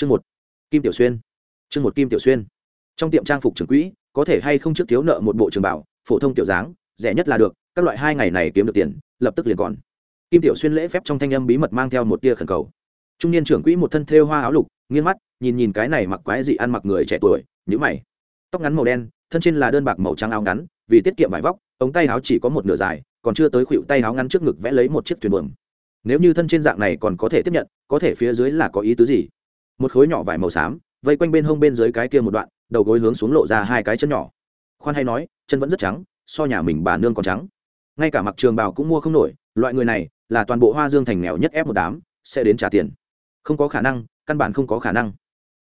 chương một, kim tiểu xuyên. Chương một kim tiểu xuyên. Trong tiệm trang phục trường quỹ, có thể hay không trước thiếu nợ một bộ trường bảo, phổ thông tiểu dáng, rẻ nhất là được, các loại hai ngày này kiếm được tiền, lập tức liền còn. Kim tiểu xuyên lễ phép trong thanh âm bí mật mang theo một tia khẩn cầu. Trung niên trưởng quỹ một thân thêu hoa áo lục, nghiêng mắt, nhìn nhìn cái này mặc quái dị ăn mặc người trẻ tuổi nhữ mày. Tóc ngắn màu đen, thân trên là đơn bạc màu trắng áo ngắn, vì tiết kiệm vải vóc, ống tay áo chỉ có một nửa dài, còn chưa tới khuỵu tay áo ngắn trước ngực vẽ lấy một chiếc thuyền buồm. Nếu như thân trên dạng này còn có thể tiếp nhận, có thể phía dưới là có ý tứ gì? Một khối nhỏ vải màu xám, vây quanh bên hông bên dưới cái kia một đoạn, đầu gối hướng xuống lộ ra hai cái chân nhỏ. Khoan hay nói, chân vẫn rất trắng, so nhà mình bà nương còn trắng. Ngay cả mặc trường bào cũng mua không nổi, loại người này là toàn bộ hoa dương thành nghèo nhất ép một đám, sẽ đến trả tiền. Không có khả năng, căn bản không có khả năng.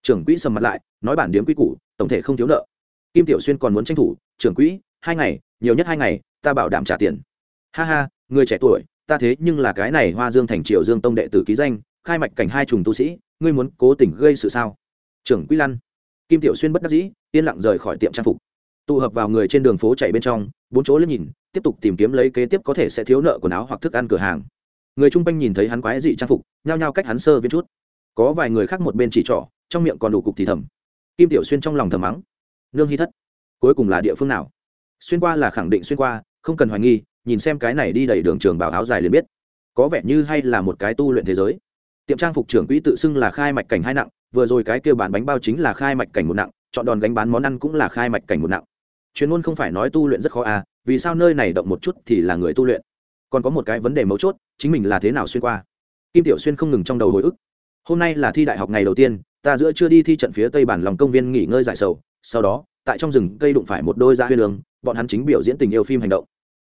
Trưởng quỹ sầm mặt lại, nói bản điếm quy củ, tổng thể không thiếu nợ. Kim tiểu xuyên còn muốn tranh thủ, trưởng quỹ, hai ngày, nhiều nhất hai ngày, ta bảo đảm trả tiền. Ha ha, người trẻ tuổi, ta thế nhưng là cái này hoa dương thành triều dương tông đệ tử ký danh, khai mạch cảnh hai trùng tu sĩ ngươi muốn cố tình gây sự sao? Trưởng quy lăn. Kim tiểu xuyên bất đắc dĩ, yên lặng rời khỏi tiệm trang phục. Tụ hợp vào người trên đường phố chạy bên trong, bốn chỗ lên nhìn, tiếp tục tìm kiếm lấy kế tiếp có thể sẽ thiếu nợ quần áo hoặc thức ăn cửa hàng. Người chung quanh nhìn thấy hắn quái dị trang phục, nhao nhao cách hắn sơ viên chút. Có vài người khác một bên chỉ trỏ, trong miệng còn đủ cục thì thầm. Kim tiểu xuyên trong lòng thầm mắng. Nương hy thất. Cuối cùng là địa phương nào? Xuyên qua là khẳng định xuyên qua, không cần hoài nghi, nhìn xem cái này đi đầy đường trường bảo áo dài liền biết. Có vẻ như hay là một cái tu luyện thế giới tiệm trang phục trưởng quỹ tự xưng là khai mạch cảnh hai nặng, vừa rồi cái kêu bán bánh bao chính là khai mạch cảnh một nặng, chọn đòn gánh bán món ăn cũng là khai mạch cảnh một nặng. Chuyên môn không phải nói tu luyện rất khó à vì sao nơi này động một chút thì là người tu luyện. Còn có một cái vấn đề mấu chốt, chính mình là thế nào xuyên qua? Kim tiểu xuyên không ngừng trong đầu hồi ức. Hôm nay là thi đại học ngày đầu tiên, ta giữa chưa đi thi trận phía tây bản lòng công viên nghỉ ngơi giải sầu, sau đó, tại trong rừng cây đụng phải một đôi da huyên đường bọn hắn chính biểu diễn tình yêu phim hành động.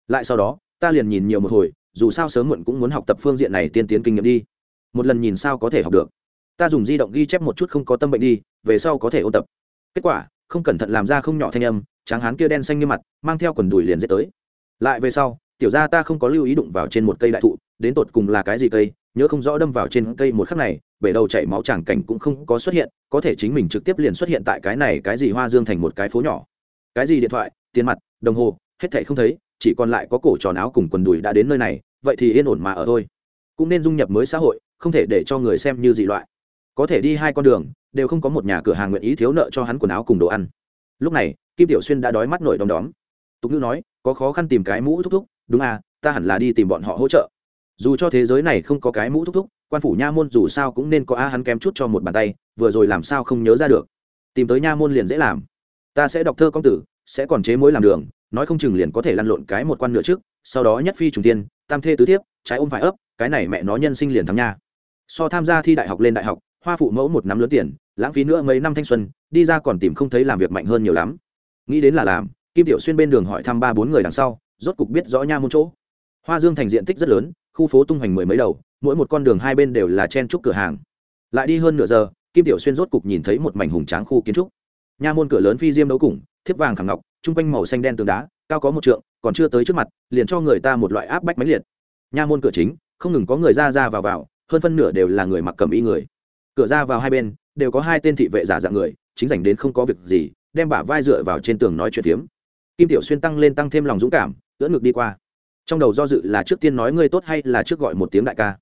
Lại sau đó, ta liền nhìn nhiều một hồi, dù sao sớm muộn cũng muốn học tập phương diện này tiên tiến kinh nghiệm đi một lần nhìn sao có thể học được. Ta dùng di động ghi chép một chút không có tâm bệnh đi, về sau có thể ôn tập. Kết quả, không cẩn thận làm ra không nhỏ thanh âm, tráng hán kia đen xanh như mặt, mang theo quần đùi liền dết tới. Lại về sau, tiểu ra ta không có lưu ý đụng vào trên một cây đại thụ, đến tột cùng là cái gì cây, nhớ không rõ đâm vào trên cây một khắc này, bể đầu chảy máu chẳng cảnh cũng không có xuất hiện, có thể chính mình trực tiếp liền xuất hiện tại cái này cái gì hoa dương thành một cái phố nhỏ. Cái gì điện thoại, tiền mặt, đồng hồ, hết thảy không thấy, chỉ còn lại có cổ tròn áo cùng quần đùi đã đến nơi này, vậy thì yên ổn mà ở thôi. Cũng nên dung nhập mới xã hội không thể để cho người xem như dị loại. Có thể đi hai con đường, đều không có một nhà cửa hàng nguyện ý thiếu nợ cho hắn quần áo cùng đồ ăn. Lúc này, kim tiểu xuyên đã đói mắt nổi đom đóm. Tục ngữ nói, có khó khăn tìm cái mũ thúc thúc, đúng à ta hẳn là đi tìm bọn họ hỗ trợ. Dù cho thế giới này không có cái mũ thúc thúc, quan phủ nha môn dù sao cũng nên có a hắn kém chút cho một bàn tay, vừa rồi làm sao không nhớ ra được. Tìm tới nha môn liền dễ làm. Ta sẽ đọc thơ công tử, sẽ còn chế mối làm đường, nói không chừng liền có thể lăn lộn cái một quan nửa trước, sau đó nhất phi trùng tiên, tam thê tứ thiếp, trái ôm phải ấp, cái này mẹ nó nhân sinh liền thắng nha so tham gia thi đại học lên đại học, hoa phụ mẫu một năm lớn tiền, lãng phí nữa mấy năm thanh xuân, đi ra còn tìm không thấy làm việc mạnh hơn nhiều lắm. Nghĩ đến là làm, kim tiểu xuyên bên đường hỏi thăm ba bốn người đằng sau, rốt cục biết rõ nha môn chỗ. Hoa dương thành diện tích rất lớn, khu phố tung hoành mười mấy đầu, mỗi một con đường hai bên đều là chen trúc cửa hàng. Lại đi hơn nửa giờ, kim tiểu xuyên rốt cục nhìn thấy một mảnh hùng tráng khu kiến trúc. Nha môn cửa lớn phi diêm đấu củng thiếp vàng khảm ngọc, chung quanh màu xanh đen tường đá, cao có một trượng, còn chưa tới trước mặt, liền cho người ta một loại áp bách máy liệt. Nha môn cửa chính, không ngừng có người ra ra vào vào hơn phân nửa đều là người mặc cầm y người. Cửa ra vào hai bên, đều có hai tên thị vệ giả dạng người, chính dành đến không có việc gì, đem bả vai dựa vào trên tường nói chuyện phiếm. Kim tiểu xuyên tăng lên tăng thêm lòng dũng cảm, ưỡn ngực đi qua. Trong đầu do dự là trước tiên nói ngươi tốt hay là trước gọi một tiếng đại ca.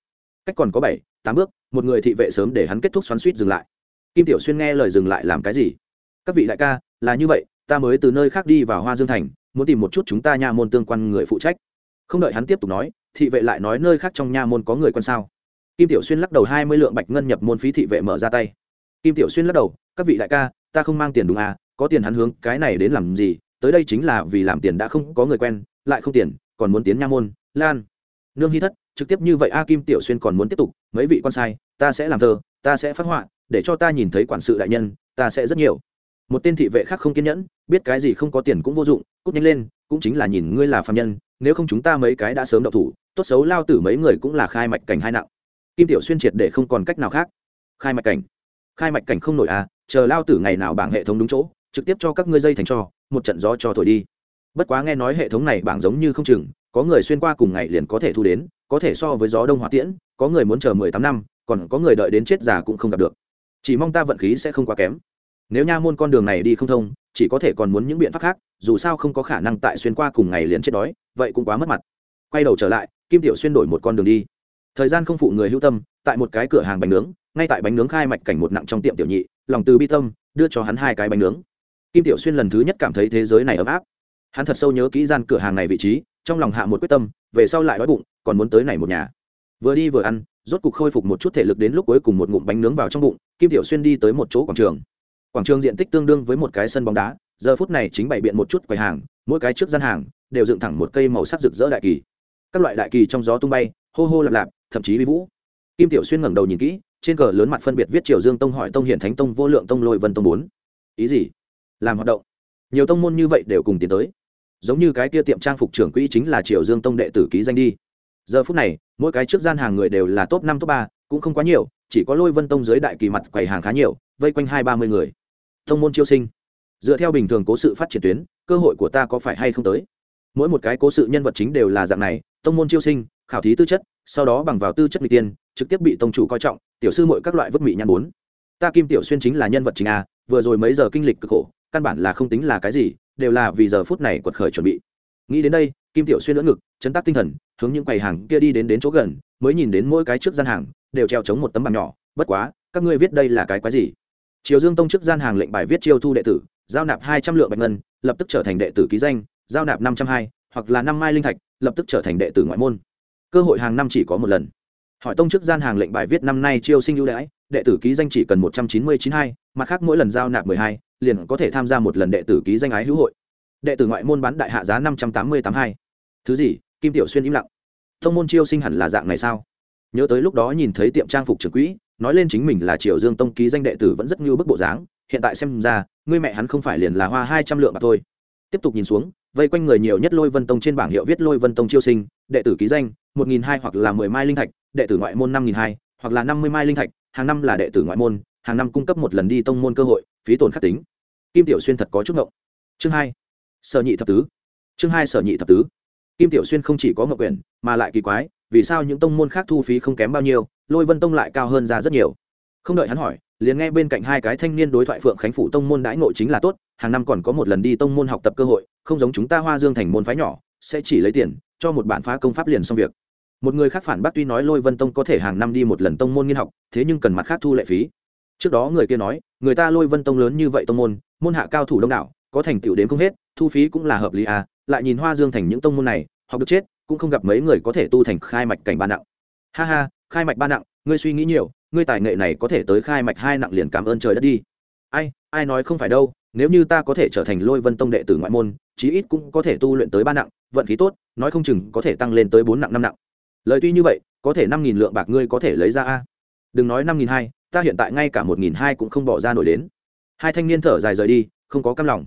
Cách còn có bảy, tám bước, một người thị vệ sớm để hắn kết thúc xoắn suýt dừng lại. Kim tiểu xuyên nghe lời dừng lại làm cái gì? Các vị đại ca, là như vậy, ta mới từ nơi khác đi vào hoa dương thành, muốn tìm một chút chúng ta nha môn tương quan người phụ trách. Không đợi hắn tiếp tục nói, thị vệ lại nói nơi khác trong nha môn có người quan sao? Kim tiểu xuyên lắc đầu hai mươi lượng bạch ngân nhập môn phí thị vệ mở ra tay. Kim tiểu xuyên lắc đầu, các vị đại ca, ta không mang tiền đúng à có tiền hắn hướng cái này đến làm gì, tới đây chính là vì làm tiền đã không có người quen, lại không tiền, còn muốn tiến nha môn, lan. Nương hy thất, trực tiếp như vậy a kim tiểu xuyên còn muốn tiếp tục, mấy vị con sai, ta sẽ làm thơ, ta sẽ phát họa, để cho ta nhìn thấy quản sự đại nhân, ta sẽ rất nhiều. Một tên thị vệ khác không kiên nhẫn, biết cái gì không có tiền cũng vô dụng, cút nhanh lên, cũng chính là nhìn ngươi là phạm nhân, nếu không chúng ta mấy cái đã sớm đậu thủ, tốt xấu lao tử mấy người cũng là khai mạch cảnh hai nặng kim tiểu xuyên triệt để không còn cách nào khác. Khai mạch cảnh. Khai mạch cảnh không nổi à chờ lao tử ngày nào bảng hệ thống đúng chỗ, trực tiếp cho các ngươi dây thành cho, một trận gió cho thổi đi. Bất quá nghe nói hệ thống này bảng giống như không chừng, có người xuyên qua cùng ngày liền có thể thu đến, có thể so với gió đông hỏa tiễn, có người muốn chờ mười tám năm, còn có người đợi đến chết già cũng không gặp được. Chỉ mong ta vận khí sẽ không quá kém. Nếu nha môn con đường này đi không thông, chỉ có thể còn muốn những biện pháp khác, dù sao không có khả năng tại xuyên qua cùng ngày liền chết đói, vậy cũng quá mất mặt. Quay đầu trở lại, kim tiểu xuyên đổi một con đường đi thời gian không phụ người hữu tâm, tại một cái cửa hàng bánh nướng, ngay tại bánh nướng khai mạch cảnh một nặng trong tiệm tiểu nhị, lòng từ bi tâm, đưa cho hắn hai cái bánh nướng. Kim tiểu xuyên lần thứ nhất cảm thấy thế giới này ấm áp. Hắn thật sâu nhớ kỹ gian cửa hàng này vị trí, trong lòng hạ một quyết tâm, về sau lại đói bụng, còn muốn tới này một nhà. Vừa đi vừa ăn, rốt cục khôi phục một chút thể lực đến lúc cuối cùng một ngụm bánh nướng vào trong bụng, kim tiểu xuyên đi tới một chỗ quảng trường. Quảng trường diện tích tương đương với một cái sân bóng đá, giờ phút này chính bày biện một chút quầy hàng, mỗi cái trước gian hàng đều dựng thẳng một cây màu sắc rực rỡ đại kỳ. Các loại đại kỳ trong gió tung bay, hô hô lạp lạp thậm chí uy vũ. Kim tiểu xuyên ngẩng đầu nhìn kỹ, trên cờ lớn mặt phân biệt viết triều dương tông hỏi tông hiển thánh tông, vô lượng tông, lôi vân tông bốn. Ý gì? Làm hoạt động. Nhiều tông môn như vậy đều cùng tiến tới. Giống như cái kia tiệm trang phục trưởng quỹ chính là triều dương tông đệ tử ký danh đi. Giờ phút này, mỗi cái trước gian hàng người đều là top năm, top ba, cũng không quá nhiều, chỉ có lôi vân tông dưới đại kỳ mặt quầy hàng khá nhiều, vây quanh hai, ba mươi người. Tông môn chiêu sinh. Dựa theo bình thường cố sự phát triển tuyến, cơ hội của ta có phải hay không tới? Mỗi một cái cố sự nhân vật chính đều là dạng này, tông môn chiêu sinh, khảo thí tư chất sau đó bằng vào tư chất mỹ tiên, trực tiếp bị tông chủ coi trọng, tiểu sư mọi các loại vứt mỹ nhan bốn. Ta kim tiểu xuyên chính là nhân vật chính a, vừa rồi mấy giờ kinh lịch cực khổ, căn bản là không tính là cái gì, đều là vì giờ phút này quật khởi chuẩn bị. Nghĩ đến đây, kim tiểu xuyên lỡ ngực, chấn tác tinh thần, hướng những quầy hàng kia đi đến đến chỗ gần, mới nhìn đến mỗi cái trước gian hàng, đều treo chống một tấm bảng nhỏ, bất quá, các ngươi viết đây là cái quái gì? Triều dương tông trước gian hàng lệnh bài viết chiêu thu đệ tử, giao nạp hai trăm lượng bạch ngân, lập tức trở thành đệ tử ký danh, giao nạp năm trăm hai, hoặc là năm mai linh thạch, lập tức trở thành đệ tử ngoại môn cơ hội hàng năm chỉ có một lần. Hỏi tông chức gian hàng lệnh bài viết năm nay chiêu sinh ưu đãi, đệ tử ký danh chỉ cần một trăm chín mươi chín hai, mặt khác mỗi lần giao nạp mười hai, liền có thể tham gia một lần đệ tử ký danh ái hữu hội. Đệ tử ngoại môn bán đại hạ giá năm trăm tám mươi tám hai. Thứ gì? Kim tiểu xuyên im lặng. Thông môn chiêu sinh hẳn là dạng này sao? Nhớ tới lúc đó nhìn thấy tiệm trang phục trưởng quỹ, nói lên chính mình là triều dương tông ký danh đệ tử vẫn rất như bức bộ dáng, hiện tại xem ra người mẹ hắn không phải liền là hoa hai trăm lượng mà thôi. Tiếp tục nhìn xuống, vây quanh người nhiều nhất lôi vân tông trên bảng hiệu viết lôi vân tông chiêu sinh, đệ tử ký danh một nghìn hai hoặc là mười mai linh thạch, đệ tử ngoại môn năm nghìn hai, hoặc là năm mươi mai linh thạch, hàng năm là đệ tử ngoại môn, hàng năm cung cấp một lần đi tông môn cơ hội, phí tổn khắc tính. Kim tiểu xuyên thật có chút ngộng. Chương hai, sở nhị thập tứ. Chương hai, sở nhị thập tứ. Kim tiểu xuyên không chỉ có ngọc quyền mà lại kỳ quái, vì sao những tông môn khác thu phí không kém bao nhiêu, lôi vân tông lại cao hơn ra rất nhiều. Không đợi hắn hỏi, liền nghe bên cạnh hai cái thanh niên đối thoại phượng khánh phủ tông môn đãi ngộ chính là tốt, hàng năm còn có một lần đi tông môn học tập cơ hội, không giống chúng ta hoa dương thành môn phái nhỏ, sẽ chỉ lấy tiền, cho một bản phá công pháp liền xong việc một người khác phản bác tuy nói lôi vân tông có thể hàng năm đi một lần tông môn nghiên học, thế nhưng cần mặt khác thu lệ phí. Trước đó người kia nói, người ta lôi vân tông lớn như vậy tông môn môn hạ cao thủ đông đảo, có thành tựu đến không hết, thu phí cũng là hợp lý à lại nhìn hoa dương thành những tông môn này, học được chết, cũng không gặp mấy người có thể tu thành khai mạch cảnh ba nặng. Ha ha, khai mạch ba nặng, ngươi suy nghĩ nhiều, ngươi tài nghệ này có thể tới khai mạch hai nặng liền cảm ơn trời đất đi. Ai ai nói không phải đâu, nếu như ta có thể trở thành lôi vân tông đệ tử ngoại môn, chí ít cũng có thể tu luyện tới ba nặng, vận khí tốt, nói không chừng có thể tăng lên tới bốn nặng, năm nặng lời tuy như vậy, có thể năm nghìn lượng bạc ngươi có thể lấy ra a? Đừng nói năm nghìn hai, ta hiện tại ngay cả một nghìn hai cũng không bỏ ra nổi đến. Hai thanh niên thở dài rời đi, không có căm lòng.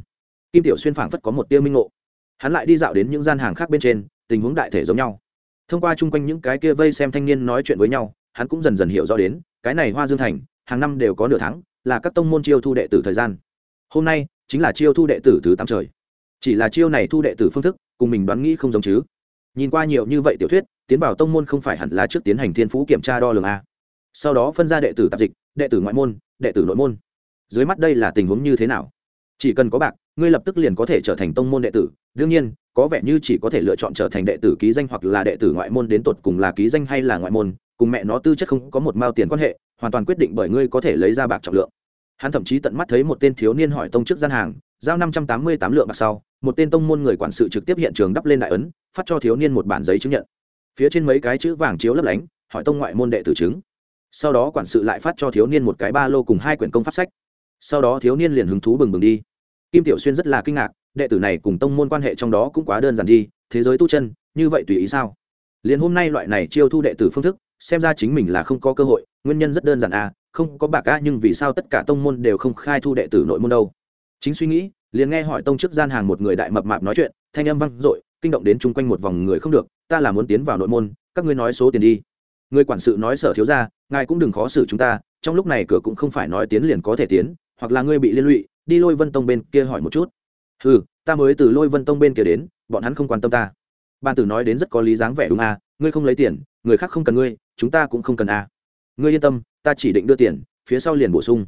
Kim tiểu xuyên phảng phất có một tiêu minh ngộ. Hắn lại đi dạo đến những gian hàng khác bên trên, tình huống đại thể giống nhau. Thông qua chung quanh những cái kia vây xem thanh niên nói chuyện với nhau, hắn cũng dần dần hiểu rõ đến, cái này hoa dương thành, hàng năm đều có nửa tháng, là các tông môn chiêu thu đệ tử thời gian. Hôm nay, chính là chiêu thu đệ tử thứ tám trời. Chỉ là chiêu này thu đệ tử phương thức, cùng mình đoán nghĩ không giống chứ nhìn qua nhiều như vậy tiểu thuyết, tiến vào tông môn không phải hẳn là trước tiến hành thiên phú kiểm tra đo lường a? Sau đó phân ra đệ tử tạp dịch, đệ tử ngoại môn, đệ tử nội môn. Dưới mắt đây là tình huống như thế nào? Chỉ cần có bạc, ngươi lập tức liền có thể trở thành tông môn đệ tử. Đương nhiên, có vẻ như chỉ có thể lựa chọn trở thành đệ tử ký danh hoặc là đệ tử ngoại môn đến tột cùng là ký danh hay là ngoại môn, cùng mẹ nó tư chất không có một mao tiền quan hệ, hoàn toàn quyết định bởi ngươi có thể lấy ra bạc trọng lượng. Hắn thậm chí tận mắt thấy một tên thiếu niên hỏi tông chức gian hàng giao năm trăm tám mươi tám lượng bạc sau một tên tông môn người quản sự trực tiếp hiện trường đắp lên đại ấn phát cho thiếu niên một bản giấy chứng nhận. Phía trên mấy cái chữ vàng chiếu lấp lánh hỏi tông ngoại môn đệ tử chứng. Sau đó quản sự lại phát cho thiếu niên một cái ba lô cùng hai quyển công pháp sách. Sau đó thiếu niên liền hứng thú bừng bừng đi. Kim tiểu xuyên rất là kinh ngạc đệ tử này cùng tông môn quan hệ trong đó cũng quá đơn giản đi thế giới tu chân như vậy tùy ý sao? Liền hôm nay loại này chiêu thu đệ tử phương thức xem ra chính mình là không có cơ hội nguyên nhân rất đơn giản à không có bạc á, nhưng vì sao tất cả tông môn đều không khai thu đệ tử nội môn đâu? Chính suy nghĩ, liền nghe hỏi tông trước gian hàng một người đại mập mạp nói chuyện, thanh âm vang dội, kinh động đến chung quanh một vòng người không được, ta là muốn tiến vào nội môn, các ngươi nói số tiền đi. Người quản sự nói sở thiếu ra ngài cũng đừng khó xử chúng ta, trong lúc này cửa cũng không phải nói tiến liền có thể tiến, hoặc là ngươi bị liên lụy, đi lôi vân tông bên kia hỏi một chút. Ừ ta mới từ lôi vân tông bên kia đến, bọn hắn không quan tâm ta. Ban tử nói đến rất có lý dáng vẻ đúng à ngươi không lấy tiền, người khác không cần ngươi, chúng ta cũng không cần à. Ngươi yên tâm, ta chỉ định đưa tiền, phía sau liền bổ sung.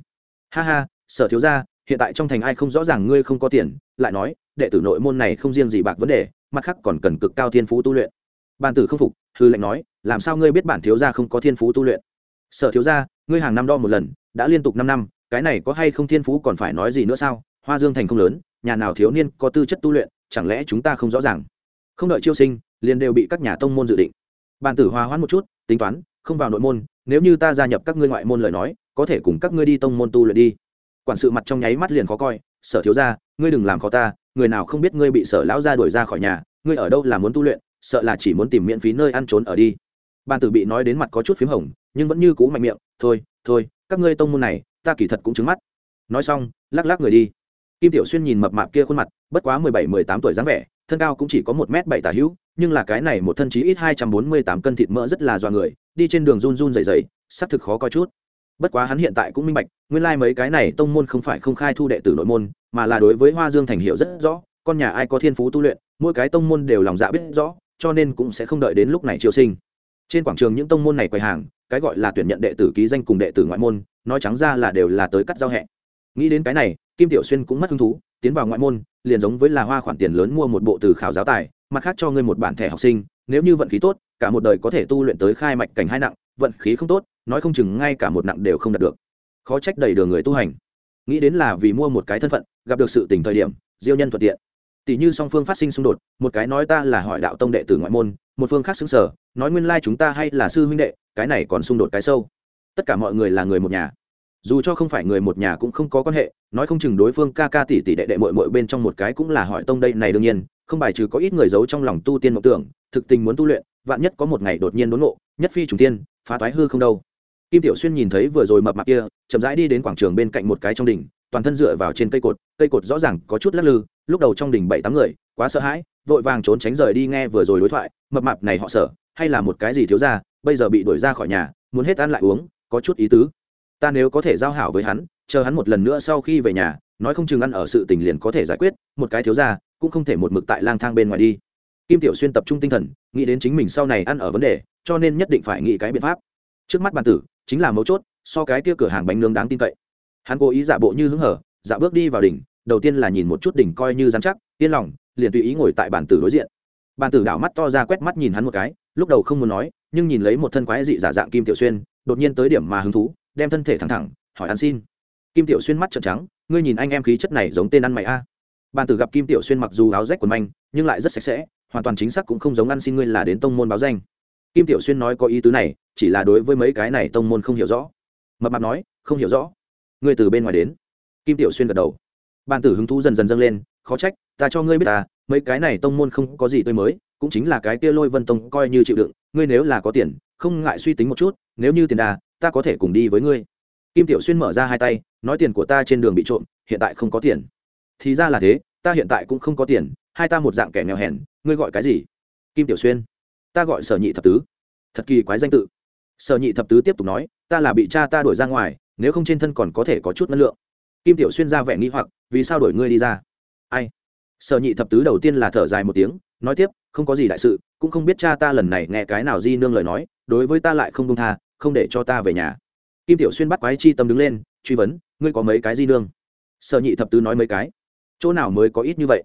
Ha ha, sở thiếu ra hiện tại trong thành ai không rõ ràng ngươi không có tiền, lại nói, đệ tử nội môn này không riêng gì bạc vấn đề, mặt khác còn cần cực cao thiên phú tu luyện. Ban tử không phục, hư lệnh nói, làm sao ngươi biết bản thiếu gia không có thiên phú tu luyện? Sở thiếu gia, ngươi hàng năm đo một lần, đã liên tục năm năm, cái này có hay không thiên phú còn phải nói gì nữa sao? Hoa dương thành không lớn, nhà nào thiếu niên có tư chất tu luyện, chẳng lẽ chúng ta không rõ ràng? Không đợi chiêu sinh, liền đều bị các nhà tông môn dự định. Bàn tử hòa hoãn một chút, tính toán, không vào nội môn, nếu như ta gia nhập các ngươi ngoại môn lời nói, có thể cùng các ngươi đi tông môn tu luyện đi quản sự mặt trong nháy mắt liền khó coi, sở thiếu gia, ngươi đừng làm khó ta, người nào không biết ngươi bị sở lão gia đuổi ra khỏi nhà, ngươi ở đâu là muốn tu luyện, sợ là chỉ muốn tìm miễn phí nơi ăn trốn ở đi. Bàn tử bị nói đến mặt có chút p h í m hồng, nhưng vẫn như cũ mạnh miệng, thôi thôi, các ngươi tông môn này, ta kỳ thật cũng trứng mắt. Nói xong, lắc lắc người đi. Kim tiểu xuyên nhìn mập mạp kia khuôn mặt, bất quá mười bảy, mười tám tuổi dáng vẻ, thân cao cũng chỉ có một m bảy tả hữu, nhưng là cái này một thân chí ít hai trăm bốn mươi tám cân thịt mỡ rất là dọa người, đi trên đường run run dày dày xác thực khó coi chút bất quá hắn hiện tại cũng minh bạch, nguyên lai、like、mấy cái này tông môn không phải không khai thu đệ tử nội môn, mà là đối với hoa dương thành hiệu rất rõ, con nhà ai có thiên phú tu luyện, mỗi cái tông môn đều lòng dạ biết rõ, cho nên cũng sẽ không đợi đến lúc này triều sinh. Trên quảng trường những tông môn này quầy hàng, cái gọi là tuyển nhận đệ tử ký danh cùng đệ tử ngoại môn, nói trắng ra là đều là tới cắt giao hẹ. Nghĩ đến cái này, kim tiểu xuyên cũng mất hứng thú, tiến vào ngoại môn, liền giống với là hoa khoản tiền lớn mua một bộ từ khảo giáo tài, mặt khác cho ngươi một bản thẻ học sinh, nếu như vận khí tốt, cả một đời có thể tu luyện tới khai mạch cảnh hai nặng, vận khí không tốt nói không chừng ngay cả một nặng đều không đạt được. Khó trách đầy đường người tu hành. Nghĩ đến là vì mua một cái thân phận, gặp được sự tình thời điểm, diêu nhân thuận tiện. Tỷ như song phương phát sinh xung đột, một cái nói ta là hỏi đạo tông đệ tử ngoại môn, một phương khác xứng sở, nói nguyên lai chúng ta hay là sư huynh đệ, cái này còn xung đột cái sâu. Tất cả mọi người là người một nhà. Dù cho không phải người một nhà cũng không có quan hệ, nói không chừng đối phương ca ca tỷ tỷ đệ đệ mội mội bên trong một cái cũng là hỏi tông đây này đương nhiên, không bài trừ có ít người giấu trong lòng tu tiên mộng tưởng, thực tình muốn tu luyện, vạn nhất có một ngày đột nhiên đốn ngộ, nhất phi trùng tiên, phá toái hư không đâu kim tiểu xuyên nhìn thấy vừa rồi mập mạp kia, chậm rãi đi đến quảng trường bên cạnh một cái trong đỉnh, toàn thân dựa vào trên cây cột cây cột rõ ràng có chút lắc lư, lúc đầu trong đỉnh bảy tám người, quá sợ hãi, vội vàng trốn tránh rời đi nghe vừa rồi đối thoại, mập mạp này họ sợ, hay là một cái gì thiếu ra, bây giờ bị đuổi ra khỏi nhà, muốn hết ăn lại uống, có chút ý tứ. Ta nếu có thể giao hảo với hắn, chờ hắn một lần nữa sau khi về nhà, nói không chừng ăn ở sự tình liền có thể giải quyết, một cái thiếu ra, cũng không thể một mực tại lang thang bên ngoài đi. Kim tiểu xuyên tập trung tinh thần, nghĩ đến chính mình sau này ăn ở vấn đề, cho nên nhất định phải nghĩ cái biện pháp. Trước mắt bàn tử chính là mấu chốt, so cái kia cửa hàng bánh nướng đáng tin cậy. Hắn cố ý giả bộ như hứng hở, giả bước đi vào đỉnh, đầu tiên là nhìn một chút đỉnh coi như dám chắc, yên lòng, liền tùy ý ngồi tại bàn tử đối diện. Bàn tử đảo mắt to ra quét mắt nhìn hắn một cái, lúc đầu không muốn nói, nhưng nhìn lấy một thân quái dị giả dạng kim tiểu xuyên, đột nhiên tới điểm mà hứng thú, đem thân thể thẳng thẳng, hỏi hắn xin. Kim tiểu xuyên mắt trợn trắng, ngươi nhìn anh em khí chất này giống tên ăn mày a. Bàn tử gặp kim tiểu xuyên mặc dù áo rách quần manh, nhưng lại rất sạch sẽ, hoàn toàn chính xác cũng không giống ăn xin ngươi là đến tông môn báo danh. Kim tiểu xuyên nói có ý tứ này chỉ là đối với mấy cái này tông môn không hiểu rõ. Mập mạp nói, không hiểu rõ. Ngươi từ bên ngoài đến. Kim tiểu xuyên gật đầu. Bàn tử hứng thú dần dần dâng lên, khó trách, ta cho ngươi biết ta, mấy cái này tông môn không có gì tươi mới, cũng chính là cái kia lôi vân tông coi như chịu đựng, ngươi nếu là có tiền, không ngại suy tính một chút, nếu như tiền đà, ta có thể cùng đi với ngươi. Kim tiểu xuyên mở ra hai tay, nói tiền của ta trên đường bị trộm, hiện tại không có tiền. Thì ra là thế, ta hiện tại cũng không có tiền, hai ta một dạng kẻ nghèo hèn, ngươi gọi cái gì? Kim tiểu xuyên, ta gọi sở nhị thập tứ. Thật kỳ quái danh tự sở nhị thập tứ tiếp tục nói, ta là bị cha ta đuổi ra ngoài, nếu không trên thân còn có thể có chút năng lượng. Kim tiểu xuyên ra vẻ nghĩ hoặc, vì sao đổi ngươi đi ra? Ai? Sở nhị thập tứ đầu tiên là thở dài một tiếng, nói tiếp, không có gì đại sự, cũng không biết cha ta lần này nghe cái nào di nương lời nói, đối với ta lại không đông tha, không để cho ta về nhà. Kim tiểu xuyên bắt quái chi tâm đứng lên, truy vấn, ngươi có mấy cái di nương? Sở nhị thập tứ nói mấy cái. Chỗ nào mới có ít như vậy?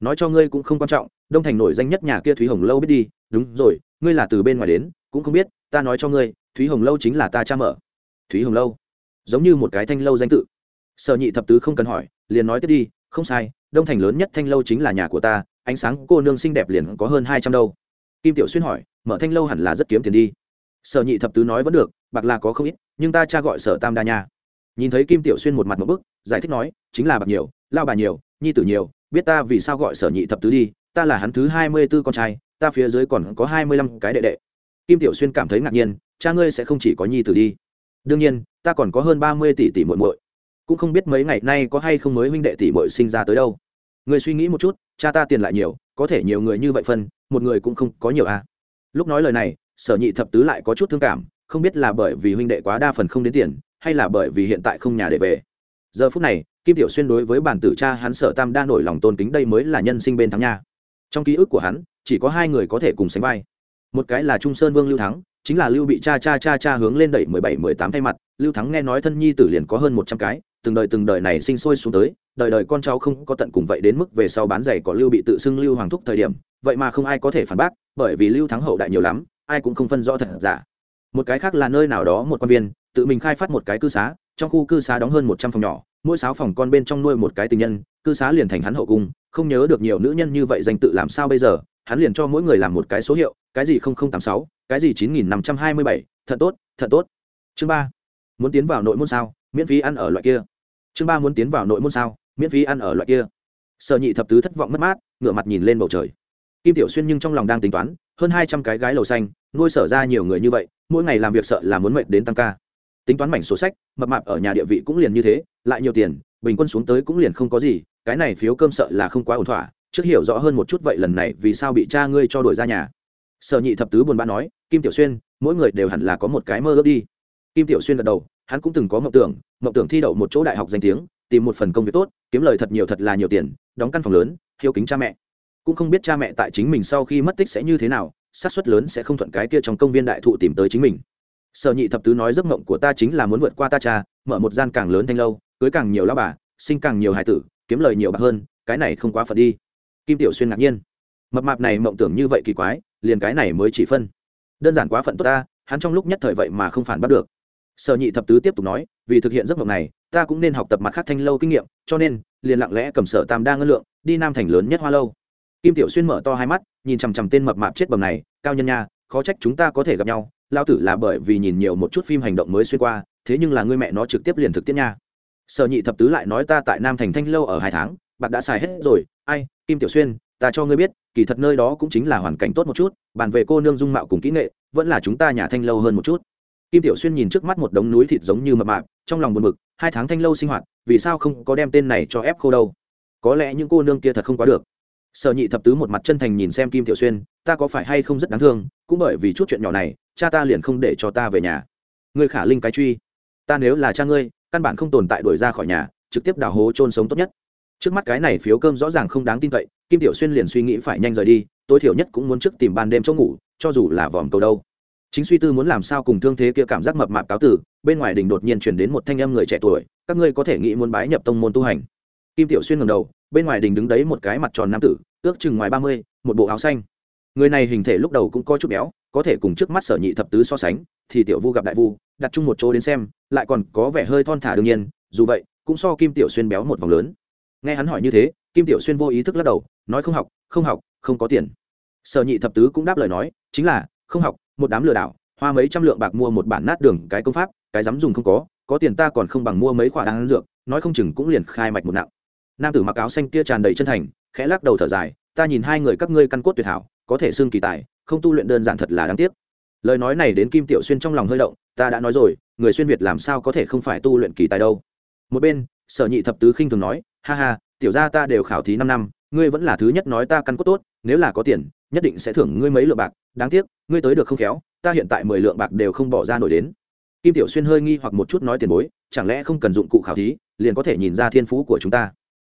Nói cho ngươi cũng không quan trọng, đông thành nổi danh nhất nhà kia thúy hồng lâu biết đi. Đúng rồi, ngươi là từ bên ngoài đến, cũng không biết ta nói cho ngươi, thúy hồng lâu chính là ta cha mở. Thúy hồng lâu? Giống như một cái thanh lâu danh tự. Sở nhị thập tứ không cần hỏi, liền nói tiếp đi, không sai, đông thành lớn nhất thanh lâu chính là nhà của ta, ánh sáng cô nương xinh đẹp liền có hơn hai trăm đâu. Kim tiểu xuyên hỏi, mở thanh lâu hẳn là rất kiếm tiền đi. Sở nhị thập tứ nói vẫn được, bạc là có không ít, nhưng ta cha gọi sở tam đa nha. Nhìn thấy kim tiểu xuyên một mặt một bức, giải thích nói, chính là bạc nhiều, lao bà nhiều, nhi tử nhiều, biết ta vì sao gọi sở nhị thập tứ đi, ta là hắn thứ hai mươi b ố con trai, ta phía dưới còn có hai mươi lăm cái đệ đệ kim tiểu xuyên cảm thấy ngạc nhiên, cha ngươi sẽ không chỉ có nhi tử đi. Đương nhiên, ta còn có hơn ba mươi tỷ tỷ muội muội. Cũng không biết mấy ngày nay có hay không mới huynh đệ tỷ muội sinh ra tới đâu. Người suy nghĩ một chút, cha ta tiền lại nhiều, có thể nhiều người như vậy phân, một người cũng không có nhiều à. Lúc nói lời này, sở nhị thập tứ lại có chút thương cảm, không biết là bởi vì huynh đệ quá đa phần không đến tiền, hay là bởi vì hiện tại không nhà để về. Giờ phút này, kim tiểu xuyên đối với bản tử cha hắn sở tam đa nổi lòng tôn kính đây mới là nhân sinh bên thắng nha. Trong ký ức của hắn, chỉ có hai người có thể cùng sánh vai một cái là trung sơn vương lưu thắng, chính là lưu bị cha cha cha cha hướng lên đẩy mười bảy, mười tám thay mặt. Lưu thắng nghe nói thân nhi tử liền có hơn một trăm cái, từng đời từng đời này sinh sôi xuống tới, đời đời con cháu không có tận cùng vậy đến mức về sau bán giày có lưu bị tự xưng lưu hoàng thúc thời điểm, vậy mà không ai có thể phản bác, bởi vì lưu thắng hậu đại nhiều lắm, ai cũng không phân rõ thật giả. Một cái khác là nơi nào đó một quan viên, tự mình khai phát một cái cư xá, trong khu cư xá đóng hơn một trăm phòng nhỏ, mỗi sáu phòng con bên trong nuôi một cái tình nhân, cư xá liền thành hắn hậu cung, không nhớ được nhiều nữ nhân như vậy danh tự làm sao bây giờ, hắn liền cho mỗi người làm một cái số hiệu cái gì tám sáu, cái gì chín nghìn năm trăm hai mươi bảy, thật tốt thật tốt. Chương ba, muốn tiến vào nội môn sao? Miễn phí ăn ở loại kia. Chương ba, muốn tiến vào nội môn sao? Miễn phí ăn ở loại kia. Sở nhị thập tứ thất vọng mất mát, ngửa mặt nhìn lên bầu trời. Kim tiểu xuyên nhưng trong lòng đang tính toán, hơn hai trăm cái gái lầu xanh, nuôi sở ra nhiều người như vậy, mỗi ngày làm việc sợ là muốn mệt đến tăng ca. Tính toán mảnh số sách, mập mạp ở nhà địa vị cũng liền như thế, lại nhiều tiền, bình quân xuống tới cũng liền không có gì, cái này phiếu cơm sợ là không quá ổn thỏa, trước hiểu rõ hơn một chút vậy lần này vì sao bị cha ngươi cho đuổi ra nhà sở nhị thập tứ buồn bã nói, kim tiểu xuyên, mỗi người đều hẳn là có một cái mơ ước đi. Kim tiểu xuyên gật đầu, hắn cũng từng có mộng tưởng mộng tưởng thi đậu một chỗ đại học danh tiếng, tìm một phần công việc tốt, kiếm lời thật nhiều thật là nhiều tiền, đóng căn phòng lớn, hiếu kính cha mẹ. Cũng không biết cha mẹ tại chính mình sau khi mất tích sẽ như thế nào, xác suất lớn sẽ không thuận cái kia trong công viên đại thụ tìm tới chính mình. Sở nhị thập tứ nói giấc mộng của ta chính là muốn vượt qua ta cha, mở một gian càng lớn thanh lâu, cưới càng nhiều lao bà, sinh càng nhiều hải tử, kiếm lời nhiều bạc hơn, cái này không quá phật đi. Kim tiểu xuyên ngạc nhiên mập mạp này mộng tưởng như vậy kỳ quái, liền cái này mới chỉ phân. Đơn giản quá phận tốt ta, hắn trong lúc nhất thời vậy mà không phản bắt được. Sở nhị thập tứ tiếp tục nói, vì thực hiện giấc mộng này, ta cũng nên học tập mặt khác thanh lâu kinh nghiệm, cho nên, liền lặng lẽ cầm sở tam đa ngân lượng, đi nam thành lớn nhất hoa lâu. Kim tiểu xuyên mở to hai mắt, nhìn chằm chằm tên mập mạp chết bầm này, cao nhân nha, khó trách chúng ta có thể gặp nhau lao tử là bởi vì nhìn nhiều một chút phim hành động mới xuyên qua, thế nhưng là người mẹ nó trực tiếp liền thực tiễn nha. Sở nhị thập tứ lại nói ta tại nam thành thanh lâu ở hai tháng bạc đã xài hết rồi, ai, kim tiểu xuyên ta cho ngươi biết, kỳ thật nơi đó cũng chính là hoàn cảnh tốt một chút, bàn về cô nương dung mạo cùng kỹ nghệ, vẫn là chúng ta nhà thanh lâu hơn một chút. Kim tiểu xuyên nhìn trước mắt một đống núi thịt giống như mập mạp, trong lòng buồn bực, hai tháng thanh lâu sinh hoạt, vì sao không có đem tên này cho ép khô đâu? Có lẽ những cô nương kia thật không quá được. Sở nhị thập tứ một mặt chân thành nhìn xem kim tiểu xuyên, ta có phải hay không rất đáng thương, cũng bởi vì chút chuyện nhỏ này, cha ta liền không để cho ta về nhà. Ngươi khả linh cái truy. Ta nếu là cha ngươi, căn bản không tồn tại đuổi ra khỏi nhà, trực tiếp đào hố trôn sống tốt nhất trước mắt cái này phiếu cơm rõ ràng không đáng tin cậy, kim tiểu xuyên liền suy nghĩ phải nhanh rời đi, tối thiểu nhất cũng muốn trước tìm ban đêm chỗ ngủ, cho dù là vòm cầu đâu. Chính suy tư muốn làm sao cùng thương thế kia cảm giác mập mạp cáo tử, bên ngoài đình đột nhiên chuyển đến một thanh em người trẻ tuổi, các ngươi có thể nghĩ muốn bái nhập tông môn tu hành. Kim tiểu xuyên ngầm đầu, bên ngoài đình đứng đấy một cái mặt tròn nam tử, ước chừng ngoài ba mươi, một bộ áo xanh. Người này hình thể lúc đầu cũng có chút béo, có thể cùng trước mắt sở nhị thập tứ so sánh, thì tiểu vu gặp đại vu, đặt chung một chỗ đến xem, lại còn có vẻ hơi thon thả đương nhiên, dù vậy, cũng so kim tiểu xuyên béo một vòng lớn nghe hắn hỏi như thế, kim tiểu xuyên vô ý thức lắc đầu, nói không học không học, không có tiền. Sở nhị thập tứ cũng đáp lời nói, chính là, không học, một đám lừa đảo, hoa mấy trăm lượng bạc mua một bản nát đường cái công pháp, cái dám dùng không có có tiền ta còn không bằng mua mấy khoả đáng dược, nói không chừng cũng liền khai mạch một nặng. Nam tử mặc áo xanh kia tràn đầy chân thành, khẽ lắc đầu thở dài, ta nhìn hai người các ngươi căn cốt tuyệt hảo, có thể xương kỳ tài, không tu luyện đơn giản thật là đáng tiếc. Lời nói này đến kim tiểu xuyên trong lòng hơi động, ta đã nói rồi, người xuyên việt làm sao có thể không phải tu luyện kỳ tài đâu. Một bên, sở nhị thập tứ khinh thường nói ha ha, tiểu ra ta đều khảo thí năm năm, ngươi vẫn là thứ nhất nói ta căn cốt tốt, nếu là có tiền, nhất định sẽ thưởng ngươi mấy lượng bạc, đáng tiếc, ngươi tới được không khéo, ta hiện tại mười lượng bạc đều không bỏ ra nổi đến. Kim tiểu xuyên hơi nghi hoặc một chút nói tiền bối, chẳng lẽ không cần dụng cụ khảo thí, liền có thể nhìn ra thiên phú của chúng ta.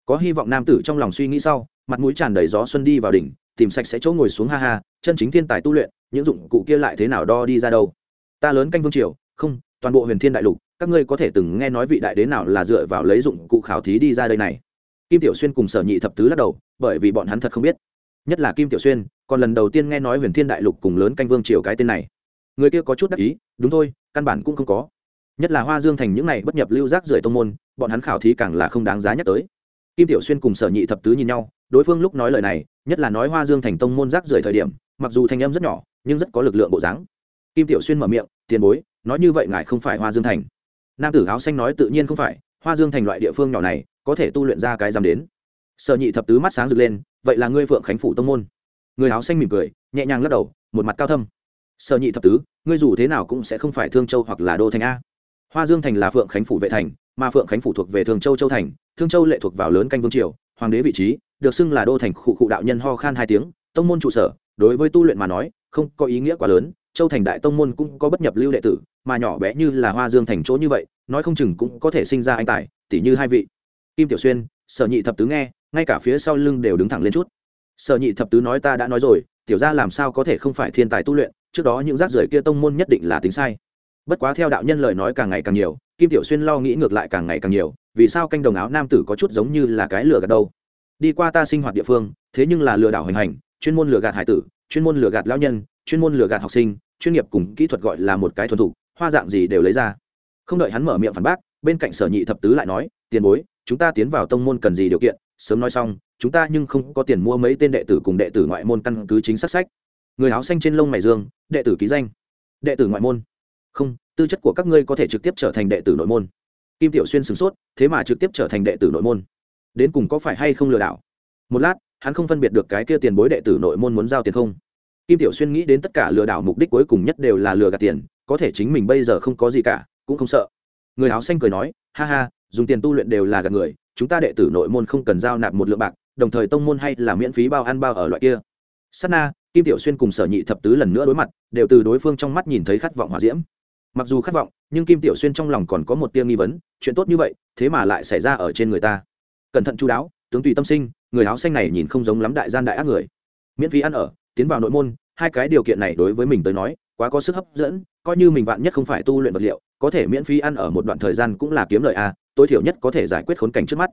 Có hy vọng nam tử trong lòng suy nghĩ sau, mặt mũi tràn đầy gió xuân đi vào đỉnh, tìm sạch sẽ chỗ ngồi xuống ha ha, chân chính thiên tài tu luyện, những dụng cụ kia lại thế nào đo đi ra đâu. Ta lớn canh vương triều, không, toàn bộ huyền thiên đại lục các ngươi có thể từng nghe nói vị đại đế nào là dựa vào lấy dụng cụ khảo thí đi ra đây này? Kim tiểu xuyên cùng sở nhị thập tứ lắc đầu, bởi vì bọn hắn thật không biết. Nhất là kim tiểu xuyên, còn lần đầu tiên nghe nói huyền thiên đại lục cùng lớn canh vương triều cái tên này. Người kia có chút đắc ý, đúng thôi, căn bản cũng không có. Nhất là hoa dương thành những này bất nhập lưu rác rưởi tông môn, bọn hắn khảo thí càng là không đáng giá nhắc tới. Kim tiểu xuyên cùng sở nhị thập tứ nhìn nhau, đối phương lúc nói lời này, nhất là nói hoa dương thành tông môn rác rưởi thời điểm, mặc dù thanh âm rất nhỏ, nhưng rất có lực lượng bộ dáng. Kim tiểu xuyên mở miệng, tiền bối, nói như vậy ngài không phải hoa dương thành nam tử áo xanh nói tự nhiên không phải, hoa dương thành loại địa phương nhỏ này, có thể tu luyện ra cái dám đến. Sở nhị thập tứ mắt sáng rực lên, vậy là ngươi phượng khánh phủ tông môn. Người áo xanh mỉm cười, nhẹ nhàng lắc đầu, một mặt cao thâm. Sở nhị thập tứ, ngươi dù thế nào cũng sẽ không phải thương châu hoặc là đô thành a. Hoa dương thành là phượng khánh phủ vệ thành, mà phượng khánh phủ thuộc về Thương châu châu thành, thương châu lệ thuộc vào lớn canh vương triều, hoàng đế vị trí, được xưng là đô thành khu cụ đạo nhân ho khan hai tiếng, tông môn trụ sở, đối với tu luyện mà nói, không có ý nghĩa quá lớn châu thành đại tông môn cũng có bất nhập lưu đệ tử, mà nhỏ bé như là hoa dương thành chỗ như vậy, nói không chừng cũng có thể sinh ra anh tài tỷ như hai vị. Kim tiểu xuyên, sở nhị thập tứ nghe, ngay cả phía sau lưng đều đứng thẳng lên chút. Sở nhị thập tứ nói ta đã nói rồi, tiểu ra làm sao có thể không phải thiên tài tu luyện, trước đó những rác rưởi kia tông môn nhất định là tính sai. Bất quá theo đạo nhân lời nói càng ngày càng nhiều, kim tiểu xuyên lo nghĩ ngược lại càng ngày càng nhiều, vì sao canh đồng áo nam tử có chút giống như là cái lừa gạt đâu? Đi qua ta sinh hoạt địa phương, thế nhưng là lừa đảo hành hành, chuyên môn lừa gạt hải tử, chuyên môn lừa gạt lão nhân chuyên môn lừa gạt học sinh, chuyên nghiệp cùng kỹ thuật gọi là một cái thuần thủ hoa dạng gì đều lấy ra. Không đợi hắn mở miệng phản bác, bên cạnh sở nhị thập tứ lại nói, tiền bối, chúng ta tiến vào tông môn cần gì điều kiện? Sớm nói xong, chúng ta nhưng không có tiền mua mấy tên đệ tử cùng đệ tử ngoại môn căn cứ chính xác sách. Người áo xanh trên lông mày dương, đệ tử ký danh. Đệ tử ngoại môn? Không, tư chất của các ngươi có thể trực tiếp trở thành đệ tử nội môn. Kim tiểu xuyên sửng sốt, thế mà trực tiếp trở thành đệ tử nội môn? Đến cùng có phải hay không lừa đảo? Một lát, hắn không phân biệt được cái kia tiền bối đệ tử nội môn muốn giao tiền không kim tiểu xuyên nghĩ đến tất cả lừa đảo mục đích cuối cùng nhất đều là lừa gạt tiền, có thể chính mình bây giờ không có gì cả, cũng không sợ. Người áo xanh cười nói, ha ha, dùng tiền tu luyện đều là gạt người, chúng ta đệ tử nội môn không cần giao nạp một lượng bạc, đồng thời tông môn hay là miễn phí bao ăn bao ở loại kia. Sát na, kim tiểu xuyên cùng sở nhị thập tứ lần nữa đối mặt, đều từ đối phương trong mắt nhìn thấy khát vọng hòa diễm. Mặc dù khát vọng, nhưng kim tiểu xuyên trong lòng còn có một tia nghi vấn, chuyện tốt như vậy, thế mà lại xảy ra ở trên người ta. Cẩn thận chú đáo, tướng tùy tâm sinh, người áo xanh này nhìn không giống lắm đại gian đại ác người. Miễn phí ăn ở tiến vào nội môn, hai cái điều kiện này đối với mình tới nói, quá có sức hấp dẫn, coi như mình vạn nhất không phải tu luyện vật liệu, có thể miễn phí ăn ở một đoạn thời gian cũng là kiếm lời a, tối thiểu nhất có thể giải quyết khốn cảnh trước mắt.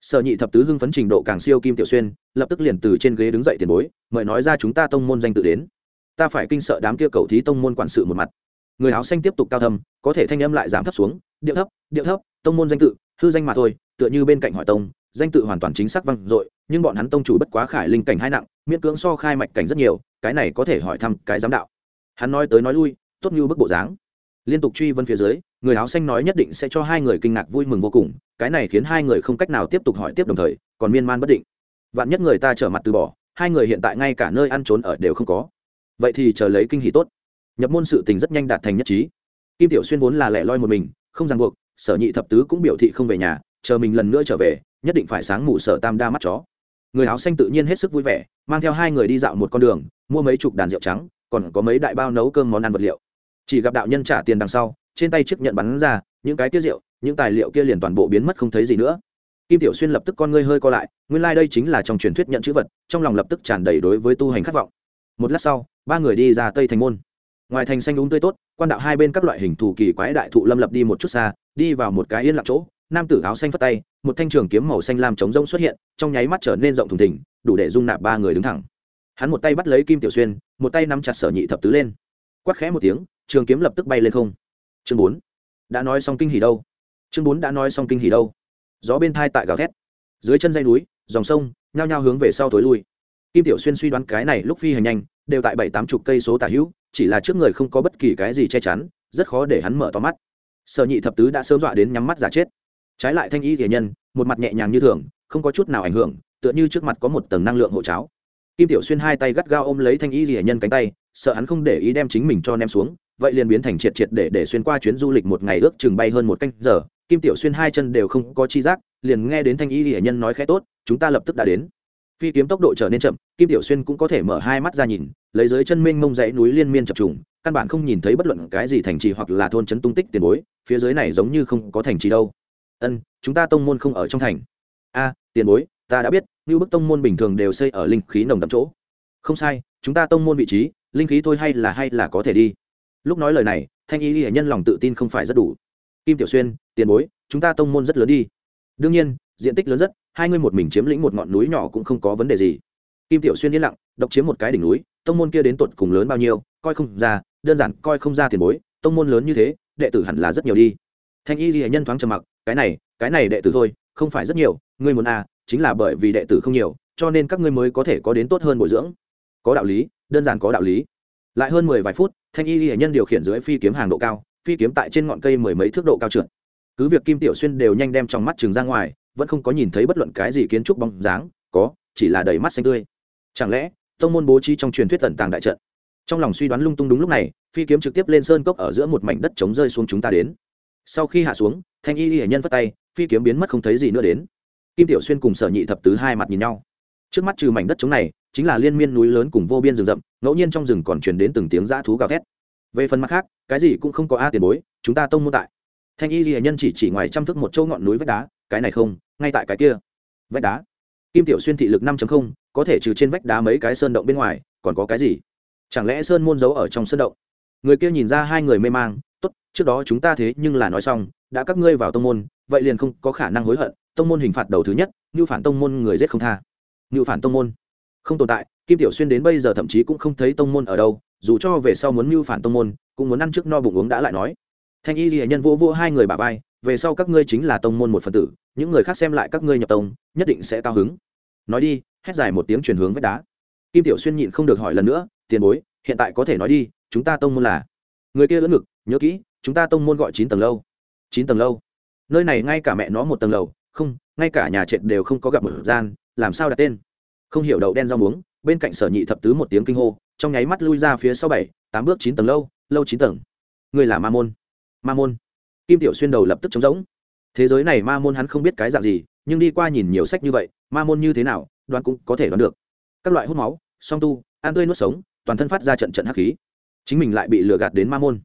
Sở nhị thập tứ hưng phấn trình độ càng siêu kim tiểu xuyên, lập tức liền từ trên ghế đứng dậy tiền bối, mời nói ra chúng ta tông môn danh tự đến. Ta phải kinh sợ đám kia cầu thí tông môn quản sự một mặt. Người áo xanh tiếp tục cao thâm, có thể thanh âm lại giảm thấp xuống, điệu thấp điệu thấp, tông môn danh tự, hư danh mà thôi, tựa như bên cạnh hỏi tông danh tự hoàn toàn chính xác vang dội, nhưng bọn hắn tông chủ bất quá khải linh cảnh hai nặng, miễn cưỡng so khai mạch cảnh rất nhiều, cái này có thể hỏi thăm cái giám đạo. Hắn nói tới nói lui, tốt như bức bộ dáng. Liên tục truy vấn phía dưới, người áo xanh nói nhất định sẽ cho hai người kinh ngạc vui mừng vô cùng, cái này khiến hai người không cách nào tiếp tục hỏi tiếp đồng thời, còn miên man bất định. Vạn nhất người ta trở mặt từ bỏ, hai người hiện tại ngay cả nơi ăn trốn ở đều không có. Vậy thì chờ lấy kinh hỷ tốt. Nhập môn sự tình rất nhanh đạt thành nhất trí. Kim tiểu xuyên vốn là lẻ loi một mình, không ràng buộc, sở nhị thập tứ cũng biểu thị không về nhà, chờ mình lần nữa trở về nhất định phải sáng mù sở tam đa mắt chó. Người áo xanh tự nhiên hết sức vui vẻ, mang theo hai người đi dạo một con đường, mua mấy chục đàn rượu trắng, còn có mấy đại bao nấu cơm món ăn vật liệu. Chỉ gặp đạo nhân trả tiền đằng sau, trên tay chiếc nhận bắn ra, những cái tiết rượu, những tài liệu kia liền toàn bộ biến mất không thấy gì nữa. Kim tiểu xuyên lập tức con ngươi hơi co lại, nguyên lai、like、đây chính là trong truyền thuyết nhận chữ vật, trong lòng lập tức tràn đầy đối với tu hành khát vọng. Một lát sau, ba người đi ra tây thành môn. Ngoài thành xanh đúng tươi tốt, quan đạo hai bên các loại hình thù kỳ quái đại thụ lâm lập đi một chút xa, đi vào một cái yên lặng chỗ nam tử áo xanh phất tay, một thanh trường kiếm màu xanh lam trống rông xuất hiện, trong nháy mắt trở nên rộng thùng thỉnh đủ để dung nạp ba người đứng thẳng. Hắn một tay bắt lấy kim tiểu xuyên, một tay nắm chặt sở nhị thập tứ lên. Quát khẽ một tiếng, trường kiếm lập tức bay lên không. Chương bốn. Đã nói xong kinh hỉ đâu? Chương bốn đã nói xong kinh hỉ đâu? Gió bên thai tại gào thét. Dưới chân dây núi, dòng sông, nhao nhao hướng về sau thối lui. Kim tiểu xuyên suy đoán cái này lúc phi hành nhanh, đều tại bảy tám chục cây số tả hữu, chỉ là trước người không có bất kỳ cái gì che chắn, rất khó để hắn mở to mắt. Sở nhị thập tứ đã sớm dọa đến nhắm mắt giả chết trái lại thanh y thể nhân, một mặt nhẹ nhàng như thường, không có chút nào ảnh hưởng, tựa như trước mặt có một tầng năng lượng hộ cháo. Kim tiểu xuyên hai tay gắt gao ôm lấy thanh y thể nhân cánh tay, sợ hắn không để ý đem chính mình cho ném xuống, vậy liền biến thành triệt triệt để để xuyên qua chuyến du lịch một ngày ước chừng bay hơn một canh giờ. Kim tiểu xuyên hai chân đều không có chi giác, liền nghe đến thanh y hệ nhân nói khẽ tốt, chúng ta lập tức đã đến. Phi kiếm tốc độ trở nên chậm, kim tiểu xuyên cũng có thể mở hai mắt ra nhìn, lấy dưới chân mênh mông dãy núi liên miên chập trùng, căn bản không nhìn thấy bất luận cái gì thành trì hoặc là thôn trấn tung tích tiền bối, phía dưới này giống như không có thành trì đâu ân, chúng ta tông môn không ở trong thành. A, tiền bối, ta đã biết, như bức tông môn bình thường đều xây ở linh khí nồng đậm chỗ. Không sai, chúng ta tông môn vị trí, linh khí thôi hay là hay là có thể đi. Lúc nói lời này, thanh y hệ nhân lòng tự tin không phải rất đủ. Kim tiểu xuyên, tiền bối, chúng ta tông môn rất lớn đi. Đương nhiên, diện tích lớn rất, hai ngươi một mình chiếm lĩnh một ngọn núi nhỏ cũng không có vấn đề gì. Kim tiểu xuyên yên lặng, độc chiếm một cái đỉnh núi, tông môn kia đến tột cùng lớn bao nhiêu, coi không ra, đơn giản coi không ra tiền bối, tông môn lớn như thế, đệ tử hẳn là rất nhiều đi. Thanh y hệ nhân thoáng trầm mặc cái này cái này đệ tử thôi, không phải rất nhiều, ngươi muốn à chính là bởi vì đệ tử không nhiều, cho nên các ngươi mới có thể có đến tốt hơn bồi dưỡng. Có đạo lý, đơn giản có đạo lý. Lại hơn mười vài phút, thanh y ghi nhân điều khiển dưới phi kiếm hàng độ cao, phi kiếm tại trên ngọn cây mười mấy thước độ cao trượt. Cứ việc kim tiểu xuyên đều nhanh đem trong mắt trường ra ngoài, vẫn không có nhìn thấy bất luận cái gì kiến trúc bóng dáng, có, chỉ là đầy mắt xanh tươi. Chẳng lẽ, tông môn bố trí trong truyền thuyết tận tàng đại trận? Trong lòng suy đoán lung tung đúng lúc này, phi kiếm trực tiếp lên sơn cốc ở giữa một mảnh đất trống rơi xuống chúng ta đến. Sau khi hạ xuống thanh y hiển nhân vất tay, phi kiếm biến mất không thấy gì nữa đến. Kim tiểu xuyên cùng sở nhị thập tứ hai mặt nhìn nhau. Trước mắt trừ mảnh đất trống này, chính là liên miên núi lớn cùng vô biên rừng rậm, ngẫu nhiên trong rừng còn truyền đến từng tiếng dã thú gào thét. Về phần mặt khác, cái gì cũng không có a tiền bối, chúng ta tông môn tại. Thanh y hiển nhân chỉ chỉ ngoài trăm thước một châu ngọn núi vách đá, cái này không, ngay tại cái kia. Vách đá. Kim tiểu xuyên thị lực năm có thể trừ trên vách đá mấy cái sơn động bên ngoài, còn có cái gì? Chẳng lẽ sơn môn giấu ở trong sơn động? Người kia nhìn ra hai người mê mang, tốt, trước đó chúng ta thế nhưng là nói xong đã các ngươi vào tông môn, vậy liền không có khả năng hối hận, tông môn hình phạt đầu thứ nhất như phản tông môn người giết không tha. Như phản tông môn, không tồn tại, kim tiểu xuyên đến bây giờ thậm chí cũng không thấy tông môn ở đâu, dù cho về sau muốn mưu phản tông môn, cũng muốn ăn trước no bụng uống đã lại nói. Thanh y ghi nhân vô vô hai người bà vai, về sau các ngươi chính là tông môn một phần tử, những người khác xem lại các ngươi nhập tông, nhất định sẽ cao hứng. Nói đi, hét dài một tiếng chuyển hướng vách đá. Kim tiểu xuyên nhịn không được hỏi lần nữa, tiền bối, hiện tại có thể nói đi, chúng ta tông môn là? Người kia lỡ ngực, nhớ kỹ, chúng ta tông môn gọi chín tầng lâu chín tầng lâu. Nơi này ngay cả mẹ nó một tầng lầu, không, ngay cả nhà trệt đều không có gặp một gian, làm sao đặt tên? Không hiểu đậu đen rau muống, bên cạnh sở nhị thập tứ một tiếng kinh hô, trong nháy mắt lui ra phía sau bảy, tám bước chín tầng lâu lâu chín tầng. Người là ma môn. Ma môn. Kim tiểu xuyên đầu lập tức trống rỗng. Thế giới này ma môn hắn không biết cái dạng gì, nhưng đi qua nhìn nhiều sách như vậy, ma môn như thế nào, đoán cũng có thể đoán được. Các loại hút máu, song tu, ăn tươi nuốt sống, toàn thân phát ra trận trận hắc khí. Chính mình lại bị lừa gạt đến ma môn.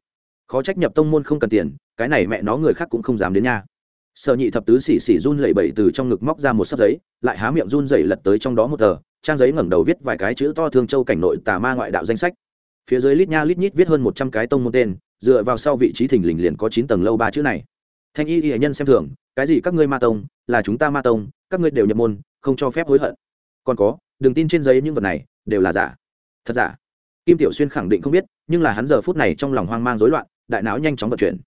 Khó trách nhập tông môn không cần tiền cái này mẹ nó người khác cũng không dám đến nha. Sở nhị thập tứ xỉ xỉ run lẩy bẩy từ trong ngực móc ra một sấp giấy, lại há miệng run dậy lật tới trong đó một tờ, trang giấy ngẩng đầu viết vài cái chữ to thương châu cảnh nội tà ma ngoại đạo danh sách. Phía dưới lít nha lít nhít viết hơn một trăm cái tông môn tên, dựa vào sau vị trí thình lình liền có chín tầng lâu ba chữ này. Thanh y y nhân xem thường, cái gì các ngươi ma tông, là chúng ta ma tông, các ngươi đều nhập môn, không cho phép hối hận. Còn có, đừng tin trên giấy những vật này, đều là giả. Thật giả? Kim tiểu xuyên khẳng định không biết, nhưng là hắn giờ phút này trong lòng hoang mang rối loạn, đại não nhanh chóng vận chuyển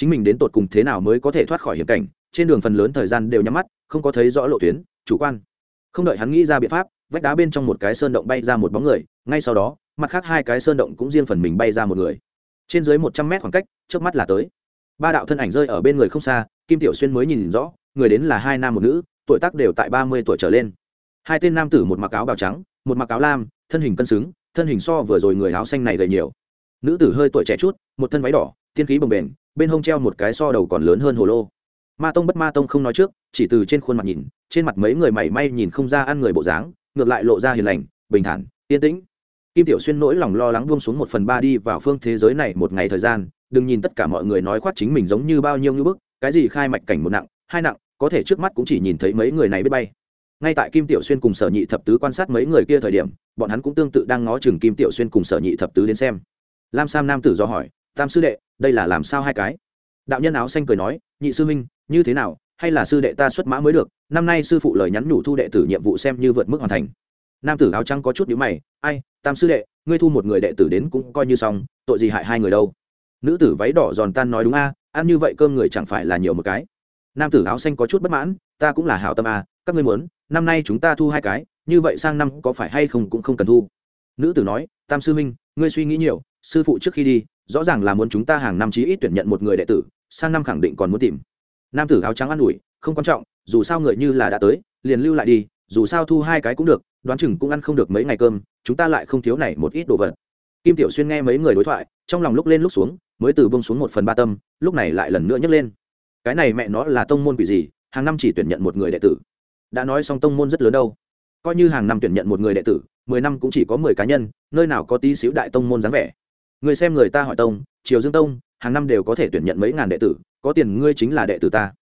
chính mình đến tột cùng thế nào mới có thể thoát khỏi hiểm cảnh, trên đường phần lớn thời gian đều nhắm mắt, không có thấy rõ lộ tuyến, chủ quan. Không đợi hắn nghĩ ra biện pháp, vách đá bên trong một cái sơn động bay ra một bóng người, ngay sau đó, mặt khác hai cái sơn động cũng riêng phần mình bay ra một người. Trên dưới một trăm mét khoảng cách trước mắt là tới. Ba đạo thân ảnh rơi ở bên người không xa, kim tiểu xuyên mới nhìn rõ, người đến là hai nam một nữ, tuổi tác đều tại ba mươi tuổi trở lên. Hai tên nam tử một mặc áo bào trắng, một mặc áo lam, thân hình cân xứng, thân hình so vừa rồi người áo xanh này gầy nhiều. Nữ tử hơi tuổi trẻ chút, một thân váy đỏ tiên khí bồng bềnh, bên hông treo một cái so đầu còn lớn hơn hồ lô. Ma tông bất ma tông không nói trước, chỉ từ trên khuôn mặt nhìn, trên mặt mấy người mảy may nhìn không ra ăn người bộ dáng, ngược lại lộ ra hiền lành, bình thản, yên tĩnh. Kim tiểu xuyên nỗi lòng lo lắng buông xuống một phần ba đi vào phương thế giới này một ngày thời gian, đừng nhìn tất cả mọi người nói khoát chính mình giống như bao nhiêu như bức, cái gì khai mạch cảnh một nặng, hai nặng, có thể trước mắt cũng chỉ nhìn thấy mấy người này biết bay. Ngay tại kim tiểu xuyên cùng sở nhị thập tứ quan sát mấy người kia thời điểm, bọn hắn cũng tương tự đang ngó chừng kim tiểu xuyên cùng sở nhị thập tứ đến xem. Lam sam nam tử do hỏi, tam sư đệ đây là làm sao hai cái? Đạo nhân áo xanh cười nói, nhị sư huynh, như thế nào? Hay là sư đệ ta xuất mã mới được, năm nay sư phụ lời nhắn nhủ thu đệ tử nhiệm vụ xem như vượt mức hoàn thành. Nam tử áo trắng có chút nhíu mày, ai, tam sư đệ, ngươi thu một người đệ tử đến cũng coi như xong, tội gì hại hai người đâu? Nữ tử váy đỏ giòn tan nói đúng a, ăn như vậy cơm người chẳng phải là nhiều một cái. Nam tử áo xanh có chút bất mãn, ta cũng là hảo tâm a, các ngươi muốn, năm nay chúng ta thu hai cái, như vậy sang năm có phải hay không cũng không cần thu? Nữ tử nói, tam sư huynh, ngươi suy nghĩ nhiều sư phụ trước khi đi, rõ ràng là muốn chúng ta hàng năm chí ít tuyển nhận một người đệ tử, sang năm khẳng định còn muốn tìm. Nam tử áo trắng an ủi, không quan trọng, dù sao người như là đã tới, liền lưu lại đi, dù sao thu hai cái cũng được, đoán chừng cũng ăn không được mấy ngày cơm, chúng ta lại không thiếu này một ít đồ vật. Kim tiểu xuyên nghe mấy người đối thoại, trong lòng lúc lên lúc xuống, mới từ bông xuống một phần ba tâm, lúc này lại lần nữa nhấc lên. Cái này mẹ nó là tông môn quỷ gì, hàng năm chỉ tuyển nhận một người đệ tử. Đã nói xong tông môn rất lớn đâu. Coi như hàng năm tuyển nhận một người đệ tử, mười năm cũng chỉ có mười cá nhân, nơi nào có tí xíu đại tông môn dáng vẻ người xem người ta hỏi tông, triều dương tông, hàng năm đều có thể tuyển nhận mấy ngàn đệ tử, có tiền ngươi chính là đệ tử ta.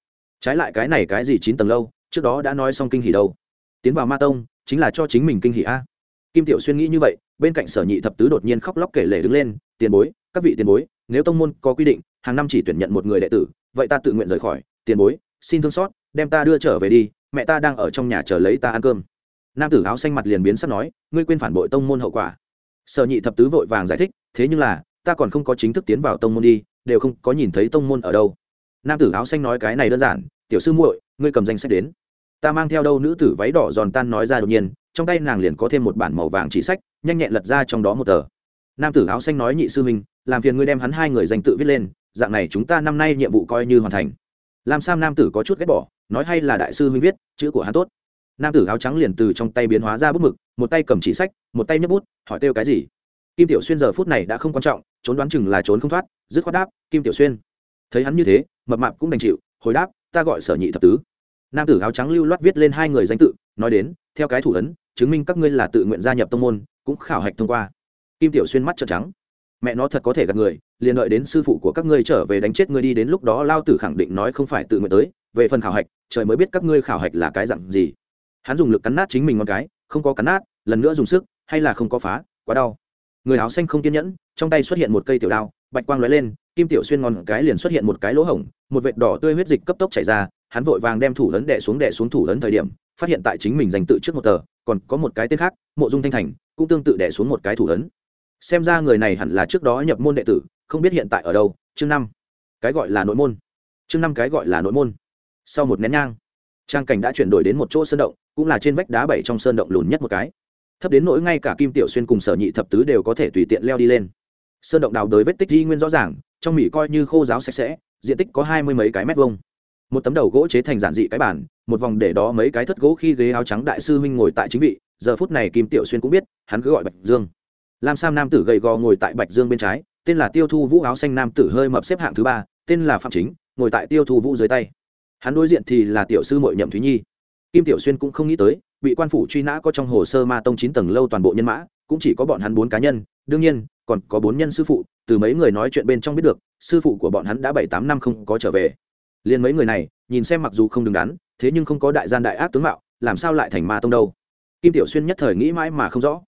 Trái lại cái này cái gì chín tầng lâu, trước đó đã nói xong kinh hỉ đâu. Tiến vào ma tông, chính là cho chính mình kinh hỉ a. Kim tiểu xuyên nghĩ như vậy, bên cạnh sở nhị thập tứ đột nhiên khóc lóc kể lể đứng lên, tiền bối, các vị tiền bối, nếu tông môn có quy định, hàng năm chỉ tuyển nhận một người đệ tử, vậy ta tự nguyện rời khỏi. Tiền bối, xin thương xót, đem ta đưa trở về đi, mẹ ta đang ở trong nhà chờ lấy ta ăn cơm. Nam tử áo xanh mặt liền biến sắp nói, ngươi quên phản bội tông môn hậu quả. Sở nhị thập tứ vội vàng giải thích thế nhưng là, ta còn không có chính thức tiến vào tông môn đi, đều không có nhìn thấy tông môn ở đâu. Nam tử áo xanh nói cái này đơn giản, tiểu sư muội, ngươi cầm danh sách đến. Ta mang theo đâu nữ tử váy đỏ giòn tan nói ra đột nhiên, trong tay nàng liền có thêm một bản màu vàng chỉ sách, nhanh nhẹn lật ra trong đó một tờ. Nam tử áo xanh nói, nhị sư huynh, làm phiền ngươi đem hắn hai người danh tự viết lên, dạng này chúng ta năm nay nhiệm vụ coi như hoàn thành. Làm sao nam tử có chút ghét bỏ, nói hay là đại sư huynh viết, chữ của hắn tốt. Nam tử áo trắng liền từ trong tay biến hóa ra bút mực, một tay cầm chỉ sách, một tay nhấp bút, hỏi kêu cái gì? Kim tiểu xuyên giờ phút này đã không quan trọng, trốn đoán chừng là trốn không thoát, dứt khoát đáp, kim tiểu xuyên. Thấy hắn như thế, mập mạp cũng đành chịu, hồi đáp, ta gọi sở nhị thập tứ. Nam tử áo trắng lưu loát viết lên hai người danh tự, nói đến, theo cái thủ ấn, chứng minh các ngươi là tự nguyện gia nhập tông môn, cũng khảo hạch thông qua. Kim tiểu xuyên mắt trợn trắng, mẹ nó thật có thể gặp người, liền đợi đến sư phụ của các ngươi trở về đánh chết ngươi đi, đến lúc đó lao tử khẳng định nói không phải tự nguyện tới, về phần khảo hạch, trời mới biết các ngươi khảo hạch là cái dặn gì. Hắn dùng lực cắn nát chính mình ngón cái, không có cắn nát, lần nữa dùng sức, hay là không có phá, quá đau người áo xanh không kiên nhẫn, trong tay xuất hiện một cây tiểu đao, bạch quang lóe lên, kim tiểu xuyên ngon cái liền xuất hiện một cái lỗ hổng, một vệt đỏ tươi huyết dịch cấp tốc chảy ra, hắn vội vàng đem thủ lớn đè xuống đè xuống thủ lớn thời điểm, phát hiện tại chính mình dành tự trước một tờ, còn có một cái tên khác, mộ dung thanh thành, cũng tương tự đẻ xuống một cái thủ lớn. xem ra người này hẳn là trước đó nhập môn đệ tử, không biết hiện tại ở đâu, chương năm. Cái gọi là nội môn. Chương năm cái gọi là nội môn. Sau một nén nhang, trang cảnh đã chuyển đổi đến một chỗ sơn động, cũng là trên vách đá bảy trong sơn động lùn nhất một cái thấp đến nỗi ngay cả kim tiểu xuyên cùng sở nhị thập tứ đều có thể tùy tiện leo đi lên. Sơn động đào đới vết tích di nguyên rõ ràng, trong mỹ coi như khô giáo sạch sẽ, diện tích có hai mươi mấy cái mét vuông. Một tấm đầu gỗ chế thành giản dị cái bản một vòng để đó mấy cái thất gỗ khi ghế áo trắng đại sư huynh ngồi tại chính vị, giờ phút này kim tiểu xuyên cũng biết, hắn cứ gọi bạch dương. Lam sam nam tử gầy gò ngồi tại bạch dương bên trái, tên là tiêu thu vũ áo xanh nam tử hơi mập xếp hạng thứ ba, tên là phạm chính, ngồi tại tiêu thu vũ dưới tay. Hắn đối diện thì là tiểu sư mội nhậm thúy nhi. Kim tiểu xuyên cũng không nghĩ tới bị quan phủ truy nã có trong hồ sơ ma tông chín tầng lâu toàn bộ nhân mã, cũng chỉ có bọn hắn bốn cá nhân. Đương nhiên, còn có bốn nhân sư phụ, từ mấy người nói chuyện bên trong biết được, sư phụ của bọn hắn đã bảy tám năm không có trở về. Liền mấy người này, nhìn xem mặc dù không đứng đắn, thế nhưng không có đại gian đại ác tướng mạo, làm sao lại thành ma tông đâu? Kim tiểu xuyên nhất thời nghĩ mãi mà không rõ.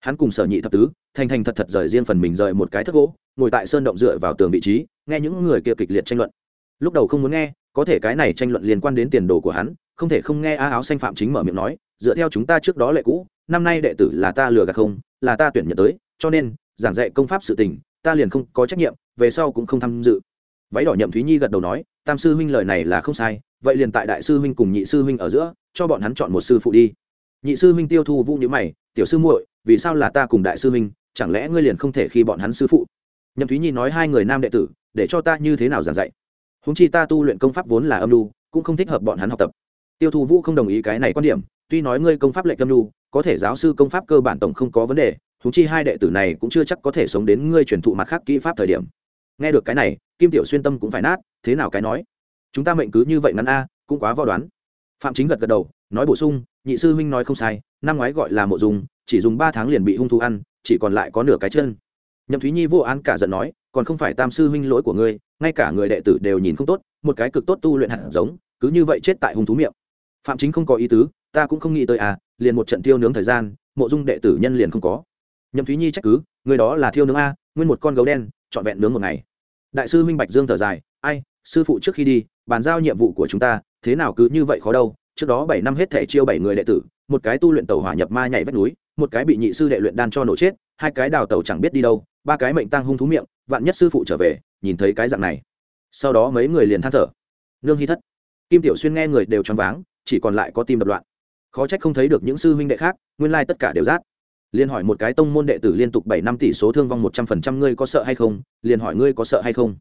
Hắn cùng sở nhị thập tứ, thành thành thật thật rời riêng phần mình rời một cái thất gỗ, ngồi tại sơn động dựa vào tường vị trí, nghe những người kia kịch liệt tranh luận. Lúc đầu không muốn nghe, có thể cái này tranh luận liên quan đến tiền đồ của hắn, không thể không nghe a áo xanh phạm chính mở miệng nói dựa theo chúng ta trước đó lệ cũ, năm nay đệ tử là ta lừa gạt không, là ta tuyển nhận tới, cho nên, giảng dạy công pháp sự tình, ta liền không có trách nhiệm, về sau cũng không tham dự. Váy đỏ nhậm thúy nhi gật đầu nói, tam sư huynh lời này là không sai, vậy liền tại đại sư huynh cùng nhị sư huynh ở giữa, cho bọn hắn chọn một sư phụ đi. Nhị sư huynh tiêu thu vũ nhữ mày, tiểu sư muội, vì sao là ta cùng đại sư huynh, chẳng lẽ ngươi liền không thể khi bọn hắn sư phụ? Nhậm thúy nhi nói hai người nam đệ tử, để cho ta như thế nào giảng dạy? Húng chi ta tu luyện công pháp vốn là âm lưu cũng không thích hợp bọn hắn học tập. Tiêu thu vũ không đồng ý cái này quan điểm tuy nói ngươi công pháp lệnh tâm nhu, có thể giáo sư công pháp cơ bản tổng không có vấn đề húng chi hai đệ tử này cũng chưa chắc có thể sống đến ngươi truyền thụ mặt khác kỹ pháp thời điểm. Nghe được cái này, kim tiểu xuyên tâm cũng phải nát, thế nào cái nói? Chúng ta mệnh cứ như vậy ngắn a, cũng quá vo đoán. Phạm chính gật gật đầu, nói bổ sung, nhị sư huynh nói không sai, năm ngoái gọi là mộ dùng, chỉ dùng ba tháng liền bị hung thú ăn, chỉ còn lại có nửa cái chân. Nhậm thúy nhi vô án cả giận nói, còn không phải tam sư huynh lỗi của ngươi, ngay cả người đệ tử đều nhìn không tốt, một cái cực tốt tu luyện hạt giống, cứ như vậy chết tại hung thú miệng. Phạm chính không có ý tứ ta cũng không nghĩ tới à liền một trận tiêu nướng thời gian, mộ dung đệ tử nhân liền không có. Nhậm thúy nhi trách cứ, người đó là thiêu nướng a, nguyên một con gấu đen, trọn vẹn nướng một ngày. Đại sư minh bạch dương thở dài, ai, sư phụ trước khi đi, bàn giao nhiệm vụ của chúng ta, thế nào cứ như vậy khó đâu, trước đó bảy năm hết thể chiêu bảy người đệ tử, một cái tu luyện tàu hỏa nhập ma nhảy vách núi, một cái bị nhị sư đệ luyện đan cho nổ chết, hai cái đào tàu chẳng biết đi đâu, ba cái mệnh tăng hung thú miệng, vạn nhất sư phụ trở về, nhìn thấy cái dạng này. Sau đó mấy người liền than thở. Nương hy thất. Kim tiểu xuyên nghe người đều choáng váng, chỉ còn lại có tim đập loạn khó trách không thấy được những sư huynh đệ khác, nguyên lai tất cả đều rát. Liền hỏi một cái tông môn đệ tử liên tục bảy năm tỷ số thương vong một trăm phần trăm, ngươi có sợ hay không? Liền hỏi ngươi có sợ hay không?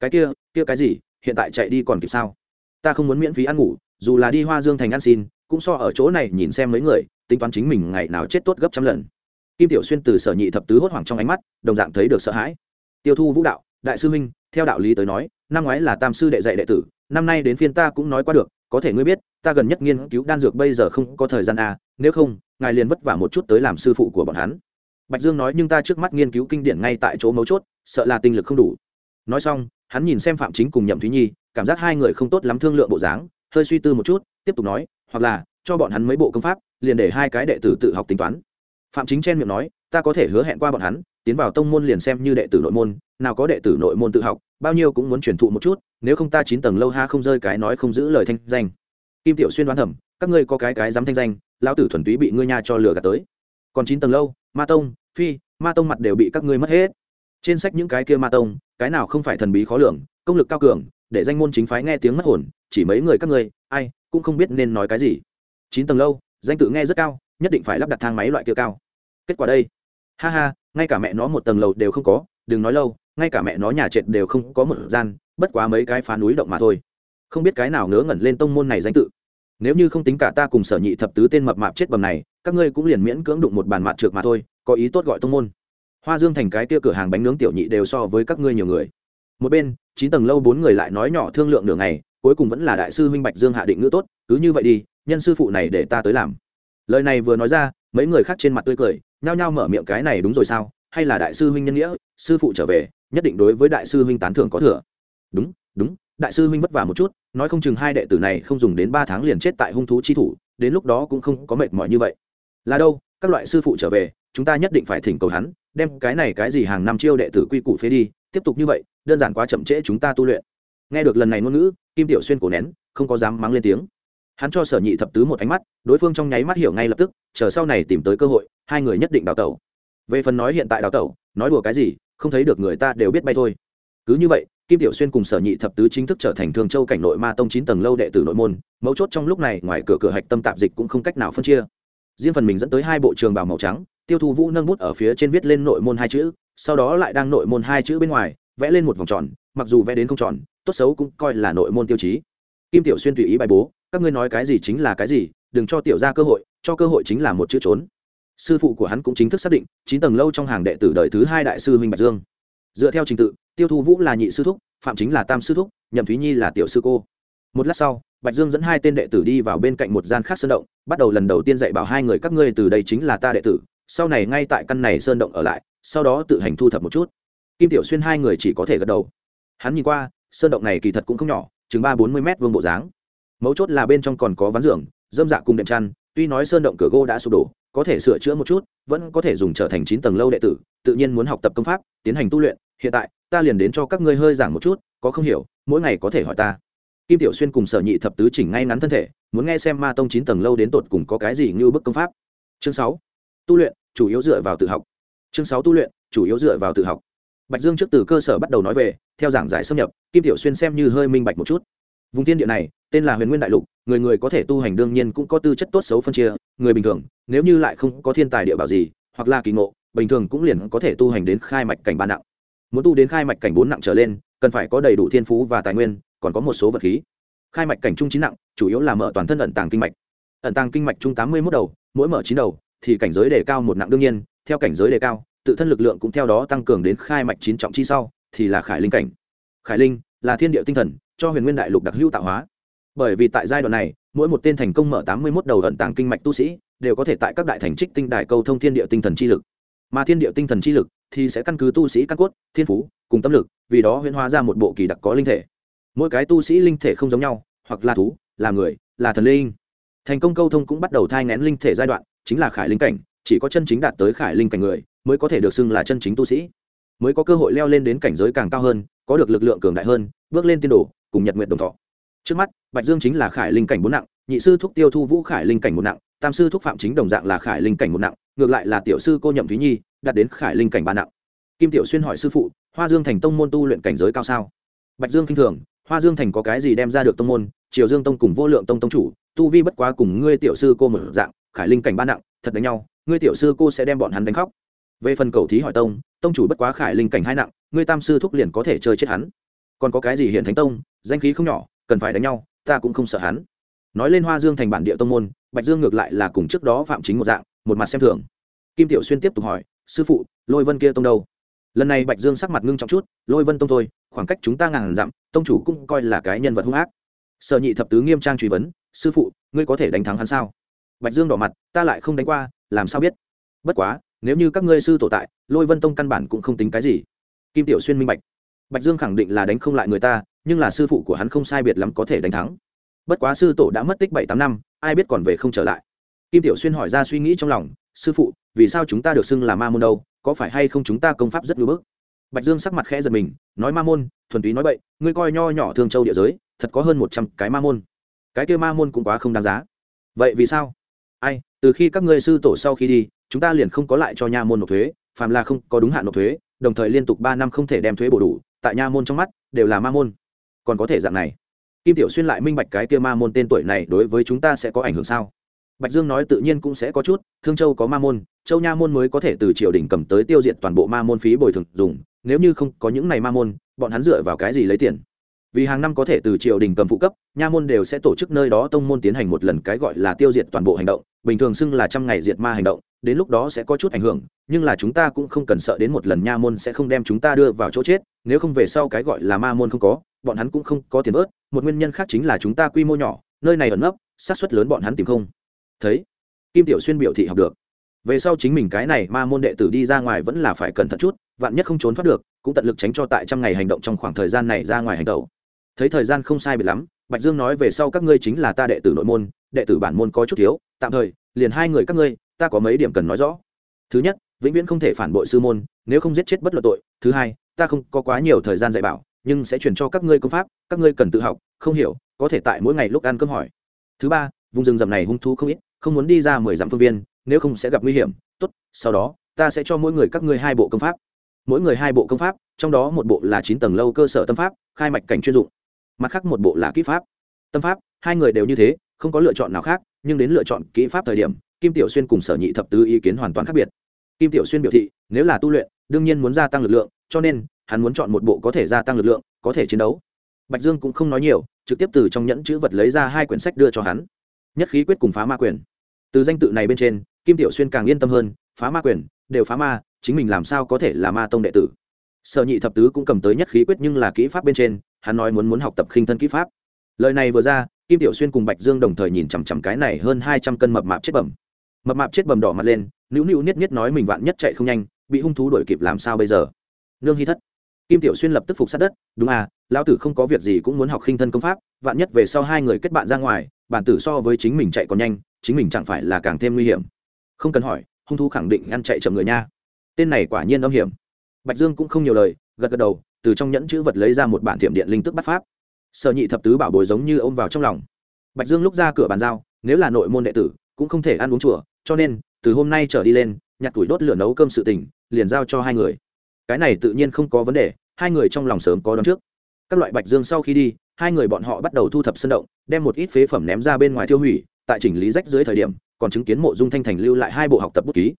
Cái kia kia cái gì? Hiện tại chạy đi còn kịp sao? Ta không muốn miễn phí ăn ngủ, dù là đi hoa dương thành ăn xin, cũng so ở chỗ này nhìn xem mấy người, tính toán chính mình ngày nào chết tốt gấp trăm lần. Kim tiểu xuyên từ sở nhị thập tứ hốt hoảng trong ánh mắt, đồng dạng thấy được sợ hãi. Tiêu thu vũ đạo, đại sư huynh, theo đạo lý tới nói, năm ngoái là tam sư đệ dạy đệ tử, năm nay đến phiên ta cũng nói qua được, có thể ngươi biết ta gần nhất nghiên cứu đan dược bây giờ không có thời gian à, nếu không ngài liền vất vả một chút tới làm sư phụ của bọn hắn. Bạch dương nói nhưng ta trước mắt nghiên cứu kinh điển ngay tại chỗ mấu chốt sợ là tinh lực không đủ. Nói xong hắn nhìn xem phạm chính cùng nhậm thúy nhi cảm giác hai người không tốt lắm thương lượng bộ dáng hơi suy tư một chút tiếp tục nói hoặc là cho bọn hắn mấy bộ công pháp liền để hai cái đệ tử tự học tính toán. Phạm chính chen miệng nói ta có thể hứa hẹn qua bọn hắn tiến vào tông môn liền xem như đệ tử nội môn nào có đệ tử nội môn tự học bao nhiêu cũng muốn truyền thụ một chút nếu không ta chín tầng lâu ha không rơi cái nói không giữ lời thanh danh kim tiểu xuyên đoán thẩm các ngươi có cái cái dám thanh danh, lão tử thuần túy bị ngươi nhà cho lừa gạt tới. Còn chín tầng lâu, ma tông, phi, ma tông mặt đều bị các ngươi mất hết. Trên sách những cái kia ma tông, cái nào không phải thần bí khó lường, công lực cao cường, để danh môn chính phái nghe tiếng mất hồn, chỉ mấy người các ngươi, ai, cũng không biết nên nói cái gì. Chín tầng lâu, danh tự nghe rất cao, nhất định phải lắp đặt thang máy loại kia cao. Kết quả đây. Ha ha, ngay cả mẹ nó một tầng lầu đều không có, đừng nói lâu, ngay cả mẹ nó nhà trệt đều không có một gian, bất quá mấy cái phá núi động mà thôi không biết cái nào ngớ ngẩn lên tông môn này danh tự. Nếu như không tính cả ta cùng sở nhị thập tứ tên mập mạp chết bầm này, các ngươi cũng liền miễn cưỡng đụng một bàn mạt trượt mà thôi, có ý tốt gọi tông môn. Hoa dương thành cái kia cửa hàng bánh nướng tiểu nhị đều so với các ngươi nhiều người. Một bên, chín tầng lâu bốn người lại nói nhỏ thương lượng nửa ngày, cuối cùng vẫn là đại sư minh bạch dương hạ định ngữ tốt, cứ như vậy đi, nhân sư phụ này để ta tới làm. Lời này vừa nói ra, mấy người khác trên mặt tươi cười, nhao nhao mở miệng cái này đúng rồi sao, hay là đại sư huynh nhân nghĩa, sư phụ trở về, nhất định đối với đại sư huynh tán thưởng có thừa. Đúng đúng đại sư huynh vất vả một chút, nói không chừng hai đệ tử này không dùng đến ba tháng liền chết tại hung thú chi thủ, đến lúc đó cũng không có mệt mỏi như vậy. Là đâu, các loại sư phụ trở về, chúng ta nhất định phải thỉnh cầu hắn, đem cái này cái gì hàng năm chiêu đệ tử quy củ phế đi, tiếp tục như vậy, đơn giản quá chậm trễ chúng ta tu luyện. Nghe được lần này ngôn ngữ, kim tiểu xuyên cổ nén, không có dám mắng lên tiếng. Hắn cho sở nhị thập tứ một ánh mắt, đối phương trong nháy mắt hiểu ngay lập tức, chờ sau này tìm tới cơ hội, hai người nhất định đào tẩu. Về phần nói hiện tại đào tẩu, nói đùa cái gì, không thấy được người ta đều biết bay thôi. Cứ như vậy kim tiểu xuyên cùng sở nhị thập tứ chính thức trở thành Thương châu cảnh nội ma tông chín tầng lâu đệ tử nội môn, mấu chốt trong lúc này, ngoài cửa cửa hạch tâm tạp dịch cũng không cách nào phân chia. Riêng phần mình dẫn tới hai bộ trường bào màu trắng, tiêu thu vũ nâng bút ở phía trên viết lên nội môn hai chữ, sau đó lại đang nội môn hai chữ bên ngoài, vẽ lên một vòng tròn, mặc dù vẽ đến không tròn, tốt xấu cũng coi là nội môn tiêu chí. Kim tiểu xuyên tùy ý bài bố, các ngươi nói cái gì chính là cái gì, đừng cho tiểu ra cơ hội, cho cơ hội chính là một chữ trốn. Sư phụ của hắn cũng chính thức xác định, chín tầng lâu trong hàng đệ tử đời thứ hai đại sư huynh bạch dương. Dựa theo trình tự tiêu thu vũ là nhị sư thúc, phạm chính là tam sư thúc, nhậm thúy nhi là tiểu sư cô. Một lát sau, bạch dương dẫn hai tên đệ tử đi vào bên cạnh một gian khác sơn động, bắt đầu lần đầu tiên dạy bảo hai người các ngươi từ đây chính là ta đệ tử, sau này ngay tại căn này sơn động ở lại, sau đó tự hành thu thập một chút. Kim tiểu xuyên hai người chỉ có thể gật đầu. Hắn nhìn qua, sơn động này kỳ thật cũng không nhỏ, chừng ba bốn mươi m vương bộ dáng. Mấu chốt là bên trong còn có ván giường, dâm dạ cùng đệm chăn, tuy nói sơn động cửa gỗ đã sụp đổ, có thể sửa chữa một chút, vẫn có thể dùng trở thành chín tầng lâu đệ tử, tự nhiên muốn học tập công pháp, tiến hành tu luyện hiện tại, ta liền đến cho các ngươi hơi giảng một chút, có không hiểu, mỗi ngày có thể hỏi ta. Kim tiểu xuyên cùng sở nhị thập tứ chỉnh ngay ngắn thân thể, muốn nghe xem ma tông chín tầng lâu đến tột cùng có cái gì như bức công pháp. Chương sáu, tu luyện, chủ yếu dựa vào tự học. Chương sáu, tu luyện, chủ yếu dựa vào tự học. Bạch dương trước từ cơ sở bắt đầu nói về, theo giảng giải xâm nhập, kim tiểu xuyên xem như hơi minh bạch một chút. Vùng tiên địa này, tên là huyền nguyên đại lục, người người có thể tu hành đương nhiên cũng có tư chất tốt xấu phân chia, người bình thường, nếu như lại không có thiên tài địa bảo gì, hoặc là kỳ ngộ, bình thường cũng liền có thể tu hành đến khai mạch cảnh ba nặng muốn tu đến khai mạch cảnh bốn nặng trở lên, cần phải có đầy đủ thiên phú và tài nguyên, còn có một số vật khí. Khai mạch cảnh trung chín nặng, chủ yếu là mở toàn thân ẩn tàng kinh mạch. Ẩn tàng kinh mạch trung tám mươi mốt đầu, mỗi mở chín đầu, thì cảnh giới đề cao một nặng đương nhiên, theo cảnh giới đề cao, tự thân lực lượng cũng theo đó tăng cường đến khai mạch chín trọng chi sau, thì là khải linh cảnh. Khải linh là thiên địa tinh thần, cho huyền nguyên đại lục đặc hữu tạo hóa. Bởi vì tại giai đoạn này, mỗi một tên thành công mở tám mươi mốt đầu ẩn tàng kinh mạch tu sĩ, đều có thể tại các đại thành trích tinh đại câu thông thiên địa tinh thần chi lực. Mà thiên địa tinh thần chi lực thì sẽ căn cứ tu sĩ căn cốt, thiên phú, cùng tâm lực, vì đó huyễn hóa ra một bộ kỳ đặc có linh thể. Mỗi cái tu sĩ linh thể không giống nhau, hoặc là thú, là người, là thần linh. Thành công câu thông cũng bắt đầu thai ngén linh thể giai đoạn, chính là khải linh cảnh, chỉ có chân chính đạt tới khải linh cảnh người, mới có thể được xưng là chân chính tu sĩ. Mới có cơ hội leo lên đến cảnh giới càng cao hơn, có được lực lượng cường đại hơn, bước lên tiên đồ, cùng nhật nguyện đồng thọ. Trước mắt, bạch dương chính là khải linh cảnh bốn nặng, nhị sư thúc tiêu thu vũ khải linh cảnh một nặng, tam sư thúc phạm chính đồng dạng là khải linh cảnh một nặng, ngược lại là tiểu sư cô nhậm thúy nhi đạt đến khải linh cảnh ba nặng. Kim tiểu xuyên hỏi sư phụ, hoa dương thành tông môn tu luyện cảnh giới cao sao? Bạch dương k i n h thường, hoa dương thành có cái gì đem ra được tông môn? Triều dương tông cùng vô lượng tông tông chủ, tu vi bất quá cùng ngươi tiểu sư cô một dạng, khải linh cảnh ba nặng, thật đánh nhau, ngươi tiểu sư cô sẽ đem bọn hắn đánh khóc. Về phần cầu thí hỏi tông tông chủ bất quá khải linh cảnh hai nặng, ngươi tam sư thúc liền có thể chơi chết hắn. Còn có cái gì hiện thánh tông, danh khí không nhỏ, cần phải đánh nhau, ta cũng không sợ hắn. Nói lên hoa dương thành bản địa tông môn, bạch dương ngược lại là cùng trước đó phạm chính một dạng, một mặt xem thường. Kim tiểu xuyên tiếp tục hỏi sư phụ, lôi vân kia tông đâu? Lần này bạch dương sắc mặt ngưng trọng chút, lôi vân tông thôi, khoảng cách chúng ta ngàn dặm, tông chủ cũng coi là cái nhân vật hung ác. Sợ nhị thập tứ nghiêm trang truy vấn, sư phụ, ngươi có thể đánh thắng hắn sao? Bạch dương đỏ mặt, ta lại không đánh qua, làm sao biết? Bất quá, nếu như các ngươi sư tổ tại, lôi vân tông căn bản cũng không tính cái gì. Kim tiểu xuyên minh bạch. Bạch dương khẳng định là đánh không lại người ta, nhưng là sư phụ của hắn không sai biệt lắm có thể đánh thắng. Bất quá sư tổ đã mất tích bảy tám năm, ai biết còn về không trở lại. Kim tiểu xuyên hỏi ra suy nghĩ trong lòng sư phụ, vì sao chúng ta được xưng là ma môn đâu? Có phải hay không chúng ta công pháp rất ngưỡng bức? Bạch dương sắc mặt khẽ giật mình, nói, ma môn, thuần túy nói bậy, ngươi coi nho nhỏ thương châu địa giới, thật có hơn một trăm cái ma môn. Cái kia ma môn cũng quá không đáng giá. Vậy vì sao? Ai, từ khi các ngươi sư tổ sau khi đi, chúng ta liền không có lại cho nha môn nộp thuế, phàm là không có đúng hạn nộp thuế, đồng thời liên tục ba năm không thể đem thuế bổ đủ, tại nha môn trong mắt, đều là ma môn. Còn có thể dạng này? Kim tiểu xuyên lại minh bạch cái kia ma môn tên tuổi này đối với chúng ta sẽ có ảnh hưởng sao? Bạch dương nói tự nhiên cũng sẽ có chút thương châu có ma môn, châu nha môn mới có thể từ triều đình cầm tới tiêu diệt toàn bộ ma môn phí bồi thường dùng, nếu như không có những này ma môn, bọn hắn dựa vào cái gì lấy tiền? Vì hàng năm có thể từ triều đình cầm phụ cấp, nha môn đều sẽ tổ chức nơi đó tông môn tiến hành một lần cái gọi là tiêu diệt toàn bộ hành động, bình thường xưng là trăm ngày diệt ma hành động, đến lúc đó sẽ có chút ảnh hưởng, nhưng là chúng ta cũng không cần sợ đến một lần nha môn sẽ không đem chúng ta đưa vào chỗ chết, nếu không về sau cái gọi là ma môn không có, bọn hắn cũng không có tiền vớt, một nguyên nhân khác chính là chúng ta quy mô nhỏ, nơi này ẩn nấp sát suất lớn bọn hắn tìm không. Thấy kim tiểu xuyên biểu thị học được. Về sau chính mình cái này ma môn đệ tử đi ra ngoài vẫn là phải cẩn thận chút, vạn nhất không trốn thoát được, cũng tận lực tránh cho tại trăm ngày hành động trong khoảng thời gian này ra ngoài hành động. Thấy thời gian không sai biệt lắm, bạch dương nói về sau các ngươi chính là ta đệ tử nội môn, đệ tử bản môn có chút thiếu, tạm thời, liền hai người các ngươi, ta có mấy điểm cần nói rõ. Thứ nhất, vĩnh viễn không thể phản bội sư môn, nếu không giết chết bất luận tội. Thứ hai, ta không có quá nhiều thời gian dạy bảo, nhưng sẽ truyền cho các ngươi công pháp, các ngươi cần tự học, không hiểu, có thể tại mỗi ngày lúc ăn cơm hỏi. Thứ ba, vùng rừng rậm này hung thú không ít không muốn đi ra mười dặm phương viên, nếu không sẽ gặp nguy hiểm. Tốt, sau đó, ta sẽ cho mỗi người các ngươi hai bộ công pháp. Mỗi người hai bộ công pháp, trong đó một bộ là chín tầng lâu cơ sở tâm pháp, khai mạch cảnh chuyên dụng. Mặt khác một bộ là kỹ pháp. Tâm pháp, hai người đều như thế, không có lựa chọn nào khác, nhưng đến lựa chọn kỹ pháp thời điểm, kim tiểu xuyên cùng sở nhị thập tứ ý kiến hoàn toàn khác biệt. Kim tiểu xuyên biểu thị, nếu là tu luyện, đương nhiên muốn gia tăng lực lượng, cho nên, hắn muốn chọn một bộ có thể gia tăng lực lượng, có thể chiến đấu. Bạch dương cũng không nói nhiều, trực tiếp từ trong nhẫn chữ vật lấy ra hai quyển sách đưa cho hắn nhất khí quyết cùng phá ma quyền. Từ danh tự này bên trên, kim tiểu xuyên càng yên tâm hơn, phá ma quyền, đều phá ma, chính mình làm sao có thể là ma tông đệ tử? Sở nhị thập tứ cũng cầm tới nhất khí quyết nhưng là kỹ pháp bên trên, hắn nói muốn muốn học tập khinh thân kỹ pháp. Lời này vừa ra, kim tiểu xuyên cùng bạch dương đồng thời nhìn chằm chằm cái này hơn hai trăm cân mập mạp chết bẩm. Mập mạp chết bầm đỏ mặt lên, nữu nữu niết niết nói mình vạn nhất chạy không nhanh, bị hung thú đuổi kịp làm sao bây giờ? Nương hy thất. Kim tiểu xuyên lập tức phục sát đất, đúng à lão tử không có việc gì cũng muốn học khinh thân công pháp, vạn nhất về sau hai người kết bạn ra ngoài bản tử so với chính mình chạy còn nhanh, chính mình chẳng phải là càng thêm nguy hiểm. Không cần hỏi, hung thú khẳng định ngăn chạy chậm người nha. Tên này quả nhiên âm hiểm. Bạch dương cũng không nhiều lời, gật gật đầu, từ trong nhẫn chữ vật lấy ra một bản thiểm điện linh tức bắt pháp. Sở nhị thập tứ bảo bồi giống như ôm vào trong lòng. Bạch dương lúc ra cửa bàn giao, nếu là nội môn đệ tử, cũng không thể ăn uống chùa, cho nên, từ hôm nay trở đi lên, nhặt tuổi đốt lửa nấu cơm sự tình, liền giao cho hai người. Cái này tự nhiên không có vấn đề, hai người trong lòng sớm có đón trước các loại bạch dương sau khi đi, hai người bọn họ bắt đầu thu thập sân động, đem một ít phế phẩm ném ra bên ngoài tiêu hủy, tại chỉnh lý rách dưới thời điểm, còn chứng kiến mộ dung thanh thành lưu lại hai bộ học tập bút ký.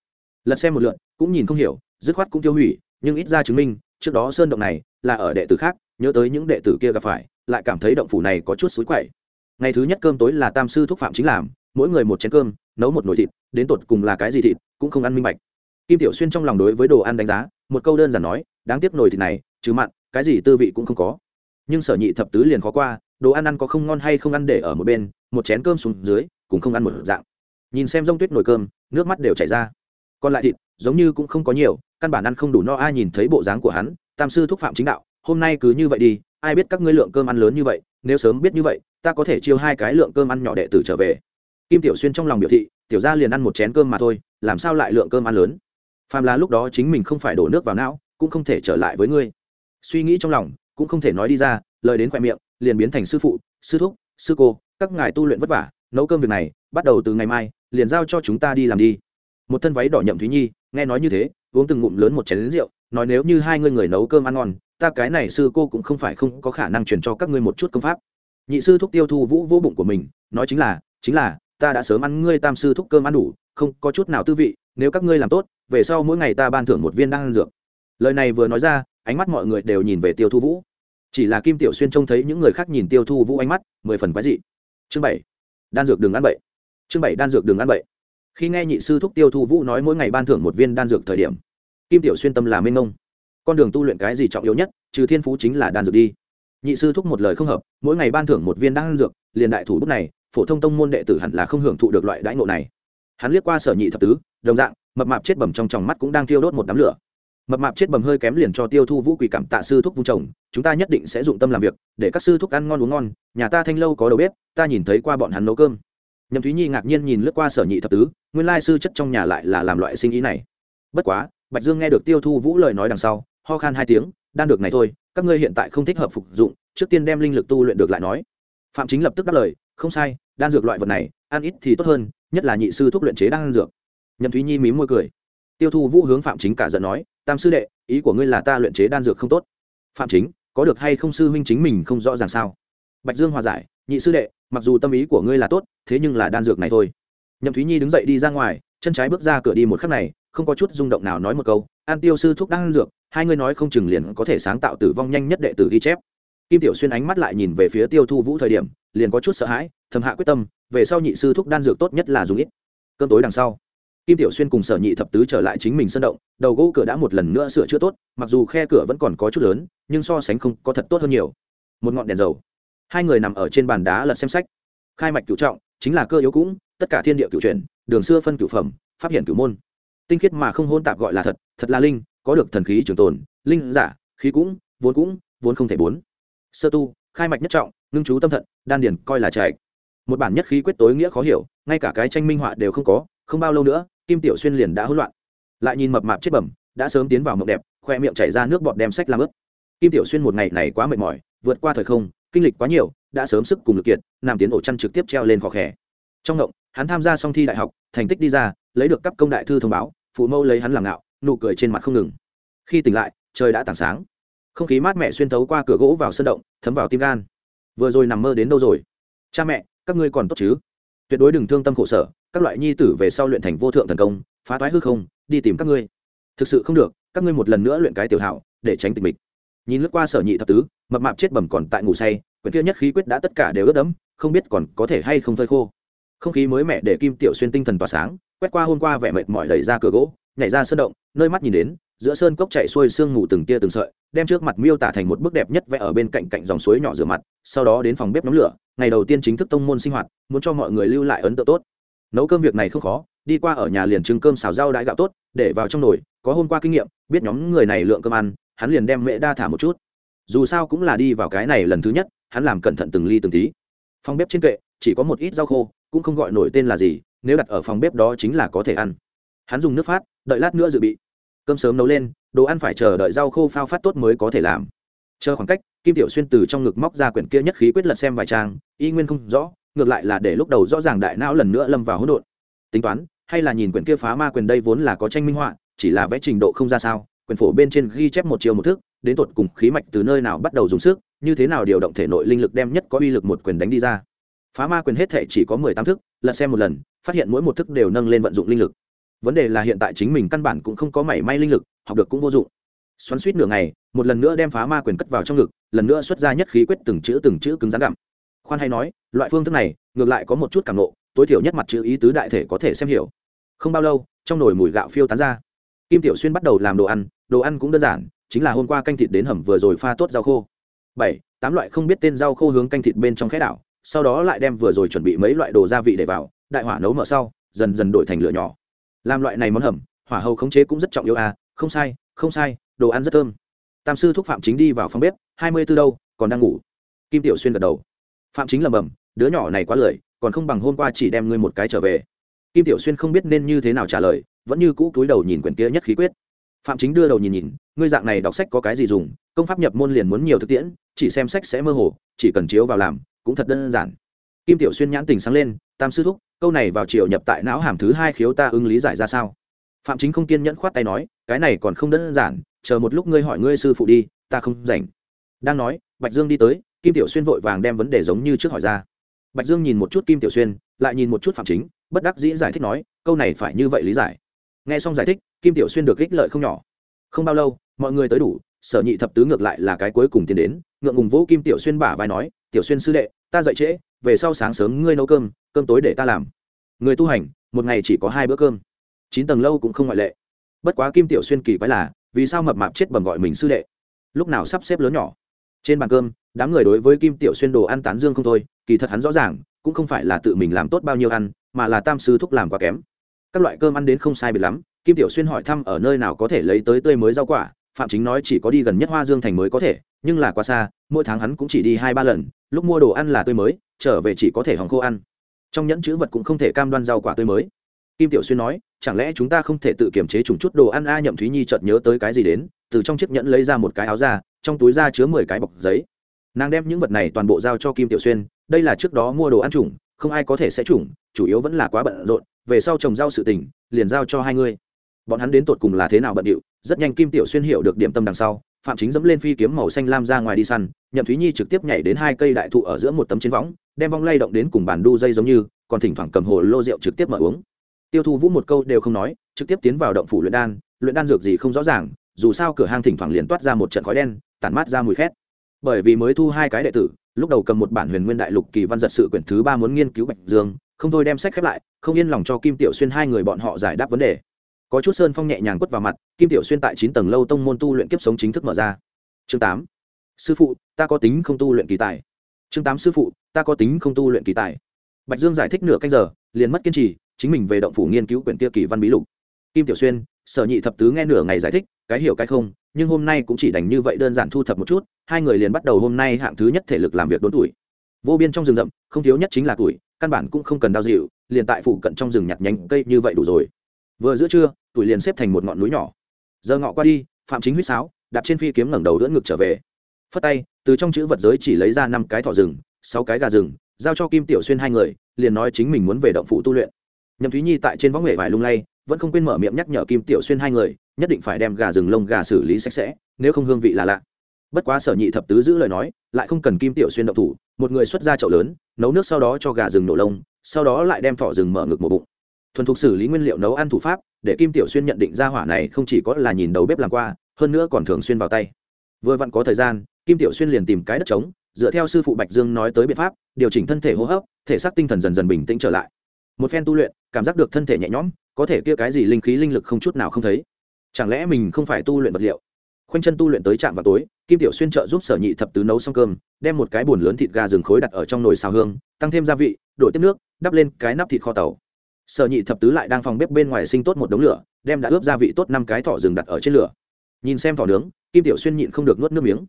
Lật xem một lượn cũng nhìn không hiểu, dứt khoát cũng tiêu hủy, nhưng ít ra chứng minh, trước đó sơn động này là ở đệ tử khác, nhớ tới những đệ tử kia gặp phải, lại cảm thấy động phủ này có chút xúi quậy. Ngày thứ nhất cơm tối là tam sư thúc phạm chính làm, mỗi người một chén cơm, nấu một nồi thịt, đến tột cùng là cái gì thịt, cũng không ăn minh bạch. Kim tiểu xuyên trong lòng đối với đồ ăn đánh giá, một câu đơn giản nói, đáng tiếc nồi thịt này chứ mặn, cái gì tư vị cũng không có nhưng sở nhị thập tứ liền khó qua, đồ ăn ăn có không ngon hay không ăn để ở một bên, một chén cơm xuống dưới cũng không ăn một dạng. Nhìn xem rông tuyết nồi cơm, nước mắt đều chảy ra. Còn lại thịt, giống như cũng không có nhiều, căn bản ăn không đủ no ai nhìn thấy bộ dáng của hắn, tam sư thúc phạm chính đạo, hôm nay cứ như vậy đi, ai biết các ngươi lượng cơm ăn lớn như vậy, nếu sớm biết như vậy, ta có thể chiêu hai cái lượng cơm ăn nhỏ đệ tử trở về. Kim tiểu xuyên trong lòng biểu thị, tiểu ra liền ăn một chén cơm mà thôi, làm sao lại lượng cơm ăn lớn? Phàm là lúc đó chính mình không phải đổ nước vào não, cũng không thể trở lại với ngươi. Suy nghĩ trong lòng cũng không thể nói đi ra, lời đến khoe miệng, liền biến thành sư phụ, sư thúc, sư cô, các ngài tu luyện vất vả, nấu cơm việc này, bắt đầu từ ngày mai, liền giao cho chúng ta đi làm đi. Một thân váy đỏ nhậm thúy nhi, nghe nói như thế, uống từng ngụm lớn một chén lính rượu, nói nếu như hai ngươi người nấu cơm ăn ngon, ta cái này sư cô cũng không phải không có khả năng truyền cho các ngươi một chút công pháp. Nhị sư thúc tiêu thu vũ vô bụng của mình, nói chính là chính là, ta đã sớm ăn ngươi tam sư thúc cơm ăn đủ, không có chút nào tư vị, nếu các ngươi làm tốt, về sau mỗi ngày ta ban thưởng một viên đan ăn dược. Lời này vừa nói ra, ánh mắt mọi người đều nhìn về tiêu thu vũ chỉ là kim tiểu xuyên trông thấy những người khác nhìn tiêu thu vũ ánh mắt, mười phần quái dị. Chương bảy, đan dược đường ăn bậy. Chương bảy, đan dược đường ăn bậy. Khi nghe nhị sư thúc tiêu thu vũ nói mỗi ngày ban thưởng một viên đan dược thời điểm, kim tiểu xuyên tâm là minh ngông con đường tu luyện cái gì trọng yếu nhất, trừ thiên phú chính là đan dược đi. Nhị sư thúc một lời không hợp, mỗi ngày ban thưởng một viên đan dược, liền đại thủ bút này, phổ thông tông môn đệ tử hẳn là không hưởng thụ được loại đãi ngộ này. Hắn liếc qua sở nhị thập tứ, đồng dạng, mập mạp chết bẩm trong tròng mắt cũng đang thiêu đốt một đám lửa mập mạp chết bầm hơi kém liền cho tiêu thu vũ quỳ cảm tạ sư thúc vung chồng, chúng ta nhất định sẽ dụng tâm làm việc, để các sư thúc ăn ngon uống ngon, nhà ta thanh lâu có đầu bếp, ta nhìn thấy qua bọn hắn nấu cơm. Nhậm thúy nhi ngạc nhiên nhìn lướt qua sở nhị thập tứ, nguyên lai sư chất trong nhà lại là làm loại sinh ý này. Bất quá, bạch dương nghe được tiêu thu vũ lời nói đằng sau, ho khan hai tiếng, đan được này thôi, các ngươi hiện tại không thích hợp phục dụng, trước tiên đem linh lực tu luyện được lại nói. Phạm chính lập tức đáp lời, không sai, đan dược loại vật này, ăn ít thì tốt hơn, nhất là nhị sư thuốc luyện chế đan dược. Nhậm thúy nhi mím môi cười tiêu thu vũ hướng phạm chính cả giận nói, tam sư đệ, ý của ngươi là ta luyện chế đan dược không tốt. Phạm chính, có được hay không sư huynh chính mình không rõ ràng sao? Bạch dương hòa giải, nhị sư đệ, mặc dù tâm ý của ngươi là tốt, thế nhưng là đan dược này thôi. Nhậm thúy nhi đứng dậy đi ra ngoài, chân trái bước ra cửa đi một khắc này, không có chút rung động nào nói một câu, an tiêu sư thuốc đan dược, hai ngươi nói không chừng liền có thể sáng tạo tử vong nhanh nhất đệ tử ghi chép. Kim tiểu xuyên ánh mắt lại nhìn về phía tiêu thu vũ thời điểm, liền có chút sợ hãi, thầm hạ quyết tâm, về sau nhị sư thuốc đan dược tốt nhất là dùng ít. Cơn tối đằng sau kim tiểu xuyên cùng sở nhị thập tứ trở lại chính mình sân động, đầu gỗ cửa đã một lần nữa sửa chữa tốt, mặc dù khe cửa vẫn còn có chút lớn, nhưng so sánh không có thật tốt hơn nhiều. Một ngọn đèn dầu. Hai người nằm ở trên bàn đá lật xem sách. Khai mạch cựu trọng, chính là cơ yếu cũng, tất cả thiên địa cựu truyền đường xưa phân cựu phẩm, pháp hiện cửu môn. Tinh khiết mà không hôn tạp gọi là thật thật là linh, có được thần khí trường tồn, linh, giả, khí cũng, vốn cũng, vốn không thể bốn. Sơ tu, khai mạch nhất trọng, ngưng chú tâm thận, đan điển coi là chạy một bản nhất khí quyết tối nghĩa khó hiểu, ngay cả cái tranh minh họa đều không có, không bao lâu nữa kim tiểu xuyên liền đã hỗn loạn. Lại nhìn mập mạp chết bẩm, đã sớm tiến vào mộng đẹp, khoe miệng chảy ra nước bọt đem sách làm ướt. Kim tiểu xuyên một ngày này quá mệt mỏi, vượt qua thời không, kinh lịch quá nhiều, đã sớm sức cùng lực kiệt nam tiến ổ chăn trực tiếp treo lên khó khẽ trong ngộng, hắn tham gia xong thi đại học, thành tích đi ra, lấy được cấp công đại thư thông báo, phụ mẫu lấy hắn làm ngạo, nụ cười trên mặt không ngừng. Khi tỉnh lại, trời đã tảng sáng. Không khí mát mẻ xuyên thấu qua cửa gỗ vào sân động, thấm vào tim gan. Vừa rồi nằm mơ đến đâu rồi? Cha mẹ, các ngươi còn tốt chứ? Tuyệt đối đừng thương tâm khổ sở các loại nhi tử về sau luyện thành vô thượng thần công, phá toái hư không, đi tìm các ngươi. Thực sự không được, các ngươi một lần nữa luyện cái tiểu hảo để tránh tình mịch. Nhìn lướt qua sở nhị thập tứ, mập mạp chết bầm còn tại ngủ say, quyển kia nhất khí quyết đã tất cả đều ướt đẫm, không biết còn có thể hay không phơi khô. Không khí mới mẻ để kim tiểu xuyên tinh thần tỏa sáng, quét qua hôm qua vẻ mệt mỏi đẩy ra cửa gỗ, nhảy ra sơn động, nơi mắt nhìn đến, giữa sơn cốc chạy xuôi sương ngủ từng tia từng sợi, đem trước mặt miêu tả thành một bức đẹp nhất vẽ ở bên cạnh cạnh dòng suối nhỏ rửa mặt, sau đó đến phòng bếp nhóm lửa, ngày đầu tiên chính thức tông môn sinh hoạt, muốn cho mọi người lưu lại ấn tượng tốt nấu cơm việc này không khó, đi qua ở nhà liền trưng cơm xào rau đãi gạo tốt, để vào trong nồi, có hôm qua kinh nghiệm, biết nhóm người này lượng cơm ăn, hắn liền đem mễ đa thả một chút. Dù sao cũng là đi vào cái này lần thứ nhất, hắn làm cẩn thận từng ly từng tí. Phòng bếp trên kệ, chỉ có một ít rau khô, cũng không gọi nổi tên là gì, nếu đặt ở phòng bếp đó chính là có thể ăn. Hắn dùng nước phát, đợi lát nữa dự bị. Cơm sớm nấu lên, đồ ăn phải chờ đợi rau khô phao phát tốt mới có thể làm. Chờ khoảng cách, kim tiểu xuyên từ trong ngực móc ra quyển kia nhất khí quyết lật xem vài trang, y nguyên không rõ ngược lại là để lúc đầu rõ ràng đại não lần nữa lâm vào hỗn độn. Tính toán, hay là nhìn quyển kia phá ma quyền đây vốn là có tranh minh họa, chỉ là vẽ trình độ không ra sao, quyền phổ bên trên ghi chép một chiều một thước đến tột cùng khí mạch từ nơi nào bắt đầu dùng sức, như thế nào điều động thể nội linh lực đem nhất có uy lực một quyền đánh đi ra. Phá ma quyền hết thể chỉ có mười tám thức, lật xem một lần, phát hiện mỗi một thức đều nâng lên vận dụng linh lực. Vấn đề là hiện tại chính mình căn bản cũng không có mảy may linh lực, học được cũng vô dụng. Xoắn suýt nửa ngày, một lần nữa đem phá ma quyền cất vào trong ngực, lần nữa xuất ra nhất khí quyết từng chữ từng chữ cứng rắn gặm khoan hay nói, loại phương thức này, ngược lại có một chút cảm nộ tối thiểu nhất mặt chữ ý tứ đại thể có thể xem hiểu. Không bao lâu, trong nồi mùi gạo phiêu tán ra. Kim tiểu xuyên bắt đầu làm đồ ăn đồ ăn cũng đơn giản, chính là hôm qua canh thịt đến hầm vừa rồi pha tốt rau khô. Bảy, tám loại không biết tên rau khô hướng canh thịt bên trong khẽ đảo, sau đó lại đem vừa rồi chuẩn bị mấy loại đồ gia vị để vào, đại hỏa nấu mở sau, dần dần đổi thành lửa nhỏ. Làm loại này món hầm, hỏa hầu khống chế cũng rất trọng yếu à không sai không sai, đồ ăn rất thơm. Tam sư thúc phạm chính đi vào phòng bếp, hai mươi tư đâu, còn đang ngủ. Kim tiểu xuyên gật đầu phạm chính lầm bầm đứa nhỏ này quá lười, còn không bằng hôm qua chỉ đem ngươi một cái trở về. Kim tiểu xuyên không biết nên như thế nào trả lời, vẫn như cũ túi đầu nhìn quyển kia nhất khí quyết. Phạm chính đưa đầu nhìn nhìn, ngươi dạng này đọc sách có cái gì dùng? Công pháp nhập môn liền muốn nhiều thực tiễn, chỉ xem sách sẽ mơ hồ, chỉ cần chiếu vào làm, cũng thật đơn giản. Kim tiểu xuyên nhãn tình sáng lên, tam sư thúc, câu này vào chiều nhập tại não hàm thứ hai khiếu ta ưng lý giải ra sao? Phạm chính không kiên nhẫn khoát tay nói, cái này còn không đơn giản, chờ một lúc ngươi hỏi ngươi sư phụ đi, ta không rảnh. Đang nói, bạch dương đi tới kim tiểu xuyên vội vàng đem vấn đề giống như trước hỏi ra. Bạch dương nhìn một chút kim tiểu xuyên, lại nhìn một chút phạm chính, bất đắc dĩ giải thích nói, câu này phải như vậy lý giải. Nghe xong giải thích, kim tiểu xuyên được ích lợi không nhỏ. Không bao lâu, mọi người tới đủ, sở nhị thập tứ ngược lại là cái cuối cùng tiến đến, ngượng ngùng vỗ kim tiểu xuyên bả vai nói, tiểu xuyên sư đệ, ta dậy trễ, về sau sáng sớm ngươi nấu cơm cơm tối để ta làm. Người tu hành, một ngày chỉ có hai bữa cơm. Chín tầng lâu cũng không ngoại lệ. Bất quá kim tiểu xuyên kỳ quái là, vì sao mập mạp chết bầm gọi mình sư đệ? Lúc nào sắp xếp lớn nhỏ? Trên bàn cơm đám người đối với kim tiểu xuyên đồ ăn tán dương không thôi, kỳ thật hắn rõ ràng, cũng không phải là tự mình làm tốt bao nhiêu ăn, mà là tam sư thúc làm quá kém. Các loại cơm ăn đến không sai biệt lắm, kim tiểu xuyên hỏi thăm ở nơi nào có thể lấy tới tươi mới rau quả, phạm chính nói chỉ có đi gần nhất hoa dương thành mới có thể, nhưng là quá xa, mỗi tháng hắn cũng chỉ đi hai ba lần, lúc mua đồ ăn là tươi mới, trở về chỉ có thể hòng khô ăn. Trong nhẫn chữ vật cũng không thể cam đoan rau quả tươi mới. Kim tiểu xuyên nói, chẳng lẽ chúng ta không thể tự kiểm chế trùng chút đồ ăn a? Nhậm thúy nhi chợt nhớ tới cái gì đến, từ trong chiếc nhẫn lấy ra một cái áo ra trong túi ra chứa mười cái bọc giấy nàng đem những vật này toàn bộ giao cho kim tiểu xuyên đây là trước đó mua đồ ăn chủng, không ai có thể sẽ chủng, chủ yếu vẫn là quá bận rộn về sau trồng rau sự tình liền giao cho hai người. Bọn hắn đến tột cùng là thế nào bận điệu rất nhanh kim tiểu xuyên hiểu được điểm tâm đằng sau phạm chính dẫm lên phi kiếm màu xanh lam ra ngoài đi săn nhậm thúy nhi trực tiếp nhảy đến hai cây đại thụ ở giữa một tấm chiến võng đem vong lay động đến cùng bàn đu dây giống như còn thỉnh thoảng cầm hồ lô rượu trực tiếp mở uống. Tiêu thu vũ một câu đều không nói trực tiếp tiến vào động phủ luyện đan luyện đan dược gì không rõ ràng dù sao cửa hang thỉnh thoảng liền toát ra một trận khói đen tản mát ra mùi khét bởi vì mới thu hai cái đệ tử, lúc đầu cầm một bản huyền nguyên đại lục kỳ văn giật sự quyển thứ ba muốn nghiên cứu bạch dương, không thôi đem sách khép lại, không yên lòng cho kim tiểu xuyên hai người bọn họ giải đáp vấn đề. Có chút sơn phong nhẹ nhàng quất vào mặt, kim tiểu xuyên tại chín tầng lâu tông môn tu luyện kiếp sống chính thức mở ra. Chương tám. Sư phụ, ta có tính không tu luyện kỳ tài. Chương tám, sư phụ, ta có tính không tu luyện kỳ tài. Bạch dương giải thích nửa canh giờ, liền mất kiên trì, chính mình về động phủ nghiên cứu quyển kia kỳ văn bí lục. Kim tiểu xuyên, sở nhị thập tứ nghe nửa ngày giải thích, cái hiểu cái không nhưng hôm nay cũng chỉ đành như vậy đơn giản thu thập một chút, hai người liền bắt đầu hôm nay hạng thứ nhất thể lực làm việc đốn tuổi. Vô biên trong rừng rậm, không thiếu nhất chính là tuổi, căn bản cũng không cần đao dịu, liền tại phụ cận trong rừng nhặt nhánh cây như vậy đủ rồi. Vừa giữa trưa, tuổi liền xếp thành một ngọn núi nhỏ. Giờ ngọ qua đi, phạm chính huýt sáo, đạp trên phi kiếm ngẩng đầu đỡ ngực trở về. Phất tay, từ trong chữ vật giới chỉ lấy ra năm cái thỏ rừng, sáu cái gà rừng, giao cho kim tiểu xuyên hai người, liền nói chính mình muốn về động phủ tu luyện. Nhậm thúy nhi tại trên võng nghệ vải lung lay, vẫn không quên mở miệng nhắc nhở kim tiểu xuyên hai người nhất định phải đem gà rừng lông gà xử lý sạch sẽ, nếu không hương vị là lạ. Bất quá sở nhị thập tứ giữ lời nói, lại không cần kim tiểu xuyên động thủ, một người xuất ra chậu lớn, nấu nước sau đó cho gà rừng nổ lông, sau đó lại đem thỏ rừng mở ngực một bụng. Thuần thục xử lý nguyên liệu nấu ăn thủ pháp, để kim tiểu xuyên nhận định ra hỏa này không chỉ có là nhìn đầu bếp làm qua, hơn nữa còn thường xuyên vào tay. Vừa vặn có thời gian, kim tiểu xuyên liền tìm cái đất trống, dựa theo sư phụ bạch dương nói tới biện pháp, điều chỉnh thân thể hô hấp, thể xác tinh thần dần dần bình tĩnh trở lại. Một phen tu luyện, cảm giác được thân thể nhẹ nhõm, có thể kia cái gì linh khí linh lực không chút nào không thấy chẳng lẽ mình không phải tu luyện vật liệu? Khoanh chân tu luyện tới trạm vào tối, kim tiểu xuyên trợ giúp sở nhị thập tứ nấu xong cơm, đem một cái bùn lớn thịt gà rừng khối đặt ở trong nồi xào hương, tăng thêm gia vị đổi tiếp nước, đắp lên cái nắp thịt kho tàu. Sở nhị thập tứ lại đang phòng bếp bên ngoài sinh tốt một đống lửa, đem đã ướp gia vị tốt năm cái thỏ rừng đặt ở trên lửa. Nhìn xem thỏ nướng, kim tiểu xuyên nhịn không được nuốt nước miếng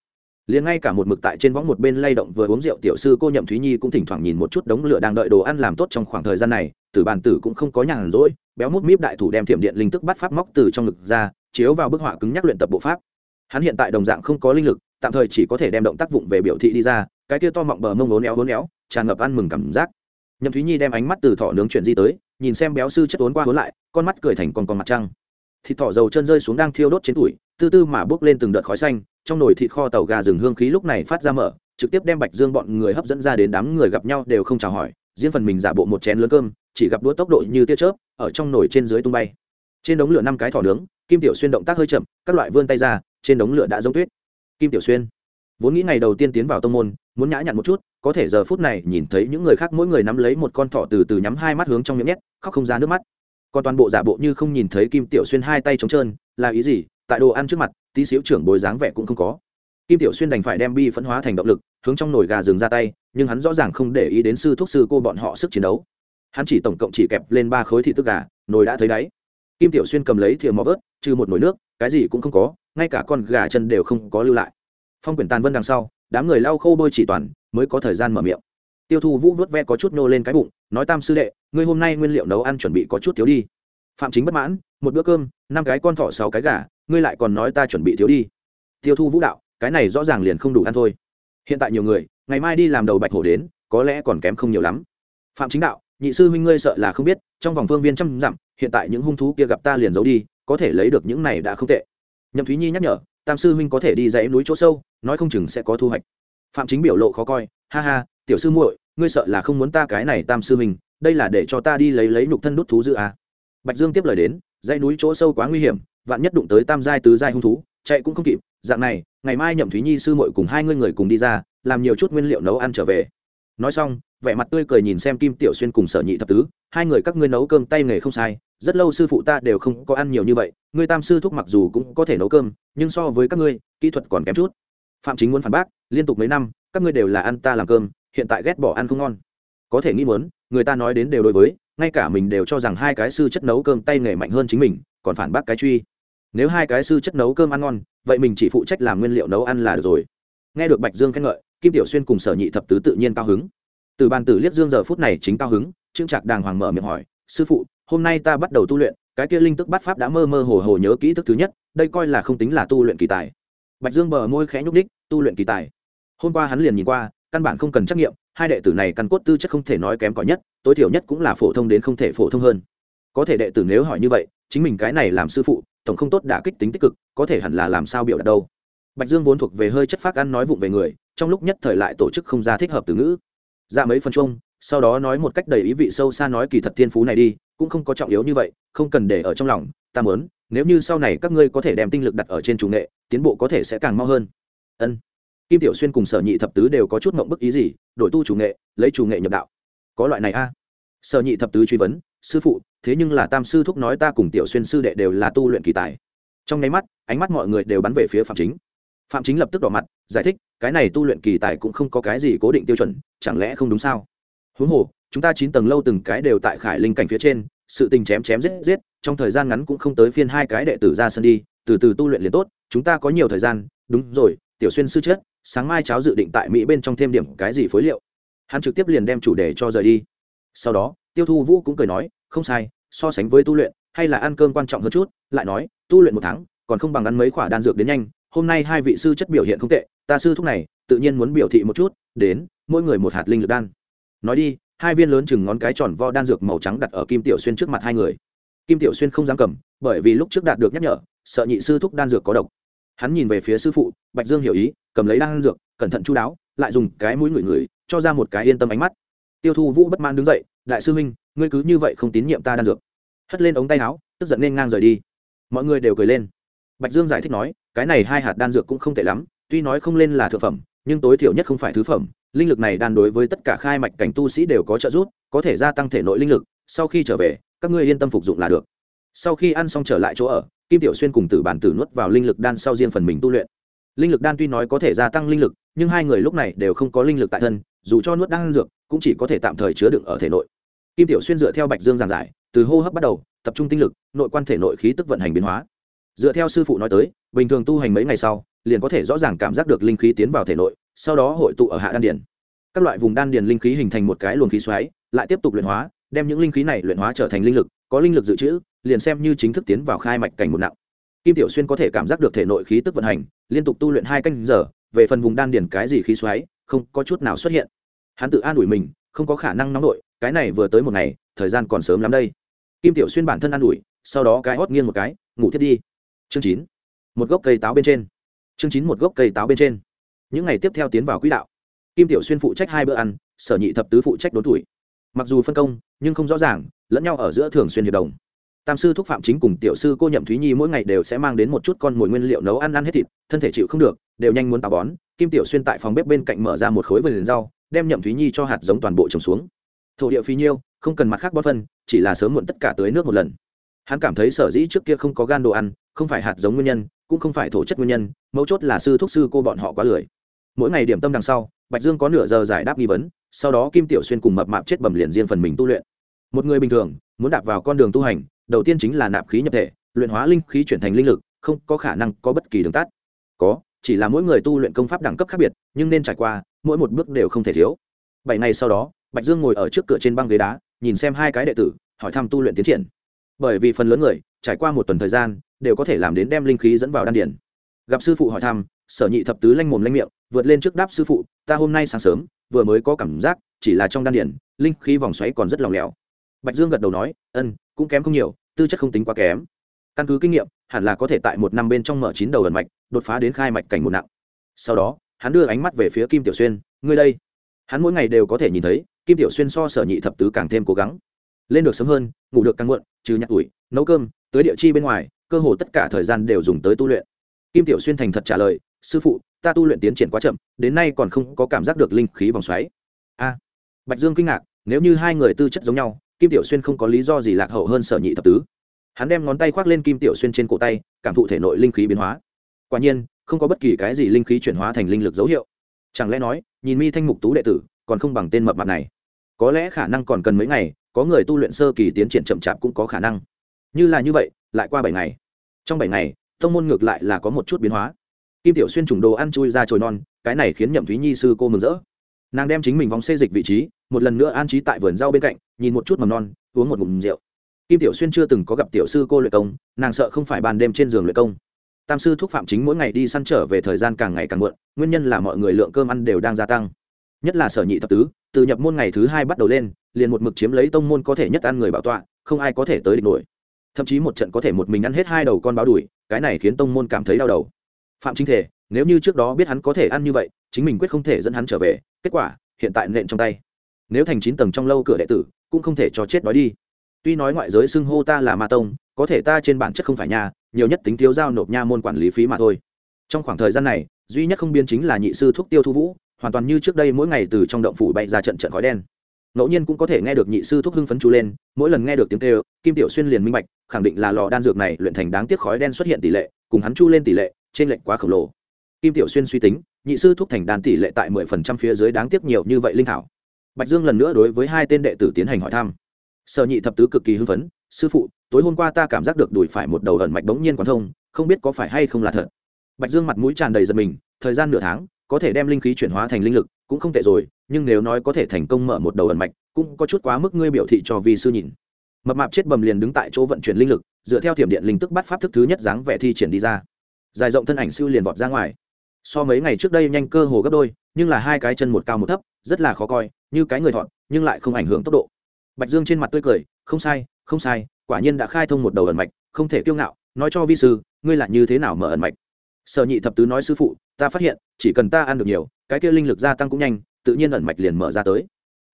liền ngay cả một mực tại trên võng một bên lay động vừa uống rượu tiểu sư cô nhậm thúy nhi cũng thỉnh thoảng nhìn một chút đống lửa đang đợi đồ ăn làm tốt trong khoảng thời gian này tử bàn tử cũng không có nhàn rỗi, béo mút míp đại thủ đem thiểm điện linh tức bắt pháp móc từ trong ngực ra, chiếu vào bức họa cứng nhắc luyện tập bộ pháp. Hắn hiện tại đồng dạng không có linh lực, tạm thời chỉ có thể đem động tác vụng về biểu thị đi ra, cái kia to mọng bờ mông lốn éo lốn éo, tràn ngập ăn mừng cảm giác. Nhậm thúy nhi đem ánh mắt từ thỏ nướng chuyện di tới, nhìn xem béo sư chất ốn qua hốn lại, con mắt cười thành con con mặt trăng. Thịt thỏ dầu chân rơi xuống đang thiêu đốt trên tuổi tư tư mà bước lên từng đợt khói xanh trong nồi thịt kho tàu gà rừng hương khí lúc này phát ra mở, trực tiếp đem bạch dương bọn người hấp dẫn ra đến đám người gặp nhau đều không chào hỏi, riêng phần mình giả bộ một chén lớn cơm, chỉ gặp đũa tốc độ như tia chớp, ở trong nồi trên dưới tung bay. Trên đống lửa năm cái thỏ nướng, kim tiểu xuyên động tác hơi chậm, các loại vươn tay ra, trên đống lửa đã giống tuyết. Kim tiểu xuyên, vốn nghĩ ngày đầu tiên tiến vào tông môn, muốn nhã nhặn một chút, có thể giờ phút này nhìn thấy những người khác mỗi người nắm lấy một con thỏ từ từ nhắm hai mắt hướng trong miệng nhét, khóc không ra nước mắt. Còn toàn bộ giả bộ như không nhìn thấy kim tiểu xuyên hai tay trống trơn, là ý gì? Tại đồ ăn trước mặt tí xíu trưởng bồi dáng vẻ cũng không có. Kim tiểu xuyên đành phải đem bi phẫn hóa thành động lực, hướng trong nồi gà rừng ra tay, nhưng hắn rõ ràng không để ý đến sư thuốc sư cô bọn họ sức chiến đấu. Hắn chỉ tổng cộng chỉ kẹp lên ba khối thịt tức gà, nồi đã thấy đáy. Kim tiểu xuyên cầm lấy thìa mò vớt, trừ một nồi nước, cái gì cũng không có, ngay cả con gà chân đều không có lưu lại. Phong quyển tàn vân đằng sau, đám người lau khô bôi chỉ toàn, mới có thời gian mở miệng. Tiêu thu vũ vớt ve có chút nô lên cái bụng, nói tam sư đệ, ngươi hôm nay nguyên liệu nấu ăn chuẩn bị có chút thiếu đi. Phạm chính bất mãn, một bữa cơm, năm cái con thỏ, sáu cái gà ngươi lại còn nói ta chuẩn bị thiếu đi. Tiêu thu vũ đạo, cái này rõ ràng liền không đủ ăn thôi. Hiện tại nhiều người, ngày mai đi làm đầu bạch hổ đến, có lẽ còn kém không nhiều lắm. Phạm chính đạo, nhị sư huynh ngươi sợ là không biết, trong vòng phương viên trăm dặm, hiện tại những hung thú kia gặp ta liền giấu đi, có thể lấy được những này đã không tệ. Nhậm thúy nhi nhắc nhở, tam sư huynh có thể đi dãy núi chỗ sâu, nói không chừng sẽ có thu hoạch. Phạm chính biểu lộ khó coi, ha ha, tiểu sư muội, ngươi sợ là không muốn ta cái này tam sư huynh, đây là để cho ta đi lấy lấy nhục thân đút thú dữ à. bạch dương tiếp lời đến, dãy núi chỗ sâu quá nguy hiểm vạn nhất đụng tới tam giai tứ giai hung thú, chạy cũng không kịp, dạng này, ngày mai nhậm thúy nhi sư muội cùng hai ngươi người cùng đi ra, làm nhiều chút nguyên liệu nấu ăn trở về. Nói xong, vẻ mặt tươi cười nhìn xem kim tiểu xuyên cùng sở nhị thập tứ, hai người các ngươi nấu cơm tay nghề không sai, rất lâu sư phụ ta đều không có ăn nhiều như vậy, ngươi tam sư thúc mặc dù cũng có thể nấu cơm, nhưng so với các ngươi, kỹ thuật còn kém chút. Phạm chính muốn phản bác, liên tục mấy năm, các ngươi đều là ăn ta làm cơm, hiện tại ghét bỏ ăn không ngon. Có thể nghĩ muốn, người ta nói đến đều đối với, ngay cả mình đều cho rằng hai cái sư chất nấu cơm tay nghề mạnh hơn chính mình, còn phản bác cái truy nếu hai cái sư chất nấu cơm ăn ngon, vậy mình chỉ phụ trách làm nguyên liệu nấu ăn là được rồi. Nghe được bạch dương khen ngợi, kim tiểu xuyên cùng sở nhị thập tứ tự nhiên cao hứng. Từ bàn tử liếc dương giờ phút này chính cao hứng, trương trạc đàng hoàng mở miệng hỏi, sư phụ, hôm nay ta bắt đầu tu luyện, cái kia linh tức bắt pháp đã mơ mơ hồ hồ nhớ kỹ thức thứ nhất, đây coi là không tính là tu luyện kỳ tài. Bạch dương bờ môi khẽ nhúc ních tu luyện kỳ tài? Hôm qua hắn liền nhìn qua, căn bản không cần trắc nghiệm hai đệ tử này căn cốt tư chất không thể nói kém cỏi nhất, tối thiểu nhất cũng là phổ thông đến không thể phổ thông hơn. Có thể đệ tử nếu hỏi như vậy, chính mình cái này làm sư phụ tổng không tốt đã kích tính tích cực, có thể hẳn là làm sao biểu đạt đâu. Bạch dương vốn thuộc về hơi chất phác ăn nói vụng về người, trong lúc nhất thời lại tổ chức không ra thích hợp từ ngữ. Ra dạ mấy phần chung, sau đó nói một cách đầy ý vị sâu xa nói kỳ thật thiên phú này đi, cũng không có trọng yếu như vậy, không cần để ở trong lòng, ta muốn, nếu như sau này các ngươi có thể đem tinh lực đặt ở trên chủ nghệ, tiến bộ có thể sẽ càng mau hơn. Ân. Kim tiểu xuyên cùng sở nhị thập tứ đều có chút mộng bức ý gì, đổi tu chủ nghệ, lấy chủ nghệ nhập đạo. Có loại này a. à? Sở nhị thập tứ truy vấn, sư phụ, thế nhưng là tam sư thúc nói ta cùng tiểu xuyên sư đệ đều là tu luyện kỳ tài. Trong nháy mắt, ánh mắt mọi người đều bắn về phía phạm chính. Phạm chính lập tức đỏ mặt, giải thích, cái này tu luyện kỳ tài cũng không có cái gì cố định tiêu chuẩn, chẳng lẽ không đúng sao? Huống hồ, chúng ta chín tầng lâu từng cái đều tại khải linh cảnh phía trên, sự tình chém chém giết giết, trong thời gian ngắn cũng không tới phiên hai cái đệ tử ra sân đi, từ từ tu luyện liền tốt, chúng ta có nhiều thời gian, đúng rồi, tiểu xuyên sư chết, sáng mai cháu dự định tại mỹ bên trong thêm điểm cái gì phối liệu. Hắn trực tiếp liền đem chủ đề cho rời đi sau đó, tiêu thu vũ cũng cười nói, không sai, so sánh với tu luyện, hay là ăn cơm quan trọng hơn chút, lại nói, tu luyện một tháng, còn không bằng ăn mấy khoả đan dược đến nhanh, hôm nay hai vị sư chất biểu hiện không tệ, ta sư thúc này, tự nhiên muốn biểu thị một chút, đến, mỗi người một hạt linh lực đan. Nói đi, hai viên lớn chừng ngón cái tròn vo đan dược màu trắng đặt ở kim tiểu xuyên trước mặt hai người. Kim tiểu xuyên không dám cầm, bởi vì lúc trước đạt được nhắc nhở, sợ nhị sư thúc đan dược có độc. Hắn nhìn về phía sư phụ, bạch dương hiểu ý, cầm lấy đan dược, cẩn thận chú đáo, lại dùng cái mũi ngửi ngửi, cho ra một cái yên tâm ánh mắt tiêu thu vũ bất mãn đứng dậy, đại sư huynh, ngươi cứ như vậy không tín nhiệm ta đan dược. Hất lên ống tay áo, tức giận nên ngang rời đi. Mọi người đều cười lên. Bạch dương giải thích nói, cái này hai hạt đan dược cũng không tệ lắm, tuy nói không lên là thượng phẩm, nhưng tối thiểu nhất không phải thứ phẩm, linh lực này đan đối với tất cả khai mạch cảnh tu sĩ đều có trợ giúp, có thể gia tăng thể nội linh lực, sau khi trở về, các ngươi yên tâm phục dụng là được. Sau khi ăn xong trở lại chỗ ở, kim tiểu xuyên cùng tử bản tử nuốt vào linh lực đan sau riêng phần mình tu luyện. Linh lực đan tuy nói có thể gia tăng linh lực, nhưng hai người lúc này đều không có linh lực tại thân, dù cho nuốt đan dược cũng chỉ có thể tạm thời chứa đựng ở thể nội. Kim tiểu xuyên dựa theo bạch dương giảng giải, từ hô hấp bắt đầu, tập trung tinh lực, nội quan thể nội khí tức vận hành biến hóa. Dựa theo sư phụ nói tới, bình thường tu hành mấy ngày sau, liền có thể rõ ràng cảm giác được linh khí tiến vào thể nội, sau đó hội tụ ở hạ đan điền. Các loại vùng đan điền linh khí hình thành một cái luồng khí xoáy, lại tiếp tục luyện hóa, đem những linh khí này luyện hóa trở thành linh lực, có linh lực dự trữ, liền xem như chính thức tiến vào khai mạch cảnh một nặng. Kim tiểu xuyên có thể cảm giác được thể nội khí tức vận hành, liên tục tu luyện hai canh giờ, về phần vùng đan điền cái gì khí xoáy, không có chút nào xuất hiện hắn tự an ủi mình, không có khả năng nóng nổi, cái này vừa tới một ngày, thời gian còn sớm lắm đây. Kim tiểu xuyên bản thân an ủi, sau đó cái hót nghiêng một cái, ngủ thiết đi. Chương chín, một gốc cây táo bên trên. Chương chín, một gốc cây táo bên trên. Những ngày tiếp theo tiến vào quỹ đạo. Kim tiểu xuyên phụ trách hai bữa ăn, sở nhị thập tứ phụ trách đốn tuổi. Mặc dù phân công, nhưng không rõ ràng, lẫn nhau ở giữa thường xuyên hiệp đồng. Tam sư thúc phạm chính cùng tiểu sư cô nhậm thúy nhi mỗi ngày đều sẽ mang đến một chút con mồi nguyên liệu nấu ăn ăn hết thịt, thân thể chịu không được, đều nhanh muốn táo bón. Kim tiểu xuyên tại phòng bếp bên cạnh mở ra một khối vườn rau đem nhậm thúy nhi cho hạt giống toàn bộ trồng xuống. Thổ địa phí nhiêu, không cần mặt khác bón phân, chỉ là sớm muộn tất cả tới nước một lần. Hắn cảm thấy sở dĩ trước kia không có gan đồ ăn, không phải hạt giống nguyên nhân, cũng không phải thổ chất nguyên nhân, mấu chốt là sư thuốc sư cô bọn họ quá lười. Mỗi ngày điểm tâm đằng sau, bạch dương có nửa giờ giải đáp nghi vấn, sau đó kim tiểu xuyên cùng mập mạp chết bầm liền riêng phần mình tu luyện. Một người bình thường, muốn đạp vào con đường tu hành, đầu tiên chính là nạp khí nhập thể, luyện hóa linh khí chuyển thành linh lực, không có khả năng có bất kỳ đường tắt. Có, chỉ là mỗi người tu luyện công pháp đẳng cấp khác biệt, nhưng nên trải qua mỗi một bước đều không thể thiếu. Bảy ngày sau đó, bạch dương ngồi ở trước cửa trên băng ghế đá, nhìn xem hai cái đệ tử, hỏi thăm tu luyện tiến triển. Bởi vì phần lớn người, trải qua một tuần thời gian, đều có thể làm đến đem linh khí dẫn vào đan điển gặp sư phụ hỏi thăm, sở nhị thập tứ lanh mồm lanh miệng, vượt lên trước đáp sư phụ, ta hôm nay sáng sớm, vừa mới có cảm giác, chỉ là trong đan điển linh khí vòng xoáy còn rất lòng lẻo. Bạch dương gật đầu nói ân cũng kém không nhiều, tư chất không tính quá kém. Căn cứ kinh nghiệm, hẳn là có thể tại một năm bên trong mở chín đầu ẩn mạch, đột phá đến khai mạch cảnh một nặng. Sau đó hắn đưa ánh mắt về phía kim tiểu xuyên, ngươi đây. Hắn mỗi ngày đều có thể nhìn thấy, kim tiểu xuyên so sở nhị thập tứ càng thêm cố gắng. Lên được sớm hơn, ngủ được càng muộn, trừ nhặt ủi, nấu cơm tới địa chi bên ngoài, cơ hồ tất cả thời gian đều dùng tới tu luyện. Kim tiểu xuyên thành thật trả lời, sư phụ, ta tu luyện tiến triển quá chậm, đến nay còn không có cảm giác được linh khí vòng xoáy. A. Bạch dương kinh ngạc, nếu như hai người tư chất giống nhau, kim tiểu xuyên không có lý do gì lạc hậu hơn sở nhị thập tứ. Hắn đem ngón tay khoác lên kim tiểu xuyên trên cổ tay, cảm thụ thể nội linh khí biến hóa. Quả nhiên không có bất kỳ cái gì linh khí chuyển hóa thành linh lực dấu hiệu. Chẳng lẽ nói, nhìn mi thanh mục tú đệ tử, còn không bằng tên mập mặt này? Có lẽ khả năng còn cần mấy ngày, có người tu luyện sơ kỳ tiến triển chậm chạp cũng có khả năng. Như là như vậy, lại qua bảy ngày. Trong bảy ngày, tông môn ngược lại là có một chút biến hóa. Kim tiểu xuyên trùng đồ ăn chui ra trồi non, cái này khiến nhậm thúy nhi sư cô mừng rỡ. Nàng đem chính mình vòng xê dịch vị trí, một lần nữa an trí tại vườn rau bên cạnh, nhìn một chút mầm non, uống một ngụm rượu. Kim tiểu xuyên chưa từng có gặp tiểu sư cô luyện công, nàng sợ không phải ban đêm trên giường luyện công tam sư thúc phạm chính mỗi ngày đi săn trở về thời gian càng ngày càng muộn, nguyên nhân là mọi người lượng cơm ăn đều đang gia tăng. Nhất là sở nhị thập tứ, từ nhập môn ngày thứ hai bắt đầu lên, liền một mực chiếm lấy tông môn có thể nhất ăn người bảo tọa, không ai có thể tới địch nổi. Thậm chí một trận có thể một mình ăn hết hai đầu con báo đùi cái này khiến tông môn cảm thấy đau đầu. Phạm chính thể nếu như trước đó biết hắn có thể ăn như vậy, chính mình quyết không thể dẫn hắn trở về, kết quả, hiện tại nện trong tay. Nếu thành chín tầng trong lâu cửa đệ tử, cũng không thể cho chết đói đi. Tuy nói ngoại giới xưng hô ta là ma tông, có thể ta trên bản chất không phải nhà nhiều nhất tính thiếu giao nộp nha môn quản lý phí mà thôi. Trong khoảng thời gian này, duy nhất không biên chính là nhị sư thuốc tiêu thu vũ, hoàn toàn như trước đây mỗi ngày từ trong động phủ bay ra trận trận khói đen. Ngẫu nhiên cũng có thể nghe được nhị sư thuốc hưng phấn chú lên, mỗi lần nghe được tiếng kêu, kim tiểu xuyên liền minh bạch, khẳng định là lò đan dược này luyện thành đáng tiếc khói đen xuất hiện tỷ lệ, cùng hắn chu lên tỷ lệ, trên lệnh quá khổng lồ. Kim tiểu xuyên suy tính, nhị sư thuốc thành đan tỷ lệ tại mười phần trăm phía dưới đáng tiếc nhiều như vậy linh thảo. Bạch dương lần nữa đối với hai tên đệ tử tiến hành hỏi thăm. Sở nhị thập tứ cực kỳ hưng phấn sư phụ, tối hôm qua ta cảm giác được đùi phải một đầu ẩn mạch bỗng nhiên quán thông, không biết có phải hay không là thật. Bạch dương mặt mũi tràn đầy giật mình, thời gian nửa tháng, có thể đem linh khí chuyển hóa thành linh lực, cũng không tệ rồi, nhưng nếu nói có thể thành công mở một đầu ẩn mạch, cũng có chút quá mức ngươi biểu thị cho vi sư nhìn. Mập mạp chết bầm liền đứng tại chỗ vận chuyển linh lực, dựa theo thiểm điện linh tức bắt pháp thức thứ nhất dáng vẻ thi triển đi ra. Dài rộng thân ảnh siêu liền vọt ra ngoài. So mấy ngày trước đây nhanh cơ hồ gấp đôi, nhưng là hai cái chân một cao một thấp, rất là khó coi, như cái người thọn, nhưng lại không ảnh hưởng tốc độ. Bạch dương trên mặt tươi cười, không sai không sai, quả nhiên đã khai thông một đầu ẩn mạch, không thể kiêu ngạo, nói cho vi sư, ngươi là như thế nào mở ẩn mạch? Sở nhị thập tứ nói sư phụ, ta phát hiện, chỉ cần ta ăn được nhiều, cái kia linh lực gia tăng cũng nhanh, tự nhiên ẩn mạch liền mở ra tới.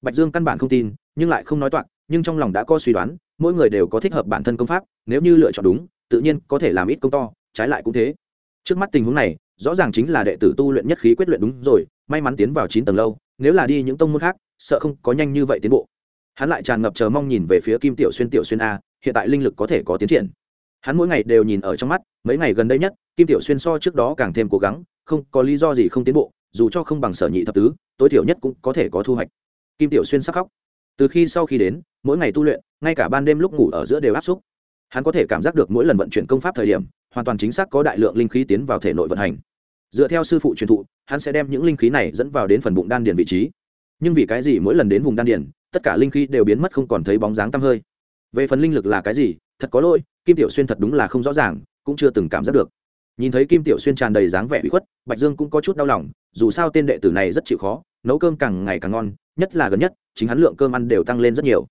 Bạch dương căn bản không tin, nhưng lại không nói toạc, nhưng trong lòng đã có suy đoán, mỗi người đều có thích hợp bản thân công pháp, nếu như lựa chọn đúng, tự nhiên có thể làm ít công to, trái lại cũng thế. Trước mắt tình huống này, rõ ràng chính là đệ tử tu luyện nhất khí quyết luyện đúng rồi, may mắn tiến vào chín tầng lâu, nếu là đi những tông môn khác, sợ không có nhanh như vậy tiến bộ hắn lại tràn ngập chờ mong nhìn về phía kim tiểu xuyên tiểu xuyên a, hiện tại linh lực có thể có tiến triển. Hắn mỗi ngày đều nhìn ở trong mắt, mấy ngày gần đây nhất, kim tiểu xuyên so trước đó càng thêm cố gắng, không có lý do gì không tiến bộ, dù cho không bằng sở nhị thập tứ, tối thiểu nhất cũng có thể có thu hoạch. Kim tiểu xuyên sắc khóc. Từ khi sau khi đến, mỗi ngày tu luyện, ngay cả ban đêm lúc ngủ ở giữa đều áp xúc. Hắn có thể cảm giác được mỗi lần vận chuyển công pháp thời điểm, hoàn toàn chính xác có đại lượng linh khí tiến vào thể nội vận hành. Dựa theo sư phụ truyền thụ, hắn sẽ đem những linh khí này dẫn vào đến phần bụng đan điền vị trí. Nhưng vì cái gì mỗi lần đến vùng đan điền tất cả linh khí đều biến mất không còn thấy bóng dáng tăm hơi. Về phần linh lực là cái gì, thật có lỗi, kim tiểu xuyên thật đúng là không rõ ràng, cũng chưa từng cảm giác được. Nhìn thấy kim tiểu xuyên tràn đầy dáng vẻ bị khuất, bạch dương cũng có chút đau lòng, dù sao tên đệ tử này rất chịu khó, nấu cơm càng ngày càng ngon, nhất là gần nhất, chính hắn lượng cơm ăn đều tăng lên rất nhiều.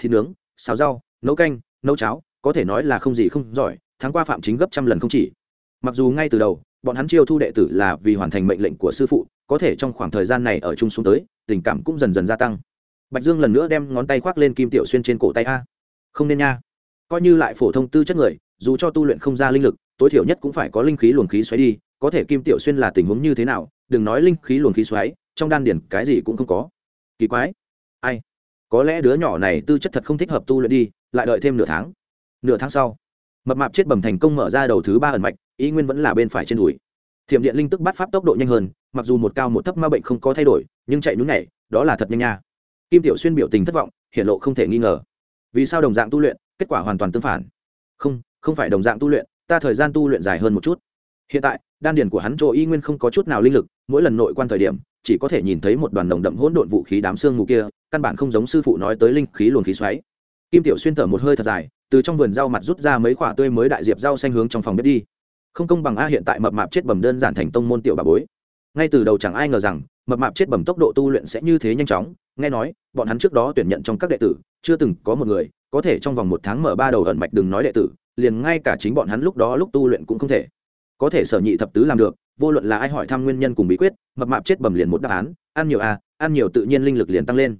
Thịt nướng, xào rau, nấu canh, nấu cháo, có thể nói là không gì không giỏi tháng qua phạm chính gấp trăm lần không chỉ. Mặc dù ngay từ đầu, bọn hắn chiêu thu đệ tử là vì hoàn thành mệnh lệnh của sư phụ, có thể trong khoảng thời gian này ở chung xuống tới, tình cảm cũng dần dần gia tăng bạch dương lần nữa đem ngón tay khoác lên kim tiểu xuyên trên cổ tay a. Không nên nha. Coi như lại phổ thông tư chất người, dù cho tu luyện không ra linh lực, tối thiểu nhất cũng phải có linh khí luồng khí xoáy đi, có thể kim tiểu xuyên là tình huống như thế nào, đừng nói linh khí luồng khí xoáy, trong đan điển cái gì cũng không có. Kỳ quái. Ai? Có lẽ đứa nhỏ này tư chất thật không thích hợp tu luyện đi, lại đợi thêm nửa tháng. Nửa tháng sau, mập mạp chết bầm thành công mở ra đầu thứ ba ẩn mạch, ý nguyên vẫn là bên phải trên đùi. Thiểm điện linh tức bắt pháp tốc độ nhanh hơn, mặc dù một cao một thấp ma bệnh không có thay đổi, nhưng chạy nhún nhảy, đó là thật nhanh nha kim tiểu xuyên biểu tình thất vọng hiện lộ không thể nghi ngờ. Vì sao đồng dạng tu luyện, kết quả hoàn toàn tương phản? Không không phải đồng dạng tu luyện, ta thời gian tu luyện dài hơn một chút. Hiện tại, đan điền của hắn chỗ y nguyên không có chút nào linh lực, mỗi lần nội quan thời điểm, chỉ có thể nhìn thấy một đoàn đồng đậm hỗn độn vũ khí đám xương mù kia, căn bản không giống sư phụ nói tới linh khí luồng khí xoáy. Kim tiểu xuyên thở một hơi thật dài, từ trong vườn rau mặt rút ra mấy quả tươi mới đại diệp rau xanh hướng trong phòng bếp đi. Không công bằng a, hiện tại mập mạp chết bầm đơn giản thành tông môn tiểu bà bối. Ngay từ đầu chẳng ai ngờ rằng mập mạp chết bầm tốc độ tu luyện sẽ như thế nhanh chóng. Nghe nói, bọn hắn trước đó tuyển nhận trong các đệ tử, chưa từng có một người có thể trong vòng một tháng mở ba đầu ẩn mạch đừng nói đệ tử, liền ngay cả chính bọn hắn lúc đó lúc tu luyện cũng không thể. Có thể sở nhị thập tứ làm được, vô luận là ai hỏi thăm nguyên nhân cùng bí quyết, mập mạp chết bầm liền một đáp án, ăn nhiều à ăn nhiều tự nhiên linh lực liền tăng lên.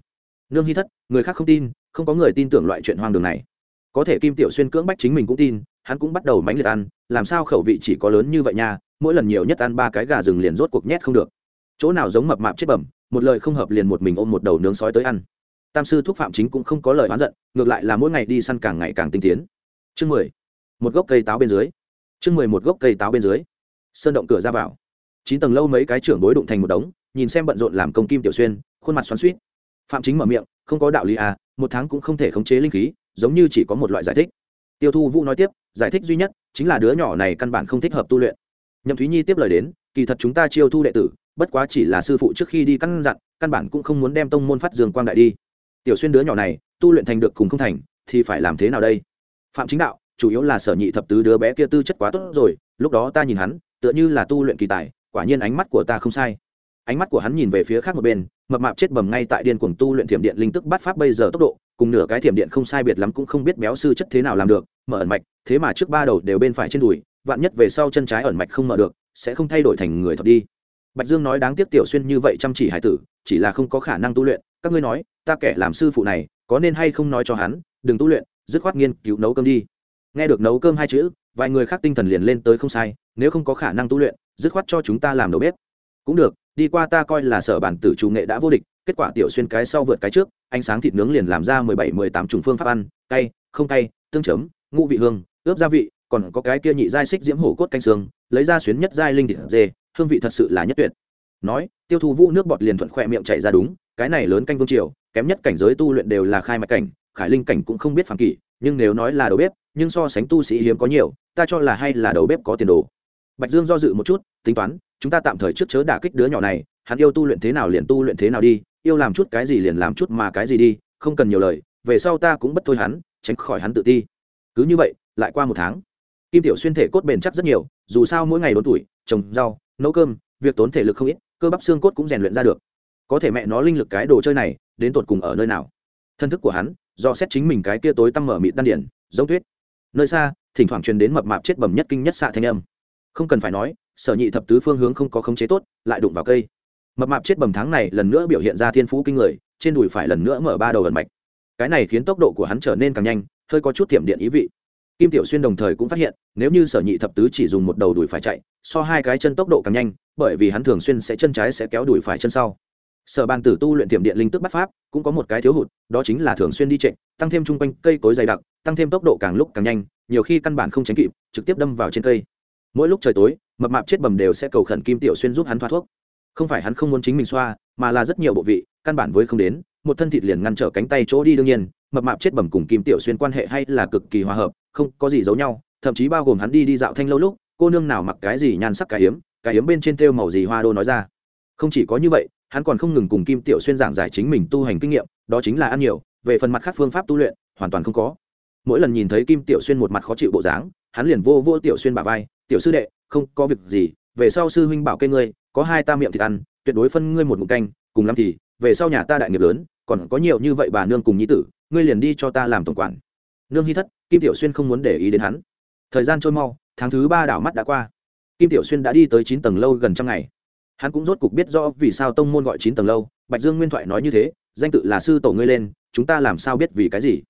Nương hy thất, người khác không tin, không có người tin tưởng loại chuyện hoang đường này. Có thể kim tiểu xuyên cưỡng bách chính mình cũng tin, hắn cũng bắt đầu mánh liệt ăn, làm sao khẩu vị chỉ có lớn như vậy nha, mỗi lần nhiều nhất ăn ba cái gà rừng liền rốt cuộc nhét không được chỗ nào giống mập mạp chết bẩm, một lời không hợp liền một mình ôm một đầu nướng sói tới ăn. Tam sư thuốc phạm chính cũng không có lời oán giận, ngược lại là mỗi ngày đi săn càng ngày càng tinh tiến. Chương mười, một gốc cây táo bên dưới. Chương mười, một gốc cây táo bên dưới. Sơn động cửa ra vào. Chín tầng lâu mấy cái trưởng bối đụng thành một đống, nhìn xem bận rộn làm công kim tiểu xuyên, khuôn mặt xoắn suýt phạm chính mở miệng, không có đạo lý à một tháng cũng không thể khống chế linh khí, giống như chỉ có một loại giải thích. Tiêu thu vũ nói tiếp, giải thích duy nhất chính là đứa nhỏ này căn bản không thích hợp tu luyện. Nhậm thúy nhi tiếp lời đến kỳ thật chúng ta chiêu thu đệ tử, bất quá chỉ là sư phụ trước khi đi căn dặn, căn bản cũng không muốn đem tông môn phát dương quang đại đi. Tiểu xuyên đứa nhỏ này, tu luyện thành được cùng không thành, thì phải làm thế nào đây? Phạm chính đạo, chủ yếu là sở nhị thập tứ đứa bé kia tư chất quá tốt rồi, lúc đó ta nhìn hắn, tựa như là tu luyện kỳ tài, quả nhiên ánh mắt của ta không sai. Ánh mắt của hắn nhìn về phía khác một bên, mập mạp chết bầm ngay tại điên cuồng tu luyện thiểm điện linh tức bắt pháp bây giờ tốc độ, cùng nửa cái thiểm điện không sai biệt lắm cũng không biết béo sư chất thế nào làm được, mở ẩn mạch, thế mà trước ba đầu đều bên phải trên đùi, vạn nhất về sau chân trái ẩn mạch không mở được sẽ không thay đổi thành người thật đi. Bạch dương nói đáng tiếc tiểu xuyên như vậy chăm chỉ hải tử, chỉ là không có khả năng tu luyện. Các ngươi nói, ta kẻ làm sư phụ này, có nên hay không nói cho hắn, đừng tu luyện, dứt khoát nghiên cứu nấu cơm đi. Nghe được nấu cơm hai chữ, vài người khác tinh thần liền lên tới không sai, nếu không có khả năng tu luyện, dứt khoát cho chúng ta làm đầu bếp. Cũng được, đi qua ta coi là sở bản tử chủ nghệ đã vô địch, kết quả tiểu xuyên cái sau vượt cái trước, ánh sáng thịt nướng liền làm ra mười bảy, mười tám chủng phương pháp ăn, cay, không cay, tương chấm, ngũ vị hương, ướp gia vị, còn có cái kia nhị giai xích diễm hổ cốt canh xương lấy ra xuyến nhất giai linh thịt dê, hương vị thật sự là nhất tuyệt. Nói, tiêu thụ vũ nước bọt liền thuận khỏe miệng chạy ra đúng, cái này lớn canh vương triều, kém nhất cảnh giới tu luyện đều là khai mạch cảnh, khải linh cảnh cũng không biết phản kỷ, nhưng nếu nói là đầu bếp, nhưng so sánh tu sĩ hiếm có nhiều, ta cho là hay là đầu bếp có tiền đồ. Bạch dương do dự một chút, tính toán, chúng ta tạm thời trước chớ đả kích đứa nhỏ này, hắn yêu tu luyện thế nào liền tu luyện thế nào đi, yêu làm chút cái gì liền làm chút mà cái gì đi, không cần nhiều lời, về sau ta cũng bất thôi hắn, tránh khỏi hắn tự ti. Cứ như vậy, lại qua một tháng kim tiểu xuyên thể cốt bền chắc rất nhiều, dù sao mỗi ngày đốn tuổi, trồng rau, nấu cơm, việc tốn thể lực không ít, cơ bắp xương cốt cũng rèn luyện ra được. Có thể mẹ nó linh lực cái đồ chơi này, đến tột cùng ở nơi nào? Thân thức của hắn, do xét chính mình cái kia tối tăm mở mịt đan điển, giống tuyết. Nơi xa, thỉnh thoảng truyền đến mập mạp chết bầm nhất kinh nhất xạ thanh âm. Không cần phải nói, sở nhị thập tứ phương hướng không có khống chế tốt, lại đụng vào cây. Mập mạp chết bầm tháng này lần nữa biểu hiện ra thiên phú kinh người, trên đùi phải lần nữa mở ba đầu gần mạch. Cái này khiến tốc độ của hắn trở nên càng nhanh, hơi có chút tiệm điện ý vị kim tiểu xuyên đồng thời cũng phát hiện nếu như sở nhị thập tứ chỉ dùng một đầu đùi phải chạy so hai cái chân tốc độ càng nhanh bởi vì hắn thường xuyên sẽ chân trái sẽ kéo đùi phải chân sau. Sở bàn tử tu luyện tiềm điện linh tức bắt pháp cũng có một cái thiếu hụt đó chính là thường xuyên đi chạy, tăng thêm chung quanh cây cối dày đặc tăng thêm tốc độ càng lúc càng nhanh nhiều khi căn bản không tránh kịp trực tiếp đâm vào trên cây. Mỗi lúc trời tối mập mạp chết bầm đều sẽ cầu khẩn kim tiểu xuyên giúp hắn thoát thuốc. Không phải hắn không muốn chính mình xoa mà là rất nhiều bộ vị căn bản với không đến một thân thịt liền ngăn trở cánh tay chỗ đi đương nhiên mập mạp chết bầm cùng kim tiểu xuyên quan hệ hay là cực kỳ hòa hợp không có gì giấu nhau, thậm chí bao gồm hắn đi đi dạo thanh lâu lúc, cô nương nào mặc cái gì nhan sắc cái hiếm cái hiếm bên trên thêu màu gì hoa đô nói ra. Không chỉ có như vậy, hắn còn không ngừng cùng kim tiểu xuyên giảng giải chính mình tu hành kinh nghiệm, đó chính là ăn nhiều, về phần mặt khác phương pháp tu luyện, hoàn toàn không có. Mỗi lần nhìn thấy kim tiểu xuyên một mặt khó chịu bộ dáng, hắn liền vô vô tiểu xuyên bà vai, tiểu sư đệ, không có việc gì, về sau sư huynh bảo kê ngươi, có hai ta miệng thịt ăn, tuyệt đối phân ngươi một mục canh, cùng lắm thì, về sau nhà ta đại nghiệp lớn, còn có nhiều như vậy bà nương cùng nhi tử, ngươi liền đi cho ta làm tổng quản nương hy thất, kim tiểu xuyên không muốn để ý đến hắn. Thời gian trôi mau, tháng thứ ba đảo mắt đã qua. Kim tiểu xuyên đã đi tới chín tầng lâu gần trăm ngày. Hắn cũng rốt cục biết rõ vì sao tông môn gọi chín tầng lâu, bạch dương nguyên thoại nói như thế, danh tự là sư tổ ngươi lên, chúng ta làm sao biết vì cái gì?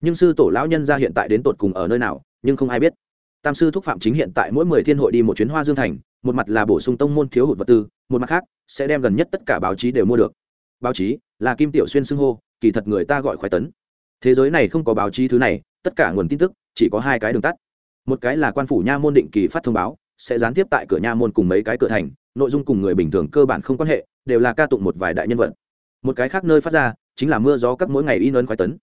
Nhưng sư tổ lão nhân ra hiện tại đến tột cùng ở nơi nào, nhưng không ai biết. Tam sư thúc phạm chính hiện tại mỗi mười thiên hội đi một chuyến hoa dương thành, một mặt là bổ sung tông môn thiếu hụt vật tư, một mặt khác sẽ đem gần nhất tất cả báo chí đều mua được. Báo chí là kim tiểu xuyên xưng hô, kỳ thật người ta gọi khoái tấn thế giới này không có báo chí thứ này, tất cả nguồn tin tức chỉ có hai cái đường tắt. Một cái là quan phủ nha môn định kỳ phát thông báo, sẽ gián tiếp tại cửa nha môn cùng mấy cái cửa thành, nội dung cùng người bình thường cơ bản không quan hệ, đều là ca tụng một vài đại nhân vật. Một cái khác nơi phát ra, chính là mưa gió các mỗi ngày in ấn khoái tấn.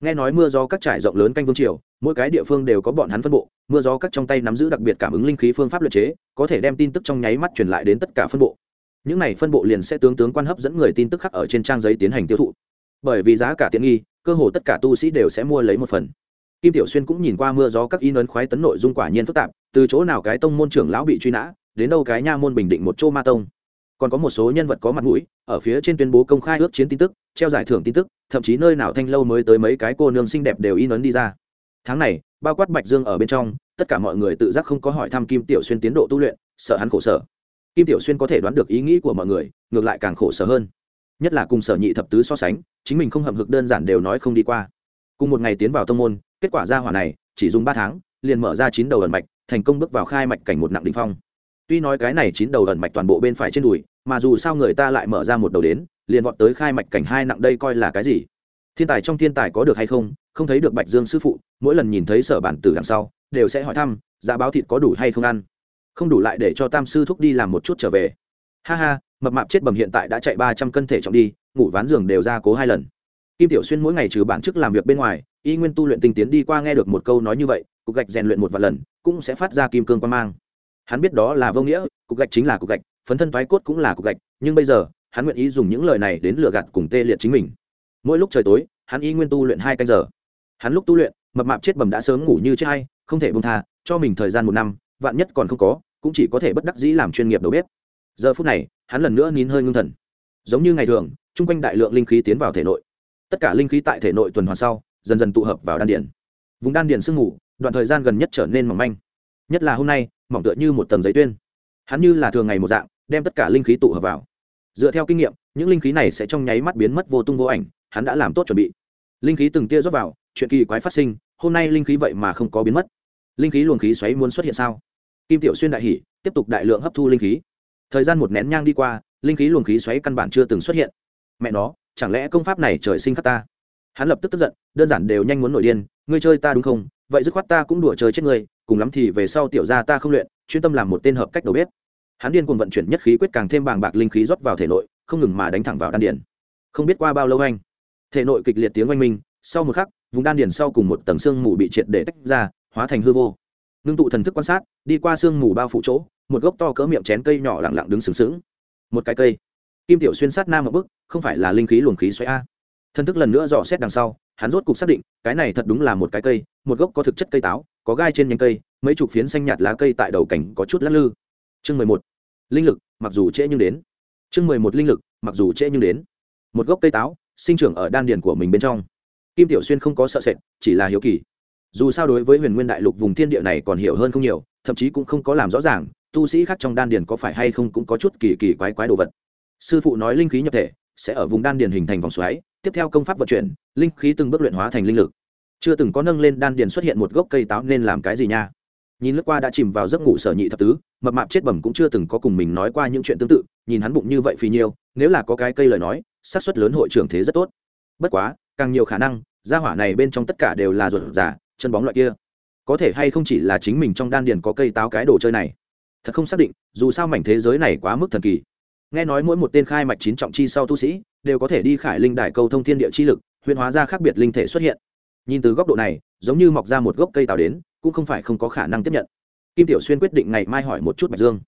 Nghe nói mưa gió các trải rộng lớn canh vương triều, mỗi cái địa phương đều có bọn hắn phân bộ, mưa gió các trong tay nắm giữ đặc biệt cảm ứng linh khí phương pháp luật chế, có thể đem tin tức trong nháy mắt truyền lại đến tất cả phân bộ. Những này phân bộ liền sẽ tướng tướng quan hấp dẫn người tin tức khác ở trên trang giấy tiến hành tiêu thụ bởi vì giá cả tiện nghi, cơ hồ tất cả tu sĩ đều sẽ mua lấy một phần. Kim tiểu xuyên cũng nhìn qua mưa gió các in ấn khoái tấn nội dung quả nhiên phức tạp, từ chỗ nào cái tông môn trưởng lão bị truy nã, đến đâu cái nha môn bình định một chỗ ma tông. Còn có một số nhân vật có mặt mũi, ở phía trên tuyên bố công khai ước chiến tin tức, treo giải thưởng tin tức, thậm chí nơi nào thanh lâu mới tới mấy cái cô nương xinh đẹp đều in ấn đi ra. Tháng này, bao quát bạch dương ở bên trong, tất cả mọi người tự giác không có hỏi thăm kim tiểu xuyên tiến độ tu luyện, sợ hắn khổ sở. Kim tiểu xuyên có thể đoán được ý nghĩ của mọi người, ngược lại càng khổ sở hơn. Nhất là cùng sở nhị thập tứ so sánh chính mình không hậm hực đơn giản đều nói không đi qua. Cùng một ngày tiến vào tông môn, kết quả ra hỏa này, chỉ dùng ba tháng, liền mở ra chín đầu ẩn mạch, thành công bước vào khai mạch cảnh một nặng đ phong. Tuy nói cái này chín đầu ẩn mạch toàn bộ bên phải trên đùi, mà dù sao người ta lại mở ra một đầu đến, liền vọt tới khai mạch cảnh hai nặng đây coi là cái gì? Thiên tài trong thiên tài có được hay không không thấy được bạch dương sư phụ, mỗi lần nhìn thấy sở bản tử đằng sau, đều sẽ hỏi thăm giá báo thịt có đủ hay không ăn? Không đủ lại để cho tam sư thúc đi làm một chút trở về. Ha ha, mập mạp chết bầm hiện tại đã chạy ba trăm cân thể trọng đi ngủ ván giường đều ra cố hai lần. Kim tiểu xuyên mỗi ngày trừ bản chức làm việc bên ngoài, y nguyên tu luyện tinh tiến đi qua nghe được một câu nói như vậy, cục gạch rèn luyện một vài lần, cũng sẽ phát ra kim cương quan mang. Hắn biết đó là vô nghĩa, cục gạch chính là cục gạch, phấn thân thoái cốt cũng là cục gạch, nhưng bây giờ, hắn nguyện ý dùng những lời này đến lừa gạt cùng tê liệt chính mình. Mỗi lúc trời tối, hắn y nguyên tu luyện hai canh giờ. Hắn lúc tu luyện, mập mạp chết bầm đã sớm ngủ như chết hay không thể bông tha, cho mình thời gian một năm, vạn nhất còn không có, cũng chỉ có thể bất đắc dĩ làm chuyên nghiệp đầu bếp. Giờ phút này, hắn lần nữa nín hơi ngưng thần. Giống như ngày thường chung quanh đại lượng linh khí tiến vào thể nội. Tất cả linh khí tại thể nội tuần hoàn sau dần dần tụ hợp vào đan điển vùng đan điển sương ngủ, đoạn thời gian gần nhất trở nên mỏng manh. Nhất là hôm nay mỏng tựa như một tầng giấy tuyên. Hắn như là thường ngày một dạng đem tất cả linh khí tụ hợp vào. Dựa theo kinh nghiệm những linh khí này sẽ trong nháy mắt biến mất vô tung vô ảnh hắn đã làm tốt chuẩn bị. Linh khí từng tia rót vào chuyện kỳ quái phát sinh hôm nay linh khí vậy mà không có biến mất. Linh khí luồng khí xoáy muốn xuất hiện sao? Kim tiểu xuyên đại hỷ tiếp tục đại lượng hấp thu linh khí. Thời gian một nén nhang đi qua linh khí luồng khí xoáy căn bản chưa từng xuất hiện mẹ nó, chẳng lẽ công pháp này trời sinh khắc ta? Hắn lập tức tức giận, đơn giản đều nhanh muốn nổi điên, ngươi chơi ta đúng không? Vậy dứt khoát ta cũng đùa chơi chết ngươi, cùng lắm thì về sau tiểu ra ta không luyện, chuyên tâm làm một tên hợp cách đầu bếp. Hắn điên cuồng vận chuyển nhất khí quyết càng thêm bàng bạc linh khí rót vào thể nội, không ngừng mà đánh thẳng vào đan điển. không biết qua bao lâu anh, thể nội kịch liệt tiếng oanh minh, sau một khắc, vùng đan điển sau cùng một tầng xương mù bị triệt để tách ra, hóa thành hư vô. Ngưng tụ thần thức quan sát, đi qua xương mù bao phủ chỗ, một gốc to cỡ miệng chén cây nhỏ lặng lặng đứng sừng sững. Một cái cây kim tiểu xuyên sát nam một bức không phải là linh khí luồng khí xoáy a. Thân thức lần nữa dò xét đằng sau, hắn rốt cục xác định, cái này thật đúng là một cái cây, một gốc có thực chất cây táo, có gai trên nhánh cây, mấy chục phiến xanh nhạt lá cây tại đầu cảnh có chút lắc lư. Chương mười một. Linh lực, mặc dù trễ nhưng đến. Chương mười một linh lực, mặc dù trễ nhưng đến. Một gốc cây táo, sinh trưởng ở đan điền của mình bên trong. Kim tiểu xuyên không có sợ sệt, chỉ là hiếu kỳ. Dù sao đối với huyền nguyên đại lục vùng thiên địa này còn hiểu hơn không nhiều, thậm chí cũng không có làm rõ ràng, tu sĩ khác trong đan điền có phải hay không cũng có chút kỳ kỳ quái quái đồ vật sư phụ nói linh khí nhập thể, sẽ ở vùng đan điền hình thành vòng xoáy, tiếp theo công pháp vận chuyển, linh khí từng bước luyện hóa thành linh lực. Chưa từng có nâng lên đan điền xuất hiện một gốc cây táo nên làm cái gì nha. Nhìn lướt qua đã chìm vào giấc ngủ sở nhị thập tứ, mập mạp chết bẩm cũng chưa từng có cùng mình nói qua những chuyện tương tự, nhìn hắn bụng như vậy phì nhiêu, nếu là có cái cây lời nói, xác suất lớn hội trưởng thế rất tốt. Bất quá, càng nhiều khả năng, gia hỏa này bên trong tất cả đều là ruột giả chân bóng loại kia. Có thể hay không chỉ là chính mình trong đan điền có cây táo cái đồ chơi này? Thật không xác định, dù sao mảnh thế giới này quá mức thần kỳ nghe nói mỗi một tên khai mạch chín trọng chi sau tu sĩ, đều có thể đi khải linh đài cầu thông thiên địa chi lực, huyền hóa ra khác biệt linh thể xuất hiện. Nhìn từ góc độ này, giống như mọc ra một gốc cây táo đến, cũng không phải không có khả năng tiếp nhận. Kim tiểu xuyên quyết định ngày mai hỏi một chút bạch dương.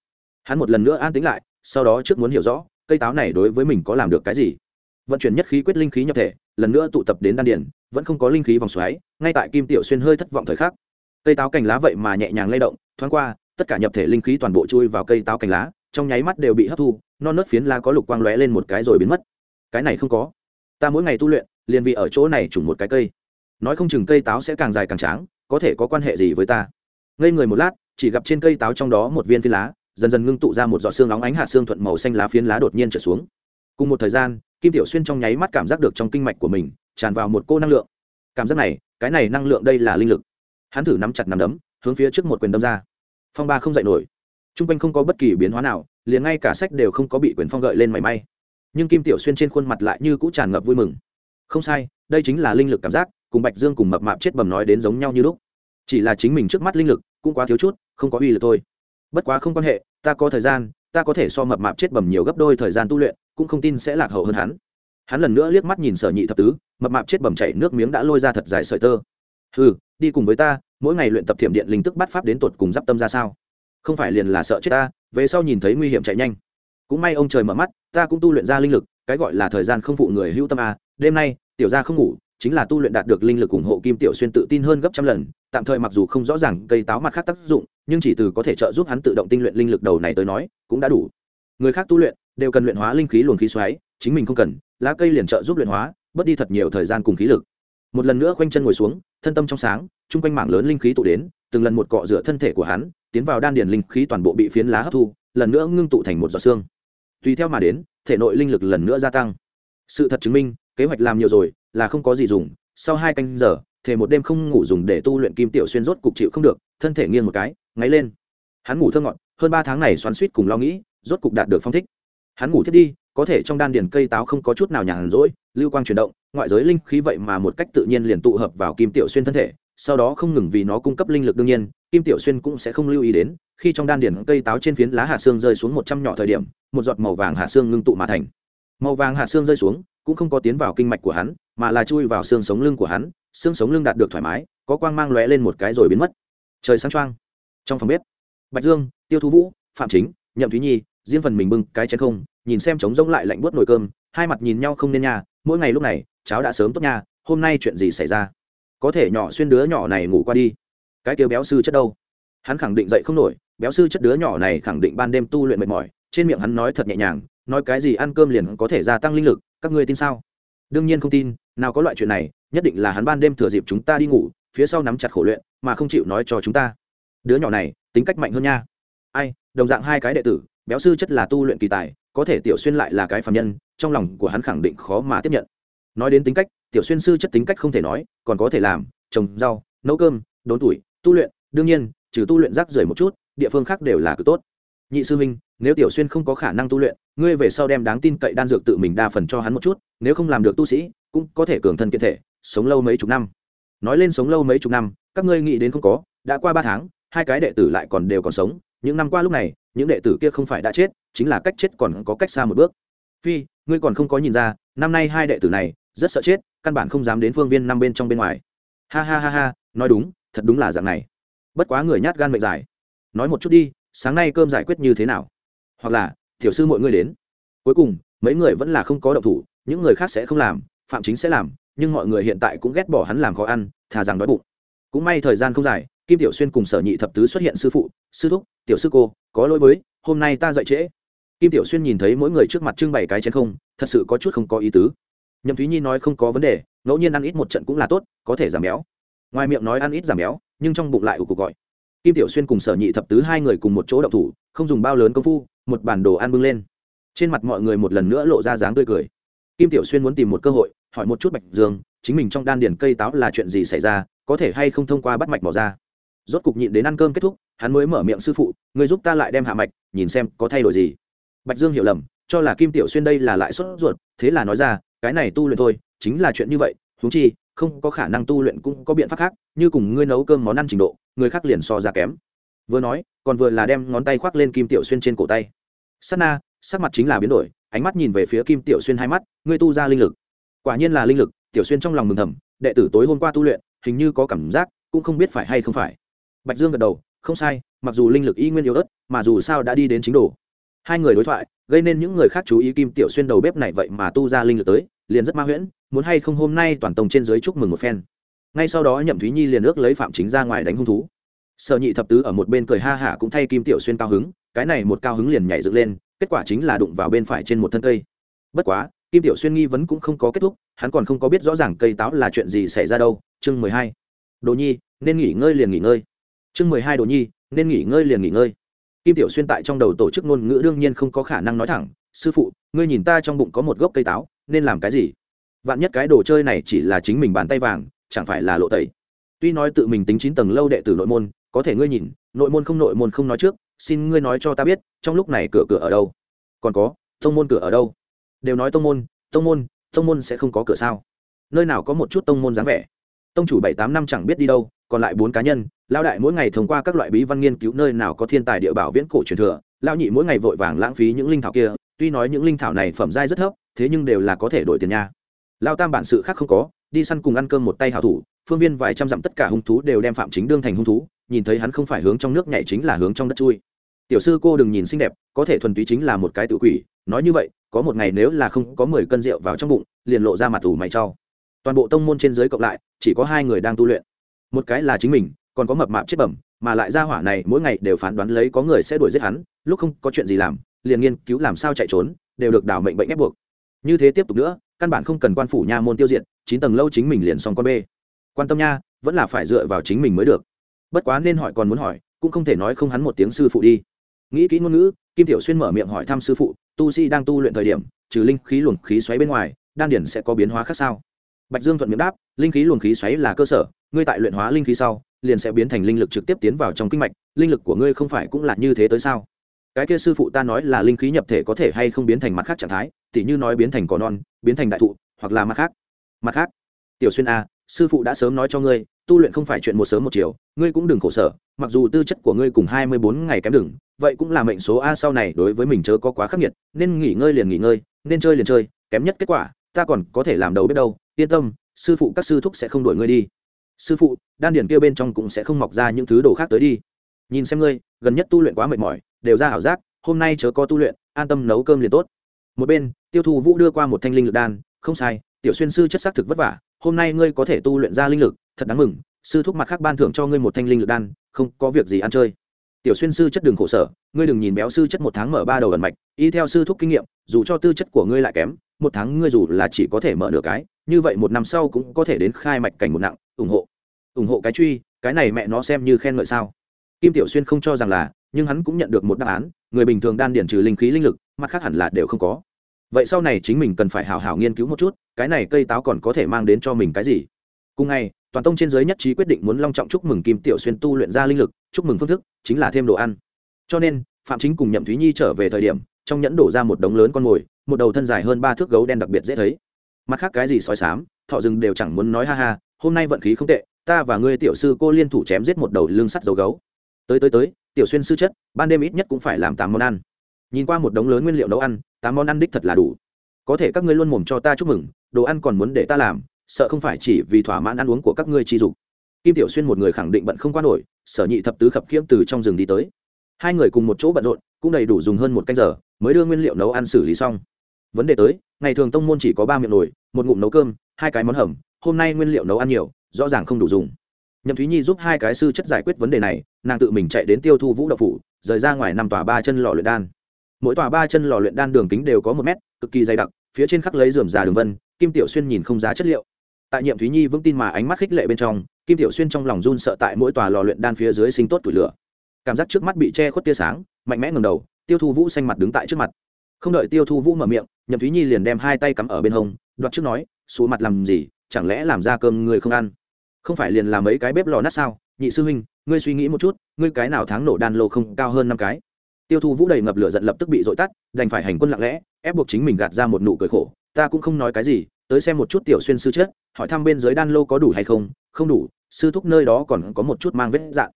Hắn một lần nữa an tính lại, sau đó trước muốn hiểu rõ, cây táo này đối với mình có làm được cái gì. Vận chuyển nhất khí quyết linh khí nhập thể, lần nữa tụ tập đến đan điển vẫn không có linh khí vòng xoáy, ngay tại kim tiểu xuyên hơi thất vọng thời khắc. Cây táo cành lá vậy mà nhẹ nhàng lay động, thoáng qua, tất cả nhập thể linh khí toàn bộ chui vào cây táo cành lá, trong nháy mắt đều bị hấp thu non nớt phiến lá có lục quang lóe lên một cái rồi biến mất. Cái này không có. Ta mỗi ngày tu luyện, liền vì ở chỗ này trùng một cái cây. Nói không chừng cây táo sẽ càng dài càng tráng, có thể có quan hệ gì với ta? Ngây người một lát, chỉ gặp trên cây táo trong đó một viên phiến lá, dần dần ngưng tụ ra một giọt xương óng ánh hạt xương thuận màu xanh lá phiến lá đột nhiên trở xuống. Cùng một thời gian, kim tiểu xuyên trong nháy mắt cảm giác được trong kinh mạch của mình, tràn vào một cô năng lượng. Cảm giác này, cái này năng lượng đây là linh lực. Hắn thử nắm chặt nắm đấm, hướng phía trước một quyền đâm ra. Phong ba không dậy nổi t r u n g quanh không có bất kỳ biến hóa nào, liền ngay cả sách đều không có bị quyền phong gợi lên mảy may. Nhưng kim tiểu xuyên trên khuôn mặt lại như cũng tràn ngập vui mừng. Không sai, đây chính là linh lực cảm giác, cùng bạch dương cùng mập mạp chết bầm nói đến giống nhau như lúc. Chỉ là chính mình trước mắt linh lực cũng quá thiếu chút, không có uy lực thôi. Bất quá không quan hệ, ta có thời gian, ta có thể so mập mạp chết bầm nhiều gấp đôi thời gian tu luyện, cũng không tin sẽ lạc hậu hơn hắn. Hắn lần nữa liếc mắt nhìn sở nhị thập tứ, mập mạp chết bầm chảy nước miếng đã lôi ra thật dài sợi tơ. Ừ đi cùng với ta, mỗi ngày luyện tập thiểm điện linh tức bắt pháp đến tột cùng d i p tâm ra sao? Không phải liền là sợ chết ta, về sau nhìn thấy nguy hiểm chạy nhanh. Cũng may ông trời mở mắt, ta cũng tu luyện ra linh lực, cái gọi là thời gian không phụ người hữu tâm a, đêm nay, tiểu gia không ngủ, chính là tu luyện đạt được linh lực ủng hộ kim tiểu xuyên tự tin hơn gấp trăm lần, tạm thời mặc dù không rõ ràng cây táo mặt khác tác dụng, nhưng chỉ từ có thể trợ giúp hắn tự động tinh luyện linh lực đầu này tới nói, cũng đã đủ. Người khác tu luyện, đều cần luyện hóa linh khí luồng khí xoáy, chính mình không cần, lá cây liền trợ giúp luyện hóa, bớt đi thật nhiều thời gian cùng khí lực. Một lần nữa khoanh chân ngồi xuống, thân tâm trong sáng, chung quanh mảng lớn linh khí tụ đến, từng lần một cọ rửa thân thể của hắn tiến vào đan điền linh khí toàn bộ bị phiến lá hấp thu, lần nữa ngưng tụ thành một giọt xương. Tùy theo mà đến, thể nội linh lực lần nữa gia tăng. Sự thật chứng minh, kế hoạch làm nhiều rồi, là không có gì dùng. Sau hai canh giờ, thể một đêm không ngủ dùng để tu luyện kim tiểu xuyên rốt cục chịu không được, thân thể nghiêng một cái, ngáy lên. Hắn ngủ thơ ngọn hơn ba tháng này xoắn suýt cùng lo nghĩ, rốt cục đạt được phong thích. Hắn ngủ thiết đi, có thể trong đan điền cây táo không có chút nào nhàn rỗi, lưu quang chuyển động, ngoại giới linh khí vậy mà một cách tự nhiên liền tụ hợp vào kim tiểu xuyên thân thể sau đó không ngừng vì nó cung cấp linh lực đương nhiên, kim tiểu xuyên cũng sẽ không lưu ý đến, khi trong đan điển cây táo trên phiến lá hạ xương rơi xuống một trăm nhỏ thời điểm, một giọt màu vàng hạ xương ngưng tụ mà thành. Màu vàng hạ xương rơi xuống, cũng không có tiến vào kinh mạch của hắn, mà là chui vào xương sống lưng của hắn, xương sống lưng đạt được thoải mái, có quang mang lóe lên một cái rồi biến mất. Trời sáng trăng trong phòng bếp, bạch dương, tiêu thu vũ, phạm chính, nhậm thúy nhi, riêng phần mình bưng cái chén không, nhìn xem trống rỗng lại lạnh buốt nồi cơm, hai mặt nhìn nhau không nên nhà mỗi ngày lúc này cháu đã sớm tốt nhà hôm nay chuyện gì xảy ra? Có thể nhỏ xuyên đứa nhỏ này ngủ qua đi. Cái kia béo sư chất đâu? Hắn khẳng định dậy không nổi, béo sư chất đứa nhỏ này khẳng định ban đêm tu luyện mệt mỏi, trên miệng hắn nói thật nhẹ nhàng, nói cái gì ăn cơm liền có thể gia tăng linh lực, các ngươi tin sao? Đương nhiên không tin, nào có loại chuyện này, nhất định là hắn ban đêm thừa dịp chúng ta đi ngủ, phía sau nắm chặt khổ luyện, mà không chịu nói cho chúng ta. Đứa nhỏ này, tính cách mạnh hơn nha. Ai, đồng dạng hai cái đệ tử, béo sư chất là tu luyện kỳ tài, có thể tiểu xuyên lại là cái phạm nhân, trong lòng của hắn khẳng định khó mà tiếp nhận. Nói đến tính cách tiểu xuyên sư chất tính cách không thể nói, còn có thể làm, trồng rau, nấu cơm, đốn tuổi, tu luyện, đương nhiên, trừ tu luyện rác rưởi một chút, địa phương khác đều là cực tốt. Nhị sư huynh, nếu tiểu xuyên không có khả năng tu luyện, ngươi về sau đem đáng tin cậy đan dược tự mình đa phần cho hắn một chút, nếu không làm được tu sĩ, cũng có thể cường thân kiện thể, sống lâu mấy chục năm. Nói lên sống lâu mấy chục năm, các ngươi nghĩ đến không có, đã qua ba tháng, hai cái đệ tử lại còn đều còn sống, những năm qua lúc này, những đệ tử kia không phải đã chết, chính là cách chết còn có cách xa một bước. Phi, ngươi còn không có nhìn ra, năm nay hai đệ tử này rất sợ chết, căn bản không dám đến phương viên năm bên trong bên ngoài. Ha ha ha ha, nói đúng, thật đúng là dạng này. Bất quá người nhát gan mệnh dài nói một chút đi, sáng nay cơm giải quyết như thế nào? Hoặc là thiểu sư mọi người đến. Cuối cùng, mấy người vẫn là không có động thủ, những người khác sẽ không làm, phạm chính sẽ làm, nhưng mọi người hiện tại cũng ghét bỏ hắn làm khó ăn, thà rằng đói bụng. Cũng may thời gian không dài, kim tiểu xuyên cùng sở nhị thập tứ xuất hiện sư phụ, sư thúc, tiểu sư cô, có lỗi với, hôm nay ta dậy trễ. Kim tiểu xuyên nhìn thấy mỗi người trước mặt trưng bày cái chén không, thật sự có chút không có ý tứ nhậm thúy nhi nói không có vấn đề, ngẫu nhiên ăn ít một trận cũng là tốt, có thể giảm béo. Ngoài miệng nói ăn ít giảm béo, nhưng trong bụng lại ủ cuộc gọi. Kim tiểu xuyên cùng sở nhị thập tứ hai người cùng một chỗ đậu thủ, không dùng bao lớn công phu, một bản đồ ăn bưng lên. Trên mặt mọi người một lần nữa lộ ra dáng tươi cười. Kim tiểu xuyên muốn tìm một cơ hội, hỏi một chút bạch dương, chính mình trong đan điển cây táo là chuyện gì xảy ra, có thể hay không thông qua bắt mạch bỏ ra. Rốt cục nhịn đến ăn cơm kết thúc, hắn mới mở miệng sư phụ người giúp ta lại đem hạ mạch, nhìn xem có thay đổi gì. Bạch dương hiểu lầm, cho là kim tiểu xuyên đây là lại sốt ruột, thế là nói ra cái này tu luyện thôi, chính là chuyện như vậy, huống chi, không có khả năng tu luyện cũng có biện pháp khác, như cùng ngươi nấu cơm món ăn trình độ, người khác liền so ra kém. Vừa nói, còn vừa là đem ngón tay khoác lên kim tiểu xuyên trên cổ tay. Sát na, sắc mặt chính là biến đổi, ánh mắt nhìn về phía kim tiểu xuyên hai mắt, ngươi tu ra linh lực. Quả nhiên là linh lực, tiểu xuyên trong lòng mừng thầm, đệ tử tối hôm qua tu luyện, hình như có cảm giác, cũng không biết phải hay không phải. Bạch dương gật đầu, không sai, mặc dù linh lực y nguyên yếu ớt, mà dù sao đã đi đến chính đồ. Hai người đối thoại gây nên những người khác chú ý kim tiểu xuyên đầu bếp này vậy mà tu ra linh lực tới, liền rất ma huyễn, muốn hay không hôm nay toàn tông trên dưới chúc mừng một phen. Ngay sau đó nhậm thúy nhi liền ước lấy phạm chính ra ngoài đánh hung thú. Sở nhị thập tứ ở một bên cười ha hả cũng thay kim tiểu xuyên cao hứng, cái này một cao hứng liền nhảy dựng lên, kết quả chính là đụng vào bên phải trên một thân cây. Bất quá, kim tiểu xuyên nghi vấn cũng không có kết thúc, hắn còn không có biết rõ ràng cây táo là chuyện gì xảy ra đâu. Chương mười hai. Đồ nhi, nên nghỉ ngơi liền nghỉ ngơi. Chương mười hai, đồ nhi, nên nghỉ ngơi liền nghỉ ngơi kim tiểu xuyên tại trong đầu tổ chức ngôn ngữ đương nhiên không có khả năng nói thẳng, sư phụ, ngươi nhìn ta trong bụng có một gốc cây táo, nên làm cái gì? Vạn nhất cái đồ chơi này chỉ là chính mình bàn tay vàng, chẳng phải là lộ tẩy. Tuy nói tự mình tính chín tầng lâu đệ tử nội môn, có thể ngươi nhìn, nội môn không nội môn không nói trước, xin ngươi nói cho ta biết, trong lúc này cửa cửa ở đâu? Còn có, tông môn cửa ở đâu? Đều nói tông môn tông môn tông môn sẽ không có cửa sao? Nơi nào có một chút tông môn dáng vẻ? Tông chủ bảy tám năm chẳng biết đi đâu, còn lại bốn cá nhân lao đại mỗi ngày thông qua các loại bí văn nghiên cứu nơi nào có thiên tài địa bảo viễn cổ truyền thừa lao nhị mỗi ngày vội vàng lãng phí những linh thảo kia, tuy nói những linh thảo này phẩm giai rất thấp, thế nhưng đều là có thể đổi tiền nha. Lao tam bản sự khác không có, đi săn cùng ăn cơm một tay hảo thủ, phương viên vài trăm dặm tất cả hung thú đều đem phạm chính đương thành hung thú, nhìn thấy hắn không phải hướng trong nước nhảy chính là hướng trong đất chui. Tiểu sư cô đừng nhìn xinh đẹp, có thể thuần túy chính là một cái tự quỷ, nói như vậy, có một ngày nếu là không có mười cân rượu vào trong bụng, liền lộ ra mặt ủ mày trau toàn bộ tông môn trên dưới cộng lại, chỉ có hai người đang tu luyện. Một cái là chính mình còn có mập mạp chết bẩm, mà lại ra hỏa này mỗi ngày đều phán đoán lấy có người sẽ đuổi giết hắn, lúc không có chuyện gì làm, liền nghiên cứu làm sao chạy trốn, đều được đảo mệnh bệnh ép buộc. Như thế tiếp tục nữa, căn bản không cần quan phủ nha môn tiêu diệt, chín tầng lâu chính mình liền xong con bê. Quan tâm nha, vẫn là phải dựa vào chính mình mới được. Bất quá nên hỏi còn muốn hỏi, cũng không thể nói không hắn một tiếng sư phụ đi. Nghĩ kỹ ngôn ngữ, kim tiểu xuyên mở miệng hỏi thăm sư phụ, tu sĩ đang tu luyện thời điểm, trừ linh khí luồng khí xoáy bên ngoài, đan điển sẽ có biến hóa khác sao? Bạch dương thuận miệng đáp, linh khí luồng khí xoáy là cơ sở, ngươi tại luyện hóa linh khí sau liền sẽ biến thành linh lực trực tiếp tiến vào trong kinh mạch, linh lực của ngươi không phải cũng là như thế tới sao? Cái kia sư phụ ta nói là linh khí nhập thể có thể hay không biến thành mặt khác trạng thái, tỉ như nói biến thành cỏ non, biến thành đại thụ, hoặc là mặt khác. Mặt khác. Tiểu xuyên a, sư phụ đã sớm nói cho ngươi, tu luyện không phải chuyện một sớm một chiều, ngươi cũng đừng khổ sở, mặc dù tư chất của ngươi cùng hai mươi bốn ngày kém đừng, vậy cũng là mệnh số a sau này đối với mình chớ có quá khắc nghiệt, nên nghỉ ngơi liền nghỉ ngơi, nên chơi liền chơi, kém nhất kết quả, ta còn có thể làm đầu biết đâu, yên tâm, sư phụ các sư thúc sẽ không đuổi ngươi đi sư phụ, đan điển kia bên trong cũng sẽ không mọc ra những thứ đồ khác tới đi. Nhìn xem ngươi, gần nhất tu luyện quá mệt mỏi, đều ra ảo giác, hôm nay chớ có tu luyện, an tâm nấu cơm liền tốt. Một bên, tiêu thụ vũ đưa qua một thanh linh lực đan, không sai, tiểu xuyên sư chất xác thực vất vả, hôm nay ngươi có thể tu luyện ra linh lực, thật đáng mừng, sư thúc mặt khác ban thưởng cho ngươi một thanh linh lực đan, không có việc gì ăn chơi. Tiểu xuyên sư chất đường khổ sở, ngươi đừng nhìn béo sư chất một tháng mở ba đầu ẩn mạch, y theo sư thúc kinh nghiệm, dù cho tư chất của ngươi lại kém, một tháng ngươi dù là chỉ có thể mở nửa cái như vậy một năm sau cũng có thể đến khai mạch cảnh một nặng, ủng hộ. Ủng hộ cái truy, cái này mẹ nó xem như khen ngợi sao? Kim tiểu xuyên không cho rằng là, nhưng hắn cũng nhận được một đáp án, người bình thường đan điển trừ linh khí linh lực, mặt khác hẳn là đều không có. Vậy sau này chính mình cần phải hào hào nghiên cứu một chút, cái này cây táo còn có thể mang đến cho mình cái gì? Cùng ngày, toàn tông trên giới nhất trí quyết định muốn long trọng chúc mừng kim tiểu xuyên tu luyện ra linh lực, chúc mừng phương thức chính là thêm đồ ăn. Cho nên, phạm chính cùng nhậm thúy nhi trở về thời điểm, trong nhẫn đổ ra một đống lớn con mồi, một đầu thân dài hơn ba thước gấu đen đặc biệt dễ thấy mặt khác cái gì sói sám, thọ rừng đều chẳng muốn nói ha ha, hôm nay vận khí không tệ, ta và ngươi tiểu sư cô liên thủ chém giết một đầu lương sắt dấu gấu. Tới tới tới, tiểu xuyên sư chất, ban đêm ít nhất cũng phải làm tám món ăn. Nhìn qua một đống lớn nguyên liệu nấu ăn, tám món ăn đích thật là đủ. Có thể các ngươi luôn mồm cho ta chúc mừng, đồ ăn còn muốn để ta làm, sợ không phải chỉ vì thỏa mãn ăn uống của các ngươi chi dục. Kim tiểu xuyên một người khẳng định bận không qua nổi, sở nhị thập tứ khập khiễng từ trong rừng đi tới. Hai người cùng một chỗ bận rộn, cũng đầy đủ dùng hơn một canh giờ, mới đưa nguyên liệu nấu ăn xử lý xong vấn đề tới, ngày thường tông môn chỉ có ba miệng nồi, một ngụm nấu cơm, hai cái món hầm, hôm nay nguyên liệu nấu ăn nhiều, rõ ràng không đủ dùng. Nhậm thúy nhi giúp hai cái sư chất giải quyết vấn đề này, nàng tự mình chạy đến tiêu thu vũ đậu phủ, rời ra ngoài năm tòa ba chân lò luyện đan. Mỗi tòa ba chân lò luyện đan đường kính đều có một mét, cực kỳ dày đặc, phía trên khắc lấy dườm già đường vân, kim tiểu xuyên nhìn không giá chất liệu. Tại nhiệm thúy nhi vững tin mà ánh mắt khích lệ bên trong, kim tiểu xuyên trong lòng run sợ tại mỗi tòa lò luyện đan phía dưới sinh tốt tủi lửa. Cảm giác trước mắt bị che khuất tia sáng, mạnh mẽ ngầm đầu, tiêu thu vũ xanh mặt đứng tại trước mặt. Không đợi tiêu thu vũ mở miệng nhậm thúy nhi liền đem hai tay cắm ở bên hông đoạt trước nói xù mặt làm gì chẳng lẽ làm ra cơm người không ăn không phải liền làm mấy cái bếp lò nát sao nhị sư huynh ngươi suy nghĩ một chút ngươi cái nào tháng nổ đan lô không cao hơn năm cái tiêu thu vũ đầy ngập lửa giận lập tức bị dội tắt đành phải hành quân lặng lẽ ép buộc chính mình gạt ra một nụ cười khổ ta cũng không nói cái gì tới xem một chút tiểu xuyên sư chết hỏi thăm bên dưới đan lô có đủ hay không không đủ sư thúc nơi đó còn có một chút mang vết dạn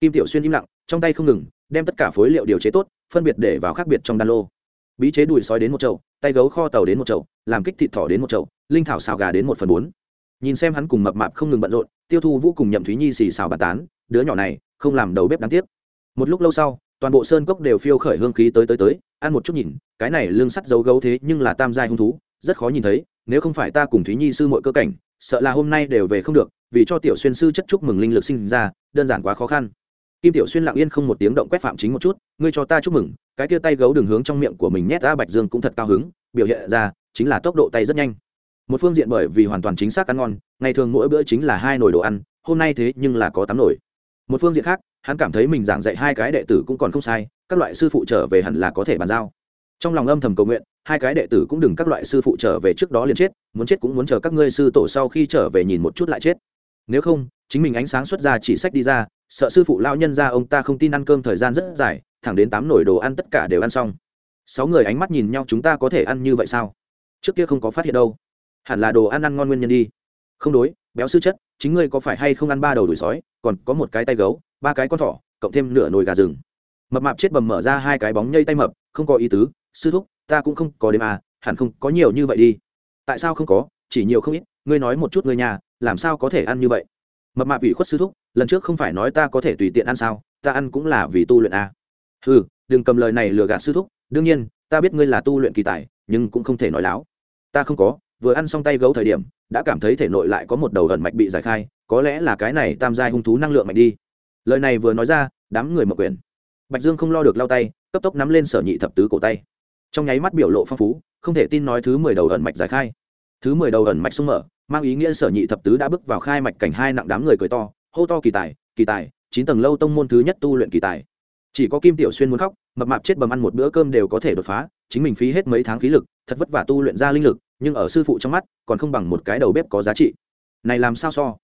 kim tiểu xuyên im lặng trong tay không ngừng đem tất cả phối liệu điều chế tốt phân biệt để vào khác biệt trong đan lô bí chế đùi sói đến một chậu, tay gấu kho tàu đến một chậu, làm kích thịt thỏ đến một chậu, linh thảo xào gà đến một phần bốn. Nhìn xem hắn cùng mập mạp không ngừng bận rộn, tiêu thu vũ cùng nhậm thúy nhi xì xào bàn tán, đứa nhỏ này không làm đầu bếp đáng tiếc. Một lúc lâu sau, toàn bộ sơn cốc đều phiêu khởi hương khí tới tới tới, ăn một chút nhìn, cái này lương sắt dấu gấu thế nhưng là tam giai hung thú, rất khó nhìn thấy, nếu không phải ta cùng thúy nhi sư mọi cơ cảnh, sợ là hôm nay đều về không được, vì cho tiểu xuyên sư chất chúc mừng linh lực sinh ra, đơn giản quá khó khăn. Kim tiểu xuyên lặng yên không một tiếng động quét phạm chính một chút, ngươi cho ta chúc mừng cái tia tay gấu đường hướng trong miệng của mình nhét ra bạch dương cũng thật cao hứng, biểu hiện ra chính là tốc độ tay rất nhanh. Một phương diện bởi vì hoàn toàn chính xác ăn ngon, ngày thường mỗi bữa chính là hai nồi đồ ăn, hôm nay thế nhưng là có tám nồi. Một phương diện khác, hắn cảm thấy mình giảng dạy hai cái đệ tử cũng còn không sai, các loại sư phụ trở về hẳn là có thể bàn giao. Trong lòng âm thầm cầu nguyện, hai cái đệ tử cũng đừng các loại sư phụ trở về trước đó liền chết, muốn chết cũng muốn chờ các ngươi sư tổ sau khi trở về nhìn một chút lại chết. Nếu không, chính mình ánh sáng xuất ra chỉ sách đi ra, sợ sư phụ lao nhân ra ông ta không tin ăn cơm thời gian rất dài thẳng đến tám nồi đồ ăn tất cả đều ăn xong. Sáu người ánh mắt nhìn nhau, chúng ta có thể ăn như vậy sao? Trước kia không có phát hiện đâu. Hẳn là đồ ăn ăn ngon nguyên nhân đi. Không đối, béo sư chất, chính ngươi có phải hay không ăn ba đầu đuổi sói, còn có một cái tay gấu, ba cái con thỏ, cộng thêm nửa nồi gà rừng. Mập mạp chết bầm mở ra hai cái bóng nhây tay mập, không có ý tứ, sư thúc, ta cũng không có đêm à hẳn không có nhiều như vậy đi. Tại sao không có? Chỉ nhiều không ít, ngươi nói một chút người nhà, làm sao có thể ăn như vậy? Mập mạp ủy khuất sư thúc, lần trước không phải nói ta có thể tùy tiện ăn sao, ta ăn cũng là vì tu luyện à ừ đừng cầm lời này lừa gạt sư thúc, đương nhiên, ta biết ngươi là tu luyện kỳ tài, nhưng cũng không thể nói láo. Ta không có, vừa ăn xong tay gấu thời điểm, đã cảm thấy thể nội lại có một đầu ẩn mạch bị giải khai, có lẽ là cái này tam giai hung thú năng lượng mạnh đi. Lời này vừa nói ra, đám người mở quyền bạch dương không lo được lau tay, cấp tốc nắm lên sở nhị thập tứ cổ tay. Trong nháy mắt biểu lộ phong phú, không thể tin nói thứ mười đầu ẩn mạch giải khai. Thứ mười đầu ẩn mạch sung mở, mang ý nghĩa sở nhị thập tứ đã bước vào khai mạch cảnh hai nặng đám người cười to, hô to kỳ tài kỳ tài, chín tầng lâu tông môn thứ nhất tu luyện kỳ tài chỉ có kim tiểu xuyên muốn khóc, mập mạp chết bầm ăn một bữa cơm đều có thể đột phá, chính mình phí hết mấy tháng khí lực, thật vất vả tu luyện ra linh lực, nhưng ở sư phụ trong mắt, còn không bằng một cái đầu bếp có giá trị. Này làm sao so?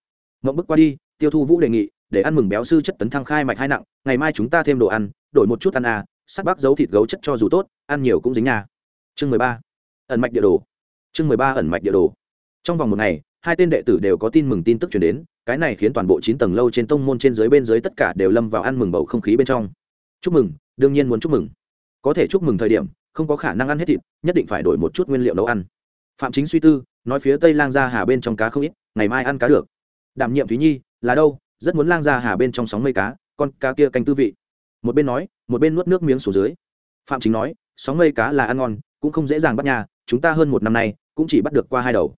Mộng bước qua đi, tiêu thu vũ đề nghị, để ăn mừng béo sư chất tấn thăng khai mạch hai nặng, ngày mai chúng ta thêm đồ ăn, đổi một chút ăn à sắc bác giấu thịt gấu chất cho dù tốt, ăn nhiều cũng dính nhà chương mười ba. Ẩn mạch địa đồ. Chương mười ba ẩn mạch địa đồ. Trong vòng một ngày, hai tên đệ tử đều có tin mừng tin tức chuyển đến, cái này khiến toàn bộ chín tầng lâu trên tông môn trên dưới bên dưới tất cả đều lâm vào ăn mừng bầu không khí bên trong chúc mừng, đương nhiên muốn chúc mừng. Có thể chúc mừng thời điểm, không có khả năng ăn hết thịt, nhất định phải đổi một chút nguyên liệu nấu ăn. Phạm chính suy tư, nói phía tây lang gia hà bên trong cá không ít, ngày mai ăn cá được. Đảm nhiệm thúy nhi, là đâu, rất muốn lang gia hà bên trong sóng mây cá, con cá kia canh tư vị. Một bên nói, một bên nuốt nước miếng xuống dưới. Phạm chính nói, sóng mây cá là ăn ngon, cũng không dễ dàng bắt nhà chúng ta hơn một năm nay, cũng chỉ bắt được qua hai đầu.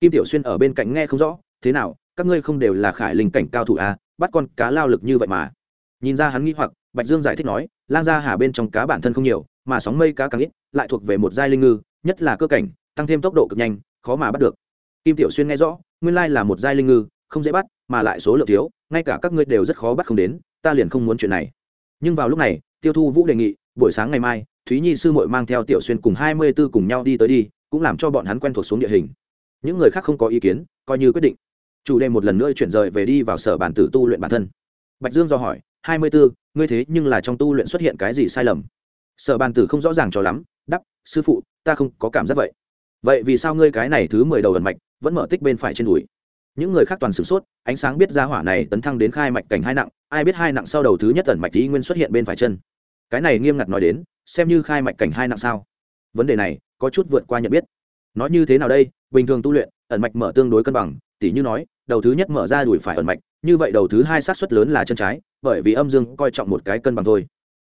Kim tiểu xuyên ở bên cạnh nghe không rõ, thế nào, các ngươi không đều là khải linh cảnh cao thủ à bắt con cá lao lực như vậy mà. Nhìn ra hắn nghĩ hoặc bạch dương giải thích nói, lang gia hà bên trong cá bản thân không nhiều, mà sóng mây cá càng ít, lại thuộc về một giai linh ngư, nhất là cơ cảnh, tăng thêm tốc độ cực nhanh, khó mà bắt được. Kim tiểu xuyên nghe rõ, nguyên lai là một giai linh ngư, không dễ bắt, mà lại số lượng thiếu, ngay cả các ngươi đều rất khó bắt không đến, ta liền không muốn chuyện này. Nhưng vào lúc này, tiêu thu vũ đề nghị, buổi sáng ngày mai, thúy nhi sư muội mang theo tiểu xuyên cùng hai mươi b ố cùng nhau đi tới đi, cũng làm cho bọn hắn quen thuộc xuống địa hình. Những người khác không có ý kiến, coi như quyết định. Chủ đề một lần nữa chuyển rời về đi vào sở bản tử tu luyện bản thân. Bạch dương do hỏi hai mươi bốn ngươi thế nhưng là trong tu luyện xuất hiện cái gì sai lầm? Sở bàn tử không rõ ràng cho lắm đắp sư phụ, ta không có cảm giác vậy. Vậy vì sao ngươi cái này thứ mười đầu ẩn mạch vẫn mở tích bên phải trên đùi? Những người khác toàn sửng sốt, ánh sáng biết ra hỏa này tấn thăng đến khai mạch cảnh hai nặng, ai biết hai nặng sau đầu thứ nhất ẩn mạch ý nguyên xuất hiện bên phải chân. Cái này nghiêm ngặt nói đến, xem như khai mạch cảnh hai nặng sao? Vấn đề này, có chút vượt qua nhận biết. Nói như thế nào đây? Bình thường tu luyện, ẩn mạch mở tương đối cân bằng, tỉ như nói, đầu thứ nhất mở ra đùi phải ẩn mạch như vậy đầu thứ hai sát xuất lớn là chân trái, bởi vì âm dương coi trọng một cái cân bằng thôi.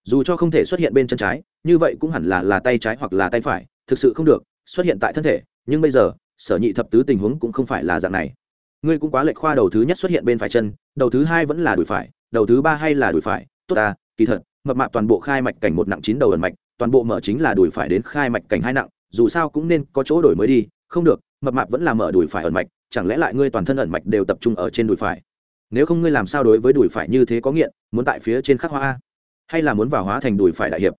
Dù cho không thể xuất hiện bên chân trái, như vậy cũng hẳn là là tay trái hoặc là tay phải, thực sự không được, xuất hiện tại thân thể. Nhưng bây giờ, sở nhị thập tứ tình huống cũng không phải là dạng này. Ngươi cũng quá lệch khoa đầu thứ nhất xuất hiện bên phải chân, đầu thứ hai vẫn là đùi phải, đầu thứ ba hay là đùi phải, tốt ta, kỳ thật, mập mạp toàn bộ khai mạch cảnh một nặng chín đầu ẩn mạch, toàn bộ mở chính là đùi phải đến khai mạch cảnh hai nặng, dù sao cũng nên có chỗ đổi mới đi, không được, mập mạp vẫn là mở đùi phải ẩn mạch, chẳng lẽ lại ngươi toàn thân ẩn mạch đều tập trung ở trên đùi phải? Nếu không ngươi làm sao đối với đùi phải như thế có nghiện, muốn tại phía trên khắc hoa hay là muốn vào hóa thành đùi phải đại hiệp?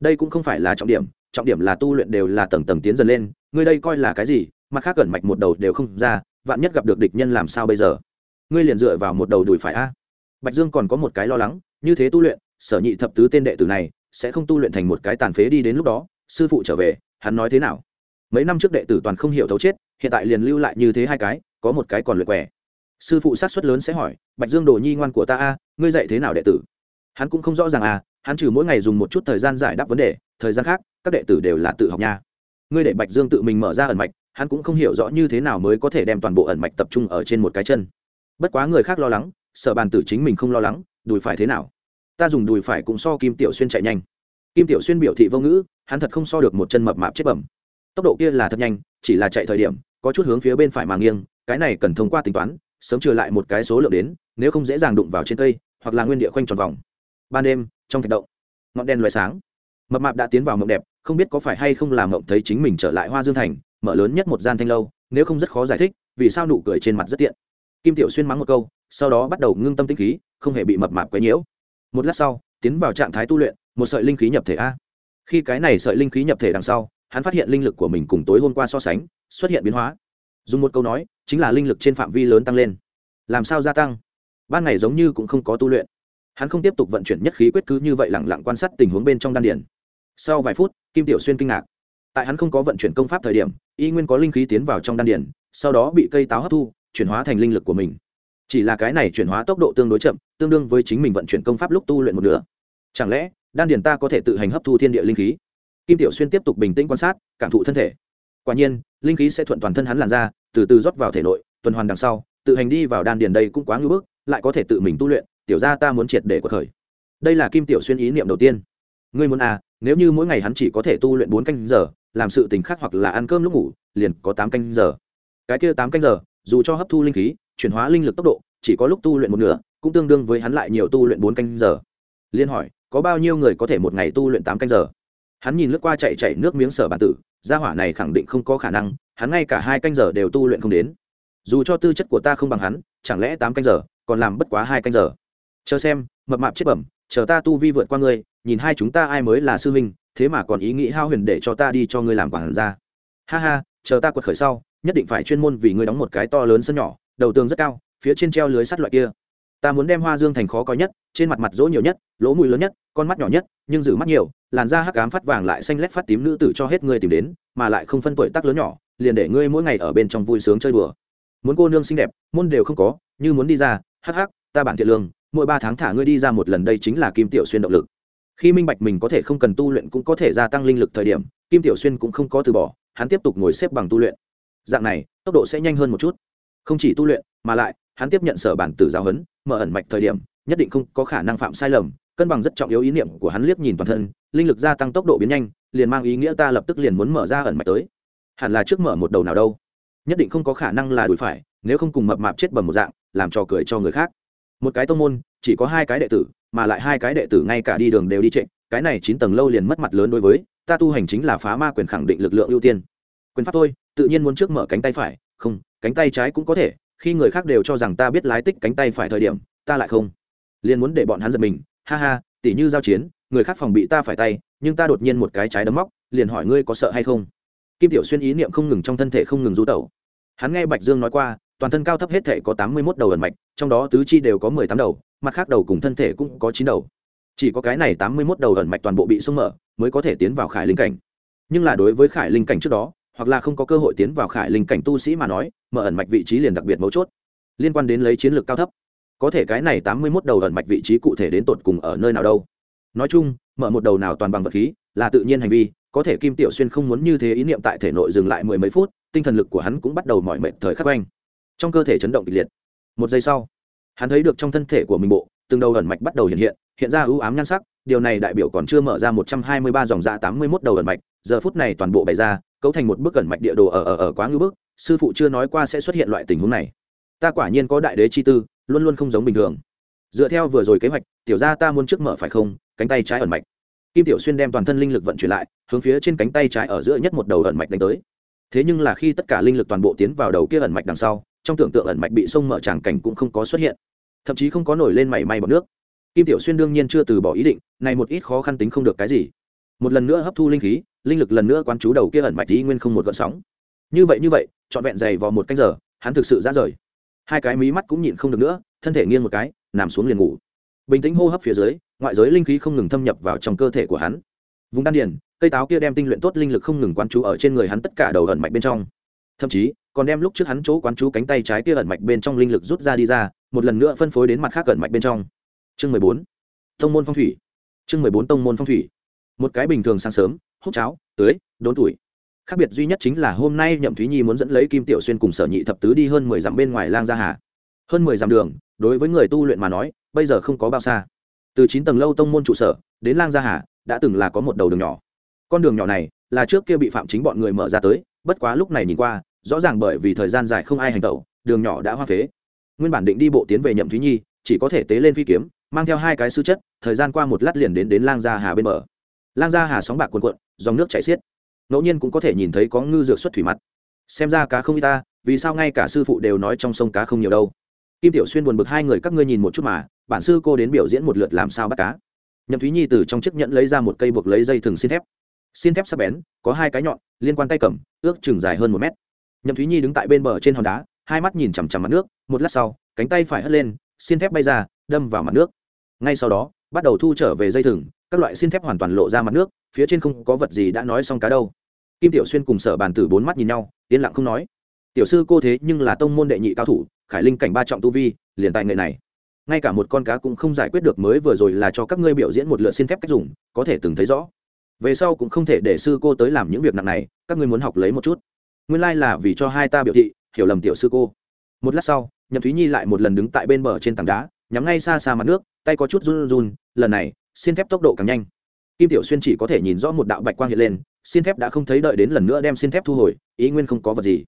Đây cũng không phải là trọng điểm trọng điểm là tu luyện đều là tầng tầng tiến dần lên, ngươi đây coi là cái gì? Mặt khác ẩn mạch một đầu đều không ra, vạn nhất gặp được địch nhân làm sao bây giờ? Ngươi liền dựa vào một đầu đùi phải a? Bạch dương còn có một cái lo lắng, như thế tu luyện, sở nhị thập tứ tên đệ tử này, sẽ không tu luyện thành một cái tàn phế đi đến lúc đó, sư phụ trở về, hắn nói thế nào? Mấy năm trước đệ tử toàn không hiểu thấu chết, hiện tại liền lưu lại như thế hai cái, có một cái còn luyện quẻ sư phụ sát xuất lớn sẽ hỏi, bạch dương đồ nhi ngoan của ta a, ngươi dạy thế nào đệ tử? Hắn cũng không rõ ràng à hắn trừ mỗi ngày dùng một chút thời gian giải đáp vấn đề, thời gian khác, các đệ tử đều là tự học nha. Ngươi để bạch dương tự mình mở ra ẩn mạch, hắn cũng không hiểu rõ như thế nào mới có thể đem toàn bộ ẩn mạch tập trung ở trên một cái chân. Bất quá người khác lo lắng sợ bàn tử chính mình không lo lắng, đùi phải thế nào? Ta dùng đùi phải cũng so kim tiểu xuyên chạy nhanh. Kim tiểu xuyên biểu thị vô ngữ, hắn thật không so được một chân mập mạp chết bẩm. Tốc độ kia là thật nhanh, chỉ là chạy thời điểm, có chút hướng phía bên phải mà nghiêng, cái này cần thông qua tính toán sớm trừ lại một cái số lượng đến, nếu không dễ dàng đụng vào trên cây, hoặc là nguyên địa khoanh tròn vòng. Ban đêm, trong thạch động, ngọn đèn loài sáng. Mập mạp đã tiến vào mộng đẹp, không biết có phải hay không làm mộng thấy chính mình trở lại hoa dương thành, mở lớn nhất một gian thanh lâu, nếu không rất khó giải thích, vì sao nụ cười trên mặt rất tiện. Kim tiểu xuyên mắng một câu, sau đó bắt đầu ngưng tâm tinh khí, không hề bị mập mạp quấy nhiễu. Một lát sau, tiến vào trạng thái tu luyện, một sợi linh khí nhập thể a. Khi cái này sợi linh khí nhập thể đằng sau, hắn phát hiện linh lực của mình cùng tối hôm qua so sánh, xuất hiện biến hóa dùng một câu nói, chính là linh lực trên phạm vi lớn tăng lên. Làm sao gia tăng? Ban ngày giống như cũng không có tu luyện. Hắn không tiếp tục vận chuyển nhất khí quyết cứ như vậy lẳng lặng quan sát tình huống bên trong đan điển sau vài phút, kim tiểu xuyên kinh ngạc. Tại hắn không có vận chuyển công pháp thời điểm, y nguyên có linh khí tiến vào trong đan điển sau đó bị cây táo hấp thu, chuyển hóa thành linh lực của mình. Chỉ là cái này chuyển hóa tốc độ tương đối chậm, tương đương với chính mình vận chuyển công pháp lúc tu luyện một nửa. Chẳng lẽ, đan điển ta có thể tự hành hấp thu thiên địa linh khí? Kim tiểu xuyên tiếp tục bình tĩnh quan sát, cảm thụ thân thể quả nhiên, linh khí sẽ thuận toàn thân hắn làn ra từ từ rót vào thể nội, tuần hoàn đằng sau, tự hành đi vào đan điền đây cũng quá ngưỡng bức, lại có thể tự mình tu luyện, tiểu ra ta muốn triệt để cuộc thời đây là kim tiểu xuyên ý niệm đầu tiên. Ngươi muốn à nếu như mỗi ngày hắn chỉ có thể tu luyện bốn canh giờ, làm sự tình khác hoặc là ăn cơm lúc ngủ, liền có tám canh giờ. Cái kia tám canh giờ, dù cho hấp thu linh khí, chuyển hóa linh lực tốc độ, chỉ có lúc tu luyện một nửa, cũng tương đương với hắn lại nhiều tu luyện bốn canh giờ. Liên hỏi, có bao nhiêu người có thể một ngày tu luyện tám canh giờ? Hắn nhìn lướt qua chạy chạy nước miếng sở bản tử, gia hỏa này khẳng định không có khả năng, hắn ngay cả hai canh giờ đều tu luyện không đến. Dù cho tư chất của ta không bằng hắn, chẳng lẽ tám canh giờ còn làm bất quá hai canh giờ? Chờ xem, mập mạp chết bẩm, chờ ta tu vi vượt qua ngươi, nhìn hai chúng ta ai mới là sư huynh, thế mà còn ý nghĩ hao huyền để cho ta đi cho ngươi làm quản ra ha ha, chờ ta quật khởi sau, nhất định phải chuyên môn vì ngươi đóng một cái to lớn sân nhỏ, đầu tường rất cao, phía trên treo lưới sắt loại kia ta muốn đem hoa dương thành khó coi nhất, trên mặt mặt dỗ nhiều nhất, lỗ mũi lớn nhất, con mắt nhỏ nhất, nhưng giữ mắt nhiều, làn da hắc ám phát vàng lại xanh lét phát tím nữ tử cho hết ngươi tìm đến, mà lại không phân tuổi tác lớn nhỏ, liền để ngươi mỗi ngày ở bên trong vui sướng chơi đùa. Muốn cô nương xinh đẹp, môn đều không có, như muốn đi ra, hắc hắc, ta bản thiện lương, mỗi ba tháng thả ngươi đi ra một lần đây chính là kim tiểu xuyên động lực. Khi minh bạch mình có thể không cần tu luyện cũng có thể gia tăng linh lực thời điểm, kim tiểu xuyên cũng không có từ bỏ, hắn tiếp tục ngồi xếp bằng tu luyện. Dạng này, tốc độ sẽ nhanh hơn một chút. Không chỉ tu luyện, mà lại hắn tiếp nhận sở bản tử giáo huấn, mở ẩn mạch thời điểm, nhất định không có khả năng phạm sai lầm, cân bằng rất trọng yếu ý niệm của hắn liếc nhìn toàn thân, linh lực gia tăng tốc độ biến nhanh, liền mang ý nghĩa ta lập tức liền muốn mở ra ẩn mạch tới. Hẳn là trước mở một đầu nào đâu. Nhất định không có khả năng là đùi phải, nếu không cùng mập mạp chết bầm một dạng, làm trò cười cho người khác. Một cái tông môn, chỉ có hai cái đệ tử, mà lại hai cái đệ tử ngay cả đi đường đều đi trịnh cái này chín tầng lâu liền mất mặt lớn đối với, ta tu hành chính là phá ma quyền khẳng định lực lượng ưu tiên. Quyền pháp thôi, tự nhiên muốn trước mở cánh tay phải, không, cánh tay trái cũng có thể khi người khác đều cho rằng ta biết lái tích cánh tay phải thời điểm, ta lại không. Liền muốn để bọn hắn giật mình, ha ha, tỉ như giao chiến, người khác phòng bị ta phải tay, nhưng ta đột nhiên một cái trái đấm móc, liền hỏi ngươi có sợ hay không? Kim tiểu xuyên ý niệm không ngừng trong thân thể không ngừng rú tẩu. Hắn nghe bạch dương nói qua, toàn thân cao thấp hết thể có tám mươi mốt đầu ẩn mạch, trong đó tứ chi đều có mười tám đầu, mặt khác đầu cùng thân thể cũng có chín đầu. Chỉ có cái này tám mươi mốt đầu ẩn mạch toàn bộ bị sông mở, mới có thể tiến vào khải linh cảnh. Nhưng là đối với khải linh cảnh trước đó hoặc là không có cơ hội tiến vào khải linh cảnh tu sĩ mà nói, mở ẩn mạch vị trí liền đặc biệt mấu chốt. Liên quan đến lấy chiến lược cao thấp, có thể cái này tám mươi mốt đầu ẩn mạch vị trí cụ thể đến tột cùng ở nơi nào đâu. Nói chung, mở một đầu nào toàn bằng vật khí là tự nhiên hành vi, có thể kim tiểu xuyên không muốn như thế ý niệm tại thể nội dừng lại mười mấy phút, tinh thần lực của hắn cũng bắt đầu mỏi mệt thời khắc oanh trong cơ thể chấn động kịch liệt. Một giây sau, hắn thấy được trong thân thể của mình bộ, từng đầu ẩn mạch bắt đầu hiện hiện hiện ra ưu ám nhan sắc, điều này đại biểu còn chưa mở ra một trăm hai mươi ba dòng dạ tám mươi mốt đầu ẩn mạch, giờ phút này toàn bộ bày ra cấu thành một bức cẩn mạch địa đồ ở ở ở quá ngưỡng bức, sư phụ chưa nói qua sẽ xuất hiện loại tình huống này. Ta quả nhiên có đại đế chi tư, luôn luôn không giống bình thường. Dựa theo vừa rồi kế hoạch, tiểu ra ta muốn trước mở phải không? Cánh tay trái ẩn mạch. Kim tiểu xuyên đem toàn thân linh lực vận chuyển lại, hướng phía trên cánh tay trái ở giữa nhất một đầu ẩn mạch đánh tới. Thế nhưng là khi tất cả linh lực toàn bộ tiến vào đầu kia ẩn mạch đằng sau, trong tưởng tượng ẩn mạch bị sông mở tràng cảnh cũng không có xuất hiện. Thậm chí không có nổi lên mảy may bọc nước. Kim tiểu xuyên đương nhiên chưa từ bỏ ý định, này một ít khó khăn tính không được cái gì một lần nữa hấp thu linh khí, linh lực lần nữa quán chú đầu kia ẩn mạch ý nguyên không một gợn sóng. Như vậy như vậy, trọn vẹn dày vào một canh giờ, hắn thực sự ra rời. Hai cái mí mắt cũng nhịn không được nữa, thân thể nghiêng một cái, nằm xuống liền ngủ. Bình tĩnh hô hấp phía dưới, ngoại giới linh khí không ngừng thâm nhập vào trong cơ thể của hắn. Vùng đan điền, cây táo kia đem tinh luyện tốt linh lực không ngừng quán chú ở trên người hắn tất cả đầu ẩn mạch bên trong. Thậm chí, còn đem lúc trước hắn chỗ quán chú cánh tay trái kia ẩn mạch bên trong linh lực rút ra đi ra, một lần nữa phân phối đến mặt khác ẩn mạch bên trong. Chương mười bốn, tông môn phong thủy. Chương mười bốn, tông môn phong thủy một cái bình thường sáng sớm, hút cháo, tưới, đốn tuổi. Khác biệt duy nhất chính là hôm nay nhậm thúy nhi muốn dẫn lấy kim tiểu xuyên cùng sở nhị thập tứ đi hơn mười dặm bên ngoài lang gia hà. Hơn mười dặm đường, đối với người tu luyện mà nói, bây giờ không có bao xa. Từ chín tầng lâu tông môn trụ sở, đến lang gia hà, đã từng là có một đầu đường nhỏ. Con đường nhỏ này, là trước kia bị phạm chính bọn người mở ra tới, bất quá lúc này nhìn qua, rõ ràng bởi vì thời gian dài không ai hành tẩu, đường nhỏ đã hoa phế. Nguyên bản định đi bộ tiến về nhậm thúy nhi, chỉ có thể tế lên phi kiếm, mang theo hai cái sư chất, thời gian qua một lát liền đến đến lang gia hà bên bờ lang ra hà sóng bạc cuồn cuộn, dòng nước chảy xiết. Ngẫu nhiên cũng có thể nhìn thấy có ngư dược xuất thủy mặt. Xem ra cá không y ta, vì sao ngay cả sư phụ đều nói trong sông cá không nhiều đâu? Kim tiểu xuyên buồn bực hai người các ngươi nhìn một chút mà, bản sư cô đến biểu diễn một lượt làm sao bắt cá. Nhậm thúy nhi từ trong chiếc nhẫn lấy ra một cây buộc lấy dây thừng xin thép. Xin thép sắc bén, có hai cái nhọn, liên quan tay cầm, ước chừng dài hơn một mét. Nhậm thúy nhi đứng tại bên bờ trên hòn đá, hai mắt nhìn chằm chằm mặt nước, một lát sau, cánh tay phải hất lên, xin thép bay ra, đâm vào mặt nước. Ngay sau đó, bắt đầu thu trở về dây thừng các loại xin thép hoàn toàn lộ ra mặt nước, phía trên không có vật gì đã nói xong cá đâu. Kim tiểu xuyên cùng sở bàn tử bốn mắt nhìn nhau, yên lặng không nói. Tiểu sư cô thế nhưng là tông môn đệ nhị cao thủ, khải linh cảnh ba trọng tu vi, liền tài nghệ này. Ngay cả một con cá cũng không giải quyết được mới vừa rồi là cho các ngươi biểu diễn một lượt xin thép cách dùng, có thể từng thấy rõ. Về sau cũng không thể để sư cô tới làm những việc nặng này, các ngươi muốn học lấy một chút. Nguyên lai、like、là vì cho hai ta biểu thị, hiểu lầm tiểu sư cô. Một lát sau, nhậm thúy nhi lại một lần đứng tại bên bờ trên tảng đá, nhắm ngay xa xa mặt nước, tay có chút run run, lần này xin thép tốc độ càng nhanh. Kim tiểu xuyên chỉ có thể nhìn rõ một đạo bạch quang hiện lên, xin thép đã không thấy đợi đến lần nữa đem xin thép thu hồi, ý nguyên không có vật gì.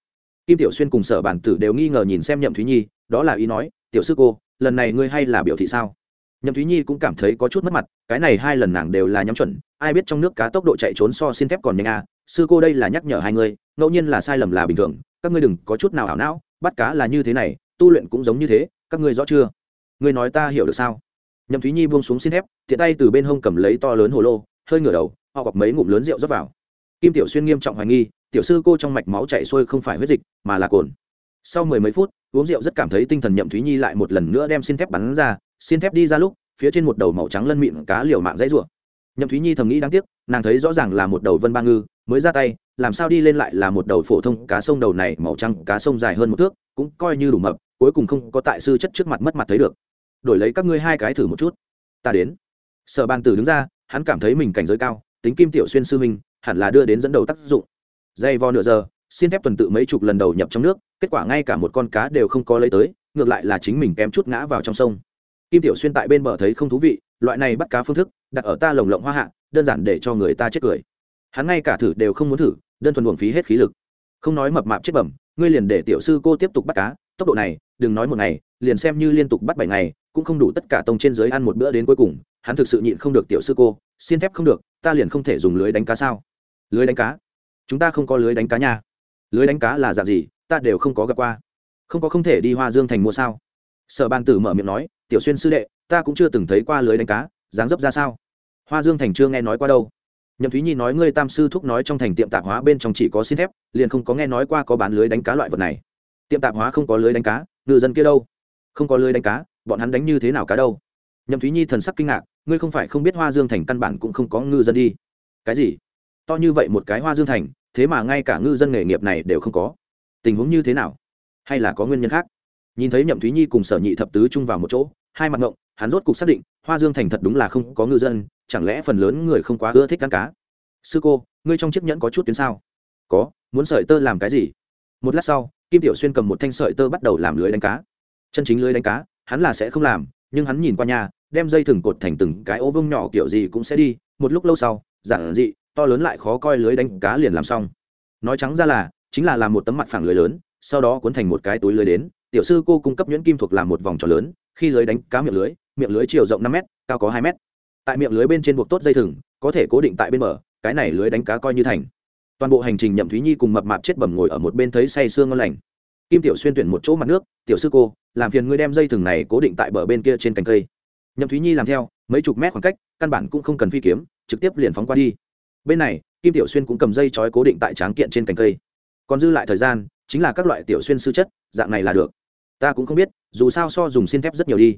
Kim tiểu xuyên cùng sở bản tử đều nghi ngờ nhìn xem nhậm thúy nhi, đó là ý nói, tiểu sư cô, lần này ngươi hay là biểu thị sao? Nhậm thúy nhi cũng cảm thấy có chút mất mặt, cái này hai lần nàng đều là nhắm chuẩn, ai biết trong nước cá tốc độ chạy trốn so xin thép còn nhanh à? Sư cô đây là nhắc nhở hai người, ngẫu nhiên là sai lầm là bình thường, các ngươi đừng có chút nào ảo não, bắt cá là như thế này, tu luyện cũng giống như thế, các ngươi rõ chưa? Ngươi nói ta hiểu được sao? Nhậm thúy nhi buông xuống xin thép, tiện tay từ bên hông cầm lấy to lớn hồ lô, hơi ngửa đầu, họ gọc mấy ngụm lớn rượu rót vào. Kim tiểu xuyên nghiêm trọng hoài nghi, tiểu sư cô trong mạch máu chạy xuôi không phải huyết dịch, mà là cồn. Sau mười mấy phút, uống rượu rất cảm thấy tinh thần nhậm thúy nhi lại một lần nữa đem xin thép bắn ra, xin thép đi ra lúc, phía trên một đầu màu trắng lân mịn cá liều mạng dãy rủa. Nhậm thúy nhi thầm nghĩ đáng tiếc, nàng thấy rõ ràng là một đầu vân ba ngư, mới ra tay, làm sao đi lên lại là một đầu phổ thông cá sông đầu này, màu trắng cá sông dài hơn một thước, cũng coi như đủ mập, cuối cùng không có tại sư chất trước mặt mất mặt thấy được đổi lấy các ngươi hai cái thử một chút. Ta đến. Sở bàn tử đứng ra, hắn cảm thấy mình cảnh giới cao, tính kim tiểu xuyên sư minh hẳn là đưa đến dẫn đầu tác dụng. Dây vo nửa giờ, xin thép tuần tự mấy chục lần đầu nhập trong nước, kết quả ngay cả một con cá đều không có lấy tới, ngược lại là chính mình kém chút ngã vào trong sông. Kim tiểu xuyên tại bên bờ thấy không thú vị, loại này bắt cá phương thức, đặt ở ta lồng lộng hoa hạ, đơn giản để cho người ta chết cười. Hắn ngay cả thử đều không muốn thử, đơn thuần buồng phí hết khí lực. Không nói mập mạp chết bẩm, ngươi liền để tiểu sư cô tiếp tục bắt cá, tốc độ này, đừng nói một ngày, liền xem như liên tục bắt bảy ngày cũng không đủ tất cả tông trên dưới ăn một bữa đến cuối cùng, hắn thực sự nhịn không được tiểu sư cô, xin thép không được, ta liền không thể dùng lưới đánh cá sao? Lưới đánh cá? Chúng ta không có lưới đánh cá nha. Lưới đánh cá là dạng gì? Ta đều không có gặp qua. Không có không thể đi hoa dương thành mua sao? Sở ban tử mở miệng nói, tiểu xuyên sư đệ, ta cũng chưa từng thấy qua lưới đánh cá, dáng dấp ra sao? Hoa dương thành chưa nghe nói qua đâu. Nhậm thúy nhi nói, ngươi tam sư thúc nói trong thành tiệm tạp hóa bên trong chỉ có xin thép, liền không có nghe nói qua có bán lưới đánh cá loại vật này. Tiệm tạp hóa không có lưới đánh cá, ngư dân kia đâu? Không có lưới đánh cá bọn hắn đánh như thế nào cá đâu? Nhậm thúy nhi thần sắc kinh ngạc, ngươi không phải không biết hoa dương thành căn bản cũng không có ngư dân đi. Cái gì? To như vậy một cái hoa dương thành, thế mà ngay cả ngư dân nghề nghiệp này đều không có. Tình huống như thế nào? Hay là có nguyên nhân khác? Nhìn thấy nhậm thúy nhi cùng sở nhị thập tứ chung vào một chỗ, hai mặt ngộng, hắn rốt cục xác định, hoa dương thành thật đúng là không có ngư dân, chẳng lẽ phần lớn người không quá ưa thích ăn cá? Sư cô, ngươi trong chiếc nhẫn có chút tuyến sao? Có, muốn sợi tơ làm cái gì? Một lát sau, kim tiểu xuyên cầm một thanh sợi tơ bắt đầu làm lưới đánh cá. Chân chính lưới đánh cá hắn là sẽ không làm nhưng hắn nhìn qua nhà đem dây thừng cột thành từng cái ô vông nhỏ kiểu gì cũng sẽ đi một lúc lâu sau giản dị to lớn lại khó coi lưới đánh cá liền làm xong. Nói trắng ra là chính là làm một tấm mặt phẳng lưới lớn sau đó cuốn thành một cái túi lưới đến tiểu sư cô cung cấp nhuyễn kim thuộc làm một vòng tròn lớn khi lưới đánh cá miệng lưới miệng lưới chiều rộng năm m cao có hai m tại miệng lưới bên trên buộc tốt dây thừng có thể cố định tại bên mở, cái này lưới đánh cá coi như thành. Toàn bộ hành trình nhậm thúy nhi cùng mập mạp chết bẩm ngồi ở một bên thấy say sương ngon lành. Kim tiểu xuyên tuyển một chỗ mặt nước tiểu sư cô làm phiền ngươi đem dây thừng này cố định tại bờ bên kia trên cành cây. Nhậm thúy nhi làm theo, mấy chục mét khoảng cách, căn bản cũng không cần phi kiếm, trực tiếp liền phóng qua đi. Bên này, kim tiểu xuyên cũng cầm dây chói cố định tại tráng kiện trên cành cây. Còn dư lại thời gian, chính là các loại tiểu xuyên sư chất, dạng này là được. Ta cũng không biết, dù sao so dùng xin thép rất nhiều đi.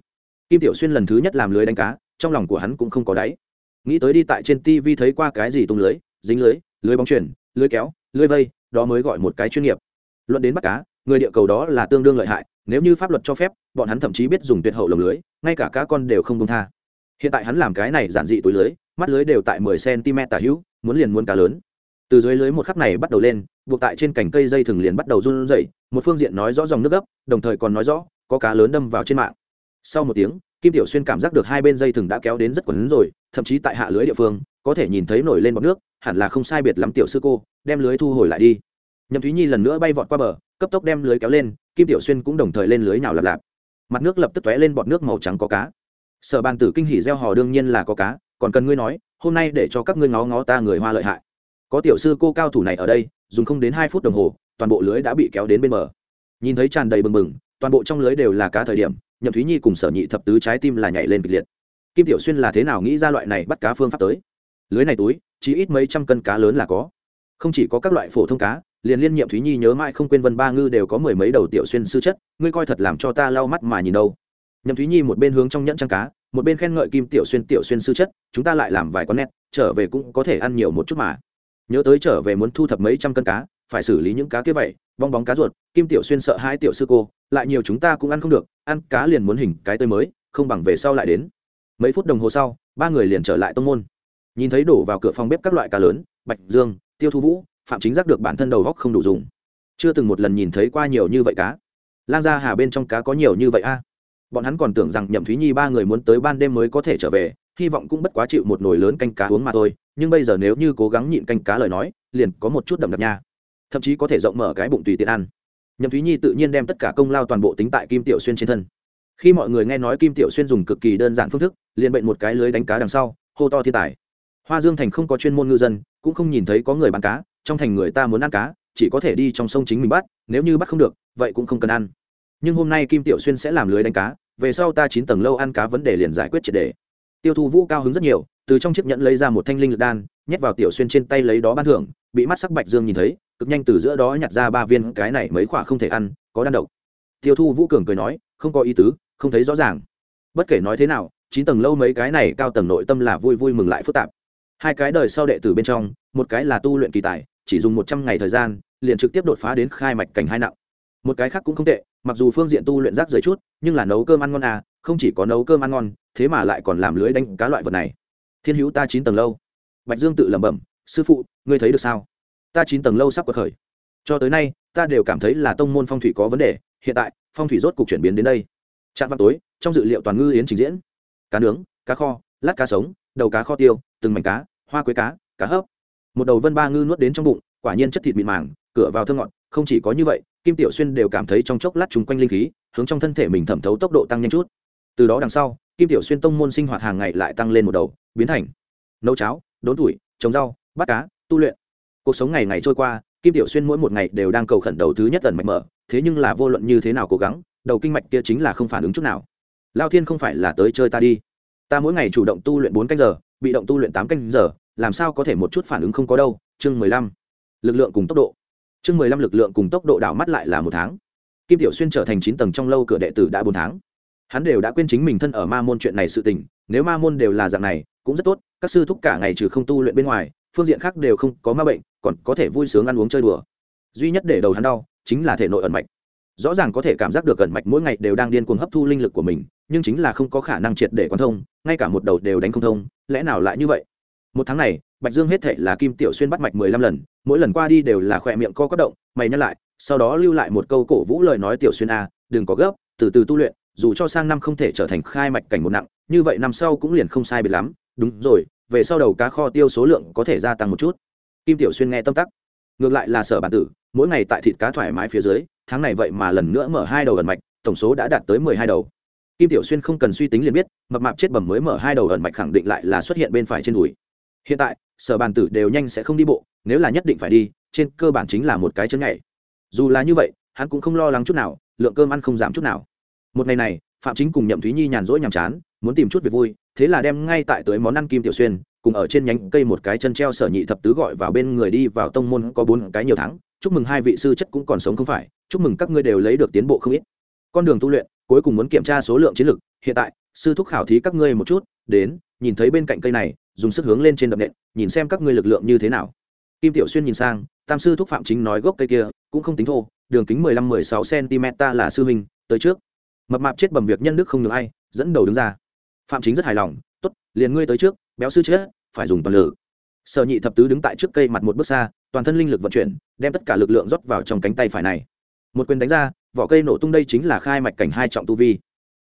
Kim tiểu xuyên lần thứ nhất làm lưới đánh cá, trong lòng của hắn cũng không có đáy. Nghĩ tới đi tại trên tv thấy qua cái gì tung lưới, dính lưới lưới bóng chuyển lưới kéo, lưới vây, đó mới gọi một cái chuyên nghiệp. Luận đến bắt cá người địa cầu đó là tương đương lợi hại, nếu như pháp luật cho phép, bọn hắn thậm chí biết dùng tuyệt hậu lồng lưới, ngay cả cá con đều không công tha. Hiện tại hắn làm cái này giản dị túi lưới, mắt lưới đều tại mười cm tả hữu, muốn liền muốn cá lớn. Từ dưới lưới một khắc này bắt đầu lên, buộc tại trên cành cây dây thừng liền bắt đầu run rẩy, một phương diện nói rõ dòng nước gấp, đồng thời còn nói rõ, có cá lớn đâm vào trên mạng. Sau một tiếng, kim tiểu xuyên cảm giác được hai bên dây thừng đã kéo đến rất quấn rồi, thậm chí tại hạ lưới địa phương, có thể nhìn thấy nổi lên bọt nước, hẳn là không sai biệt lắm tiểu sư cô, đem lưới thu hồi lại đi nhậm thúy nhi lần nữa bay vọt qua bờ, cấp tốc đem lưới kéo lên, kim tiểu xuyên cũng đồng thời lên lưới nào lạp lạp. Mặt nước lập tức tóe lên bọt nước màu trắng có cá. Sở bàn tử kinh hỉ gieo hò đương nhiên là có cá, còn cần ngươi nói, hôm nay để cho các ngươi ngó ngó ta người hoa lợi hại. Có tiểu sư cô cao thủ này ở đây, dùng không đến hai phút đồng hồ, toàn bộ lưới đã bị kéo đến bên bờ. Nhìn thấy tràn đầy bừng bừng, toàn bộ trong lưới đều là cá thời điểm, nhậm thúy nhi cùng sở nhị thập tứ trái tim là nhảy lên kịch liệt. Kim tiểu xuyên là thế nào nghĩ ra loại này bắt cá phương pháp tới? Lưới này túi, chỉ ít mấy trăm cân cá lớn là có. Không chỉ có các loại phổ thông cá liền liên nhiệm thúy nhi nhớ mãi không quên vân ba ngư đều có mười mấy đầu tiểu xuyên sư chất, ngươi coi thật làm cho ta lau mắt mà nhìn đâu. Nhậm thúy nhi một bên hướng trong nhẫn trăng cá, một bên khen ngợi kim tiểu xuyên tiểu xuyên sư chất, chúng ta lại làm vài con nét, trở về cũng có thể ăn nhiều một chút mà. Nhớ tới trở về muốn thu thập mấy trăm cân cá, phải xử lý những cá kia vậy, bong bóng cá ruột, kim tiểu xuyên sợ hai tiểu sư cô, lại nhiều chúng ta cũng ăn không được, ăn cá liền muốn hình cái tươi mới, không bằng về sau lại đến. Mấy phút đồng hồ sau, ba người liền trở lại tông môn. Nhìn thấy đổ vào cửa phòng bếp các loại cá lớn, bạch dương, tiêu thu vũ phạm chính giác được bản thân đầu góc không đủ dùng. Chưa từng một lần nhìn thấy qua nhiều như vậy cá. Lan ra hà bên trong cá có nhiều như vậy a? Bọn hắn còn tưởng rằng nhậm thúy nhi ba người muốn tới ban đêm mới có thể trở về, hy vọng cũng bất quá chịu một nồi lớn canh cá uống mà thôi, nhưng bây giờ nếu như cố gắng nhịn canh cá lời nói, liền có một chút đậm đặc nha. Thậm chí có thể rộng mở cái bụng tùy tiện ăn. Nhậm thúy nhi tự nhiên đem tất cả công lao toàn bộ tính tại kim tiểu xuyên trên thân. Khi mọi người nghe nói kim tiểu xuyên dùng cực kỳ đơn giản phương thức, liền bệnh một cái lưới đánh cá đằng sau, hô to thiên tài. Hoa dương thành không có chuyên môn ngư dân, cũng không nhìn thấy có người bán cá trong thành người ta muốn ăn cá, chỉ có thể đi trong sông chính mình bắt, nếu như bắt không được, vậy cũng không cần ăn. Nhưng hôm nay kim tiểu xuyên sẽ làm lưới đánh cá, về sau ta chín tầng lâu ăn cá vấn đề liền giải quyết triệt đề. Tiêu thụ vũ cao hứng rất nhiều, từ trong chiếc nhẫn lấy ra một thanh linh lực đan, nhét vào tiểu xuyên trên tay lấy đó ban thưởng, bị mắt sắc bạch dương nhìn thấy, cực nhanh từ giữa đó nhặt ra ba viên, cái này mấy khoả không thể ăn, có đan độc. Tiêu thu vũ cường cười nói, không có ý tứ, không thấy rõ ràng. Bất kể nói thế nào, chín tầng lâu mấy cái này cao tầng nội tâm là vui vui mừng lại phức tạp hai cái đời sau đệ tử bên trong, một cái là tu luyện kỳ tài, chỉ dùng một trăm ngày thời gian, liền trực tiếp đột phá đến khai mạch cảnh hai nặng. Một cái khác cũng không tệ, mặc dù phương diện tu luyện rác dưới chút, nhưng là nấu cơm ăn ngon à không chỉ có nấu cơm ăn ngon, thế mà lại còn làm lưới đánh cá loại vật này. Thiên hữu ta chín tầng lâu. Bạch dương tự lẩm bẩm, sư phụ, ngươi thấy được sao? Ta chín tầng lâu sắp có khởi. Cho tới nay, ta đều cảm thấy là tông môn phong thủy có vấn đề, hiện tại, phong thủy rốt cục chuyển biến đến đây. Trạm vào tối, trong dự liệu toàn ngư yến trình diễn. Cá nướng, cá kho, lát cá sống, đầu cá kho tiêu, từng mảnh cá hoa quế cá cá hấp. Một đầu vân ba ngư nuốt đến trong bụng, quả nhiên chất thịt mịn màng, cửa vào thơ ngọt, không chỉ có như vậy, kim tiểu xuyên đều cảm thấy trong chốc lát chung quanh linh khí, hướng trong thân thể mình thẩm thấu tốc độ tăng nhanh chút. Từ đó đằng sau, kim tiểu xuyên tông môn sinh hoạt hàng ngày lại tăng lên một đầu, biến thành nấu cháo, đốn tuổi, trồng rau, bắt cá, tu luyện. Cuộc sống ngày ngày trôi qua, kim tiểu xuyên mỗi một ngày đều đang cầu khẩn đầu thứ nhất tần mạch mở, thế nhưng là vô luận như thế nào cố gắng, đầu kinh mạch kia chính là không phản ứng chút nào. Lao thiên không phải là tới chơi ta đi. Ta mỗi ngày chủ động tu luyện bốn canh giờ, bị động tu luyện tám canh giờ làm sao có thể một chút phản ứng không có đâu, chương mười lăm. Lực lượng cùng tốc độ. Chương mười lăm lực lượng cùng tốc độ đảo mắt lại là một tháng. Kim tiểu xuyên trở thành chín tầng trong lâu cửa đệ tử đã bốn tháng. Hắn đều đã quên chính mình thân ở ma môn chuyện này sự tình, nếu ma môn đều là dạng này, cũng rất tốt, các sư thúc cả ngày trừ không tu luyện bên ngoài, phương diện khác đều không có ma bệnh, còn có thể vui sướng ăn uống chơi đùa. Duy nhất để đầu hắn đau, chính là thể nội ẩn mạch. Rõ ràng có thể cảm giác được ẩn mạch mỗi ngày đều đang điên cuồng hấp thu linh lực của mình, nhưng chính là không có khả năng triệt để quan thông, ngay cả một đầu đều đánh không thông, lẽ nào lại như vậy? Một tháng này, bạch dương hết thể là kim tiểu xuyên bắt mạch mười lăm lần, mỗi lần qua đi đều là khỏe miệng co quất động, mày nhắc lại, sau đó lưu lại một câu cổ vũ lời nói tiểu xuyên a, đừng có gấp, từ từ tu luyện, dù cho sang năm không thể trở thành khai mạch cảnh một nặng, như vậy năm sau cũng liền không sai biệt lắm. Đúng rồi, về sau đầu cá kho tiêu số lượng có thể gia tăng một chút. Kim tiểu xuyên nghe tâm tắc. Ngược lại là sở bản tử, mỗi ngày tại thịt cá thoải mái phía dưới, tháng này vậy mà lần nữa mở hai đầu ẩn mạch, tổng số đã đạt tới mười hai đầu. Kim tiểu xuyên không cần suy tính liền biết, mập mạp chết bầm mới mở hai đầu ẩn mạch khẳng định lại là xuất hiện bên phải trên đùi hiện tại, sở bàn tử đều nhanh sẽ không đi bộ, nếu là nhất định phải đi, trên cơ bản chính là một cái chân nhảy dù là như vậy, hắn cũng không lo lắng chút nào, lượng cơm ăn không giảm chút nào. Một ngày này, phạm chính cùng nhậm thúy nhi nhàn rỗi nhàm chán, muốn tìm chút việc vui, thế là đem ngay tại tới món ăn kim tiểu xuyên, cùng ở trên nhánh cây một cái chân treo sở nhị thập tứ gọi vào bên người đi vào tông môn có bốn cái nhiều tháng, chúc mừng hai vị sư chất cũng còn sống không phải, chúc mừng các ngươi đều lấy được tiến bộ không ít. Con đường tu luyện, cuối cùng muốn kiểm tra số lượng chiến lực, hiện tại, sư thúc khảo thí các ngươi một chút, đến, nhìn thấy bên cạnh cây này dùng sức hướng lên trên đập nện, nhìn xem các ngươi lực lượng như thế nào. Kim tiểu xuyên nhìn sang, tam sư thúc phạm chính nói gốc cây kia, cũng không tính thô, đường kính mười lăm, mười sáu cm ta là sư huynh, tới trước. Mập mạp chết bầm việc nhân đức không được ai, dẫn đầu đứng ra. Phạm chính rất hài lòng, tốt, liền ngươi tới trước, béo sư chết, phải dùng toàn lực. Sở nhị thập tứ đứng tại trước cây mặt một bước xa, toàn thân linh lực vận chuyển, đem tất cả lực lượng rót vào trong cánh tay phải này. Một quyền đánh ra, vỏ cây nổ tung đây chính là khai mạch cảnh hai trọng tu vi.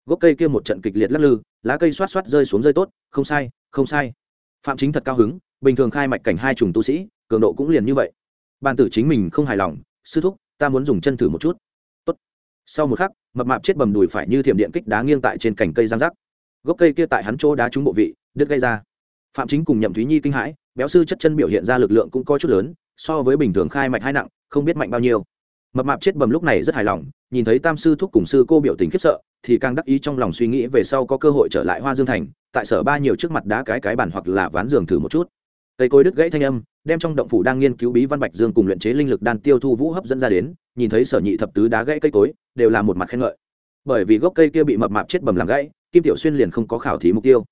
Gốc cây kia một trận kịch liệt lắc lư, lá cây xoát xoát rơi xuống rơi tốt, không sai không sai phạm chính thật cao hứng, bình thường khai mạch cảnh hai trùng tu sĩ, cường độ cũng liền như vậy. Ban tử chính mình không hài lòng, sư thúc, ta muốn dùng chân thử một chút. Tốt. sau một khắc, mập mạp chết bầm đùi phải như thiểm điện kích đá nghiêng tại trên cành cây giang rắc. Gốc cây kia tại hắn chỗ đá trúng bộ vị, đứt gây ra. Phạm chính cùng nhậm thúy nhi kinh hãi, béo sư chất chân biểu hiện ra lực lượng cũng có chút lớn, so với bình thường khai mạch hai nặng, không biết mạnh bao nhiêu mập mạp chết bầm lúc này rất hài lòng, nhìn thấy tam sư thúc cùng sư cô biểu tình khiếp sợ, thì càng đắc ý trong lòng suy nghĩ về sau có cơ hội trở lại hoa dương thành, tại sở ba nhiều trước mặt đá cái cái bản hoặc là ván giường thử một chút. Cây cối đứt gãy thanh âm, đem trong động phủ đang nghiên cứu bí văn bạch dương cùng luyện chế linh lực đan tiêu thu vũ hấp dẫn ra đến, nhìn thấy sở nhị thập tứ đá gãy cây cối, đều là một mặt khen ngợi. Bởi vì gốc cây kia bị mập mạp chết bầm làm gãy, kim tiểu xuyên liền không có khảo thí mục tiêu.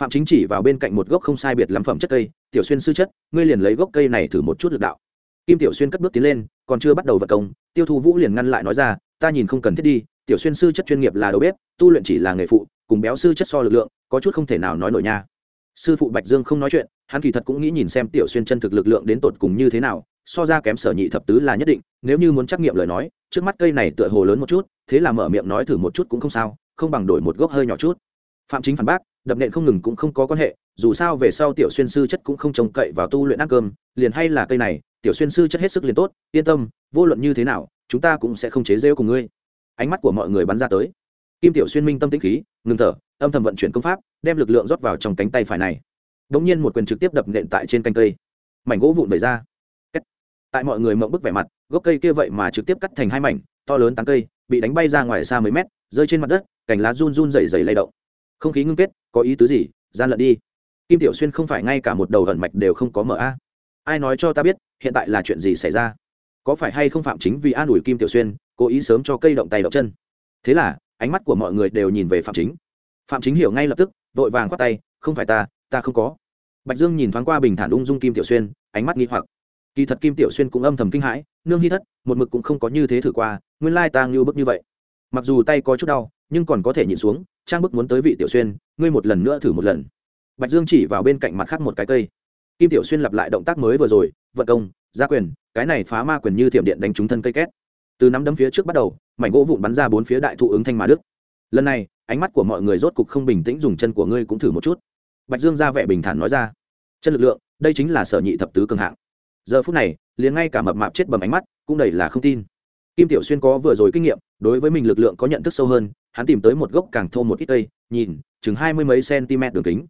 Phạm chính chỉ vào bên cạnh một gốc không sai biệt lắm phẩm chất cây, tiểu xuyên sư chất, ngươi liền lấy gốc cây này thử một chút lực đạo kim tiểu xuyên cất bước tiến lên, còn chưa bắt đầu vật công, tiêu thu vũ liền ngăn lại nói ra, ta nhìn không cần thiết đi, tiểu xuyên sư chất chuyên nghiệp là đầu bếp, tu luyện chỉ là nghề phụ, cùng béo sư chất so lực lượng, có chút không thể nào nói nổi nha. Sư phụ bạch dương không nói chuyện, hắn kỳ thật cũng nghĩ nhìn xem tiểu xuyên chân thực lực lượng đến tột cùng như thế nào, so ra kém sở nhị thập tứ là nhất định, nếu như muốn trắc nghiệm lời nói, trước mắt cây này tựa hồ lớn một chút, thế là mở miệng nói thử một chút cũng không sao, không bằng đổi một gốc hơi nhỏ chút. Phạm chính phản bác, đập nện không ngừng cũng không có quan hệ dù sao về sau tiểu xuyên sư chất cũng không trông cậy vào tu luyện ăn cơm, liền hay là cây này, tiểu xuyên sư chất hết sức liền tốt, yên tâm, vô luận như thế nào, chúng ta cũng sẽ không chế rêu cùng ngươi. Ánh mắt của mọi người bắn ra tới. Kim tiểu xuyên minh tâm tĩnh khí, ngừng thở, âm thầm vận chuyển công pháp, đem lực lượng rót vào trong cánh tay phải này. Đ ỗ n g nhiên một quyền trực tiếp đập nện tại trên canh cây. Mảnh gỗ vụn bày ra. Tại mọi người mộng bức vẻ mặt, gốc cây kia vậy mà trực tiếp cắt thành hai mảnh, to lớn tán cây, bị đánh bay ra ngoài xa mấy mét, rơi trên mặt đất, cành lá run run dày dày lay động. Không khí ngưng kết, có ý tứ gì? Gian lận đi kim tiểu xuyên không phải ngay cả một đầu ẩn mạch đều không có mở a. Ai nói cho ta biết, hiện tại là chuyện gì xảy ra? Có phải hay không phạm chính vì an ủi kim tiểu xuyên, cố ý sớm cho cây động tay động chân? Thế là, ánh mắt của mọi người đều nhìn về phạm chính. Phạm chính hiểu ngay lập tức, vội vàng khoát tay, không phải ta ta không có. Bạch dương nhìn thoáng qua bình thản ung dung kim tiểu xuyên, ánh mắt nghi hoặc. Kỳ thật kim tiểu xuyên cũng âm thầm kinh hãi, nương hy thất, một mực cũng không có như thế thử qua, nguyên lai ta ngưu bức như vậy. Mặc dù tay có chút đau, nhưng còn có thể nhìn xuống, trang bức muốn tới vị tiểu xuyên, ngươi một lần nữa thử một lần bạch dương chỉ vào bên cạnh mặt khác một cái cây. Kim tiểu xuyên lặp lại động tác mới vừa rồi, vận công, gia quyền, cái này phá ma quyền như thiểm điện đánh trúng thân cây két. Từ nắm đấm phía trước bắt đầu, mảnh gỗ vụn bắn ra bốn phía đại thụ ứng thanh mà đức. Lần này, ánh mắt của mọi người rốt cục không bình tĩnh dùng chân của ngươi cũng thử một chút. Bạch dương ra vẻ bình thản nói ra, chân lực lượng, đây chính là sở nhị thập tứ cường hạng. Giờ phút này, liền ngay cả mập mạp chết bầm ánh mắt cũng đầy là không tin. Kim tiểu xuyên có vừa rồi kinh nghiệm, đối với mình lực lượng có nhận thức sâu hơn, hắn tìm tới một gốc càng thô một ít cây, nhìn, chừng hai mươi mấy cm đường kính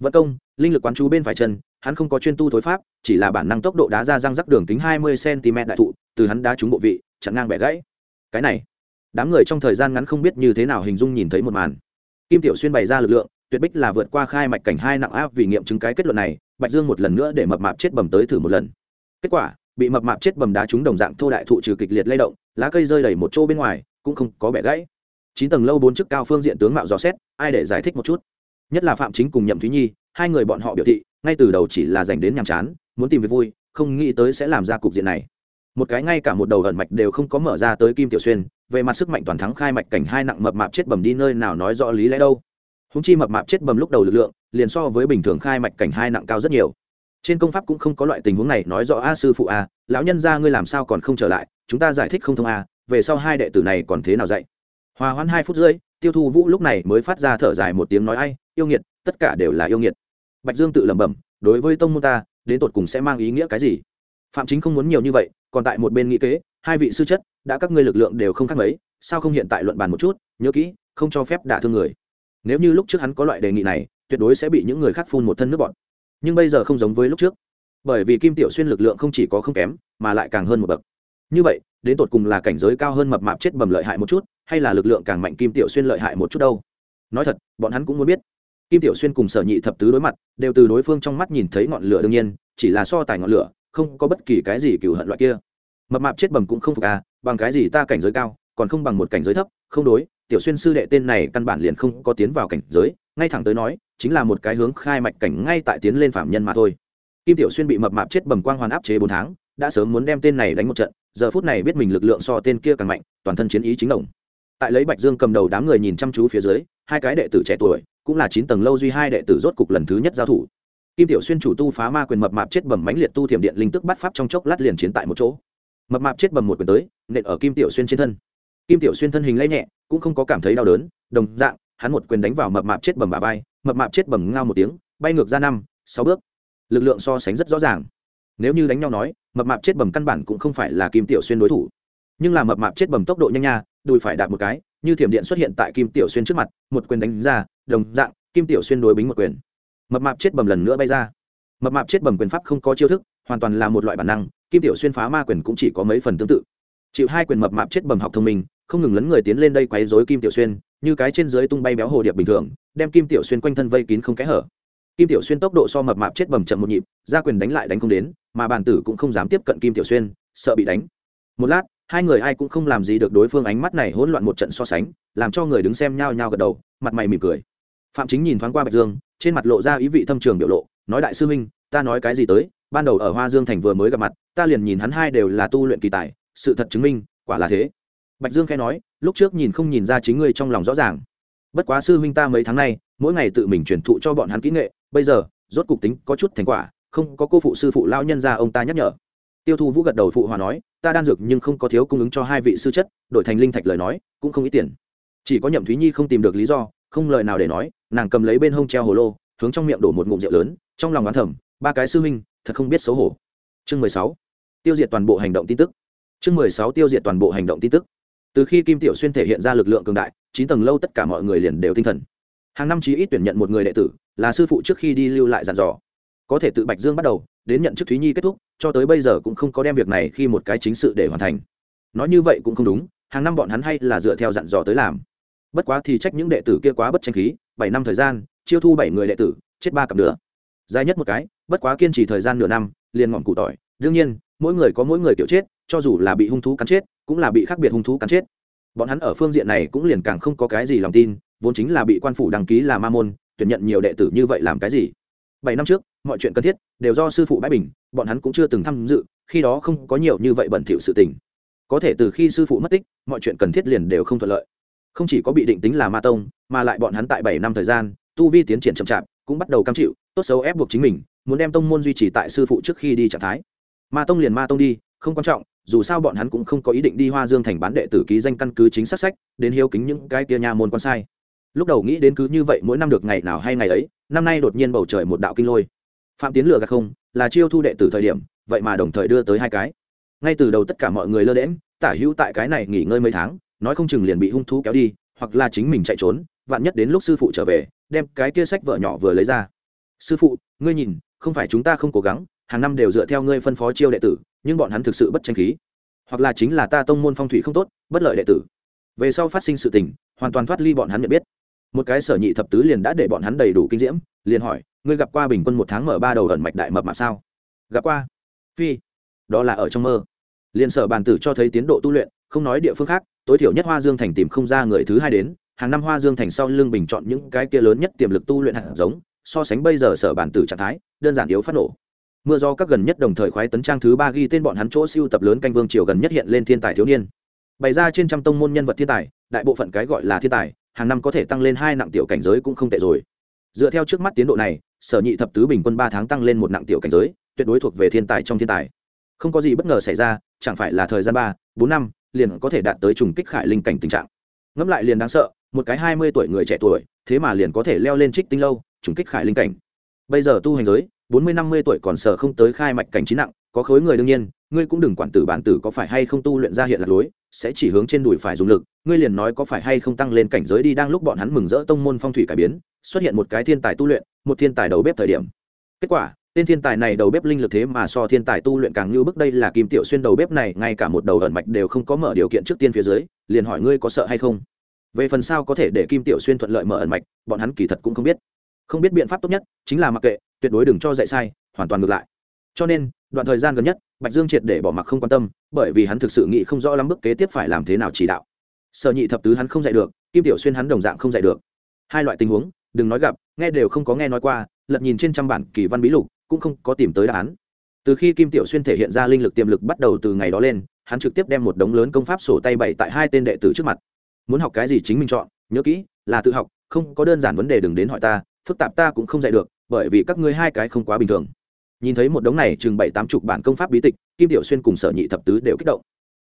vận công, linh lực quán chú bên phải chân, hắn không có chuyên tu thối pháp, chỉ là bản năng tốc độ đá ra răng rắc đường kính hai mươi cm đại thụ, từ hắn đá trúng bộ vị, chặn ngang bẻ gãy. Cái này, đám người trong thời gian ngắn không biết như thế nào hình dung nhìn thấy một màn. Kim tiểu xuyên bày ra lực lượng, tuyệt bích là vượt qua khai mạch cảnh hai nặng áp vì nghiệm chứng cái kết luận này, bạch dương một lần nữa để mập mạp chết bầm tới thử một lần. Kết quả, bị mập mạp chết bầm đá trúng đồng dạng thô đại thụ trừ kịch liệt lay động, lá cây rơi đầy một chỗ bên ngoài, cũng không có bẻ gãy. Chín tầng lâu bốn chức cao phương diện tướng mạo dò xét, ai để giải thích một chút? Nhất là phạm chính cùng nhậm thúy nhi, hai người bọn họ biểu thị, ngay từ đầu chỉ là dành đến nhàm chán, muốn tìm việc vui, không nghĩ tới sẽ làm ra cục diện này. Một cái ngay cả một đầu ẩn mạch đều không có mở ra tới kim tiểu xuyên, về mặt sức mạnh toàn thắng khai mạch cảnh hai nặng mập mạp chết bầm đi nơi nào nói rõ lý lẽ đâu. Húng chi mập mạp chết bầm lúc đầu lực lượng, liền so với bình thường khai mạch cảnh hai nặng cao rất nhiều. Trên công pháp cũng không có loại tình huống này nói rõ, a, sư phụ a, lão nhân ra ngươi làm sao còn không trở lại, chúng ta giải thích không thông a, về sau hai đệ tử này còn thế nào dạy? Hòa hoãn hai phút rưỡi, tiêu thu vũ lúc này mới phát ra thở dài một tiếng nói, ai yêu nghiệt, tất cả đều là yêu nghiệt. Bạch dương tự lẩm bẩm, đối với tông môn ta, đến tột cùng sẽ mang ý nghĩa cái gì? Phạm chính không muốn nhiều như vậy, còn tại một bên nghĩ kế, hai vị sư chất, đã các ngươi lực lượng đều không khác mấy, sao không hiện tại luận bàn một chút, nhớ kỹ, không cho phép đả thương người. Nếu như lúc trước hắn có loại đề nghị này, tuyệt đối sẽ bị những người khác phun một thân nước bọn nhưng bây giờ không giống với lúc trước. Bởi vì kim tiểu xuyên lực lượng không chỉ có không kém, mà lại càng hơn một bậc. Như vậy, đến tột cùng là cảnh giới cao hơn mập mạp chết bầm lợi hại một chút, hay là lực lượng càng mạnh kim tiểu xuyên lợi hại một chút đâu? Nói thật, bọn hắn cũng muốn biết kim tiểu xuyên cùng sở nhị thập tứ đối mặt, đều từ đối phương trong mắt nhìn thấy ngọn lửa đương nhiên, chỉ là so tài ngọn lửa, không có bất kỳ cái gì cừu hận loại kia. Mập mạp chết bầm cũng không phục à bằng cái gì ta cảnh giới cao, còn không bằng một cảnh giới thấp, không đối, tiểu xuyên sư đệ tên này căn bản liền không có tiến vào cảnh giới, ngay thẳng tới nói, chính là một cái hướng khai mạch cảnh ngay tại tiến lên phạm nhân mà thôi. Kim tiểu xuyên bị mập mạp chết bầm quang hoàn áp chế bốn tháng, đã sớm muốn đem tên này đánh một trận, giờ phút này biết mình lực lượng so tên kia càng mạnh, toàn thân chiến ý chính đồng. Tại lấy bạch dương cầm đầu đám người nhìn chăm chú phía dưới hai cái đệ tử trẻ tuổi, cũng là chín tầng lâu duy hai đệ tử rốt cục lần thứ nhất giao thủ. Kim tiểu xuyên chủ tu phá ma quyền mập mạp chết bầm mãnh liệt tu thiểm điện linh tức bắt pháp trong chốc lát liền chiến tại một chỗ. Mập mạp chết bầm một quyền tới, nện ở kim tiểu xuyên trên thân. Kim tiểu xuyên thân hình lay nhẹ, cũng không có cảm thấy đau đớn, đồng dạng, hắn một quyền đánh vào mập mạp chết bầm bà vai, mập mạp chết bầm ngao một tiếng, bay ngược ra năm, sáu bước. Lực lượng so sánh rất rõ ràng. Nếu như đánh nhau nói, mập mạp chết bầm căn bản cũng không phải là kim tiểu xuyên đối thủ. Nhưng là mập mạp chết bầm tốc độ nhanh nha, đùi phải đạt một cái như thiểm điện xuất hiện tại kim tiểu xuyên trước mặt, một quyền đánh ra, đồng dạng, kim tiểu xuyên đối bính một quyền. Mập mạp chết bầm lần nữa bay ra. Mập mạp chết bầm quyền pháp không có chiêu thức, hoàn toàn là một loại bản năng, kim tiểu xuyên phá ma quyền cũng chỉ có mấy phần tương tự. Chịu hai quyền mập mạp chết bầm học thông minh, không ngừng lấn người tiến lên đây quấy rối kim tiểu xuyên, như cái trên dưới tung bay béo hồ điệp bình thường, đem kim tiểu xuyên quanh thân vây kín không kẽ hở. Kim tiểu xuyên tốc độ so mập mạp chết bầm chậm một nhịp, ra quyền đánh lại đánh không đến, mà bản tử cũng không dám tiếp cận kim tiểu xuyên, sợ bị đánh. Một lát hai người ai cũng không làm gì được đối phương ánh mắt này hỗn loạn một trận so sánh, làm cho người đứng xem nhao nhao gật đầu, mặt mày mỉm cười. Phạm chính nhìn thoáng qua bạch dương, trên mặt lộ ra ý vị thâm trường biểu lộ, nói đại sư huynh, ta nói cái gì tới, ban đầu ở hoa dương thành vừa mới gặp mặt, ta liền nhìn hắn hai đều là tu luyện kỳ tài, sự thật chứng minh, quả là thế. Bạch dương khẽ nói, lúc trước nhìn không nhìn ra chính ngươi trong lòng rõ ràng. Bất quá sư huynh ta mấy tháng nay, mỗi ngày tự mình truyền thụ cho bọn hắn kỹ nghệ, bây giờ, rốt cục tính có chút thành quả, không có cô phụ sư phụ lao nhân ra ông ta nhắc nhở tiêu thu vũ gật đầu phụ hòa nói, ta đan dược nhưng không có thiếu cung ứng cho hai vị sư chất, đổi thành linh thạch lời nói, cũng không ít tiền. Chỉ có nhậm thúy nhi không tìm được lý do, không lời nào để nói, nàng cầm lấy bên hông treo hồ lô, hướng trong miệng đổ một ngụm rượu lớn, trong lòng oán thầm, ba cái sư huynh, thật không biết xấu hổ. Chương mười sáu. Tiêu diệt toàn bộ hành động tin tức. Chương mười sáu tiêu diệt toàn bộ hành động tin tức. Từ khi kim tiểu xuyên thể hiện ra lực lượng cường đại, chín tầng lâu tất cả mọi người liền đều tinh thần. Hàng năm chí ít tuyển nhận một người đệ tử, là sư phụ trước khi đi lưu lại dặn dò có thể tự bạch dương bắt đầu, đến nhận chức thúy nhi kết thúc, cho tới bây giờ cũng không có đem việc này khi một cái chính sự để hoàn thành. Nói như vậy cũng không đúng, hàng năm bọn hắn hay là dựa theo dặn dò tới làm. Bất quá thì trách những đệ tử kia quá bất tranh khí, bảy năm thời gian, chiêu thu bảy người đệ tử, chết ba cặp nữa dài nhất một cái, bất quá kiên trì thời gian nửa năm, liền ngọn cụ tỏi. Đương nhiên, mỗi người có mỗi người kiểu chết, cho dù là bị hung thú cắn chết, cũng là bị khác biệt hung thú cắn chết. Bọn hắn ở phương diện này cũng liền càng không có cái gì lòng tin, vốn chính là bị quan phủ đăng ký là ma môn, tuyển nhận nhiều đệ tử như vậy làm cái gì? Bảy năm trước, mọi chuyện cần thiết đều do sư phụ bãi bình, bọn hắn cũng chưa từng tham dự, khi đó không có nhiều như vậy bẩn thỉu sự tình. Có thể từ khi sư phụ mất tích, mọi chuyện cần thiết liền đều không thuận lợi. Không chỉ có bị định tính là ma tông, mà lại bọn hắn tại bảy năm thời gian, tu vi tiến triển chậm chạp, cũng bắt đầu cam chịu, tốt xấu ép buộc chính mình, muốn đem tông môn duy trì tại sư phụ trước khi đi trạng thái. Ma tông liền ma tông đi, không quan trọng, dù sao bọn hắn cũng không có ý định đi hoa dương thành bán đệ tử ký danh căn cứ chính xác sách, đến hiếu kính những cái tia nha môn quan sai lúc đầu nghĩ đến cứ như vậy mỗi năm được ngày nào hay ngày ấy, năm nay đột nhiên bầu trời một đạo kinh lôi. Phạm tiến lừa gạt không, là chiêu thu đệ tử thời điểm, vậy mà đồng thời đưa tới hai cái. Ngay từ đầu tất cả mọi người lơ đễm tả hữu tại cái này nghỉ ngơi mấy tháng, nói không chừng liền bị hung thú kéo đi, hoặc là chính mình chạy trốn, vạn nhất đến lúc sư phụ trở về, đem cái kia sách vợ nhỏ vừa lấy ra. Sư phụ, ngươi nhìn, không phải chúng ta không cố gắng, hàng năm đều dựa theo ngươi phân phó chiêu đệ tử, nhưng bọn hắn thực sự bất tranh khí. Hoặc là chính là ta tông môn phong thủy không tốt, bất lợi đệ tử. Về sau phát sinh sự tình, hoàn toàn thoát ly bọn hắn nhận biết một cái sở nhị thập tứ liền đã để bọn hắn đầy đủ kinh diễm, liền hỏi, ngươi gặp qua bình quân một tháng mở ba đầu ẩn mạch đại mập mạp sao? Gặp qua. Phi, đó là ở trong mơ. Liền sở bàn tử cho thấy tiến độ tu luyện, không nói địa phương khác, tối thiểu nhất hoa dương thành tìm không ra người thứ hai đến, hàng năm hoa dương thành sau lưng bình chọn những cái kia lớn nhất tiềm lực tu luyện hạt giống, so sánh bây giờ sở bản tử trạng thái, đơn giản yếu phát nổ. Mưa do các gần nhất đồng thời khoái tấn trang thứ ba ghi tên bọn hắn chỗ siêu tập lớn canh vương triều gần nhất hiện lên thiên tài thiếu niên. Bày ra trên trăm tông môn nhân vật thiên tài, đại bộ phận cái gọi là thiên tài hàng năm có thể tăng lên hai nặng tiểu cảnh giới cũng không tệ rồi. Dựa theo trước mắt tiến độ này, sở nhị thập tứ bình quân ba tháng tăng lên một nặng tiểu cảnh giới, tuyệt đối thuộc về thiên tài trong thiên tài. Không có gì bất ngờ xảy ra, chẳng phải là thời gian ba, bốn năm, liền có thể đạt tới trùng kích khải linh cảnh tình trạng. Ngẫm lại liền đáng sợ, một cái hai mươi tuổi người trẻ tuổi, thế mà liền có thể leo lên trích tinh lâu, trùng kích khải linh cảnh. Bây giờ tu hành giới, bốn mươi năm mươi tuổi còn sở không tới khai mạch cảnh trí nặng có khối người đương nhiên, ngươi cũng đừng quản tử bản tử có phải hay không tu luyện ra hiện lạc lối, sẽ chỉ hướng trên đùi phải dùng lực, ngươi liền nói có phải hay không tăng lên cảnh giới đi đang lúc bọn hắn mừng rỡ tông môn phong thủy cải biến, xuất hiện một cái thiên tài tu luyện, một thiên tài đầu bếp thời điểm. Kết quả, tên thiên tài này đầu bếp linh lực thế mà so thiên tài tu luyện càng như bước đây là kim tiểu xuyên đầu bếp này, ngay cả một đầu ẩn mạch đều không có mở điều kiện trước tiên phía dưới, liền hỏi ngươi có sợ hay không? Về phần sao có thể để kim tiểu xuyên thuận lợi mở ẩn mạch, bọn hắn kỳ thật cũng không biết. Không biết biện pháp tốt nhất chính là mặc kệ, tuyệt đối đừng cho dạy sai, hoàn toàn ngược lại cho nên, đoạn thời gian gần nhất, bạch dương triệt để bỏ mặc không quan tâm, bởi vì hắn thực sự nghĩ không rõ lắm bước kế tiếp phải làm thế nào chỉ đạo. Sở nhị thập tứ hắn không dạy được, kim tiểu xuyên hắn đồng dạng không dạy được. Hai loại tình huống, đừng nói gặp, nghe đều không có nghe nói qua, lật nhìn trên trăm bản kỳ văn bí lục, cũng không có tìm tới đáp án. Từ khi kim tiểu xuyên thể hiện ra linh lực tiềm lực bắt đầu từ ngày đó lên, hắn trực tiếp đem một đống lớn công pháp sổ tay bày tại hai tên đệ tử trước mặt. Muốn học cái gì chính mình chọn, nhớ kỹ, là tự học, không có đơn giản vấn đề đừng đến hỏi ta, phức tạp ta cũng không dạy được, bởi vì các ngươi hai cái không quá bình thường nhìn thấy một đống này chừng bảy tám chục bản công pháp bí tịch, kim tiểu xuyên cùng sở nhị thập tứ đều kích động.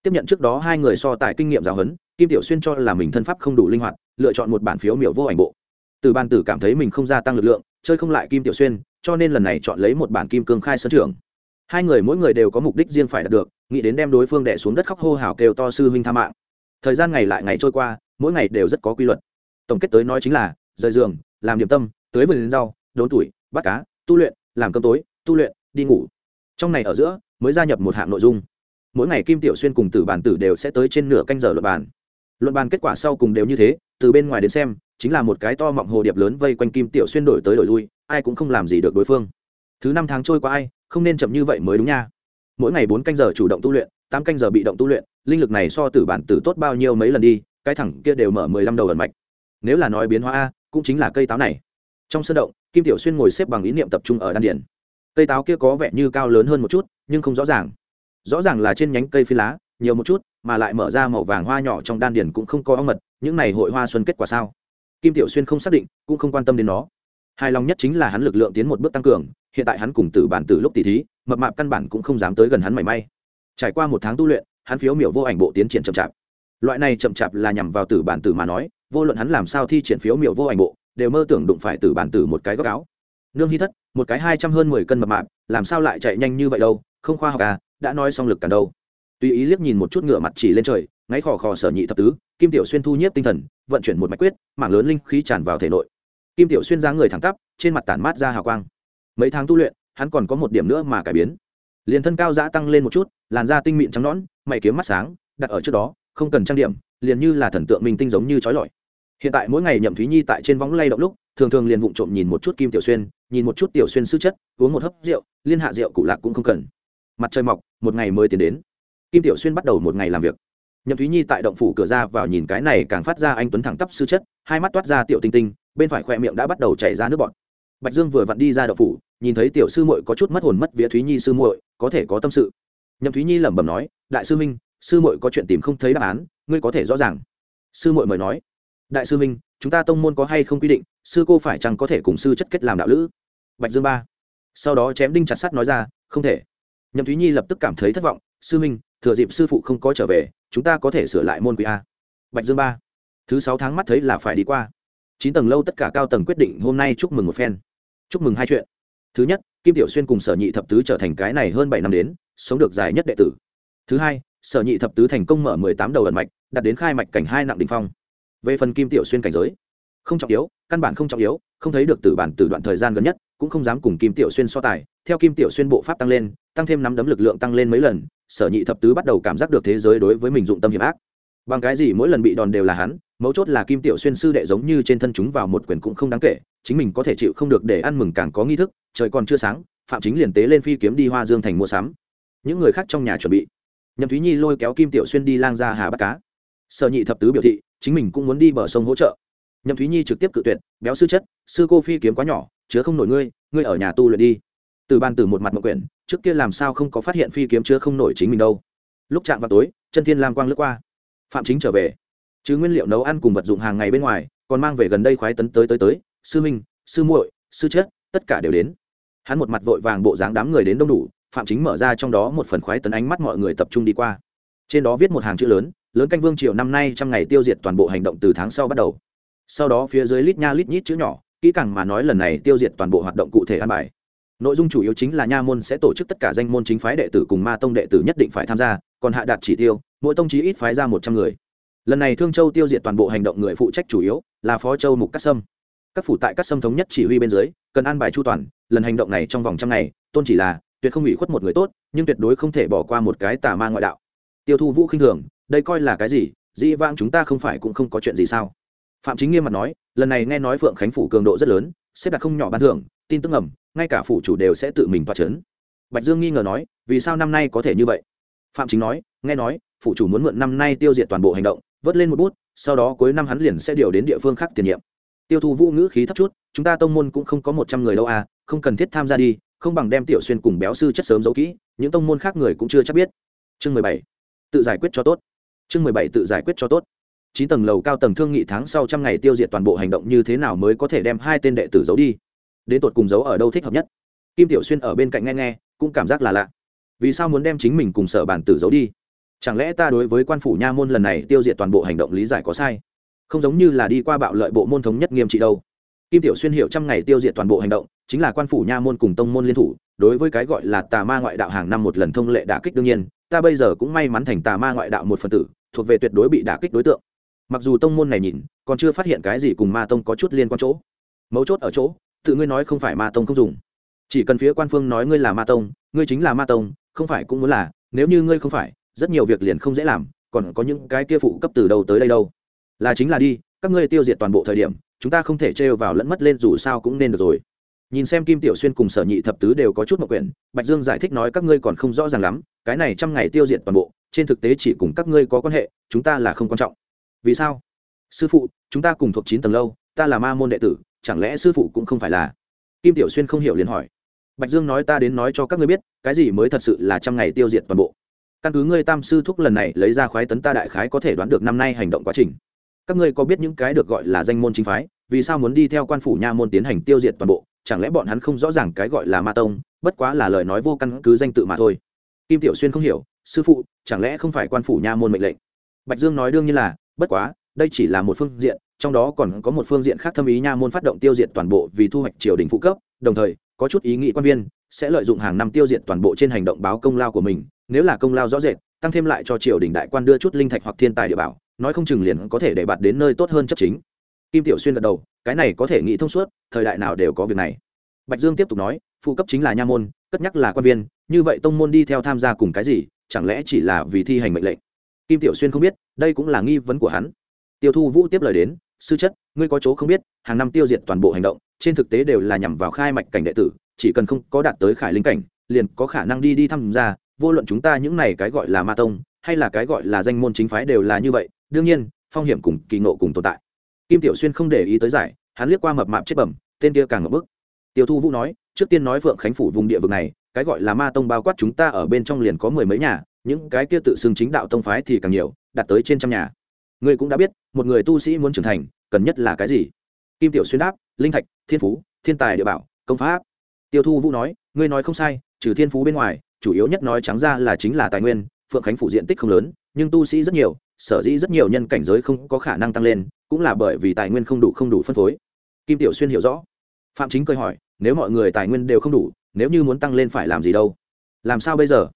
Tiếp nhận trước đó hai người so tài kinh nghiệm giáo huấn, kim tiểu xuyên cho là mình thân pháp không đủ linh hoạt, lựa chọn một bản phiếu miểu vô ảnh bộ. Từ ban tử cảm thấy mình không gia tăng lực lượng, chơi không lại kim tiểu xuyên, cho nên lần này chọn lấy một bản kim cương khai sân trưởng. Hai người mỗi người đều có mục đích riêng phải đạt được, nghĩ đến đem đối phương đẻ xuống đất khóc hô hào kêu to sư huynh tha mạng. Thời gian ngày lại ngày trôi qua, mỗi ngày đều rất có quy luật. Tổng kết tới nói chính là, rời giường, làm điểm tâm, tưới vườn rau, đốn tuổi, bắt cá, tu luyện, làm cơm tối tu luyện, đi ngủ. Trong này ở giữa mới gia nhập một hạng nội dung. Mỗi ngày kim tiểu xuyên cùng tử bản tử đều sẽ tới trên nửa canh giờ luận bàn. Luận bàn kết quả sau cùng đều như thế, từ bên ngoài đến xem, chính là một cái to mọng hồ điệp lớn vây quanh kim tiểu xuyên đổi tới đổi lui, ai cũng không làm gì được đối phương. Thứ năm tháng trôi qua ai, không nên chậm như vậy mới đúng nha. Mỗi ngày bốn canh giờ chủ động tu luyện, tám canh giờ bị động tu luyện, linh lực này so tử bản tử tốt bao nhiêu mấy lần đi, cái thẳng kia đều mở mười lăm đầu ẩn mạch. Nếu là nói biến hóa a, cũng chính là cây táo này. Trong sân động, kim tiểu xuyên ngồi xếp bằng ý niệm tập trung ở đan điển cây táo kia có vẻ như cao lớn hơn một chút, nhưng không rõ ràng. Rõ ràng là trên nhánh cây phi lá, nhiều một chút, mà lại mở ra màu vàng hoa nhỏ trong đan điển cũng không có ong mật, những này hội hoa xuân kết quả sao? Kim tiểu xuyên không xác định, cũng không quan tâm đến nó. Hài lòng nhất chính là hắn lực lượng tiến một bước tăng cường, hiện tại hắn cùng tử bản từ lúc tỷ thí, mập mạp căn bản cũng không dám tới gần hắn mảy may. Trải qua một tháng tu luyện, hắn phiếu miểu vô ảnh bộ tiến triển chậm chạp. Loại này chậm chạp là nhằm vào tử bản tử mà nói, vô luận hắn làm sao thi triển phiếu miểu vô ảnh bộ, đều mơ tưởng đụng phải tử bản tử một cái góc áo nương hy thất, một cái hai trăm hơn mười cân mập mạp, làm sao lại chạy nhanh như vậy đâu, không khoa học à đã nói xong lực cả đâu. Tùy ý liếc nhìn một chút ngựa mặt chỉ lên trời, ngáy khò khò sở nhị thập tứ, kim tiểu xuyên thu nhiếp tinh thần, vận chuyển một mạch quyết, mảng lớn linh khí tràn vào thể nội. Kim tiểu xuyên ra người thẳng tắp, trên mặt tản mát ra hào quang. Mấy tháng tu luyện, hắn còn có một điểm nữa mà cải biến. Liền thân cao giã tăng lên một chút, làn da tinh mịn trắng nõn, mày kiếm mắt sáng, đặt ở trước đó, không cần trang điểm, liền như là thần tượng minh tinh giống như trói lọi. Hiện tại mỗi ngày nhậm thúy nhi tại trên võng lay động lúc thường thường liền vụng trộm nhìn một chút kim tiểu xuyên, nhìn một chút tiểu xuyên sư chất, uống một hớp rượu, liên hạ rượu cụ lạc cũng không cần. Mặt trời mọc, một ngày mới tiến đến. Kim tiểu xuyên bắt đầu một ngày làm việc. Nhậm thúy nhi tại động phủ cửa ra vào nhìn cái này càng phát ra anh tuấn thẳng tắp sư chất, hai mắt toát ra tiểu tinh tinh, bên phải khoe miệng đã bắt đầu chảy ra nước bọt. Bạch dương vừa vặn đi ra động phủ, nhìn thấy tiểu sư muội có chút mất hồn mất vía thúy nhi sư muội, có thể có tâm sự. Nhậm thúy nhi lẩm bẩm nói, đại sư minh sư muội có chuyện tìm không thấy đáp án, ngươi có thể rõ ràng. Sư muội mời nói, đại sư minh chúng ta tông môn có hay không quy định, sư cô phải chăng có thể cùng sư chất kết làm đạo lữ? Bạch dương ba. Sau đó chém đinh chặt sắt nói ra, không thể. Nhậm thúy nhi lập tức cảm thấy thất vọng, sư minh thừa dịp sư phụ không có trở về, chúng ta có thể sửa lại môn quý a. Bạch dương ba. Thứ sáu tháng mắt thấy là phải đi qua. Chín tầng lâu tất cả cao tầng quyết định hôm nay chúc mừng một phen. Chúc mừng hai chuyện. Thứ nhất, kim tiểu xuyên cùng sở nhị thập tứ trở thành cái này hơn bảy năm đến, sống được dài nhất đệ tử. Thứ hai, sở nhị thập tứ thành công mở mười tám đầu ẩn mạch đặt đến khai mạch cảnh hai nặng đình phong về phần kim tiểu xuyên cảnh giới. Không trọng yếu, căn bản không trọng yếu, không thấy được từ bản từ đoạn thời gian gần nhất, cũng không dám cùng kim tiểu xuyên so tài. Theo kim tiểu xuyên bộ pháp tăng lên, tăng thêm nắm đấm lực lượng tăng lên mấy lần, sở nhị thập tứ bắt đầu cảm giác được thế giới đối với mình dụng tâm hiểm ác. Bằng cái gì mỗi lần bị đòn đều là hắn, mấu chốt là kim tiểu xuyên sư đệ giống như trên thân chúng vào một quyền cũng không đáng kể, chính mình có thể chịu không được để ăn mừng càng có nghi thức, trời còn chưa sáng, phạm chính liền tế lên phi kiếm đi hoa dương thành mua sắm. Những người khác trong nhà chuẩn bị. Nhậm thúy nhi lôi kéo kim tiểu xuyên đi lang ra hà bắt cá. Sở nhị thập tứ biểu thị chính mình cũng muốn đi bờ sông hỗ trợ. Nhậm thúy nhi trực tiếp cự tuyệt, béo sư chất sư cô phi kiếm quá nhỏ, chứa không nổi ngươi ngươi ở nhà tu luyện đi. Từ ban từ một mặt mộng quyển, trước kia làm sao không có phát hiện phi kiếm chứa không nổi chính mình đâu. Lúc chạm vào tối, chân thiên lam quang lướt qua. Phạm chính trở về. Chứ nguyên liệu nấu ăn cùng vật dụng hàng ngày bên ngoài, còn mang về gần đây khoái tấn tới tới tới, sư minh, sư muội, sư chết, tất cả đều đến. Hắn một mặt vội vàng bộ dáng đám người đến đông đủ, phạm chính mở ra trong đó một phần khoái tấn ánh mắt mọi người tập trung đi qua. Trên đó viết một hàng chữ lớn lớn canh vương triều năm nay trăm ngày tiêu diệt toàn bộ hành động từ tháng sau bắt đầu. Sau đó phía dưới lít nha lít nhít chữ nhỏ, kỹ càng mà nói lần này tiêu diệt toàn bộ hoạt động cụ thể an bài. Nội dung chủ yếu chính là nha môn sẽ tổ chức tất cả danh môn chính phái đệ tử cùng ma tông đệ tử nhất định phải tham gia, còn hạ đạt chỉ tiêu, mỗi tông chí ít phái ra một trăm người. Lần này thương châu tiêu diệt toàn bộ hành động người phụ trách chủ yếu là phó châu mục cát sâm. Các phủ tại các sâm thống nhất chỉ huy bên dưới, cần an bài chu toàn, lần hành động này trong vòng trăm ngày, tôn chỉ là tuyệt không ủy khuất một người tốt, nhưng tuyệt đối không thể bỏ qua một cái tà ma ngoại đạo. Tiêu thu vũ khinh thường đây coi là cái gì? Dĩ vãng chúng ta không phải cũng không có chuyện gì sao? Phạm chính nghiêm mặt nói, lần này nghe nói phượng khánh phủ cường độ rất lớn, xếp đặt không nhỏ ban thưởng, tin tức ngầm, ngay cả phủ chủ đều sẽ tự mình toa c h ấ n bạch dương nghi ngờ nói, vì sao năm nay có thể như vậy? Phạm chính nói, nghe nói, phủ chủ muốn mượn năm nay tiêu diệt toàn bộ hành động, vớt lên một bút, sau đó cuối năm hắn liền sẽ điều đến địa phương khác tiền nhiệm. Tiêu thụ vũ ngữ khí thấp chút, chúng ta tông môn cũng không có một trăm người đâu à không cần thiết tham gia đi, không bằng đem tiểu xuyên cùng béo sư chất sớm giấu kỹ, những tông môn khác người cũng chưa chắc biết. Chương mười bảy. Tự giải quyết cho tốt chương mười bảy tự giải quyết cho tốt. Chín tầng lầu cao tầng thương nghị tháng sau trăm ngày tiêu diệt toàn bộ hành động như thế nào mới có thể đem hai tên đệ tử giấu đi? Đến tột cùng giấu ở đâu thích hợp nhất? Kim tiểu xuyên ở bên cạnh nghe nghe, cũng cảm giác là lạ. Vì sao muốn đem chính mình cùng sở bản tử giấu đi? Chẳng lẽ ta đối với quan phủ nha môn lần này tiêu diệt toàn bộ hành động lý giải có sai? Không giống như là đi qua bạo lợi bộ môn thống nhất nghiêm trị đâu. Kim tiểu xuyên hiểu trăm ngày tiêu diệt toàn bộ hành động, chính là quan phủ nha môn cùng tông môn liên thủ, đối với cái gọi là tà ma ngoại đạo hàng năm một lần thông lệ đả kích đương nhiên ta bây giờ cũng may mắn thành tà ma ngoại đạo một phần tử, thuộc về tuyệt đối bị đả kích đối tượng. Mặc dù tông môn này nhìn, còn chưa phát hiện cái gì cùng ma tông có chút liên quan chỗ. Mấu chốt ở chỗ, tự ngươi nói không phải ma tông không dùng. Chỉ cần phía quan phương nói ngươi là ma tông, ngươi chính là ma tông, không phải cũng muốn là, nếu như ngươi không phải, rất nhiều việc liền không dễ làm, còn có những cái kia phụ cấp từ đâu tới đây đâu. Là chính là đi, các ngươi tiêu diệt toàn bộ thời điểm, chúng ta không thể trêu vào lẫn mất lên dù sao cũng nên được rồi nhìn xem kim tiểu xuyên cùng sở nhị thập tứ đều có chút mậu quyển, bạch dương giải thích nói các ngươi còn không rõ ràng lắm, cái này trăm ngày tiêu diệt toàn bộ, trên thực tế chỉ cùng các ngươi có quan hệ, chúng ta là không quan trọng. Vì sao? Sư phụ, chúng ta cùng thuộc chín tầng lâu, ta là ma môn đệ tử, chẳng lẽ sư phụ cũng không phải là? Kim tiểu xuyên không hiểu liền hỏi. Bạch dương nói ta đến nói cho các ngươi biết, cái gì mới thật sự là trăm ngày tiêu diệt toàn bộ? Căn cứ ngươi tam sư thúc lần này lấy ra khoái tấn ta đại khái có thể đoán được năm nay hành động quá trình. Các ngươi có biết những cái được gọi là danh môn chính phái, vì sao muốn đi theo quan phủ nha môn tiến hành tiêu diệt toàn bộ? Chẳng lẽ bọn hắn không rõ ràng cái gọi là ma tông, bất quá là lời nói vô căn cứ danh tự mà thôi. Kim tiểu xuyên không hiểu, sư phụ, chẳng lẽ không phải quan phủ nha môn mệnh lệnh? Bạch dương nói đương nhiên là, bất quá, đây chỉ là một phương diện, trong đó còn có một phương diện khác thâm ý nha môn phát động tiêu diệt toàn bộ vì thu hoạch triều đình phụ cấp, đồng thời, có chút ý nghĩ quan viên, sẽ lợi dụng hàng năm tiêu diệt toàn bộ trên hành động báo công lao của mình, nếu là công lao rõ rệt, tăng thêm lại cho triều đình đại quan đưa chút linh thạch hoặc thiên tài địa bảo, nói không chừng liền có thể để bạt đến nơi tốt hơn chấp chính. Kim tiểu xuyên gật đầu cái này có thể nghĩ thông suốt, thời đại nào đều có việc này. Bạch dương tiếp tục nói, phụ cấp chính là nha môn, cất nhắc là quan viên, như vậy tông môn đi theo tham gia cùng cái gì, chẳng lẽ chỉ là vì thi hành mệnh lệnh? Kim tiểu xuyên không biết, đây cũng là nghi vấn của hắn. Tiêu thu vũ tiếp lời đến, sư chất, ngươi có chỗ không biết, hàng năm tiêu diệt toàn bộ hành động, trên thực tế đều là nhằm vào khai mạch cảnh đệ tử, chỉ cần không có đạt tới khải linh cảnh, liền có khả năng đi đi tham gia, vô luận chúng ta những này cái gọi là ma tông, hay là cái gọi là danh môn chính phái đều là như vậy, đương nhiên, phong hiểm cùng kỳ nộ cùng tồn tại kim tiểu xuyên không để ý tới giải, hắn liếc qua mập mạp chết bẩm, tên kia càng ngập bức. Tiêu thu vũ nói, trước tiên nói phượng khánh phủ vùng địa vực này, cái gọi là ma tông bao quát chúng ta ở bên trong liền có mười mấy nhà, những cái kia tự xưng chính đạo tông phái thì càng nhiều, đạt tới trên trăm nhà. Ngươi cũng đã biết, một người tu sĩ muốn trưởng thành, cần nhất là cái gì? Kim tiểu xuyên đáp, linh thạch, thiên phú, thiên tài địa bảo, công pháp. Tiêu thu vũ nói, ngươi nói không sai, trừ thiên phú bên ngoài, chủ yếu nhất nói trắng ra là chính là tài nguyên, phượng khánh phủ diện tích không lớn, nhưng tu sĩ rất nhiều sở dĩ rất nhiều nhân cảnh giới không có khả năng tăng lên, cũng là bởi vì tài nguyên không đủ không đủ phân phối. Kim tiểu xuyên hiểu rõ. Phạm chính cười hỏi, nếu mọi người tài nguyên đều không đủ, nếu như muốn tăng lên phải làm gì đâu? Làm sao bây giờ?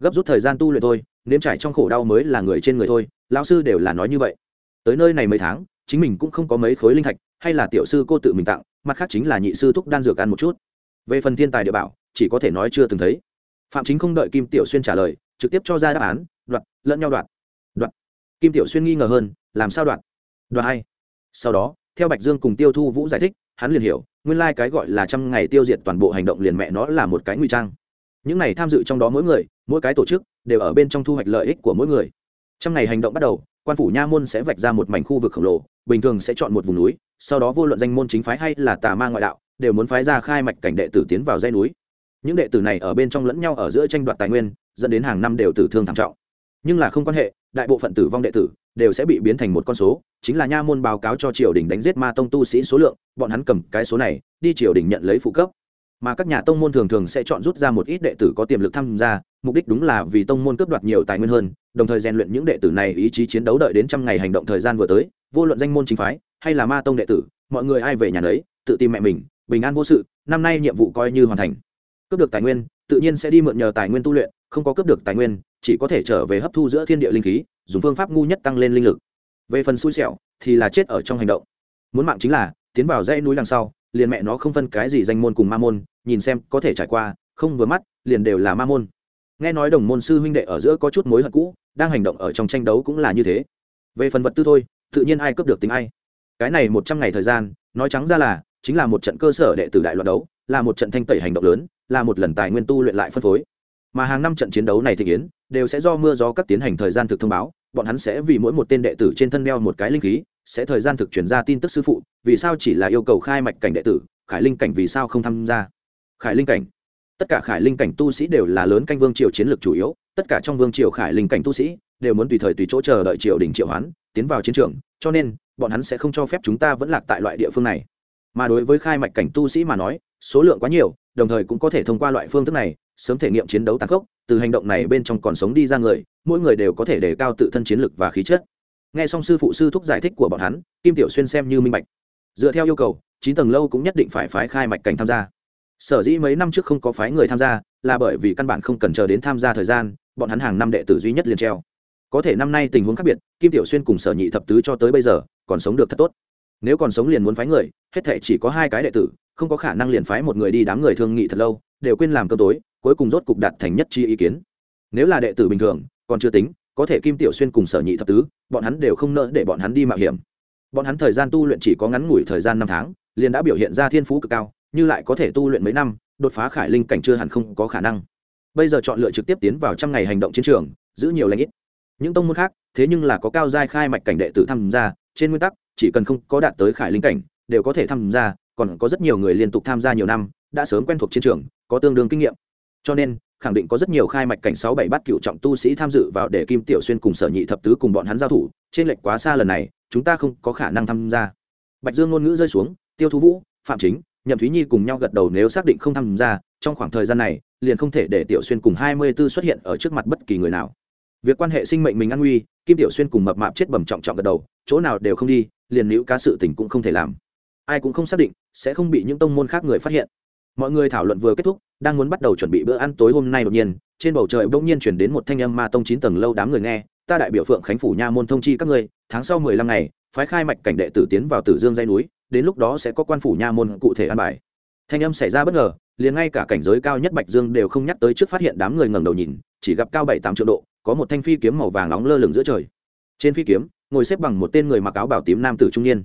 Gấp rút thời gian tu luyện thôi, nếm trải trong khổ đau mới là người trên người thôi, lão sư đều là nói như vậy. Tới nơi này mấy tháng, chính mình cũng không có mấy khối linh thạch, hay là tiểu sư cô tự mình tặng, mặt khác chính là nhị sư thúc đan dược ăn một chút. Về phần thiên tài địa bảo, chỉ có thể nói chưa từng thấy. Phạm chính không đợi kim tiểu xuyên trả lời, trực tiếp cho ra đáp án, đoạt, lẫn nhau đoạt kim tiểu xuyên nghi ngờ hơn, làm sao đoạn? đoạt hay sau đó, theo bạch dương cùng tiêu thu vũ giải thích, hắn liền hiểu, nguyên lai、like、cái gọi là trăm ngày tiêu diệt toàn bộ hành động liền mẹ nó là một cái nguy trang. Những này tham dự trong đó mỗi người, mỗi cái tổ chức, đều ở bên trong thu hoạch lợi ích của mỗi người. Trăm ngày hành động bắt đầu, quan phủ nha môn sẽ vạch ra một mảnh khu vực khổng lồ, bình thường sẽ chọn một vùng núi, sau đó vô luận danh môn chính phái hay là tà ma ngoại đạo, đều muốn phái ra khai mạch cảnh đệ tử tiến vào dây núi. Những đệ tử này ở bên trong lẫn nhau ở giữa tranh đoạt tài nguyên, dẫn đến hàng năm đều tử thương thảm trọng. Nhưng là không quan hệ đại bộ phận tử vong đệ tử đều sẽ bị biến thành một con số, chính là nha môn báo cáo cho triều đình đánh giết ma tông tu sĩ số lượng, bọn hắn cầm cái số này, đi triều đình nhận lấy phụ cấp. Mà các nhà tông môn thường thường sẽ chọn rút ra một ít đệ tử có tiềm lực tham gia, mục đích đúng là vì tông môn cướp đoạt nhiều tài nguyên hơn, đồng thời rèn luyện những đệ tử này ý chí chiến đấu đợi đến trăm ngày hành động thời gian vừa tới, vô luận danh môn chính phái hay là ma tông đệ tử, mọi người ai về nhà đấy tự tìm mẹ mình, bình an vô sự, năm nay nhiệm vụ coi như hoàn thành cướp được tài nguyên, tự nhiên sẽ đi mượn nhờ tài nguyên tu luyện, không có cướp được tài nguyên, chỉ có thể trở về hấp thu giữa thiên địa linh khí, dùng phương pháp ngu nhất tăng lên linh lực. Về phần xui xẻo, thì là chết ở trong hành động. Muốn mạng chính là, tiến vào dãy núi đằng sau, liền mẹ nó không phân cái gì danh môn cùng ma môn, nhìn xem có thể trải qua, không vừa mắt, liền đều là ma môn. Nghe nói đồng môn sư huynh đệ ở giữa có chút mối hận cũ, đang hành động ở trong tranh đấu cũng là như thế. Về phần vật tư thôi, tự nhiên ai cướp được tính ai. Cái này một trăm ngày thời gian, nói trắng ra là, chính là một trận cơ sở đệ tử đại loạt đấu, là một trận thanh tẩy hành động lớn là một lần tài nguyên tu luyện lại phân phối. Mà hàng năm trận chiến đấu này thị kiến đều sẽ do mưa gió các tiến hành thời gian thực thông báo, bọn hắn sẽ vì mỗi một tên đệ tử trên thân đeo một cái linh khí, sẽ thời gian thực chuyển ra tin tức sư phụ, vì sao chỉ là yêu cầu khai mạch cảnh đệ tử, khải linh cảnh vì sao không tham gia? Khải linh cảnh. Tất cả khải linh cảnh tu sĩ đều là lớn canh vương triều chiến lược chủ yếu, tất cả trong vương triều khải linh cảnh tu sĩ đều muốn tùy thời tùy chỗ chờ đợi triều đình triệu hoán, tiến vào chiến trường, cho nên, bọn hắn sẽ không cho phép chúng ta vẫn lạc tại loại địa phương này. Mà đối với khai mạch cảnh tu sĩ mà nói số lượng quá nhiều, đồng thời cũng có thể thông qua loại phương thức này, sớm thể nghiệm chiến đấu tàn khốc, từ hành động này bên trong còn sống đi ra người, mỗi người đều có thể đề cao tự thân chiến lực và khí chất. Nghe xong sư phụ sư thúc giải thích của bọn hắn, kim tiểu xuyên xem như minh bạch. Dựa theo yêu cầu, chín tầng lâu cũng nhất định phải phái khai mạch cảnh tham gia. Sở dĩ mấy năm trước không có phái người tham gia, là bởi vì căn bản không cần chờ đến tham gia thời gian, bọn hắn hàng năm đệ tử duy nhất liền treo. Có thể năm nay tình huống khác biệt, kim tiểu xuyên cùng sở nhị thập tứ cho tới bây giờ, còn sống được thật tốt. Nếu còn sống liền muốn phái người, hết thể chỉ có hai cái đệ tử không có khả năng liền phái một người đi đám người thương nghị thật lâu, đều quên làm cơm tối, cuối cùng rốt cục đạt thành nhất chi ý kiến. Nếu là đệ tử bình thường, còn chưa tính, có thể kim tiểu xuyên cùng sở nhị thập tứ, bọn hắn đều không nỡ để bọn hắn đi mạo hiểm. Bọn hắn thời gian tu luyện chỉ có ngắn ngủi thời gian năm tháng, liền đã biểu hiện ra thiên phú cực cao, như lại có thể tu luyện mấy năm, đột phá khải linh cảnh chưa hẳn không có khả năng. Bây giờ chọn lựa trực tiếp tiến vào trăm ngày hành động chiến trường, giữ nhiều lãnh ít. Những tông môn khác, thế nhưng là có cao giai khai mạch cảnh đệ tử tham gia, trên nguyên tắc, chỉ cần không có đạt tới khải linh cảnh, đều có thể tham gia còn có rất nhiều người liên tục tham gia nhiều năm, đã sớm quen thuộc chiến trường, có tương đương kinh nghiệm. Cho nên, khẳng định có rất nhiều khai mạch cảnh sáu bảy bát cựu trọng tu sĩ tham dự vào để kim tiểu xuyên cùng sở nhị thập tứ cùng bọn hắn giao thủ, trên lệch quá xa lần này, chúng ta không có khả năng tham gia. Bạch dương ngôn ngữ rơi xuống, tiêu thú vũ, phạm chính, nhậm thúy nhi cùng nhau gật đầu nếu xác định không tham gia, trong khoảng thời gian này, liền không thể để tiểu xuyên cùng hai mươi 24 xuất hiện ở trước mặt bất kỳ người nào. Việc quan hệ sinh mệnh mình an nguy, kim tiểu xuyên cùng mập mạp chết bẩm trọng trọng gật đầu, chỗ nào đều không đi, liền liễu cá sự tình cũng không thể làm ai cũng không xác định sẽ không bị những tông môn khác người phát hiện. Mọi người thảo luận vừa kết thúc, đang muốn bắt đầu chuẩn bị bữa ăn tối hôm nay đột nhiên, trên bầu trời bỗng nhiên chuyển đến một thanh âm ma tông chín tầng lâu đám người nghe, ta đại biểu phượng khánh phủ nha môn thông chi các ngươi, tháng sau mười lăm ngày, phái khai mạch cảnh đệ tử tiến vào tử dương dây núi, đến lúc đó sẽ có quan phủ nha môn cụ thể an bài. Thanh âm xảy ra bất ngờ, liền ngay cả cảnh giới cao nhất bạch dương đều không nhắc tới trước phát hiện đám người ngẩng đầu nhìn, chỉ gặp cao bảy tám triệu độ, có một thanh phi kiếm màu vàng nóng lơ lửng giữa trời. Trên phi kiếm, ngồi xếp bằng một tên người mặc áo bảo tím nam tử trung niên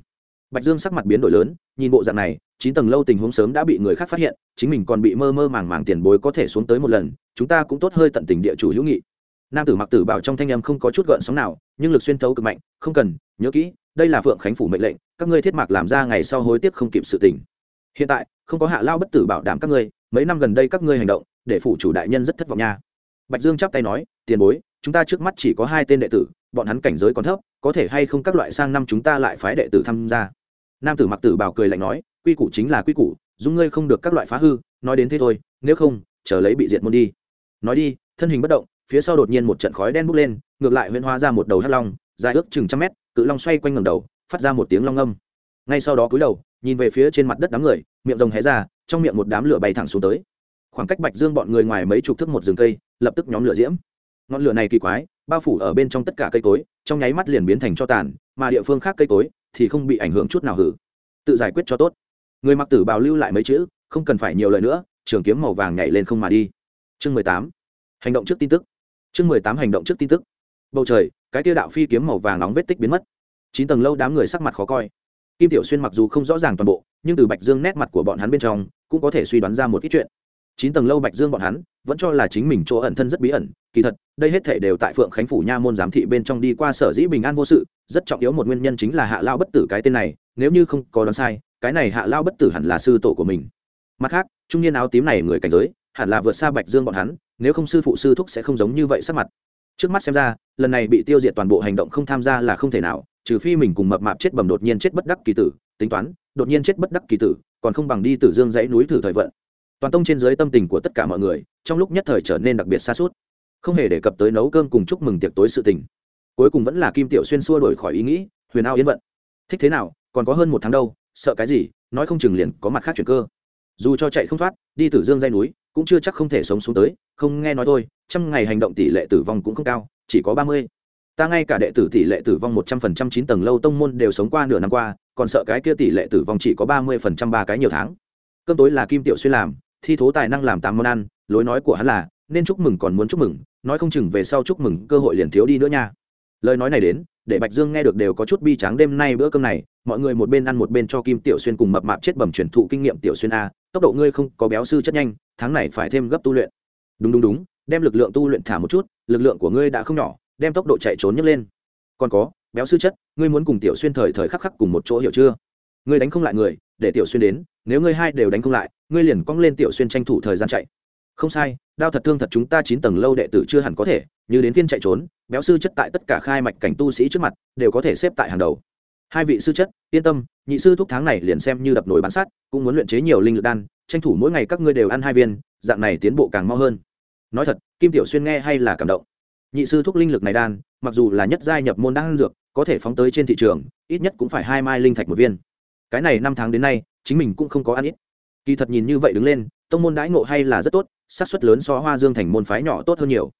bạch dương sắc mặt biến đổi lớn, nhìn bộ dạng này, chín tầng lâu tình huống sớm đã bị người khác phát hiện, chính mình còn bị mơ mơ màng màng tiền bối có thể xuống tới một lần, chúng ta cũng tốt hơi tận tình địa chủ hữu nghị. Nam tử mặc tử bảo trong thanh âm không có chút gợn sóng nào, nhưng lực xuyên thấu cực mạnh, không cần, nhớ kỹ, đây là phượng khánh phủ mệnh lệnh, các ngươi thiết mạc làm ra ngày sau hối tiếc không kịp sự tình. Hiện tại, không có hạ lao bất tử bảo đảm các ngươi, mấy năm gần đây các ngươi hành động, để phủ chủ đại nhân rất thất vọng nha. Bạch dương chắp tay nói, tiền bối, chúng ta trước mắt chỉ có hai tên đệ tử, bọn hắn cảnh giới còn thấp, có thể hay không các loại sang năm chúng ta lại phái đệ tử tham gia? Nam tử mặc tử bảo cười lạnh nói, quy củ chính là quy củ, dung ngươi không được các loại phá hư, nói đến thế thôi, nếu không, chờ lấy bị diệt môn đi. Nói đi, thân hình bất động, phía sau đột nhiên một trận khói đen bốc lên, ngược lại huyễn hóa ra một đầu hắc long, dài ước chừng trăm mét, cự long xoay quanh ngầm đầu, phát ra một tiếng long âm ngay sau đó cúi đầu, nhìn về phía trên mặt đất đám người, miệng rồng hé ra, trong miệng một đám lửa bay thẳng xuống tới. Khoảng cách bạch dương bọn người ngoài mấy chục thước một rừng cây, lập tức nhóm lửa diễm. Ngọn lửa này kỳ quái, bao phủ ở bên trong tất cả cây cối, trong nháy mắt liền biến thành cho tàn mà địa phương khác cây cối thì không bị ảnh hưởng chút nào hử. Tự giải quyết cho tốt. Người mặc tử bào lưu lại mấy chữ, không cần phải nhiều lời nữa, trường kiếm màu vàng nhảy lên không mà đi. Chương mười tám. Hành động trước tin tức. Chương mười tám hành động trước tin tức. Bầu trời, cái tiêu đạo phi kiếm màu vàng nóng vết tích biến mất. Chín tầng lâu đám người sắc mặt khó coi. Kim tiểu xuyên mặc dù không rõ ràng toàn bộ, nhưng từ bạch dương nét mặt của bọn hắn bên trong, cũng có thể suy đoán ra một ít chuyện chín tầng lâu bạch dương bọn hắn vẫn cho là chính mình chỗ ẩn thân rất bí ẩn. Kỳ thật, đây hết thể đều tại phượng khánh phủ nha môn giám thị bên trong đi qua sở dĩ bình an vô sự, rất trọng yếu một nguyên nhân chính là hạ lao bất tử cái tên này, nếu như không có đoán sai, cái này hạ lao bất tử hẳn là sư tổ của mình. Mặt khác, trung niên áo tím này người cảnh giới, hẳn là vượt xa bạch dương bọn hắn, nếu không sư phụ sư thúc sẽ không giống như vậy sắc mặt. Trước mắt xem ra, lần này bị tiêu diệt toàn bộ hành động không tham gia là không thể nào, trừ phi mình cùng mập mạp chết bầm đột nhiên chết bất đắc kỳ tử, tính toán, đột nhiên chết bất đắc kỳ tử, còn không bằng đi từ dương dãy núi thử thời vận toàn tông trên dưới tâm tình của tất cả mọi người, trong lúc nhất thời trở nên đặc biệt xa suốt. Không hề đề cập tới nấu cơm cùng chúc mừng tiệc tối sự tình. Cuối cùng vẫn là kim tiểu xuyên xua đổi khỏi ý nghĩ, huyền ao yên vận. Thích thế nào, còn có hơn một tháng đâu, sợ cái gì, nói không chừng liền có mặt khác chuyển cơ. Dù cho chạy không thoát, đi tử dương dây núi, cũng chưa chắc không thể sống xuống tới, không nghe nói thôi, trăm ngày hành động tỷ lệ tử vong cũng không cao, chỉ có ba mươi. Ta ngay cả đệ tử tỷ lệ tử vong một trăm phần trăm chín tầng lâu tông môn đều sống qua nửa năm qua, còn sợ cái kia tỷ lệ tử vong chỉ có ba mươi phần trăm ba cái nhiều tháng. Cơm tối là kim tiểu xuyên làm thi thố tài năng làm tám món ăn, lối nói của hắn là, nên chúc mừng còn muốn chúc mừng, nói không chừng về sau chúc mừng cơ hội liền thiếu đi nữa nha. Lời nói này đến, để bạch dương nghe được đều có chút bi tráng đêm nay bữa cơm này, mọi người một bên ăn một bên cho kim tiểu xuyên cùng mập mạp chết bẩm truyền thụ kinh nghiệm tiểu xuyên a, tốc độ ngươi không có béo sư chất nhanh, tháng này phải thêm gấp tu luyện. Đúng đúng đúng, đem lực lượng tu luyện thả một chút, lực lượng của ngươi đã không nhỏ, đem tốc độ chạy trốn nhấc lên. Còn có, béo sư chất, ngươi muốn cùng tiểu xuyên thời thời khắc khắc cùng một chỗ hiểu chưa? Ngươi đánh không lại người, để tiểu xuyên đến, nếu ngươi hai đều đánh không lại ngươi liền cong lên tiểu xuyên tranh thủ thời gian chạy. Không sai, đao thật thương thật chúng ta chín tầng lâu đệ tử chưa hẳn có thể, như đến phiên chạy trốn, béo sư chất tại tất cả khai mạch cảnh tu sĩ trước mặt, đều có thể xếp tại hàng đầu. Hai vị sư chất, yên tâm, nhị sư thúc tháng này liền xem như đập nổi bán sát cũng muốn luyện chế nhiều linh lực đan, tranh thủ mỗi ngày các ngươi đều ăn hai viên, dạng này tiến bộ càng mau hơn. Nói thật, kim tiểu xuyên nghe hay là cảm động. Nhị sư thúc linh lực này đan, mặc dù là nhất giai nhập môn đan dược, có thể phóng tới trên thị trường, ít nhất cũng phải hai mai linh thạch một viên. Cái này năm tháng đến nay, chính mình cũng không có ăn ít kỳ thật nhìn như vậy đứng lên, tông môn đãi ngộ hay là rất tốt, xác suất lớn so hoa dương thành môn phái nhỏ tốt hơn nhiều.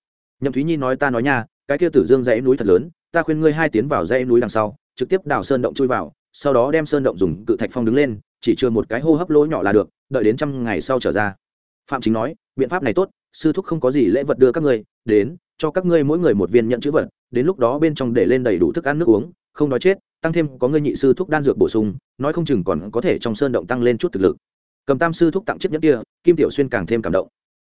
Nhậm thúy nhi nói ta nói nha, cái kia tử dương dãy núi thật lớn, ta khuyên ngươi hai tiến vào dãy núi đằng sau, trực tiếp đào sơn động chui vào, sau đó đem sơn động dùng cự thạch phong đứng lên, chỉ chưa một cái hô hấp lỗ nhỏ là được, đợi đến trăm ngày sau trở ra. Phạm chính nói, biện pháp này tốt, sư thúc không có gì lễ vật đưa các ngươi, đến, cho các ngươi mỗi người một viên nhận chữ vật, đến lúc đó bên trong để lên đầy đủ thức ăn nước uống, không nói chết, tăng thêm có ngươi nhị sư thúc đan dược bổ sung, nói không chừng còn có thể trong sơn động tăng lên chút thực lực cầm tam sư thúc tặng chiếc nhẫn kia, kim tiểu xuyên càng thêm cảm động.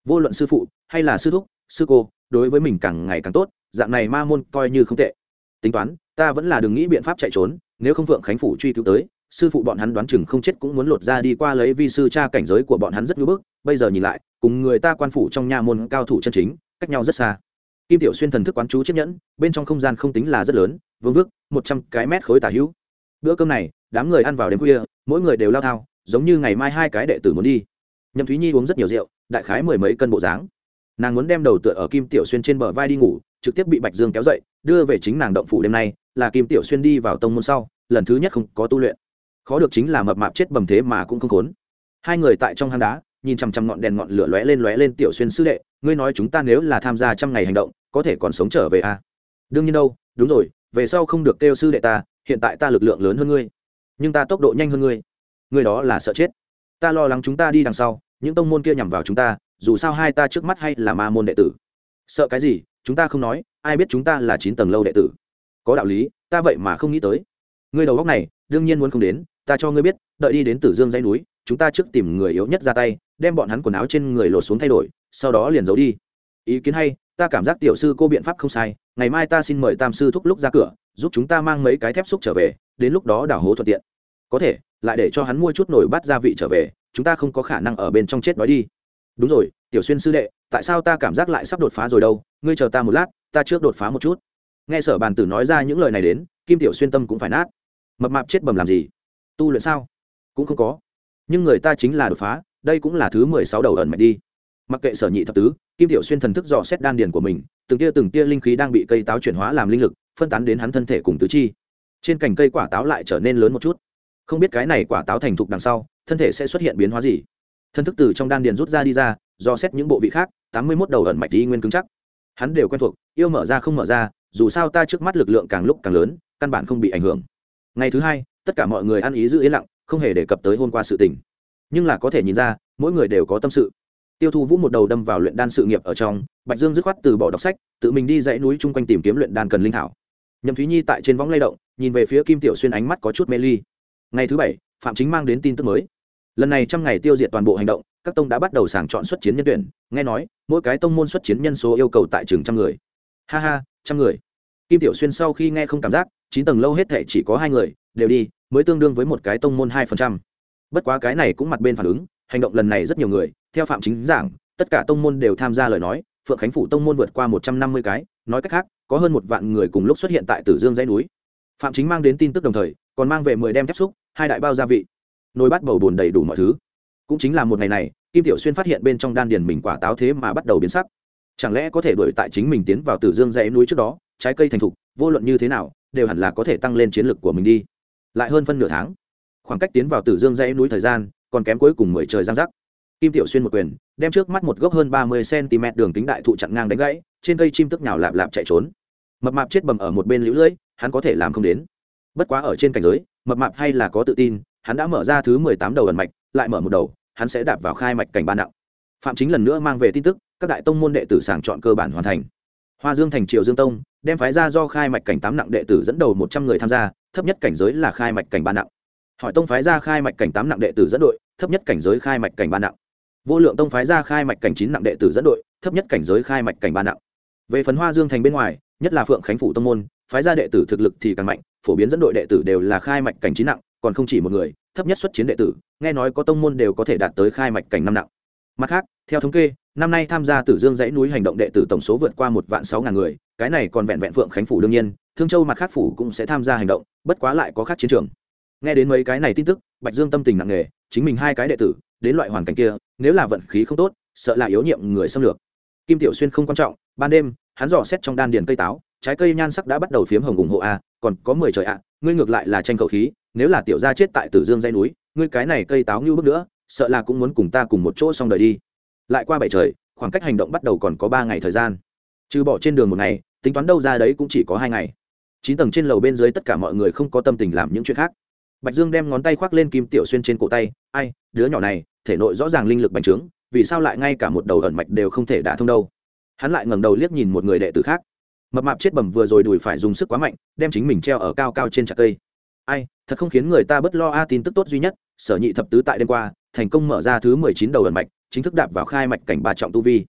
Vô luận sư phụ hay là sư thúc, sư cô, đối với mình càng ngày càng tốt, dạng này ma môn coi như không tệ. Tính toán, ta vẫn là đừng nghĩ biện pháp chạy trốn, nếu không vượng khánh phủ truy cứu tới, sư phụ bọn hắn đoán chừng không chết cũng muốn lột ra đi qua lấy vi sư cha cảnh giới của bọn hắn rất ngưỡng bức, bây giờ nhìn lại, cùng người ta quan phủ trong nha môn cao thủ chân chính, cách nhau rất xa. Kim tiểu xuyên thần thức quán chú chiếc nhẫn, bên trong không gian không tính là rất lớn, vương vước một trăm cái mét khối tả hữu. Bữa cơm này, đám người ăn vào đêm khuya, mỗi người đều lao thao giống như ngày mai hai cái đệ tử muốn đi. Nhậm thúy nhi uống rất nhiều rượu, đại khái mười mấy cân bộ dáng. Nàng muốn đem đầu tựa ở kim tiểu xuyên trên bờ vai đi ngủ, trực tiếp bị bạch dương kéo dậy, đưa về chính nàng động phủ đêm nay, là kim tiểu xuyên đi vào tông môn sau, lần thứ nhất không có tu luyện. Khó được chính là mập mạp chết bầm thế mà cũng không khốn. Hai người tại trong hang đá, nhìn chằm chằm ngọn đèn ngọn lửa lóe lên lóe lên tiểu xuyên sư đệ, ngươi nói chúng ta nếu là tham gia trăm ngày hành động, có thể còn sống trở về à? đương nhiên đâu, đúng rồi, về sau không được kêu sư đệ ta, hiện tại ta lực lượng lớn hơn ngươi, nhưng ta tốc độ nhanh hơn ngươi. Người đó là sợ chết. Ta lo lắng chúng ta đi đằng sau, những tông môn kia nhằm vào chúng ta, dù sao hai ta trước mắt hay là ma môn đệ tử. Sợ cái gì, chúng ta không nói, ai biết chúng ta là chín tầng lâu đệ tử. Có đạo lý, ta vậy mà không nghĩ tới. Ngươi đầu góc này, đương nhiên muốn không đến, ta cho ngươi biết, đợi đi đến tử dương dãy núi, chúng ta trước tìm người yếu nhất ra tay, đem bọn hắn quần áo trên người lột xuống thay đổi, sau đó liền giấu đi. Ý kiến hay, ta cảm giác tiểu sư cô biện pháp không sai, ngày mai ta xin mời tam sư thúc lúc ra cửa, giúp chúng ta mang mấy cái thép xúc trở về, đến lúc đó đảo hố thuận tiện. Có thể lại để cho hắn mua chút nổi bát gia vị trở về, chúng ta không có khả năng ở bên trong chết đói đi. Đúng rồi, tiểu xuyên sư đệ, tại sao ta cảm giác lại sắp đột phá rồi đâu? Ngươi chờ ta một lát, ta trước đột phá một chút. Nghe sở bàn tử nói ra những lời này đến, kim tiểu xuyên tâm cũng phải nát. Mập mạp chết bầm làm gì? Tu luyện sao? Cũng không có. Nhưng người ta chính là đột phá, đây cũng là thứ mười sáu đầu ẩn mạch đi. Mặc kệ sở nhị thập tứ, kim tiểu xuyên thần thức dò xét đan điền của mình, từng tia từng tia linh khí đang bị cây táo chuyển hóa làm linh lực, phân tán đến hắn thân thể cùng tứ chi. Trên cành cây quả táo lại trở nên lớn một chút không biết cái này quả táo thành thục đằng sau, thân thể sẽ xuất hiện biến hóa gì? Thân thức từ trong đan điền rút ra đi ra, do xét những bộ vị khác, tám mươi mốt đầu ẩn mạch đi nguyên cứng chắc. Hắn đều quen thuộc, yêu mở ra không mở ra, dù sao ta trước mắt lực lượng càng lúc càng lớn, căn bản không bị ảnh hưởng. Ngày thứ hai, tất cả mọi người ăn ý giữ yên lặng, không hề đề cập tới hôm qua sự tình. Nhưng là có thể nhìn ra, mỗi người đều có tâm sự. Tiêu thu vũ một đầu đâm vào luyện đan sự nghiệp ở trong, bạch dương dứt khoát từ bỏ đọc sách, tự mình đi dãy núi chung quanh tìm kiếm luyện đan cần linh thảo. Nhậm thúy nhi tại trên võng lay động, nhìn về phía kim tiểu xuyên ánh mắt có chút mê ly ngày thứ bảy, phạm chính mang đến tin tức mới. Lần này trăm ngày tiêu diệt toàn bộ hành động, các tông đã bắt đầu sàng chọn xuất chiến nhân tuyển, nghe nói, mỗi cái tông môn xuất chiến nhân số yêu cầu tại trường trăm người. Ha ha, trăm người. Kim tiểu xuyên sau khi nghe không cảm giác, chín tầng lâu hết thể chỉ có hai người, đều đi, mới tương đương với một cái tông môn hai phần trăm. Bất quá cái này cũng mặt bên phản ứng, hành động lần này rất nhiều người, theo phạm chính giảng, tất cả tông môn đều tham gia lời nói, phượng khánh phủ tông môn vượt qua một trăm năm mươi cái, nói cách khác, có hơn một vạn người cùng lúc xuất hiện tại tử dương dãy núi. Phạm chính mang đến tin tức đồng thời còn mang về mười đem thép xúc, hai đại bao gia vị. Nồi bát bầu bùn đầy đủ mọi thứ. Cũng chính là một ngày này, kim tiểu xuyên phát hiện bên trong đan điền mình quả táo thế mà bắt đầu biến sắc. Chẳng lẽ có thể đuổi tại chính mình tiến vào tử dương dãy núi trước đó, trái cây thành thục, vô luận như thế nào, đều hẳn là có thể tăng lên chiến lực của mình đi. Lại hơn phân nửa tháng, khoảng cách tiến vào tử dương dãy núi thời gian còn kém cuối cùng mười trời giang rắc kim tiểu xuyên một quyền, đem trước mắt một gốc hơn ba mươi cm đường kính đại thụ chặn ngang đánh gãy, trên cây chim tức nhào lạp lạp chạy trốn. Mập mạp chết bầm ở một bên lũ lưỡi, hắn có thể làm không đến bất quá ở trên cảnh giới, mập mạp hay là có tự tin, hắn đã mở ra thứ mười tám đầu ẩn mạch, lại mở một đầu, hắn sẽ đạp vào khai mạch cảnh ban nặng. Phạm chính lần nữa mang về tin tức, các đại tông môn đệ tử sàng chọn cơ bản hoàn thành. Hoa dương thành triều dương tông, đem phái ra do khai mạch cảnh tám nặng đệ tử dẫn đầu một trăm người tham gia, thấp nhất cảnh giới là khai mạch cảnh ban nặng. Hỏi tông phái ra khai mạch cảnh tám nặng đệ tử dẫn đội, thấp nhất cảnh giới khai mạch cảnh ban nặng. Vô lượng tông phái ra khai mạch cảnh chín nặng đệ tử dẫn đội, thấp nhất cảnh giới khai mạch cảnh ban nặng. Về phần hoa dương thành bên ngoài, nhất là phượng khánh phủ tông môn phái ra đệ tử thực lực thì càng mạnh, phổ biến dẫn đội đệ tử đều là khai mạch cảnh trí nặng, còn không chỉ một người, thấp nhất xuất chiến đệ tử, nghe nói có tông môn đều có thể đạt tới khai mạch cảnh năm nặng. Mặt khác, theo thống kê, năm nay tham gia tử dương dãy núi hành động đệ tử tổng số vượt qua một vạn sáu ngàn người, cái này còn vẹn vẹn phượng khánh phủ đương nhiên, thương châu mặt khác phủ cũng sẽ tham gia hành động, bất quá lại có khác chiến trường. Nghe đến mấy cái này tin tức, bạch dương tâm tình nặng nề, chính mình hai cái đệ tử, đến loại hoàn cảnh kia, nếu là vận khí không tốt, sợ là yếu nhiệm người xâm lược. Kim tiểu xuyên không quan trọng, ban đêm, hắn dò xét trong đan điền cây táo trái cây nhan sắc đã bắt đầu phiếm hồng ủng hộ a, còn có mười trời ạ, ngươi ngược lại là tranh cầu khí, nếu là tiểu gia chết tại tử dương dây núi, ngươi cái này cây táo như bước nữa, sợ là cũng muốn cùng ta cùng một chỗ xong đời đi. Lại qua bảy trời, khoảng cách hành động bắt đầu còn có ba ngày thời gian. Trừ bỏ trên đường một ngày, tính toán đâu ra đấy cũng chỉ có hai ngày. Chín tầng trên lầu bên dưới tất cả mọi người không có tâm tình làm những chuyện khác. Bạch dương đem ngón tay khoác lên kim tiểu xuyên trên cổ tay, ai, đứa nhỏ này, thể nội rõ ràng linh lực bành trướng, vì sao lại ngay cả một đầu ẩn mạch đều không thể đả thông đâu? Hắn lại ngẩng đầu liếc nhìn một người đệ tử khác mập mạp chết bẩm vừa rồi đùi phải dùng sức quá mạnh, đem chính mình treo ở cao cao trên trạc cây. Ai, thật không khiến người ta bất lo a, tin tức tốt duy nhất, sở nhị thập tứ tại đêm qua, thành công mở ra thứ mười chín đầu ẩn mạch, chính thức đạp vào khai mạch cảnh ba trọng tu vi.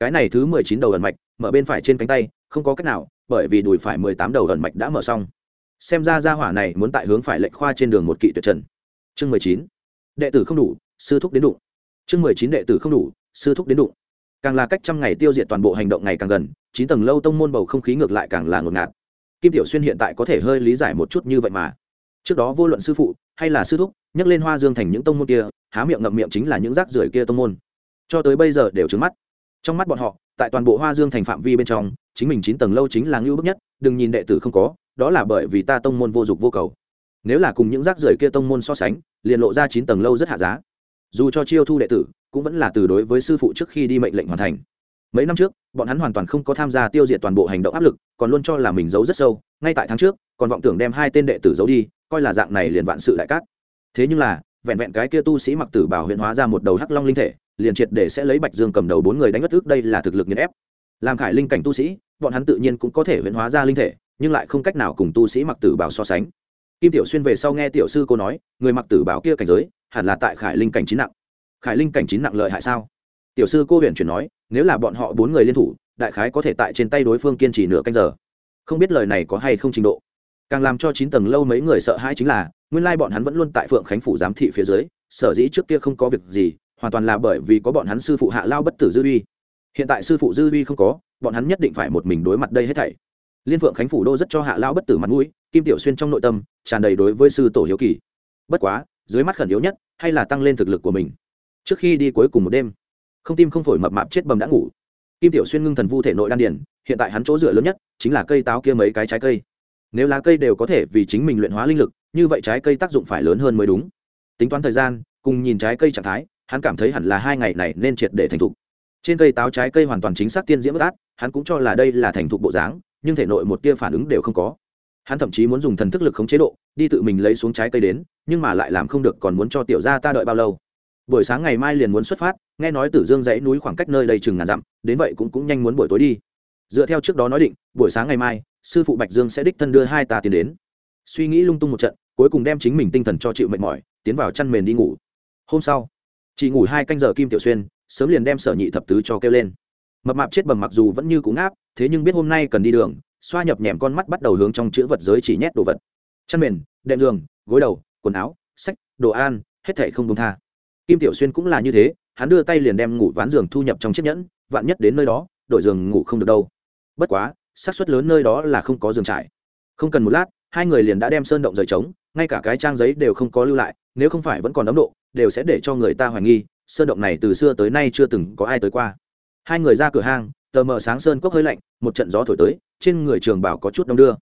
Cái này thứ mười chín đầu ẩn mạch, mở bên phải trên cánh tay, không có cách nào, bởi vì đùi phải mười tám đầu ẩn mạch đã mở xong. Xem ra gia hỏa này muốn tại hướng phải lệnh khoa trên đường một kỵ tuyệt trần. Chương mười chín. Đệ tử không đủ, sư thúc đến đụng. Chương mười chín đệ tử không đủ, sư thúc đến đụng càng là cách trăm ngày tiêu diệt toàn bộ hành động ngày càng gần, chín tầng lâu tông môn bầu không khí ngược lại càng là ngột ngạt. Kim tiểu xuyên hiện tại có thể hơi lý giải một chút như vậy mà. Trước đó vô luận sư phụ hay là sư thúc, nhắc lên hoa dương thành những tông môn kia, há miệng ngậm miệng chính là những rác rưởi kia tông môn. Cho tới bây giờ đều trứng mắt. Trong mắt bọn họ, tại toàn bộ hoa dương thành phạm vi bên trong, chính mình chín tầng lâu chính là ngưu bức nhất, đừng nhìn đệ tử không có, đó là bởi vì ta tông môn vô dụng vô cầu. Nếu là cùng những rác rưởi kia tông môn so sánh, liền lộ ra chín tầng lâu rất hạ giá. Dù cho chiêu thu đệ tử cũng vẫn là từ đối với sư phụ trước khi đi mệnh lệnh hoàn thành. Mấy năm trước, bọn hắn hoàn toàn không có tham gia tiêu diệt toàn bộ hành động áp lực, còn luôn cho là mình giấu rất sâu, ngay tại tháng trước, còn vọng tưởng đem hai tên đệ tử giấu đi, coi là dạng này liền vạn sự đại cát. Thế nhưng là, vẹn vẹn cái kia tu sĩ mặc tử bảo huyện hóa ra một đầu hắc long linh thể, liền triệt để sẽ lấy bạch dương cầm đầu bốn người đánh bất ước đây là thực lực nghiền ép. Làm khải linh cảnh tu sĩ, bọn hắn tự nhiên cũng có thể huyện hóa ra linh thể, nhưng lại không cách nào cùng tu sĩ mặc tử bảo so sánh. Kim tiểu xuyên về sau nghe tiểu sư cô nói, người mặc tử bảo kia cảnh giới, hẳn là tại khải linh cảnh chín nặng khải linh cảnh chín nặng lợi hại sao? Tiểu sư cô Huyền chuyển nói, nếu là bọn họ bốn người liên thủ, đại khái có thể tại trên tay đối phương kiên trì nửa canh giờ. Không biết lời này có hay không trình độ. Càng làm cho chín tầng lâu mấy người sợ hãi chính là, nguyên lai bọn hắn vẫn luôn tại phượng khánh phủ giám thị phía dưới, sở dĩ trước kia không có việc gì, hoàn toàn là bởi vì có bọn hắn sư phụ hạ lao bất tử dư uy. Hiện tại sư phụ dư uy không có, bọn hắn nhất định phải một mình đối mặt đây hết thảy. Liên phượng khánh phủ đô rất cho hạ lao bất tử mặt mũi, kim tiểu xuyên trong nội tâm tràn đầy đối với sư tổ hiếu kỳ. Bất quá, dưới mắt khẩn yếu nhất, hay là tăng lên thực lực của mình trước khi đi cuối cùng một đêm, không tim không phổi mập mạp chết bầm đã ngủ. Kim tiểu xuyên ngưng thần vu thể nội đan điển hiện tại hắn chỗ dựa lớn nhất chính là cây táo kia mấy cái trái cây. Nếu lá cây đều có thể vì chính mình luyện hóa linh lực, như vậy trái cây tác dụng phải lớn hơn mới đúng. Tính toán thời gian, cùng nhìn trái cây trạng thái, hắn cảm thấy hẳn là hai ngày này nên triệt để thành thục. Trên cây táo trái cây hoàn toàn chính xác tiên diễm bất át, hắn cũng cho là đây là thành thục bộ dáng, nhưng thể nội một tia phản ứng đều không có. Hắn thậm chí muốn dùng thần thức lực khống chế độ, đi tự mình lấy xuống trái cây đến, nhưng mà lại làm không được còn muốn cho tiểu gia ta đợi bao lâu buổi sáng ngày mai liền muốn xuất phát, nghe nói tử dương dãy núi khoảng cách nơi đây chừng ngàn dặm, đến vậy cũng cũng nhanh muốn buổi tối đi. Dựa theo trước đó nói định, buổi sáng ngày mai, sư phụ bạch dương sẽ đích thân đưa hai ta tiến đến. Suy nghĩ lung tung một trận, cuối cùng đem chính mình tinh thần cho chịu mệt mỏi, tiến vào chăn mền đi ngủ. Hôm sau chị ngủ hai canh giờ kim tiểu xuyên, sớm liền đem sở nhị thập tứ cho kêu lên. Mập mạp chết bầm mặc dù vẫn như cũ ngáp, thế nhưng biết hôm nay cần đi đường, xoa nhập nhèm con mắt bắt đầu hướng trong chữ vật giới chỉ nhét đồ vật. Chăn mền, đệm giường, gối đầu, quần áo, sách, đồ ăn, hết thể không đúng tha kim tiểu xuyên cũng là như thế, hắn đưa tay liền đem ngủ ván giường thu nhập trong chiếc nhẫn, vạn nhất đến nơi đó, đổi giường ngủ không được đâu. Bất quá, xác suất lớn nơi đó là không có giường trải. Không cần một lát, hai người liền đã đem sơn động rời trống, ngay cả cái trang giấy đều không có lưu lại, nếu không phải vẫn còn ấm độ, đều sẽ để cho người ta hoài nghi, sơn động này từ xưa tới nay chưa từng có ai tới qua. Hai người ra cửa hang, tờ mờ sáng sơn cốc hơi lạnh, một trận gió thổi tới, trên người trường bảo có chút đông đưa.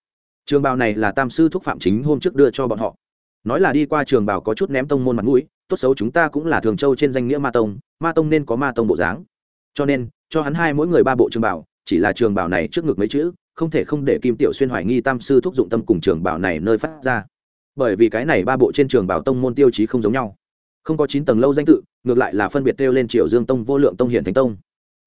Trường bào này là tam sư thúc phạm chính hôm trước đưa cho bọn họ. Nói là đi qua trường bào có chút ném tông môn mặt mũi tốt xấu chúng ta cũng là thường châu trên danh nghĩa ma tông ma tông nên có ma tông bộ dáng. Cho nên, cho hắn hai mỗi người ba bộ trường bảo, chỉ là trường bảo này trước ngực mấy chữ, không thể không để kim tiểu xuyên hoài nghi tam sư thúc dụng tâm cùng trường bảo này nơi phát ra. Bởi vì cái này ba bộ trên trường bảo tông môn tiêu chí không giống nhau. Không có chín tầng lâu danh tự, ngược lại là phân biệt kêu lên triều dương tông, vô lượng tông hiện thánh tông.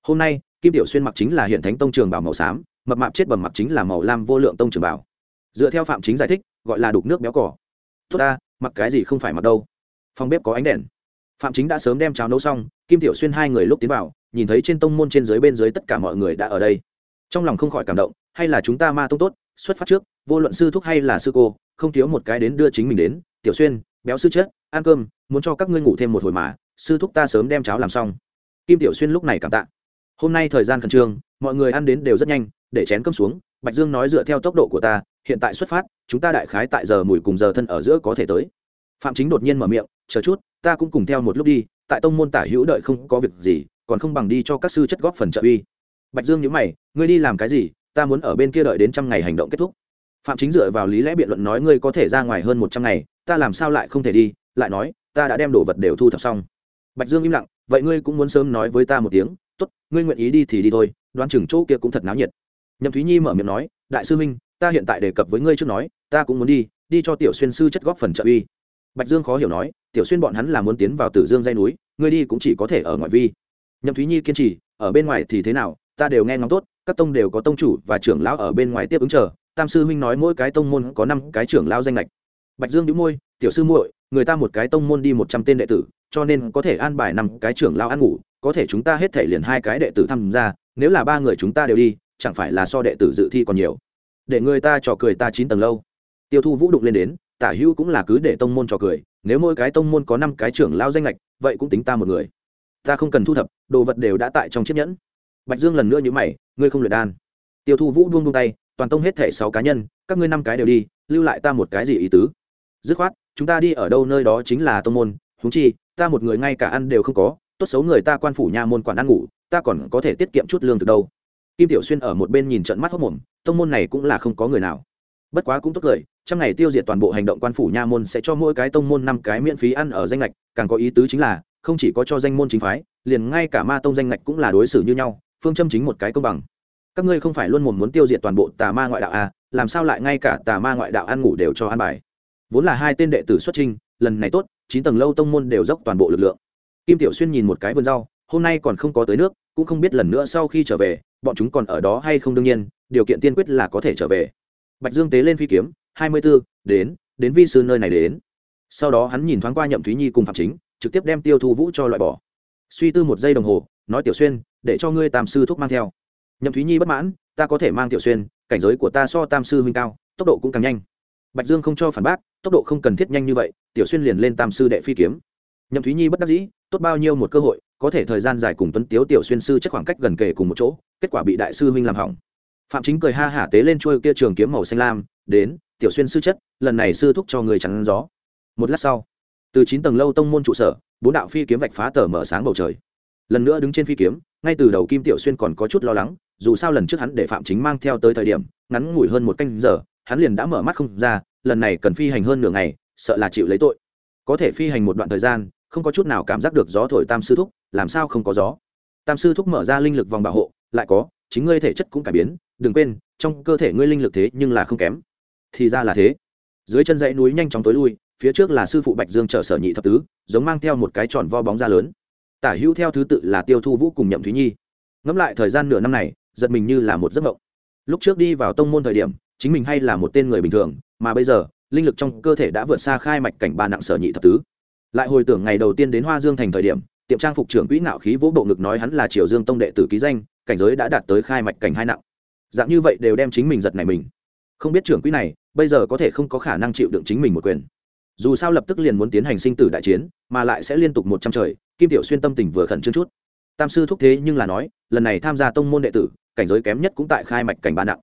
Hôm nay, kim tiểu xuyên mặc chính là hiện thánh tông trường bảo màu xám, mập mạp chết bầm mặc chính là màu lam vô lượng tông trường bảo. Dựa theo phạm chính giải thích, gọi là đục nước béo cỏ. Tốt ta, mặc cái gì không phải mặc đâu phòng bếp có ánh đèn. Phạm chính đã sớm đem cháo nấu xong, kim tiểu xuyên hai người lúc tiến vào, nhìn thấy trên tông môn trên dưới bên dưới tất cả mọi người đã ở đây. Trong lòng không khỏi cảm động, hay là chúng ta ma tông tốt, xuất phát trước, vô luận sư thúc hay là sư cô, không thiếu một cái đến đưa chính mình đến. Tiểu xuyên, béo sư chết, ăn cơm, muốn cho các ngươi ngủ thêm một hồi mà, sư thúc ta sớm đem cháo làm xong. Kim tiểu xuyên lúc này cảm tạ. Hôm nay thời gian khẩn trương, mọi người ăn đến đều rất nhanh, để chén cơm xuống, bạch dương nói dựa theo tốc độ của ta, hiện tại xuất phát, chúng ta đại khái tại giờ mùi cùng giờ thân ở giữa có thể tới. Phạm chính đột nhiên mở miệng chờ chút, ta cũng cùng theo một lúc đi, tại tông môn tả hữu đợi không có việc gì, còn không bằng đi cho các sư chất góp phần trợ uy. Bạch dương nhớ mày, ngươi đi làm cái gì? Ta muốn ở bên kia đợi đến trăm ngày hành động kết thúc. Phạm chính dựa vào lý lẽ biện luận nói ngươi có thể ra ngoài hơn một trăm ngày, ta làm sao lại không thể đi? Lại nói, ta đã đem đồ vật đều thu thập xong. Bạch dương im lặng, vậy ngươi cũng muốn sớm nói với ta một tiếng, tốt, ngươi nguyện ý đi thì đi thôi, đoán chừng chỗ kia cũng thật náo nhiệt. Nhậm thúy nhi mở miệng nói, đại sư minh ta hiện tại đề cập với ngươi trước nói, ta cũng muốn đi đi cho tiểu xuyên sư chất góp phần trợ uy. Bạch dương khó hiểu nói tiểu xuyên bọn hắn là muốn tiến vào tử dương dây núi, ngươi đi cũng chỉ có thể ở ngoại vi. Nhậm thúy nhi kiên trì, ở bên ngoài thì thế nào, ta đều nghe ngóng tốt, các tông đều có tông chủ và trưởng lão ở bên ngoài tiếp ứng chờ, tam sư huynh nói mỗi cái tông môn có năm cái trưởng lão danh lệch bạch dương đĩu môi, tiểu sư muội, người ta một cái tông môn đi một trăm tên đệ tử, cho nên có thể an bài năm cái trưởng lão ăn ngủ, có thể chúng ta hết thể liền hai cái đệ tử tham gia, nếu là ba người chúng ta đều đi, chẳng phải là so đệ tử dự thi còn nhiều. Để người ta trò cười ta chín tầng lâu. Tiêu thu vũ đụng lên đến, tả hữu cũng là cứ để tông môn trò cười nếu mỗi cái tông môn có năm cái trưởng lao danh lệch, vậy cũng tính ta một người. Ta không cần thu thập, đồ vật đều đã tại trong chiếc nhẫn. Bạch dương lần nữa nhữ mày, ngươi không luyện đan. Tiêu thu vũ buông buông tay, toàn tông hết thể sáu cá nhân, các ngươi năm cái đều đi, lưu lại ta một cái gì ý tứ? Dứt khoát, chúng ta đi ở đâu nơi đó chính là tông môn húng chi, ta một người ngay cả ăn đều không có, tốt xấu người ta quan phủ nhà môn quản ăn ngủ, ta còn có thể tiết kiệm chút lương từ đâu. Kim tiểu xuyên ở một bên nhìn trận mắt hốc mồm, tông môn này cũng là không có người nào. Bất quá cũng tốt cười trong ngày tiêu diệt toàn bộ hành động quan phủ nha môn sẽ cho mỗi cái tông môn năm cái miễn phí ăn ở danh lệch càng có ý tứ chính là, không chỉ có cho danh môn chính phái, liền ngay cả ma tông danh lệch cũng là đối xử như nhau, phương châm chính một cái công bằng. Các ngươi không phải luôn mồm muốn tiêu diệt toàn bộ tà ma ngoại đạo à làm sao lại ngay cả tà ma ngoại đạo ăn ngủ đều cho ăn bài? Vốn là hai tên đệ tử xuất trinh lần này tốt, chín tầng lâu tông môn đều dốc toàn bộ lực lượng. Kim tiểu xuyên nhìn một cái vườn rau, hôm nay còn không có tới nước, cũng không biết lần nữa sau khi trở về, bọn chúng còn ở đó hay không đương nhiên, điều kiện tiên quyết là có thể trở về. Bạch dương tế lên phi kiếm hai mươi b ố đến đến vi sư nơi này đến. Sau đó hắn nhìn thoáng qua nhậm thúy nhi cùng phạm chính, trực tiếp đem tiêu thu vũ cho loại bỏ. Suy tư một giây đồng hồ, nói tiểu xuyên, để cho ngươi tam sư thúc mang theo. Nhậm thúy nhi bất mãn, ta có thể mang tiểu xuyên, cảnh giới của ta so tam sư huynh cao, tốc độ cũng càng nhanh. Bạch dương không cho phản bác, tốc độ không cần thiết nhanh như vậy, tiểu xuyên liền lên tam sư đệ phi kiếm. Nhậm thúy nhi bất đắc dĩ, tốt bao nhiêu một cơ hội, có thể thời gian dài cùng tuấn tiếu tiểu xuyên sư chắc khoảng cách gần kề cùng một chỗ, kết quả bị đại sư huynh làm hỏng. Phạm chính cười ha hả tế lên trôi kia trường kiếm màu xanh lam, đến tiểu xuyên sư chất, lần này sư thúc cho người chắn gió. Một lát sau, từ chín tầng lâu tông môn trụ sở, bốn đạo phi kiếm vạch phá tờ mở sáng bầu trời. Lần nữa đứng trên phi kiếm, ngay từ đầu kim tiểu xuyên còn có chút lo lắng, dù sao lần trước hắn để phạm chính mang theo tới thời điểm, ngắn ngủi hơn một canh giờ, hắn liền đã mở mắt không ra, lần này cần phi hành hơn nửa ngày, sợ là chịu lấy tội. Có thể phi hành một đoạn thời gian, không có chút nào cảm giác được gió thổi tam sư thúc, làm sao không có gió? Tam sư thúc mở ra linh lực vòng bảo hộ, lại có, chính ngươi thể chất cũng cải biến, đừng quên, trong cơ thể ngươi linh lực thế nhưng là không kém thì ra là thế. Dưới chân dãy núi nhanh chóng tối lui, phía trước là sư phụ bạch dương trợ sở nhị thập tứ, giống mang theo một cái tròn vo bóng ra lớn. Tả hữu theo thứ tự là tiêu thu vũ cùng nhậm thúy nhi. Ngẫm lại thời gian nửa năm này, giật mình như là một giấc mộng. Lúc trước đi vào tông môn thời điểm, chính mình hay là một tên người bình thường, mà bây giờ, linh lực trong cơ thể đã vượt xa khai mạch cảnh ba nặng sở nhị thập tứ. Lại hồi tưởng ngày đầu tiên đến hoa dương thành thời điểm, tiệm trang phục trưởng quỹ Nạo khí vỗ bộ ngực nói hắn là triều dương tông đệ tử ký danh, cảnh giới đã đạt tới khai mạch cảnh hai nặng. Dạng như vậy đều đem chính mình giật này mình. Không biết trưởng quỹ này bây giờ có thể không có khả năng chịu đựng chính mình một quyền. Dù sao lập tức liền muốn tiến hành sinh tử đại chiến, mà lại sẽ liên tục một trăm trời, kim tiểu xuyên tâm tình vừa khẩn trương chút. Tam sư thúc thế nhưng là nói, lần này tham gia tông môn đệ tử, cảnh giới kém nhất cũng tại khai mạch cảnh ba nặng.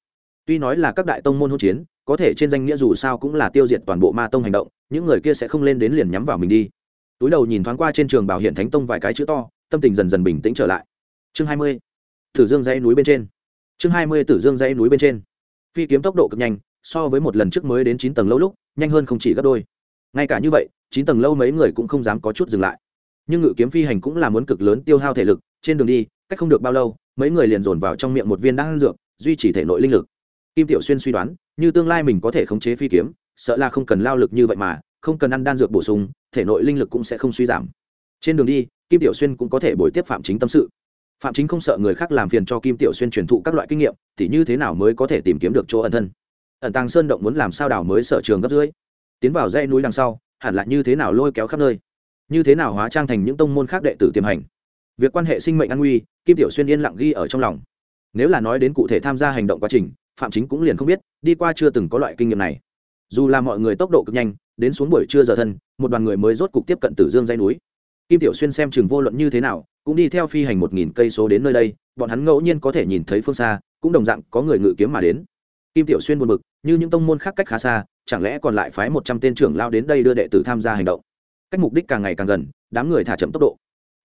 Tuy nói là các đại tông môn hỗn chiến, có thể trên danh nghĩa dù sao cũng là tiêu diệt toàn bộ ma tông hành động, những người kia sẽ không lên đến liền nhắm vào mình đi. Túi đầu nhìn thoáng qua trên trường bảo hiện thánh tông vài cái chữ to, tâm tình dần dần bình tĩnh trở lại. Chương hai mươi, tử dương dãy núi bên trên. Chương hai mươi, tử dương dãy núi bên trên. Phi kiếm tốc độ cực nhanh so với một lần trước mới đến chín tầng lâu lúc, nhanh hơn không chỉ gấp đôi. Ngay cả như vậy, chín tầng lâu mấy người cũng không dám có chút dừng lại. Nhưng ngự kiếm phi hành cũng là muốn cực lớn tiêu hao thể lực, trên đường đi, cách không được bao lâu, mấy người liền dồn vào trong miệng một viên đan dược, duy trì thể nội linh lực. Kim tiểu xuyên suy đoán, như tương lai mình có thể khống chế phi kiếm, sợ là không cần lao lực như vậy mà, không cần ăn đan dược bổ sung, thể nội linh lực cũng sẽ không suy giảm. Trên đường đi, kim tiểu xuyên cũng có thể bồi tiếp phạm chính tâm sự. Phạm chính không sợ người khác làm phiền cho kim tiểu xuyên truyền thụ các loại kinh nghiệm, thì như thế nào mới có thể tìm kiếm được chỗ ẩn thân? Ẩn tàng sơn động muốn làm sao đảo mới sở trường gấp dưới. Tiến vào dãy núi đằng sau, hẳn là như thế nào lôi kéo khắp nơi? Như thế nào hóa trang thành những tông môn khác đệ tử tiềm hành? Việc quan hệ sinh mệnh an nguy, kim tiểu xuyên yên lặng ghi ở trong lòng. Nếu là nói đến cụ thể tham gia hành động quá trình, phạm chính cũng liền không biết, đi qua chưa từng có loại kinh nghiệm này. Dù là mọi người tốc độ cực nhanh, đến xuống buổi trưa giờ thân, một đoàn người mới rốt cục tiếp cận tử dương dây núi. Kim tiểu xuyên xem chừng vô luận như thế nào, cũng đi theo phi hành một nghìn cây số đến nơi đây, bọn hắn ngẫu nhiên có thể nhìn thấy phương xa, cũng đồng dạng có người ngự kiếm mà đến kim tiểu xuyên buồn bực, như những tông môn khác cách khá xa, chẳng lẽ còn lại phái một trăm tên trưởng lao đến đây đưa đệ tử tham gia hành động? Cách mục đích càng ngày càng gần, đám người thả chậm tốc độ.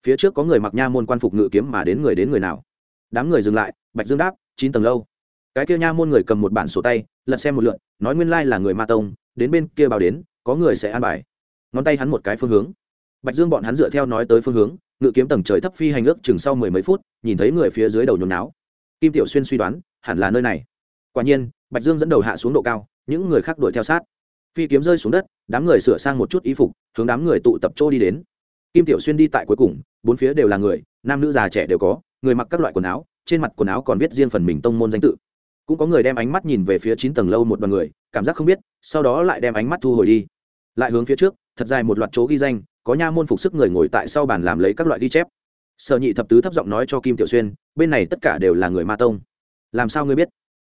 Phía trước có người mặc nha môn quan phục ngự kiếm mà đến người đến người nào? Đám người dừng lại, bạch dương đáp, chín tầng lâu. Cái kia nha môn người cầm một bản sổ tay, lật xem một lượn nói nguyên lai là người ma tông, đến bên kia báo đến, có người sẽ an bài. Ngón tay hắn một cái phương hướng. Bạch dương bọn hắn dựa theo nói tới phương hướng, ngự kiếm tầng trời thấp phi hành ước chừng sau mười mấy phút, nhìn thấy người phía dưới đầu nhốn náo. Kim tiểu xuyên suy đoán, hẳn là nơi này. Quả nhiên bạch dương dẫn đầu hạ xuống độ cao, những người khác đuổi theo sát. Phi kiếm rơi xuống đất, đám người sửa sang một chút y phục, hướng đám người tụ tập chỗ đi đến. Kim tiểu xuyên đi tại cuối cùng, bốn phía đều là người, nam nữ già trẻ đều có, người mặc các loại quần áo, trên mặt quần áo còn viết riêng phần mình tông môn danh tự. Cũng có người đem ánh mắt nhìn về phía chín tầng lâu một đoàn người, cảm giác không biết, sau đó lại đem ánh mắt thu hồi đi. Lại hướng phía trước, thật dài một loạt chỗ ghi danh, có nha môn phục sức người ngồi tại sau bàn làm lấy các loại ghi chép. Sở nhị thập tứ thấp giọng nói cho kim tiểu xuyên, bên này tất cả đều là người ma tông. Làm sao ngươi biết?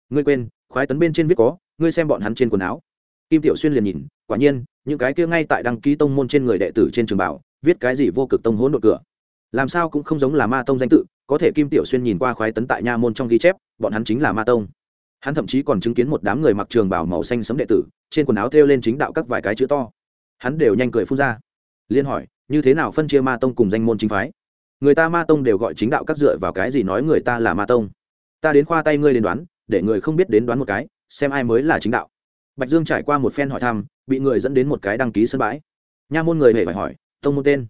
Ngươi quên, khoái tấn bên trên viết có, ngươi xem bọn hắn trên quần áo. Kim tiểu xuyên liền nhìn, quả nhiên, những cái kia ngay tại đăng ký tông môn trên người đệ tử trên trường bảo, viết cái gì vô cực tông hỗn độn cửa. Làm sao cũng không giống là ma tông danh tự, có thể kim tiểu xuyên nhìn qua khoái tấn tại nha môn trong ghi chép, bọn hắn chính là ma tông. Hắn thậm chí còn chứng kiến một đám người mặc trường bảo màu xanh sấm đệ tử, trên quần áo thêu lên chính đạo các vài cái chữ to. Hắn đều nhanh cười phun ra. Liên hỏi, như thế nào phân chia ma tông cùng danh môn chính phái? Người ta ma tông đều gọi chính đạo các dựa vào cái gì nói người ta là ma tông? Ta đến khoa tay ngươi đến đoán để người không biết đến đoán một cái, xem ai mới là chính đạo. Bạch dương trải qua một phen hỏi thăm, bị người dẫn đến một cái đăng ký sân bãi. Nha môn người hề phải hỏi, tông môn tên?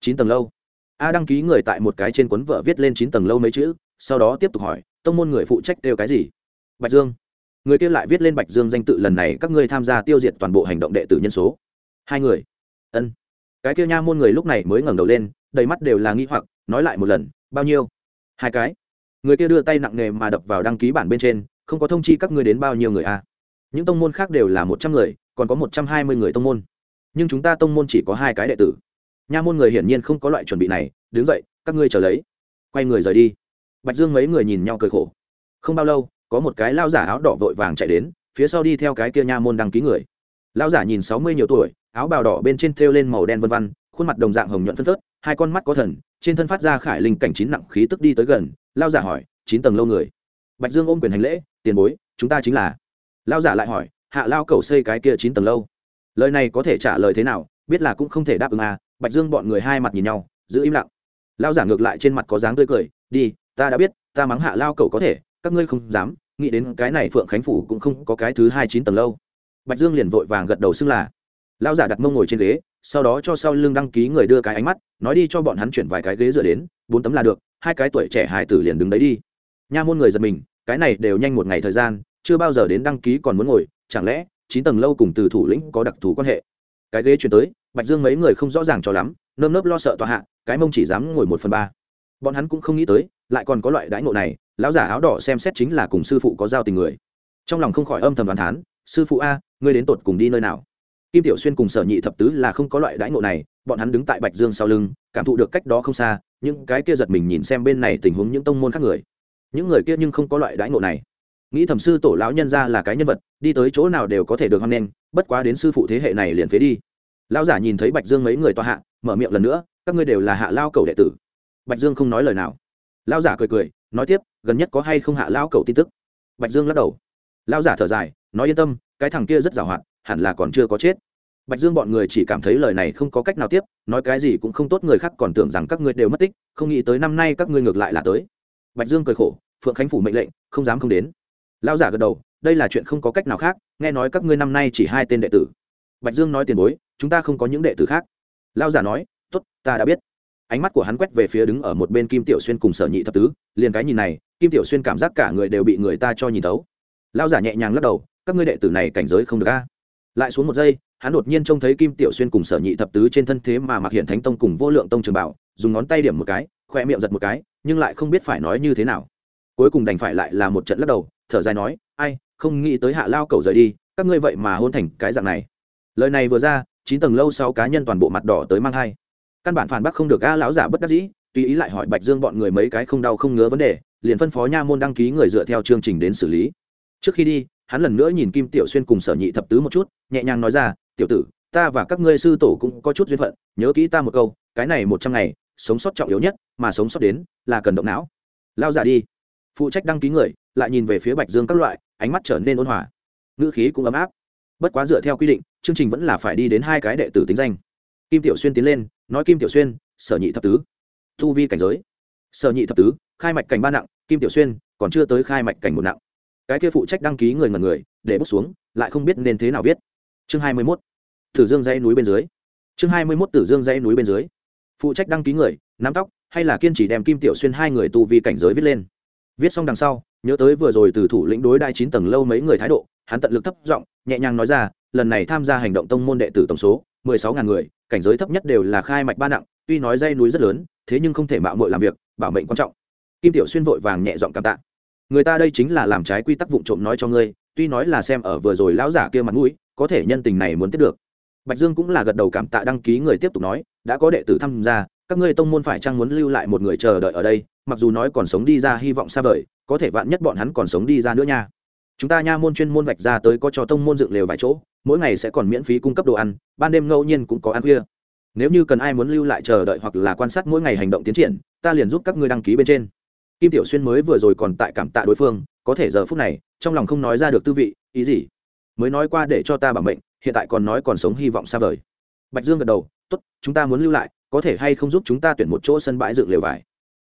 Chín tầng lâu. A đăng ký người tại một cái trên cuốn vợ viết lên chín tầng lâu mấy chữ, sau đó tiếp tục hỏi, tông môn người phụ trách đều cái gì? Bạch dương. Người kia lại viết lên bạch dương danh tự lần này, các ngươi tham gia tiêu diệt toàn bộ hành động đệ tử nhân số. Hai người. Ân. Cái kia nha môn người lúc này mới ngẩng đầu lên, đầy mắt đều là nghi hoặc, nói lại một lần, bao nhiêu? Hai cái người kia đưa tay nặng nề mà đập vào đăng ký bản bên trên, không có thông chi các ngươi đến bao nhiêu người a à. những tông môn khác đều là một trăm người, còn có một trăm hai mươi người tông môn. Nhưng chúng ta tông môn chỉ có hai cái đệ tử. Nha môn người hiển nhiên không có loại chuẩn bị này, đứng dậy, các ngươi chờ lấy. Quay người rời đi. Bạch dương mấy người nhìn nhau cười khổ. Không bao lâu, có một cái lao giả áo đỏ vội vàng chạy đến, phía sau đi theo cái kia nha môn đăng ký người. Lao giả nhìn sáu mươi nhiều tuổi, áo bào đỏ bên trên thêu lên màu đen vân văn khuôn mặt đồng dạng hồng nhuận phân phớt, hai con mắt có thần, trên thân phát ra khải linh cảnh chín nặng khí tức đi tới gần lao giả hỏi, chín tầng lâu người? Bạch dương ôm quyền hành lễ, tiền bối, chúng ta chính là. Lao giả lại hỏi, hạ lao cầu xây cái kia chín tầng lâu? Lời này có thể trả lời thế nào, biết là cũng không thể đáp ứng à bạch dương bọn người hai mặt nhìn nhau, giữ im lặng. Lao giả ngược lại trên mặt có dáng tươi cười, đi, ta đã biết, ta mắng hạ lao cầu có thể, các ngươi không dám, nghĩ đến cái này phượng khánh phủ cũng không có cái thứ hai chín tầng lâu. Bạch dương liền vội vàng gật đầu xưng là. Lao giả đặt mông ngồi trên ghế, sau đó cho sau lưng đăng ký người đưa cái ánh mắt, nói đi cho bọn hắn chuyển vài cái ghế dựa đến, bốn tấm là được hai cái tuổi trẻ hài tử liền đứng đấy đi. Nha môn người giật mình, cái này đều nhanh một ngày thời gian, chưa bao giờ đến đăng ký còn muốn ngồi, chẳng lẽ chín tầng lâu cùng từ thủ lĩnh có đặc thù quan hệ? Cái ghế chuyển tới, bạch dương mấy người không rõ ràng cho lắm, nơm nớp lo sợ tòa hạ, cái mông chỉ dám ngồi một phần ba. Bọn hắn cũng không nghĩ tới, lại còn có loại đãi ngộ này, lão giả áo đỏ xem xét chính là cùng sư phụ có giao tình người. Trong lòng không khỏi âm thầm đoán thán, sư phụ a, ngươi đến tột cùng đi nơi nào? Kim tiểu xuyên cùng sở nhị thập tứ là không có loại đãi ngộ này, bọn hắn đứng tại bạch dương sau lưng, cảm thụ được cách đó không xa, những cái kia giật mình nhìn xem bên này tình huống những tông môn khác người. Những người kia nhưng không có loại đãi ngộ này. Nghĩ thẩm sư tổ lão nhân ra là cái nhân vật, đi tới chỗ nào đều có thể được hoan lên. bất quá đến sư phụ thế hệ này liền phế đi. Lão giả nhìn thấy bạch dương mấy người toa hạ, mở miệng lần nữa, các ngươi đều là hạ lao cầu đệ tử. Bạch dương không nói lời nào. Lão giả cười cười, nói tiếp, gần nhất có hay không hạ lao cầu tin tức? Bạch dương lắc đầu. Lão giả thở dài, nói yên tâm, cái thằng kia rất giàu hoạt hẳn là còn chưa có chết. Bạch dương bọn người chỉ cảm thấy lời này không có cách nào tiếp, nói cái gì cũng không tốt người khác còn tưởng rằng các ngươi đều mất tích, không nghĩ tới năm nay các ngươi ngược lại là tới. Bạch dương cười khổ, phượng khánh phủ mệnh lệnh, không dám không đến. Lão giả gật đầu, đây là chuyện không có cách nào khác, nghe nói các ngươi năm nay chỉ hai tên đệ tử. Bạch dương nói tiền bối, chúng ta không có những đệ tử khác. Lao giả nói t ố t ta đã biết. Ánh mắt của hắn quét về phía đứng ở một bên kim tiểu xuyên cùng sở nhị thập tứ, liền cái nhìn này, kim tiểu xuyên cảm giác cả người đều bị người ta cho nhìn tấu lao giả nhẹ nhàng lắc đầu, các ngươi đệ tử này cảnh giới không được a lại xuống một giây, hắn đột nhiên trông thấy kim tiểu xuyên cùng sở nhị thập tứ trên thân thế mà mặc hiện thánh tông cùng vô lượng tông trường bảo, dùng ngón tay điểm một cái khoe miệng giật một cái, nhưng lại không biết phải nói như thế nào. Cuối cùng đành phải lại là một trận lắc đầu, thở dài nói, ai, không nghĩ tới hạ lao cầu rời đi, các ngươi vậy mà hôn thành cái dạng này. Lời này vừa ra, chín tầng lâu sau cá nhân toàn bộ mặt đỏ tới mang hai căn bản phản bác không được a lão giả bất đắc dĩ, tùy ý lại hỏi bạch dương bọn người mấy cái không đau không ngứa vấn đề, liền phân phó nha môn đăng ký người dựa theo chương trình đến xử lý. Trước khi đi hắn lần nữa nhìn kim tiểu xuyên cùng sở nhị thập tứ một chút, nhẹ nhàng nói ra, tiểu tử, ta và các ngươi sư tổ cũng có chút duyên phận, nhớ kỹ ta một câu, cái này một trăm ngày, sống sót trọng yếu nhất, mà sống sót đến là cần động não. Lao giả đi. Phụ trách đăng ký người, lại nhìn về phía bạch dương các loại, ánh mắt trở nên ôn hòa. Ngữ khí cũng ấm áp. Bất quá dựa theo quy định, chương trình vẫn là phải đi đến hai cái đệ tử tính danh. Kim tiểu xuyên tiến lên, nói, kim tiểu xuyên, sở nhị thập tứ. Thu vi cảnh giới. Sở nhị thập tứ, khai mạch cảnh ba nặng, kim tiểu xuyên còn chưa tới khai mạch cảnh một nặng cái kia phụ trách đăng ký người ngần người, để bút xuống, lại không biết nên thế nào viết. Chương hai mươi mốt, tử dương dãy núi bên dưới. Chương hai mươi mốt, tử dương dãy núi bên dưới. Phụ trách đăng ký người, nắm tóc, hay là kiên trì đem kim tiểu xuyên hai người tu vi cảnh giới viết lên. Viết xong đằng sau, nhớ tới vừa rồi từ thủ lĩnh đối đại chín tầng lâu mấy người thái độ, hắn tận lực thấp giọng, nhẹ nhàng nói ra, lần này tham gia hành động tông môn đệ tử tổng số, mười sáu ngàn người, cảnh giới thấp nhất đều là khai mạch ba nặng, tuy nói dây núi rất lớn, thế nhưng không thể mạo muội làm việc, bảo mệnh quan trọng. Kim tiểu xuyên vội vàng nhẹ giọng cảm tạ người ta đây chính là làm trái quy tắc vụng trộm nói cho ngươi, tuy nói là xem ở vừa rồi lão giả kia mặt mũi, có thể nhân tình này muốn tiếp được. Bạch dương cũng là gật đầu cảm tạ đăng ký người tiếp tục nói, đã có đệ tử tham gia, các ngươi tông môn phải chăng muốn lưu lại một người chờ đợi ở đây, mặc dù nói còn sống đi ra hy vọng xa vời, có thể vạn nhất bọn hắn còn sống đi ra nữa nha. Chúng ta nha môn chuyên môn vạch ra tới có cho tông môn dựng lều vài chỗ, mỗi ngày sẽ còn miễn phí cung cấp đồ ăn, ban đêm ngẫu nhiên cũng có ăn khuya. Nếu như cần ai muốn lưu lại chờ đợi hoặc là quan sát mỗi ngày hành động tiến triển, ta liền giúp các ngươi đăng ký bên trên kim tiểu xuyên mới vừa rồi còn tại cảm tạ đối phương, có thể giờ phút này, trong lòng không nói ra được tư vị, ý gì? Mới nói qua để cho ta bảo mệnh, hiện tại còn nói còn sống hy vọng xa vời. Bạch dương gật đầu, tốt, chúng ta muốn lưu lại, có thể hay không giúp chúng ta tuyển một chỗ sân bãi dựng lều vải?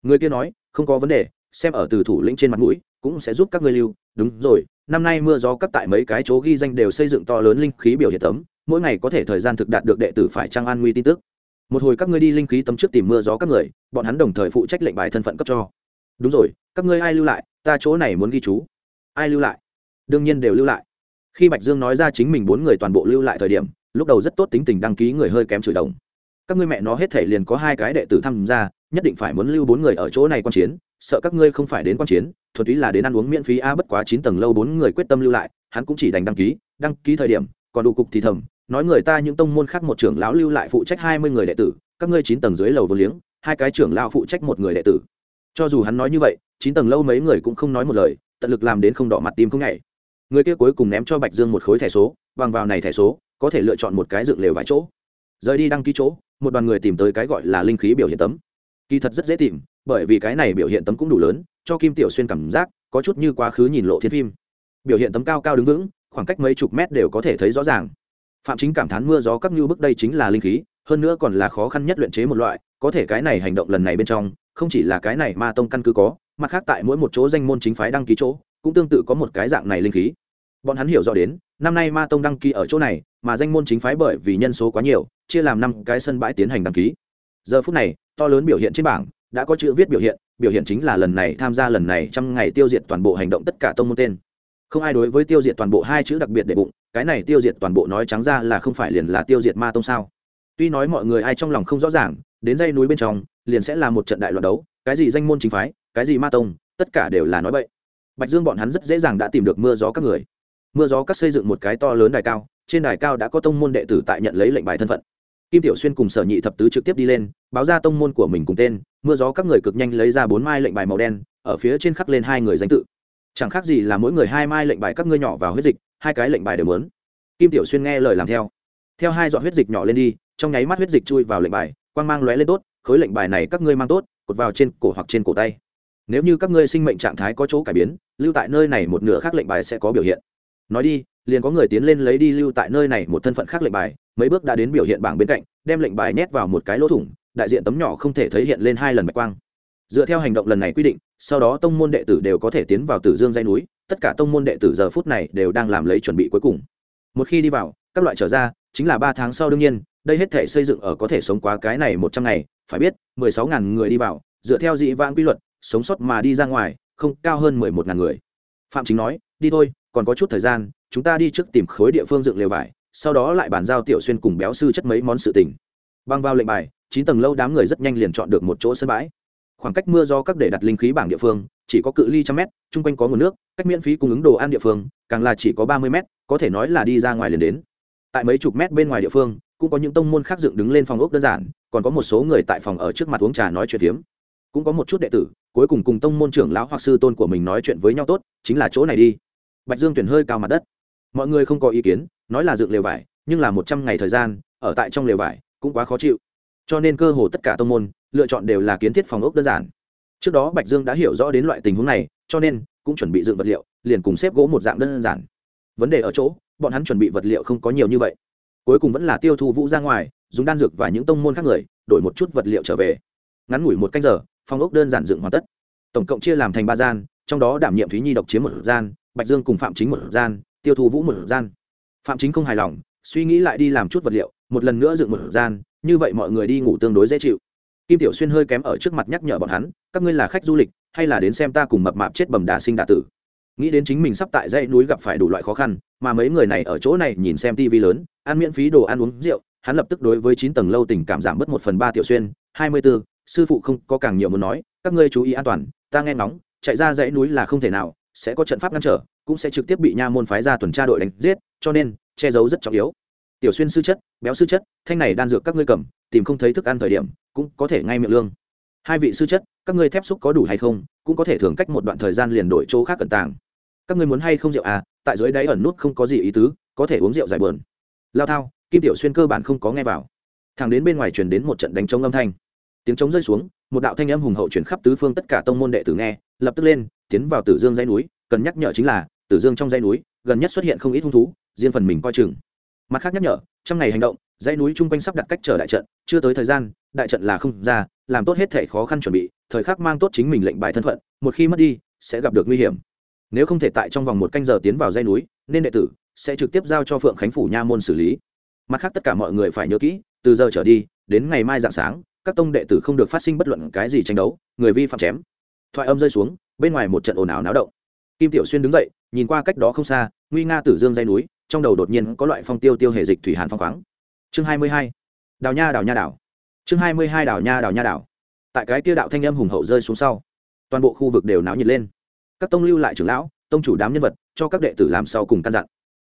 Người kia nói, không có vấn đề, xem ở từ thủ lĩnh trên mặt mũi, cũng sẽ giúp các ngươi lưu. Đúng rồi, năm nay mưa gió cắt tại mấy cái chỗ ghi danh đều xây dựng to lớn linh khí biểu hiện tấm, mỗi ngày có thể thời gian thực đạt được đệ tử phải trang an nguy tin tức. Một hồi các ngươi đi linh khí tấm trước tìm mưa gió các người, bọn hắn đồng thời phụ trách lệnh bài thân phận cấp cho đúng rồi, các ngươi ai lưu lại? Ta chỗ này muốn ghi chú. Ai lưu lại? Đương nhiên đều lưu lại. Khi bạch dương nói ra chính mình bốn người toàn bộ lưu lại thời điểm, lúc đầu rất tốt tính tình đăng ký người hơi kém chửi đồng. Các ngươi mẹ nó hết thể liền có hai cái đệ tử tham gia, nhất định phải muốn lưu bốn người ở chỗ này quan chiến, sợ các ngươi không phải đến quan chiến, thuần túy là đến ăn uống miễn phí a, bất quá chín tầng lâu bốn người quyết tâm lưu lại, hắn cũng chỉ đành đăng ký đăng ký thời điểm, còn đủ cục thì thầm, nói người ta những tông môn khác một trưởng lão lưu lại phụ trách hai mươi người đệ tử, các ngươi chín tầng dưới lầu vô liếng, hai cái trưởng lão phụ trách một người đệ tử cho dù hắn nói như vậy, chín tầng lâu mấy người cũng không nói một lời, tận lực làm đến không đỏ mặt tim không nhảy. Người kia cuối cùng ném cho bạch dương một khối thẻ số, bằng vào này thẻ số, có thể lựa chọn một cái dựng lều vài chỗ. Rời đi đăng ký chỗ, một đoàn người tìm tới cái gọi là linh khí biểu hiện tấm. Kỳ thật rất dễ tìm, bởi vì cái này biểu hiện tấm cũng đủ lớn, cho kim tiểu xuyên cảm giác, có chút như quá khứ nhìn lộ thiên phim. Biểu hiện tấm cao cao đứng vững, khoảng cách mấy chục mét đều có thể thấy rõ ràng. Phạm chính cảm thán mưa gió các như bước đây chính là linh khí, hơn nữa còn là khó khăn nhất luyện chế một loại, có thể cái này hành động lần này bên trong không chỉ là cái này ma tông căn cứ có mặt khác tại mỗi một chỗ danh môn chính phái đăng ký chỗ, cũng tương tự có một cái dạng này linh khí. Bọn hắn hiểu rõ đến, năm nay ma tông đăng ký ở chỗ này, mà danh môn chính phái bởi vì nhân số quá nhiều, chia làm năm cái sân bãi tiến hành đăng ký. Giờ phút này, to lớn biểu hiện trên bảng, đã có chữ viết biểu hiện biểu hiện chính là lần này tham gia lần này trăm ngày tiêu diệt toàn bộ hành động tất cả tông môn tên. Không ai đối với tiêu diệt toàn bộ hai chữ đặc biệt để bụng, cái này tiêu diệt toàn bộ nói trắng ra là không phải liền là tiêu diệt ma tông sao. Tuy nói mọi người ai trong lòng không rõ ràng, đến dây núi bên trong liền sẽ là một trận đại loạn đấu, cái gì danh môn chính phái, cái gì ma tông, tất cả đều là nói bậy. Bạch dương bọn hắn rất dễ dàng đã tìm được mưa gió các người. Mưa gió các xây dựng một cái to lớn đài cao, trên đài cao đã có tông môn đệ tử tại nhận lấy lệnh bài thân phận. Kim tiểu xuyên cùng sở nhị thập tứ trực tiếp đi lên, báo ra tông môn của mình cùng tên, mưa gió các người cực nhanh lấy ra bốn mai lệnh bài màu đen, ở phía trên khắc lên hai người danh tự. Chẳng khác gì là mỗi người hai mai lệnh bài các ngươi nhỏ vào huyết dịch, hai cái lệnh bài đều lớn kim tiểu xuyên nghe lời làm theo. Theo hai dọn huyết dịch nhỏ lên đi, trong nháy mắt huyết dịch chui vào lệnh bài, quang mang lóe lên tốt khối lệnh bài này các ngươi mang tốt, cột vào trên cổ hoặc trên cổ tay. Nếu như các ngươi sinh mệnh trạng thái có chỗ cải biến, lưu tại nơi này một nửa khác lệnh bài sẽ có biểu hiện. Nói đi, liền có người tiến lên lấy đi lưu tại nơi này một thân phận khác lệnh bài, mấy bước đã đến biểu hiện bảng bên cạnh, đem lệnh bài nhét vào một cái lỗ thủng, đại diện tấm nhỏ không thể thấy hiện lên hai lần bạch quang. Dựa theo hành động lần này quy định, sau đó tông môn đệ tử đều có thể tiến vào tử dương dây núi, tất cả tông môn đệ tử giờ phút này đều đang làm lấy chuẩn bị cuối cùng. Một khi đi vào, các loại trở ra, chính là ba tháng sau đương nhiên, đây hết thể xây dựng ở có thể sống quá cái này một trăm ngày phải biết, mười sáu ngàn người đi vào, dựa theo dị vãng quy luật, sống sót mà đi ra ngoài, không cao hơn mười một ngàn người. Phạm chính nói, đi thôi, còn có chút thời gian, chúng ta đi trước tìm khối địa phương dựng lều vải, sau đó lại bàn giao tiểu xuyên cùng béo sư chất mấy món sự tình. Băng vào lệnh bài, chín tầng lâu đám người rất nhanh liền chọn được một chỗ sân bãi. Khoảng cách mưa do các để đặt linh khí bảng địa phương, chỉ có cự ly trăm mét, chung quanh có nguồn nước, cách miễn phí cung ứng đồ ăn địa phương, càng là chỉ có ba mươi mét, có thể nói là đi ra ngoài liền đến. Tại mấy chục mét bên ngoài địa phương cũng có những tông môn khác dựng đứng lên phòng ốc đơn giản, còn có một số người tại phòng ở trước mặt uống trà nói chuyện phiếm. Cũng có một chút đệ tử, cuối cùng cùng tông môn trưởng lão hoặc sư tôn của mình nói chuyện với nhau tốt, chính là chỗ này đi. Bạch dương tuyển hơi cao mặt đất. Mọi người không có ý kiến, nói là dựng lều vải, nhưng là một trăm ngày thời gian, ở tại trong lều vải, cũng quá khó chịu. Cho nên cơ hồ tất cả tông môn, lựa chọn đều là kiến thiết phòng ốc đơn giản. Trước đó bạch dương đã hiểu rõ đến loại tình huống này, cho nên cũng chuẩn bị dựng vật liệu, liền cùng xếp gỗ một dạng đơn giản. Vấn đề ở chỗ, bọn hắn chuẩn bị vật liệu không có nhiều như vậy cuối cùng vẫn là tiêu thụ vũ ra ngoài, dùng đan dược và những tông môn khác người, đổi một chút vật liệu trở về. Ngắn ngủi một canh giờ, phòng ốc đơn giản dựng hoàn tất. Tổng cộng chia làm thành ba gian, trong đó đảm nhiệm thúy nhi độc chiếm một gian, bạch dương cùng phạm chính một gian, tiêu thụ vũ một gian. Phạm chính không hài lòng, suy nghĩ lại đi làm chút vật liệu, một lần nữa dựng một gian, như vậy mọi người đi ngủ tương đối dễ chịu. Kim tiểu xuyên hơi kém ở trước mặt nhắc nhở bọn hắn, các ngươi là khách du lịch, hay là đến xem ta cùng mập mạp chết bầm đà sinh đà tử? Nghĩ đến chính mình sắp tại dãy núi gặp phải đủ loại khó khăn, mà mấy người này ở chỗ này nhìn xem tv lớn, ăn miễn phí đồ ăn uống, rượu, hắn lập tức đối với chín tầng lâu tình cảm giảm bớt một phần ba tiểu xuyên. Hai mươi b ố sư phụ không có càng nhiều muốn nói, các ngươi chú ý an toàn, ta nghe ngóng, chạy ra dãy núi là không thể nào, sẽ có trận pháp ngăn trở, cũng sẽ trực tiếp bị nha môn phái ra tuần tra đội đánh giết, cho nên, che giấu rất trọng yếu. Tiểu xuyên sư chất, béo sư chất, thanh này đan dược các ngươi cầm, tìm không thấy thức ăn thời điểm, cũng có thể ngay miệng lương. Hai vị sư chất, các ngươi thép xúc có đủ hay không, cũng có thể thường cách một đoạn thời gian liền đổi chỗ khác cẩn tàng các ngươi muốn hay không rượu à tại dưới đáy ẩn nút không có gì ý tứ, có thể uống rượu giải bờn lao thao, kim tiểu xuyên cơ bản không có nghe vào. Thằng đến bên ngoài truyền đến một trận đánh trống âm thanh. Tiếng trống rơi xuống, một đạo thanh âm hùng hậu chuyển khắp tứ phương tất cả tông môn đệ tử nghe, lập tức lên, tiến vào tử dương dãy núi, cần nhắc nhở chính là, tử dương trong dãy núi, gần nhất xuất hiện không ít hung thú, riêng phần mình coi chừng. Mặt khác nhắc nhở, trong ngày hành động, dãy núi chung quanh sắp đặt cách trở đại trận, chưa tới thời gian, đại trận là không ra, làm tốt hết thể khó khăn chuẩn bị, thời khắc mang tốt chính mình lệnh bài thân phận, một khi mất đi, sẽ gặp được nguy hiểm nếu không thể tại trong vòng một canh giờ tiến vào dây núi, nên đệ tử sẽ trực tiếp giao cho phượng khánh phủ nha môn xử lý. Mặt khác tất cả mọi người phải nhớ kỹ, từ giờ trở đi, đến ngày mai dạng sáng, các tông đệ tử không được phát sinh bất luận cái gì tranh đấu, người vi phạm chém. Thoại âm rơi xuống, bên ngoài một trận ồn ào náo động. Kim tiểu xuyên đứng dậy, nhìn qua cách đó không xa, nguy nga tử dương dây núi, trong đầu đột nhiên có loại phong tiêu tiêu hệ dịch thủy hàn phong khoáng. Chương hai mươi hai. Đào nha đào nha đảo chương hai mươi hai, đào nha đào nha đảo tại cái kia đạo thanh âm hùng hậu rơi xuống sau, toàn bộ khu vực đều náo nhiệt lên các tông lưu lại trưởng lão, tông chủ đám nhân vật, cho các đệ tử làm sau cùng căn dặn.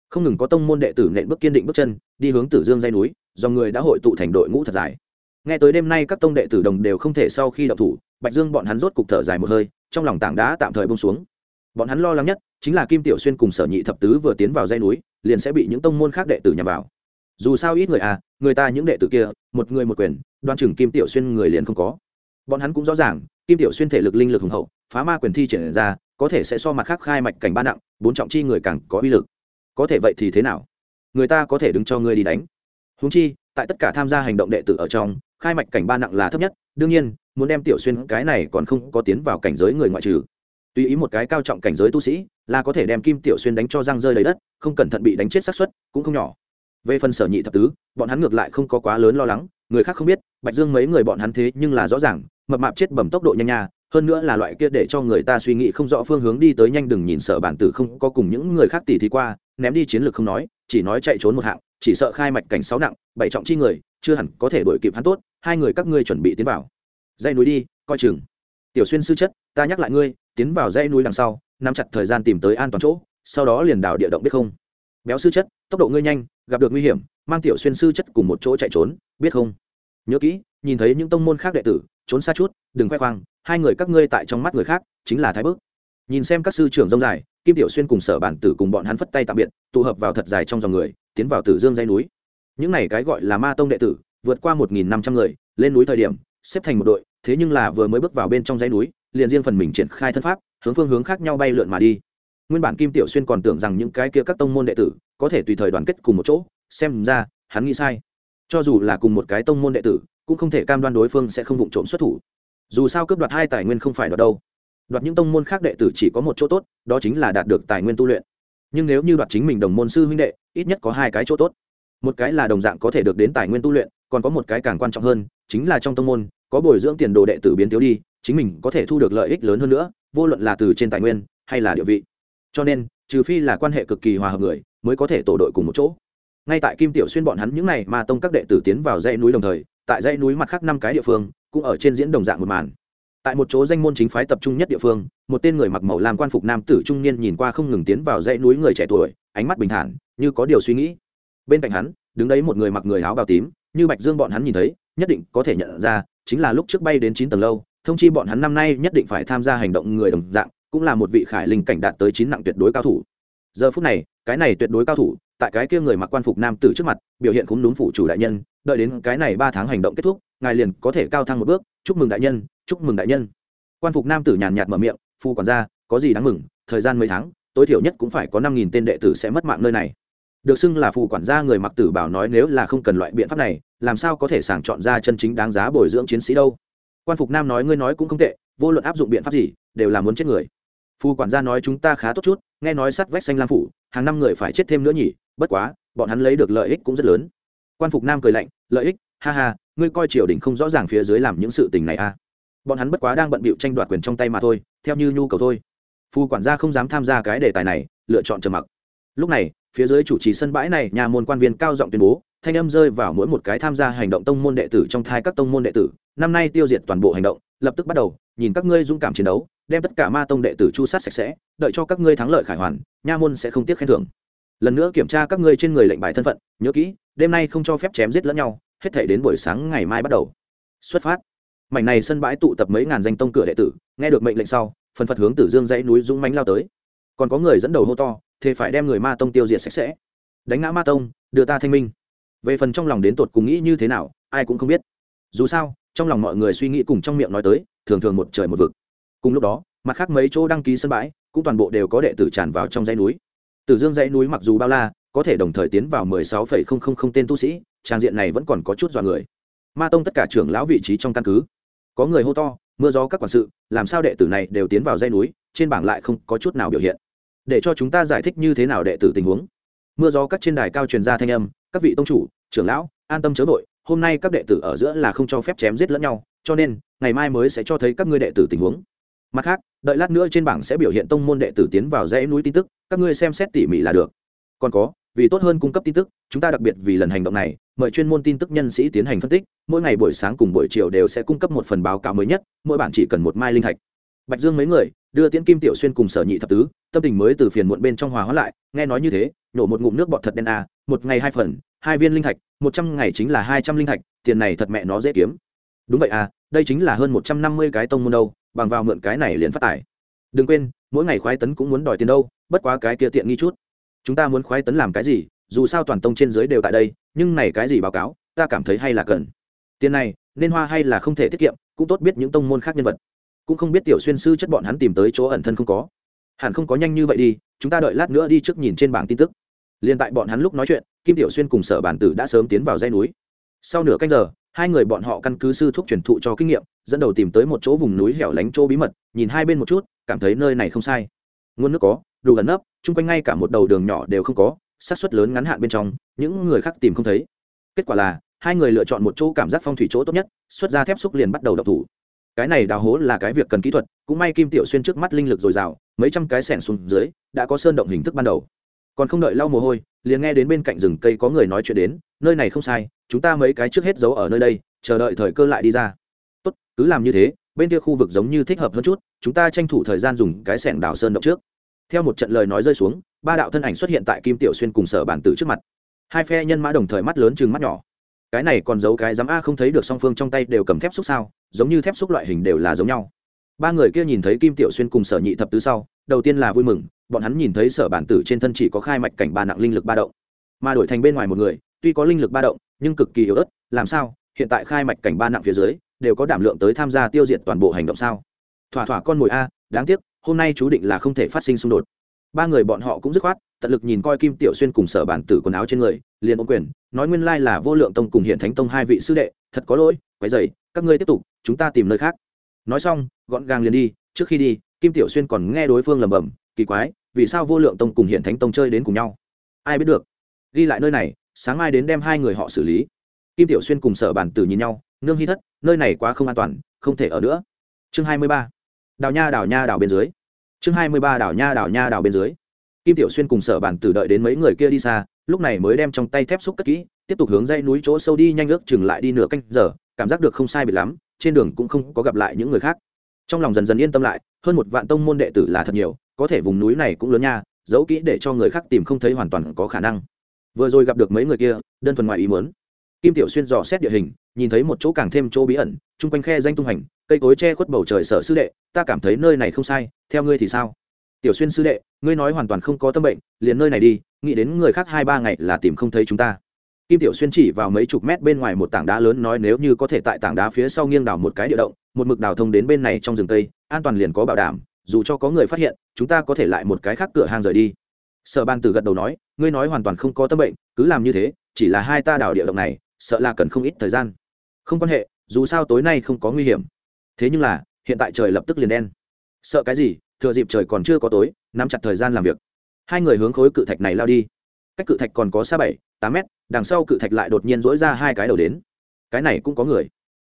Không ngừng có tông môn đệ tử nện bước kiên định bước chân, đi hướng tử dương dây núi, do người đã hội tụ thành đội ngũ thật dài. Nghe tới đêm nay các tông đệ tử đồng đều không thể sau khi đậu thủ, bạch dương bọn hắn rốt cục thở dài một hơi, trong lòng tảng đá tạm thời bông xuống. Bọn hắn lo lắng nhất chính là kim tiểu xuyên cùng sở nhị thập tứ vừa tiến vào dây núi, liền sẽ bị những tông môn khác đệ tử nhằm vào. Dù sao ít người à người ta những đệ tử kia, một người một quyền, đoan chừng kim tiểu xuyên người liền không có. Bọn hắn cũng rõ ràng, kim tiểu xuyên thể lực linh lực hùng hậu, phá ma quyền thi triển ra có thể sẽ so mặt khác khai mạch cảnh ba nặng, bốn trọng chi người càng có uy lực. Có thể vậy thì thế nào? Người ta có thể đứng cho ngươi đi đánh. Húng chi, tại tất cả tham gia hành động đệ tử ở trong, khai mạch cảnh ba nặng là thấp nhất, đương nhiên, muốn đem tiểu xuyên cái này còn không có tiến vào cảnh giới người ngoại trừ. Tùy ý một cái cao trọng cảnh giới tu sĩ, là có thể đem kim tiểu xuyên đánh cho răng rơi lấy đất, không cẩn thận bị đánh chết xác suất, cũng không nhỏ. Về phần sở nhị thập tứ, bọn hắn ngược lại không có quá lớn lo lắng, người khác không biết, bạch dương mấy người bọn hắn thế nhưng là rõ ràng, mập mạp chết bẩm tốc độ nhanh nha hơn nữa là loại kia để cho người ta suy nghĩ không rõ phương hướng đi tới nhanh đừng nhìn sợ bản tử không có cùng những người khác tỉ thí qua, ném đi chiến lược không nói, chỉ nói chạy trốn một hạng, chỉ sợ khai mạch cảnh sáu nặng, bảy trọng chi người, chưa hẳn có thể đổi kịp hắn tốt, hai người các ngươi chuẩn bị tiến vào. Dây núi đi, coi chừng. Tiểu xuyên sư chất, ta nhắc lại ngươi, tiến vào dây núi đằng sau, nắm chặt thời gian tìm tới an toàn chỗ, sau đó liền đào địa động biết không. Béo sư chất, tốc độ ngươi nhanh, gặp được nguy hiểm, mang tiểu xuyên sư chất cùng một chỗ chạy trốn, biết không? Nhớ kỹ, nhìn thấy những tông môn khác đệ tử trốn xa chút, đừng khoe khoang, hai người các ngươi tại trong mắt người khác, chính là thái bước nhìn xem các sư trưởng rông dài, kim tiểu xuyên cùng sở bản tử cùng bọn hắn phất tay tạm biệt, tụ hợp vào thật dài trong dòng người, tiến vào tử dương dây núi. Những này cái gọi là ma tông đệ tử, vượt qua một nghìn năm trăm người, lên núi thời điểm, xếp thành một đội, thế nhưng là vừa mới bước vào bên trong dãy núi, liền riêng phần mình triển khai thân pháp, hướng phương hướng khác nhau bay lượn mà đi. Nguyên bản kim tiểu xuyên còn tưởng rằng những cái kia các tông môn đệ tử, có thể tùy thời đoàn kết cùng một chỗ, xem ra, hắn nghĩ sai cho dù là cùng một cái tông môn đệ tử, cũng không thể cam đoan đối phương sẽ không vụng trộm xuất thủ. Dù sao cướp đoạt hai tài nguyên không phải đoạt đâu. Đoạt những tông môn khác đệ tử chỉ có một chỗ tốt, đó chính là đạt được tài nguyên tu luyện. Nhưng nếu như đoạt chính mình đồng môn sư huynh đệ, ít nhất có hai cái chỗ tốt. Một cái là đồng dạng có thể được đến tài nguyên tu luyện, còn có một cái càng quan trọng hơn, chính là trong tông môn, có bồi dưỡng tiền đồ đệ tử biến thiếu đi, chính mình có thể thu được lợi ích lớn hơn nữa, vô luận là từ trên tài nguyên, hay là địa vị. Cho nên, trừ phi là quan hệ cực kỳ hòa hợp người, mới có thể tổ đội cùng một chỗ ngay tại kim tiểu xuyên bọn hắn những n à y mà tông các đệ tử tiến vào dãy núi đồng thời, tại dãy núi mặt khác năm cái địa phương, cũng ở trên diễn đồng dạng một màn. Tại một chỗ danh môn chính phái tập trung nhất địa phương, một tên người mặc màu làm quan phục nam tử trung niên nhìn qua không ngừng tiến vào dãy núi người trẻ tuổi, ánh mắt bình thản, như có điều suy nghĩ. Bên cạnh hắn, đứng đấy một người mặc người áo bào tím, như bạch dương bọn hắn nhìn thấy, nhất định có thể nhận ra, chính là lúc trước bay đến chín tầng lâu, thông chi bọn hắn năm nay nhất định phải tham gia hành động người đồng dạng, cũng là một vị khải linh cảnh đạt tới chín nặng tuyệt đối cao thủ. Giờ phút này, cái này tuyệt đối cao thủ tại cái kia người mặc quan phục nam tử trước mặt, biểu hiện cũng đúng phụ chủ đại nhân, đợi đến cái này ba tháng hành động kết thúc, ngài liền có thể cao thăng một bước, chúc mừng đại nhân, chúc mừng đại nhân. Quan phục nam tử nhàn nhạt mở miệng, phu quản gia, có gì đáng mừng, thời gian mấy tháng, tối thiểu nhất cũng phải có năm nghìn tên đệ tử sẽ mất mạng nơi này. Được xưng là phù quản gia người mặc tử bảo nói nếu là không cần loại biện pháp này, làm sao có thể sàng chọn ra chân chính đáng giá bồi dưỡng chiến sĩ đâu? Quan phục nam nói ngươi nói cũng không tệ, vô luận áp dụng biện pháp gì, đều là muốn chết người. Phù quản gia nói chúng ta khá tốt chút, nghe nói sắt vách xanh lam phủ, hàng năm người phải chết thêm nữa nhỉ bất quá, bọn hắn lấy được lợi ích cũng rất lớn. Quan phục nam cười lạnh, lợi ích? Ha ha, ngươi coi triều đình không rõ ràng phía dưới làm những sự tình này à? Bọn hắn bất quá đang bận bịu tranh đoạt quyền trong tay mà thôi, theo như nhu cầu thôi. Phu quản gia không dám tham gia cái đề tài này, lựa chọn trầm mặc. Lúc này, phía dưới chủ trì sân bãi này, nhà môn quan viên cao giọng tuyên bố, thanh âm rơi vào mỗi một cái tham gia hành động tông môn đệ tử trong thai các tông môn đệ tử. Năm nay tiêu diệt toàn bộ hành động, lập tức bắt đầu, nhìn các ngươi dũng cảm chiến đấu, đem tất cả ma tông đệ tử chu sát sạch sẽ, đợi cho các ngươi thắng lợi khải hoàn nha môn sẽ không tiếc khen thưởng lần nữa kiểm tra các ngươi trên người lệnh bài thân phận, nhớ kỹ, đêm nay không cho phép chém giết lẫn nhau, hết thể đến buổi sáng ngày mai bắt đầu. Xuất phát. Mảnh này sân bãi tụ tập mấy ngàn danh tông cửa đệ tử, nghe được mệnh lệnh sau, phần phật hướng tử dương dãy núi dũng mánh lao tới. Còn có người dẫn đầu hô to thì phải đem người ma tông tiêu diệt sạch sẽ. Đánh ngã ma tông, đưa ta thanh minh. Về phần trong lòng đến tột cùng nghĩ như thế nào, ai cũng không biết. Dù sao, trong lòng mọi người suy nghĩ cùng trong miệng nói tới, thường thường một trời một vực. Cùng lúc đó, mặt khác mấy chỗ đăng ký sân bãi, cũng toàn bộ đều có đệ tử tràn vào trong dãy núi tử dương dãy núi mặc dù bao la, có thể đồng thời tiến vào mười sáu phẩy không không không tên tu sĩ, trang diện này vẫn còn có chút dọa người. Ma tông tất cả trưởng lão vị trí trong căn cứ. Có người hô to, mưa gió các quản sự, làm sao đệ tử này đều tiến vào dây núi, trên bảng lại không có chút nào biểu hiện? Để cho chúng ta giải thích như thế nào đệ tử tình huống. Mưa gió các trên đài cao truyền ra thanh âm, các vị tông chủ, trưởng lão, an tâm chớ vội, hôm nay các đệ tử ở giữa là không cho phép chém giết lẫn nhau, cho nên ngày mai mới sẽ cho thấy các ngươi đệ tử tình huống mặt khác, đợi lát nữa trên bảng sẽ biểu hiện tông môn đệ tử tiến vào dãy núi tin tức, các ngươi xem xét tỉ mỉ là được. Còn có, vì tốt hơn cung cấp tin tức, chúng ta đặc biệt vì lần hành động này, mời chuyên môn tin tức nhân sĩ tiến hành phân tích, mỗi ngày buổi sáng cùng buổi chiều đều sẽ cung cấp một phần báo cáo mới nhất, mỗi bản chỉ cần một mai linh thạch. Bạch dương mấy người, đưa tiễn kim tiểu xuyên cùng sở nhị thập tứ, tâm tình mới từ phiền muộn bên trong hòa hóa lại, nghe nói như thế, nổ một ngụm nước bọt thật đen a một ngày hai phần, hai viên linh thạch, một trăm ngày chính là hai trăm linh thạch, tiền này thật mẹ nó dễ kiếm. Đúng vậy à đây chính là hơn một trăm năm mươi cái tông môn đâu, bằng vào mượn cái này liền phát tải đừng quên, mỗi ngày khoái tấn cũng muốn đòi tiền đâu, bất quá cái kia tiện nghi chút. Chúng ta muốn khoái tấn làm cái gì, dù sao toàn tông trên dưới đều tại đây, nhưng này cái gì báo cáo, ta cảm thấy hay là cần. Tiền này, nên hoa hay là không thể tiết kiệm, cũng tốt biết những tông môn khác nhân vật. Cũng không biết tiểu xuyên sư chất bọn hắn tìm tới chỗ ẩn thân không có. Hẳn không có nhanh như vậy đi, chúng ta đợi lát nữa đi trước nhìn trên bảng tin tức. Liền tại bọn hắn lúc nói chuyện, kim tiểu xuyên cùng sở bản tử đã sớm tiến vào dây núi. Sau nửa canh giờ hai người bọn họ căn cứ sư thuốc truyền thụ cho kinh nghiệm, dẫn đầu tìm tới một chỗ vùng núi hẻo lánh chỗ bí mật, nhìn hai bên một chút, cảm thấy nơi này không sai. Nguồn nước có, đủ ẩn nấp, chung quanh ngay cả một đầu đường nhỏ đều không có, xác suất lớn ngắn hạn bên trong, những người khác tìm không thấy. Kết quả là, hai người lựa chọn một chỗ cảm giác phong thủy chỗ tốt nhất, xuất ra thép xúc liền bắt đầu đập thủ. Cái này đào hố là cái việc cần kỹ thuật, cũng may kim tiểu xuyên trước mắt linh lực dồi dào, mấy trăm cái sẻn xuống dưới, đã có sơn động hình thức ban đầu. Còn không đợi lau mồ hôi liền nghe đến bên cạnh rừng cây có người nói chuyện đến, nơi này không sai, chúng ta mấy cái trước hết giấu ở nơi đây, chờ đợi thời cơ lại đi ra. Tốt, cứ làm như thế, bên kia khu vực giống như thích hợp hơn chút, chúng ta tranh thủ thời gian dùng cái sẻng đào sơn động trước. Theo một trận lời nói rơi xuống, ba đạo thân ảnh xuất hiện tại kim tiểu xuyên cùng sở bản tử trước mặt. Hai phe nhân mã đồng thời mắt lớn chừng mắt nhỏ. Cái này còn giấu cái dám a không thấy được song phương trong tay đều cầm thép xúc sao, giống như thép xúc loại hình đều là giống nhau. Ba người kia nhìn thấy kim tiểu xuyên cùng sở nhị thập tứ sau, đầu tiên là vui mừng bọn hắn nhìn thấy sở bản tử trên thân chỉ có khai mạch cảnh ba nặng linh lực ba động. Mà đổi thành bên ngoài một người tuy có linh lực ba động nhưng cực kỳ yếu ớt làm sao hiện tại khai mạch cảnh ba nặng phía dưới đều có đảm lượng tới tham gia tiêu diệt toàn bộ hành động sao? Thỏa thỏa con mồi a đáng tiếc hôm nay chú định là không thể phát sinh xung đột. Ba người bọn họ cũng dứt khoát tận lực nhìn coi kim tiểu xuyên cùng sở bản tử quần áo trên người liền ôm quyền nói nguyên lai là vô lượng tông cùng hiện thánh tông hai vị sư đệ thật có lỗi quấy dày các ngươi tiếp tục chúng ta tìm nơi khác. Nói xong gọn gàng liền đi trước khi đi kim tiểu xuyên còn nghe đối phương lầm bầm, kỳ quái vì sao vô lượng tông cùng hiện thánh tông chơi đến cùng nhau? Ai biết được. Ghi lại nơi này, sáng mai đến đem hai người họ xử lý. Kim tiểu xuyên cùng sở bản tử nhìn nhau, nương hy thất, nơi này quá không an toàn, không thể ở nữa. Chương hai mươi ba. Đào nha đào nha, đào bên dưới. Chương hai mươi ba, đào nha đào nha, đào bên dưới. Kim tiểu xuyên cùng sở bản tử đợi đến mấy người kia đi xa, lúc này mới đem trong tay thép xúc cất kỹ, tiếp tục hướng dây núi chỗ sâu đi nhanh ước chừng lại đi nửa canh giờ, cảm giác được không sai biệt lắm, trên đường cũng không có gặp lại những người khác. Trong lòng dần dần yên tâm lại, hơn một vạn tông môn đệ tử là thật nhiều có thể vùng núi này cũng lớn nha, giấu kỹ để cho người khác tìm không thấy hoàn toàn có khả năng. Vừa rồi gặp được mấy người kia, đơn thuần ngoài ý muốn. Kim tiểu xuyên dò xét địa hình, nhìn thấy một chỗ càng thêm chỗ bí ẩn, chung quanh khe danh tung hành, cây cối che khuất bầu trời sở sư đệ, ta cảm thấy nơi này không sai, theo ngươi thì sao? Tiểu xuyên sư đệ, ngươi nói hoàn toàn không có tâm bệnh, liền nơi này đi, nghĩ đến người khác hai ba ngày là tìm không thấy chúng ta. Kim tiểu xuyên chỉ vào mấy chục mét bên ngoài một tảng đá lớn nói, nếu như có thể tại tảng đá phía sau nghiêng đào một cái địa động, một mực đào thông đến bên này trong rừng tây, an toàn liền có bảo đảm dù cho có người phát hiện, chúng ta có thể lại một cái khác cửa hàng rời đi. Sở ban tử gật đầu nói, ngươi nói hoàn toàn không có tâm bệnh, cứ làm như thế, chỉ là hai ta đào địa động này, sợ là cần không ít thời gian. Không quan hệ, dù sao tối nay không có nguy hiểm. Thế nhưng là, hiện tại trời lập tức liền đen. Sợ cái gì, thừa dịp trời còn chưa có tối, nắm chặt thời gian làm việc. Hai người hướng khối cự thạch này lao đi. Cách cự thạch còn có xa bảy, tám mét, đằng sau cự thạch lại đột nhiên dỗi ra hai cái đầu đến. Cái này cũng có người.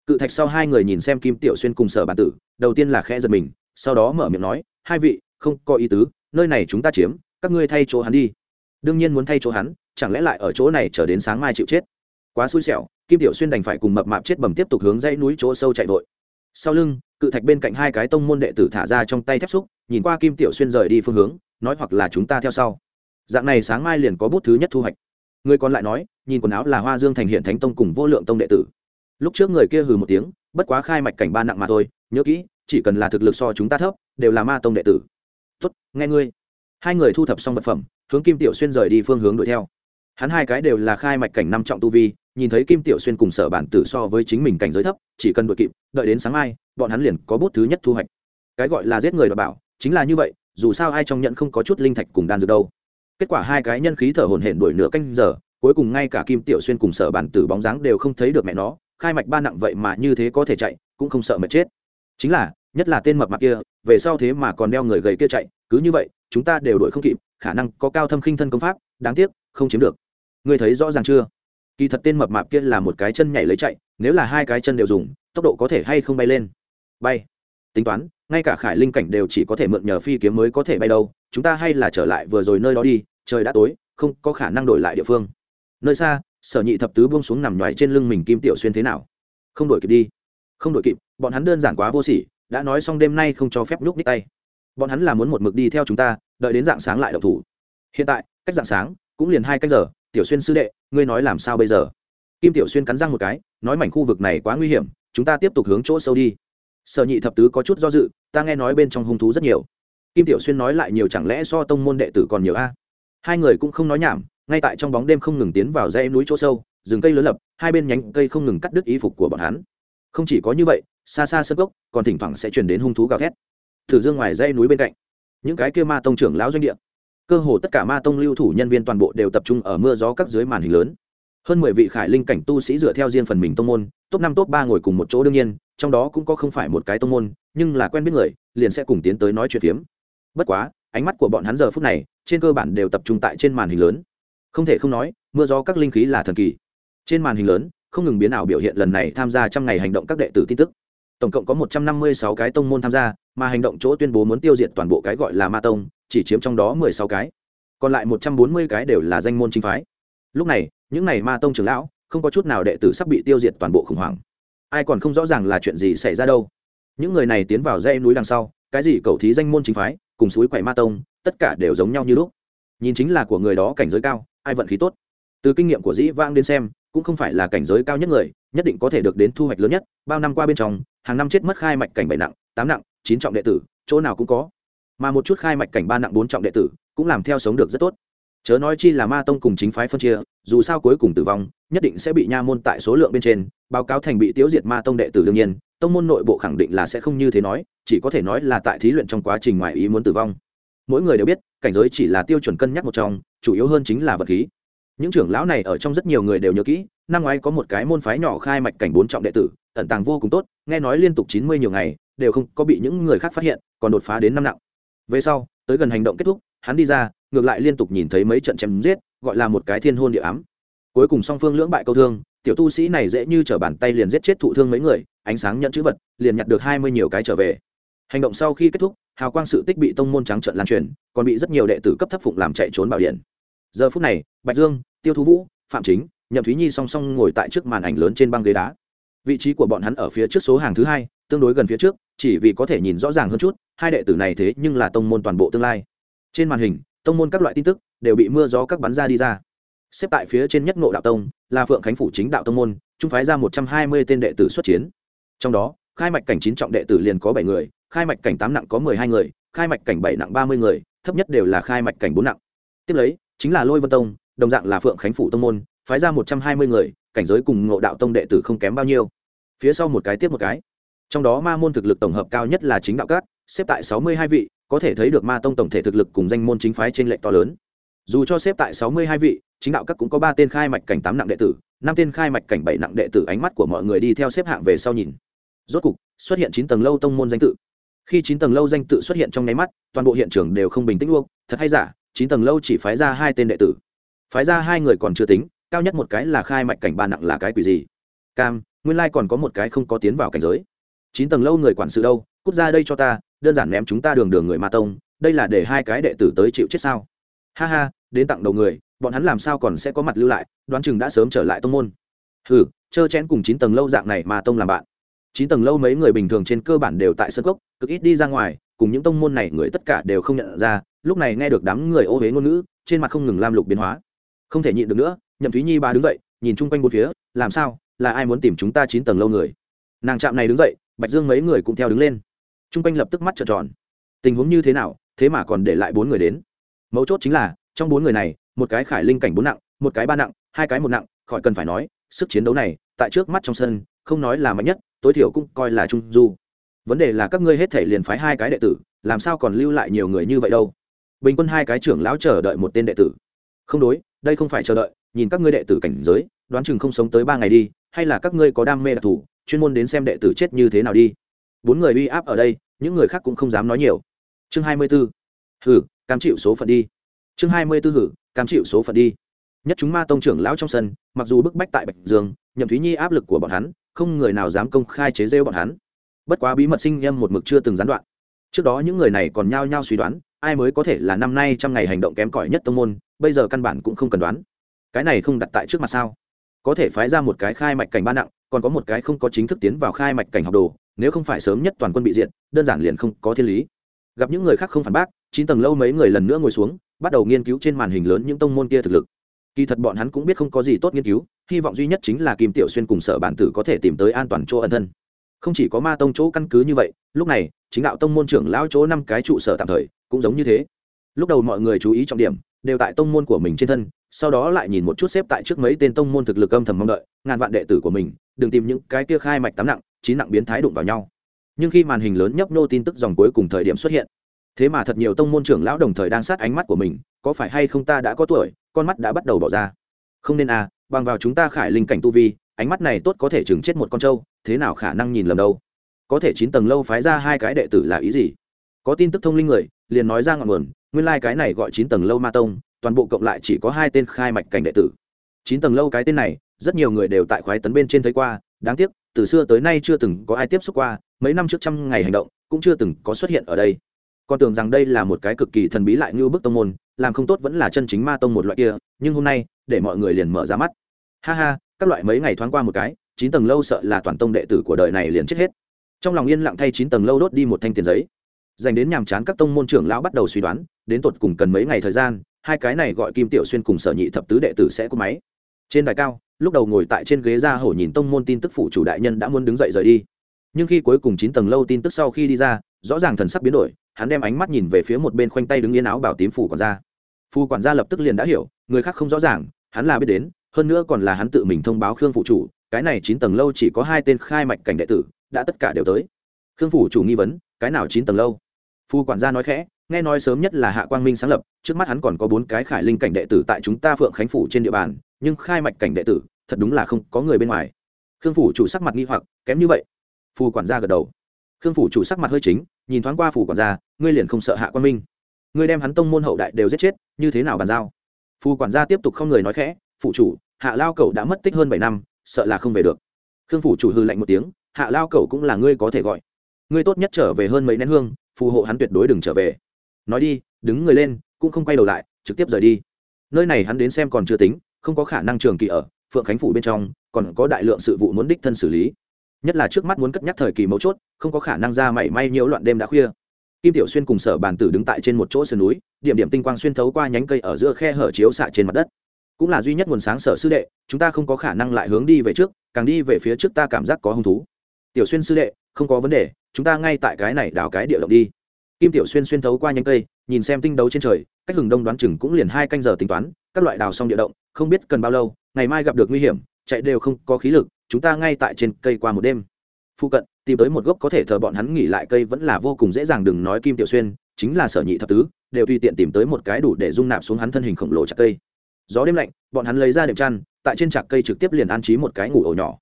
Cự thạch sau hai người nhìn xem kim tiểu xuyên cùng sở bản tử, đầu tiên là khẽ giật mình sau đó mở miệng nói, hai vị, không có ý tứ, nơi này chúng ta chiếm, các ngươi thay chỗ hắn đi. Đương nhiên muốn thay chỗ hắn, chẳng lẽ lại ở chỗ này chờ đến sáng mai chịu chết? Quá xui xẻo, kim tiểu xuyên đành phải cùng mập mạp chết bầm tiếp tục hướng dãy núi chỗ sâu chạy vội. Sau lưng, cự thạch bên cạnh hai cái tông môn đệ tử thả ra trong tay thép xúc, nhìn qua kim tiểu xuyên rời đi phương hướng, nói hoặc là chúng ta theo sau. Dạng này sáng mai liền có bút thứ nhất thu hoạch. Người còn lại nói, nhìn quần áo là hoa dương thành hiện thánh tông cùng vô lượng tông đệ tử. Lúc trước người kia hừ một tiếng, bất quá khai mạch cảnh ba nặng mà thôi, nhớ kỹ chỉ cần là thực lực so chúng ta thấp, đều là ma tông đệ tử. Tốt, nghe ngươi. Hai người thu thập xong vật phẩm, hướng kim tiểu xuyên rời đi phương hướng đuổi theo. Hắn hai cái đều là khai mạch cảnh năm trọng tu vi, nhìn thấy kim tiểu xuyên cùng sở bản tử so với chính mình cảnh giới thấp, chỉ cần đuổi kịp, đợi đến sáng mai, bọn hắn liền có bút thứ nhất thu hoạch. Cái gọi là giết người đ bảo, chính là như vậy, dù sao ai trong nhận không có chút linh thạch cùng đan dược đâu. Kết quả hai cái nhân khí thở hổn hển đuổi nửa canh giờ, cuối cùng ngay cả kim tiểu xuyên cùng sở bản tử bóng dáng đều không thấy được mẹ nó, khai mạch ba nặng vậy mà như thế có thể chạy, cũng không sợ mệt chết. Chính là nhất là tên mập mạp kia, về sau thế mà còn đeo người gầy kia chạy, cứ như vậy, chúng ta đều đuổi không kịp, khả năng có cao thâm khinh thân công pháp, đáng tiếc, không chiếm được. Ngươi thấy rõ ràng chưa? Kỳ thật tên mập mạp kia là một cái chân nhảy lấy chạy, nếu là hai cái chân đều dùng, tốc độ có thể hay không bay lên? Bay. Tính toán, ngay cả khải linh cảnh đều chỉ có thể mượn nhờ phi kiếm mới có thể bay đâu, chúng ta hay là trở lại vừa rồi nơi đó đi, trời đã tối, không có khả năng đổi lại địa phương. Nơi xa, sở nhị thập tứ buông xuống nằm ngoài trên lưng mình kim tiểu xuyên thế nào? Không đổi kịp đi. Không đổi kịp, bọn hắn đơn giản quá vô sỉ đã nói xong đêm nay không cho phép nhúc ních tay. Bọn hắn là muốn một mực đi theo chúng ta, đợi đến dạng sáng lại độc thủ. Hiện tại, cách dạng sáng cũng liền hai cách giờ, tiểu xuyên sư đệ, ngươi nói làm sao bây giờ? Kim tiểu xuyên cắn răng một cái, nói mảnh khu vực này quá nguy hiểm, chúng ta tiếp tục hướng chỗ sâu đi. Sở nhị thập tứ có chút do dự, ta nghe nói bên trong hung thú rất nhiều. Kim tiểu xuyên nói lại nhiều chẳng lẽ so tông môn đệ tử còn nhiều a? Hai người cũng không nói nhảm, ngay tại trong bóng đêm không ngừng tiến vào dãy núi chỗ sâu, rừng cây lớn lập, hai bên nhánh cây không ngừng cắt đứt y phục của bọn hắn. Không chỉ có như vậy xa xa sơ gốc còn thỉnh thoảng sẽ chuyển đến hung thú gào thét. Thử dương ngoài dãy núi bên cạnh, những cái kia ma tông trưởng lão doanh địa, cơ hồ tất cả ma tông lưu thủ nhân viên toàn bộ đều tập trung ở mưa gió các dưới màn hình lớn. Hơn mười vị khải linh cảnh tu sĩ dựa theo riêng phần mình tông môn, top năm, top ba ngồi cùng một chỗ đương nhiên, trong đó cũng có không phải một cái tông môn, nhưng là quen biết người, liền sẽ cùng tiến tới nói chuyện phiếm. Bất quá, ánh mắt của bọn hắn giờ phút này, trên cơ bản đều tập trung tại trên màn hình lớn. Không thể không nói, mưa gió các linh khí là thần kỳ. Trên màn hình lớn, không ngừng biến ảo biểu hiện lần này tham gia trăm ngày hành động các đệ tử tin tức tổng cộng có một trăm năm mươi sáu cái tông môn tham gia, mà hành động chỗ tuyên bố muốn tiêu diệt toàn bộ cái gọi là ma tông, chỉ chiếm trong đó mười sáu cái. Còn lại một trăm bốn mươi cái đều là danh môn chính phái. Lúc này, những n à y ma tông trưởng lão, không có chút nào đệ tử sắp bị tiêu diệt toàn bộ khủng hoảng. Ai còn không rõ ràng là chuyện gì xảy ra đâu. Những người này tiến vào dãy núi đằng sau, cái gì cầu thí danh môn chính phái, cùng suối quậy ma tông, tất cả đều giống nhau như lúc. Nhìn chính là của người đó cảnh giới cao, ai vận khí tốt. Từ kinh nghiệm của dĩ vang đến xem cũng không phải là cảnh giới cao nhất người, nhất định có thể được đến thu hoạch lớn nhất. Bao năm qua bên trong, hàng năm chết mất khai mạch cảnh bảy nặng, tám nặng, chín trọng đệ tử, chỗ nào cũng có. Mà một chút khai mạch cảnh ba nặng, bốn trọng đệ tử, cũng làm theo sống được rất tốt. Chớ nói chi là ma tông cùng chính phái phân chia, dù sao cuối cùng tử vong, nhất định sẽ bị nha môn tại số lượng bên trên, báo cáo thành bị tiêu diệt ma tông đệ tử đương nhiên, tông môn nội bộ khẳng định là sẽ không như thế nói, chỉ có thể nói là tại thí luyện trong quá trình ngoài ý muốn tử vong. Mỗi người đều biết, cảnh giới chỉ là tiêu chuẩn cân nhắc một trong, chủ yếu hơn chính là vật khí những trưởng lão này ở trong rất nhiều người đều nhớ kỹ, năm ngoái có một cái môn phái nhỏ khai mạch cảnh bốn trọng đệ tử, ẩn tàng vô cùng tốt, nghe nói liên tục chín mươi nhiều ngày, đều không có bị những người khác phát hiện, còn đột phá đến năm nặng. Về sau, tới gần hành động kết thúc, hắn đi ra, ngược lại liên tục nhìn thấy mấy trận chém giết, gọi là một cái thiên hôn địa ám. Cuối cùng song phương lưỡng bại câu thương, tiểu tu sĩ này dễ như t r ở bàn tay liền giết chết thụ thương mấy người, ánh sáng nhận chữ vật, liền nhặt được hai mươi nhiều cái trở về. Hành động sau khi kết thúc, hào quang sự tích bị tông môn trắng trận lan truyền, còn bị rất nhiều đệ tử cấp thấp phụng làm chạy trốn bảo điện giờ phút này, bạch dương, tiêu thú vũ, phạm chính, nhậm thúy nhi song song ngồi tại trước màn ảnh lớn trên băng ghế đá. Vị trí của bọn hắn ở phía trước số hàng thứ hai, tương đối gần phía trước, chỉ vì có thể nhìn rõ ràng hơn chút, hai đệ tử này thế nhưng là tông môn toàn bộ tương lai. Trên màn hình, tông môn các loại tin tức đều bị mưa gió các bắn ra đi ra. Xếp tại phía trên nhất ngộ đạo tông, là phượng khánh phủ chính đạo tông môn, trung phái ra một trăm hai mươi tên đệ tử xuất chiến. Trong đó, khai mạch cảnh chín trọng đệ tử liền có bảy người, khai mạch cảnh tám nặng có mười hai người, khai mạch cảnh bảy nặng ba mươi người, thấp nhất đều là khai mạch cảnh bốn nặng. Tiếp lấy chính là lôi vân tông đồng dạng là phượng khánh phủ tông môn phái ra một trăm hai mươi người cảnh giới cùng ngộ đạo tông đệ tử không kém bao nhiêu. Phía sau một cái tiếp một cái. Trong đó ma môn thực lực tổng hợp cao nhất là chính đạo cát, xếp tại sáu mươi hai vị có thể thấy được ma tông tổng thể thực lực cùng danh môn chính phái trên lệnh to lớn. Dù cho xếp tại sáu mươi hai vị chính đạo các cũng có ba tên khai mạch cảnh tám nặng đệ tử năm tên khai mạch cảnh bảy nặng đệ tử ánh mắt của mọi người đi theo xếp hạng về sau nhìn. Rốt cục xuất hiện chín tầng lâu tông môn danh tự. Khi chín tầng lâu danh tự xuất hiện trong nháy mắt toàn bộ hiện trường đều không bình tĩnh luôn thật hay giả? Chín tầng lâu chỉ phái ra hai tên đệ tử. Phái ra hai người còn chưa tính, cao nhất một cái là khai mạch cảnh ba nặng là cái quỷ gì? Cam, nguyên lai còn có một cái không có tiến vào cảnh giới. Chín tầng lâu người quản sự đâu? Cút ra đây cho ta, đơn giản ném chúng ta đường đường người ma tông, đây là để hai cái đệ tử tới chịu chết sao? Ha ha, đến tặng đầu người, bọn hắn làm sao còn sẽ có mặt lưu lại, đoán chừng đã sớm trở lại tông môn. Hừ trơ chén cùng chín tầng lâu dạng này mà tông làm bạn. Chín tầng lâu mấy người bình thường trên cơ bản đều tại sân cốc, cực ít đi ra ngoài, cùng những tông môn này người tất cả đều không nhận ra lúc này nghe được đám người ô huế ngôn ngữ, trên mặt không ngừng lam lục biến hóa. Không thể nhịn được nữa, nhậm thúy nhi ba đứng dậy, nhìn chung quanh bốn phía, làm sao, là ai muốn tìm chúng ta chín tầng lâu người? Nàng trạm này đứng dậy, bạch dương mấy người cũng theo đứng lên. Chung quanh lập tức mắt trợn tròn. Tình huống như thế nào, thế mà còn để lại bốn người đến. Mấu chốt chính là, trong bốn người này, một cái khải linh cảnh bốn nặng, một cái ba nặng, hai cái một nặng, khỏi cần phải nói, sức chiến đấu này, tại trước mắt trong sân, không nói là mạnh nhất, tối thiểu cũng coi là trung du. Vấn đề là các ngươi hết thể liền phái hai cái đệ tử, làm sao còn lưu lại nhiều người như vậy đâu? Bình quân hai cái trưởng lão chờ đợi một tên đệ tử. Không đối, đây không phải chờ đợi, nhìn các ngươi đệ tử cảnh giới, đoán chừng không sống tới ba ngày đi, hay là các ngươi có đam mê đặc thù, chuyên môn đến xem đệ tử chết như thế nào đi. Bốn người uy áp ở đây, những người khác cũng không dám nói nhiều. Chương hai mươi b ố hử, cam chịu số phận đi. Chương hai mươi b ố hử, cam chịu số phận đi. Nhất chúng ma tông trưởng lão trong sân, mặc dù bức bách tại bạch dương, nhậm thúy nhi áp lực của bọn hắn, không người nào dám công khai chế rêu bọn hắn. Bất quá bí mật sinh nhâm một mực chưa từng gián đoạn. Trước đó những người này còn nhao nhao suy đoán ai mới có thể là năm nay trong ngày hành động kém cỏi nhất tông môn, bây giờ căn bản cũng không cần đoán. Cái này không đặt tại trước mặt sao? Có thể phái ra một cái khai mạch cảnh ba nặng, còn có một cái không có chính thức tiến vào khai mạch cảnh học đồ, nếu không phải sớm nhất toàn quân bị diệt, đơn giản liền không có thiên lý. Gặp những người khác không phản bác, chín tầng lâu mấy người lần nữa ngồi xuống, bắt đầu nghiên cứu trên màn hình lớn những tông môn kia thực lực. Kỳ thật bọn hắn cũng biết không có gì tốt nghiên cứu, hy vọng duy nhất chính là kim tiểu xuyên cùng sở bản tử có thể tìm tới an toàn chỗ ẩn thân. Không chỉ có ma tông chỗ căn cứ như vậy, lúc này chính đạo tông môn trưởng lão chỗ năm cái trụ sở tạm thời, cũng giống như thế. Lúc đầu mọi người chú ý trọng điểm, đều tại tông môn của mình trên thân, sau đó lại nhìn một chút xếp tại trước mấy tên tông môn thực lực âm thầm mong đợi, ngàn vạn đệ tử của mình, đừng tìm những cái kia khai mạch tám nặng, chín nặng biến thái đụng vào nhau. Nhưng khi màn hình lớn nhấp nô tin tức dòng cuối cùng thời điểm xuất hiện, thế mà thật nhiều tông môn trưởng lão đồng thời đang sát ánh mắt của mình, có phải hay không ta đã có tuổi, con mắt đã bắt đầu bỏ ra. Không nên à bằng vào chúng ta khải linh cảnh tu vi, ánh mắt này tốt có thể chừng chết một con trâu, thế nào khả năng nhìn lầm đâu? Có thể chín tầng lâu phái ra hai cái đệ tử là ý gì? Có tin tức thông linh người, liền nói ra ngọn nguồn, nguyên lai、like、cái này gọi chín tầng lâu ma tông, toàn bộ cộng lại chỉ có hai tên khai mạch cảnh đệ tử. Chín tầng lâu cái tên này, rất nhiều người đều tại khoái tấn bên trên thấy qua, đáng tiếc, từ xưa tới nay chưa từng có ai tiếp xúc qua, mấy năm trước trăm ngày hành động, cũng chưa từng có xuất hiện ở đây. Con tưởng rằng đây là một cái cực kỳ thần bí lại như bức tông môn, làm không tốt vẫn là chân chính ma tông một loại kia, nhưng hôm nay, để mọi người liền mở ra mắt. Ha ha, các loại mấy ngày thoáng qua một cái, chín tầng lâu sợ là toàn tông đệ tử của đời này liền chết hết trong lòng yên lặng thay chín tầng lâu đốt đi một thanh tiền giấy. Dành đến nhàm chán các tông môn trưởng lão bắt đầu suy đoán, đến tột cùng cần mấy ngày thời gian, hai cái này gọi kim tiểu xuyên cùng sở nhị thập tứ đệ tử sẽ có máy. Trên đài cao, lúc đầu ngồi tại trên ghế ra hổ nhìn tông môn tin tức phủ chủ đại nhân đã muốn đứng dậy rời đi. Nhưng khi cuối cùng chín tầng lâu tin tức sau khi đi ra, rõ ràng thần sắc biến đổi, hắn đem ánh mắt nhìn về phía một bên khoanh tay đứng yên áo bảo tím phủ quản gia. Phu quản gia lập tức liền đã hiểu, người khác không rõ ràng, hắn là biết đến, hơn nữa còn là hắn tự mình thông báo khương phụ chủ, cái này chín tầng lâu chỉ có hai tên khai mạch cảnh đệ tử đã tất cả đều tới. Khương phủ chủ nghi vấn, cái nào chín tầng lâu? Phu quản gia nói khẽ, nghe nói sớm nhất là hạ quang minh sáng lập, trước mắt hắn còn có bốn cái khải linh cảnh đệ tử tại chúng ta phượng khánh phủ trên địa bàn, nhưng khai mạch cảnh đệ tử, thật đúng là không có người bên ngoài. Khương phủ chủ sắc mặt nghi hoặc, kém như vậy. Phu quản gia gật đầu. Khương phủ chủ sắc mặt hơi chính, nhìn thoáng qua phủ quản gia, ngươi liền không sợ hạ quang minh. Ngươi đem hắn tông môn hậu đại đều giết chết, như thế nào bàn giao? Phu quản gia tiếp tục không người nói khẽ phụ chủ, hạ lao cậu đã mất tích hơn bảy năm, sợ là không về được. Khương phủ chủ hư lạnh một tiếng hạ lao cẩu cũng là ngươi có thể gọi. Ngươi tốt nhất trở về hơn mấy nén hương, phù hộ hắn tuyệt đối đừng trở về. Nói đi, đứng người lên, cũng không quay đầu lại, trực tiếp rời đi. Nơi này hắn đến xem còn chưa tính, không có khả năng trường kỳ ở, phượng khánh phủ bên trong, còn có đại lượng sự vụ muốn đích thân xử lý. Nhất là trước mắt muốn cất nhắc thời kỳ mấu chốt, không có khả năng ra mảy may nhiễu loạn đêm đã khuya. Kim tiểu xuyên cùng sở bàn tử đứng tại trên một chỗ sườn núi, điểm điểm tinh quang xuyên thấu qua nhánh cây ở giữa khe hở chiếu xạ trên mặt đất. Cũng là duy nhất nguồn sáng sở sư đệ, chúng ta không có khả năng lại hướng đi về trước, càng đi về phía trước ta cảm giác có hứng thú tiểu xuyên sư đệ, không có vấn đề, chúng ta ngay tại cái này đào cái địa động đi. Kim tiểu xuyên xuyên thấu qua nhánh cây, nhìn xem tinh đấu trên trời, cách hừng đông đoán chừng cũng liền hai canh giờ tính toán, các loại đào xong địa động, không biết cần bao lâu, ngày mai gặp được nguy hiểm, chạy đều không có khí lực, chúng ta ngay tại trên cây qua một đêm. Phụ cận, tìm tới một gốc có thể thờ bọn hắn nghỉ lại cây vẫn là vô cùng dễ dàng, đừng nói kim tiểu xuyên, chính là sở nhị thập tứ, đều tùy tiện tìm tới một cái đủ để dung nạp xuống hắn thân hình khổng lồ chặt cây. Gió đêm lạnh, bọn hắn lấy ra đệm chăn, tại trên chặt cây trực tiếp liền an trí một cái ngủ ổ nhỏ.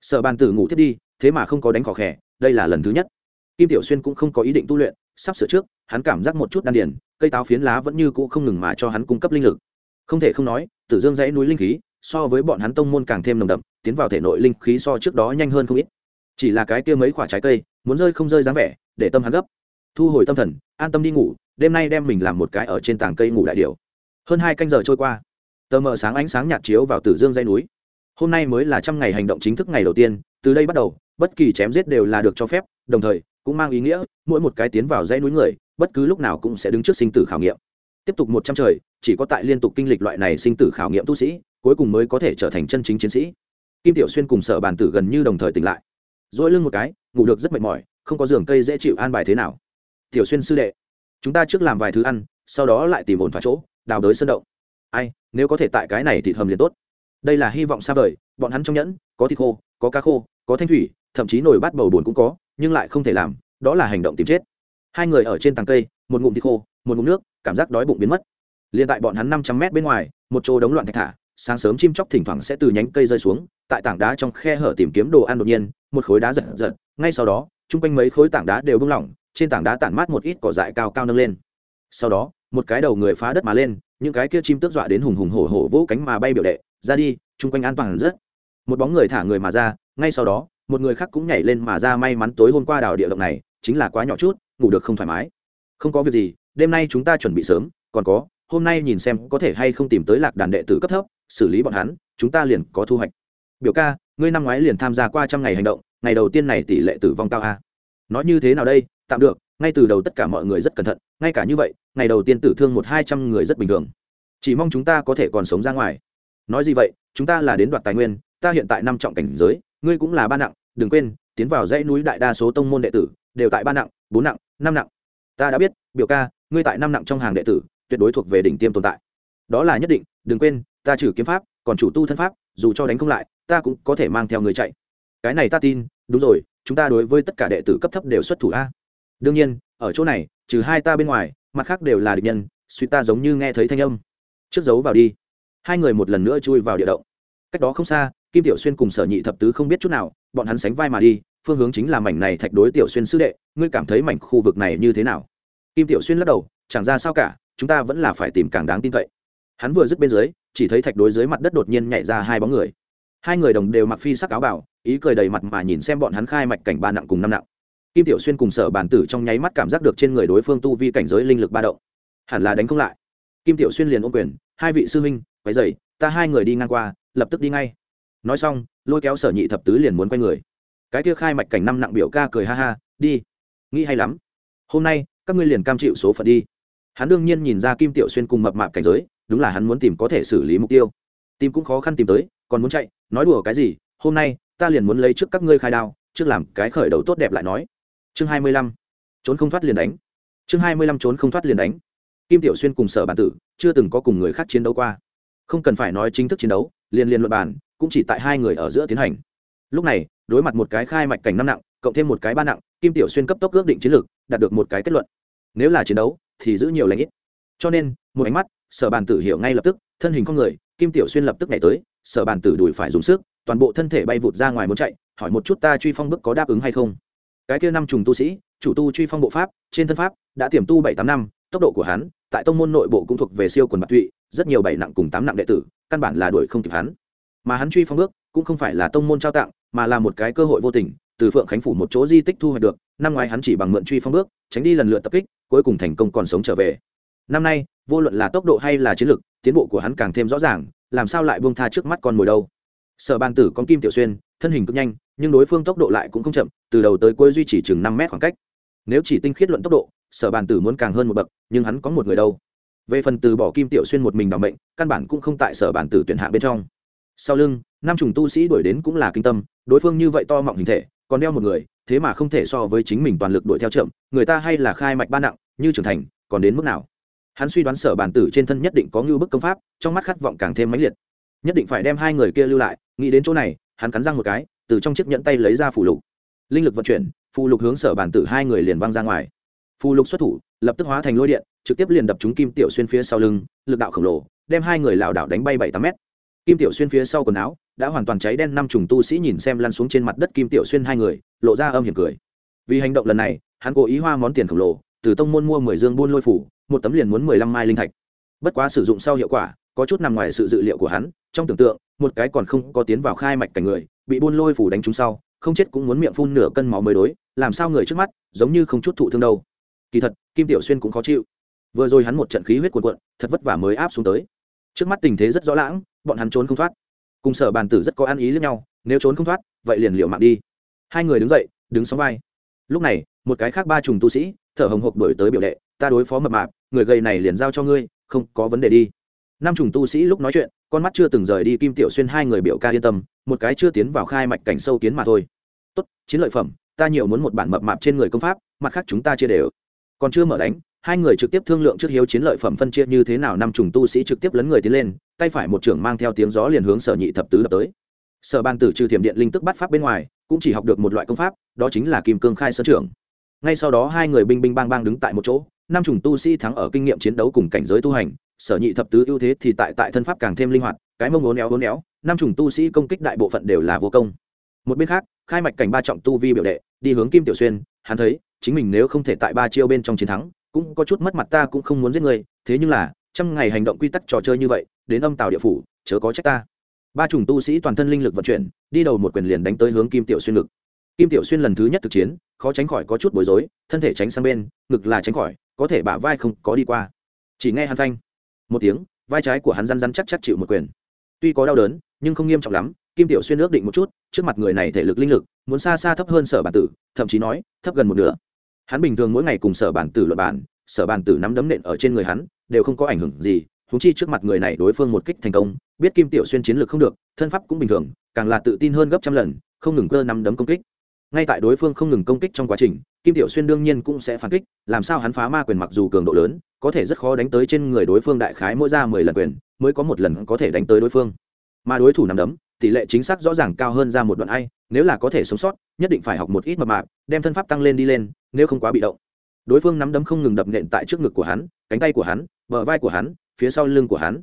Sở bàn tử ngủ thiết đi thế mà không có đánh khó khẽ đây là lần thứ nhất. Kim tiểu xuyên cũng không có ý định tu luyện, sắp sửa trước, hắn cảm giác một chút đan điền, cây táo phiến lá vẫn như cũ không ngừng mà cho hắn cung cấp linh lực. Không thể không nói, tử dương dãy núi linh khí, so với bọn hắn tông môn càng thêm nồng đậm, tiến vào thể nội linh khí so trước đó nhanh hơn không ít. Chỉ là cái kia mấy quả trái cây, muốn rơi không rơi dáng vẻ, để tâm hắn gấp. Thu hồi tâm thần, an tâm đi ngủ, đêm nay đem mình làm một cái ở trên tảng cây ngủ đại điều hơn hai canh giờ trôi qua, tờ mờ sáng ánh sáng nhạt chiếu vào tử dương dây núi. Hôm nay mới là trăm ngày hành động chính thức ngày đầu tiên, từ đây bắt đầu bất kỳ chém giết đều là được cho phép, đồng thời, cũng mang ý nghĩa, mỗi một cái tiến vào dãy núi người, bất cứ lúc nào cũng sẽ đứng trước sinh tử khảo nghiệm. Tiếp tục một trăm trời, chỉ có tại liên tục kinh lịch loại này sinh tử khảo nghiệm tu sĩ, cuối cùng mới có thể trở thành chân chính chiến sĩ. Kim tiểu xuyên cùng sở bàn tử gần như đồng thời tỉnh lại. Dỗi lưng một cái, ngủ được rất mệt mỏi, không có giường cây dễ chịu an bài thế nào. Tiểu xuyên sư đệ, chúng ta trước làm vài thứ ăn, sau đó lại tìm ổn thỏa chỗ, đào đới sơn động. Ai, nếu có thể tại cái này thì thầm liền tốt. Đây là hy vọng xa vời, bọn hắn trong nhẫn, có thịt khô, có cá khô, có thanh thủy thậm chí nồi bát bầu bùn cũng có, nhưng lại không thể làm, đó là hành động tìm chết. Hai người ở trên tàng cây, một ngụm thịt khô, một ngụm nước, cảm giác đói bụng biến mất. Liền tại bọn hắn năm trăm mét bên ngoài, một chỗ đống loạn thạch thả, sáng sớm chim chóc thỉnh thoảng sẽ từ nhánh cây rơi xuống, tại tảng đá trong khe hở tìm kiếm đồ ăn đột nhiên, một khối đá giật giật, ngay sau đó, chung quanh mấy khối tảng đá đều bung lỏng, trên tảng đá tản mát một ít cỏ dại cao cao nâng lên. Sau đó, một cái đầu người phá đất mà lên, những cái kia chim tước dọa đến hùng hùng hổ hổ vỗ cánh mà bay biểu đệ, ra đi, chung quanh an toàn rất. Một bóng người thả người mà ra, ngay sau đó một người khác cũng nhảy lên mà ra may mắn tối hôm qua đào địa động này, chính là quá nhỏ chút, ngủ được không thoải mái. Không có việc gì, đêm nay chúng ta chuẩn bị sớm, còn có, hôm nay nhìn xem có thể hay không tìm tới lạc đàn đệ tử cấp thấp, xử lý bọn hắn, chúng ta liền có thu hoạch. Biểu ca, ngươi năm ngoái liền tham gia qua trăm ngày hành động, ngày đầu tiên này tỷ lệ tử vong cao a. Nói như thế nào đây? Tạm được, ngay từ đầu tất cả mọi người rất cẩn thận, ngay cả như vậy, ngày đầu tiên tử thương một hai trăm người rất bình thường. Chỉ mong chúng ta có thể còn sống ra ngoài. Nói gì vậy? Chúng ta là đến đoạt tài nguyên, ta hiện tại năm trọng cảnh giới, ngươi cũng là ba nặng đừng quên, tiến vào dãy núi đại đa số tông môn đệ tử, đều tại ba nặng, bốn nặng, năm nặng. Ta đã biết, biểu ca, ngươi tại năm nặng trong hàng đệ tử, tuyệt đối thuộc về đỉnh tiêm tồn tại. Đó là nhất định, đừng quên, ta trừ kiếm pháp, còn chủ tu thân pháp, dù cho đánh không lại, ta cũng có thể mang theo người chạy. Cái này ta tin, đúng rồi, chúng ta đối với tất cả đệ tử cấp thấp đều xuất thủ a. Đương nhiên, ở chỗ này, trừ hai ta bên ngoài, mặt khác đều là địch nhân, suy ta giống như nghe thấy thanh âm. Trước giấu vào đi. Hai người một lần nữa chui vào địa động. Cách đó không xa kim tiểu xuyên cùng sở nhị thập tứ không biết chút nào, bọn hắn sánh vai mà đi, phương hướng chính là mảnh này thạch đối tiểu xuyên sư đệ, ngươi cảm thấy mảnh khu vực này như thế nào? Kim tiểu xuyên lắc đầu, chẳng ra sao cả, chúng ta vẫn là phải tìm càng đáng tin cậy. Hắn vừa dứt bên dưới, chỉ thấy thạch đối dưới mặt đất đột nhiên nhảy ra hai bóng người. Hai người đồng đều mặc phi sắc áo bảo, ý cười đầy mặt mà nhìn xem bọn hắn khai mạch cảnh ba nặng cùng năm nặng. Kim tiểu xuyên cùng sở bản tử trong nháy mắt cảm giác được trên người đối phương tu vi cảnh giới linh lực ba động. Hẳn là đánh không lại. Kim tiểu xuyên liền ôm quyền, hai vị sư huynh váy dày ta hai người đi ngang qua, lập tức đi ngay nói xong, lôi kéo sở nhị thập tứ liền muốn quay người. Cái kia khai mạch cảnh năm nặng biểu ca cười ha ha, đi. Nghĩ hay lắm. Hôm nay, các ngươi liền cam chịu số phận đi. Hắn đương nhiên nhìn ra kim tiểu xuyên cùng mập mạp cảnh giới, đúng là hắn muốn tìm có thể xử lý mục tiêu. Tìm cũng khó khăn tìm tới, còn muốn chạy, nói đùa cái gì, hôm nay, ta liền muốn lấy trước các ngươi khai đao, trước làm cái khởi đầu tốt đẹp lại nói. Chương hai mươi lăm. Trốn không thoát liền đánh. Chương hai mươi lăm trốn không thoát liền đánh. Kim tiểu xuyên cùng sở bản tử, chưa từng có cùng người khác chiến đấu qua. Không cần phải nói chính thức chiến đấu liền liền luật bàn, cũng chỉ tại hai người ở giữa tiến hành. Lúc này, đối mặt một cái khai mạch cảnh năm nặng, cộng thêm một cái ba nặng, kim tiểu xuyên cấp tốc ước định chiến lược, đạt được một cái kết luận. Nếu là chiến đấu, thì giữ nhiều lãnh ít. Cho nên, một ánh mắt, sở bàn tử hiểu ngay lập tức, thân hình con người, kim tiểu xuyên lập tức nhảy tới, sở bàn tử đùi phải dùng sức, toàn bộ thân thể bay vụt ra ngoài muốn chạy, hỏi một chút ta truy phong bức có đáp ứng hay không. Cái kia năm trùng tu sĩ, chủ tu truy phong bộ pháp, trên thân pháp, đã tiềm tu bảy tám năm, tốc độ của hắn, tại tông môn nội bộ cũng thuộc về siêu quần bạc tụy rất nhiều bảy nặng cùng tám nặng đệ tử, căn bản là đuổi không kịp hắn. Mà hắn truy phong bước, cũng không phải là tông môn trao tặng, mà là một cái cơ hội vô tình, từ phượng khánh phủ một chỗ di tích thu hoạch được, năm ngoái hắn chỉ bằng mượn truy phong bước, tránh đi lần lượt tập kích, cuối cùng thành công còn sống trở về. Năm nay, vô luận là tốc độ hay là chiến lược tiến bộ của hắn càng thêm rõ ràng, làm sao lại buông tha trước mắt con mồi đâu. Sở ban tử con kim tiểu xuyên, thân hình cực nhanh, nhưng đối phương tốc độ lại cũng không chậm, từ đầu tới cuối duy trì chừng năm mét khoảng cách. Nếu chỉ tinh khiết luận tốc độ, sở bàn tử muốn càng hơn một bậc, nhưng hắn có một người đâu về phần từ bỏ kim tiểu xuyên một mình đ ả o mệnh, căn bản cũng không tại sở bản tử tuyển hạ bên trong. Sau lưng, năm trùng tu sĩ đuổi đến cũng là kinh tâm, đối phương như vậy to mọng hình thể, còn đeo một người, thế mà không thể so với chính mình toàn lực đuổi theo chậm, người ta hay là khai mạch ba nặng, như trưởng thành, còn đến mức nào? Hắn suy đoán sở bản tử trên thân nhất định có ngưu bức công pháp, trong mắt khát vọng càng thêm mãnh liệt. Nhất định phải đem hai người kia lưu lại, nghĩ đến chỗ này, hắn cắn răng một cái, từ trong chiếc nhẫn tay lấy ra phù lục. Linh lực vận chuyển, phù lục hướng sở bản tử hai người liền văng ra ngoài phù lục xuất thủ, lập tức hóa thành lôi điện, trực tiếp liền đập trúng kim tiểu xuyên phía sau lưng, lực đạo khổng lồ, đem hai người lảo đảo đánh bay bảy tám mét. Kim tiểu xuyên phía sau quần áo, đã hoàn toàn cháy đen, năm trùng tu sĩ nhìn xem lăn xuống trên mặt đất kim tiểu xuyên hai người, lộ ra âm hiểm cười. Vì hành động lần này, hắn cố ý hoa món tiền khổng lồ, từ tông môn mua mười dương buôn lôi phủ, một tấm liền muốn mười lăm mai linh thạch. Bất quá sử dụng sau hiệu quả, có chút nằm ngoài sự dự liệu của hắn, trong tưởng tượng, một cái còn không có tiến vào khai mạch cảnh người, bị buôn lôi phủ đánh trúng sau, không chết cũng muốn miệng phun nửa cân máu mới đối, làm sao người trước mắt, giống như không chút thụ thương đâu kỳ thật, kim tiểu xuyên cũng khó chịu. Vừa rồi hắn một trận khí huyết cuồn cuộn, thật vất vả mới áp xuống tới. Trước mắt tình thế rất rõ lãng, bọn hắn trốn không thoát. Cùng sở bàn tử rất có ăn ý lẫn nhau, nếu trốn không thoát, vậy liền liệu mạng đi. Hai người đứng dậy, đứng sóng vai. Lúc này, một cái khác ba trùng tu sĩ, thở hồng hộc đổi tới biểu đệ, ta đối phó mập mạp, người gầy này liền giao cho ngươi, không có vấn đề đi. Năm trùng tu sĩ lúc nói chuyện, con mắt chưa từng rời đi kim tiểu xuyên hai người biểu ca yên tâm, một cái chưa tiến vào khai mạch cảnh sâu kiến mà thôi. Tốt, chiến lợi phẩm, ta nhiều muốn một bản mập mạp trên người công pháp, mặt khác chúng ta chia đều còn chưa mở đánh, hai người trực tiếp thương lượng trước hiếu chiến lợi phẩm phân chia như thế nào năm trùng tu sĩ trực tiếp lấn người tiến lên, tay phải một trưởng mang theo tiếng gió liền hướng sở nhị thập tứ đập tới. Sở ban tử trừ thiểm điện linh tức bắt pháp bên ngoài, cũng chỉ học được một loại công pháp, đó chính là kim cương khai sơn trưởng. Ngay sau đó hai người binh binh bang bang đứng tại một chỗ, năm trùng tu sĩ thắng ở kinh nghiệm chiến đấu cùng cảnh giới tu hành, sở nhị thập tứ ưu thế thì tại tại thân pháp càng thêm linh hoạt, cái mông ố néo ố néo năm trùng tu sĩ công kích đại bộ phận đều là vô công. Một bên khác, khai mạch cảnh ba trọng tu vi biểu đệ, đi hướng kim tiểu xuyên, hắn thấy chính mình nếu không thể tại ba chiêu bên trong chiến thắng, cũng có chút mất mặt ta cũng không muốn giết người thế nhưng là, trăm ngày hành động quy tắc trò chơi như vậy, đến âm tàu địa phủ, chớ có trách ta. Ba trùng tu sĩ toàn thân linh lực vận chuyển, đi đầu một quyền liền đánh tới hướng kim tiểu xuyên ngực. Kim tiểu xuyên lần thứ nhất thực chiến, khó tránh khỏi có chút bối rối, thân thể tránh sang bên, ngực là tránh khỏi, có thể bả vai không có đi qua. Chỉ nghe hắn thanh một tiếng, vai trái của hắn răn răn chắc chắc chịu một quyền. Tuy có đau đớn, nhưng không nghiêm trọng lắm, kim tiểu xuyên ước định một chút, trước mặt người này thể lực linh lực, muốn xa xa thấp hơn sở bản tử, thậm chí nói, thấp gần một nửa hắn bình thường mỗi ngày cùng sở bản tử luật bản sở bản tử nắm đấm nện ở trên người hắn, đều không có ảnh hưởng gì húng chi trước mặt người này đối phương một kích thành công, biết kim tiểu xuyên chiến lược không được, thân pháp cũng bình thường, càng là tự tin hơn gấp trăm lần, không ngừng cơ nắm đấm công kích. Ngay tại đối phương không ngừng công kích trong quá trình, kim tiểu xuyên đương nhiên cũng sẽ phản kích, làm sao hắn phá ma quyền mặc dù cường độ lớn, có thể rất khó đánh tới trên người đối phương đại khái mỗi ra mười lần quyền, mới có một lần có thể đánh tới đối phương. Mà đối thủ nằm đấm tỷ lệ chính xác rõ ràng cao hơn ra một đoạn ai, nếu là có thể sống sót, nhất định phải học một ít mập mạp, đem thân pháp tăng lên đi lên, nếu không quá bị động. Đối phương nắm đấm không ngừng đập nện tại trước ngực của hắn, cánh tay của hắn, bờ vai của hắn, phía sau lưng của hắn.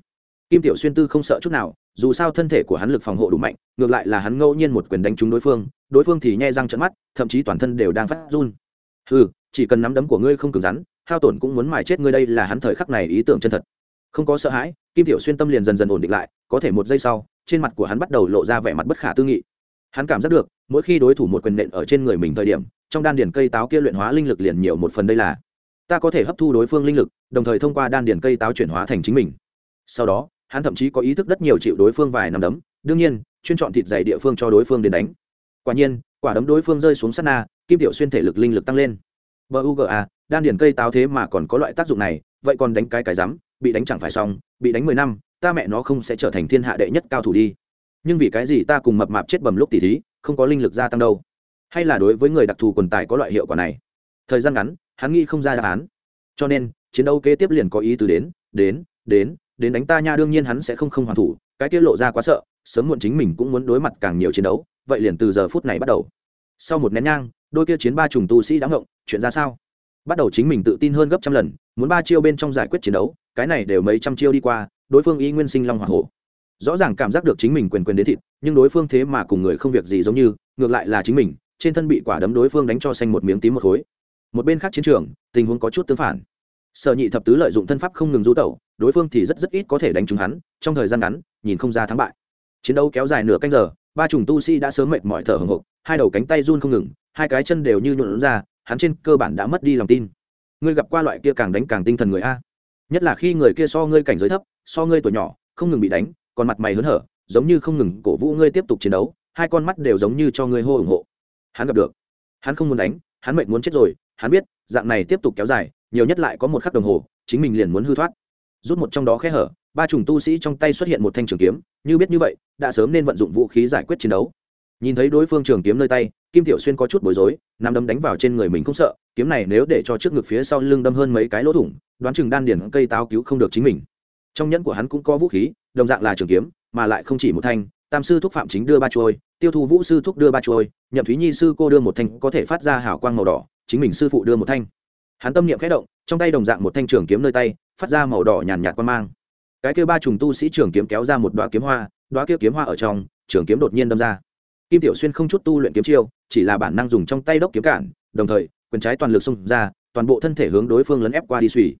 Kim tiểu xuyên tư không sợ chút nào, dù sao thân thể của hắn lực phòng hộ đủ mạnh, ngược lại là hắn ngẫu nhiên một quyền đánh trúng đối phương đối phương thì nhai răng trận mắt, thậm chí toàn thân đều đang phát run. Ừ chỉ cần nắm đấm của ngươi không cứng rắn, hao tổn cũng muốn mài chết ngươi đây là hắn thời khắc này ý tưởng chân thật. Không có sợ hãi, kim tiểu xuyên tâm liền dần dần ổn định lại, có thể một giây sau trên mặt của hắn bắt đầu lộ ra vẻ mặt bất khả tư nghị. Hắn cảm giác được, mỗi khi đối thủ một quyền nện ở trên người mình thời điểm, trong đan điền cây táo kia luyện hóa linh lực liền nhiều một phần đây là. Ta có thể hấp thu đối phương linh lực, đồng thời thông qua đan điền cây táo chuyển hóa thành chính mình. Sau đó, hắn thậm chí có ý thức rất nhiều chịu đối phương vài năm đấm, đương nhiên, chuyên chọn thịt dày địa phương cho đối phương đến đánh. Quả nhiên, quả đấm đối phương rơi xuống sát na, kim tiểu xuyên thể lực linh lực tăng lên. Buga đan điền cây táo thế mà còn có loại tác dụng này, vậy còn đánh cái cái rắm, bị đánh chẳng phải xong, bị đánh mười năm ta mẹ nó không sẽ trở thành thiên hạ đệ nhất cao thủ đi. Nhưng vì cái gì ta cùng mập mạp chết bầm lúc tỉ thí, không có linh lực gia tăng đâu? Hay là đối với người đặc thù quần tài có loại hiệu quả này? Thời gian ngắn, hắn nghĩ không ra đáp án. Cho nên, chiến đấu kế tiếp liền có ý từ đến đến đến đến đánh ta nha, đương nhiên hắn sẽ không không hoàn thủ, cái kia lộ ra quá sợ, sớm muộn chính mình cũng muốn đối mặt càng nhiều chiến đấu, vậy liền từ giờ phút này bắt đầu. Sau một nén nhang, đôi kia chiến ba trùng tu sĩ đã ngộng, chuyện ra sao? Bắt đầu chính mình tự tin hơn gấp trăm lần, muốn ba chiêu bên trong giải quyết chiến đấu, cái này đều mấy trăm chiêu đi qua, đối phương y nguyên sinh long hoa hổ. Rõ ràng cảm giác được chính mình quyền quyền đến thịt, nhưng đối phương thế mà cùng người không việc gì giống như, ngược lại là chính mình, trên thân bị quả đấm đối phương đánh cho xanh một miếng tím một khối. Một bên khác chiến trường, tình huống có chút tương phản. Sở nhị thập tứ lợi dụng thân pháp không ngừng du tẩu, đối phương thì rất rất ít có thể đánh trúng hắn, trong thời gian ngắn, nhìn không ra thắng bại. Chiến đấu kéo dài nửa canh giờ, ba trùng tu sĩ đã sớm mệt mỏi thở hồng hộc, hai đầu cánh tay run không ngừng, hai cái chân đều như nhuộn ra hắn trên cơ bản đã mất đi lòng tin. Ngươi gặp qua loại kia càng đánh càng tinh thần người a? Nhất là khi người kia so ngươi cảnh giới thấp, so ngươi tuổi nhỏ, không ngừng bị đánh, còn mặt mày hớn hở, giống như không ngừng cổ vũ ngươi tiếp tục chiến đấu, hai con mắt đều giống như cho ngươi hô ủng hộ. Hắn gặp được. Hắn không muốn đánh, hắn mệt muốn chết rồi, hắn biết, dạng này tiếp tục kéo dài, nhiều nhất lại có một khắc đồng hồ, chính mình liền muốn hư thoát. Rút một trong đó khe hở, ba trùng tu sĩ trong tay xuất hiện một thanh trường kiếm, như biết như vậy, đã sớm nên vận dụng vũ khí giải quyết chiến đấu. Nhìn thấy đối phương trường kiếm nơi tay kim tiểu xuyên có chút bối rối nằm đấm đánh vào trên người mình không sợ, kiếm này nếu để cho trước ngực phía sau lưng đâm hơn mấy cái lỗ thủng, đoán chừng đan điển cây táo cứu không được chính mình. Trong nhẫn của hắn cũng có vũ khí, đồng dạng là trường kiếm, mà lại không chỉ một thanh, tam sư thúc phạm chính đưa ba chuôi, tiêu thu vũ sư thúc đưa ba chuôi, nhậm thúy nhi sư cô đưa một thanh có thể phát ra hảo quang màu đỏ, chính mình sư phụ đưa một thanh. Hắn tâm niệm khẽ động, trong tay đồng dạng một thanh trường kiếm nơi tay, phát ra màu đỏ nhàn nhạt quan mang. Cái kia ba trùng tu sĩ trường kiếm kéo ra một đoá kiếm hoa đoá kia kiếm hoa ở trong, trường kiếm đột nhiên đâm ra kim tiểu xuyên không chút tu luyện kiếm chiêu, chỉ là bản năng dùng trong tay đốc kiếm cản, đồng thời, quyền trái toàn lực xông ra, toàn bộ thân thể hướng đối phương lấn ép qua đi suy.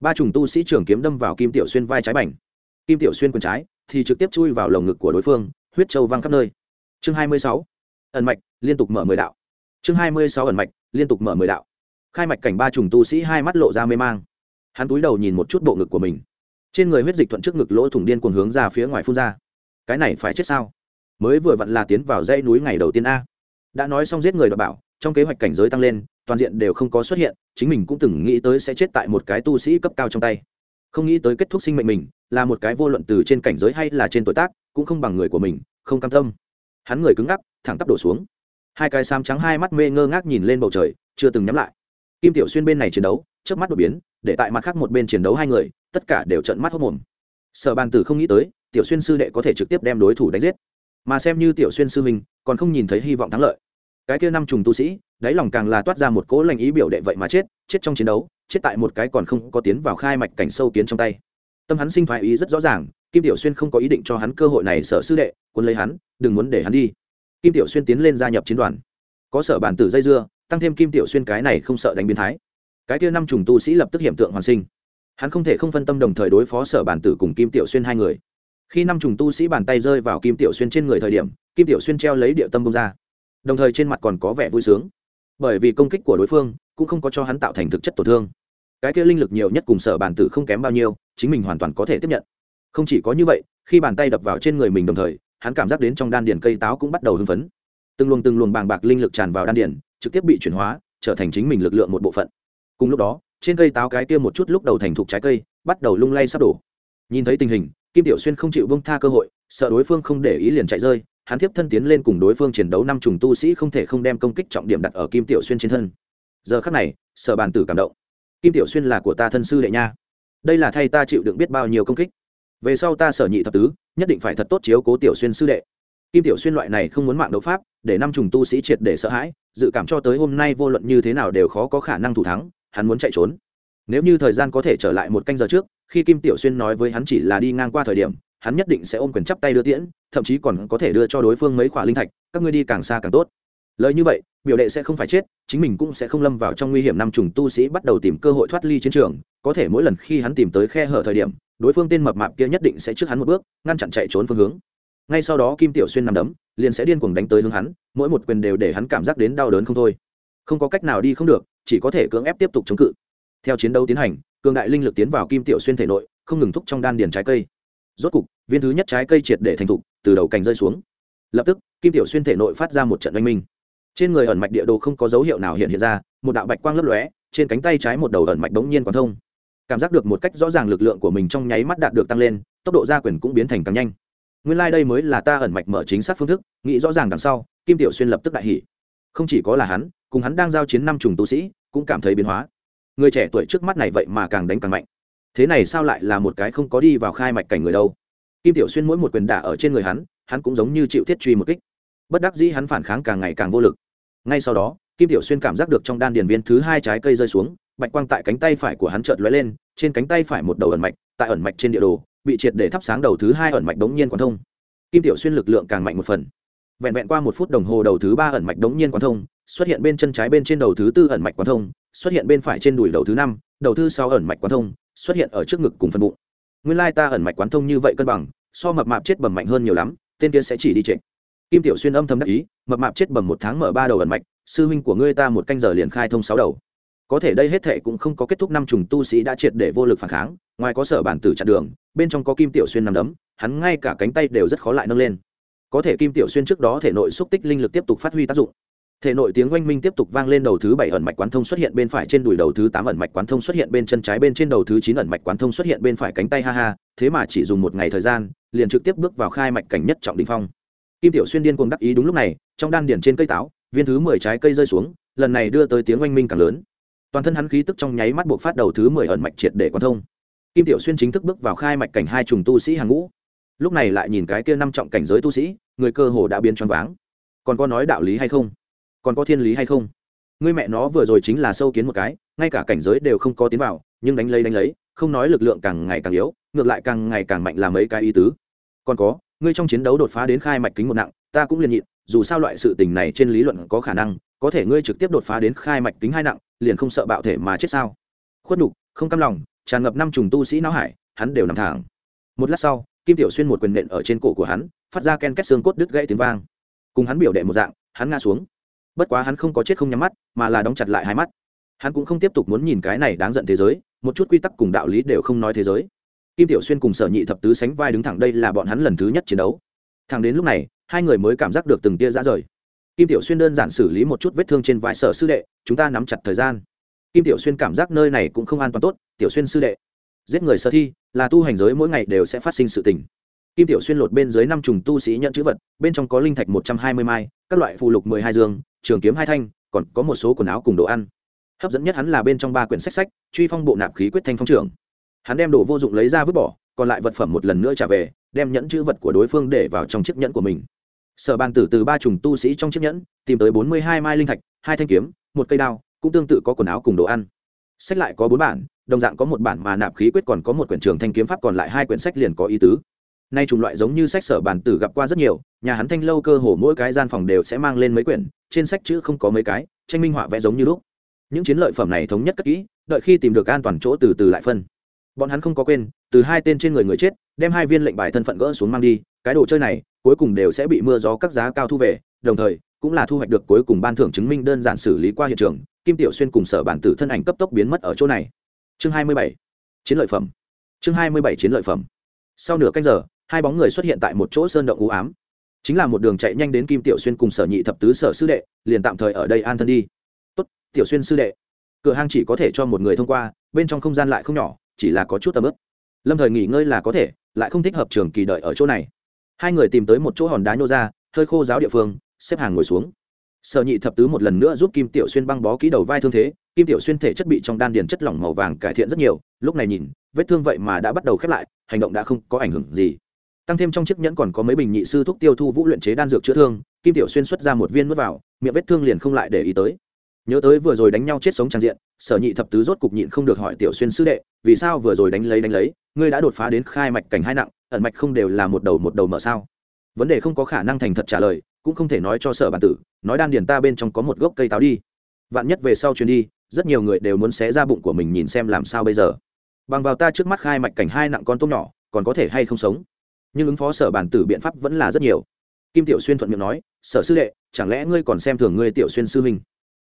Ba trùng tu sĩ trưởng kiếm đâm vào kim tiểu xuyên vai trái bành. Kim tiểu xuyên quyền trái thì trực tiếp chui vào lồng ngực của đối phương, huyết châu văng khắp nơi. Chương hai mươi sáu. Ẩn mạch, liên tục mở mười đạo. Chương hai mươi sáu ẩn mạch, liên tục mở mười đạo. Khai mạch cảnh ba trùng tu sĩ hai mắt lộ ra mê mang. Hắn túi đầu nhìn một chút bộ ngực của mình. Trên người huyết dịch thuận trước ngực lỗ thủng điên cuồng hướng ra phía ngoài phun ra. Cái này phải chết sao? Mới vừa vặn là tiến vào dãy núi ngày đầu tiên a. Đã nói xong giết người đọc bảo, trong kế hoạch cảnh giới tăng lên, toàn diện đều không có xuất hiện, chính mình cũng từng nghĩ tới sẽ chết tại một cái tu sĩ cấp cao trong tay. Không nghĩ tới kết thúc sinh mệnh mình, là một cái vô luận từ trên cảnh giới hay là trên tuổi tác, cũng không bằng người của mình, không cam tâm. Hắn người cứng ngắc, thẳng tắp đổ xuống. Hai cái xám trắng hai mắt mê ngơ ngác nhìn lên bầu trời, chưa từng nhắm lại. Kim tiểu xuyên bên này chiến đấu trước mắt đột biến, để tại mặt khác một bên chiến đấu hai người, tất cả đều trận mắt hốc mồm. Sở bàn tử không nghĩ tới, tiểu xuyên sư đệ có thể trực tiếp đem đối thủ đánh giết mà xem như tiểu xuyên sư mình còn không nhìn thấy hy vọng thắng lợi. Cái kia năm trùng tu sĩ, đáy lòng càng là toát ra một cỗ lành ý biểu đệ vậy mà chết chết trong chiến đấu, chết tại một cái còn không có tiến vào khai mạch cảnh sâu kiến trong tay. Tâm hắn sinh thoái ý rất rõ ràng, kim tiểu xuyên không có ý định cho hắn cơ hội này sở sư đệ quân lấy hắn, đừng muốn để hắn đi. Kim tiểu xuyên tiến lên gia nhập chiến đoàn. Có sở bản tử dây dưa, tăng thêm kim tiểu xuyên cái này không sợ đánh biến thái. Cái kia năm trùng tu sĩ lập tức hiện tượng hoàn sinh. Hắn không thể không phân tâm đồng thời đối phó sở bản tử cùng kim tiểu xuyên hai người khi năm trùng tu sĩ bàn tay rơi vào kim tiểu xuyên trên người thời điểm, kim tiểu xuyên treo lấy địa tâm bông ra. Đồng thời trên mặt còn có vẻ vui sướng. Bởi vì công kích của đối phương cũng không có cho hắn tạo thành thực chất tổn thương. Cái kia linh lực nhiều nhất cùng sở bản tử không kém bao nhiêu, chính mình hoàn toàn có thể tiếp nhận. Không chỉ có như vậy, khi bàn tay đập vào trên người mình đồng thời, hắn cảm giác đến trong đan điền cây táo cũng bắt đầu hưng phấn. Từng luồng từng luồng bàng bạc linh lực tràn vào đan điền, trực tiếp bị chuyển hóa, trở thành chính mình lực lượng một bộ phận. Cùng lúc đó, trên cây táo cái kia một chút lúc đầu thành thục trái cây, bắt đầu lung lay sắp đổ. Nhìn thấy tình hình kim tiểu xuyên không chịu bông tha cơ hội, sợ đối phương không để ý liền chạy rơi, hắn tiếp thân tiến lên cùng đối phương chiến đấu năm trùng tu sĩ không thể không đem công kích trọng điểm đặt ở kim tiểu xuyên trên thân. Giờ khắc này sở bàn tử cảm động. Kim tiểu xuyên là của ta thân sư đệ nha. Đây là thay ta chịu đựng biết bao nhiêu công kích. Về sau ta sở nhị thập tứ, nhất định phải thật tốt chiếu cố tiểu xuyên sư đệ. Kim tiểu xuyên loại này không muốn mạng đấu pháp, để năm trùng tu sĩ triệt để sợ hãi, dự cảm cho tới hôm nay vô luận như thế nào đều khó có khả năng thủ thắng, hắn muốn chạy trốn. Nếu như thời gian có thể trở lại một canh giờ trước khi kim tiểu xuyên nói với hắn chỉ là đi ngang qua thời điểm, hắn nhất định sẽ ôm quyền chắp tay đưa tiễn, thậm chí còn có thể đưa cho đối phương mấy khoả linh thạch, các ngươi đi càng xa càng tốt. Lời như vậy, biểu đệ sẽ không phải chết, chính mình cũng sẽ không lâm vào trong nguy hiểm năm trùng tu sĩ bắt đầu tìm cơ hội thoát ly chiến trường, có thể mỗi lần khi hắn tìm tới khe hở thời điểm, đối phương tên mập mạp kia nhất định sẽ trước hắn một bước, ngăn chặn chạy trốn phương hướng. Ngay sau đó kim tiểu xuyên nằm đấm, liền sẽ điên cuồng đánh tới hướng hắn, mỗi một quyền đều để hắn cảm giác đến đau đớn không thôi. Không có cách nào đi không được, chỉ có thể cưỡng ép tiếp tục chống cự. Theo chiến đấu tiến hành cường đại linh lực tiến vào kim tiểu xuyên thể nội, không ngừng thúc trong đan điền trái cây. Rốt cục, viên thứ nhất trái cây triệt để thành thục, từ đầu cành rơi xuống. Lập tức, kim tiểu xuyên thể nội phát ra một trận oanh minh. Trên người ẩn mạch địa đồ không có dấu hiệu nào hiện hiện ra, một đạo bạch quang lấp lóe, trên cánh tay trái một đầu ẩn mạch bỗng nhiên quán thông. Cảm giác được một cách rõ ràng lực lượng của mình trong nháy mắt đạt được tăng lên, tốc độ gia quyền cũng biến thành càng nhanh. Nguyên lai、like、đây mới là ta ẩn mạch mở chính xác phương thức, nghĩ rõ ràng đằng sau, kim tiểu xuyên lập tức đại hỷ không chỉ có là hắn, cùng hắn đang giao chiến năm trùng tu sĩ, cũng cảm thấy biến hóa người trẻ tuổi trước mắt này vậy mà càng đánh càng mạnh. Thế này sao lại là một cái không có đi vào khai mạch cảnh người đâu? Kim tiểu xuyên mỗi một quyền đả ở trên người hắn hắn cũng giống như chịu thiết truy một kích. Bất đắc dĩ hắn phản kháng càng ngày càng vô lực. Ngay sau đó, kim tiểu xuyên cảm giác được trong đan điền viên thứ hai trái cây rơi xuống, bạch quang tại cánh tay phải của hắn chợt lóe lên, trên cánh tay phải một đầu ẩn mạch, tại ẩn mạch trên địa đồ, bị triệt để thắp sáng đầu thứ hai ẩn mạch đống nhiên quán thông. Kim tiểu xuyên lực lượng càng mạnh một phần. Vẹn vẹn qua một phút đồng hồ đầu thứ ba ẩn mạch đống nhiên quán thông, xuất hiện bên chân trái bên trên đầu thứ tư ẩn mạch quán thông xuất hiện bên phải trên đùi đầu thứ năm, đầu thứ sáu ẩn mạch quán thông, xuất hiện ở trước ngực cùng phần bụng. Nguyên lai ta ẩn mạch quán thông như vậy cân bằng, so mập mạp chết bầm mạnh hơn nhiều lắm, tên kia sẽ chỉ đi trệ. Kim tiểu xuyên âm thầm đắc ý, mập mạp chết bầm một tháng mở ba đầu ẩn mạch, sư huynh của ngươi ta một canh giờ liền khai thông sáu đầu. Có thể đây hết thệ cũng không có kết thúc năm trùng tu sĩ đã triệt để vô lực phản kháng, ngoài có sở bản tử chặn đường, bên trong có kim tiểu xuyên nằm đấm, hắn ngay cả cánh tay đều rất khó lại nâng lên. Có thể kim tiểu xuyên trước đó thể nội xúc tích linh lực tiếp tục phát huy tác dụng thể nội tiếng oanh minh tiếp tục vang lên đầu thứ bảy ẩn mạch quán thông xuất hiện bên phải trên đùi, đầu thứ tám ẩn mạch quán thông xuất hiện bên chân trái, bên trên đầu thứ chín ẩn mạch quán thông xuất hiện bên phải cánh tay, ha ha, thế mà chỉ dùng một ngày thời gian, liền trực tiếp bước vào khai mạch cảnh nhất trọng đình phong. Kim tiểu xuyên điên cuồng đắc ý đúng lúc này, trong đan điển trên cây táo, viên thứ mười trái cây rơi xuống, lần này đưa tới tiếng oanh minh càng lớn. Toàn thân hắn khí tức trong nháy mắt buộc phát đầu thứ mười ẩn mạch triệt để quán thông. Kim tiểu xuyên chính thức bước vào khai mạch cảnh hai trùng tu sĩ hàng ngũ. Lúc này lại nhìn cái kia năm trọng cảnh giới tu sĩ, người cơ hồ đã biến choáng váng. Còn có nói đạo lý hay không? Còn có thiên lý hay không? Ngươi mẹ nó vừa rồi chính là sâu kiến một cái, ngay cả cảnh giới đều không có tiến vào, nhưng đánh lấy đánh lấy, không nói lực lượng càng ngày càng yếu, ngược lại càng ngày càng mạnh là mấy cái ý tứ. Còn có, ngươi trong chiến đấu đột phá đến khai mạch kính một nặng, ta cũng liền nhịn, dù sao loại sự tình này trên lý luận có khả năng, có thể ngươi trực tiếp đột phá đến khai mạch kính hai nặng, liền không sợ bạo thể mà chết sao? Khuất nhục, không cam lòng, tràn ngập năm trùng tu sĩ não hải, hắn đều nằm thẳng. Một lát sau, kim tiểu xuyên một quyền nện ở trên cổ của hắn, phát ra ken két xương cốt đứt gãy tiếng vang. Cùng hắn biểu đệ một dạng, hắn ngã xuống bất quá hắn không có chết không nhắm mắt, mà là đóng chặt lại hai mắt. Hắn cũng không tiếp tục muốn nhìn cái này đáng giận thế giới, một chút quy tắc cùng đạo lý đều không nói thế giới. Kim tiểu xuyên cùng sở nhị thập tứ sánh vai đứng thẳng đây là bọn hắn lần thứ nhất chiến đấu. Thẳng đến lúc này, hai người mới cảm giác được từng tia ra rời. Kim tiểu xuyên đơn giản xử lý một chút vết thương trên vai sở sư đệ, chúng ta nắm chặt thời gian. Kim tiểu xuyên cảm giác nơi này cũng không an toàn tốt, tiểu xuyên sư đệ, giết người sơ thi, là tu hành giới mỗi ngày đều sẽ phát sinh sự tình. Kim tiểu xuyên lột bên dưới năm trùng tu sĩ nhận chữ vật, bên trong có linh thạch một trăm hai mươi mai, các loại phụ lục mười hai dương trường kiếm hai thanh, còn có một số quần áo cùng đồ ăn. Hấp dẫn nhất hắn là bên trong ba quyển sách sách, truy phong bộ nạp khí quyết thanh phong trưởng hắn đem đồ vô dụng lấy ra vứt bỏ, còn lại vật phẩm một lần nữa trả về, đem nhẫn chữ vật của đối phương để vào trong chiếc nhẫn của mình. Sở bàn tử từ ba trùng tu sĩ trong chiếc nhẫn, tìm tới bốn mươi hai mai linh thạch, hai thanh kiếm, một cây đao, cũng tương tự có quần áo cùng đồ ăn. Sách lại có bốn bản, đồng dạng có một bản mà nạp khí quyết còn có một quyển trường thanh kiếm pháp còn lại hai quyển sách liền có ý tứ nay chủng loại giống như sách sở bản tử gặp qua rất nhiều, nhà hắn thanh lâu cơ hồ mỗi cái gian phòng đều sẽ mang lên mấy quyển, trên sách chữ không có mấy cái, tranh minh họa vẽ giống như lúc. Những chiến lợi phẩm này thống nhất cất kỹ, đợi khi tìm được an toàn chỗ từ từ lại phân. Bọn hắn không có quên, từ hai tên trên người người chết, đem hai viên lệnh bài thân phận gỡ xuống mang đi, cái đồ chơi này, cuối cùng đều sẽ bị mưa gió các giá cao thu về, đồng thời, cũng là thu hoạch được cuối cùng ban thưởng chứng minh đơn giản xử lý qua hiện trường, kim tiểu xuyên cùng sở bản tử thân ảnh cấp tốc biến mất ở chỗ này. Chương hai mươi bảy, chiến lợi phẩm. Chương hai mươi bảy, chiến lợi phẩm. Sau nửa canh giờ hai bóng người xuất hiện tại một chỗ sơn động u ám. Chính là một đường chạy nhanh đến kim tiểu xuyên cùng sở nhị thập tứ sở sư đệ, liền tạm thời ở đây an thân đi. Tốt, tiểu xuyên sư đệ. Cửa hang chỉ có thể cho một người thông qua, bên trong không gian lại không nhỏ, chỉ là có chút tầm ướp lâm thời nghỉ ngơi là có thể, lại không thích hợp trường kỳ đợi ở chỗ này. Hai người tìm tới một chỗ hòn đá nhô ra, hơi khô giáo địa phương, xếp hàng ngồi xuống. Sở nhị thập tứ một lần nữa giúp kim tiểu xuyên băng bó ký đầu vai thương thế, kim tiểu xuyên thể chất bị trong đan điền chất lỏng màu vàng cải thiện rất nhiều, lúc này nhìn, vết thương vậy mà đã bắt đầu khép lại, hành động đã không có ảnh hưởng gì tăng thêm trong chiếc nhẫn còn có mấy bình nhị sư thuốc tiêu thu vũ luyện chế đan dược chữa thương, kim tiểu xuyên xuất ra một viên n vào, miệng vết thương liền không lại để ý tới. Nhớ tới vừa rồi đánh nhau chết sống trang diện, sở nhị thập tứ rốt cục nhịn không được hỏi tiểu xuyên sư đệ, vì sao vừa rồi đánh lấy đánh lấy, ngươi đã đột phá đến khai mạch cảnh hai nặng, ẩn mạch không đều là một đầu một đầu mở sao? Vấn đề không có khả năng thành thật trả lời, cũng không thể nói cho sở bản tử, nói đan điền ta bên trong có một gốc cây táo đi. Vạn nhất về sau chuyến đi, rất nhiều người đều muốn xé ra bụng của mình nhìn xem làm sao bây giờ. Bằng vào ta trước mắt khai mạch cảnh hai nặng con tôm nhỏ, còn có thể hay không sống? Nhưng ứng phó sở bản tử biện pháp vẫn là rất nhiều. Kim tiểu xuyên thuận miệng nói, sở sư đệ, chẳng lẽ ngươi còn xem thường ngươi tiểu xuyên sư huynh?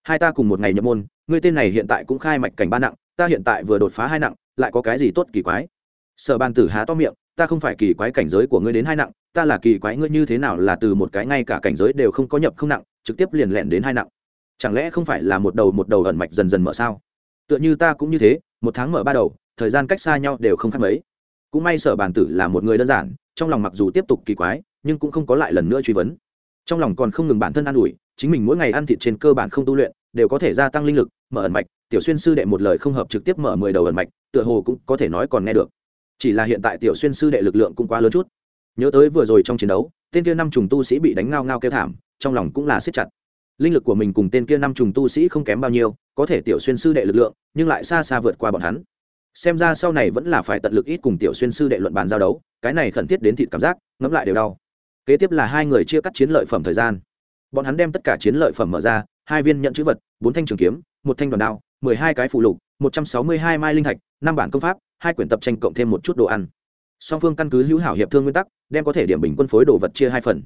Hai ta cùng một ngày nhập môn, ngươi tên này hiện tại cũng khai mạch cảnh ba nặng, ta hiện tại vừa đột phá hai nặng, lại có cái gì tốt kỳ quái? Sở bàn tử há to miệng, ta không phải kỳ quái cảnh giới của ngươi đến hai nặng, ta là kỳ quái ngươi như thế nào là từ một cái ngay cả cảnh giới đều không có nhập không nặng, trực tiếp liền lẹn đến hai nặng. Chẳng lẽ không phải là một đầu một đầu ẩn mạch dần dần mở sao? Tựa như ta cũng như thế, một tháng mở ba đầu, thời gian cách xa nhau đều không khác mấy. Cũng may sở bàn tử là một người đơn giản trong lòng mặc dù tiếp tục kỳ quái, nhưng cũng không có lại lần nữa truy vấn. Trong lòng còn không ngừng bản thân an ủi, chính mình mỗi ngày ăn thịt trên cơ bản không tu luyện, đều có thể gia tăng linh lực, mở ẩn mạch, tiểu xuyên sư đệ một lời không hợp trực tiếp mở mười đầu ẩn mạch, tựa hồ cũng có thể nói còn nghe được. Chỉ là hiện tại tiểu xuyên sư đệ lực lượng cũng quá lớn chút. Nhớ tới vừa rồi trong chiến đấu, tên kia năm trùng tu sĩ bị đánh ngao ngao kêu thảm, trong lòng cũng là siết chặt. Linh lực của mình cùng tên kia năm trùng tu sĩ không kém bao nhiêu, có thể tiểu xuyên sư đệ lực lượng, nhưng lại xa xa vượt qua bọn hắn xem ra sau này vẫn là phải tận lực ít cùng tiểu xuyên sư đệ luận bàn giao đấu, cái này khẩn thiết đến thịt cảm giác, ngẫm lại đều đau. Kế tiếp là hai người chia cắt chiến lợi phẩm thời gian. Bọn hắn đem tất cả chiến lợi phẩm mở ra, hai viên nhận chữ vật, bốn thanh trường kiếm, một thanh đoàn đao, mười hai cái phụ lục, một trăm sáu mươi hai mai linh thạch, năm bản công pháp, hai quyển tập tranh cộng thêm một chút đồ ăn. Song phương căn cứ hữu hảo hiệp thương nguyên tắc, đem có thể điểm bình quân phối đồ vật chia hai phần.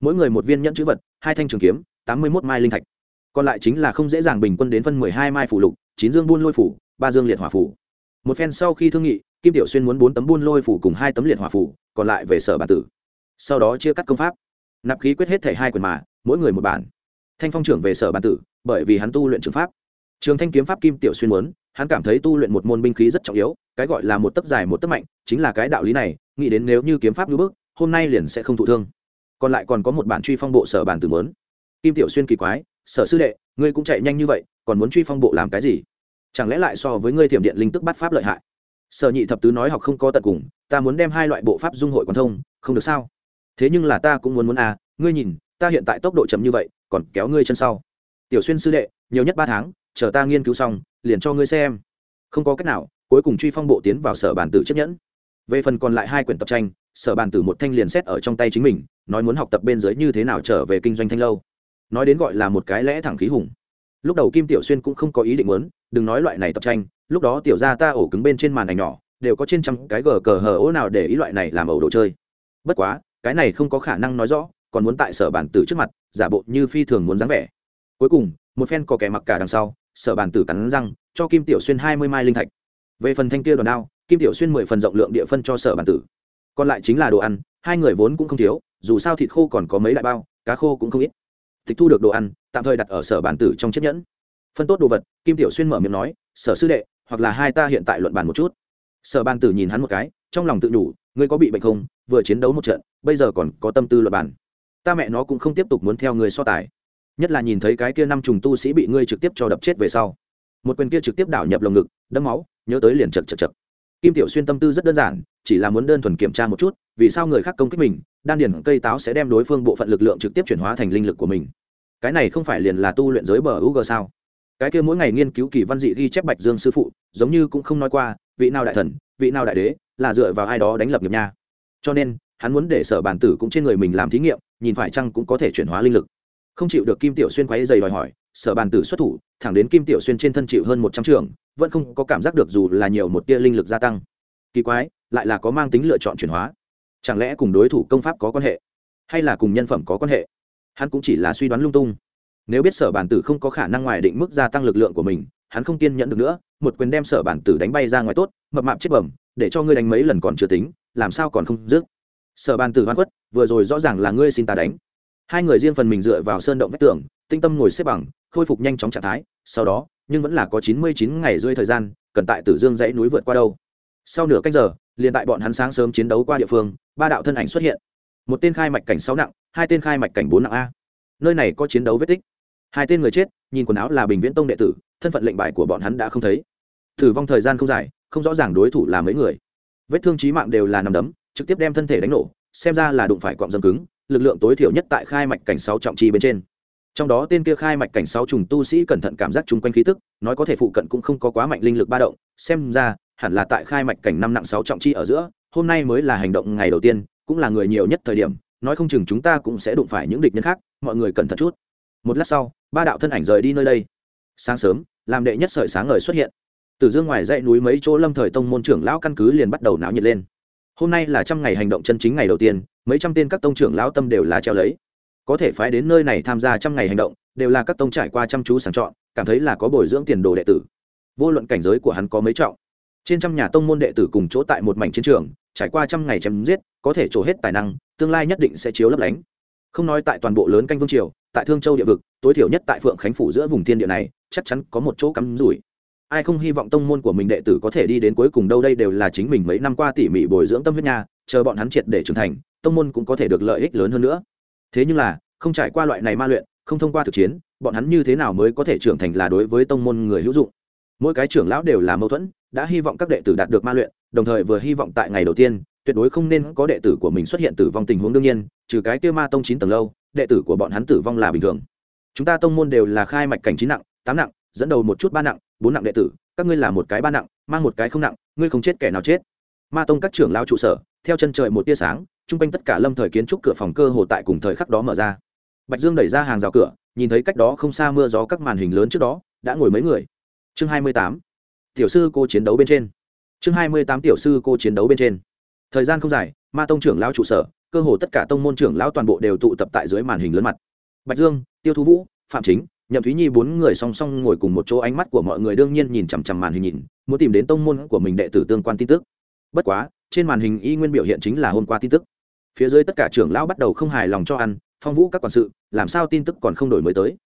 Mỗi người một viên nhẫn chữ vật, hai thanh trường kiếm, tám mươi một mai linh thạch. Còn lại chính là không dễ dàng bình quân đến phân mười hai mai phủ lục, chín dương buôn lôi phủ, ba dương liệt hỏa phủ một phen sau khi thương nghị, kim tiểu xuyên muốn bốn tấm buôn lôi phủ cùng hai tấm liệt hỏa phủ, còn lại về sở bản tử. Sau đó chia cắt công pháp. Nạp khí quyết hết thể hai quyền mà, mỗi người một bản. Thanh phong trưởng về sở bản tử, bởi vì hắn tu luyện trường pháp. Trường thanh kiếm pháp kim tiểu xuyên muốn, hắn cảm thấy tu luyện một môn binh khí rất trọng yếu, cái gọi là một tấc dài một tấc mạnh, chính là cái đạo lý này, nghĩ đến nếu như kiếm pháp như bước hôm nay liền sẽ không thụ thương. Còn lại còn có một bản truy phong bộ sở bản tử muốn. kim tiểu xuyên kỳ quái, sở sư đệ, ngươi cũng chạy nhanh như vậy, còn muốn truy phong bộ làm cái gì? Chẳng lẽ lại so với ngươi thiểm điện linh tức bắt pháp lợi hại? Sở nhị thập tứ nói học không có tận cùng, ta muốn đem hai loại bộ pháp dung hội quan thông, không được sao? Thế nhưng là ta cũng muốn muốn à ngươi nhìn, ta hiện tại tốc độ chậm như vậy, còn kéo ngươi chân sau. Tiểu xuyên sư đệ, nhiều nhất ba tháng, chờ ta nghiên cứu xong, liền cho ngươi xem. Không có cách nào, cuối cùng truy phong bộ tiến vào sở bản tử chấp nhẫn. Về phần còn lại hai quyển tập tranh, sở bàn tử một thanh liền xét ở trong tay chính mình, nói muốn học tập bên dưới như thế nào trở về kinh doanh thanh lâu. Nói đến gọi là một cái lẽ thẳng khí hùng lúc đầu kim tiểu xuyên cũng không có ý định muốn, đừng nói loại này tập tranh, lúc đó tiểu ra ta ổ cứng bên trên màn ảnh nhỏ, đều có trên trăm cái gờ cờ hờ ố nào để ý loại này làm ẩu đồ chơi. Bất quá, cái này không có khả năng nói rõ, còn muốn tại sở bản tử trước mặt, giả bộ như phi thường muốn dáng vẻ. Cuối cùng, một phen có kẻ mặc cả đằng sau, sở bản tử cắn răng, cho kim tiểu xuyên hai mươi mai linh thạch. Về phần thanh kia đòn đao, kim tiểu xuyên mười phần rộng lượng địa phân cho sở bản tử. Còn lại chính là đồ ăn, hai người vốn cũng không thiếu, dù sao thịt khô còn có mấy đại bao, cá khô cũng không ít. Tịch thu được đồ ăn tạm thời đặt ở sở bản tử trong chiếc nhẫn. Phân tốt đồ vật, kim tiểu xuyên mở miệng nói, sở sư đệ, hoặc là hai ta hiện tại luận bàn một chút. Sở bản tử nhìn hắn một cái, trong lòng tự nhủ, ngươi có bị bệnh không? Vừa chiến đấu một trận, bây giờ còn có tâm tư luận bàn. Ta mẹ nó cũng không tiếp tục muốn theo ngươi so tài. Nhất là nhìn thấy cái kia năm trùng tu sĩ bị ngươi trực tiếp cho đập chết về sau. Một quyền kia trực tiếp đảo nhập lồng ngực, đẫm máu, nhớ tới liền chật chật chật. Kim tiểu xuyên tâm tư rất đơn giản, chỉ là muốn đơn thuần kiểm tra một chút, vì sao người khác công kích mình, đan điển cây táo sẽ đem đối phương bộ phận lực lượng trực tiếp chuyển hóa thành linh lực của mình cái này không phải liền là tu luyện giới bờ u g sao? Cái kia mỗi ngày nghiên cứu kỳ văn dị ghi chép bạch dương sư phụ, giống như cũng không nói qua, vị nào đại thần, vị nào đại đế, là dựa vào ai đó đánh lập nghiệp nha. Cho nên, hắn muốn để sở bản tử cũng trên người mình làm thí nghiệm, nhìn phải chăng cũng có thể chuyển hóa linh lực. Không chịu được kim tiểu xuyên quáy dày đòi hỏi, sở bàn tử xuất thủ, thẳng đến kim tiểu xuyên trên thân chịu hơn một trăm trường, vẫn không có cảm giác được dù là nhiều một tia linh lực gia tăng. Kỳ quái, lại là có mang tính lựa chọn chuyển hóa. Chẳng lẽ cùng đối thủ công pháp có quan hệ, hay là cùng nhân phẩm có quan hệ? Hắn cũng chỉ là suy đoán lung tung. Nếu biết sở bản tử không có khả năng ngoài định mức gia tăng lực lượng của mình, hắn không kiên nhẫn được nữa, một quyền đem sở bản tử đánh bay ra ngoài tốt, mập mạp chết bẩm, để cho ngươi đánh mấy lần còn chưa tính, làm sao còn không dứt. Sở bản tử hoan quất vừa rồi rõ ràng là ngươi xin ta đánh. Hai người riêng phần mình dựa vào sơn động vách tường, tinh tâm ngồi xếp bằng, khôi phục nhanh chóng trạng thái, sau đó, nhưng vẫn là có chín mươi chín ngày rơi thời gian, cần tại tử dương dãy núi vượt qua đâu. Sau nửa cách giờ, liền tại bọn hắn sáng sớm chiến đấu qua địa phương, ba đạo thân ảnh xuất hiện một tên khai mạch cảnh sáu nặng, hai tên khai mạch cảnh bốn nặng a. Nơi này có chiến đấu vết tích. Hai tên người chết, nhìn quần áo là bình viễn tông đệ tử, thân phận lệnh bài của bọn hắn đã không thấy. Thử vong thời gian không dài, không rõ ràng đối thủ là mấy người. Vết thương trí mạng đều là nằm đấm, trực tiếp đem thân thể đánh nổ, xem ra là đụng phải cọng dâm cứng, lực lượng tối thiểu nhất tại khai mạch cảnh sáu trọng chi bên trên. Trong đó tên kia khai mạch cảnh sáu trùng tu sĩ cẩn thận cảm giác chung quanh khí tức, nói có thể phụ cận cũng không có quá mạnh linh lực ba động, xem ra hẳn là tại khai mạch cảnh năm nặng sáu trọng chi ở giữa, hôm nay mới là hành động ngày đầu tiên cũng là người nhiều nhất thời điểm, nói không chừng chúng ta cũng sẽ đụng phải những địch nhân khác, mọi người cẩn thận chút. Một lát sau, ba đạo thân ảnh rời đi nơi đây. Sáng sớm, làm đệ nhất sợi sáng ngời xuất hiện. Từ dương ngoài dãy núi mấy chỗ lâm thời tông môn trưởng lão căn cứ liền bắt đầu náo nhiệt lên. Hôm nay là trăm ngày hành động chân chính ngày đầu tiên, mấy trăm tên các tông trưởng lão tâm đều là treo lấy. Có thể phái đến nơi này tham gia trăm ngày hành động, đều là các tông trải qua chăm chú sàng chọn, cảm thấy là có bồi dưỡng tiền đồ đệ tử. Vô luận cảnh giới của hắn có mấy trọng. Trên trăm nhà tông môn đệ tử cùng chỗ tại một mảnh chiến trường trải qua trăm ngày chém giết, có thể trổ hết tài năng, tương lai nhất định sẽ chiếu lấp lánh. Không nói tại toàn bộ lớn canh vương triều, tại thương châu địa vực, tối thiểu nhất tại phượng khánh phủ giữa vùng thiên địa này, chắc chắn có một chỗ cắm rủi. Ai không hy vọng tông môn của mình đệ tử có thể đi đến cuối cùng đâu, đây đều là chính mình mấy năm qua tỉ mỉ bồi dưỡng tâm huyết nha, chờ bọn hắn triệt để trưởng thành, tông môn cũng có thể được lợi ích lớn hơn nữa. Thế nhưng là, không trải qua loại này ma luyện, không thông qua thực chiến, bọn hắn như thế nào mới có thể trưởng thành là đối với tông môn người hữu dụng? Mỗi cái trưởng lão đều là mâu thuẫn đã hy vọng các đệ tử đạt được ma luyện, đồng thời vừa hy vọng tại ngày đầu tiên, tuyệt đối không nên có đệ tử của mình xuất hiện tử vong tình huống đương nhiên, trừ cái kia ma tông chín tầng lâu, đệ tử của bọn hắn tử vong là bình thường. Chúng ta tông môn đều là khai mạch cảnh chín nặng, tám nặng, dẫn đầu một chút ba nặng, bốn nặng đệ tử, các ngươi là một cái ba nặng, mang một cái không nặng, ngươi không chết kẻ nào chết. Ma tông các trưởng lao trụ sở, theo chân trời một tia sáng, chung quanh tất cả lâm thời kiến trúc cửa phòng cơ hồ tại cùng thời khắc đó mở ra. Bạch dương đẩy ra hàng rào cửa, nhìn thấy cách đó không xa mưa gió các màn hình lớn trước đó, đã ngồi mấy người. Chương hai mươi tám tiểu sư cô chiến đấu bên trên. Chương hai mươi tám tiểu sư cô chiến đấu bên trên. Thời gian không dài, ma tông trưởng lao trụ sở, cơ hồ tất cả tông môn trưởng lão toàn bộ đều tụ tập tại dưới màn hình lớn mặt. Bạch dương, tiêu thu vũ, phạm chính, nhậm thúy nhi bốn người song song ngồi cùng một chỗ ánh mắt của mọi người đương nhiên nhìn chằm chằm màn hình nhìn, muốn tìm đến tông môn của mình đệ tử tương quan tin tức. Bất quá, trên màn hình y nguyên biểu hiện chính là hôm qua tin tức. Phía dưới tất cả trưởng lão bắt đầu không hài lòng cho ăn, phong vũ các quản sự, làm sao tin tức còn không đổi mới tới?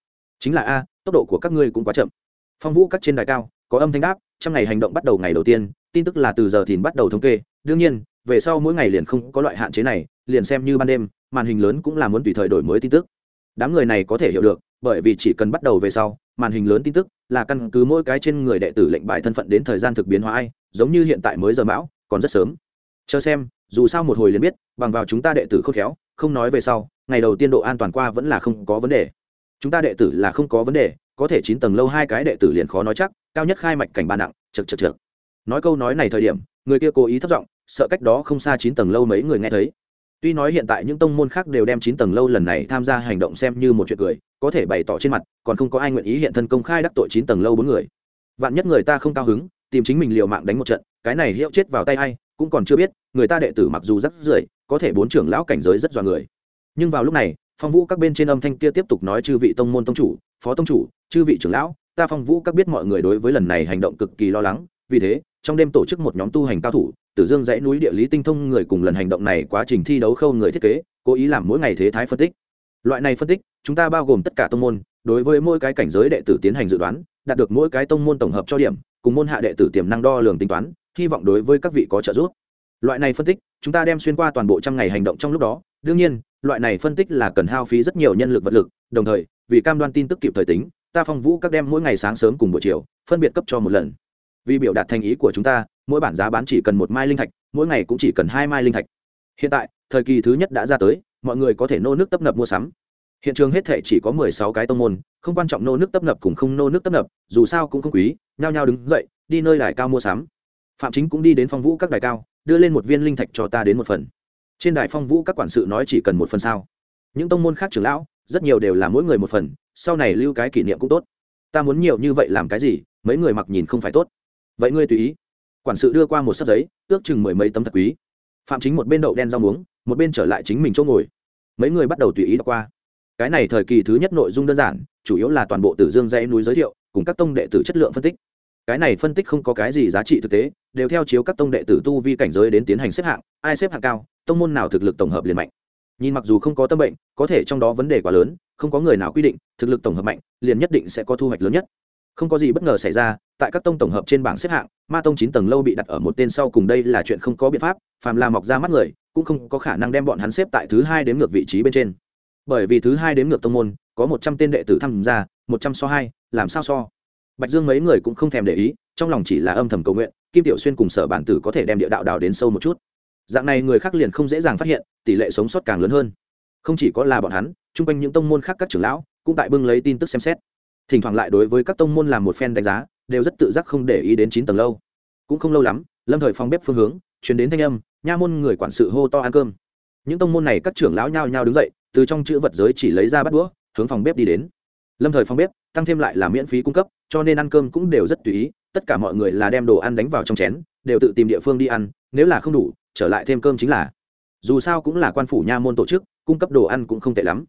Chính là a, tốc độ của các ngươi cũng quá chậm. Phong vũ các trên đài cao, có âm thanh đáp trong ngày hành động bắt đầu ngày đầu tiên, tin tức là từ giờ thìn bắt đầu thống kê. Đương nhiên, về sau mỗi ngày liền không có loại hạn chế này, liền xem như ban đêm, màn hình lớn cũng là muốn tùy thời đổi mới tin tức. Đám người này có thể hiểu được, bởi vì chỉ cần bắt đầu về sau, màn hình lớn tin tức là căn cứ mỗi cái trên người đệ tử lệnh bài thân phận đến thời gian thực biến hóa ai, giống như hiện tại mới giờ mão, còn rất sớm. Chờ xem, dù sao một hồi liền biết, bằng vào chúng ta đệ tử khôn khéo, không nói về sau, ngày đầu tiên độ an toàn qua vẫn là không có vấn đề. Chúng ta đệ tử là không có vấn đề, có thể chín tầng lâu hai cái đệ tử liền khó nói chắc cao nhất khai mạch cảnh ba nặng chực chực chực nói câu nói này thời điểm, người kia cố ý thất giọng, sợ cách đó không xa chín tầng lâu mấy người nghe thấy. Tuy nói hiện tại những tông môn khác đều đem chín tầng lâu lần này tham gia hành động xem như một chuyện cười, có thể bày tỏ trên mặt, còn không có ai nguyện ý hiện thân công khai đắc tội chín tầng lâu bốn người. Vạn nhất người ta không cao hứng, tìm chính mình liều mạng đánh một trận, cái này hiệu chết vào tay ai, cũng còn chưa biết, người ta đệ tử mặc dù rắc rưởi có thể bốn trưởng lão cảnh giới rất dọa người. Nhưng vào lúc này, phong vũ các bên trên âm thanh kia tiếp tục nói chư vị tông môn tông chủ, phó tông chủ, chư vị trưởng lão ta phong vũ các biết mọi người đối với lần này hành động cực kỳ lo lắng, vì thế, trong đêm tổ chức một nhóm tu hành cao thủ, tử dương dãy núi địa lý tinh thông người cùng lần hành động này quá trình thi đấu khâu người thiết kế, cố ý làm mỗi ngày thế thái phân tích. Loại này phân tích, chúng ta bao gồm tất cả tông môn, đối với mỗi cái cảnh giới đệ tử tiến hành dự đoán, đạt được mỗi cái tông môn tổng hợp cho điểm, cùng môn hạ đệ tử tiềm năng đo lường tính toán, hy vọng đối với các vị có trợ giúp. Loại này phân tích, chúng ta đem xuyên qua toàn bộ trăm ngày hành động trong lúc đó, đương nhiên, loại này phân tích là cần hao phí rất nhiều nhân lực vật lực, đồng thời, vì cam đoan tin tức kịp thời tính ta phong vũ các đem mỗi ngày sáng sớm cùng buổi chiều, phân biệt cấp cho một lần. Vì biểu đạt thành ý của chúng ta, mỗi bản giá bán chỉ cần một mai linh thạch, mỗi ngày cũng chỉ cần hai mai linh thạch. Hiện tại, thời kỳ thứ nhất đã ra tới, mọi người có thể nô nước tấp nập mua sắm. Hiện trường hết thể chỉ có mười sáu cái tông môn, không quan trọng nô nước tấp nập cùng không nô nước tấp nập, dù sao cũng không quý, nhao nhao đứng dậy, đi nơi đài cao mua sắm. Phạm chính cũng đi đến phong vũ các đài cao, đưa lên một viên linh thạch cho ta đến một phần. Trên đài phong vũ các quản sự nói chỉ cần một phần sao. Những tông môn khác trưởng lão, rất nhiều đều là mỗi người một phần sau này lưu cái kỷ niệm cũng tốt. Ta muốn nhiều như vậy làm cái gì, mấy người mặc nhìn không phải tốt. Vậy ngươi tùy ý. Quản sự đưa qua một sấp giấy, ước chừng mười mấy tấm thật quý. Phạm chính một bên đậu đen rau muống, một bên trở lại chính mình chỗ ngồi. Mấy người bắt đầu tùy ý đọc qua. Cái này thời kỳ thứ nhất nội dung đơn giản, chủ yếu là toàn bộ tử dương dãy núi giới thiệu, cùng các tông đệ tử chất lượng phân tích. Cái này phân tích không có cái gì giá trị thực tế, đều theo chiếu các tông đệ tử tu vi cảnh giới đến tiến hành xếp hạng, ai xếp hạng cao, tông môn nào thực lực tổng hợp liền mạnh. Nhìn mặc dù không có tâm bệnh, có thể trong đó vấn đề quá lớn không có người nào quy định, thực lực tổng hợp mạnh, liền nhất định sẽ có thu hoạch lớn nhất. Không có gì bất ngờ xảy ra, tại các tông tổng hợp trên bảng xếp hạng, ma tông chín tầng lâu bị đặt ở một tên sau cùng đây là chuyện không có biện pháp, phàm là mọc ra mắt người, cũng không có khả năng đem bọn hắn xếp tại thứ hai đến ngược vị trí bên trên. Bởi vì thứ hai đến ngược tông môn, có một trăm tên đệ tử tham gia, một trăm so hai, làm sao so? Bạch dương mấy người cũng không thèm để ý, trong lòng chỉ là âm thầm cầu nguyện, kim tiểu xuyên cùng sở bản tử có thể đem địa đạo đào đến sâu một chút. Dạng này người khác liền không dễ dàng phát hiện, tỷ lệ sống sót càng lớn hơn. Không chỉ có là bọn hắn chung quanh những tông môn khác các trưởng lão cũng tại bưng lấy tin tức xem xét. Thỉnh thoảng lại đối với các tông môn làm một phen đánh giá, đều rất tự giác không để ý đến chín tầng lâu. Cũng không lâu lắm, lâm thời phòng bếp phương hướng chuyển đến thanh âm, nha môn người quản sự hô to ăn cơm. Những tông môn này các trưởng lão nhao nhao đứng dậy, từ trong chữ vật giới chỉ lấy ra bắt đũa, hướng phòng bếp đi đến. Lâm thời phòng bếp, tăng thêm lại là miễn phí cung cấp, cho nên ăn cơm cũng đều rất tùy ý, tất cả mọi người là đem đồ ăn đánh vào trong chén, đều tự tìm địa phương đi ăn, nếu là không đủ, trở lại thêm cơm chính là. Dù sao cũng là quan phủ nha môn tổ chức, cung cấp đồ ăn cũng không tệ lắm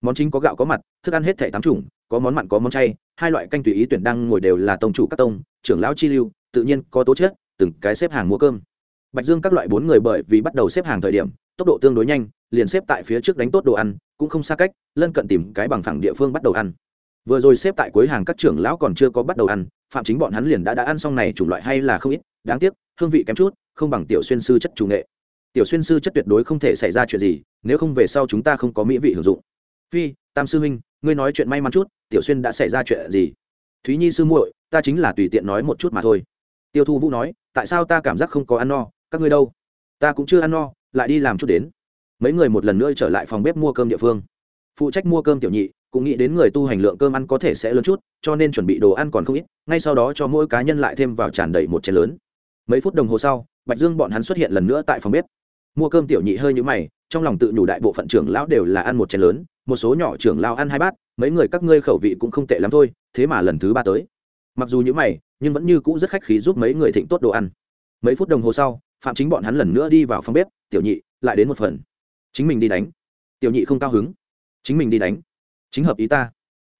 món chính có gạo có mặt, thức ăn hết thẻ tám chủng, có món mặn có món chay, hai loại canh tùy ý tuyển đăng ngồi đều là tông chủ các tông, trưởng lão chi lưu, tự nhiên có tố chết từng cái xếp hàng mua cơm. Bạch dương các loại bốn người bởi vì bắt đầu xếp hàng thời điểm, tốc độ tương đối nhanh, liền xếp tại phía trước đánh tốt đồ ăn, cũng không xa cách, lân cận tìm cái bằng phẳng địa phương bắt đầu ăn. Vừa rồi xếp tại cuối hàng các trưởng lão còn chưa có bắt đầu ăn, phạm chính bọn hắn liền đã đã ăn xong này chủng loại hay là không ít, đáng tiếc, hương vị kém chút, không bằng tiểu xuyên sư chất chủ nghệ. Tiểu xuyên sư chất tuyệt đối không thể xảy ra chuyện gì, nếu không về sau chúng ta không có mỹ vị hưởng dụng phi, tam sư huynh, ngươi nói chuyện may mắn chút, tiểu xuyên đã xảy ra chuyện gì? Thúy nhi sư muội, ta chính là tùy tiện nói một chút mà thôi. Tiêu thu vũ nói, tại sao ta cảm giác không có ăn no, các ngươi đâu? Ta cũng chưa ăn no, lại đi làm chút đến. Mấy người một lần nữa trở lại phòng bếp mua cơm địa phương. Phụ trách mua cơm tiểu nhị, cũng nghĩ đến người tu hành lượng cơm ăn có thể sẽ lớn chút, cho nên chuẩn bị đồ ăn còn không ít, ngay sau đó cho mỗi cá nhân lại thêm vào tràn đầy một chén lớn. Mấy phút đồng hồ sau, bạch dương bọn hắn xuất hiện lần nữa tại phòng bếp. Mua cơm tiểu nhị hơi nhũ mày, trong lòng tự nhủ đại bộ phận trưởng lão đều là ăn một chén lớn một số nhỏ trưởng lao ăn hai bát, mấy người các ngươi khẩu vị cũng không tệ lắm thôi, thế mà lần thứ ba tới. Mặc dù những mày, nhưng vẫn như cũ rất khách khí giúp mấy người thịnh tốt đồ ăn. Mấy phút đồng hồ sau, phạm chính bọn hắn lần nữa đi vào phòng bếp, tiểu nhị, lại đến một phần. Chính mình đi đánh. Tiểu nhị không cao hứng. Chính mình đi đánh. Chính hợp ý ta.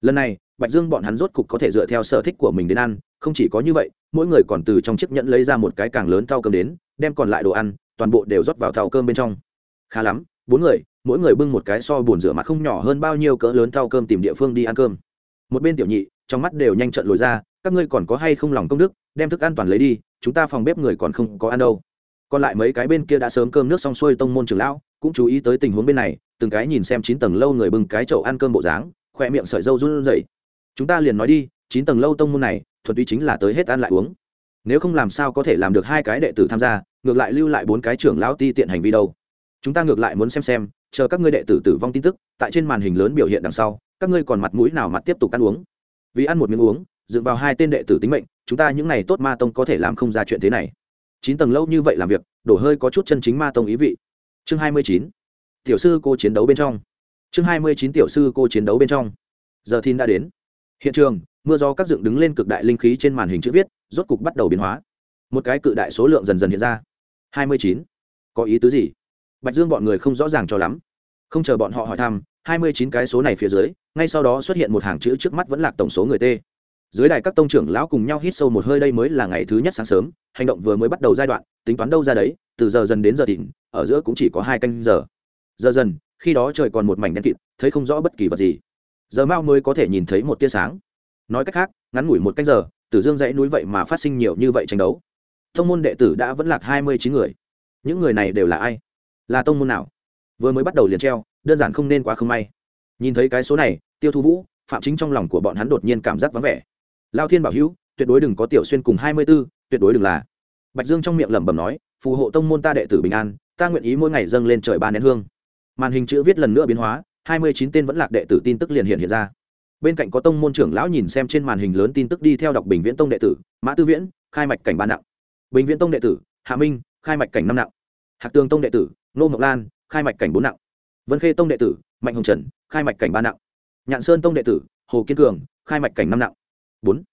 Lần này, bạch dương bọn hắn rốt cục có thể dựa theo sở thích của mình đến ăn, không chỉ có như vậy, mỗi người còn từ trong chiếc nhẫn lấy ra một cái càng lớn thau cơm đến, đem còn lại đồ ăn, toàn bộ đều rót vào thau cơm bên trong. Khá lắm bốn người, mỗi người bưng một cái so bồn rửa mặt không nhỏ hơn bao nhiêu cỡ lớn thau cơm tìm địa phương đi ăn cơm. Một bên tiểu nhị, trong mắt đều nhanh trận lồi ra, các ngươi còn có hay không lòng công đức, đem thức ăn toàn lấy đi, chúng ta phòng bếp người còn không có ăn đâu. Còn lại mấy cái bên kia đã sớm cơm nước xong xuôi tông môn trưởng lão, cũng chú ý tới tình huống bên này, từng cái nhìn xem chín tầng lâu người bưng cái chậu ăn cơm bộ dáng khoe miệng sợi dâu run rẩy. Chúng ta liền nói đi, chín tầng lâu tông môn này, thuần túy chính là tới hết ăn lại uống. Nếu không làm sao có thể làm được hai cái đệ tử tham gia, ngược lại lưu lại bốn cái trưởng lão ti tiện hành vi đâu chúng ta ngược lại muốn xem xem, chờ các ngươi đệ tử tử vong tin tức, tại trên màn hình lớn biểu hiện đằng sau, các ngươi còn mặt mũi nào mặt tiếp tục ăn uống? Vì ăn một miếng uống dựa vào hai tên đệ tử tính mệnh, chúng ta những này tốt ma tông có thể làm không ra chuyện thế này. Chín tầng lâu như vậy làm việc, đổ hơi có chút chân chính ma tông ý vị. Chương hai mươi chín. Tiểu sư cô chiến đấu bên trong. Chương hai mươi chín tiểu sư cô chiến đấu bên trong. Giờ thìn đã đến. Hiện trường, mưa gió các dựng đứng lên cực đại linh khí trên màn hình chữ viết, rốt cục bắt đầu biến hóa. Một cái cự đại số lượng dần dần hiện ra. Hai mươi chín. Có ý tứ gì? Bạch dương bọn người không rõ ràng cho lắm. Không chờ bọn họ hỏi thăm, hai mươi chín cái số này phía dưới, ngay sau đó xuất hiện một hàng chữ trước mắt vẫn là tổng số người t. Dưới đài các tông trưởng lão cùng nhau hít sâu một hơi, đây mới là ngày thứ nhất sáng sớm, hành động vừa mới bắt đầu giai đoạn, tính toán đâu ra đấy, từ giờ dần đến giờ thịnh, ở giữa cũng chỉ có hai canh giờ. Giờ dần, khi đó trời còn một mảnh đen kịt, thấy không rõ bất kỳ vật gì. Giờ mao mới có thể nhìn thấy một tia sáng. Nói cách khác, ngắn ngủi một canh giờ, tử dương dãy núi vậy mà phát sinh nhiều như vậy tranh đấu. Thông môn đệ tử đã vẫn lạc hai mươi chín người. Những người này đều là ai? Là tông môn nào? Vừa mới bắt đầu liền treo, đơn giản không nên quá không may. Nhìn thấy cái số này, tiêu thu vũ, phạm chính trong lòng của bọn hắn đột nhiên cảm giác vắng vẻ. Lao thiên bảo hữu, tuyệt đối đừng có tiểu xuyên cùng hai mươi b ố tuyệt đối đừng là. Bạch dương trong miệng lẩm bẩm nói, phù hộ tông môn ta đệ tử bình an, ta nguyện ý mỗi ngày dâng lên trời ba nén hương. Màn hình chữ viết lần nữa biến hóa, hai mươi chín tên vẫn lạc đệ tử tin tức liền hiện hiện ra. Bên cạnh có tông môn trưởng lão nhìn xem trên màn hình lớn tin tức đi theo đọc bình viễn tông đệ tử, mã tư viễn, khai mạch cảnh ba nặng. Bình viễn tông đệ tử, hạ minh, khai mạch cảnh năm nặng. Hạc tường tông đệ tử nô ngọc lan, khai mạch cảnh bốn nặng. Vân khê tông đệ tử, mạnh hồng trần, khai mạch cảnh ba nặng. Nhạn sơn tông đệ tử, hồ kiên cường, khai mạch cảnh năm nặng. Bốn.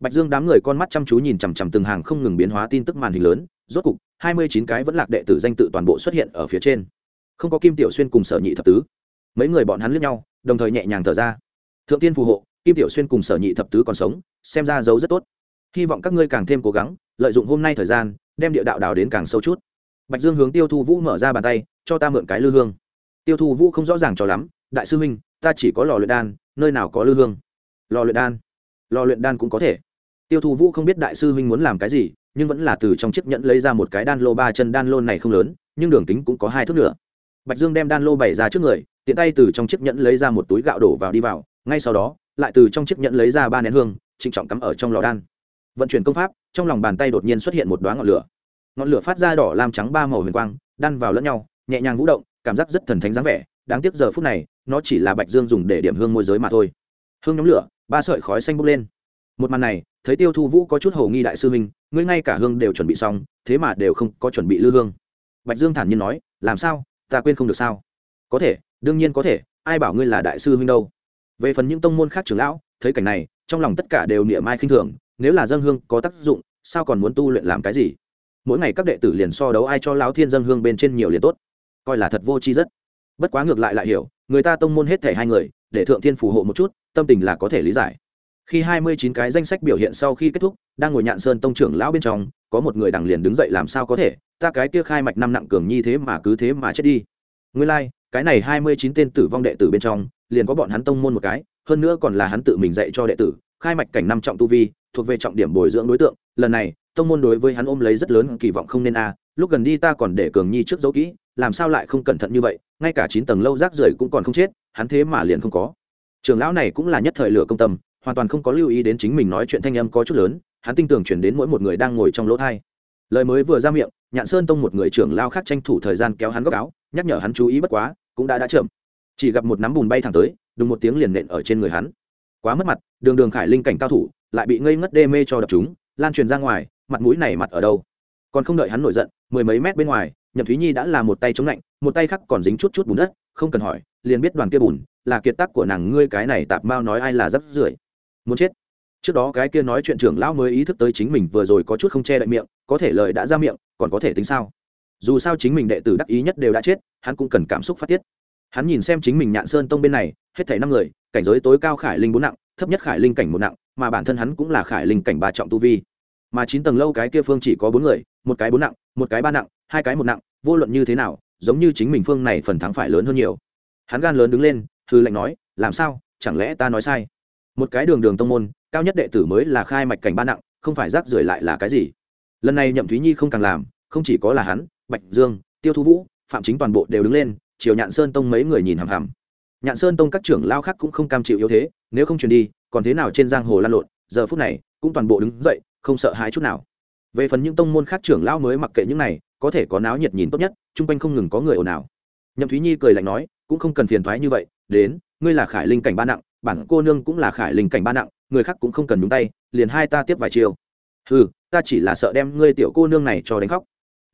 Bạch dương đám người con mắt chăm chú nhìn chằm chằm từng hàng không ngừng biến hóa tin tức màn hình lớn, rốt cục, hai mươi chín cái vẫn lạc đệ tử danh tự toàn bộ xuất hiện ở phía trên. Không có kim tiểu xuyên cùng sở nhị thập tứ. Mấy người bọn hắn lướt nhau, đồng thời nhẹ nhàng thở ra. Thượng tiên phù hộ, kim tiểu xuyên cùng sở nhị thập tứ còn sống, xem ra dấu rất tốt. Hy vọng các ngươi càng thêm cố gắng, lợi dụng hôm nay thời gian, đem địa đạo đào đến càng sâu chút bạch dương hướng tiêu thu vũ mở ra bàn tay, cho ta mượn cái lư hương. Tiêu thu vũ không rõ ràng cho lắm, đại sư huynh, ta chỉ có lò luyện đan, nơi nào có lư hương? Lò luyện đan? Lò luyện đan cũng có thể. Tiêu thu vũ không biết đại sư huynh muốn làm cái gì, nhưng vẫn là từ trong chiếc nhẫn lấy ra một cái đan lô ba chân đan lô này không lớn, nhưng đường kính cũng có hai thước nữa. Bạch dương đem đan lô bày ra trước người, tiện tay từ trong chiếc nhẫn lấy ra một túi gạo đổ vào đi vào, ngay sau đó, lại từ trong chiếc nhẫn lấy ra ba nén hương, trịnh trọng cắm ở trong lò đan. Vận chuyển công pháp, trong lòng bàn tay đột nhiên xuất hiện một đoá ngọn lửa ngọn lửa phát ra đỏ lam trắng ba màu huyền quang, đan vào lẫn nhau, nhẹ nhàng vũ động, cảm giác rất thần thánh dáng vẻ. Đáng tiếc giờ phút này, nó chỉ là bạch dương dùng để điểm hương môi giới mà thôi. Hương nhóm lửa, ba sợi khói xanh bốc lên. Một màn này, thấy tiêu thu vũ có chút hầu nghi đại sư minh ngươi ngay cả hương đều chuẩn bị xong, thế mà đều không có chuẩn bị lư hương. Bạch dương thản nhiên nói, làm sao? Ta quên không được sao? Có thể, đương nhiên có thể, ai bảo ngươi là đại sư huynh đâu? Về phần những tông môn khác trưởng lão, thấy cảnh này, trong lòng tất cả đều niệm mai khinh thường, nếu là dân hương có tác dụng, sao còn muốn tu luyện làm cái gì? Mỗi ngày các đệ tử liền so đấu ai cho lão thiên dân hương bên trên nhiều liền tốt. Coi là thật vô tri rất. Bất quá ngược lại lại hiểu người ta tông môn hết thể hai người để thượng thiên phù hộ một chút tâm tình là có thể lý giải. Khi hai mươi chín cái danh sách biểu hiện sau khi kết thúc đang ngồi nhạn sơn tông trưởng lão bên trong có một người đằng liền đứng dậy làm sao có thể ta cái kia khai mạch năm nặng cường nhi thế mà cứ thế mà chết đi. Nguyên lai、like, cái này hai mươi chín tên tử vong đệ tử bên trong liền có bọn hắn tông môn một cái hơn nữa còn là hắn tự mình dạy cho đệ tử khai mạch cảnh năm trọng tu vi thuộc về trọng điểm bồi dưỡng đối tượng lần này tông môn đối với hắn ôm lấy rất lớn kỳ vọng không nên a à. lúc gần đi ta còn để cường nhi trước dấu kỹ, làm sao lại không cẩn thận như vậy, ngay cả chín tầng lâu rác rưởi cũng còn không chết, hắn thế mà liền không có. Trường lão này cũng là nhất thời lửa công tâm, hoàn toàn không có lưu ý đến chính mình nói chuyện thanh âm có chút lớn, hắn tin tưởng chuyển đến mỗi một người đang ngồi trong lỗ thai. Lời mới vừa ra miệng, nhạn sơn tông một người trưởng lao khác tranh thủ thời gian kéo hắn góc áo, nhắc nhở hắn chú ý bất quá, cũng đã đã chậm. Chỉ gặp một nắm bùn bay thẳng tới đúng một tiếng liền nện ở trên người hắn. Quá mất mặt, đường đường khải linh cảnh cao thủ, lại bị ngây ngất đê mê cho đập chúng, lan truyền ra ngoài mặt mũi này mặt ở đâu? Còn không đợi hắn nổi giận, mười mấy mét bên ngoài, nhậm thúy nhi đã là một tay chống lạnh, một tay khác còn dính chút chút bùn đất, không cần hỏi, liền biết đoàn kia bùn là kiệt tác của nàng, ngươi cái này tạp mao nói ai là rắp rưởi. Muốn chết. Trước đó cái kia nói chuyện trưởng lão mới ý thức tới chính mình vừa rồi có chút không che đậy miệng, có thể lời đã ra miệng, còn có thể tính sao? Dù sao chính mình đệ tử đắc ý nhất đều đã chết, hắn cũng cần cảm xúc phát tiết. Hắn nhìn xem chính mình nhạn sơn tông bên này, hết thảy năm người, cảnh giới tối cao khải linh bốn nặng, thấp nhất khải linh cảnh một nặng, mà bản thân hắn cũng là khải linh cảnh ba trọng tu vi mà chín tầng lâu cái kia phương chỉ có bốn người, một cái bốn nặng, một cái ba nặng, hai cái một nặng, vô luận như thế nào, giống như chính mình phương này phần thắng phải lớn hơn nhiều. Hắn gan lớn đứng lên hư lệnh nói, làm sao? Chẳng lẽ ta nói sai? Một cái đường đường tông môn, cao nhất đệ tử mới là khai mạch cảnh ba nặng, không phải rác rưởi lại là cái gì? Lần này nhậm thúy nhi không càng làm, không chỉ có là hắn, bạch dương, tiêu thu vũ, phạm chính toàn bộ đều đứng lên, chiều nhạn sơn tông mấy người nhìn hằm hằm. Nhạn sơn tông các trưởng lao khác cũng không cam chịu yếu thế, nếu không truyền đi, còn thế nào trên giang hồ lan lộn? Giờ phút này, cũng toàn bộ đứng dậy không sợ hãi chút nào. Về phần những tông môn khác trưởng lão mới mặc kệ những này, có thể có náo nhiệt nhìn tốt nhất, chung quanh không ngừng có người ồn ào. Nhậm thúy nhi cười lạnh nói, cũng không cần phiền thoái như vậy, đến, ngươi là khải linh cảnh ba nặng, bản cô nương cũng là khải linh cảnh ba nặng, người khác cũng không cần nhúng tay, liền hai ta tiếp vài chiều ừ ta chỉ là sợ đem ngươi tiểu cô nương này cho đánh khóc.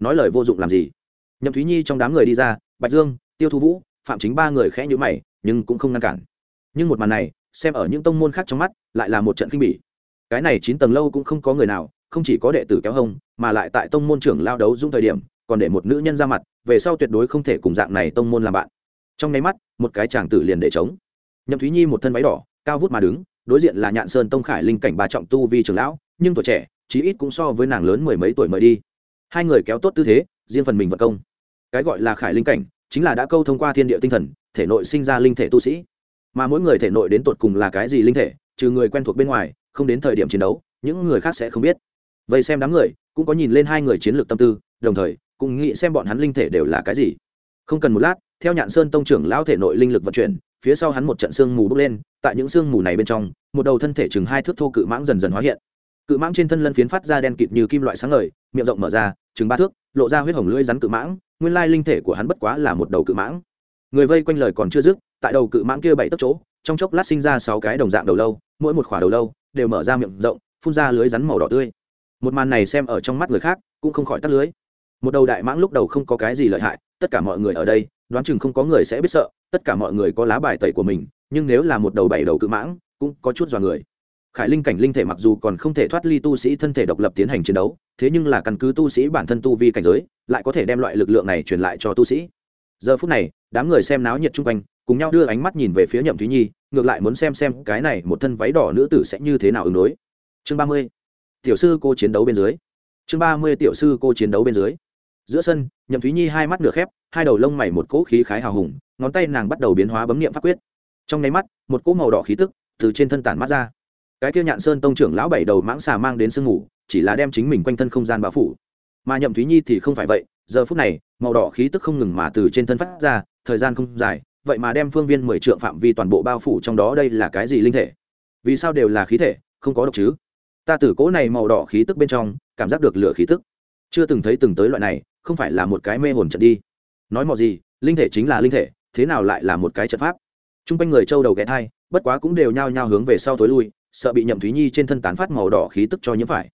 Nói lời vô dụng làm gì? Nhậm thúy nhi trong đám người đi ra, bạch dương, tiêu thu vũ, phạm chính ba người khẽ nhữ mày, nhưng cũng không ngăn cản. Nhưng một màn này, xem ở những tông môn khác trong mắt, lại là một trận kinh bỉ cái này chín tầng lâu cũng không có người nào, không chỉ có đệ tử kéo hông, mà lại tại tông môn trưởng lao đấu dung thời điểm, còn để một nữ nhân ra mặt, về sau tuyệt đối không thể cùng dạng này tông môn làm bạn. Trong nháy mắt, một cái chàng tử liền để chống nhậm thúy nhi một thân váy đỏ, cao vút mà đứng, đối diện là nhạn sơn tông khải linh cảnh bà trọng tu vi trưởng lão, nhưng tuổi trẻ, chí ít cũng so với nàng lớn mười mấy tuổi mới đi. Hai người kéo tốt tư thế, riêng phần mình vận công. Cái gọi là khải linh cảnh, chính là đã câu thông qua thiên địa tinh thần, thể nội sinh ra linh thể tu sĩ. Mà mỗi người thể nội đến tột cùng là cái gì linh thể, trừ người quen thuộc bên ngoài không đến thời điểm chiến đấu, những người khác sẽ không biết. Vậy xem đám người, cũng có nhìn lên hai người chiến lược tâm tư, đồng thời, cũng nghĩ xem bọn hắn linh thể đều là cái gì. Không cần một lát, theo nhạn sơn tông trưởng lão thể nội linh lực vận chuyển, phía sau hắn một trận sương mù bốc lên, tại những sương mù này bên trong, một đầu thân thể chừng hai thước thô cự mãng dần dần hóa hiện. Cự mãng trên thân lân phiến phát ra đen kịt như kim loại sáng ngời, miệng rộng mở ra, chừng ba thước, lộ ra huyết hồng lưỡi rắn cự mãng, nguyên lai linh thể của hắn bất quá là một đầu cự mãng. Người vây quanh lời còn chưa dứt, tại đầu cự mãng kia bảy tấc chỗ, trong chốc lát sinh ra sáu cái đồng dạng đầu lâu, mỗi một khỏa đầu lâu đều mở ra miệng rộng, phun ra lưới rắn màu đỏ tươi. Một màn này xem ở trong mắt người khác cũng không khỏi tắt lưới. Một đầu đại mãng lúc đầu không có cái gì lợi hại, tất cả mọi người ở đây, đoán chừng không có người sẽ biết sợ, tất cả mọi người có lá bài tẩy của mình, nhưng nếu là một đầu bảy đầu cự mãng, cũng có chút dọa người. Khải linh cảnh linh thể mặc dù còn không thể thoát ly tu sĩ thân thể độc lập tiến hành chiến đấu, thế nhưng là căn cứ tu sĩ bản thân tu vi cảnh giới, lại có thể đem loại lực lượng này truyền lại cho tu sĩ. Giờ phút này, đám người xem náo nhiệt chung quanh cùng nhau đưa ánh mắt nhìn về phía nhậm thúy nhi, ngược lại muốn xem xem cái này một thân váy đỏ nữ tử sẽ như thế nào ứng đối. Chương ba mươi, tiểu sư cô chiến đấu bên dưới. Chương ba mươi, tiểu sư cô chiến đấu bên dưới. Giữa sân, nhậm thúy nhi hai mắt nửa khép, hai đầu lông mày một cỗ khí khái hào hùng, ngón tay nàng bắt đầu biến hóa bấm nghiệm pháp quyết. Trong nháy mắt, một cỗ màu đỏ khí tức từ trên thân tản mắt ra. Cái kia nhạn sơn tông trưởng lão bảy đầu mãng xà mang đến sương ngủ chỉ là đem chính mình quanh thân không gian bao phủ. Mà nhậm thúy nhi thì không phải vậy, giờ phút này, màu đỏ khí tức không ngừng mà từ trên thân phát ra, thời gian không dài vậy mà đem phương viên mười trượng phạm vi toàn bộ bao phủ trong đó đây là cái gì linh thể? Vì sao đều là khí thể, không có độc chứ? Ta từ cỗ này màu đỏ khí tức bên trong, cảm giác được lửa khí tức. Chưa từng thấy từng tới loại này, không phải là một cái mê hồn trận đi. Nói mọi gì, linh thể chính là linh thể, thế nào lại là một cái trận pháp? T r u n g quanh người châu đầu ghé thai, bất quá cũng đều nhao nhao hướng về sau tối lui, sợ bị nhậm thúy nhi trên thân tán phát màu đỏ khí tức cho nhiễm phải.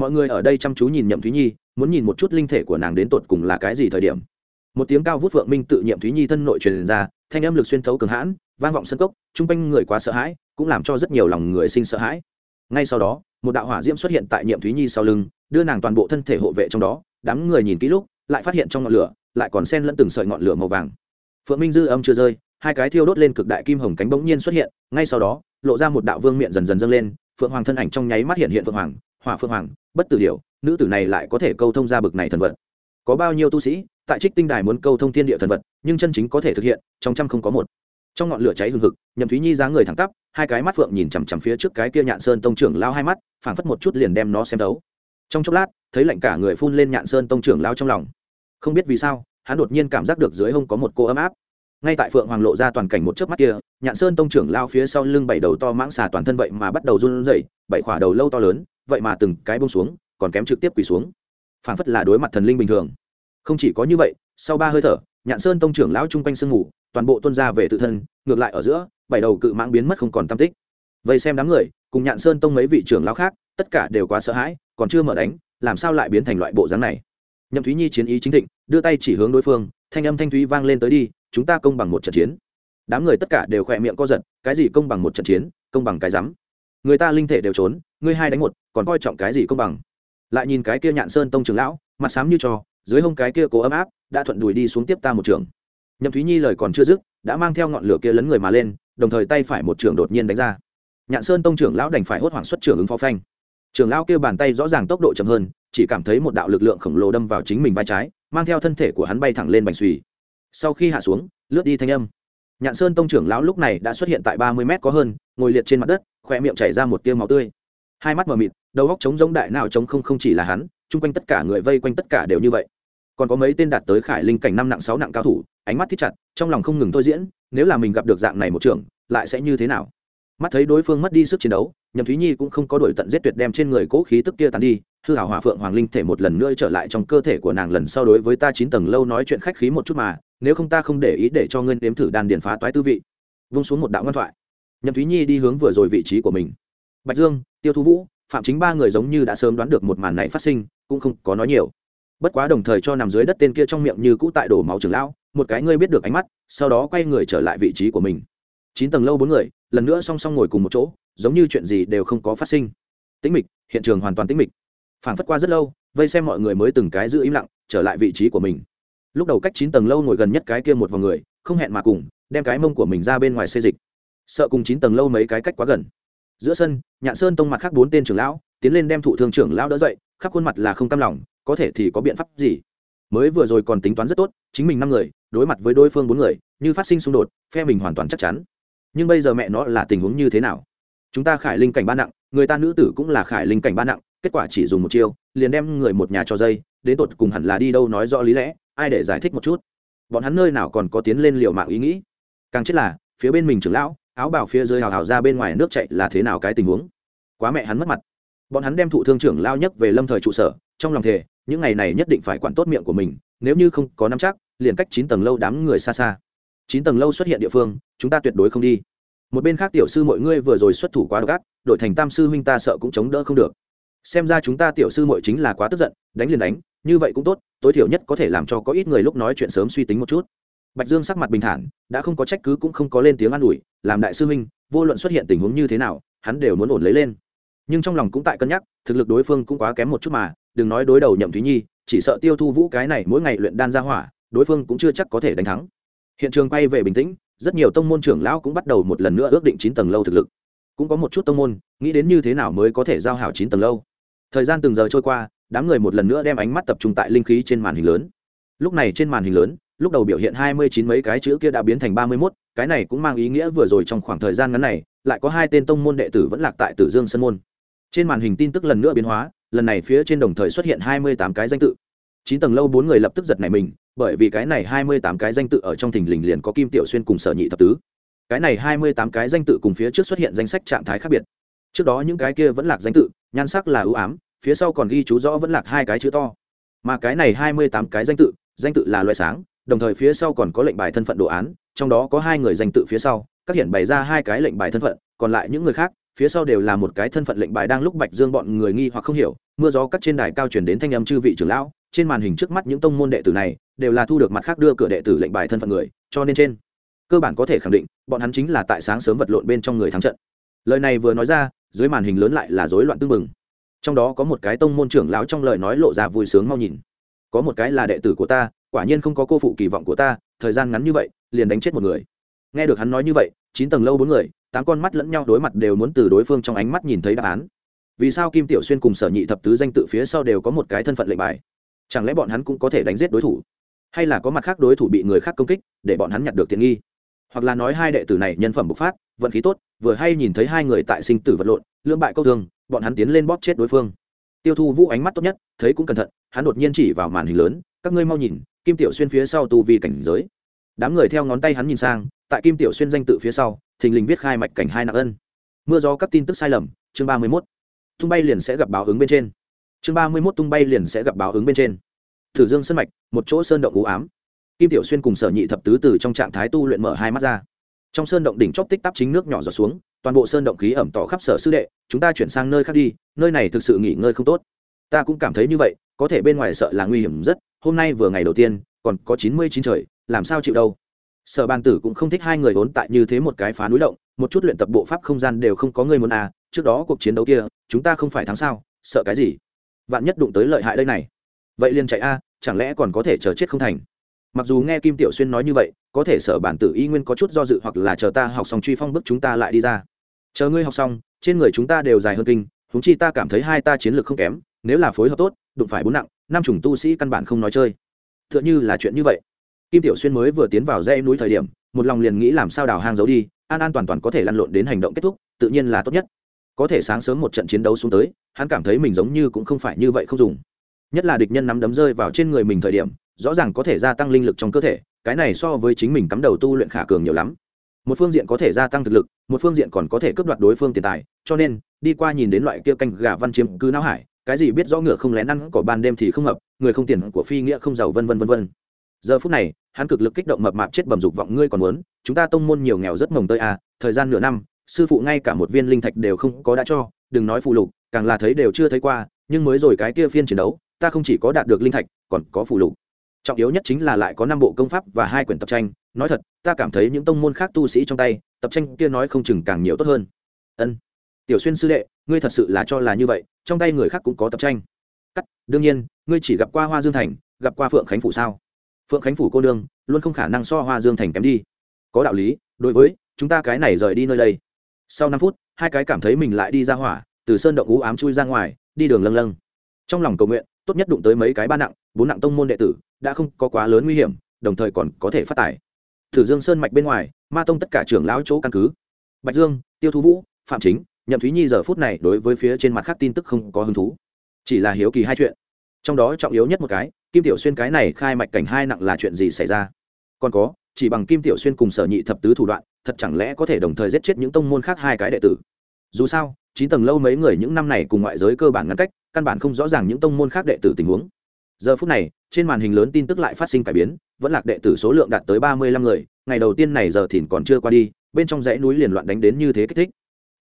Mọi người ở đây chăm chú nhìn nhậm thúy nhi, muốn nhìn một chút linh thể của nàng đến tột cùng là cái gì thời điểm một tiếng cao vút vượng minh tự nhiệm thúy nhi thân nội truyền ra, thanh âm lực xuyên thấu cường hãn, vang vọng sân cốc, chung quanh người quá sợ hãi, cũng làm cho rất nhiều lòng người sinh sợ hãi. Ngay sau đó, một đạo hỏa diễm xuất hiện tại nhiệm thúy nhi sau lưng, đưa nàng toàn bộ thân thể hộ vệ trong đó, đám người nhìn kỹ lúc, lại phát hiện trong ngọn lửa, lại còn sen lẫn từng sợi ngọn lửa màu vàng. Phượng minh dư âm chưa rơi, hai cái thiêu đốt lên cực đại kim hồng cánh bỗng nhiên xuất hiện, ngay sau đó, lộ ra một đạo vương miệng dần dần dâng lên, phượng hoàng thân ảnh trong nháy mắt hiện hiện phượng hoàng, hỏa phượng hoàng, bất tử điều nữ tử này lại có thể câu thông ra bực này thần vật. Có bao nhiêu tu sĩ tại trích tinh đài muốn câu thông thiên địa thần vật, nhưng chân chính có thể thực hiện, trong trăm không có một. Trong ngọn lửa cháy hừng hực, nhậm thúy nhi dáng người thẳng tắp, hai cái mắt phượng nhìn chằm chằm phía trước cái kia nhạn sơn tông trưởng lao hai mắt, phảng phất một chút liền đem nó xem đấu trong chốc lát, thấy lạnh cả người phun lên nhạn sơn tông trưởng lao trong lòng. Không biết vì sao, hắn đột nhiên cảm giác được dưới hông có một cô ấm áp. Ngay tại phượng hoàng lộ ra toàn cảnh một chớp mắt kia, nhạn sơn tông trưởng lao phía sau lưng bảy đầu to mãng xà toàn thân vậy mà bắt đầu run rẩy, bảy khỏa đầu lâu to lớn, vậy mà từng cái bông xuống, còn kém trực tiếp quỳ xuống. Phảng phất là đối mặt thần linh bình thường không chỉ có như vậy, sau ba hơi thở, nhạn sơn tông trưởng lão chung quanh sương ngủ toàn bộ tuân ra về tự thân, ngược lại ở giữa, bảy đầu cự mãng biến mất không còn tam tích. Vậy xem đám người, cùng nhạn sơn tông mấy vị trưởng lão khác, tất cả đều quá sợ hãi, còn chưa mở đánh, làm sao lại biến thành loại bộ dáng này? Nhậm thúy nhi chiến ý chính thịnh, đưa tay chỉ hướng đối phương, thanh âm thanh thúy vang lên tới đi, chúng ta công bằng một trận chiến. Đám người tất cả đều khỏe miệng co giật, cái gì công bằng một trận chiến? Công bằng cái rắm. Người ta linh thể đều trốn, ngươi hai đánh một, còn coi trọng cái gì công bằng? Lại nhìn cái kia nhạn sơn tông trường lão, mặt xám như trò dưới hông cái kia cố ấm áp, đã thuận đùi đi xuống tiếp ta một trường. Nhậm thúy nhi lời còn chưa dứt, đã mang theo ngọn lửa kia lấn người mà lên, đồng thời tay phải một trưởng đột nhiên đánh ra. Nhạn sơn tông trưởng lão đành phải hốt hoảng xuất trưởng ứng phó phanh. Trưởng lão kêu bàn tay rõ ràng tốc độ chậm hơn, chỉ cảm thấy một đạo lực lượng khổng lồ đâm vào chính mình vai trái, mang theo thân thể của hắn bay thẳng lên bành xùy. Sau khi hạ xuống, lướt đi thanh âm. Nhạn sơn tông trưởng lão lúc này đã xuất hiện tại ba mươi mét có hơn, ngồi liệt trên mặt đất khoe miệng chảy ra một tiêu máu tươi. Hai mắt mờ mịt, đầu góc trống giống đại nào trống không không chỉ là hắn chung quanh tất cả người vây quanh tất cả đều như vậy. Còn có mấy tên đạt tới khải linh cảnh năm nặng sáu nặng cao thủ, ánh mắt thích chặt, trong lòng không ngừng thôi diễn, nếu là mình gặp được dạng này một trưởng, lại sẽ như thế nào? Mắt thấy đối phương mất đi sức chiến đấu, nhậm thúy nhi cũng không có đổi tận giết tuyệt đem trên người cố khí tức kia tàn đi, hư hảo hòa phượng hoàng linh thể một lần nữa trở lại trong cơ thể của nàng lần sau đối với ta chín tầng lâu nói chuyện khách khí một chút mà, nếu không ta không để ý để cho ngươi nếm thử đàn điền phá toái tư vị. Vung xuống một đạo ngoan thoại. Nhậm thúy nhi đi hướng vừa rồi vị trí của mình. Bạch dương, tiêu thu vũ phạm chính ba người giống như đã sớm đoán được một màn này phát sinh, cũng không có nói nhiều. Bất quá đồng thời cho nằm dưới đất tên kia trong miệng như cũ tại đổ máu trường lão, một cái ngươi biết được ánh mắt, sau đó quay người trở lại vị trí của mình. Chín tầng lâu bốn người, lần nữa song song ngồi cùng một chỗ, giống như chuyện gì đều không có phát sinh. Tĩnh mịch, hiện trường hoàn toàn tĩnh mịch. Phảng phất qua rất lâu, vây xem mọi người mới từng cái giữ im lặng, trở lại vị trí của mình. Lúc đầu cách chín tầng lâu ngồi gần nhất cái kia một vòng người, không hẹn mà cùng, đem cái mông của mình ra bên ngoài xê dịch. Sợ cùng chín tầng lâu mấy cái cách quá gần giữa sân, nhạn sơn tông mặt khác bốn tên trưởng lão tiến lên đem thụ thương trưởng lão đỡ dậy, khắp khuôn mặt là không cam lòng, có thể thì có biện pháp gì? Mới vừa rồi còn tính toán rất tốt, chính mình năm người, đối mặt với đối phương bốn người, như phát sinh xung đột, phe mình hoàn toàn chắc chắn. Nhưng bây giờ mẹ nó là tình huống như thế nào? Chúng ta khải linh cảnh ba nặng, người ta nữ tử cũng là khải linh cảnh ba nặng, kết quả chỉ dùng một chiêu, liền đem người một nhà cho dây, đến tột cùng hẳn là đi đâu nói rõ lý lẽ, ai để giải thích một chút? Bọn hắn nơi nào còn có tiến lên liều mạng ý nghĩ? Càng chết là, phía bên mình trưởng lão áo bào phía dưới hào hào ra bên ngoài nước chạy là thế nào cái tình huống? Quá mẹ hắn mất mặt. Bọn hắn đem thụ thương trưởng lao nhất về lâm thời trụ sở, trong lòng thề, những ngày này nhất định phải quản tốt miệng của mình, nếu như không có nắm chắc, liền cách chín tầng lâu đám người xa xa. Chín tầng lâu xuất hiện địa phương, chúng ta tuyệt đối không đi. Một bên khác tiểu sư mọi ngươi vừa rồi xuất thủ quá độc ác, đội thành tam sư huynh ta sợ cũng chống đỡ không được. Xem ra chúng ta tiểu sư muội chính là quá tức giận, đánh liền đánh, như vậy cũng tốt, tối thiểu nhất có thể làm cho có ít người lúc nói chuyện sớm suy tính một chút bạch dương sắc mặt bình thản, đã không có trách cứ cũng không có lên tiếng an ủi, làm đại sư huynh, vô luận xuất hiện tình huống như thế nào, hắn đều muốn ổn lấy lên. Nhưng trong lòng cũng tại cân nhắc, thực lực đối phương cũng quá kém một chút mà, đừng nói đối đầu nhậm thúy nhi, chỉ sợ tiêu thu vũ cái này mỗi ngày luyện đan ra hỏa, đối phương cũng chưa chắc có thể đánh thắng. Hiện trường quay về bình tĩnh, rất nhiều tông môn trưởng lão cũng bắt đầu một lần nữa ước định chín tầng lâu thực lực. Cũng có một chút tông môn, nghĩ đến như thế nào mới có thể giao hảo chín tầng lâu. Thời gian từng giờ trôi qua, đám người một lần nữa đem ánh mắt tập trung tại linh khí trên màn hình lớn. Lúc này trên màn hình lớn lúc đầu biểu hiện hai mươi chín mấy cái chữ kia đã biến thành ba mươi mốt, cái này cũng mang ý nghĩa vừa rồi trong khoảng thời gian ngắn này, lại có hai tên tông môn đệ tử vẫn lạc tại tử dương sân môn. Trên màn hình tin tức lần nữa biến hóa, lần này phía trên đồng thời xuất hiện hai mươi tám cái danh tự. Chín tầng lâu bốn người lập tức giật này mình, bởi vì cái này hai mươi tám cái danh tự ở trong thình lình liền có kim tiểu xuyên cùng sở nhị thập tứ. Cái này hai mươi tám cái danh tự cùng phía trước xuất hiện danh sách trạng thái khác biệt. Trước đó những cái kia vẫn lạc danh tự, nhan sắc là ưu ám, phía sau còn ghi chú rõ vẫn lạc hai cái chữ to. Mà cái này hai mươi tám cái danh tự danh tự là loại sáng đồng thời phía sau còn có lệnh bài thân phận đồ án, trong đó có hai người danh tự phía sau, các hiện bày ra hai cái lệnh bài thân phận, còn lại những người khác, phía sau đều là một cái thân phận lệnh bài đang lúc bạch dương bọn người nghi hoặc không hiểu, mưa gió cắt trên đài cao chuyển đến thanh âm chư vị trưởng lão, trên màn hình trước mắt những tông môn đệ tử này, đều là thu được mặt khác đưa cửa đệ tử lệnh bài thân phận người, cho nên trên cơ bản có thể khẳng định, bọn hắn chính là tại sáng sớm vật lộn bên trong người thắng trận. Lời này vừa nói ra, dưới màn hình lớn lại là rối loạn tương mừng trong đó có một cái tông môn trưởng lão trong lời nói lộ ra vui sướng mau nhìn. Có một cái là đệ tử của ta quả nhiên không có cô phụ kỳ vọng của ta, thời gian ngắn như vậy, liền đánh chết một người. Nghe được hắn nói như vậy, chín tầng lâu bốn người, tám con mắt lẫn nhau đối mặt đều muốn từ đối phương trong ánh mắt nhìn thấy đáp án. Vì sao kim tiểu xuyên cùng sở nhị thập tứ danh tự phía sau đều có một cái thân phận lệnh bài? Chẳng lẽ bọn hắn cũng có thể đánh giết đối thủ? Hay là có mặt khác đối thủ bị người khác công kích, để bọn hắn nhặt được tiện nghi? Hoặc là nói hai đệ tử này nhân phẩm bộc phát, vận khí tốt, vừa hay nhìn thấy hai người tại sinh tử vật lộn, lưỡng bại câu thương, bọn hắn tiến lên bóp chết đối phương. Tiêu thu vũ ánh mắt tốt nhất, thấy cũng cẩn thận, hắn đột nhiên chỉ vào màn hình lớn các ngươi mau nhìn, kim tiểu xuyên phía sau tu vi cảnh giới. Đám người theo ngón tay hắn nhìn sang, tại kim tiểu xuyên danh tự phía sau, thình lình viết khai mạch cảnh hai nặng ân. Mưa gió các tin tức sai lầm, chương ba mươi mốt. Tung bay liền sẽ gặp báo ứng bên trên. Chương ba mươi mốt tung bay liền sẽ gặp báo ứng bên trên. Thử dương sân mạch, một chỗ sơn động u ám. Kim tiểu xuyên cùng sở nhị thập tứ từ trong trạng thái tu luyện mở hai mắt ra. Trong sơn động đỉnh chóp tích tắp chính nước nhỏ giọt xuống, toàn bộ sơn động khí ẩm tỏ khắp sở sư đệ, chúng ta chuyển sang nơi khác đi, nơi này thực sự nghỉ ngơi không tốt. Ta cũng cảm thấy như vậy, có thể bên ngoài sợ là nguy hiểm rất hôm nay vừa ngày đầu tiên, còn có chín mươi chín trời, làm sao chịu đâu? Sở bàn tử cũng không thích hai người vốn tại như thế một cái phá núi động, một chút luyện tập bộ pháp không gian đều không có người muốn à trước đó cuộc chiến đấu kia, chúng ta không phải thắng sao, sợ cái gì? Vạn nhất đụng tới lợi hại đây này. Vậy liền chạy a, chẳng lẽ còn có thể chờ chết không thành? Mặc dù nghe kim tiểu xuyên nói như vậy, có thể sở bản tử y nguyên có chút do dự hoặc là chờ ta học xong truy phong bức chúng ta lại đi ra. Chờ ngươi học xong, trên người chúng ta đều dài hơn kinh húng chi ta cảm thấy hai ta chiến lược không kém, nếu là phối hợp tốt, đụng phải bốn nặng năm chủng tu sĩ căn bản không nói chơi. Tựa như là chuyện như vậy. Kim tiểu xuyên mới vừa tiến vào dãy núi thời điểm, một lòng liền nghĩ làm sao đào hang giấu đi, an an toàn toàn có thể lăn lộn đến hành động kết thúc, tự nhiên là tốt nhất. Có thể sáng sớm một trận chiến đấu xuống tới, hắn cảm thấy mình giống như cũng không phải như vậy không dùng. Nhất là địch nhân nắm đấm rơi vào trên người mình thời điểm, rõ ràng có thể gia tăng linh lực trong cơ thể, cái này so với chính mình cắm đầu tu luyện khả cường nhiều lắm. Một phương diện có thể gia tăng thực lực, một phương diện còn có thể cướp đoạt đối phương tiền tài, cho nên, đi qua nhìn đến loại kia canh gà văn chiếm cứ não hải cái gì biết rõ ngựa không lén ăn cỏ ban đêm thì không hợp người không tiền của phi nghĩa không giàu, vân vân vân vân. Giờ phút này, hắn cực lực kích động mập mạp chết bầm dục vọng, ngươi còn muốn, chúng ta tông môn nhiều nghèo rất mồng tơi à thời gian nửa năm, sư phụ ngay cả một viên linh thạch đều không có đã cho, đừng nói phụ lục, càng là thấy đều chưa thấy qua, nhưng mới rồi cái kia phiên chiến đấu, ta không chỉ có đạt được linh thạch, còn có phụ lục. Trọng yếu nhất chính là lại có năm bộ công pháp và hai quyển tập tranh, nói thật, ta cảm thấy những tông môn khác tu sĩ trong tay, tập tranh kia nói không chừng càng nhiều tốt hơn. Ân tiểu xuyên sư đệ, ngươi thật sự là cho là như vậy, trong tay người khác cũng có tập tranh. Cắt, đương nhiên, ngươi chỉ gặp qua hoa dương thành, gặp qua phượng khánh phủ sao? Phượng khánh phủ cô đương luôn không khả năng so hoa dương thành kém đi. Có đạo lý, đối với, chúng ta cái này rời đi nơi đây. Sau năm phút, hai cái cảm thấy mình lại đi ra hỏa, từ sơn động ú ám chui ra ngoài, đi đường lâng lâng. Trong lòng cầu nguyện, tốt nhất đụng tới mấy cái ba nặng, bốn nặng tông môn đệ tử, đã không có quá lớn nguy hiểm, đồng thời còn có thể phát tài. Thử dương sơn mạch bên ngoài, ma tông tất cả trưởng lão chỗ căn cứ. Bạch dương, tiêu thú vũ, phạm chính nhậm thúy nhi giờ phút này đối với phía trên mặt khác tin tức không có hứng thú chỉ là hiếu kỳ hai chuyện trong đó trọng yếu nhất một cái kim tiểu xuyên cái này khai mạch cảnh hai nặng là chuyện gì xảy ra còn có chỉ bằng kim tiểu xuyên cùng sở nhị thập tứ thủ đoạn thật chẳng lẽ có thể đồng thời giết chết những tông môn khác hai cái đệ tử dù sao chín tầng lâu mấy người những năm này cùng ngoại giới cơ bản ngăn cách căn bản không rõ ràng những tông môn khác đệ tử tình huống giờ phút này trên màn hình lớn tin tức lại phát sinh cải biến vẫn lạc đệ tử số lượng đạt tới ba mươi lăm người ngày đầu tiên này giờ thìn còn chưa qua đi bên trong dãy núi liền loạn đánh đến như thế kích thích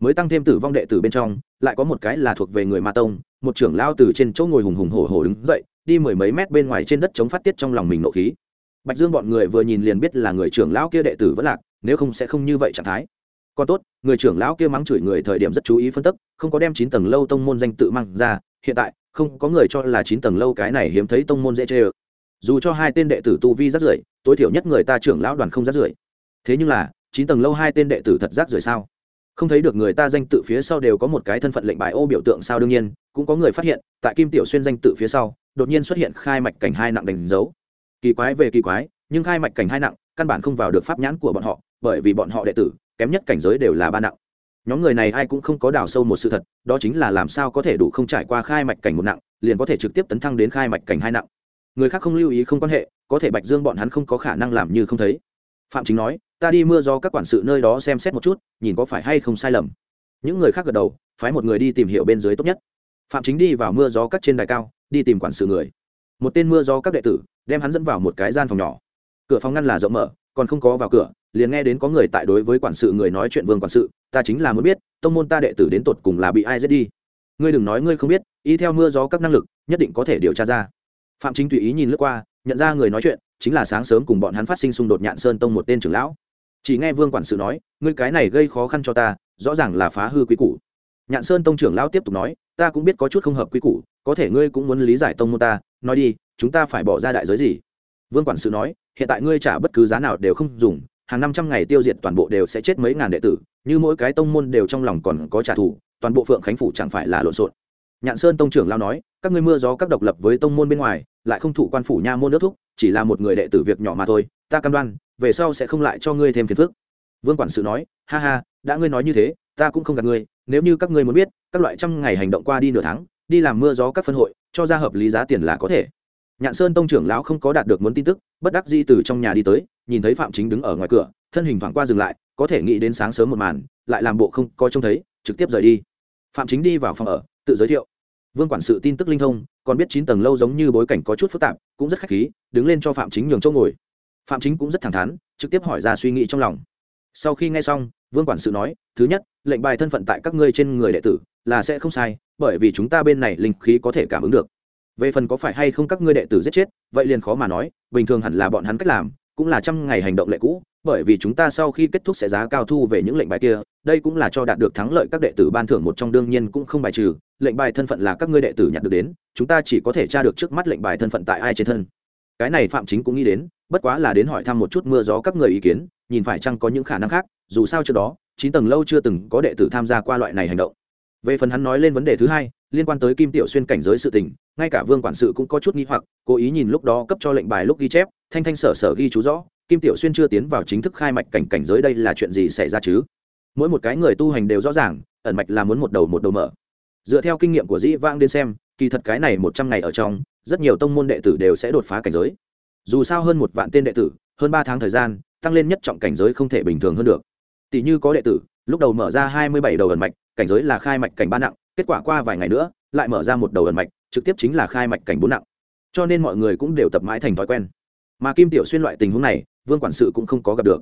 mới tăng thêm tử vong đệ tử bên trong, lại có một cái là thuộc về người ma tông, một trưởng lao từ trên chỗ ngồi hùng hùng hổ hổ đứng dậy, đi mười mấy mét bên ngoài trên đất chống phát tiết trong lòng mình nộ khí. Bạch dương bọn người vừa nhìn liền biết là người trưởng lão kia đệ tử vẫn lạc, nếu không sẽ không như vậy trạng thái. Còn tốt, người trưởng lão kia mắng chửi người thời điểm rất chú ý phân tích không có đem chín tầng lâu tông môn danh tự mang ra, hiện tại, không có người cho là chín tầng lâu cái này hiếm thấy tông môn dễ chê ơ. Dù cho hai tên đệ tử tu vi rất rưởi, tối thiểu nhất người ta trưởng lão đoàn không rát rưởi. Thế nhưng là, chín tầng lâu hai tên đệ tử thật rác rưởi sao? Không thấy được người ta danh tự phía sau đều có một cái thân phận lệnh bài ô biểu tượng sao đương nhiên, cũng có người phát hiện, tại kim tiểu xuyên danh tự phía sau, đột nhiên xuất hiện khai mạch cảnh hai nặng đánh dấu. Kỳ quái về kỳ quái, nhưng khai mạch cảnh hai nặng, căn bản không vào được pháp nhãn của bọn họ, bởi vì bọn họ đệ tử, kém nhất cảnh giới đều là ba nặng. Nhóm người này ai cũng không có đào sâu một sự thật, đó chính là làm sao có thể đủ không trải qua khai mạch cảnh một nặng, liền có thể trực tiếp tấn thăng đến khai mạch cảnh hai nặng. Người khác không lưu ý không quan hệ, có thể bạch dương bọn hắn không có khả năng làm như không thấy. Phạm chính nói ta đi mưa do các quản sự nơi đó xem xét một chút, nhìn có phải hay không sai lầm. Những người khác gật đầu, phái một người đi tìm hiểu bên dưới tốt nhất. Phạm chính đi vào mưa gió các trên đài cao, đi tìm quản sự người. Một tên mưa gió các đệ tử, đem hắn dẫn vào một cái gian phòng nhỏ. Cửa phòng ngăn là rộng mở, còn không có vào cửa, liền nghe đến có người tại đối với quản sự người nói chuyện vương quản sự, ta chính là muốn biết, tông môn ta đệ tử đến tột cùng là bị ai giết đi? Ngươi đừng nói ngươi không biết, y theo mưa gió các năng lực, nhất định có thể điều tra ra. Phạm chính tùy ý nhìn lướt qua, nhận ra người nói chuyện, chính là sáng sớm cùng bọn hắn phát sinh xung đột nhạn sơn tông một tên trưởng lão chỉ nghe vương quản sự nói, ngươi cái này gây khó khăn cho ta, rõ ràng là phá hư quý củ. Nhạn sơn tông trưởng lão tiếp tục nói, ta cũng biết có chút không hợp quý củ, có thể ngươi cũng muốn lý giải tông môn ta, nói đi, chúng ta phải bỏ ra đại giới gì? Vương quản sự nói, hiện tại ngươi trả bất cứ giá nào đều không dùng, hàng năm trăm ngày tiêu diệt toàn bộ đều sẽ chết mấy ngàn đệ tử, như mỗi cái tông môn đều trong lòng còn có trả thù, toàn bộ phượng khánh phủ chẳng phải là lộn xộn. Nhạn sơn tông trưởng lao nói, các ngươi mưa gió các độc lập với tông môn bên ngoài, lại không thụ quan phủ nha môn nước thúc, chỉ là một người đệ tử việc nhỏ mà thôi, ta cam đoan về sau sẽ không lại cho ngươi thêm phiền phức. Vương quản sự nói, ha ha, đã ngươi nói như thế, ta cũng không gạt ngươi, nếu như các ngươi muốn biết, các loại trăm ngày hành động qua đi nửa tháng, đi làm mưa gió các phân hội, cho ra hợp lý giá tiền là có thể. Nhạn sơn tông trưởng lão không có đạt được muốn tin tức, bất đắc di từ trong nhà đi tới, nhìn thấy phạm chính đứng ở ngoài cửa, thân hình thoảng qua dừng lại, có thể nghĩ đến sáng sớm một màn, lại làm bộ không có trông thấy, trực tiếp rời đi. Phạm chính đi vào phòng ở, tự giới thiệu. Vương quản sự tin tức linh thông, còn biết chín tầng lâu giống như bối cảnh có chút phức tạp, cũng rất khách khí, đứng lên cho phạm chính nhường chỗ ngồi phạm chính cũng rất thẳng thắn, trực tiếp hỏi ra suy nghĩ trong lòng. Sau khi nghe xong, vương quản sự nói, thứ nhất, lệnh bài thân phận tại các ngươi trên người đệ tử là sẽ không sai, bởi vì chúng ta bên này linh khí có thể cảm ứng được. Về phần có phải hay không các ngươi đệ tử giết chết, vậy liền khó mà nói, bình thường hẳn là bọn hắn cách làm, cũng là trăm ngày hành động lệ cũ, bởi vì chúng ta sau khi kết thúc sẽ giá cao thu về những lệnh bài kia, đây cũng là cho đạt được thắng lợi các đệ tử ban thưởng một trong đương nhiên cũng không bài trừ, lệnh bài thân phận là các ngươi đệ tử nhặt được đến, chúng ta chỉ có thể tra được trước mắt lệnh bài thân phận tại ai trên thân. Cái này phạm chính cũng nghĩ đến bất quá là đến hỏi thăm một chút mưa gió các người ý kiến, nhìn phải chăng có những khả năng khác, dù sao trước đó, chín tầng lâu chưa từng có đệ tử tham gia qua loại này hành động. Về phần hắn nói lên vấn đề thứ hai, liên quan tới kim tiểu xuyên cảnh giới sự tình, ngay cả vương quản sự cũng có chút nghi hoặc, cố ý nhìn lúc đó cấp cho lệnh bài lúc ghi chép, thanh thanh sở sở ghi chú rõ, kim tiểu xuyên chưa tiến vào chính thức khai mạch cảnh cảnh giới đây là chuyện gì xảy ra chứ? Mỗi một cái người tu hành đều rõ ràng, ẩn mạch là muốn một đầu một đầu mở. Dựa theo kinh nghiệm của dĩ Vang đến xem, kỳ thật cái này một trăm ngày ở trong, rất nhiều tông môn đệ tử đều sẽ đột phá cảnh giới dù sao hơn một vạn tên đệ tử, hơn ba tháng thời gian, tăng lên nhất trọng cảnh giới không thể bình thường hơn được. Tỷ như có đệ tử, lúc đầu mở ra hai mươi bảy đầu ẩn mạch, cảnh giới là khai mạch cảnh ba nặng, kết quả qua vài ngày nữa, lại mở ra một đầu ẩn mạch, trực tiếp chính là khai mạch cảnh bốn nặng. Cho nên mọi người cũng đều tập mãi thành thói quen. Mà kim tiểu xuyên loại tình huống này, vương quản sự cũng không có gặp được.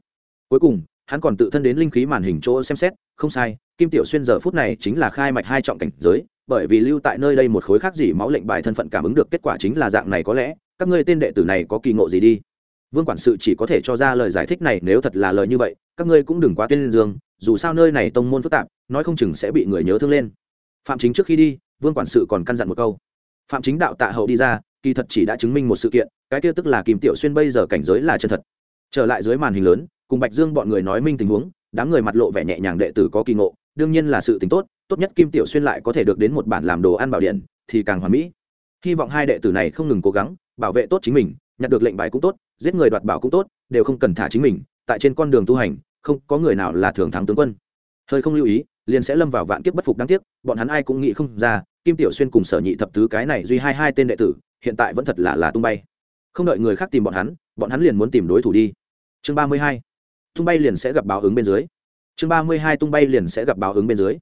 Cuối cùng, hắn còn tự thân đến linh khí màn hình chỗ xem xét, không sai, kim tiểu xuyên giờ phút này chính là khai mạch hai trọng cảnh giới, bởi vì lưu tại nơi đây một khối khác gì máu lệnh bài thân phận cảm ứng được kết quả chính là dạng này có lẽ các ngươi tên đệ tử này có kỳ ngộ gì đi? Vương quản sự chỉ có thể cho ra lời giải thích này, nếu thật là lời như vậy, các ngươi cũng đừng quá tên dương, dù sao nơi này tông môn phức tạp, nói không chừng sẽ bị người nhớ thương lên. Phạm chính trước khi đi, vương quản sự còn căn dặn một câu. Phạm chính đạo tạ hậu đi ra, kỳ thật chỉ đã chứng minh một sự kiện, cái kia tức là kim tiểu xuyên bây giờ cảnh giới là chân thật. Trở lại dưới màn hình lớn, cùng bạch dương bọn người nói minh tình huống, đám người mặt lộ vẻ nhẹ nhàng đệ tử có kỳ ngộ, đương nhiên là sự tính tốt tốt nhất kim tiểu xuyên lại có thể được đến một bản làm đồ ăn bảo điện, thì càng hoàn mỹ. Hy vọng hai đệ tử này không ngừng cố gắng bảo vệ tốt chính mình, nhặt được lệnh bài cũng tốt, giết người đoạt bảo cũng tốt, đều không cần thả chính mình, tại trên con đường tu hành, không có người nào là thường thắng tướng quân. Hơi không lưu ý, liền sẽ lâm vào vạn kiếp bất phục đáng tiếc, bọn hắn ai cũng nghĩ không ra, kim tiểu xuyên cùng sở nhị thập tứ cái này duy hai hai tên đệ tử, hiện tại vẫn thật là là tung bay. Không đợi người khác tìm bọn hắn bọn hắn liền muốn tìm đối thủ đi. Chương ba mươi hai, tung bay liền sẽ gặp báo ứng bên dưới. Chương ba mươi hai, tung bay liền sẽ gặp báo ứng bên dưới.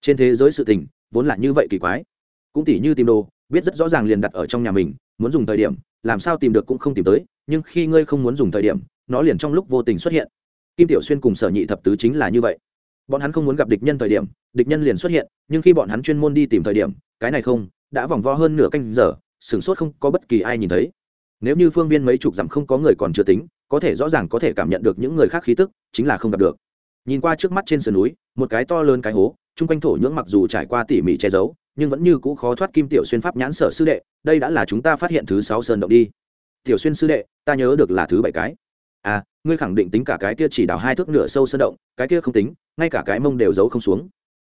Trên thế giới sự tình, vốn là như vậy kỳ quái. Cũng tỉ như tìm đồ, biết rất rõ ràng liền đặt ở trong nhà mình muốn dùng thời điểm, làm sao tìm được cũng không tìm tới, nhưng khi ngươi không muốn dùng thời điểm, nó liền trong lúc vô tình xuất hiện. Kim tiểu xuyên cùng sở nhị thập tứ chính là như vậy. Bọn hắn không muốn gặp địch nhân thời điểm, địch nhân liền xuất hiện, nhưng khi bọn hắn chuyên môn đi tìm thời điểm, cái này không, đã vòng vo hơn nửa canh giờ, sửng sốt không có bất kỳ ai nhìn thấy. Nếu như phương viên mấy chục dặm không có người còn chưa tính, có thể rõ ràng có thể cảm nhận được những người khác khí tức, chính là không gặp được. Nhìn qua trước mắt trên sườn núi, một cái to lớn cái hố, chung quanh thổ nhưỡng mặc dù trải qua tỉ mỉ che giấu nhưng vẫn như cũ khó thoát kim tiểu xuyên pháp nhãn sở sư đệ, đây đã là chúng ta phát hiện thứ sáu sơn động đi. Tiểu xuyên sư đệ, ta nhớ được là thứ bảy cái. À ngươi khẳng định tính cả cái kia chỉ đào hai thước nửa sâu sơn động, cái kia không tính, ngay cả cái mông đều giấu không xuống.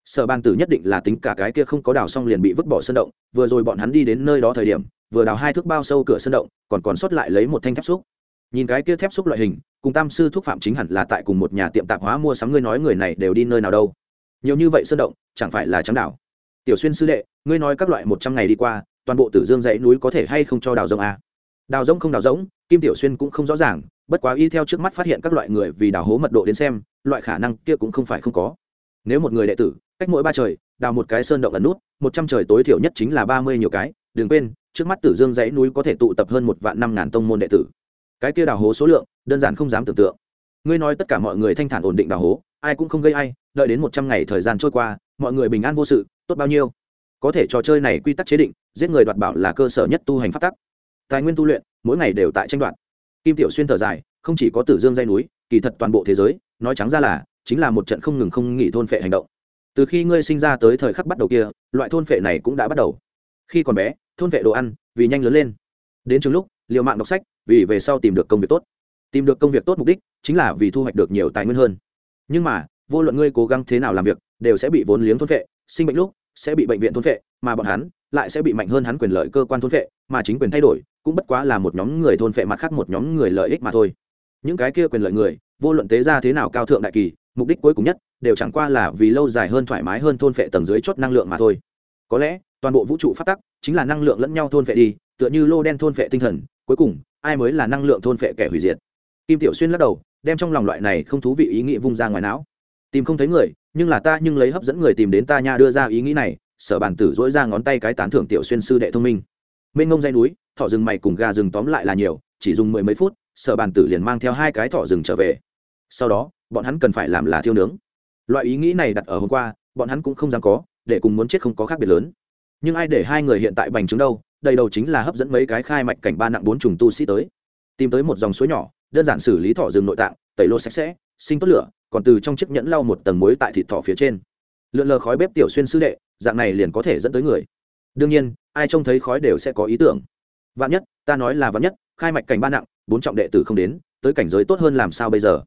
Sở bang tử nhất định là tính cả cái kia không có đào xong liền bị vứt bỏ sơn động, vừa rồi bọn hắn đi đến nơi đó thời điểm, vừa đào hai thước bao sâu cửa sơn động, còn còn sót lại lấy một thanh thép xúc. Nhìn cái kia thép xúc loại hình, cùng tam sư thuốc phạm chính hẳn là tại cùng một nhà tiệm tạp hóa mua sắm, ngươi nói người này đều đi nơi nào đâu? Nhiều như vậy sơn động, chẳng phải là trắng đảo tiểu xuyên sư đệ, ngươi nói các loại một trăm ngày đi qua, toàn bộ tử dương dãy núi có thể hay không cho đào rông à? đào rông không đào rỗng, kim tiểu xuyên cũng không rõ ràng, bất quá y theo trước mắt phát hiện các loại người vì đào hố mật độ đến xem, loại khả năng kia cũng không phải không có. Nếu một người đệ tử, cách mỗi ba trời, đào một cái sơn động ẩn nút, một trăm trời tối thiểu nhất chính là ba mươi nhiều cái, đừng quên, trước mắt tử dương dãy núi có thể tụ tập hơn một vạn năm ngàn tông môn đệ tử. Cái kia đào hố số lượng, đơn giản không dám tưởng tượng. Ngươi nói tất cả mọi người thanh thản ổn định đào hố, ai cũng không gây ai, đợi đến một trăm ngày thời gian trôi qua, mọi người bình an vô sự tốt bao nhiêu? Có thể trò chơi này quy tắc chế định, giết người đoạt bảo là cơ sở nhất tu hành phát tắc. Tài nguyên tu luyện, mỗi ngày đều tại tranh đoạt. Kim tiểu xuyên thở dài, không chỉ có tử dương dây núi, kỳ thật toàn bộ thế giới, nói trắng ra là, chính là một trận không ngừng không nghỉ thôn phệ hành động. Từ khi ngươi sinh ra tới thời khắc bắt đầu kia, loại thôn phệ này cũng đã bắt đầu. Khi còn bé, thôn phệ đồ ăn, vì nhanh lớn lên. Đến trường lúc, liều mạng đọc sách, vì về sau tìm được công việc tốt. Tìm được công việc tốt mục đích, chính là vì thu hoạch được nhiều tài nguyên hơn. Nhưng mà vô luận ngươi cố gắng thế nào làm việc, đều sẽ bị vốn liếng thôn phệ, sinh bệnh lúc sẽ bị bệnh viện thôn phệ, mà bọn hắn lại sẽ bị mạnh hơn hắn quyền lợi cơ quan thôn phệ, mà chính quyền thay đổi, cũng bất quá là một nhóm người thôn phệ mặt khác một nhóm người lợi ích mà thôi. Những cái kia quyền lợi người, vô luận tế ra thế nào cao thượng đại kỳ, mục đích cuối cùng nhất đều chẳng qua là vì lâu dài hơn thoải mái hơn thôn phệ tầng dưới chốt năng lượng mà thôi. Có lẽ, toàn bộ vũ trụ phát tắc chính là năng lượng lẫn nhau thôn phệ đi, tựa như lô đen thôn phệ tinh thần, cuối cùng, ai mới là năng lượng thôn phệ kẻ hủy diệt? Kim tiểu xuyên lắc đầu, đem trong lòng loại này không thú vị ý nghĩ vung ra ngoài não tìm không thấy người, nhưng là ta nhưng lấy hấp dẫn người tìm đến ta nha đưa ra ý nghĩ này, sở bản tử dỗi ra ngón tay cái tán thưởng tiểu xuyên sư đệ thông minh. Mênh ngông dây núi, thỏ rừng mày cùng gà rừng tóm lại là nhiều, chỉ dùng mười mấy phút, sở bản tử liền mang theo hai cái thỏ rừng trở về. Sau đó, bọn hắn cần phải làm là thiêu nướng. Loại ý nghĩ này đặt ở hôm qua, bọn hắn cũng không dám có, để cùng muốn chết không có khác biệt lớn. Nhưng ai để hai người hiện tại bành trướng đâu, đầy đầu chính là hấp dẫn mấy cái khai mạch cảnh ba nặng bốn trùng tu sĩ tới. Tìm tới một dòng suối nhỏ, đơn giản xử lý thỏ rừng nội tạng, tẩy lô sạch sẽ, sinh tốt lửa còn từ trong chiếc nhẫn lau một tầng muối tại thịt thỏ phía trên. Lượn lờ khói bếp tiểu xuyên sư đệ, dạng này liền có thể dẫn tới người. Đương nhiên, ai trông thấy khói đều sẽ có ý tưởng. Vạn nhất, ta nói là vạn nhất, khai mạch cảnh ba nặng, bốn trọng đệ tử không đến, tới cảnh giới tốt hơn làm sao bây giờ?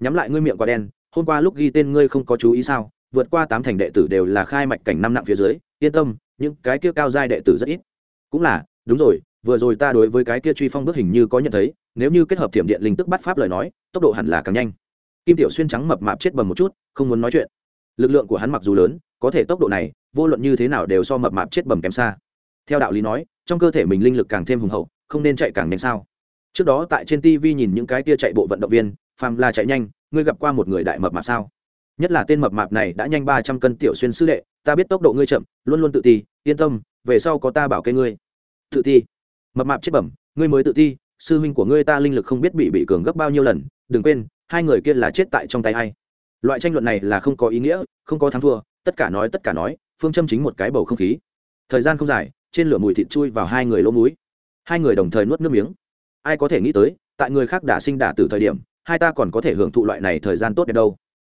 Nhắm lại ngươi miệng quả đen, hôm qua lúc ghi tên ngươi không có chú ý sao? Vượt qua tám thành đệ tử đều là khai mạch cảnh năm nặng phía dưới, yên tâm, những cái kia cao giai đệ tử rất ít. Cũng là, đúng rồi, vừa rồi ta đối với cái kia truy phong bước hình như có nhận thấy, nếu như kết hợp thiểm điện linh tức bắt pháp lời nói, tốc độ hẳn là càng nhanh kim tiểu xuyên trắng mập mạp chết bầm một chút, không muốn nói chuyện. Lực lượng của hắn mặc dù lớn, có thể tốc độ này, vô luận như thế nào đều so mập mạp chết bầm kém xa. Theo đạo lý nói, trong cơ thể mình linh lực càng thêm hùng hậu, không nên chạy càng nhanh sao? Trước đó tại trên tv nhìn những cái kia chạy bộ vận động viên, phàm là chạy nhanh, ngươi gặp qua một người đại mập mạp sao? Nhất là tên mập mạp này đã nhanh ba trăm cân tiểu xuyên sư đệ, ta biết tốc độ ngươi chậm, luôn luôn tự ti, yên tâm, về sau có ta bảo kê ngươi. Tự ti? Mập mạp chết bẩm, ngươi mới tự ti, sư huynh của ngươi ta linh lực không biết bị bị cường gấp bao nhiêu lần, đừng quên hai người kia là chết tại trong tay hay loại tranh luận này là không có ý nghĩa, không có thắng thua, tất cả nói, tất cả nói, phương châm chính một cái bầu không khí. Thời gian không dài, trên lửa mùi thịt chui vào hai người lỗ múi hai người đồng thời nuốt nước miếng. Ai có thể nghĩ tới, tại người khác đã sinh đả từ thời điểm, hai ta còn có thể hưởng thụ loại này thời gian tốt đẹp đâu.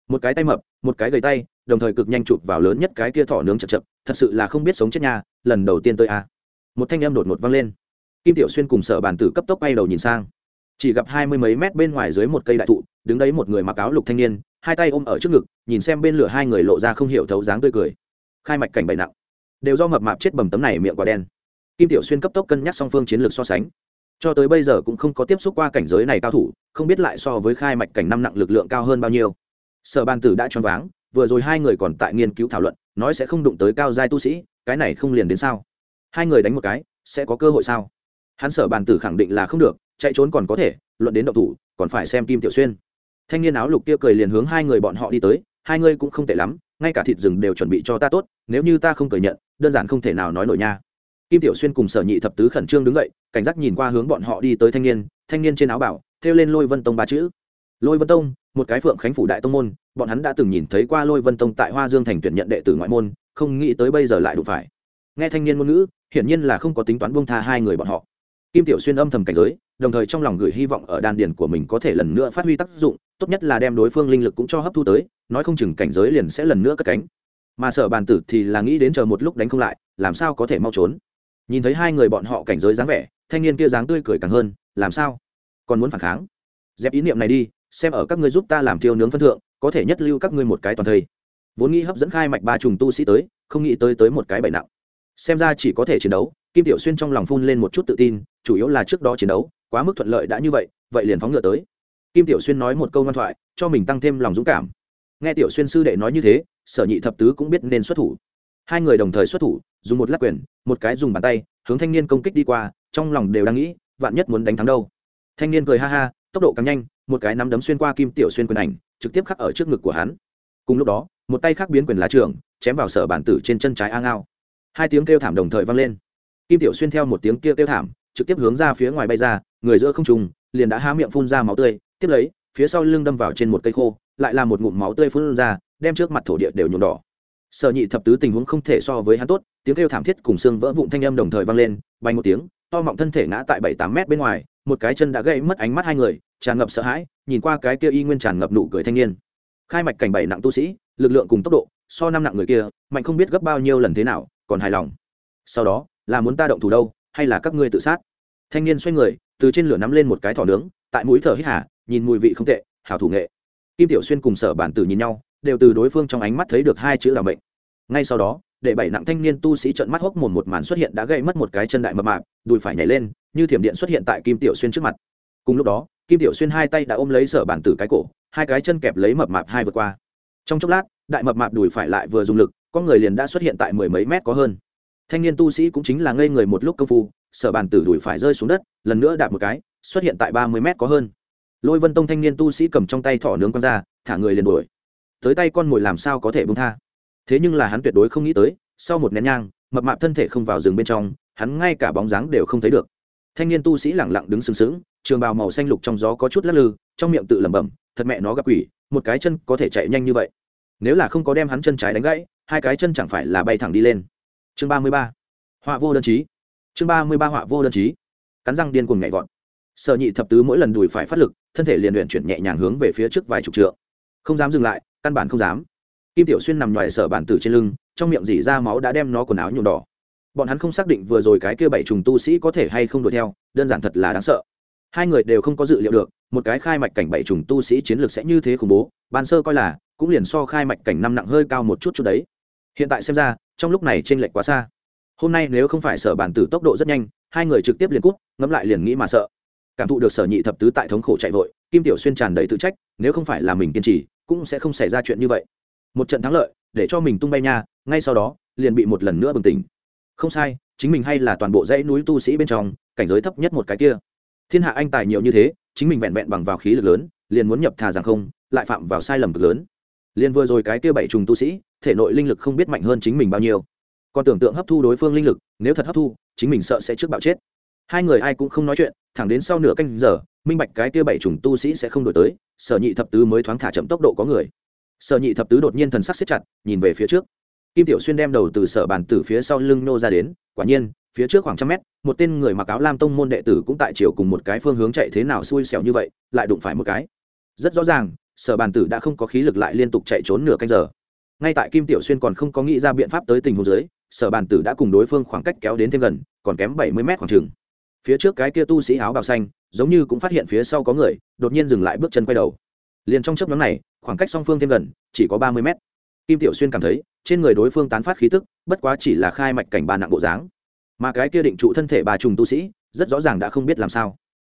Một cái tay mập, một cái gầy tay, đồng thời cực nhanh chụp vào lớn nhất cái kia thỏ nướng chật chật, thật sự là không biết sống chết nha, lần đầu tiên tôi à. một thanh âm đột ngột vang lên. Kim tiểu xuyên cùng sở bàn tử cấp tốc bay đầu nhìn sang. Chỉ gặp hai mươi mấy mét bên ngoài dưới một cây đại thụ đứng đấy một người mặc áo lục thanh niên, hai tay ôm ở trước ngực, nhìn xem bên lửa hai người lộ ra không hiểu thấu dáng tươi cười. Khai mạch cảnh bậy nặng. Đều do mập mạp chết bầm tấm này miệng quả đen. Kim tiểu xuyên cấp tốc cân nhắc song phương chiến lược so sánh. Cho tới bây giờ cũng không có tiếp xúc qua cảnh giới này cao thủ, không biết lại so với khai mạch cảnh năm nặng lực lượng cao hơn bao nhiêu. Sở ban tử đã choáng váng, vừa rồi hai người còn tại nghiên cứu thảo luận, nói sẽ không đụng tới cao giai tu sĩ, cái này không liền đến sao? Hai người đánh một cái, sẽ có cơ hội sao? Hắn sở bàn tử khẳng định là không được, chạy trốn còn có thể, luận đến động thủ, còn phải xem kim tiểu xuyên thanh niên áo lục kia cười liền hướng hai người bọn họ đi tới, hai người cũng không tệ lắm, ngay cả thịt rừng đều chuẩn bị cho ta tốt, nếu như ta không cười nhận, đơn giản không thể nào nói nổi nha. Kim tiểu xuyên cùng sở nhị thập tứ khẩn trương đứng dậy, cảnh giác nhìn qua hướng bọn họ đi tới thanh niên thanh niên trên áo bảo, thêu lên lôi vân tông ba chữ. Lôi vân tông, một cái phượng khánh phủ đại tông môn, bọn hắn đã từng nhìn thấy qua lôi vân tông tại hoa dương thành tuyển nhận đệ tử ngoại môn, không nghĩ tới bây giờ lại đủ phải. Nghe thanh niên ngôn ngữ, hiển nhiên là không có tính toán buông tha hai người bọn họ. Kim tiểu xuyên âm thầm cảnh giới đồng thời trong lòng gửi hy vọng ở đan điền của mình có thể lần nữa phát huy tác dụng, tốt nhất là đem đối phương linh lực cũng cho hấp thu tới, nói không chừng cảnh giới liền sẽ lần nữa cất cánh. Mà sở bàn tử thì là nghĩ đến chờ một lúc đánh không lại, làm sao có thể mau trốn? Nhìn thấy hai người bọn họ cảnh giới dáng vẻ, thanh niên kia dáng tươi cười càng hơn, làm sao? Còn muốn phản kháng? Dẹp ý niệm này đi, xem ở các ngươi giúp ta làm thiêu nướng phân thượng, có thể nhất lưu các ngươi một cái toàn thây. Vốn nghĩ hấp dẫn khai mạch ba trùng tu sĩ tới, không nghĩ tới tới một cái bảy nặng. Xem ra chỉ có thể chiến đấu, kim tiểu xuyên trong lòng phun lên một chút tự tin, chủ yếu là trước đó chiến đấu quá mức thuận lợi đã như vậy vậy liền phóng ngựa tới. Kim tiểu xuyên nói một câu ngoan thoại, cho mình tăng thêm lòng dũng cảm. Nghe tiểu xuyên sư đệ nói như thế, sở nhị thập tứ cũng biết nên xuất thủ. Hai người đồng thời xuất thủ, dùng một lắc quyền, một cái dùng bàn tay, hướng thanh niên công kích đi qua, trong lòng đều đang nghĩ, vạn nhất muốn đánh thắng đâu. Thanh niên cười ha ha, tốc độ càng nhanh, một cái nắm đấm xuyên qua kim tiểu xuyên quyền ảnh, trực tiếp khắc ở trước ngực của hắn. Cùng lúc đó, một tay khác biến quyền lá trường, chém vào sở bản tử trên chân trái a ngao. Hai tiếng kêu thảm đồng thời vang lên. Kim tiểu xuyên theo một tiếng kia kêu thảm, trực tiếp hướng ra phía ngoài bay ra người giữa không trùng liền đã há miệng phun ra máu tươi, tiếp lấy, phía sau lưng đâm vào trên một cây khô, lại là một ngụm máu tươi phun ra, đem trước mặt thổ địa đều nhuộm đỏ. Sở nhị thập tứ tình huống không thể so với hắn tốt, tiếng kêu thảm thiết cùng xương vỡ vụn thanh âm đồng thời vang lên, bay một tiếng, to mọng thân thể ngã tại bảy tám mét bên ngoài, một cái chân đã gây mất ánh mắt hai người, tràn ngập sợ hãi, nhìn qua cái kia y nguyên tràn ngập nụ cười thanh niên. Khai mạch cảnh bảy nặng tu sĩ, lực lượng cùng tốc độ, so năm nặng người kia, mạnh không biết gấp bao nhiêu lần thế nào, còn hài lòng. Sau đó, là muốn ta động thủ đâu, hay là các ngươi tự sát? Thanh niên xoay người từ trên lửa nắm lên một cái thỏ nướng, tại mũi thở hít hà, nhìn mùi vị không tệ, hảo thủ nghệ. Kim tiểu xuyên cùng sở bản tử nhìn nhau, đều từ đối phương trong ánh mắt thấy được hai chữ là bệnh ngay sau đó, để bảy nặng thanh niên tu sĩ trợn mắt hốc mồm một màn xuất hiện đã gây mất một cái chân đại mập mạp, đùi phải nhảy lên, như thiểm điện xuất hiện tại kim tiểu xuyên trước mặt. Cùng lúc đó, kim tiểu xuyên hai tay đã ôm lấy sở bản tử cái cổ, hai cái chân kẹp lấy mập mạp hai vượt qua. Trong chốc lát, đại mập mạp đùi phải lại vừa dùng lực con người liền đã xuất hiện tại mười mấy mét có hơn. Thanh niên tu sĩ cũng chính là ngây người một lúc công phu sở bàn tử đuổi phải rơi xuống đất, lần nữa đạp một cái, xuất hiện tại ba mươi mét có hơn. Lôi vân tông thanh niên tu sĩ cầm trong tay thỏ nướng con ra, thả người liền đuổi. Tới tay con mồi làm sao có thể buông tha? Thế nhưng là hắn tuyệt đối không nghĩ tới, sau một nén nhang, mập mạp thân thể không vào rừng bên trong, hắn ngay cả bóng dáng đều không thấy được. Thanh niên tu sĩ lẳng lặng đứng sừng sững, trường bào màu xanh lục trong gió có chút lắc lư, trong miệng tự lẩm bẩm, thật mẹ nó gặp quỷ, một cái chân có thể chạy nhanh như vậy. Nếu là không có đem hắn chân trái đánh gãy, hai cái chân chẳng phải là bay thẳng đi lên. Chương ba mươi ba. Họa vô đơn chí chương ba mươi ba họa vô đơn chí. Cắn răng điên cuồng nhảy vọt. Sở nhị thập tứ mỗi lần đùi phải phát lực, thân thể liền luyện chuyển nhẹ nhàng hướng về phía trước vài chục trượng. Không dám dừng lại, căn bản không dám. Kim tiểu xuyên nằm ngoài sở bản tử trên lưng, trong miệng dỉ ra máu đã đem nó quần áo nhuộm đỏ. Bọn hắn không xác định vừa rồi cái kia bảy trùng tu sĩ có thể hay không đuổi theo, đơn giản thật là đáng sợ. Hai người đều không có dự liệu được, một cái khai mạch cảnh bảy trùng tu sĩ chiến lược sẽ như thế khủng bố, ban sơ coi là, cũng liền so khai mạch cảnh năm nặng hơi cao một chút chút đấy. Hiện tại xem ra, trong lúc này t r ê n lệch quá xa hôm nay nếu không phải sở bản tử tốc độ rất nhanh, hai người trực tiếp liền cút, ngẫm lại liền nghĩ mà sợ. Cảm thụ được sở nhị thập tứ tại thống khổ chạy vội, kim tiểu xuyên tràn đầy tự trách, nếu không phải là mình kiên trì, cũng sẽ không xảy ra chuyện như vậy. Một trận thắng lợi, để cho mình tung bay nha, ngay sau đó, liền bị một lần nữa bừng tỉnh. Không sai, chính mình hay là toàn bộ dãy núi tu sĩ bên trong, cảnh giới thấp nhất một cái kia. Thiên hạ anh tài nhiều như thế, chính mình vẹn vẹn bằng vào khí lực lớn, liền muốn nhập thà rằng không, lại phạm vào sai lầm cực lớn. Liền vừa rồi cái kia bảy trùng tu sĩ, thể nội linh lực không biết mạnh hơn chính mình bao nhiêu còn tưởng tượng hấp thu đối phương linh lực, nếu thật hấp thu, chính mình sợ sẽ trước bạo chết. Hai người ai cũng không nói chuyện, thẳng đến sau nửa canh giờ, minh bạch cái kia bảy trùng tu sĩ sẽ không đổi tới, sở nhị thập tứ mới thoáng thả chậm tốc độ có người. Sở nhị thập tứ đột nhiên thần sắc siết chặt, nhìn về phía trước. Kim tiểu xuyên đem đầu từ sở bàn từ phía sau lưng nô ra đến, quả nhiên, phía trước khoảng trăm mét, một tên người mặc áo lam tông môn đệ tử cũng tại chiều cùng một cái phương hướng chạy thế nào xui xẻo như vậy, lại đụng phải một cái. Rất rõ ràng, sở bàn tử đã không có khí lực lại liên tục chạy trốn nửa canh giờ. Ngay tại kim tiểu xuyên còn không có nghĩ ra biện pháp tới tình huống dưới sở bàn tử đã cùng đối phương khoảng cách kéo đến thêm gần, còn kém bảy mươi mét khoảng trường. phía trước cái kia tu sĩ áo bào xanh, giống như cũng phát hiện phía sau có người, đột nhiên dừng lại bước chân quay đầu. Liền trong chấp nhóm này, khoảng cách song phương thêm gần, chỉ có ba mươi mét. Kim tiểu xuyên cảm thấy, trên người đối phương tán phát khí tức, bất quá chỉ là khai mạch cảnh ba nặng bộ dáng. Mà cái kia định trụ thân thể bà trùng tu sĩ, rất rõ ràng đã không biết làm sao.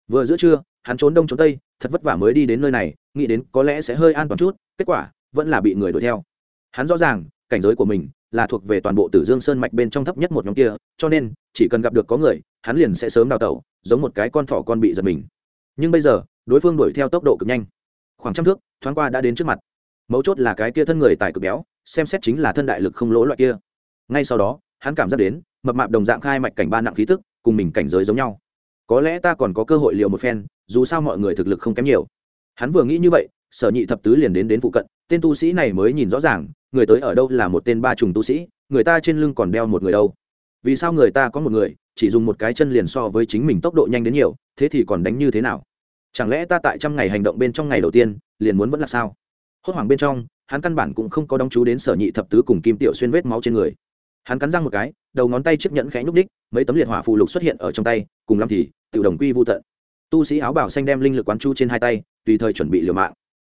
Vừa giữa trưa, hắn trốn đông trốn tây, thật vất vả mới đi đến nơi này, nghĩ đến có lẽ sẽ hơi an toàn chút, kết quả, vẫn là bị người đuổi theo. Hắn rõ ràng, cảnh giới của mình là thuộc về toàn bộ tử dương sơn mạch bên trong thấp nhất một nhóm kia, cho nên, chỉ cần gặp được có người, hắn liền sẽ sớm đào tẩu, giống một cái con thỏ con bị giật mình. Nhưng bây giờ, đối phương đuổi theo tốc độ cực nhanh. Khoảng trăm thước, thoáng qua đã đến trước mặt. Mấu chốt là cái kia thân người tài cực béo, xem xét chính là thân đại lực không lỗ loại kia. Ngay sau đó, hắn cảm giác đến, mập mạp đồng dạng khai mạch cảnh ba nặng khí tức, cùng mình cảnh giới giống nhau. Có lẽ ta còn có cơ hội liều một phen, dù sao mọi người thực lực không kém nhiều. Hắn vừa nghĩ như vậy sở nhị thập tứ liền đến đến phụ cận, tên tu sĩ này mới nhìn rõ ràng, người tới ở đâu là một tên ba trùng tu sĩ, người ta trên lưng còn đeo một người đâu. Vì sao người ta có một người, chỉ dùng một cái chân liền so với chính mình tốc độ nhanh đến nhiều, thế thì còn đánh như thế nào? Chẳng lẽ ta tại trăm ngày hành động bên trong ngày đầu tiên, liền muốn vẫn là sao? Hốt hoảng bên trong, hắn căn bản cũng không có đóng chú đến sở nhị thập tứ cùng kim tiểu xuyên vết máu trên người. Hắn cắn răng một cái, đầu ngón tay chiếc nhẫn khẽ nhúc ních mấy tấm liệt hỏa phù lục xuất hiện ở trong tay, cùng lắm thì tự đồng quy vô tận. Tu sĩ áo bảo xanh đem linh lực quán chu trên hai tay, tùy thời chuẩn bị liều mạng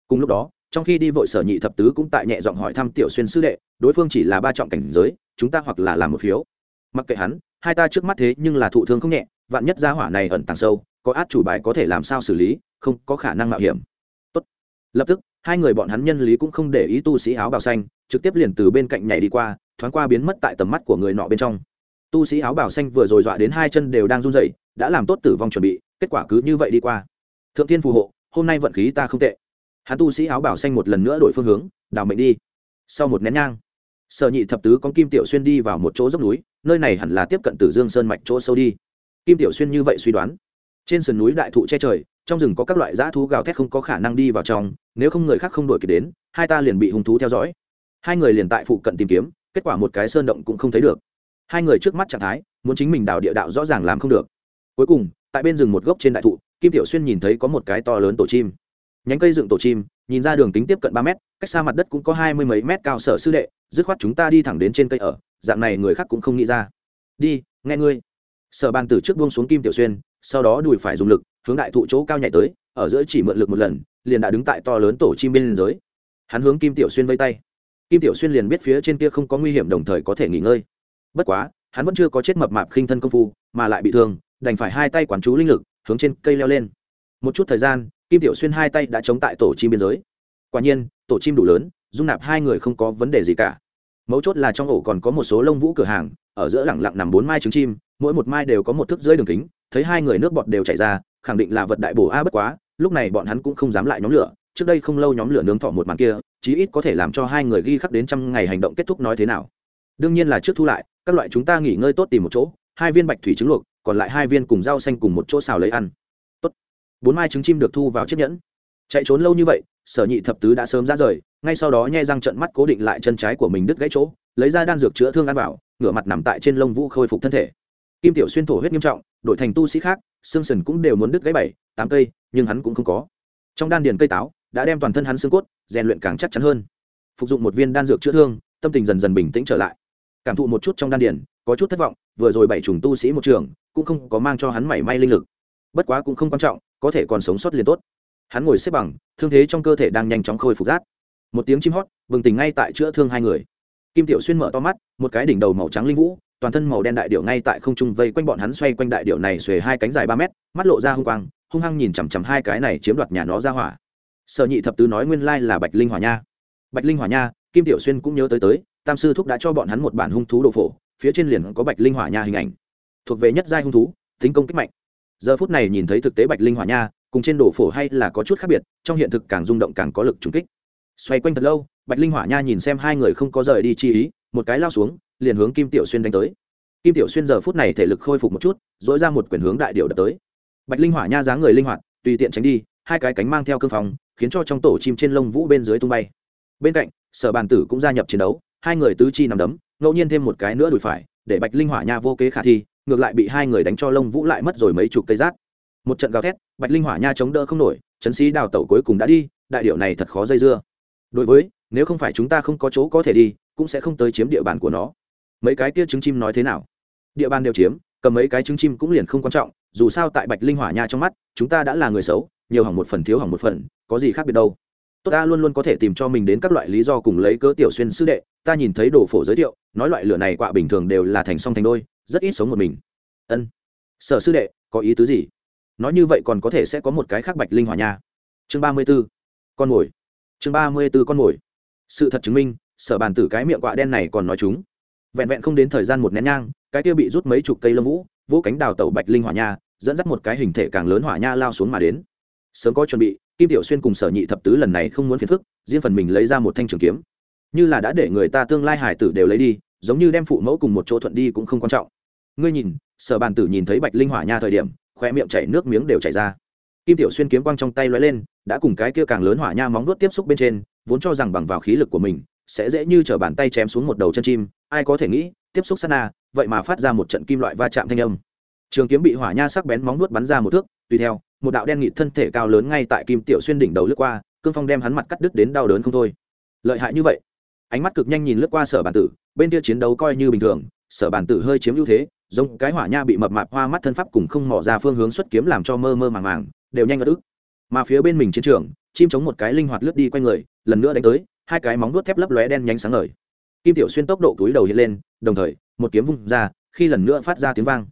cùng lúc đó, trong khi đi vội sở nhị thập tứ cũng tại nhẹ giọng hỏi thăm tiểu xuyên sư đệ, đối phương chỉ là ba trọng cảnh giới, chúng ta hoặc là làm một phiếu. Mặc kệ hắn, hai ta trước mắt thế nhưng là thụ thương không nhẹ, vạn nhất gia hỏa này ẩn tàng sâu, có át chủ bài có thể làm sao xử lý, không có khả năng mạo hiểm. Tốt. lập tức, hai người bọn hắn nhân lý cũng không để ý tu sĩ áo bào xanh, trực tiếp liền từ bên cạnh nhảy đi qua, thoáng qua biến mất tại tầm mắt của người nọ bên trong. Tu sĩ áo bào xanh vừa rồi dọa đến hai chân đều đang run rẩy, đã làm tốt tử vong chuẩn bị, kết quả cứ như vậy đi qua. Thượng tiên phù hộ, hôm nay vận khí ta không tệ hắn tu sĩ áo bảo xanh một lần nữa đổi phương hướng đào mệnh đi. Sau một nén nhang, sở nhị thập tứ con kim tiểu xuyên đi vào một chỗ dốc núi, nơi này hẳn là tiếp cận tử dương sơn mạch chỗ sâu đi. Kim tiểu xuyên như vậy suy đoán. Trên sườn núi đại thụ che trời, trong rừng có các loại dã thú gào thét không có khả năng đi vào trong, nếu không người khác không đuổi kịp đến, hai ta liền bị hung thú theo dõi. Hai người liền tại phụ cận tìm kiếm, kết quả một cái sơn động cũng không thấy được. Hai người trước mắt trạng thái, muốn chính mình đào địa đạo rõ ràng làm không được. Cuối cùng, tại bên rừng một gốc trên đại thụ, kim tiểu xuyên nhìn thấy có một cái to lớn tổ chim nhánh cây dựng tổ chim, nhìn ra đường tính tiếp cận ba mét, cách xa mặt đất cũng có hai mươi mấy mét cao sở sư đệ, dứt khoát chúng ta đi thẳng đến trên cây ở, dạng này người khác cũng không nghĩ ra. Đi, nghe ngươi. Sở bàn tử trước buông xuống kim tiểu xuyên, sau đó đùi phải dùng lực, hướng đại thụ chỗ cao nhảy tới, ở giữa chỉ mượn lực một lần, liền đã đứng tại to lớn tổ chim bên dưới. Hắn hướng kim tiểu xuyên vây tay. Kim tiểu xuyên liền biết phía trên kia không có nguy hiểm đồng thời có thể nghỉ ngơi. Bất quá, hắn vẫn chưa có chết mập mạp khinh thân công phu, mà lại bị thương, đành phải hai tay quản chú linh lực, hướng trên cây leo lên. Một chút thời gian kim tiểu xuyên hai tay đã chống tại tổ chim biên giới. Quả nhiên, tổ chim đủ lớn, dung nạp hai người không có vấn đề gì cả. Mấu chốt là trong ổ còn có một số lông vũ cửa hàng, ở giữa lẳng lặng nằm bốn mai trứng chim, mỗi một mai đều có một thước dưới đường kính, thấy hai người nước bọt đều chảy ra, khẳng định là vật đại bổ a bất quá, lúc này bọn hắn cũng không dám lại nhóm lửa, trước đây không lâu nhóm lửa nướng thọ một màn kia, chí ít có thể làm cho hai người ghi khắc đến trăm ngày hành động kết thúc nói thế nào. Đương nhiên là trước thu lại, các loại chúng ta nghỉ ngơi tốt tìm một chỗ, hai viên bạch thủy trứng luộc, còn lại hai viên cùng rau xanh cùng một chỗ xào lấy ăn bốn mai trứng chim được thu vào chiếc nhẫn. Chạy trốn lâu như vậy, sở nhị thập tứ đã sớm ra rời, ngay sau đó nhai răng trận mắt cố định lại chân trái của mình đứt gãy chỗ, lấy ra đan dược chữa thương ăn vào, ngửa mặt nằm tại trên lông vũ khôi phục thân thể. Kim tiểu xuyên thổ huyết nghiêm trọng, đổi thành tu sĩ khác, xương sần cũng đều muốn đứt gãy bảy, tám cây, nhưng hắn cũng không có. Trong đan điền cây táo, đã đem toàn thân hắn xương cốt, rèn luyện càng chắc chắn hơn. Phục dụng một viên đan dược chữa thương, tâm tình dần dần bình tĩnh trở lại. Cảm thụ một chút trong đan điền, có chút thất vọng, vừa rồi bảy trùng tu sĩ một trường, cũng không có mang cho hắn mảy may linh lực bất quá cũng không quan trọng, có thể còn sống sót liền tốt. Hắn ngồi xếp bằng, thương thế trong cơ thể đang nhanh chóng khôi phục rát. Một tiếng chim hót, bừng tỉnh ngay tại chữa thương hai người. Kim tiểu xuyên mở to mắt, một cái đỉnh đầu màu trắng linh vũ, toàn thân màu đen đại điệu ngay tại không trung vây quanh bọn hắn xoay quanh đại điệu này xuề hai cánh dài ba mét, mắt lộ ra hung quang, hung hăng nhìn chằm chằm hai cái này chiếm đoạt nhà nó ra hỏa. Sở nhị thập tứ nói nguyên lai là bạch linh hỏa nha. Bạch linh hỏa nha, kim tiểu xuyên cũng nhớ tới tới, tam sư thúc đã cho bọn hắn một bản hung thú đồ phổ, phía trên liền có bạch linh hỏa nha hình ảnh. Thuộc về nhất giai hung thú, tính công kích mạnh giờ phút này nhìn thấy thực tế bạch linh hỏa nha, cùng trên đồ phổ hay là có chút khác biệt, trong hiện thực càng rung động càng có lực trùng kích. Xoay quanh thật lâu, bạch linh hỏa nha nhìn xem hai người không có rời đi chi ý, một cái lao xuống, liền hướng kim tiểu xuyên đánh tới. Kim tiểu xuyên giờ phút này thể lực khôi phục một chút dỗi ra một quyển hướng đại điệu đập tới. Bạch linh hỏa nha dáng người linh hoạt, tùy tiện tránh đi, hai cái cánh mang theo cương phòng khiến cho trong tổ chim trên lông vũ bên dưới tung bay. Bên cạnh, sở bàn tử cũng gia nhập chiến đấu, hai người tứ chi nằm đấm, ngẫu nhiên thêm một cái nữa đùi phải, để bạch linh hỏa nha vô kế khả thi ngược lại bị hai người đánh cho lông vũ lại mất rồi mấy chục cây rác một trận gào thét, bạch linh hỏa nha chống đỡ không nổi chấn sĩ đào tẩu cuối cùng đã đi, đại điệu này thật khó dây dưa. Đối với, nếu không phải chúng ta không có chỗ có thể đi, cũng sẽ không tới chiếm địa bàn của nó. Mấy cái kia trứng chim nói thế nào? Địa bàn đều chiếm, cầm mấy cái trứng chim cũng liền không quan trọng, dù sao tại bạch linh hỏa nha trong mắt, chúng ta đã là người xấu, nhiều hỏng một phần thiếu hỏng một phần, có gì khác biệt đâu. Tôi ta luôn luôn có thể tìm cho mình đến các loại lý do cùng lấy cớ tiểu xuyên sư đệ, ta nhìn thấy đồ phổ giới thiệu, nói loại lửa này quạ bình thường đều là thành song thành đôi rất ít sống một mình. Ân. Sở sư đệ, có ý tứ gì? Nói như vậy còn có thể sẽ có một cái khác bạch linh hỏa nha. Chương ba mươi b ố con mồi. Chương ba mươi b ố con mồi. Sự thật chứng minh, sở bàn tử cái miệng quạ đen này còn nói chúng. Vẹn vẹn không đến thời gian một nén nhang, cái kia bị rút mấy chục cây lâm vũ vũ cánh đào tẩu bạch linh hỏa nha, dẫn dắt một cái hình thể càng lớn hỏa nha lao xuống mà đến. Sớm có chuẩn bị, kim tiểu xuyên cùng sở nhị thập tứ lần này không muốn phiền phức, riêng phần mình lấy ra một thanh trường kiếm. Như là đã để người ta tương lai hải tử đều lấy đi, giống như đem phụ mẫu cùng một chỗ thuận đi cũng không quan trọng ngươi nhìn, sở bàn tử nhìn thấy bạch linh hỏa nha thời điểm khoe miệng chảy nước miếng đều chảy ra. Kim tiểu xuyên kiếm quang trong tay lóe lên, đã cùng cái kia càng lớn hỏa nha móng nuốt tiếp xúc bên trên, vốn cho rằng bằng vào khí lực của mình, sẽ dễ như t bàn tay chém xuống một đầu chân chim, ai có thể nghĩ, tiếp xúc sát na, vậy mà phát ra một trận kim loại va chạm thanh âm. Trường kiếm bị hỏa nha sắc bén móng nuốt bắn ra một thước, tùy theo, một đạo đen nghị thân thể cao lớn ngay tại kim tiểu xuyên đỉnh đầu lướt qua, cương phong đem hắn mặt cắt đứt đến đau đớn không thôi. Lợi hại như vậy. Ánh mắt cực nhanh nhìn lướt qua sở bản tử, bên kia chiến đấu coi như bình thường, sở bản tử hơi chiếm ưu thế giống cái hỏa nha bị mập mạp hoa mắt thân pháp cùng không mỏ ra phương hướng xuất kiếm làm cho mơ mơ màng màng, đều nhanh ngất ức. Mà phía bên mình chiến trường, chim chống một cái linh hoạt lướt đi quanh người, lần nữa đánh tới, hai cái móng vuốt thép lấp lóe đen nhánh sáng ngời. Kim tiểu xuyên tốc độ túi đầu hiện lên, đồng thời, một kiếm vung ra, khi lần nữa phát ra tiếng vang.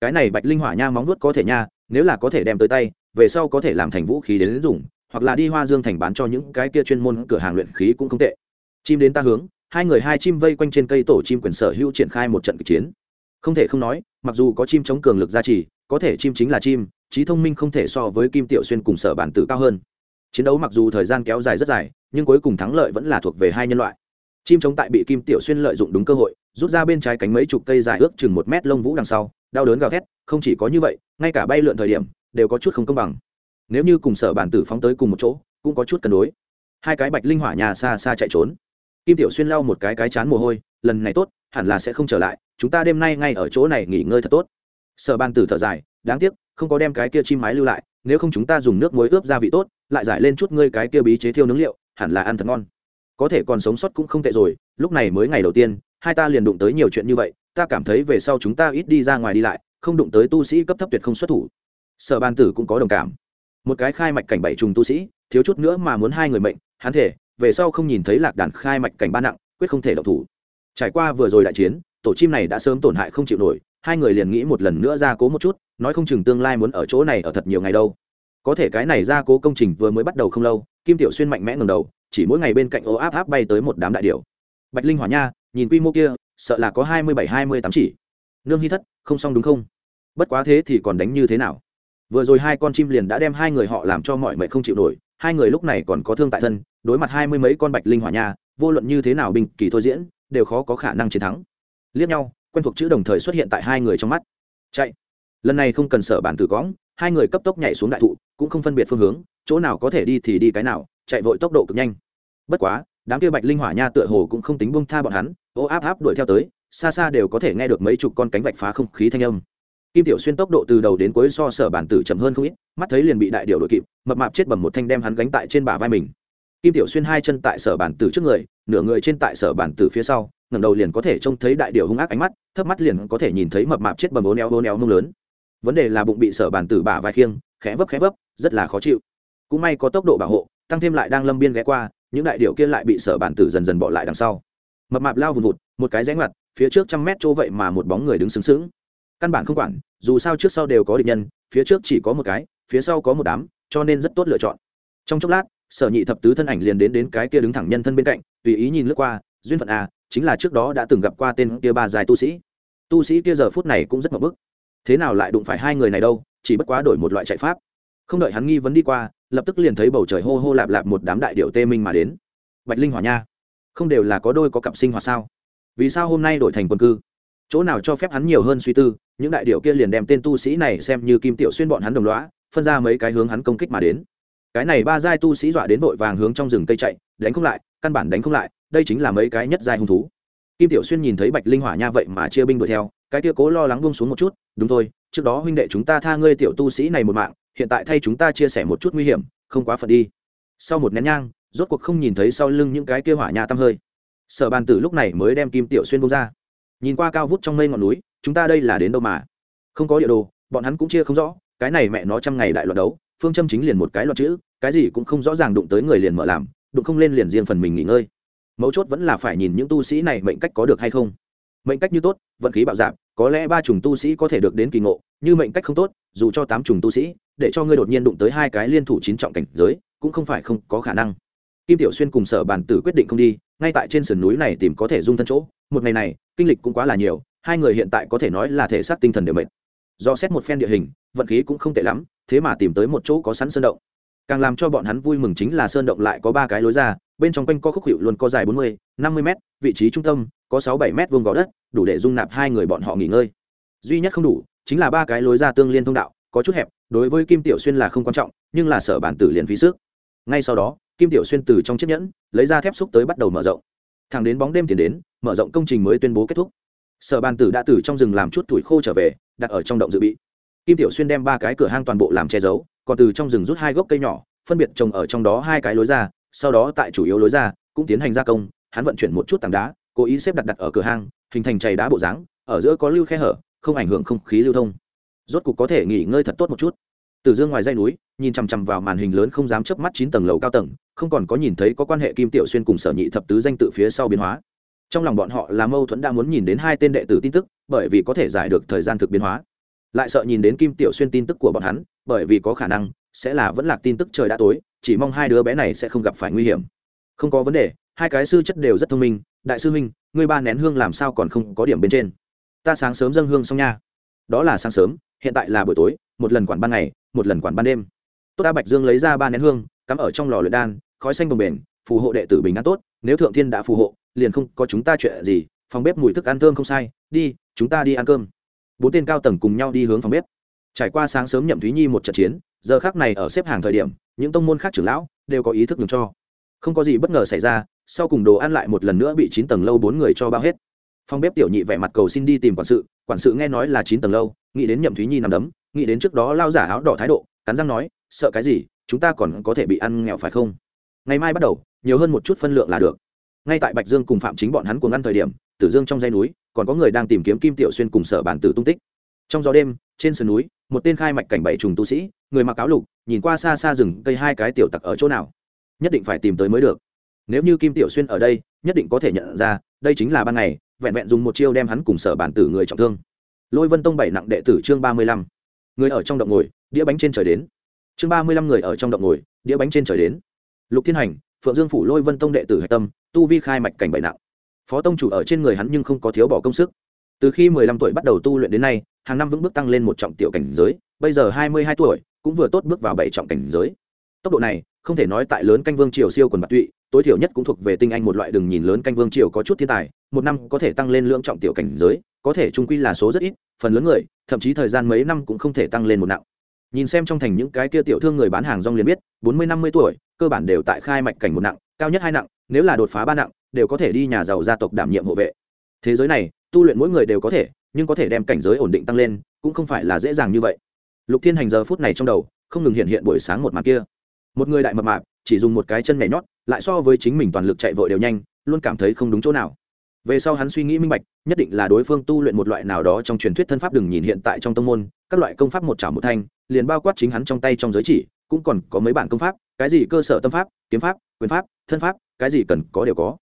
Cái này bạch linh hỏa nha móng vuốt có thể nha, nếu là có thể đem tới tay, về sau có thể làm thành vũ khí đến dùng hoặc là đi hoa dương thành bán cho những cái kia chuyên môn cửa hàng luyện khí cũng không tệ. Chim đến ta hướng, hai người hai chim vây quanh trên cây tổ chim quyền sở hữu triển khai một trận kịch chiến không thể không nói, mặc dù có chim chống cường lực gia trì, có thể chim chính là chim, trí thông minh không thể so với kim tiểu xuyên cùng sở bản tử cao hơn. Chiến đấu mặc dù thời gian kéo dài rất dài, nhưng cuối cùng thắng lợi vẫn là thuộc về hai nhân loại. Chim chống tại bị kim tiểu xuyên lợi dụng đúng cơ hội, rút ra bên trái cánh mấy chục cây dài ước chừng một mét lông vũ đằng sau, đau đớn gào thét, không chỉ có như vậy, ngay cả bay lượn thời điểm, đều có chút không công bằng. Nếu như cùng sở bản tử phóng tới cùng một chỗ, cũng có chút cân đối. Hai cái bạch linh hỏa nhà xa xa chạy trốn. Kim tiểu xuyên lau một cái cái chán mồ hôi, lần này tốt, hẳn là sẽ không trở lại chúng ta đêm nay ngay ở chỗ này nghỉ ngơi thật tốt. Sở ban tử thở dài, đáng tiếc, không có đem cái kia chim mái lưu lại, nếu không chúng ta dùng nước muối ướp gia vị tốt, lại giải lên chút ngươi cái kia bí chế thiêu nướng liệu, hẳn là ăn thật ngon. Có thể còn sống sót cũng không tệ rồi, lúc này mới ngày đầu tiên, hai ta liền đụng tới nhiều chuyện như vậy, ta cảm thấy về sau chúng ta ít đi ra ngoài đi lại, không đụng tới tu sĩ cấp thấp tuyệt không xuất thủ. Sở ban tử cũng có đồng cảm. Một cái khai mạch cảnh bảy trùng tu sĩ, thiếu chút nữa mà muốn hai người mệnh, hắn thể, về sau không nhìn thấy lạc đàn khai mạch cảnh ba nặng, quyết không thể độc thủ. Trải qua vừa rồi đại chiến tổ chim này đã sớm tổn hại không chịu nổi, hai người liền nghĩ một lần nữa ra cố một chút, nói không chừng tương lai muốn ở chỗ này ở thật nhiều ngày đâu. Có thể cái này ra cố công trình vừa mới bắt đầu không lâu, kim tiểu xuyên mạnh mẽ ngầm đầu, chỉ mỗi ngày bên cạnh ô áp áp bay tới một đám đại điệu bạch linh hỏa nha, nhìn quy mô kia, sợ là có hai mươi bảy, hai mươi tám chỉ. Nương hy thất, không xong đúng không? Bất quá thế thì còn đánh như thế nào? Vừa rồi hai con chim liền đã đem hai người họ làm cho mọi mệnh không chịu nổi, hai người lúc này còn có thương tại thân, đối mặt hai mươi mấy con bạch linh hỏa nha, vô luận như thế nào bình kỳ thôi diễn, đều khó có khả năng chiến thắng liếc nhau, quen thuộc chữ đồng thời xuất hiện tại hai người trong mắt. Chạy. Lần này không cần sở bản tử cõng, hai người cấp tốc nhảy xuống đại thụ, cũng không phân biệt phương hướng, chỗ nào có thể đi thì đi cái nào, chạy vội tốc độ cực nhanh. Bất quá, đám kia bạch linh hỏa nha tựa hồ cũng không tính bông tha bọn hắn, ô áp áp đuổi theo tới, xa xa đều có thể nghe được mấy chục con cánh vạch phá không khí thanh âm. Kim tiểu xuyên tốc độ từ đầu đến cuối so sở bản tử chậm hơn không ít, mắt thấy liền bị đại điệu đội kịp, mập mạp chết bầm một thanh đem hắn gánh tại trên bả vai mình. Kim tiểu xuyên hai chân tại sở bản tử trước người, nửa người trên tại sở bản tử phía sau ngẩng đầu liền có thể trông thấy đại điểu hung ác ánh mắt thấp mắt liền có thể nhìn thấy mập mạp chết bầm ố néo ố néo mông lớn. Vấn đề là bụng bị sở bàn tử bả vai khiêng, khẽ vấp khẽ vấp, rất là khó chịu. Cũng may có tốc độ bảo hộ, tăng thêm lại đang lâm biên ghé qua, những đại điệu kia lại bị sở bàn tử dần dần bỏ lại đằng sau. Mập mạp lao vùn vụt, một cái rẽ ngoặt, phía trước trăm mét chỗ vậy mà một bóng người đứng sướng sướng căn bản không quản, dù sao trước sau đều có địch nhân, phía trước chỉ có một cái, phía sau có một đám, cho nên rất tốt lựa chọn. Trong chốc lát, sở nhị thập tứ thân ảnh liền đến đến cái kia đứng thẳng nhân thân bên cạnh, tùy ý nhìn lướt qua, duyên phận à chính là trước đó đã từng gặp qua tên kia ba dài tu sĩ. Tu sĩ kia giờ phút này cũng rất mập bức. Thế nào lại đụng phải hai người này đâu, chỉ bất quá đổi một loại chạy pháp. Không đợi hắn nghi vấn đi qua, lập tức liền thấy bầu trời hô hô lạp lạp một đám đại điệu tê minh mà đến. Bạch linh hỏa nha, không đều là có đôi có cặp sinh hoạt sao? Vì sao hôm nay đổi thành quân cư? Chỗ nào cho phép hắn nhiều hơn suy tư, những đại điệu kia liền đem tên tu sĩ này xem như kim tiểu xuyên bọn hắn đồng loá phân ra mấy cái hướng hắn công kích mà đến. Cái này ba giai tu sĩ dọa đến vội vàng hướng trong rừng cây chạy, đánh không lại, căn bản đánh không lại đây chính là mấy cái nhất giai hung thú. Kim tiểu xuyên nhìn thấy bạch linh hỏa nha vậy mà chia binh đuổi theo, cái kia cố lo lắng buông xuống một chút, đúng thôi, trước đó huynh đệ chúng ta tha ngươi tiểu tu sĩ này một mạng, hiện tại thay chúng ta chia sẻ một chút nguy hiểm, không quá phận đi. Sau một nén nhang, rốt cuộc không nhìn thấy sau lưng những cái kia hỏa nha tăm hơi. Sở bàn tử lúc này mới đem kim tiểu xuyên bông ra. Nhìn qua cao vút trong mây ngọn núi, chúng ta đây là đến đâu mà? Không có địa đồ, bọn hắn cũng chia không rõ, cái này mẹ nó trăm ngày đại loạt đấu, phương châm chính liền một cái loạt chữ, cái gì cũng không rõ ràng đụng tới người liền mở làm, đụng không lên liền riêng phần mình nghỉ ngơi mấu chốt vẫn là phải nhìn những tu sĩ này mệnh cách có được hay không. Mệnh cách như tốt, vận khí bạo dạp có lẽ ba chủng tu sĩ có thể được đến kỳ ngộ, như mệnh cách không tốt, dù cho tám chủng tu sĩ, để cho ngươi đột nhiên đụng tới hai cái liên thủ chín trọng cảnh giới, cũng không phải không có khả năng. Kim tiểu xuyên cùng sở bàn tử quyết định không đi, ngay tại trên sườn núi này tìm có thể dung thân chỗ, một ngày này, kinh lịch cũng quá là nhiều, hai người hiện tại có thể nói là thể xác tinh thần đều mệt. Do xét một phen địa hình, vận khí cũng không tệ lắm, thế mà tìm tới một chỗ có sẵn sơn động càng làm cho bọn hắn vui mừng chính là sơn động lại có ba cái lối ra, bên trong quanh co khúc hiệu luôn có dài bốn mươi, năm mươi m vị trí trung tâm có sáu bảy m vuông gò đất, đủ để dung nạp hai người bọn họ nghỉ ngơi. Duy nhất không đủ, chính là ba cái lối ra tương liên thông đạo, có chút hẹp, đối với kim tiểu xuyên là không quan trọng, nhưng là sở bản tử liền phí sức. Ngay sau đó, kim tiểu xuyên từ trong chiếc nhẫn, lấy ra thép xúc tới bắt đầu mở rộng. Thẳng đến bóng đêm tiền đến, mở rộng công trình mới tuyên bố kết thúc. Sở bàn tử đã từ trong rừng làm chút tuổi khô trở về, đặt ở trong động dự bị. Kim tiểu xuyên đem ba cái cửa hang toàn bộ làm che giấu còn từ trong rừng rút hai gốc cây nhỏ, phân biệt trồng ở trong đó hai cái lối ra, sau đó tại chủ yếu lối ra, cũng tiến hành gia công, hắn vận chuyển một chút tảng đá, cố ý xếp đặt đặt ở cửa hang, hình thành chày đá bộ dáng, ở giữa có lưu khe hở, không ảnh hưởng không khí lưu thông. Rốt cục có thể nghỉ ngơi thật tốt một chút. Từ dương ngoài dây núi, nhìn chằm chằm vào màn hình lớn không dám chớp mắt chín tầng lầu cao tầng, không còn có nhìn thấy có quan hệ kim tiểu xuyên cùng sở nhị thập tứ danh tự phía sau biến hóa. Trong lòng bọn họ là mâu thuẫn đã muốn nhìn đến hai tên đệ tử tin tức, bởi vì có thể giải được thời gian thực biến hóa lại sợ nhìn đến kim tiểu xuyên tin tức của bọn hắn, bởi vì có khả năng sẽ là vẫn là tin tức trời đã tối, chỉ mong hai đứa bé này sẽ không gặp phải nguy hiểm. Không có vấn đề, hai cái sư chất đều rất thông minh, đại sư huynh, ngươi ba nén hương làm sao còn không có điểm bên trên? Ta sáng sớm dâng hương xong nha. Đó là sáng sớm, hiện tại là buổi tối, một lần quản ban ngày, một lần quản ban đêm. Tốt ta bạch dương lấy ra ba nén hương, cắm ở trong lò luyện đan, khói xanh bồng bền phù hộ đệ tử bình an tốt, nếu thượng thiên đã phù hộ, liền không có chúng ta chuyện gì, phòng bếp mùi thức ăn thơm không sai, đi, chúng ta đi ăn cơm bốn tên cao tầng cùng nhau đi hướng phòng bếp. Trải qua sáng sớm nhậm thúy nhi một trận chiến, giờ khác này ở xếp hàng thời điểm, những tông môn khác trưởng lão đều có ý thức nhường cho. Không có gì bất ngờ xảy ra, sau cùng đồ ăn lại một lần nữa bị chín tầng lâu bốn người cho bao hết. Phòng bếp tiểu nhị vẻ mặt cầu xin đi tìm quản sự quản sự nghe nói là chín tầng lâu, nghĩ đến nhậm thúy nhi nằm đấm, nghĩ đến trước đó lao giả áo đỏ thái độ, cắn răng nói, sợ cái gì, chúng ta còn có thể bị ăn nghèo phải không? Ngày mai bắt đầu, nhiều hơn một chút phân lượng là được. Ngay tại bạch dương cùng phạm chính bọn hắn cùng ăn thời điểm, tử dương trong dây núi còn có người đang tìm kiếm kim tiểu xuyên cùng sở bản tử tung tích. Trong gió đêm, trên sườn núi, một tên khai mạch cảnh bảy trùng tu sĩ, người mặc áo lục, nhìn qua xa xa rừng cây hai cái tiểu tặc ở chỗ nào. Nhất định phải tìm tới mới được. Nếu như kim tiểu xuyên ở đây, nhất định có thể nhận ra, đây chính là ban ngày, vẹn vẹn dùng một chiêu đem hắn cùng sở bản tử người trọng thương. Lôi vân tông bảy nặng đệ tử chương ba mươi lăm. Người ở trong động ngồi, đĩa bánh trên trời đến. Chương ba mươi lăm người ở trong động ngồi, đĩa bánh trên trời đến. Lục thiên hành, phượng dương phủ lôi vân tông đệ tử hạch tâm, tu vi khai mạch cảnh bảy nặng phó tông chủ ở trên người hắn nhưng không có thiếu bỏ công sức. Từ khi mười lăm tuổi bắt đầu tu luyện đến nay, hàng năm vững bước tăng lên một trọng tiểu cảnh giới, bây giờ hai mươi hai tuổi, cũng vừa tốt bước vào bảy trọng cảnh giới. Tốc độ này, không thể nói tại lớn canh vương triều siêu quần bạc tụy, tối thiểu nhất cũng thuộc về tinh anh một loại đường nhìn lớn canh vương triều có chút thiên tài, một năm có thể tăng lên lượng trọng tiểu cảnh giới, có thể trung quy là số rất ít, phần lớn người, thậm chí thời gian mấy năm cũng không thể tăng lên một nặng. Nhìn xem trong thành những cái kia tiểu thương người bán hàng rong liền biết, bốn mươi năm mươi tuổi, cơ bản đều tại khai mạch cảnh một nặng, cao nhất hai nặng, nếu là đột phá ba nặng đều có thể đi nhà giàu gia tộc đảm nhiệm hộ vệ. Thế giới này, tu luyện mỗi người đều có thể, nhưng có thể đem cảnh giới ổn định tăng lên, cũng không phải là dễ dàng như vậy. Lục thiên hành giờ phút này trong đầu, không ngừng hiện hiện buổi sáng một màn kia. Một người đại mập mạp, chỉ dùng một cái chân nhảy nhót, lại so với chính mình toàn lực chạy vội đều nhanh, luôn cảm thấy không đúng chỗ nào. Về sau hắn suy nghĩ minh bạch, nhất định là đối phương tu luyện một loại nào đó trong truyền thuyết thân pháp đừng nhìn hiện tại trong tông môn, các loại công pháp một chảo một thanh, liền bao quát chính hắn trong tay trong giới chỉ, cũng còn có mấy bản công pháp, cái gì cơ sở tâm pháp, kiếm pháp, quyền pháp, thân pháp, cái gì cần có đều có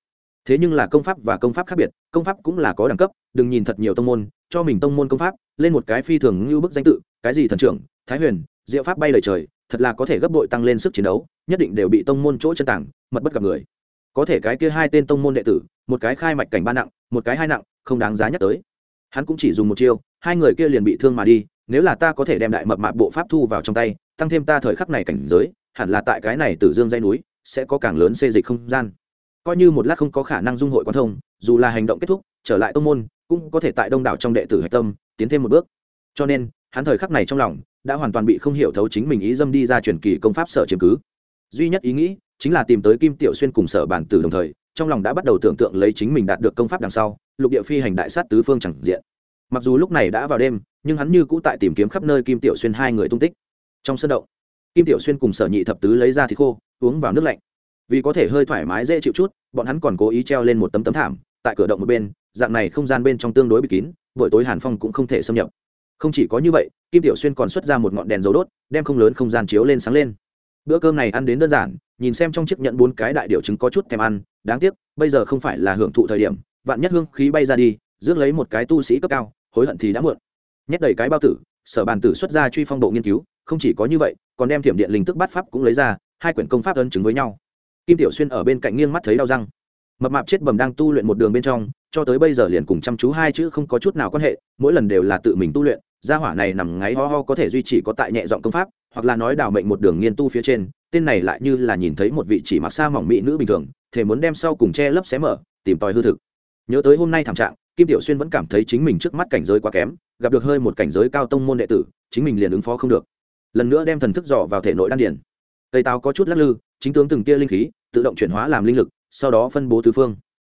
thế nhưng là công pháp và công pháp khác biệt, công pháp cũng là có đẳng cấp, đừng nhìn thật nhiều tông môn, cho mình tông môn công pháp, lên một cái phi thường như bức danh tự, cái gì thần trưởng, thái huyền, diệu pháp bay lời trời, thật là có thể gấp bội tăng lên sức chiến đấu, nhất định đều bị tông môn chỗ chân tảng mật bất gặp người. Có thể cái kia hai tên tông môn đệ tử, một cái khai mạch cảnh ba nặng, một cái hai nặng, không đáng giá nhắc tới. Hắn cũng chỉ dùng một chiêu, hai người kia liền bị thương mà đi, nếu là ta có thể đem đại mập mạp bộ pháp thu vào trong tay, tăng thêm ta thời khắc này cảnh giới, hẳn là tại cái này tử dương dây núi, sẽ có càng lớn xê dịch không gian coi như một lát không có khả năng dung hội quan thông, dù là hành động kết thúc, trở lại tông môn, cũng có thể tại đông đảo trong đệ tử hạch tâm, tiến thêm một bước. Cho nên, hắn thời khắc này trong lòng đã hoàn toàn bị không hiểu thấu chính mình ý dâm đi ra truyền kỳ công pháp sở chiếm cứ. Duy nhất ý nghĩ chính là tìm tới kim tiểu xuyên cùng sở bản tử đồng thời, trong lòng đã bắt đầu tưởng tượng lấy chính mình đạt được công pháp đằng sau, lục địa phi hành đại sát tứ phương chẳng diện. Mặc dù lúc này đã vào đêm, nhưng hắn như cũ tại tìm kiếm khắp nơi kim tiểu xuyên hai người tung tích. Trong sân động, kim tiểu xuyên cùng sở nhị thập tứ lấy ra thịt khô, uống vào nước lạnh vì có thể hơi thoải mái dễ chịu chút, bọn hắn còn cố ý treo lên một tấm tấm thảm, tại cửa động một bên, dạng này không gian bên trong tương đối bị kín, buổi tối hàn phong cũng không thể xâm nhập. Không chỉ có như vậy, kim tiểu xuyên còn xuất ra một ngọn đèn dầu đốt, đem không lớn không gian chiếu lên sáng lên. Bữa cơm này ăn đến đơn giản, nhìn xem trong chiếc nhận bốn cái đại điệu trứng có chút thèm ăn, đáng tiếc, bây giờ không phải là hưởng thụ thời điểm, vạn nhất hương khí bay ra đi, rước lấy một cái tu sĩ cấp cao, hối hận thì đã muộn. Nhét đầy cái bao tử, sở bàn tử xuất ra truy phong bộ nghiên cứu, không chỉ có như vậy, còn đem thiểm điện linh tức bắt pháp cũng lấy ra, hai quyển công pháp ân chứng với nhau kim tiểu xuyên ở bên cạnh nghiêng mắt thấy đau răng. Mập mạp chết bầm đang tu luyện một đường bên trong, cho tới bây giờ liền cùng chăm chú hai chữ không có chút nào quan hệ, mỗi lần đều là tự mình tu luyện, gia hỏa này nằm ngáy ho ho có thể duy trì có tại nhẹ giọng công pháp, hoặc là nói đào mệnh một đường nghiên tu phía trên, tên này lại như là nhìn thấy một vị chỉ mặc xa mỏng mỹ nữ bình thường thể muốn đem sau cùng che lấp xé mở, tìm tòi hư thực. Nhớ tới hôm nay thảm trạng, kim tiểu xuyên vẫn cảm thấy chính mình trước mắt cảnh giới quá kém, gặp được hơi một cảnh giới cao tông môn đệ tử, chính mình liền ứng phó không được. Lần nữa đem thần thức dò vào thể nội đan điển cây táo có chút lắc lư chính tướng từng tia linh khí, tự động chuyển hóa làm linh lực, sau đó phân bố tứ phương.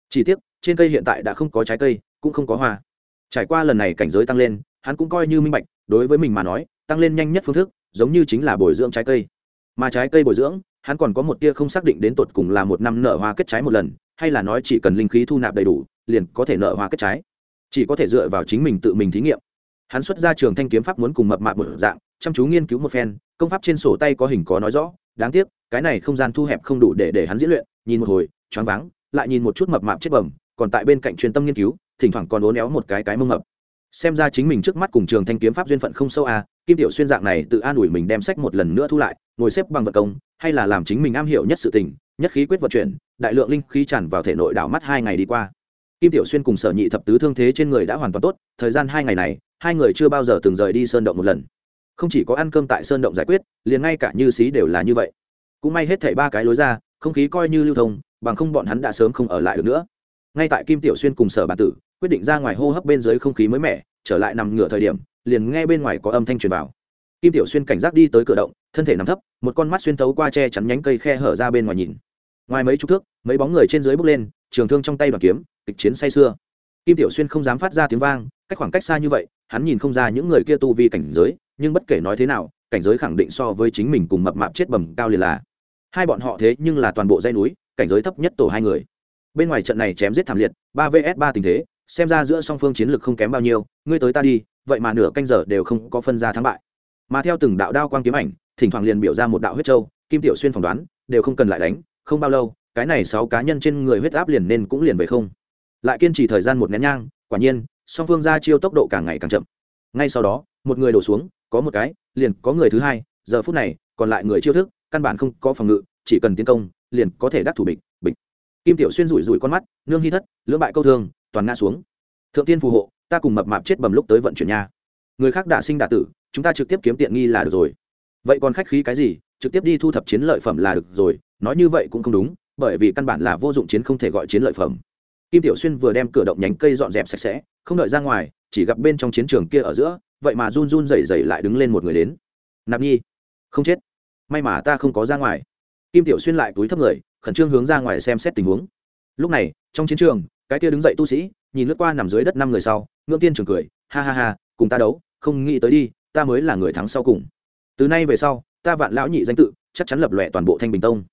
Chỉ tiếc, trên cây hiện tại đã không có trái cây, cũng không có hoa. Trải qua lần này cảnh giới tăng lên, hắn cũng coi như minh bạch, đối với mình mà nói, tăng lên nhanh nhất phương thức, giống như chính là bồi dưỡng trái cây. Mà trái cây bồi dưỡng, hắn còn có một tia không xác định đến tột cùng là một năm nở hoa kết trái một lần, hay là nói chỉ cần linh khí thu nạp đầy đủ, liền có thể nở hoa kết trái. Chỉ có thể dựa vào chính mình tự mình thí nghiệm. Hắn xuất ra trường thanh kiếm pháp muốn cùng mập mạp một dạng, chăm chú nghiên cứu một phen, công pháp trên sổ tay có hình có nói rõ, đáng tiếc cái này không gian thu hẹp không đủ để để hắn diễn luyện, nhìn một hồi, choáng váng, lại nhìn một chút mập mạp chết bẩm, còn tại bên cạnh truyền tâm nghiên cứu, thỉnh thoảng còn uốn éo một cái cái mông mập xem ra chính mình trước mắt cùng trường thanh kiếm pháp duyên phận không sâu à kim tiểu xuyên dạng này tự an ủi mình đem sách một lần nữa thu lại, ngồi xếp bằng vật công, hay là làm chính mình am hiểu nhất sự tình, nhất khí quyết vận chuyển, đại lượng linh khí tràn vào thể nội đảo mắt hai ngày đi qua. Kim tiểu xuyên cùng sở nhị thập tứ thương thế trên người đã hoàn toàn tốt, thời gian hai ngày này, hai người chưa bao giờ từng rời đi sơn động một lần. Không chỉ có ăn cơm tại sơn động giải quyết, liền ngay cả như xí đều là như vậy cũng may hết thảy ba cái lối ra, không khí coi như lưu thông, bằng không bọn hắn đã sớm không ở lại được nữa. Ngay tại kim tiểu xuyên cùng sở bản tử quyết định ra ngoài hô hấp bên dưới không khí mới mẻ, trở lại nằm ngửa thời điểm, liền nghe bên ngoài có âm thanh truyền vào. Kim tiểu xuyên cảnh giác đi tới cửa động, thân thể nằm thấp, một con mắt xuyên thấu qua che chắn nhánh cây khe hở ra bên ngoài nhìn. Ngoài mấy chục thước, mấy bóng người trên dưới bước lên, trường thương trong tay đoàn kiếm, kịch chiến say sưa. Kim tiểu xuyên không dám phát ra tiếng vang, cách khoảng cách xa như vậy, hắn nhìn không ra những người kia tu vi cảnh giới, nhưng bất kể nói thế nào, cảnh giới khẳng định so với chính mình cùng mập mạp chết bầm cao liền là hai bọn họ thế nhưng là toàn bộ dây núi, cảnh giới thấp nhất tổ hai người. Bên ngoài trận này chém giết thảm liệt, ba vs ba tình thế, xem ra giữa song phương chiến lược không kém bao nhiêu, ngươi tới ta đi, vậy mà nửa canh giờ đều không có phân ra thắng bại. Mà theo từng đạo đao quang kiếm ảnh, thỉnh thoảng liền biểu ra một đạo huyết châu, kim tiểu xuyên phỏng đoán, đều không cần lại đánh, không bao lâu, cái này sáu cá nhân trên người huyết áp liền nên cũng liền về không. Lại kiên trì thời gian một nén nhang, quả nhiên, song phương ra chiêu tốc độ càng ngày càng chậm. Ngay sau đó, một người đổ xuống, có một cái, liền có người thứ hai, giờ phút này, còn lại người chiêu thức căn bản không có phòng ngự, chỉ cần tiến công, liền có thể đắc thủ bịch bịch. Kim tiểu xuyên rủi rủi con mắt, nương hy thất, lưỡng bại câu thương, toàn ngã xuống. Thượng tiên phù hộ, ta cùng mập mạp chết bầm lúc tới vận chuyển nha. Người khác đã sinh đả tử, chúng ta trực tiếp kiếm tiện nghi là được rồi. Vậy còn khách khí cái gì, trực tiếp đi thu thập chiến lợi phẩm là được rồi, nói như vậy cũng không đúng, bởi vì căn bản là vô dụng chiến không thể gọi chiến lợi phẩm. Kim tiểu xuyên vừa đem cửa động nhánh cây dọn dẹp sạch sẽ, không đợi ra ngoài, chỉ gặp bên trong chiến trường kia ở giữa, vậy mà run run rẩy rẩy lại đứng lên một người đến. Nạp nhi, không chết may mà ta không có ra ngoài. Kim tiểu xuyên lại túi thấp người, khẩn trương hướng ra ngoài xem xét tình huống. Lúc này, trong chiến trường, cái kia đứng dậy tu sĩ, nhìn lướt qua nằm dưới đất năm người sau, ngưỡng tiên trường cười, ha ha ha, cùng ta đấu, không nghĩ tới đi, ta mới là người thắng sau cùng. Từ nay về sau, ta vạn lão nhị danh tự, chắc chắn lập lòe toàn bộ thanh bình tông.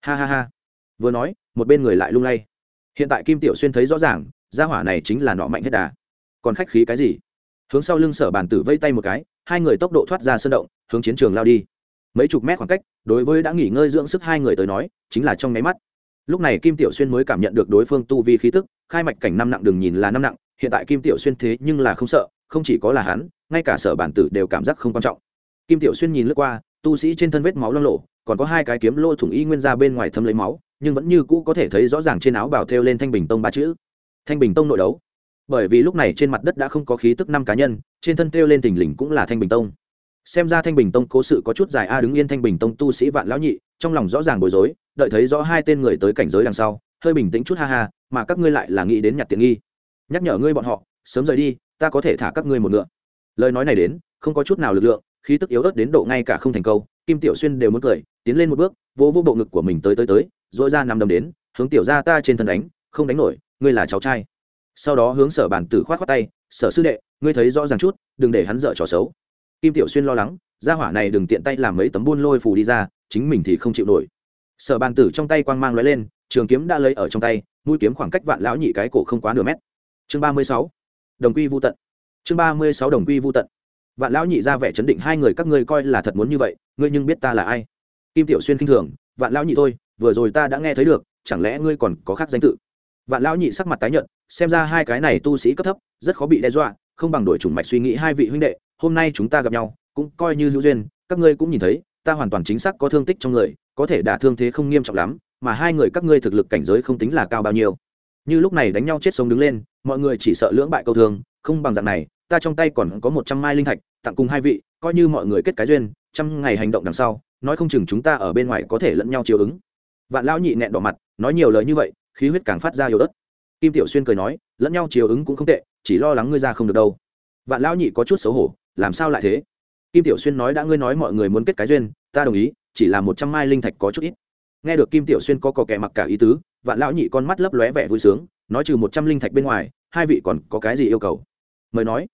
Ha ha ha. Vừa nói, một bên người lại lung lay. Hiện tại kim tiểu xuyên thấy rõ ràng, gia hỏa này chính là nọ mạnh hết đà. Còn khách khí cái gì? Hướng sau lưng sở bàn tử vây tay một cái, hai người tốc độ thoát ra sân động, hướng chiến trường lao đi mấy chục mét khoảng cách, đối với đã nghỉ ngơi dưỡng sức hai người tới nói, chính là trong nháy mắt. Lúc này kim tiểu xuyên mới cảm nhận được đối phương tu vi khí tức, khai mạch cảnh năm nặng đừng nhìn là năm nặng, hiện tại kim tiểu xuyên thế nhưng là không sợ, không chỉ có là hắn, ngay cả sở bản tử đều cảm giác không quan trọng. Kim tiểu xuyên nhìn lướt qua, tu sĩ trên thân vết máu loang lộ còn có hai cái kiếm lô thủng y nguyên ra bên ngoài thấm lấy máu, nhưng vẫn như cũ có thể thấy rõ ràng trên áo bảo thêu lên thanh bình tông ba chữ. Thanh bình tông nội đấu. Bởi vì lúc này trên mặt đất đã không có khí tức năm cá nhân, trên thân thêu lên tình lình cũng là thanh bình tông xem ra thanh bình tông cố sự có chút dài a, đứng yên thanh bình tông tu sĩ vạn lão nhị, trong lòng rõ ràng bối rối, đợi thấy rõ hai tên người tới cảnh giới đằng sau, hơi bình tĩnh chút ha ha, mà các ngươi lại là nghĩ đến nhặt tiện nghi. Nhắc nhở ngươi bọn họ, sớm rời đi, ta có thể thả các ngươi một ngựa. Lời nói này đến, không có chút nào lực lượng, khí tức yếu ớt đến độ ngay cả không thành câu, kim tiểu xuyên đều muốn cười, tiến lên một bước, vỗ vỗ bộ ngực của mình tới tới tới dội ra nằm đầm đến, hướng tiểu ra ta trên thân đánh, không đánh nổi, ngươi là cháu trai. Sau đó hướng sở bản tử khoát khoát tay, sở sư đệ, ngươi thấy rõ ràng chút, đừng để hắn dở trò xấu kim tiểu xuyên lo lắng, gia hỏa này đừng tiện tay làm mấy tấm buôn lôi phù đi ra, chính mình thì không chịu nổi. Sở bàn tử trong tay quang mang lóe lên, trường kiếm đã lấy ở trong tay, mũi kiếm khoảng cách vạn lão nhị cái cổ không quá nửa mét. Chương ba mươi sáu, đồng quy vô tận. Chương ba mươi sáu, đồng quy vô tận. Vạn lão nhị ra vẻ chấn định hai người, các ngươi coi là thật muốn như vậy, ngươi nhưng biết ta là ai? Kim tiểu xuyên k i n h thường, vạn lão nhị thôi, vừa rồi ta đã nghe thấy được, chẳng lẽ ngươi còn có khác danh tự? Vạn lão nhị sắc mặt tái nhợt, xem ra hai cái này tu sĩ cấp thấp, rất khó bị đe dọa, không bằng đổi chủng mạch suy nghĩ hai vị huynh đệ hôm nay chúng ta gặp nhau, cũng coi như hữu duyên, các ngươi cũng nhìn thấy, ta hoàn toàn chính xác có thương tích trong người, có thể đả thương thế không nghiêm trọng lắm, mà hai người các ngươi thực lực cảnh giới không tính là cao bao nhiêu. Như lúc này đánh nhau chết sống đứng lên, mọi người chỉ sợ lưỡng bại câu thương, không bằng dạng này, ta trong tay còn có một trăm mai linh thạch, tặng cùng hai vị, coi như mọi người kết cái duyên, trăm ngày hành động đằng sau, nói không chừng chúng ta ở bên ngoài có thể lẫn nhau chiều ứng. Vạn lão nhị nẹn đỏ mặt, nói nhiều lời như vậy, khí huyết càng phát ra yếu ớt. Kim tiểu xuyên cười nói, lẫn nhau chiều ứng cũng không tệ, chỉ lo lắng ngươi ra không được đâu. Vạn lão nhị có chút xấu hổ làm sao lại thế? Kim tiểu xuyên nói đã ngươi nói mọi người muốn kết cái duyên, ta đồng ý, chỉ là một trăm mai linh thạch có chút ít. Nghe được kim tiểu xuyên có cò kẻ mặc cả ý tứ, vạn lão nhị con mắt lấp lóe vẻ vui sướng, nói trừ một trăm linh thạch bên ngoài, hai vị còn có cái gì yêu cầu? Mời nói.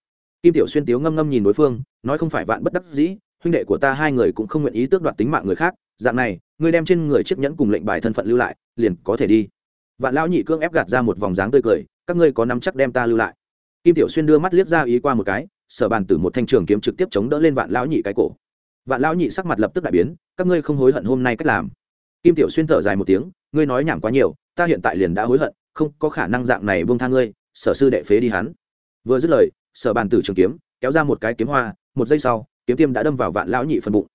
Kim tiểu xuyên tiếu ngâm ngâm nhìn đối phương, nói không phải vạn bất đắc dĩ, huynh đệ của ta hai người cũng không nguyện ý tước đoạt tính mạng người khác, dạng này, ngươi đem trên người chiếc nhẫn cùng lệnh bài thân phận lưu lại, liền có thể đi. Vạn lão nhị cương ép gạt ra một vòng dáng tươi cười, các ngươi có nắm chắc đem ta lưu lại? Kim tiểu xuyên đưa mắt liếc ra ý qua một cái sở bàn tử một thanh trường kiếm trực tiếp chống đỡ lên vạn lão nhị cái cổ. Vạn lão nhị sắc mặt lập tức đại biến, các ngươi không hối hận hôm nay cách làm. Kim tiểu xuyên thở dài một tiếng, ngươi nói nhảm quá nhiều, ta hiện tại liền đã hối hận, không có khả năng dạng này buông tha ngươi, sở sư đệ phế đi hắn. Vừa dứt lời, sở bàn tử trường kiếm, kéo ra một cái kiếm hoa, một giây sau, kiếm tiêm đã đâm vào vạn lão nhị phần bụng.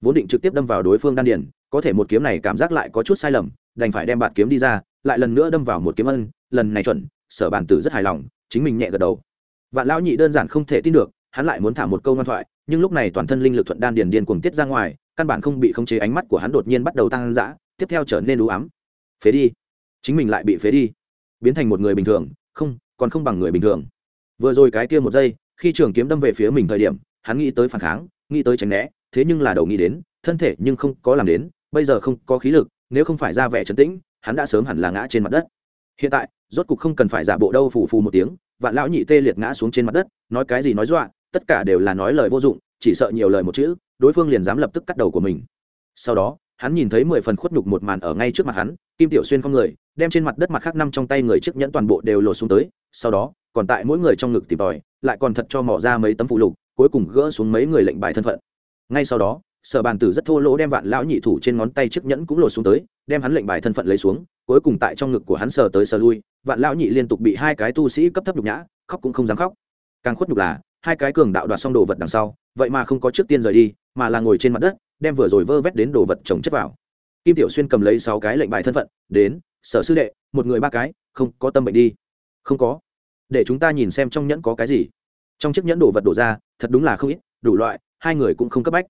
Vốn định trực tiếp đâm vào đối phương đan điền, có thể một kiếm này cảm giác lại có chút sai lầm, đành phải đem bạt kiếm đi ra, lại lần nữa đâm vào một kiếm ân, lần này chuẩn, sở bàn tử rất hài lòng, chính mình nhẹ gật đầu vạn lão nhị đơn giản không thể tin được, hắn lại muốn thả một câu ngoan thoại, nhưng lúc này toàn thân linh lực thuận đan điền điên cuồng tiết ra ngoài, căn bản không bị khống chế ánh mắt của hắn đột nhiên bắt đầu tăng dã, tiếp theo trở nên đủ ám. Phế đi. Chính mình lại bị phế đi. Biến thành một người bình thường. Không, còn không bằng người bình thường. Vừa rồi cái kia một giây, khi trường kiếm đâm về phía mình thời điểm, hắn nghĩ tới phản kháng, nghĩ tới tránh né, thế nhưng là đầu nghĩ đến, thân thể nhưng không có làm đến, bây giờ không có khí lực, nếu không phải ra vẻ trấn tĩnh, hắn đã sớm hẳn là ngã trên mặt đất. Hiện tại, rốt cục không cần phải giả bộ đâu phù phù một tiếng vạn lão nhị tê liệt ngã xuống trên mặt đất, nói cái gì nói dọa, tất cả đều là nói lời vô dụng, chỉ sợ nhiều lời một chữ, đối phương liền dám lập tức cắt đầu của mình. Sau đó, hắn nhìn thấy mười phần khuất nhục một màn ở ngay trước mặt hắn, kim tiểu xuyên không người, đem trên mặt đất mặt khác năm trong tay người chiếc nhẫn toàn bộ đều lột xuống tới, sau đó, còn tại mỗi người trong ngực tìm tòi, lại còn thật cho mỏ ra mấy tấm phụ lục, cuối cùng gỡ xuống mấy người lệnh bài thân phận. Ngay sau đó, sở bàn tử rất thô lỗ đem vạn lão nhị thủ trên ngón tay chiếc nhẫn cũng lột xuống tới, đem hắn lệnh bài thân phận lấy xuống cuối cùng tại trong ngực của hắn sờ tới sờ lui, vạn lão nhị liên tục bị hai cái tu sĩ cấp thấp nhục nhã, khóc cũng không dám khóc. Càng khuất nhục là, hai cái cường đạo đoạt xong đồ vật đằng sau, vậy mà không có trước tiên rời đi, mà là ngồi trên mặt đất, đem vừa rồi vơ vét đến đồ vật trồng chất vào. Kim tiểu xuyên cầm lấy sáu cái lệnh bài thân phận, đến, sở sư đệ, một người ba cái, không có tâm bệnh đi. Không có. Để chúng ta nhìn xem trong nhẫn có cái gì. Trong chiếc nhẫn đồ vật đổ ra, thật đúng là không ít, đủ loại, hai người cũng không cấp bách.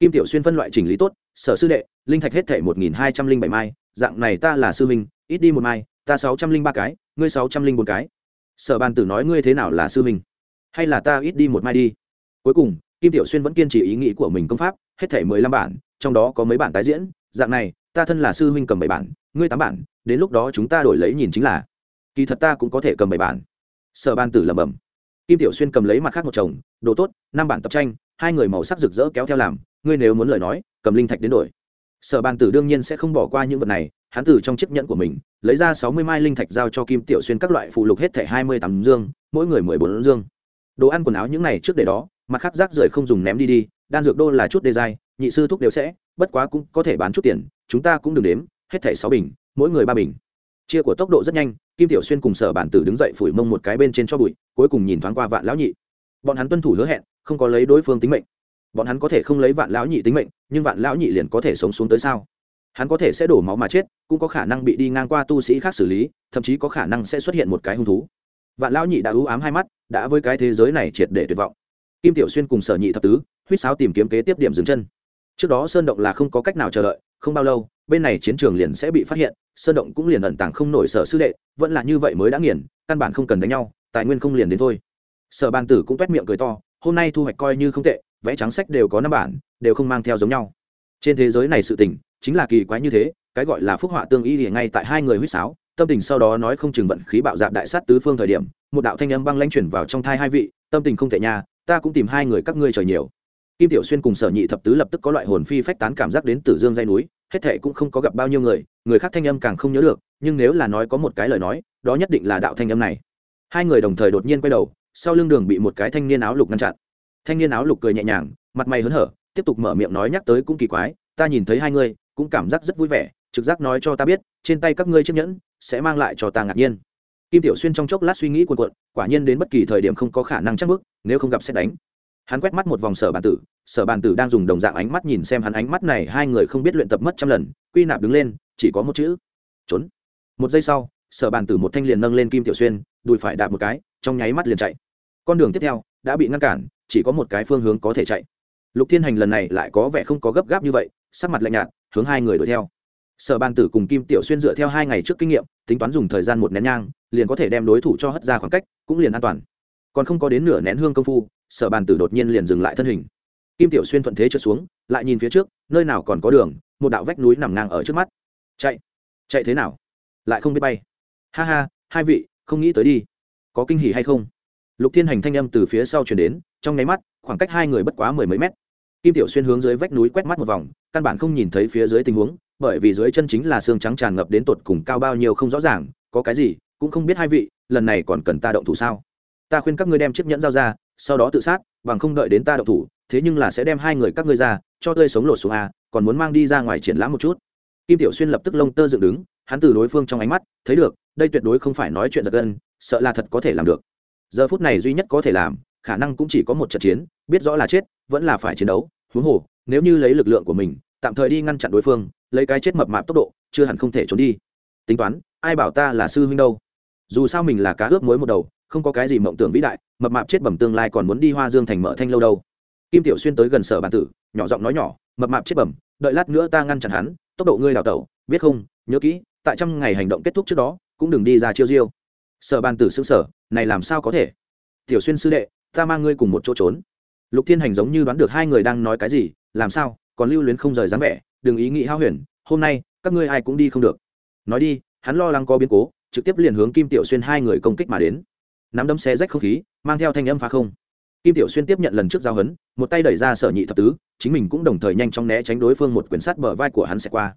Kim tiểu xuyên phân loại chỉnh lý tốt, sở sư đệ, linh thạch hết thể một nghìn hai trăm linh bảy mai dạng này ta là sư minh ít đi một mai, ta sáu trăm linh ba cái, ngươi sáu trăm linh bốn cái. Sở bàn tử nói ngươi thế nào là sư minh hay là ta ít đi một mai đi? Cuối cùng, kim tiểu xuyên vẫn kiên trì ý nghĩ của mình công pháp, hết thể mười lăm bản, trong đó có mấy bản tái diễn. Dạng này, ta thân là sư huynh cầm bảy bản, ngươi tám bản, đến lúc đó chúng ta đổi lấy nhìn chính là. Kỳ thật ta cũng có thể cầm bảy bản. Sở ban tử lẩm bẩm. Kim tiểu xuyên cầm lấy mặt khác một chồng, đồ tốt, năm bản tập tranh, hai người màu sắc rực rỡ kéo theo làm, ngươi nếu muốn lời nói, cầm linh thạch đến đổi sở ban tử đương nhiên sẽ không bỏ qua những vật này hắn từ trong chiếc nhẫn của mình lấy ra sáu mươi mai linh thạch giao cho kim tiểu xuyên các loại phụ lục hết thẻ hai mươi tám dương mỗi người mười bốn dương. Đồ ăn quần áo những này trước để đó mặt khác rác rưởi không dùng ném đi đi đan dược đô là chút đề dài, nhị sư thúc đều sẽ bất quá cũng có thể bán chút tiền chúng ta cũng đừng đếm hết thảy sáu bình mỗi người ba bình. Chia của tốc độ rất nhanh kim tiểu xuyên cùng sở bản tử đứng dậy phủi mông một cái bên trên cho bụi cuối cùng nhìn thoáng qua vạn lão nhị. Bọn hắn tuân thủ hứa hẹn không có lấy đối phương tính mệnh bọn hắn có thể không lấy vạn lão nhị tính mệnh, nhưng vạn lão nhị liền có thể sống xuống tới sao? Hắn có thể sẽ đổ máu mà chết, cũng có khả năng bị đi ngang qua tu sĩ khác xử lý, thậm chí có khả năng sẽ xuất hiện một cái hung thú. Vạn lão nhị đã ưu ám hai mắt, đã với cái thế giới này triệt để tuyệt vọng. Kim tiểu xuyên cùng sở nhị thập tứ huýt sáo tìm kiếm kế tiếp điểm dừng chân. Trước đó sơn động là không có cách nào chờ đợi, không bao lâu, bên này chiến trường liền sẽ bị phát hiện, sơn động cũng liền ẩn tàng không nổi sở sư đệ, vẫn là như vậy mới đã nghiền, căn bản không cần đánh nhau, tài nguyên không liền đến thôi. Sở bàn tử cũng t miệng cười to, hôm nay thu hoạch coi như không tệ vẽ trắng sách đều có năm bản, đều không mang theo giống nhau. Trên thế giới này sự tình, chính là kỳ quái như thế, cái gọi là phúc họa tương y thì ngay tại hai người huýt sáo, tâm tình sau đó nói không chừng vận khí bạo dạp đại sát tứ phương thời điểm, một đạo thanh âm băng lanh chuyển vào trong thai hai vị, tâm tình không thể nhà ta cũng tìm hai người các ngươi trời nhiều. Kim tiểu xuyên cùng sở nhị thập tứ lập tức có loại hồn phi phách tán cảm giác đến tử dương dây núi, hết thệ cũng không có gặp bao nhiêu người người khác thanh âm càng không nhớ được, nhưng nếu là nói có một cái lời nói, đó nhất định là đạo thanh âm này. Hai người đồng thời đột nhiên quay đầu, sau lưng đường bị một cái thanh niên áo lục ngăn chặn thanh niên áo lục cười nhẹ nhàng, mặt mày hớn hở, tiếp tục mở miệng nói nhắc tới cũng kỳ quái, ta nhìn thấy hai ngươi cũng cảm giác rất vui vẻ, trực giác nói cho ta biết, trên tay các ngươi chiếc nhẫn, sẽ mang lại cho ta ngạc nhiên. Kim tiểu xuyên trong chốc lát suy nghĩ cuộn cuộn, quả nhiên đến bất kỳ thời điểm không có khả năng chắc bước, nếu không gặp sẽ đánh. Hắn quét mắt một vòng sở bàn tử, sở bàn tử đang dùng đồng dạng ánh mắt nhìn xem hắn, ánh mắt này hai người không biết luyện tập mất trăm lần, quy nạp đứng lên, chỉ có một chữ, trốn. Một giây sau, sở bàn tử một thanh liền nâng lên kim tiểu xuyên, đùi phải đạp một cái, trong nháy mắt liền chạy. Con đường tiếp theo đã bị ngăn cản chỉ có một cái phương hướng có thể chạy. Lục thiên hành lần này lại có vẻ không có gấp gáp như vậy, sắc mặt lạnh nhạt, hướng hai người đuổi theo. Sở Ban tử cùng kim tiểu xuyên dựa theo hai ngày trước kinh nghiệm, tính toán dùng thời gian một nén nhang, liền có thể đem đối thủ cho hất ra khoảng cách, cũng liền an toàn. Còn không có đến nửa nén hương công phu, sở bàn tử đột nhiên liền dừng lại thân hình. Kim tiểu xuyên thuận thế trượt xuống, lại nhìn phía trước, nơi nào còn có đường, một đạo vách núi nằm ngang ở trước mắt. Chạy chạy thế nào? Lại không biết bay. Ha ha, hai vị, không nghĩ tới đi. Có kinh hỉ hay không? Lục thiên hành thanh âm từ phía sau chuyển đến, trong nháy mắt, khoảng cách hai người bất quá mười mấy mét. Kim tiểu xuyên hướng dưới vách núi quét mắt một vòng, căn bản không nhìn thấy phía dưới tình huống, bởi vì dưới chân chính là xương trắng tràn ngập đến tột cùng cao bao nhiêu không rõ ràng, có cái gì, cũng không biết hai vị, lần này còn cần ta động thủ sao? Ta khuyên các ngươi đem chiếc nhẫn giao ra, sau đó tự sát, bằng không đợi đến ta động thủ, thế nhưng là sẽ đem hai người các ngươi ra, cho tươi sống lột xuống a, còn muốn mang đi ra ngoài triển lãm một chút. Kim tiểu xuyên lập tức lông tơ dựng đứng, hắn từ đối phương trong ánh mắt, thấy được, đây tuyệt đối không phải nói chuyện giật gân, sợ là thật có thể làm được giờ phút này duy nhất có thể làm, khả năng cũng chỉ có một trận chiến, biết rõ là chết, vẫn là phải chiến đấu, huống hồ, nếu như lấy lực lượng của mình, tạm thời đi ngăn chặn đối phương, lấy cái chết mập mạp tốc độ, chưa hẳn không thể trốn đi. Tính toán, ai bảo ta là sư huynh đâu? Dù sao mình là cá ướp muối một đầu, không có cái gì mộng tưởng vĩ đại, mập mạp chết bẩm tương lai còn muốn đi hoa dương thành mở thanh lâu đâu. Kim tiểu xuyên tới gần sở bản tử, nhỏ giọng nói nhỏ, mập mạp chết bẩm, đợi lát nữa ta ngăn chặn hắn, tốc độ ngươi đào tẩu, biết không? Nhớ kỹ, tại trăm ngày hành động kết thúc trước đó, cũng đừng đi ra chiêu diêu sở bàn tử xương sở này làm sao có thể? Tiểu xuyên sư đệ, ta mang ngươi cùng một chỗ trốn. Lục thiên hành giống như đoán được hai người đang nói cái gì, làm sao? Còn lưu luyến không rời dáng vẻ, đừng ý nghĩ hao huyền, hôm nay, các ngươi ai cũng đi không được. Nói đi, hắn lo lắng có biến cố, trực tiếp liền hướng kim tiểu xuyên hai người công kích mà đến. Nắm đấm xe rách không khí, mang theo thanh âm phá không. Kim tiểu xuyên tiếp nhận lần trước giao hấn, một tay đẩy ra sở nhị thập tứ, chính mình cũng đồng thời nhanh chóng né tránh đối phương một quyển sắt bờ vai của hắn sẽ qua.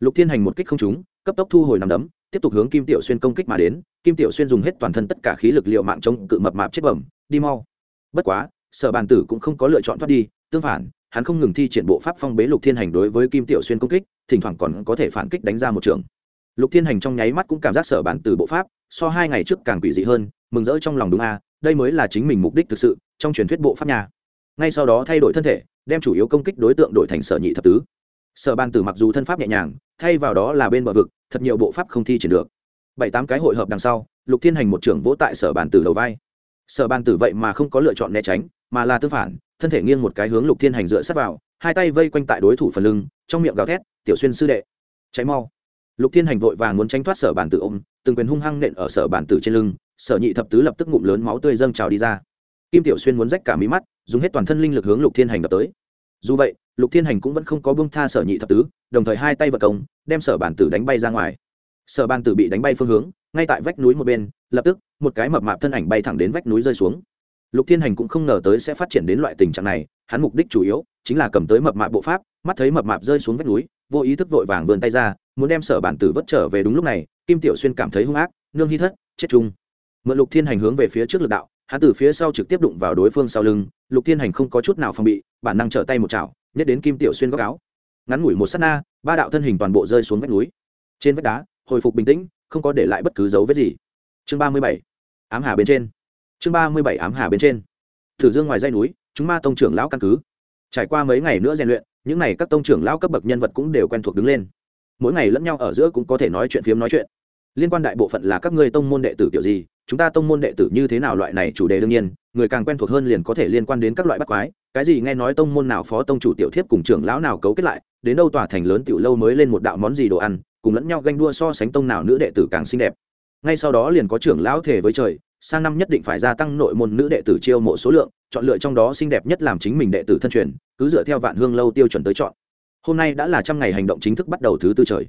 Lục thiên hành một kích không trúng, cấp tốc thu hồi nắm đấm, tiếp tục hướng kim tiểu xuyên công kích mà đến kim tiểu xuyên dùng hết toàn thân tất cả khí lực liệu mạng chống cự mập mạp chết bẩm, đi mau. Bất quá, sở bàn tử cũng không có lựa chọn thoát đi, tương phản, hắn không ngừng thi triển bộ pháp phong bế lục thiên hành đối với kim tiểu xuyên công kích, thỉnh thoảng còn có thể phản kích đánh ra một trường. Lục thiên hành trong nháy mắt cũng cảm giác sở bàn tử bộ pháp so hai ngày trước càng quỷ dị hơn, mừng rỡ trong lòng đúng a, đây mới là chính mình mục đích thực sự, trong truyền thuyết bộ pháp nhà ngay sau đó thay đổi thân thể, đem chủ yếu công kích đối tượng đổi thành sở nhị thập tứ. Sở bàn tử mặc dù thân pháp nhẹ nhàng, thay vào đó là bên bờ vực, thật nhiều bộ pháp không thi triển được bảy tám cái hội hợp đằng sau, lục thiên hành một trưởng vỗ tại sở bàn tử đầu vai. Sở bàn tử vậy mà không có lựa chọn né tránh, mà là tương phản, thân thể nghiêng một cái hướng lục thiên hành dựa sát vào, hai tay vây quanh tại đối thủ phần lưng, trong miệng gào thét, tiểu xuyên sư đệ cháy mau. Lục thiên hành vội vàng muốn tránh thoát sở bàn tử ôm, từng quyền hung hăng nện ở sở bàn tử trên lưng, sở nhị thập tứ lập tức ngụm lớn máu tươi dâng trào đi ra. Kim tiểu xuyên muốn rách cả mí mắt, dùng hết toàn thân linh lực hướng lục thiên hành đập tới. Dù vậy, lục thiên hành cũng vẫn không có bông tha sở nhị thập tứ, đồng thời hai tay vật công, đem sở bản tử đánh bay ra ngoài sở bản tử bị đánh bay phương hướng, ngay tại vách núi một bên, lập tức, một cái mập mạp thân ảnh bay thẳng đến vách núi rơi xuống. Lục thiên hành cũng không ngờ tới sẽ phát triển đến loại tình trạng này, hắn mục đích chủ yếu chính là cầm tới mập mạp bộ pháp, mắt thấy mập mạp rơi xuống vách núi, vô ý thức vội vàng vươn tay ra, muốn đem sở bản tử vất trở về đúng lúc này, kim tiểu xuyên cảm thấy hung ác, nương hy thất, chết chung. Mượn lục thiên hành hướng về phía trước lực đạo, hắn từ phía sau trực tiếp đụng vào đối phương sau lưng, lục thiên hành không có chút nào phòng bị, bản năng trở tay một chảo, nhét đến kim tiểu xuyên góc áo. Ngắn ngủi một s á t na, ba đạo thân hình toàn bộ rơi xuống vách núi. Trên vách đá hồi phục bình tĩnh, không có để lại bất cứ dấu vết gì. Chương ba mươi bảy, ám hà bên trên. Chương ba mươi bảy, ám hà bên trên. Thử dương ngoài dây núi, chúng ma tông trưởng lão căn cứ. Trải qua mấy ngày nữa rèn luyện, những n à y các tông trưởng lão cấp bậc nhân vật cũng đều quen thuộc đứng lên. Mỗi ngày lẫn nhau ở giữa cũng có thể nói chuyện phiếm nói chuyện. Liên quan đại bộ phận là các ngươi tông môn đệ tử kiểu gì, chúng ta tông môn đệ tử như thế nào loại này chủ đề đương nhiên, người càng quen thuộc hơn liền có thể liên quan đến các loại bắt quái. Cái gì nghe nói tông môn nào phó tông chủ tiểu thiếp cùng trưởng lão nào cấu kết lại, đến đâu tòa thành lớn tiểu lâu mới lên một đạo món gì đồ ăn cùng lẫn nhau ganh đua so sánh tông nào nữ đệ tử càng xinh đẹp. Ngay sau đó liền có trưởng lão thể với trời, sang năm nhất định phải gia tăng nội môn nữ đệ tử chiêu mộ số lượng, chọn lựa trong đó xinh đẹp nhất làm chính mình đệ tử thân truyền, cứ dựa theo vạn hương lâu tiêu chuẩn tới chọn. Hôm nay đã là trăm ngày hành động chính thức bắt đầu thứ tư trời.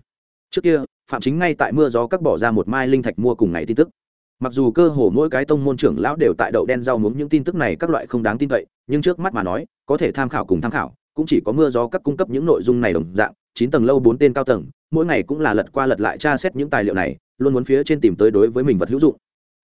Trước kia, phạm chính ngay tại mưa gió các bỏ ra một mai linh thạch mua cùng ngày tin tức. Mặc dù cơ hồ mỗi cái tông môn trưởng lão đều tại đậu đen rau muống những tin tức này các loại không đáng tin cậy, nhưng trước mắt mà nói, có thể tham khảo cùng tham khảo, cũng chỉ có mưa gió các cung cấp những nội dung này đồng dạng chín tầng lâu bốn tên cao tầng, mỗi ngày cũng là lật qua lật lại tra xét những tài liệu này, luôn muốn phía trên tìm tới đối với mình vật hữu dụng.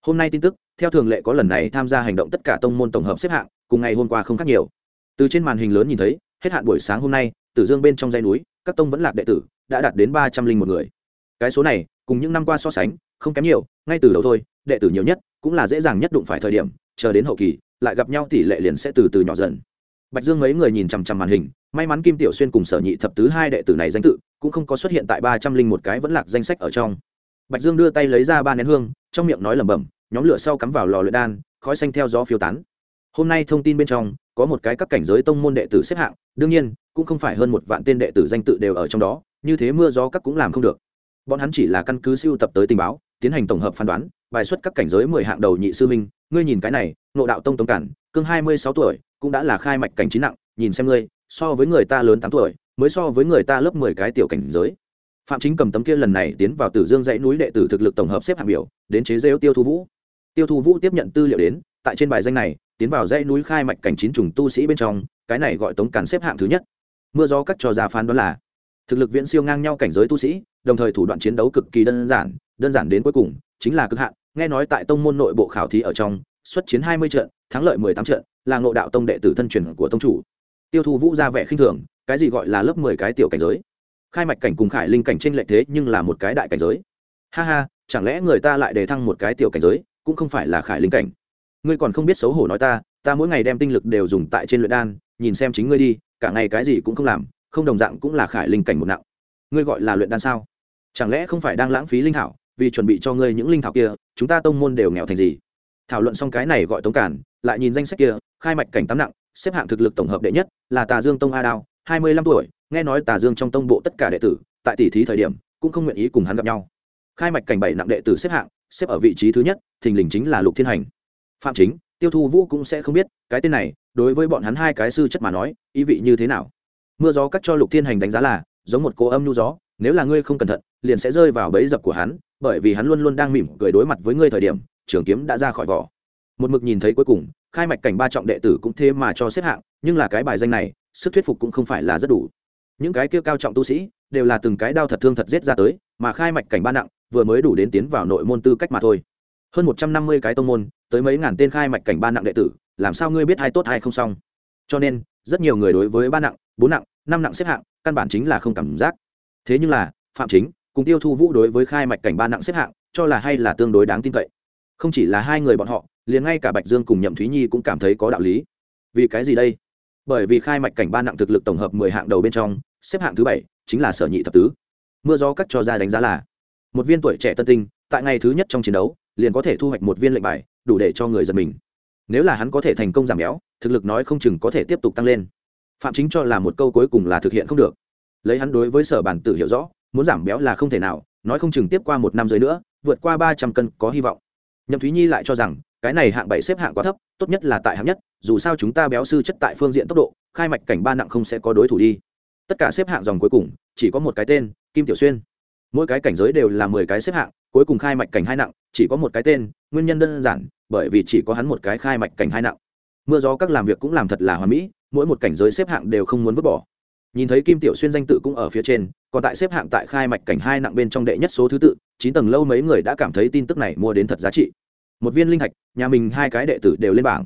Hôm nay tin tức, theo thường lệ có lần này tham gia hành động tất cả tông môn tổng hợp xếp hạng, cùng ngày hôm qua không khác nhiều. Từ trên màn hình lớn nhìn thấy, hết hạn buổi sáng hôm nay, tử dương bên trong dây núi, các tông vẫn lạc đệ tử, đã đạt đến ba trăm linh một người. Cái số này, cùng những năm qua so sánh, không kém nhiều, ngay từ đầu thôi, đệ tử nhiều nhất, cũng là dễ dàng nhất đụng phải thời điểm, chờ đến hậu kỳ, lại gặp nhau tỷ lệ liền sẽ từ từ nhỏ dần. Bạch dương mấy người nhìn chằm chằm màn hình may mắn kim tiểu xuyên cùng sở nhị thập tứ hai đệ tử này danh tự, cũng không có xuất hiện tại ba trăm linh một cái vẫn lạc danh sách ở trong. Bạch dương đưa tay lấy ra ba nén hương, trong miệng nói lẩm bẩm, nhóm lửa sau cắm vào lò luyện đan, khói xanh theo gió phiêu tán. Hôm nay thông tin bên trong, có một cái các cảnh giới tông môn đệ tử xếp hạng, đương nhiên, cũng không phải hơn một vạn tên đệ tử danh tự đều ở trong đó, như thế mưa gió các cũng làm không được. Bọn hắn chỉ là căn cứ siêu tập tới tình báo, tiến hành tổng hợp phán đoán, bài xuất các cảnh giới mười hạng đầu nhị sư minh ngươi nhìn cái này nộ đạo tông tông cản, cương hai mươi sáu tuổi, cũng đã là khai mạch cảnh trí nặng, nhìn xem ngươi so với người ta lớn tám tuổi, mới so với người ta lớp mười cái tiểu cảnh giới. Phạm chính cầm tấm kia lần này tiến vào tử dương dãy núi đệ tử thực lực tổng hợp xếp hạng biểu, đến chế rêu tiêu thu vũ. Tiêu thu vũ tiếp nhận tư liệu đến, tại trên bài danh này, tiến vào dãy núi khai mạch cảnh chín trùng tu sĩ bên trong, cái này gọi tống càn xếp hạng thứ nhất. Mưa gió cắt cho ra phán đó là, thực lực viễn siêu ngang nhau cảnh giới tu sĩ, đồng thời thủ đoạn chiến đấu cực kỳ đơn giản đơn giản đến cuối cùng, chính là cực hạn. Nghe nói tại tông môn nội bộ khảo thí ở trong, xuất chiến hai mươi trận, thắng lợi mười tám trận, là ngộ đạo tông đệ tử thân truyền của tông chủ tiêu thu vũ ra vẻ khinh thường, cái gì gọi là lớp mười cái tiểu cảnh giới? Khai mạch cảnh cùng khải linh cảnh tranh lệch thế nhưng là một cái đại cảnh giới. Ha ha, chẳng lẽ người ta lại đề thăng một cái tiểu cảnh giới, cũng không phải là khải linh cảnh? Ngươi còn không biết xấu hổ nói ta ta mỗi ngày đem tinh lực đều dùng tại trên luyện đan, nhìn xem chính ngươi đi, cả ngày cái gì cũng không làm, không đồng dạng cũng là khải linh cảnh một nặng. Ngươi gọi là luyện đan sao? Chẳng lẽ không phải đang lãng phí linh thảo, vì chuẩn bị cho ngươi những linh thảo kia, chúng ta tông môn đều nghèo thành gì? Thảo luận xong cái này gọi tống cản, lại nhìn danh sách kia, khai mạch cảnh tám nặng xếp hạng thực lực tổng hợp đệ nhất là tà dương tông a đao, hai mươi lăm tuổi, nghe nói tà dương trong tông bộ tất cả đệ tử, tại tỷ thí thời điểm, cũng không nguyện ý cùng hắn gặp nhau. Khai mạch cảnh bảy nặng đệ tử xếp hạng, xếp ở vị trí thứ nhất, thình lình chính là lục thiên hành. Phạm chính, tiêu thu vũ cũng sẽ không biết, cái tên này, đối với bọn hắn hai cái sư chất mà nói, ý vị như thế nào? Mưa gió cắt cho lục thiên hành đánh giá là, giống một cô âm nhu gió, nếu là ngươi không cẩn thận, liền sẽ rơi vào bẫy dập của hắn, bởi vì hắn luôn luôn đang mỉm cười đối mặt với ngươi thời điểm, trường kiếm đã ra khỏi vỏ. Một mực nhìn thấy cuối cùng khai mạch cảnh ba trọng đệ tử cũng thế mà cho xếp hạng, nhưng là cái bài danh này, sức thuyết phục cũng không phải là rất đủ. Những cái kia cao trọng tu sĩ, đều là từng cái đao thật thương thật giết ra tới, mà khai mạch cảnh ba nặng, vừa mới đủ đến tiến vào nội môn tư cách mà thôi. Hơn một trăm năm mươi cái tông môn, tới mấy ngàn tên khai mạch cảnh ba nặng đệ tử, làm sao ngươi biết hai tốt hay không xong? Cho nên, rất nhiều người đối với ba nặng, bốn nặng, năm nặng xếp hạng, căn bản chính là không cảm giác. Thế nhưng là, phạm chính, cùng tiêu thu vũ đối với khai mạch cảnh ba nặng xếp hạng, cho là hay là tương đối đáng tin cậy. Không chỉ là hai người bọn họ liền ngay cả bạch dương cùng nhậm thúy nhi cũng cảm thấy có đạo lý. Vì cái gì đây? Bởi vì khai mạch cảnh ba nặng thực lực tổng hợp mười hạng đầu bên trong, xếp hạng thứ bảy chính là sở nhị thập tứ. Mưa gió cắt cho ra đánh giá là, một viên tuổi trẻ tân tinh, tại ngày thứ nhất trong chiến đấu, liền có thể thu hoạch một viên lệnh bài, đủ để cho người giật mình. Nếu là hắn có thể thành công giảm béo, thực lực nói không chừng có thể tiếp tục tăng lên. Phạm chính cho là một câu cuối cùng là thực hiện không được. Lấy hắn đối với sở bản tử hiểu rõ, muốn giảm béo là không thể nào, nói không chừng tiếp qua một năm dưới nữa, vượt qua ba trăm cân có hy vọng. Nhậm thúy nhi lại cho rằng cái này hạng bảy xếp hạng quá thấp, tốt nhất là tại hạng nhất, dù sao chúng ta béo sư chất tại phương diện tốc độ, khai mạch cảnh ba nặng không sẽ có đối thủ đi. Tất cả xếp hạng dòng cuối cùng, chỉ có một cái tên, kim tiểu xuyên. Mỗi cái cảnh giới đều là mười cái xếp hạng, cuối cùng khai mạch cảnh hai nặng, chỉ có một cái tên, nguyên nhân đơn giản, bởi vì chỉ có hắn một cái khai mạch cảnh hai nặng. Mưa gió các làm việc cũng làm thật là hoàn mỹ, mỗi một cảnh giới xếp hạng đều không muốn vứt bỏ. Nhìn thấy kim tiểu xuyên danh tự cũng ở phía trên, còn tại xếp hạng tại khai mạch cảnh hai nặng bên trong đệ nhất số thứ tự, chín tầng lâu mấy người đã cảm thấy tin tức này mua đến thật giá trị. Một viên linh thạch nhà mình hai cái đệ tử đều lên bảng.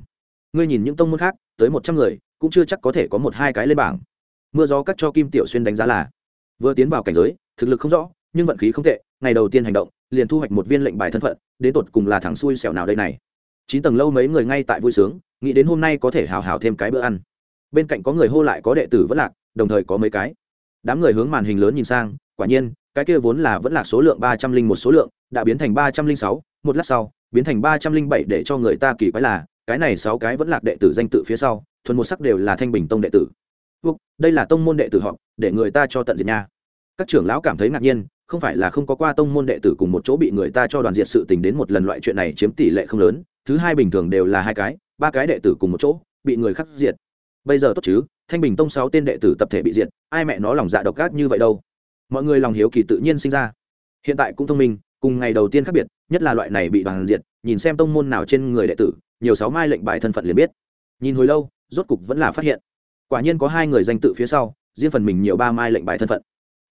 Ngươi nhìn những tông môn khác, tới một trăm người, cũng chưa chắc có thể có một hai cái lên bảng. Mưa gió cắt cho kim tiểu xuyên đánh giá là, vừa tiến vào cảnh giới, thực lực không rõ, nhưng vận khí không tệ, ngày đầu tiên hành động, liền thu hoạch một viên lệnh bài thân phận, đến tột cùng là thằng xui xẻo nào đây này. Chín tầng lâu mấy người ngay tại vui sướng, nghĩ đến hôm nay có thể hào hào thêm cái bữa ăn. Bên cạnh có người hô lại có đệ tử vẫn lạc, đồng thời có mấy cái. Đám người hướng màn hình lớn nhìn sang, quả nhiên, cái kia vốn là vẫn là số lượng ba trăm linh một số lượng, đã biến thành ba trăm linh sáu, một lát sau biến thành ba trăm linh bảy để cho người ta kỳ quái là cái này sáu cái vẫn lạc đệ tử danh tự phía sau thuần một sắc đều là thanh bình tông đệ tử. Úc, đây là tông môn đệ tử họ để người ta cho tận diệt nha. Các trưởng lão cảm thấy ngạc nhiên không phải là không có qua tông môn đệ tử cùng một chỗ bị người ta cho đoàn diệt sự tình đến một lần loại chuyện này chiếm tỷ lệ không lớn thứ hai bình thường đều là hai cái ba cái đệ tử cùng một chỗ bị người khác diệt. Bây giờ tốt chứ thanh bình tông sáu tên đệ tử tập thể bị diệt ai mẹ nó lòng dạ độc ác như vậy đâu. Mọi người lòng hiếu kỳ tự nhiên sinh ra. Hiện tại cũng thông minh cùng ngày đầu tiên khác biệt, nhất là loại này bị bằng diệt, nhìn xem tông môn nào trên người đệ tử, nhiều sáu mai lệnh bài thân phận liền biết. Nhìn hồi lâu, rốt cục vẫn là phát hiện. Quả nhiên có hai người danh tự phía sau, riêng phần mình nhiều ba mai lệnh bài thân phận.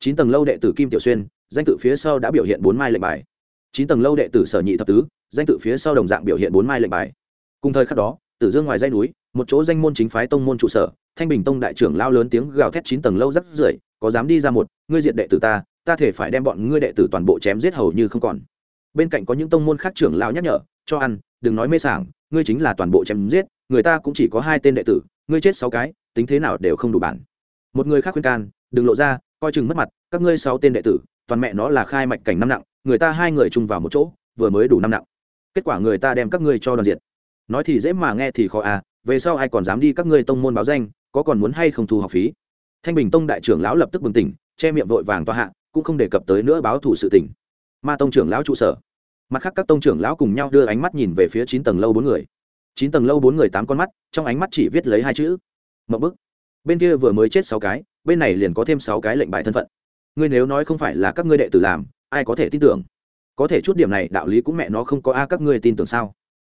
Chín tầng lâu đệ tử kim tiểu xuyên, danh tự phía sau đã biểu hiện bốn mai lệnh bài. Chín tầng lâu đệ tử sở nhị thập tứ, danh tự phía sau đồng dạng biểu hiện bốn mai lệnh bài. Cùng thời khắc đó, tử dương ngoài dây núi, một chỗ danh môn chính phái tông môn trụ sở, thanh bình tông đại trưởng lao lớn tiếng gào thét chín tầng lâu rắc rưởi, có dám đi ra một, ngươi diện đệ tử ta ta thể phải đem bọn ngươi đệ tử toàn bộ chém giết hầu như không còn. Bên cạnh có những tông môn khác trưởng lao nhắc nhở, cho ăn, đừng nói mê sảng, ngươi chính là toàn bộ chém giết, người ta cũng chỉ có hai tên đệ tử, ngươi chết sáu cái, tính thế nào đều không đủ bản. Một người khác khuyên can, đừng lộ ra, coi chừng mất mặt, các ngươi sáu tên đệ tử, toàn mẹ nó là khai mạch cảnh năm nặng, người ta hai người chung vào một chỗ, vừa mới đủ năm nặng. Kết quả người ta đem các ngươi cho đoàn diệt. Nói thì dễ mà nghe thì khó à về sau ai còn dám đi các ngươi tông môn báo danh, có còn muốn hay không thu học phí? Thanh bình tông đại trưởng lão lập tức bừng tỉnh, che miệng vội vàng toa hạ cũng không đề cập tới nữa báo thủ sự tình, ma tông trưởng lão trụ sở. Mặt khác các tông trưởng lão cùng nhau đưa ánh mắt nhìn về phía chín tầng lâu bốn người. Chín tầng lâu bốn người tám con mắt trong ánh mắt chỉ viết lấy hai chữ. Mậu bức. Bên kia vừa mới chết sáu cái bên này liền có thêm sáu cái lệnh bài thân phận. Ngươi nếu nói không phải là các ngươi đệ tử làm ai có thể tin tưởng? Có thể chút điểm này đạo lý cũng mẹ nó không có a các ngươi tin tưởng sao?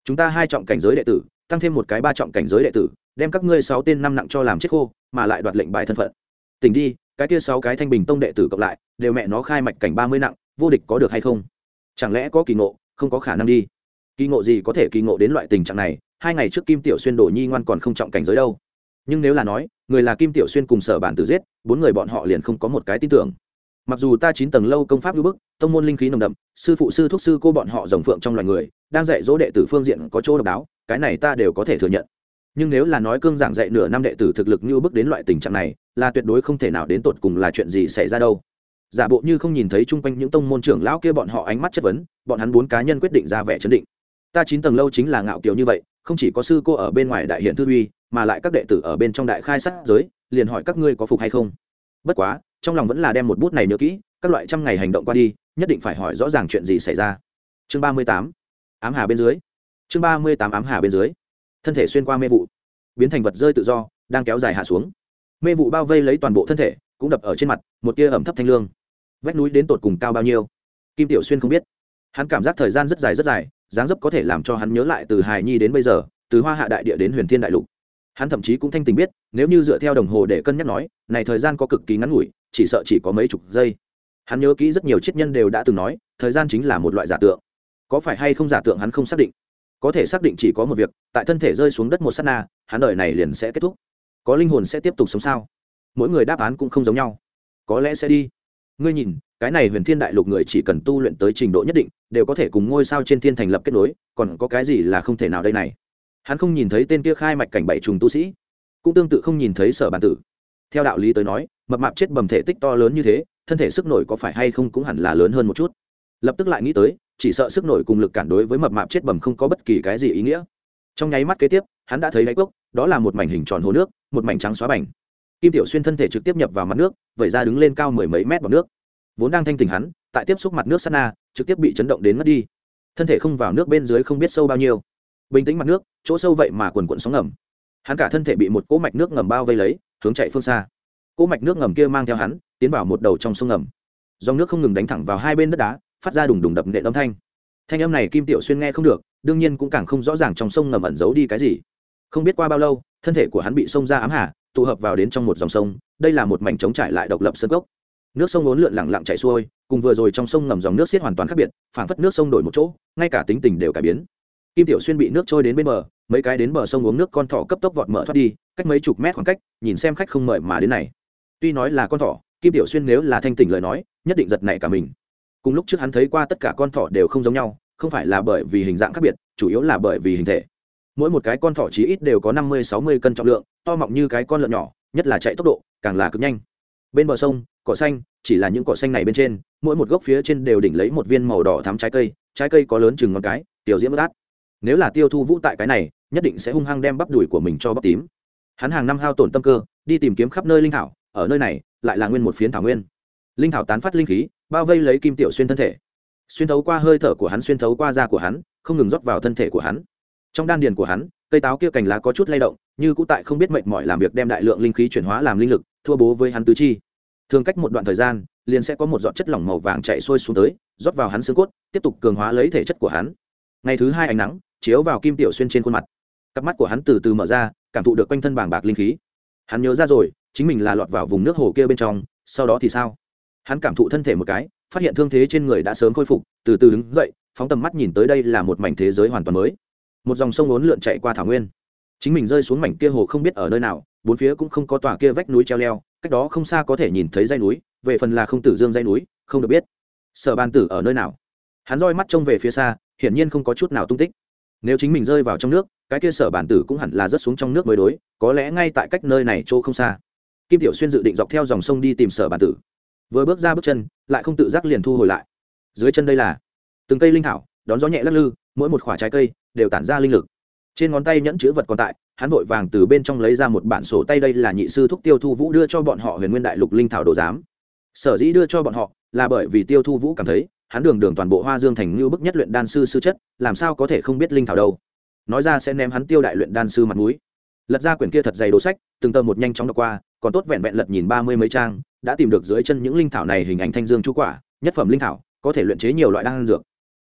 Chúng ta hai trọng cảnh giới đệ tử tăng thêm một cái ba trọng cảnh giới đệ tử đem các ngươi sáu tên năm nặng cho làm chết khô mà lại đoạt lệnh bài thân phận. Tỉnh đi cái kia sáu cái thanh bình tông đệ tử cộng lại, đều mẹ nó khai mạch cảnh ba mươi nặng, vô địch có được hay không? Chẳng lẽ có kỳ ngộ, không có khả năng đi. Kỳ ngộ gì có thể kỳ ngộ đến loại tình trạng này, hai ngày trước kim tiểu xuyên đổ nhi ngoan còn không trọng cảnh giới đâu. Nhưng nếu là nói, người là kim tiểu xuyên cùng sở bản tử giết, bốn người bọn họ liền không có một cái tin tưởng. Mặc dù ta chín tầng lâu công pháp lưu bức, tông môn linh khí nồng đậm, sư phụ sư thuốc sư cô bọn họ rồng phượng trong loài người, đang dạy dỗ đệ tử phương diện có chỗ độc đáo, cái này ta đều có thể thừa nhận nhưng nếu là nói cương giảng dạy nửa năm đệ tử thực lực như bước đến loại tình trạng này, là tuyệt đối không thể nào đến tột cùng là chuyện gì xảy ra đâu. Giả bộ như không nhìn thấy chung quanh những tông môn trưởng lão kia bọn họ ánh mắt chất vấn, bọn hắn bốn cá nhân quyết định ra vẻ chấn định. Ta chín tầng lâu chính là ngạo kiều như vậy, không chỉ có sư cô ở bên ngoài đại hiện thư uy, mà lại các đệ tử ở bên trong đại khai sát giới, liền hỏi các ngươi có phục hay không. Bất quá, trong lòng vẫn là đem một bút này nhớ kỹ, các loại trăm ngày hành động qua đi, nhất định phải hỏi rõ ràng chuyện gì xảy ra. Chương ba mươi tám, ám hà bên dưới. Chương ba mươi tám, ám hà bên dưới thân thể xuyên qua mê vụ, biến thành vật rơi tự do, đang kéo dài hạ xuống. Mê vụ bao vây lấy toàn bộ thân thể, cũng đập ở trên mặt, một tia ẩm thấp thanh lương. Vách núi đến tột cùng cao bao nhiêu? Kim tiểu xuyên không biết. Hắn cảm giác thời gian rất dài rất dài, dáng dấp có thể làm cho hắn nhớ lại từ hài nhi đến bây giờ, từ hoa hạ đại địa đến huyền thiên đại lục. Hắn thậm chí cũng thanh tình biết, nếu như dựa theo đồng hồ để cân nhắc nói, này thời gian có cực kỳ ngắn ngủi, chỉ sợ chỉ có mấy chục giây. Hắn nhớ kỹ rất nhiều triết nhân đều đã từng nói, thời gian chính là một loại giả tượng. Có phải hay không giả tượng hắn không xác định có thể xác định chỉ có một việc, tại thân thể rơi xuống đất một s á t na, hắn đời này liền sẽ kết thúc. Có linh hồn sẽ tiếp tục sống sao? Mỗi người đáp án cũng không giống nhau. Có lẽ sẽ đi. Ngươi nhìn, cái này huyền thiên đại lục người chỉ cần tu luyện tới trình độ nhất định, đều có thể cùng ngôi sao trên thiên thành lập kết nối, còn có cái gì là không thể nào đây này? Hắn không nhìn thấy tên kia khai mạch cảnh bảy trùng tu sĩ, cũng tương tự không nhìn thấy sở bản tử. Theo đạo lý tới nói, mập mạp chết bầm thể tích to lớn như thế, thân thể sức nổi có phải hay không cũng hẳn là lớn hơn một chút. Lập tức lại nghĩ tới chỉ sợ sức nổi cùng lực cản đối với mập mạp chết bầm không có bất kỳ cái gì ý nghĩa. Trong nháy mắt kế tiếp, hắn đã thấy đáy cốc, đó là một mảnh hình tròn hồ nước, một mảnh trắng xóa bành. Kim tiểu xuyên thân thể trực tiếp nhập vào mặt nước, vẩy ra đứng lên cao mười mấy mét bọc nước. Vốn đang thanh tình hắn, tại tiếp xúc mặt nước sana na, trực tiếp bị chấn động đến mất đi. Thân thể không vào nước bên dưới không biết sâu bao nhiêu. Bình tĩnh mặt nước, chỗ sâu vậy mà quần quận sóng ngầm. Hắn cả thân thể bị một cỗ mạch nước ngầm bao vây lấy, hướng chạy phương xa. Cỗ mạch nước ngầm kia mang theo hắn, tiến vào một đầu trong sông ngầm. Dòng nước không ngừng đánh thẳng vào hai bên đất đá phát ra đùng đùng đập nện âm thanh. Thanh âm này kim tiểu xuyên nghe không được, đương nhiên cũng càng không rõ ràng trong sông ngầm ẩn giấu đi cái gì. Không biết qua bao lâu, thân thể của hắn bị sông ra ám hà, tụ hợp vào đến trong một dòng sông, đây là một mảnh trống trải lại độc lập sân gốc nước sông ốn lượn lẳng lặng chảy xuôi, cùng vừa rồi trong sông ngầm dòng nước xiết hoàn toàn khác biệt, phảng phất nước sông đổi một chỗ, ngay cả tính tình đều cải biến. Kim tiểu xuyên bị nước trôi đến bên bờ, mấy cái đến bờ sông uống nước con thỏ cấp tốc vọt mở thoát đi, cách mấy chục mét khoảng cách, nhìn xem khách không mời mà đến này. Tuy nói là con thỏ, kim tiểu xuyên nếu là thanh tỉnh lời nói, nhất định giật nảy cả mình cùng lúc trước hắn thấy qua tất cả con thỏ đều không giống nhau, không phải là bởi vì hình dạng khác biệt, chủ yếu là bởi vì hình thể. Mỗi một cái con thỏ chí ít đều có năm mươi, sáu mươi cân trọng lượng, to mọng như cái con lợn nhỏ, nhất là chạy tốc độ, càng là cực nhanh. Bên bờ sông, cỏ xanh, chỉ là những cỏ xanh này bên trên, mỗi một gốc phía trên đều đỉnh lấy một viên màu đỏ thắm trái cây trái cây có lớn chừng ngón cái, tiểu diễm bất át. Nếu là tiêu thu vũ tại cái này, nhất định sẽ hung hăng đem bắp đùi của mình cho bắp tím. Hắn hàng năm hao tổn tâm cơ, đi tìm kiếm khắp nơi linh thảo, ở nơi này, lại là nguyên một phiến thảo nguyên. Linh thảo tán phát linh khí bao vây lấy kim tiểu xuyên thân thể. Xuyên thấu qua hơi thở của hắn, xuyên thấu qua da của hắn, không ngừng rót vào thân thể của hắn. Trong đan điền của hắn, cây táo kia cành lá có chút lay động, như cũ tại không biết mệnh mọi làm việc đem đại lượng linh khí chuyển hóa làm linh lực, thua bố với hắn tứ chi. Thường cách một đoạn thời gian, liền sẽ có một giọt chất lỏng màu vàng chạy sôi xuống tới, rót vào hắn xương cốt, tiếp tục cường hóa lấy thể chất của hắn. Ngày thứ hai ánh nắng, chiếu vào kim tiểu xuyên trên khuôn mặt. Cặp mắt của hắn từ từ mở ra, cảm thụ được quanh thân bàng bạc linh khí. Hắn nhớ ra rồi, chính mình là lọt vào vùng nước hồ kia bên trong, sau đó thì sao? Hắn cảm thụ thân thể một cái, phát hiện thương thế trên người đã sớm khôi phục, từ từ đứng dậy, phóng tầm mắt nhìn tới đây là một mảnh thế giới hoàn toàn mới. Một dòng sông ốn lượn chạy qua thảo nguyên. Chính mình rơi xuống mảnh kia hồ không biết ở nơi nào, bốn phía cũng không có tòa kia vách núi treo leo, cách đó không xa có thể nhìn thấy dây núi, về phần là không tử dương dây núi, không được biết. Sở ban tử ở nơi nào? Hắn roi mắt trông về phía xa, hiển nhiên không có chút nào tung tích. Nếu chính mình rơi vào trong nước, cái kia sở bản tử cũng hẳn là rớt xuống trong nước mới đối, có lẽ ngay tại cách nơi này chỗ không xa. Kim tiểu xuyên dự định dọc theo dòng sông đi tìm sở bản tử vừa bước ra bước chân, lại không tự giác liền thu hồi lại. Dưới chân đây là từng cây linh thảo, đón gió nhẹ lắc lư, mỗi một khoả trái cây đều tản ra linh lực. Trên ngón tay nhẫn chữ vật còn tại, hắn vội vàng từ bên trong lấy ra một bản sổ tay đây là nhị sư thúc tiêu thu vũ đưa cho bọn họ huyền nguyên đại lục linh thảo đồ giám. Sở dĩ đưa cho bọn họ là bởi vì tiêu thu vũ cảm thấy, hắn đường đường toàn bộ hoa dương thành như bức nhất luyện đan sư sư chất, làm sao có thể không biết linh thảo đâu. Nói ra sẽ ném hắn tiêu đại luyện đan sư mặt mũi. Lật ra quyển kia thật dày đồ sách, từng tờ một nhanh chóng đọc qua, còn tốt vẹn vẹn lật nhìn ba mươi mấy trang đã tìm được dưới chân những linh thảo này hình ảnh thanh dương chú quả, nhất phẩm linh thảo, có thể luyện chế nhiều loại đan dược.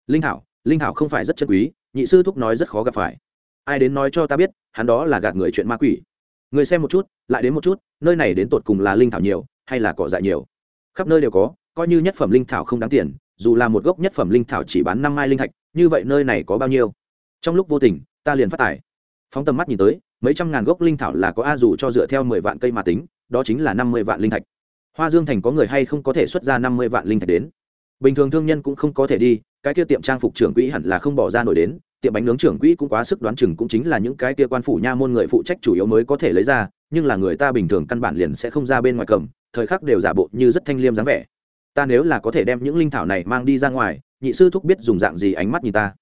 Linh thảo linh thảo không phải rất chân quý, nhị sư thúc nói rất khó gặp phải. Ai đến nói cho ta biết, hắn đó là gạt người chuyện ma quỷ. Người xem một chút, lại đến một chút, nơi này đến tột cùng là linh thảo nhiều, hay là cỏ dại nhiều? Khắp nơi đều có, coi như nhất phẩm linh thảo không đáng tiền, dù là một gốc nhất phẩm linh thảo chỉ bán năm mai linh thạch, như vậy nơi này có bao nhiêu? Trong lúc vô tình, ta liền phát tải phóng tầm mắt nhìn tới, mấy trăm ngàn gốc linh thảo là có a dù cho dựa theo mười vạn cây mà tính, đó chính là năm mươi vạn linh thạch hoa dương thành có người hay không có thể xuất ra năm mươi vạn linh thạch đến? Bình thường thương nhân cũng không có thể đi, cái kia tiệm trang phục trưởng quỹ hẳn là không bỏ ra nổi đến, tiệm bánh nướng trưởng quỹ cũng quá sức đoán chừng cũng chính là những cái kia quan phủ nha môn người phụ trách chủ yếu mới có thể lấy ra, nhưng là người ta bình thường căn bản liền sẽ không ra bên ngoài cầm, thời khắc đều giả bộ như rất thanh liêm dáng vẻ. Ta nếu là có thể đem những linh thảo này mang đi ra ngoài, nhị sư thúc biết dùng dạng gì ánh mắt nhìn ta.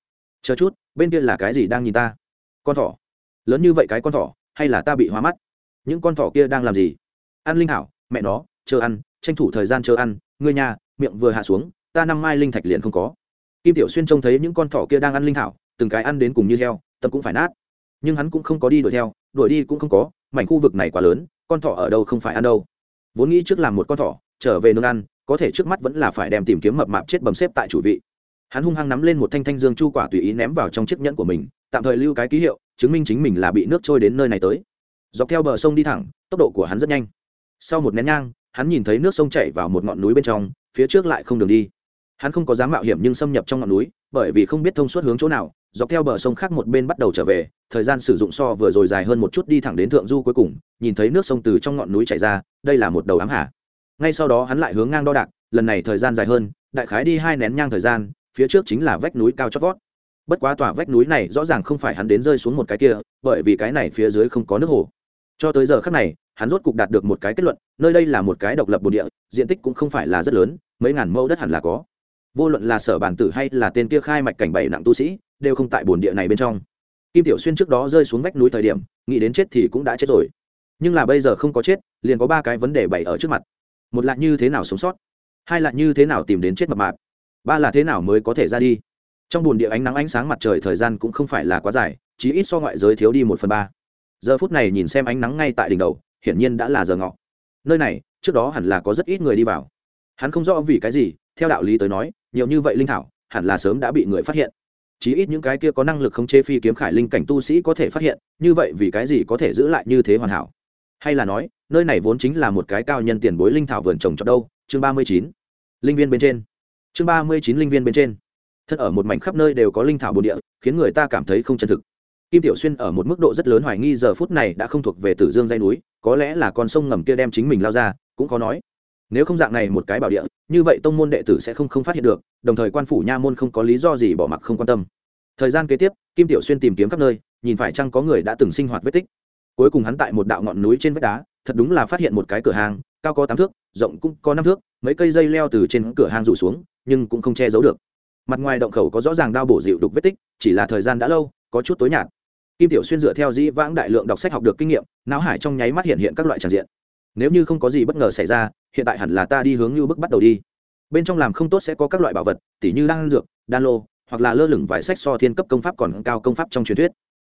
Chờ chút, bên kia là cái gì đang nhìn ta? Con thỏ. Lớn như vậy cái con thỏ, hay là ta bị hóa mắt? Những con thỏ kia đang làm gì? Ăn linh thảo, mẹ nó chờ ăn, tranh thủ thời gian chờ ăn, ngươi nhà miệng vừa hạ xuống, ta năm mai linh thạch liền không có. Kim tiểu xuyên trông thấy những con thỏ kia đang ăn linh thảo, từng cái ăn đến cùng như heo, tâm cũng phải nát. Nhưng hắn cũng không có đi đuổi theo, đuổi đi cũng không có, mảnh khu vực này quá lớn, con thỏ ở đâu không phải ăn đâu. Vốn nghĩ trước làm một con thỏ, trở về nương ăn, có thể trước mắt vẫn là phải đem tìm kiếm mập mạp chết bầm xếp tại chủ vị. Hắn hung hăng nắm lên một thanh thanh dương chu quả tùy ý ném vào trong chiếc nhẫn của mình, tạm thời lưu cái ký hiệu, chứng minh chính mình là bị nước trôi đến nơi này tới. Dọc theo bờ sông đi thẳng, tốc độ của hắn rất nhanh. Sau một nén nhang hắn nhìn thấy nước sông chảy vào một ngọn núi bên trong, phía trước lại không đường đi. Hắn không có dám mạo hiểm nhưng xâm nhập trong ngọn núi, bởi vì không biết thông suốt hướng chỗ nào, dọc theo bờ sông khác một bên bắt đầu trở về, thời gian sử dụng so vừa rồi dài hơn một chút đi thẳng đến thượng du cuối cùng, nhìn thấy nước sông từ trong ngọn núi chảy ra, đây là một đầu ám hà ngay sau đó hắn lại hướng ngang đo đạc, lần này thời gian dài hơn, đại khái đi hai nén nhang thời gian, phía trước chính là vách núi cao chót vót. Bất quá tòa vách núi này rõ ràng không phải hắn đến rơi xuống một cái kia, bởi vì cái này phía dưới không có nước hồ. Cho tới giờ khác này hắn rốt cục đạt được một cái kết luận, nơi đây là một cái độc lập bồn địa, diện tích cũng không phải là rất lớn, mấy ngàn mẫu đất hẳn là có. Vô luận là sở bản tử hay là tên kia khai mạch cảnh bảy nặng tu sĩ, đều không tại bồn địa này bên trong. Kim tiểu xuyên trước đó rơi xuống vách núi thời điểm, nghĩ đến chết thì cũng đã chết rồi. Nhưng là bây giờ không có chết, liền có ba cái vấn đề bày ở trước mặt. Một là như thế nào sống sót, hai là như thế nào tìm đến chết mập mạp, ba là thế nào mới có thể ra đi. Trong bồn địa ánh nắng ánh sáng mặt trời thời gian cũng không phải là quá dài chỉ ít so ngoại giới thiếu đi một phần ba. Giờ phút này nhìn xem ánh nắng ngay tại đỉnh đầu hiển nhiên đã là giờ ngọ. Nơi này, trước đó hẳn là có rất ít người đi vào. Hắn không rõ vì cái gì, theo đạo lý tới nói, nhiều như vậy linh thảo, hẳn là sớm đã bị người phát hiện. Chí ít những cái kia có năng lực khống chế phi kiếm khải linh cảnh tu sĩ có thể phát hiện, như vậy vì cái gì có thể giữ lại như thế hoàn hảo? Hay là nói, nơi này vốn chính là một cái cao nhân tiền bối linh thảo vườn trồng cho đâu? Chương ba mươi chín. Linh viên bên trên. Chương ba mươi chín linh viên bên trên. Thân ở một mảnh khắp nơi đều có linh thảo bồn địa, khiến người ta cảm thấy không chân thực kim tiểu xuyên ở một mức độ rất lớn hoài nghi giờ phút này đã không thuộc về tử dương dây núi, có lẽ là con sông ngầm kia đem chính mình lao ra, cũng có nói. Nếu không dạng này một cái bảo địa, như vậy tông môn đệ tử sẽ không không phát hiện được, đồng thời quan phủ nha môn không có lý do gì bỏ mặc không quan tâm. Thời gian kế tiếp, kim tiểu xuyên tìm kiếm khắp nơi, nhìn phải chăng có người đã từng sinh hoạt vết tích. Cuối cùng hắn tại một đạo ngọn núi trên vách đá, thật đúng là phát hiện một cái cửa hàng, cao có tám thước, rộng cũng có năm thước, mấy cây dây leo từ trên cửa hàng rủ xuống, nhưng cũng không che giấu được. Mặt ngoài động khẩu có rõ ràng đao bổ dịu đục vết tích, chỉ là thời gian đã lâu, có chút tối nhạt kim tiểu xuyên dựa theo dĩ vãng đại lượng đọc sách học được kinh nghiệm, não hải trong nháy mắt hiện hiện các loại tràn diện. Nếu như không có gì bất ngờ xảy ra, hiện tại hẳn là ta đi hướng như bức bắt đầu đi. Bên trong làm không tốt sẽ có các loại bảo vật, tỉ như đan dược, đan lô, hoặc là lơ lửng vài sách so thiên cấp công pháp còn cao công pháp trong truyền thuyết.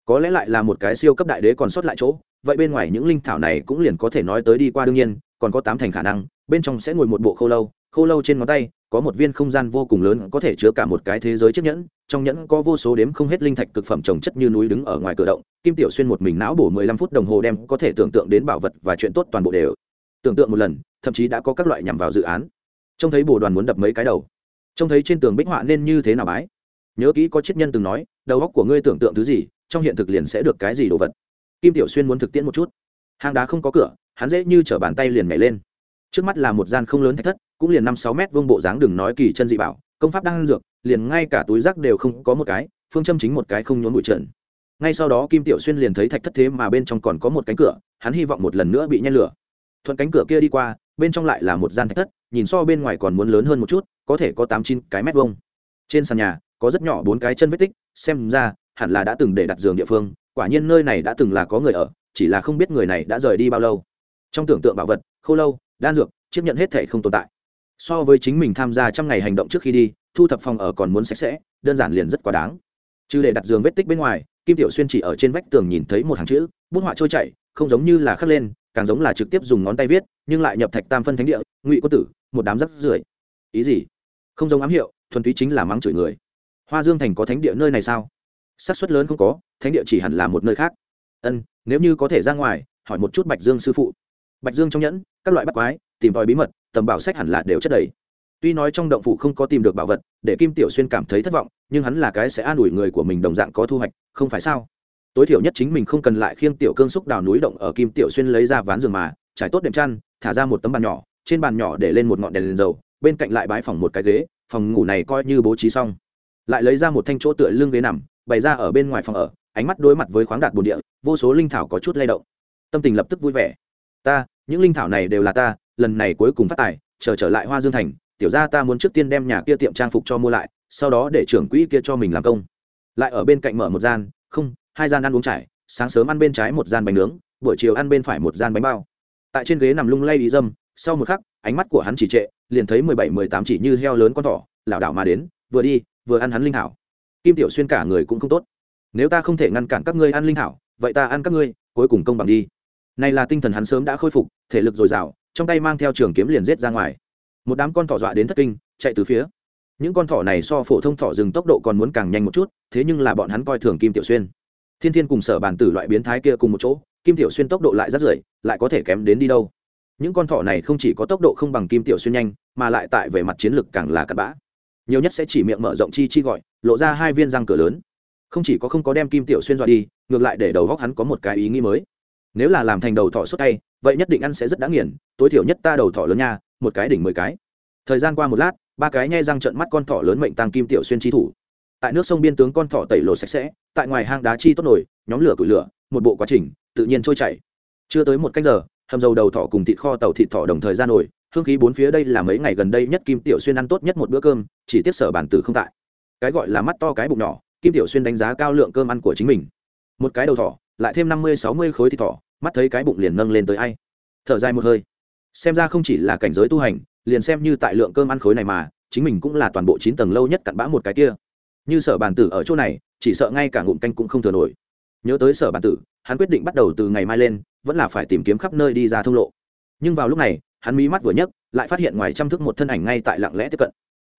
Có lẽ lại là một cái siêu cấp đại đế còn sót lại chỗ, vậy bên ngoài những linh thảo này cũng liền có thể nói tới đi qua đương nhiên, còn có tám thành khả năng, bên trong sẽ ngồi một bộ khô lâu khô lâu trên ngón tay, có một viên không gian vô cùng lớn có thể chứa cả một cái thế giới chiếc nhẫn trong nhẫn có vô số đếm không hết linh thạch cực phẩm trồng chất như núi đứng ở ngoài cửa động, kim tiểu xuyên một mình não bổ mười lăm phút đồng hồ đem có thể tưởng tượng đến bảo vật và chuyện tốt toàn bộ đều tưởng tượng một lần, thậm chí đã có các loại nhằm vào dự án. Trông thấy bồ đoàn muốn đập mấy cái đầu. Trông thấy trên tường bích họa nên như thế nào bái? Nhớ kỹ có triết nhân từng nói, đầu óc của ngươi tưởng tượng thứ gì, trong hiện thực liền sẽ được cái gì đồ vật. Kim tiểu xuyên muốn thực tiễn một chút. Hang đá không có cửa, hắn dễ như chở bàn tay liền nhảy lên. Trước mắt là một gian không lớn thạch thất, cũng liền năm sáu mét vương bộ dáng đừng nói kỳ chân dị bảo, công pháp đang dược liền ngay cả túi rác đều không có một cái, phương châm chính một cái không nhốn bụi trần. Ngay sau đó kim tiểu xuyên liền thấy thạch thất thế mà bên trong còn có một cánh cửa, hắn hy vọng một lần nữa bị nhen lửa. Thuận cánh cửa kia đi qua, bên trong lại là một gian thạch thất, nhìn so bên ngoài còn muốn lớn hơn một chút, có thể có tám chín cái mét vuông. Trên sàn nhà, có rất nhỏ bốn cái chân vết tích, xem ra, hẳn là đã từng để đặt giường địa phương, quả nhiên nơi này đã từng là có người ở, chỉ là không biết người này đã rời đi bao lâu. Trong tưởng tượng bảo vật, khô lâu, đan dược chấp nhận hết thể không tồn tại. So với chính mình tham gia trăm ngày hành động trước khi đi thu thập phòng ở còn muốn sạch sẽ, đơn giản liền rất quá đáng. Chứ để đặt giường vết tích bên ngoài, kim tiểu xuyên chỉ ở trên vách tường nhìn thấy một hàng chữ, bút họa trôi chảy, không giống như là khắc lên, càng giống là trực tiếp dùng ngón tay viết, nhưng lại nhập thạch tam phân thánh địa, ngụy quân tử, một đám rắp rưởi. Ý gì? Không giống ám hiệu, thuần túy chính là mắng chửi người. Hoa dương thành có thánh địa nơi này sao? Xác suất lớn không có, thánh địa chỉ hẳn là một nơi khác. Ân, nếu như có thể ra ngoài, hỏi một chút bạch dương sư phụ. Bạch dương trong nhẫn, các loại bắt quái, tìm tòi bí mật, tầm bảo sách hẳn là đều chất đầy tuy nói trong động phủ không có tìm được bảo vật để kim tiểu xuyên cảm thấy thất vọng nhưng hắn là cái sẽ an ủi người của mình đồng dạng có thu hoạch không phải sao? Tối thiểu nhất chính mình không cần lại khiêng tiểu cương xúc đào núi động ở kim tiểu xuyên lấy ra ván giường mà trải tốt đệm chăn thả ra một tấm bàn nhỏ trên bàn nhỏ để lên một ngọn đèn, đèn dầu bên cạnh lại bãi phòng một cái ghế phòng ngủ này coi như bố trí xong. Lại lấy ra một thanh chỗ tựa lưng ghế nằm bày ra ở bên ngoài phòng ở ánh mắt đối mặt với khoáng đạt bồn địa vô số linh thảo có chút lay động. Tâm tình lập tức vui vẻ. Ta những linh thảo này đều là ta lần này cuối cùng phát tài chờ trở, trở lại hoa dương thành tiểu ra ta muốn trước tiên đem nhà kia tiệm trang phục cho mua lại, sau đó để trưởng quỹ kia cho mình làm công. Lại ở bên cạnh mở một gian, không, hai gian ăn uống trải, sáng sớm ăn bên trái một gian bánh nướng, buổi chiều ăn bên phải một gian bánh bao. Tại trên ghế nằm lung lay ý dâm, sau một khắc, ánh mắt của hắn chỉ trệ, liền thấy mười bảy, mười tám chỉ như heo lớn con thỏ, lảo đảo mà đến, vừa đi, vừa ăn hắn linh hảo. Kim tiểu xuyên cả người cũng không tốt. Nếu ta không thể ngăn cản các ngươi ăn linh hảo, vậy ta ăn các ngươi, cuối cùng công bằng đi. Này là tinh thần hắn sớm đã khôi phục, thể lực dồi dào, trong tay mang theo trường kiếm liền rết ra ngoài một đám con thỏ dọa đến thất kinh, chạy từ phía. Những con thỏ này so phổ thông thỏ rừng tốc độ còn muốn càng nhanh một chút, thế nhưng là bọn hắn coi thường kim tiểu xuyên. Thiên thiên cùng sở bàn tử loại biến thái kia cùng một chỗ, kim tiểu xuyên tốc độ lại rất rưỡi, lại có thể kém đến đi đâu. Những con thỏ này không chỉ có tốc độ không bằng kim tiểu xuyên nhanh, mà lại tại về mặt chiến lược càng là cặn bã. Nhiều nhất sẽ chỉ miệng mở rộng chi chi gọi, lộ ra hai viên răng cửa lớn. Không chỉ có không có đem kim tiểu xuyên dọa đi, ngược lại để đầu góc hắn có một cái ý nghĩ mới nếu là làm thành đầu thỏ suốt tay, vậy nhất định ăn sẽ rất đáng nghiền, tối thiểu nhất ta đầu thỏ lớn nha, một cái đỉnh mười cái. Thời gian qua một lát, ba cái nhai răng trận mắt con thỏ lớn mệnh tăng kim tiểu xuyên chi thủ. Tại nước sông biên tướng con thỏ tẩy lột sạch sẽ, tại ngoài hang đá chi tốt nổi nhóm lửa củi lửa, một bộ quá trình, tự nhiên trôi chảy. Chưa tới một cách giờ, hầm dầu đầu thỏ cùng thịt kho tàu thịt thỏ đồng thời ra nổi hương khí bốn phía đây là mấy ngày gần đây nhất kim tiểu xuyên ăn tốt nhất một bữa cơm, chỉ tiếp sở bản tử không tại. Cái gọi là mắt to cái bụng nhỏ, kim tiểu xuyên đánh giá cao lượng cơm ăn của chính mình. Một cái đầu thỏ lại thêm năm mươi, sáu mươi khối thịt thỏ, mắt thấy cái bụng liền nâng lên tới ai. Thở dài một hơi. Xem ra không chỉ là cảnh giới tu hành, liền xem như tại lượng cơm ăn khối này mà, chính mình cũng là toàn bộ chín tầng lâu nhất cặn bã một cái kia. Như sở bản tử ở chỗ này, chỉ sợ ngay cả ngụm canh cũng không thừa nổi. Nhớ tới sở bản tử, hắn quyết định bắt đầu từ ngày mai lên, vẫn là phải tìm kiếm khắp nơi đi ra thông lộ. Nhưng vào lúc này, hắn mí mắt vừa nhấc, lại phát hiện ngoài trăm thức một thân ảnh ngay tại lặng lẽ tiếp cận.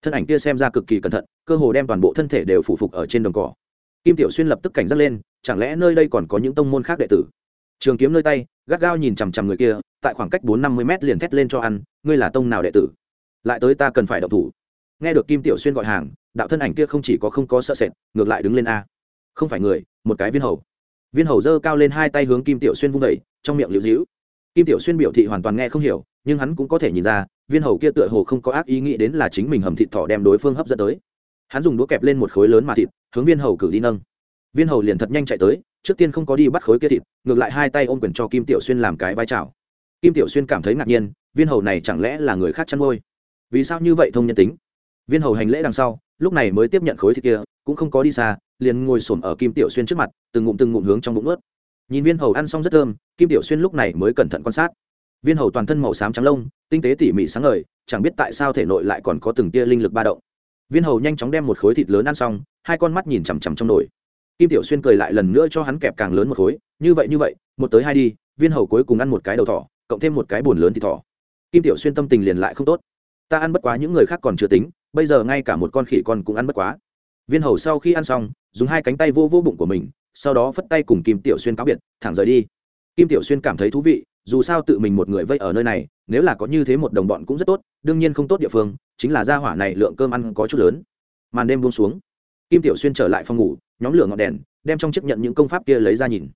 Thân ảnh kia xem ra cực kỳ cẩn thận, cơ hồ đem toàn bộ thân thể đều phụ phục ở trên đồng cỏ. Kim tiểu xuyên lập tức cảnh giác lên chẳng lẽ nơi đây còn có những tông môn khác đệ tử? Trường kiếm nơi tay, gắt gao nhìn chằm chằm người kia, tại khoảng cách bốn năm mươi m liền thét lên cho ăn, ngươi là tông nào đệ tử? Lại tới ta cần phải đậu thủ. Nghe được kim tiểu xuyên gọi hàng, đạo thân ảnh kia không chỉ có không có sợ sệt, ngược lại đứng lên a. Không phải người, một cái viên hầu. Viên hầu giơ cao lên hai tay hướng kim tiểu xuyên vung vẩy trong miệng liễu dĩu kim tiểu xuyên biểu thị hoàn toàn nghe không hiểu, nhưng hắn cũng có thể nhìn ra, viên hầu kia tựa hồ không có ác ý nghĩ đến là chính mình hầm thịt thỏ đem đối phương hấp dẫn tới. Hắn dùng đũa kẹp lên một khối lớn mà thịt, hướng viên hầu cử đi nâng viên hầu liền thật nhanh chạy tới, trước tiên không có đi bắt khối kia thịt, ngược lại hai tay ôm quyền cho kim tiểu xuyên làm cái vai trào kim tiểu xuyên cảm thấy ngạc nhiên, viên hầu này chẳng lẽ là người khác chăn nuôi? Vì sao như vậy thông nhân tính? Viên hầu hành lễ đằng sau, lúc này mới tiếp nhận khối thịt kia, cũng không có đi xa, liền ngồi xổm ở kim tiểu xuyên trước mặt, từng ngụm từng ngụm hướng trong bụng ướt nhìn viên hầu ăn xong rất thơm, kim tiểu xuyên lúc này mới cẩn thận quan sát. Viên hầu toàn thân màu xám trắng lông, tinh tế tỉ mỉ sáng ngời, chẳng biết tại sao thể nội lại còn có từng tia linh lực ba động. Viên hầu nhanh chóng đem một khối thịt lớn ăn xong, hai con mắt nhìn chằm chằm trong nồi kim tiểu xuyên cười lại lần nữa cho hắn kẹp càng lớn một khối, như vậy như vậy, một tới hai đi, viên hầu cuối cùng ăn một cái đầu thỏ, cộng thêm một cái bồn lớn thì thỏ. Kim tiểu xuyên tâm tình liền lại không tốt. Ta ăn bất quá những người khác còn chưa tính, bây giờ ngay cả một con khỉ con cũng ăn bất quá. Viên hầu sau khi ăn xong, dùng hai cánh tay vô vô bụng của mình, sau đó phất tay cùng kim tiểu xuyên cáo biệt, thẳng rời đi. Kim tiểu xuyên cảm thấy thú vị, dù sao tự mình một người vây ở nơi này, nếu là có như thế một đồng bọn cũng rất tốt, đương nhiên không tốt địa phương, chính là gia hỏa này lượng cơm ăn có chút lớn. Màn đêm buông xuống kim tiểu xuyên trở lại phòng ngủ, nhóm lửa ngọn đèn, đem trong chiếc nhận những công pháp kia lấy ra nhìn.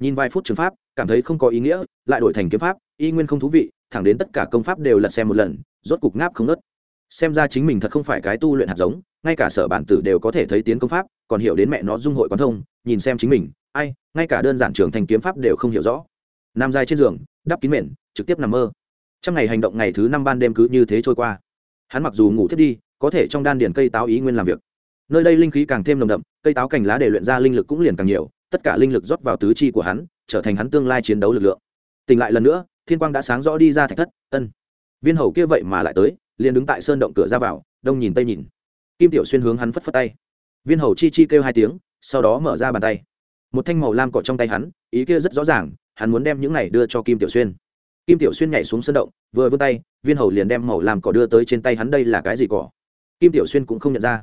Nhìn vài phút trường pháp, cảm thấy không có ý nghĩa, lại đổi thành kiếm pháp, y nguyên không thú vị, thẳng đến tất cả công pháp đều lật xem một lần, rốt cục ngáp không nớt xem ra chính mình thật không phải cái tu luyện hạt giống, ngay cả sở bản tử đều có thể thấy tiến công pháp, còn hiểu đến mẹ nó dung hội quán thông, nhìn xem chính mình, ai, ngay cả đơn giản trường thành kiếm pháp đều không hiểu rõ. Nam dài trên giường, đắp kín mền, trực tiếp nằm mơ. Trong ngày hành động ngày thứ năm ban đêm cứ như thế trôi qua. Hắn mặc dù ngủ thiết đi, có thể trong đan điền cây táo ý nguyên làm việc nơi đây linh khí càng thêm nồng đậm, cây táo cành lá để luyện ra linh lực cũng liền càng nhiều, tất cả linh lực rót vào tứ chi của hắn, trở thành hắn tương lai chiến đấu lực lượng. Tỉnh lại lần nữa, thiên quang đã sáng rõ đi ra thạch thất, ân. Viên hầu kia vậy mà lại tới, liền đứng tại sơn động cửa ra vào, đông nhìn tây nhìn. Kim tiểu xuyên hướng hắn phất phất tay. Viên hầu chi chi kêu hai tiếng, sau đó mở ra bàn tay. Một thanh màu lam cỏ trong tay hắn, ý kia rất rõ ràng, hắn muốn đem những này đưa cho kim tiểu xuyên. Kim tiểu xuyên nhảy xuống sân động, vừa vươn tay, viên hầu liền đem màu làm cỏ đưa tới trên tay hắn, đây là cái gì cỏ? Kim tiểu xuyên cũng không nhận ra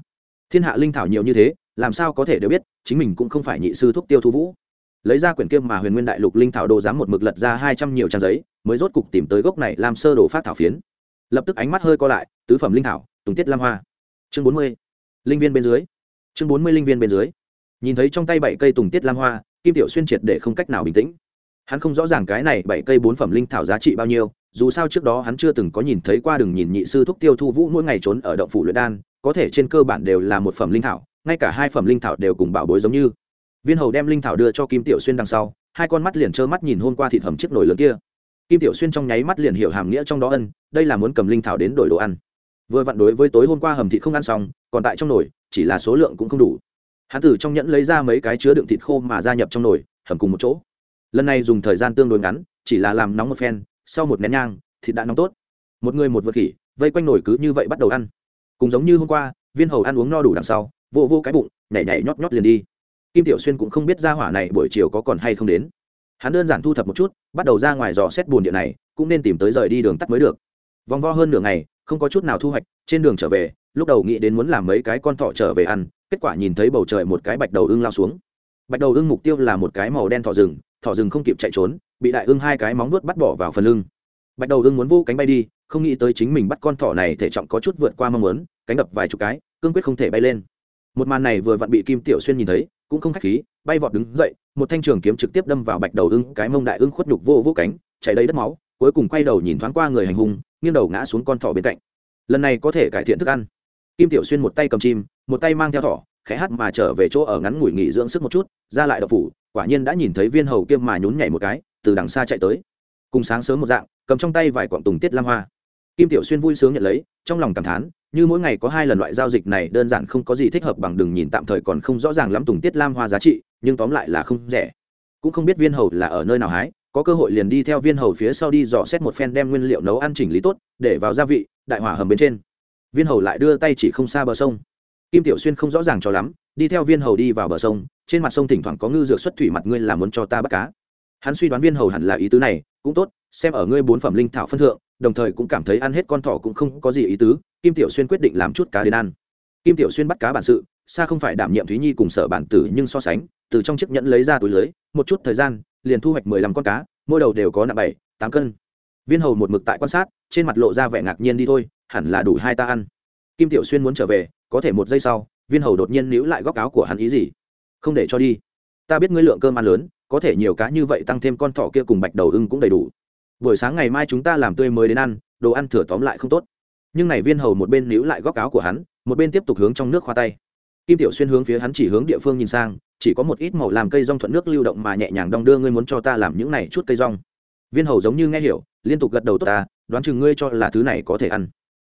thiên hạ linh thảo nhiều như thế, làm sao có thể đều biết, chính mình cũng không phải nhị sư thuốc tiêu thu vũ. Lấy ra quyển kiêm mà huyền nguyên đại lục linh thảo đồ dám một mực lật ra hai trăm nhiều trang giấy, mới rốt cục tìm tới gốc này làm sơ đồ phát thảo phiến. Lập tức ánh mắt hơi co lại, tứ phẩm linh thảo, tùng tiết lam hoa. Chương bốn mươi, linh viên bên dưới. Chương bốn mươi linh viên bên dưới. Nhìn thấy trong tay bảy cây tùng tiết lam hoa, kim tiểu xuyên triệt để không cách nào bình tĩnh. Hắn không rõ ràng cái này bảy cây bốn phẩm linh thảo giá trị bao nhiêu dù sao trước đó hắn chưa từng có nhìn thấy qua đừng nhìn nhị sư thúc tiêu thu vũ mỗi ngày trốn ở động phủ luyện đan, có thể trên cơ bản đều là một phẩm linh thảo, ngay cả hai phẩm linh thảo đều cùng bảo bối giống như. Viên hầu đem linh thảo đưa cho kim tiểu xuyên đằng sau, hai con mắt liền trơ mắt nhìn hôn qua thịt hầm chiếc nồi lớn kia. Kim tiểu xuyên trong nháy mắt liền hiểu hàm nghĩa trong đó ân, đây là muốn cầm linh thảo đến đổi đồ ăn. Vừa vặn đối với tối hôm qua hầm thịt không ăn xong, còn tại trong nồi, chỉ là số lượng cũng không đủ. Hắn từ trong nhẫn lấy ra mấy cái chứa đựng thịt khô mà gia nhập trong nồi, hầm cùng một chỗ. Lần này dùng thời gian tương đối ngắn, chỉ là làm nóng một phen sau một nén nhang, thịt đã nóng tốt. Một người một vật khỉ, vây quanh nổi cứ như vậy bắt đầu ăn. Cùng giống như hôm qua, viên hầu ăn uống no đủ đằng sau, vô vô cái bụng, nhảy nhảy nhót nhót liền đi. Kim tiểu xuyên cũng không biết ra hỏa này buổi chiều có còn hay không đến. Hắn đơn giản thu thập một chút, bắt đầu ra ngoài dò xét bùn điện này, cũng nên tìm tới rời đi đường tắt mới được. Vòng vo hơn nửa ngày, không có chút nào thu hoạch, trên đường trở về, lúc đầu nghĩ đến muốn làm mấy cái con thỏ trở về ăn, kết quả nhìn thấy bầu trời một cái bạch đầu ưng lao xuống. Bạch đầu ưng mục tiêu là một cái màu đen thỏ rừng thỏ rừng không kịp chạy trốn bị đại ưng hai cái móng vuốt bắt bỏ vào phần lưng. Bạch đầu ưng muốn vô cánh bay đi, không nghĩ tới chính mình bắt con thỏ này thể trọng có chút vượt qua mong muốn, cánh đập vài chục cái, cương quyết không thể bay lên. Một màn này vừa vặn bị kim tiểu xuyên nhìn thấy, cũng không khách khí, bay vọt đứng dậy, một thanh trường kiếm trực tiếp đâm vào bạch đầu ưng, cái mông đại ưng khuất nhục vô vô cánh, chảy đầy đất máu, cuối cùng quay đầu nhìn thoáng qua người hành hung, nghiêng đầu ngã xuống con thỏ bên cạnh. Lần này có thể cải thiện thức ăn. Kim tiểu xuyên một tay cầm chim, một tay mang theo thỏ, khẽ hát mà trở về chỗ ở ngắn ngủi nghỉ dưỡng sức một chút, ra lại đậu phủ, quả nhiên đã nhìn thấy viên hầu kiêm mà nhún nhảy một cái từ đằng xa chạy tới. Cùng sáng sớm một dạng, cầm trong tay vài quặng tùng tiết lam hoa. Kim tiểu xuyên vui sướng nhận lấy, trong lòng cảm thán, như mỗi ngày có hai lần loại giao dịch này đơn giản không có gì thích hợp bằng đừng nhìn tạm thời còn không rõ ràng lắm tùng tiết lam hoa giá trị, nhưng tóm lại là không rẻ. Cũng không biết viên hầu là ở nơi nào hái, có cơ hội liền đi theo viên hầu phía sau đi dò xét một phen đem nguyên liệu nấu ăn chỉnh lý tốt, để vào gia vị, đại hỏa hầm bên trên. Viên hầu lại đưa tay chỉ không xa bờ sông. Kim tiểu xuyên không rõ ràng cho lắm, đi theo viên hầu đi vào bờ sông, trên mặt sông thỉnh thoảng có ngư dược xuất thủy mặt ngươi là muốn cho ta bắt cá hắn suy đoán viên hầu hẳn là ý tứ này, cũng tốt, xem ở ngươi bốn phẩm linh thảo phân thượng, đồng thời cũng cảm thấy ăn hết con thỏ cũng không có gì ý tứ, kim tiểu xuyên quyết định làm chút cá đến ăn. Kim tiểu xuyên bắt cá bản sự, xa không phải đảm nhiệm thúy nhi cùng sở bản tử nhưng so sánh, từ trong chiếc nhẫn lấy ra túi lưới, một chút thời gian, liền thu hoạch mười lăm con cá, mỗi đầu đều có nặng bảy, tám cân. Viên hầu một mực tại quan sát, trên mặt lộ ra vẻ ngạc nhiên đi thôi, hẳn là đủ hai ta ăn. Kim tiểu xuyên muốn trở về, có thể một giây sau, viên hầu đột nhiên níu lại góc áo của hắn ý gì? Không để cho đi. Ta biết ngươi lượng cơm ăn lớn có thể nhiều cá như vậy tăng thêm con thỏ kia cùng bạch đầu ưng cũng đầy đủ. Buổi sáng ngày mai chúng ta làm tươi mới đến ăn, đồ ăn thừa tóm lại không tốt. Nhưng này viên hầu một bên níu lại góc áo của hắn, một bên tiếp tục hướng trong nước khoa tay. Kim tiểu xuyên hướng phía hắn chỉ hướng địa phương nhìn sang, chỉ có một ít màu làm cây rong thuận nước lưu động mà nhẹ nhàng đong đưa ngươi muốn cho ta làm những này chút cây rong. Viên hầu giống như nghe hiểu, liên tục gật đầu tốt ta, đoán chừng ngươi cho là thứ này có thể ăn.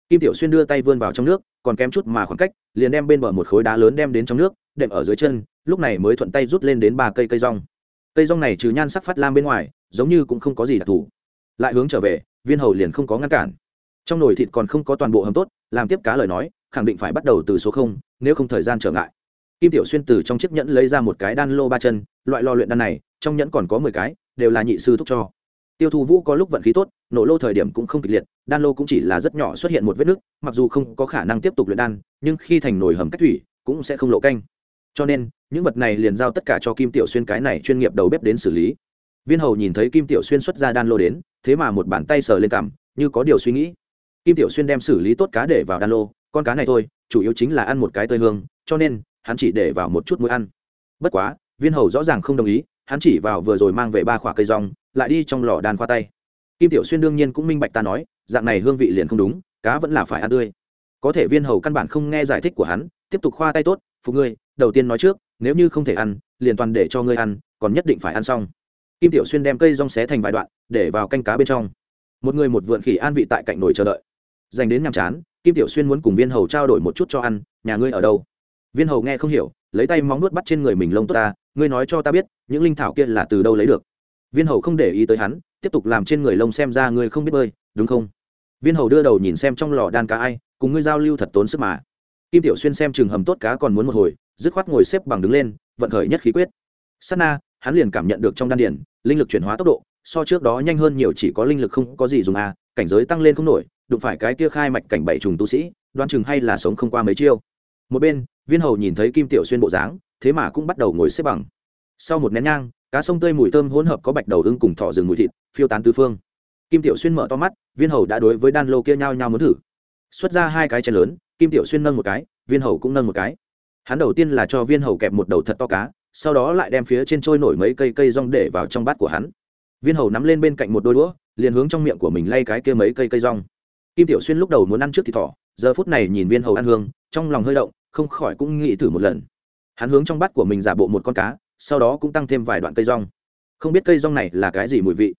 Kim tiểu xuyên đưa tay vươn vào trong nước, còn kém chút mà khoảng cách, liền đem bên bờ một khối đá lớn đem đến trong nước, đệm ở dưới chân, lúc này mới thuận tay rút lên đến ba cây cây rong cây rong này trừ nhan sắc phát lam bên ngoài, giống như cũng không có gì đặc thù. Lại hướng trở về, viên hầu liền không có ngăn cản. Trong nồi thịt còn không có toàn bộ hầm tốt, làm tiếp cá lời nói, khẳng định phải bắt đầu từ số không, nếu không thời gian trở ngại. Kim tiểu xuyên từ trong chiếc nhẫn lấy ra một cái đan lô ba chân, loại lò luyện đan này, trong nhẫn còn có mười cái, đều là nhị sư thúc cho. Tiêu thu vũ có lúc vận khí tốt, nổ lô thời điểm cũng không kịch liệt, đan lô cũng chỉ là rất nhỏ xuất hiện một vết nứt, mặc dù không có khả năng tiếp tục luyện đan, nhưng khi thành nồi hầm cách thủy, cũng sẽ không lộ canh. Cho nên những vật này liền giao tất cả cho kim tiểu xuyên cái này chuyên nghiệp đầu bếp đến xử lý. Viên hầu nhìn thấy kim tiểu xuyên xuất ra đan lô đến, thế mà một bàn tay sờ lên cằm, như có điều suy nghĩ. Kim tiểu xuyên đem xử lý tốt cá để vào đan lô, con cá này thôi, chủ yếu chính là ăn một cái tơi hương, cho nên, hắn chỉ để vào một chút mũi ăn. Bất quá, viên hầu rõ ràng không đồng ý, hắn chỉ vào vừa rồi mang về ba khoả cây rong, lại đi trong lò đan khoa tay. Kim tiểu xuyên đương nhiên cũng minh bạch ta nói, dạng này hương vị liền không đúng, cá vẫn là phải ăn tươi. Có thể viên hầu căn bản không nghe giải thích của hắn, tiếp tục khoa tay tốt phụ ngươi, đầu tiên nói trước nếu như không thể ăn, liền toàn để cho ngươi ăn, còn nhất định phải ăn xong. Kim tiểu xuyên đem cây rong xé thành vài đoạn, để vào canh cá bên trong. Một người một vượn khỉ an vị tại cạnh nồi chờ đợi. Dành đến nhàm chán, kim tiểu xuyên muốn cùng viên hầu trao đổi một chút cho ăn, nhà ngươi ở đâu? Viên hầu nghe không hiểu, lấy tay móng nuốt bắt trên người mình lông tốt ta, ngươi nói cho ta biết, những linh thảo kia là từ đâu lấy được? Viên hầu không để ý tới hắn, tiếp tục làm trên người lông xem ra ngươi không biết bơi, đúng không? Viên hầu đưa đầu nhìn xem trong lò đan cá ai, cùng ngươi giao lưu thật tốn sức mà. Kim tiểu xuyên xem chừng hầm tốt cá còn muốn một hồi dứt khoát ngồi xếp bằng đứng lên, vận khởi nhất khí quyết. Sát na, hắn liền cảm nhận được trong đan điển linh lực chuyển hóa tốc độ, so trước đó nhanh hơn nhiều chỉ có linh lực không có gì dùng à cảnh giới tăng lên không nổi, đụng phải cái kia khai mạch cảnh bảy trùng tu sĩ đoan chừng hay là sống không qua mấy chiêu. Một bên, viên hầu nhìn thấy kim tiểu xuyên bộ dáng, thế mà cũng bắt đầu ngồi xếp bằng. Sau một nén nhang, cá sông tươi mùi thơm hỗn hợp có bạch đầu ưng cùng thỏ rừng mùi thịt, phiêu tán tứ phương. Kim tiểu xuyên mở to mắt, viên hầu đã đối với đan lô kia nhao nhao muốn thử. Xuất ra hai cái chén lớn, kim tiểu xuyên nâng một cái, viên hầu cũng nâng một cái hắn đầu tiên là cho viên hầu kẹp một đầu thật to cá, sau đó lại đem phía trên trôi nổi mấy cây cây rong để vào trong bát của hắn. Viên hầu nắm lên bên cạnh một đôi đũa, liền hướng trong miệng của mình lay cái kia mấy cây cây rong. Kim tiểu xuyên lúc đầu muốn ăn trước thì thỏ, giờ phút này nhìn viên hầu ăn hương, trong lòng hơi động, không khỏi cũng nghĩ thử một lần. Hắn hướng trong bát của mình giả bộ một con cá, sau đó cũng tăng thêm vài đoạn cây rong. Không biết cây rong này là cái gì mùi vị.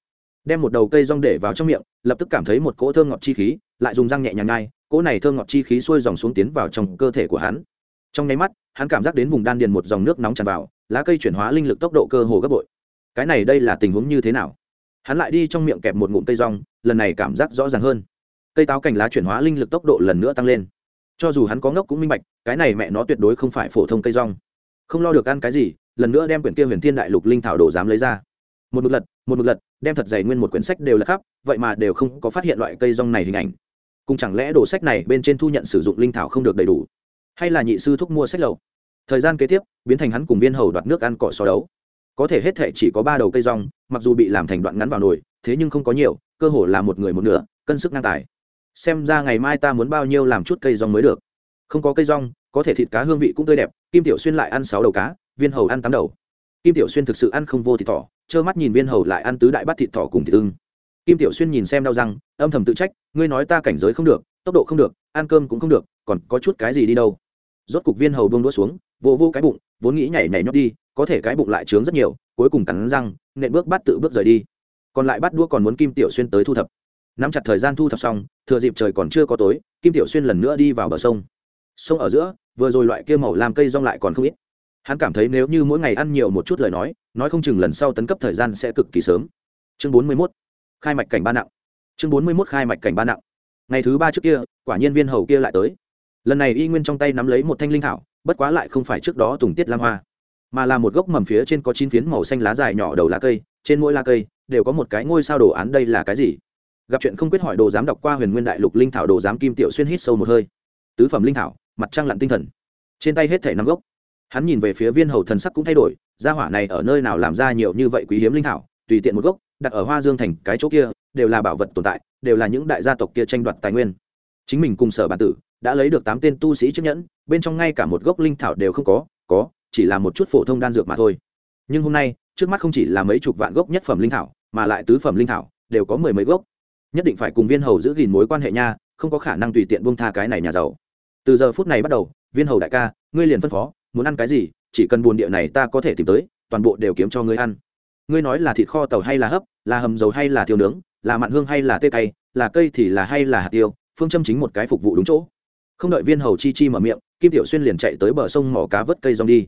Đem một đầu cây rong để vào trong miệng, lập tức cảm thấy một cỗ thơm ngọt chi khí, lại dùng răng nhẹ nhàng ngai cỗ này thơm ngọt chi khí xuôi dòng xuống tiến vào trong cơ thể của hắn trong nháy mắt, hắn cảm giác đến vùng đan điền một dòng nước nóng tràn vào, lá cây chuyển hóa linh lực tốc độ cơ hồ gấp bội. Cái này đây là tình huống như thế nào? Hắn lại đi trong miệng kẹp một ngụm cây rong, lần này cảm giác rõ ràng hơn. Cây táo cành lá chuyển hóa linh lực tốc độ lần nữa tăng lên. Cho dù hắn có ngốc cũng minh bạch, cái này mẹ nó tuyệt đối không phải phổ thông cây rong. Không lo được ăn cái gì, lần nữa đem quyển kia huyền thiên đại lục linh thảo đồ dám lấy ra. Một mực lật, một mực lật, đem thật dày nguyên một quyển sách đều lật khắp, vậy mà đều không có phát hiện loại cây rong này hình ảnh. Cùng chẳng lẽ đồ sách này bên trên thu nhận sử dụng linh thảo không được đầy đủ? Hay là nhị sư thúc mua sách lậu? Thời gian kế tiếp, biến thành hắn cùng viên hầu đoạt nước ăn cỏ so đấu. Có thể hết thệ chỉ có ba đầu cây rong, mặc dù bị làm thành đoạn ngắn vào nồi, thế nhưng không có nhiều, cơ hồ là một người một nửa, cân sức ngang tài. Xem ra ngày mai ta muốn bao nhiêu làm chút cây rong mới được. Không có cây rong, có thể thịt cá hương vị cũng tươi đẹp, kim tiểu xuyên lại ăn sáu đầu cá, viên hầu ăn tám đầu. Kim tiểu xuyên thực sự ăn không vô thịt thỏ, trơ mắt nhìn viên hầu lại ăn tứ đại bát thịt thỏ cùng thịt ưng. Kim tiểu xuyên nhìn xem đau răng, âm thầm tự trách, ngươi nói ta cảnh giới không được, tốc độ không được, ăn cơm cũng không được, còn có chút cái gì đi đâu? Rốt cục viên hầu buông đũa xuống, vô vô cái bụng, vốn nghĩ nhảy nhảy nhót đi, có thể cái bụng lại trướng rất nhiều, cuối cùng cắn răng, nện bước bắt tự bước rời đi. Còn lại bắt đũa còn muốn kim tiểu xuyên tới thu thập. Nắm chặt thời gian thu thập xong, thừa dịp trời còn chưa có tối, kim tiểu xuyên lần nữa đi vào bờ sông. Sông ở giữa, vừa rồi loại kia màu làm cây rong lại còn không ít. Hắn cảm thấy nếu như mỗi ngày ăn nhiều một chút lời nói nói không chừng lần sau tấn cấp thời gian sẽ cực kỳ sớm. Chương bốn mươi mốt, khai mạch cảnh ba nặng. Chương bốn mươi mốt khai mạch cảnh ba nặng. Ngày thứ ba trước kia, quả nhiên viên hầu kia lại tới lần này y nguyên trong tay nắm lấy một thanh linh thảo, bất quá lại không phải trước đó tùng tiết lam hoa, mà là một gốc mầm phía trên có chín phiến màu xanh lá dài nhỏ đầu lá cây, trên mỗi lá cây đều có một cái ngôi sao đồ án đây là cái gì? Gặp chuyện không quyết hỏi đồ dám đọc qua huyền nguyên đại lục linh thảo đồ dám kim tiểu xuyên hít sâu một hơi. Tứ phẩm linh thảo, mặt trăng lặn tinh thần. Trên tay hết thể năm gốc. Hắn nhìn về phía viên hầu thần sắc cũng thay đổi, gia hỏa này ở nơi nào làm ra nhiều như vậy quý hiếm linh thảo, tùy tiện một gốc, đặt ở hoa dương thành, cái chỗ kia, đều là bảo vật tồn tại, đều là những đại gia tộc kia tranh đoạt tài nguyên. Chính mình cùng sở bản tử đã lấy được tám tên tu sĩ chiếc nhẫn, bên trong ngay cả một gốc linh thảo đều không có có, chỉ là một chút phổ thông đan dược mà thôi. Nhưng hôm nay, trước mắt không chỉ là mấy chục vạn gốc nhất phẩm linh thảo, mà lại tứ phẩm linh thảo, đều có mười mấy gốc. Nhất định phải cùng viên hầu giữ gìn mối quan hệ nha, không có khả năng tùy tiện buông tha cái này nhà giàu. Từ giờ phút này bắt đầu, viên hầu đại ca, ngươi liền phân phó, muốn ăn cái gì, chỉ cần buồn địa này ta có thể tìm tới, toàn bộ đều kiếm cho ngươi ăn. Ngươi nói là thịt kho tàu hay là hấp, là hầm dầu hay là thiêu nướng, là mặn hương hay là tê cay, là cây thì là hay là hạt tiêu, phương châm chính một cái phục vụ đúng chỗ không đợi viên hầu chi chi mở miệng, kim tiểu xuyên liền chạy tới bờ sông mỏ cá vớt cây rong đi.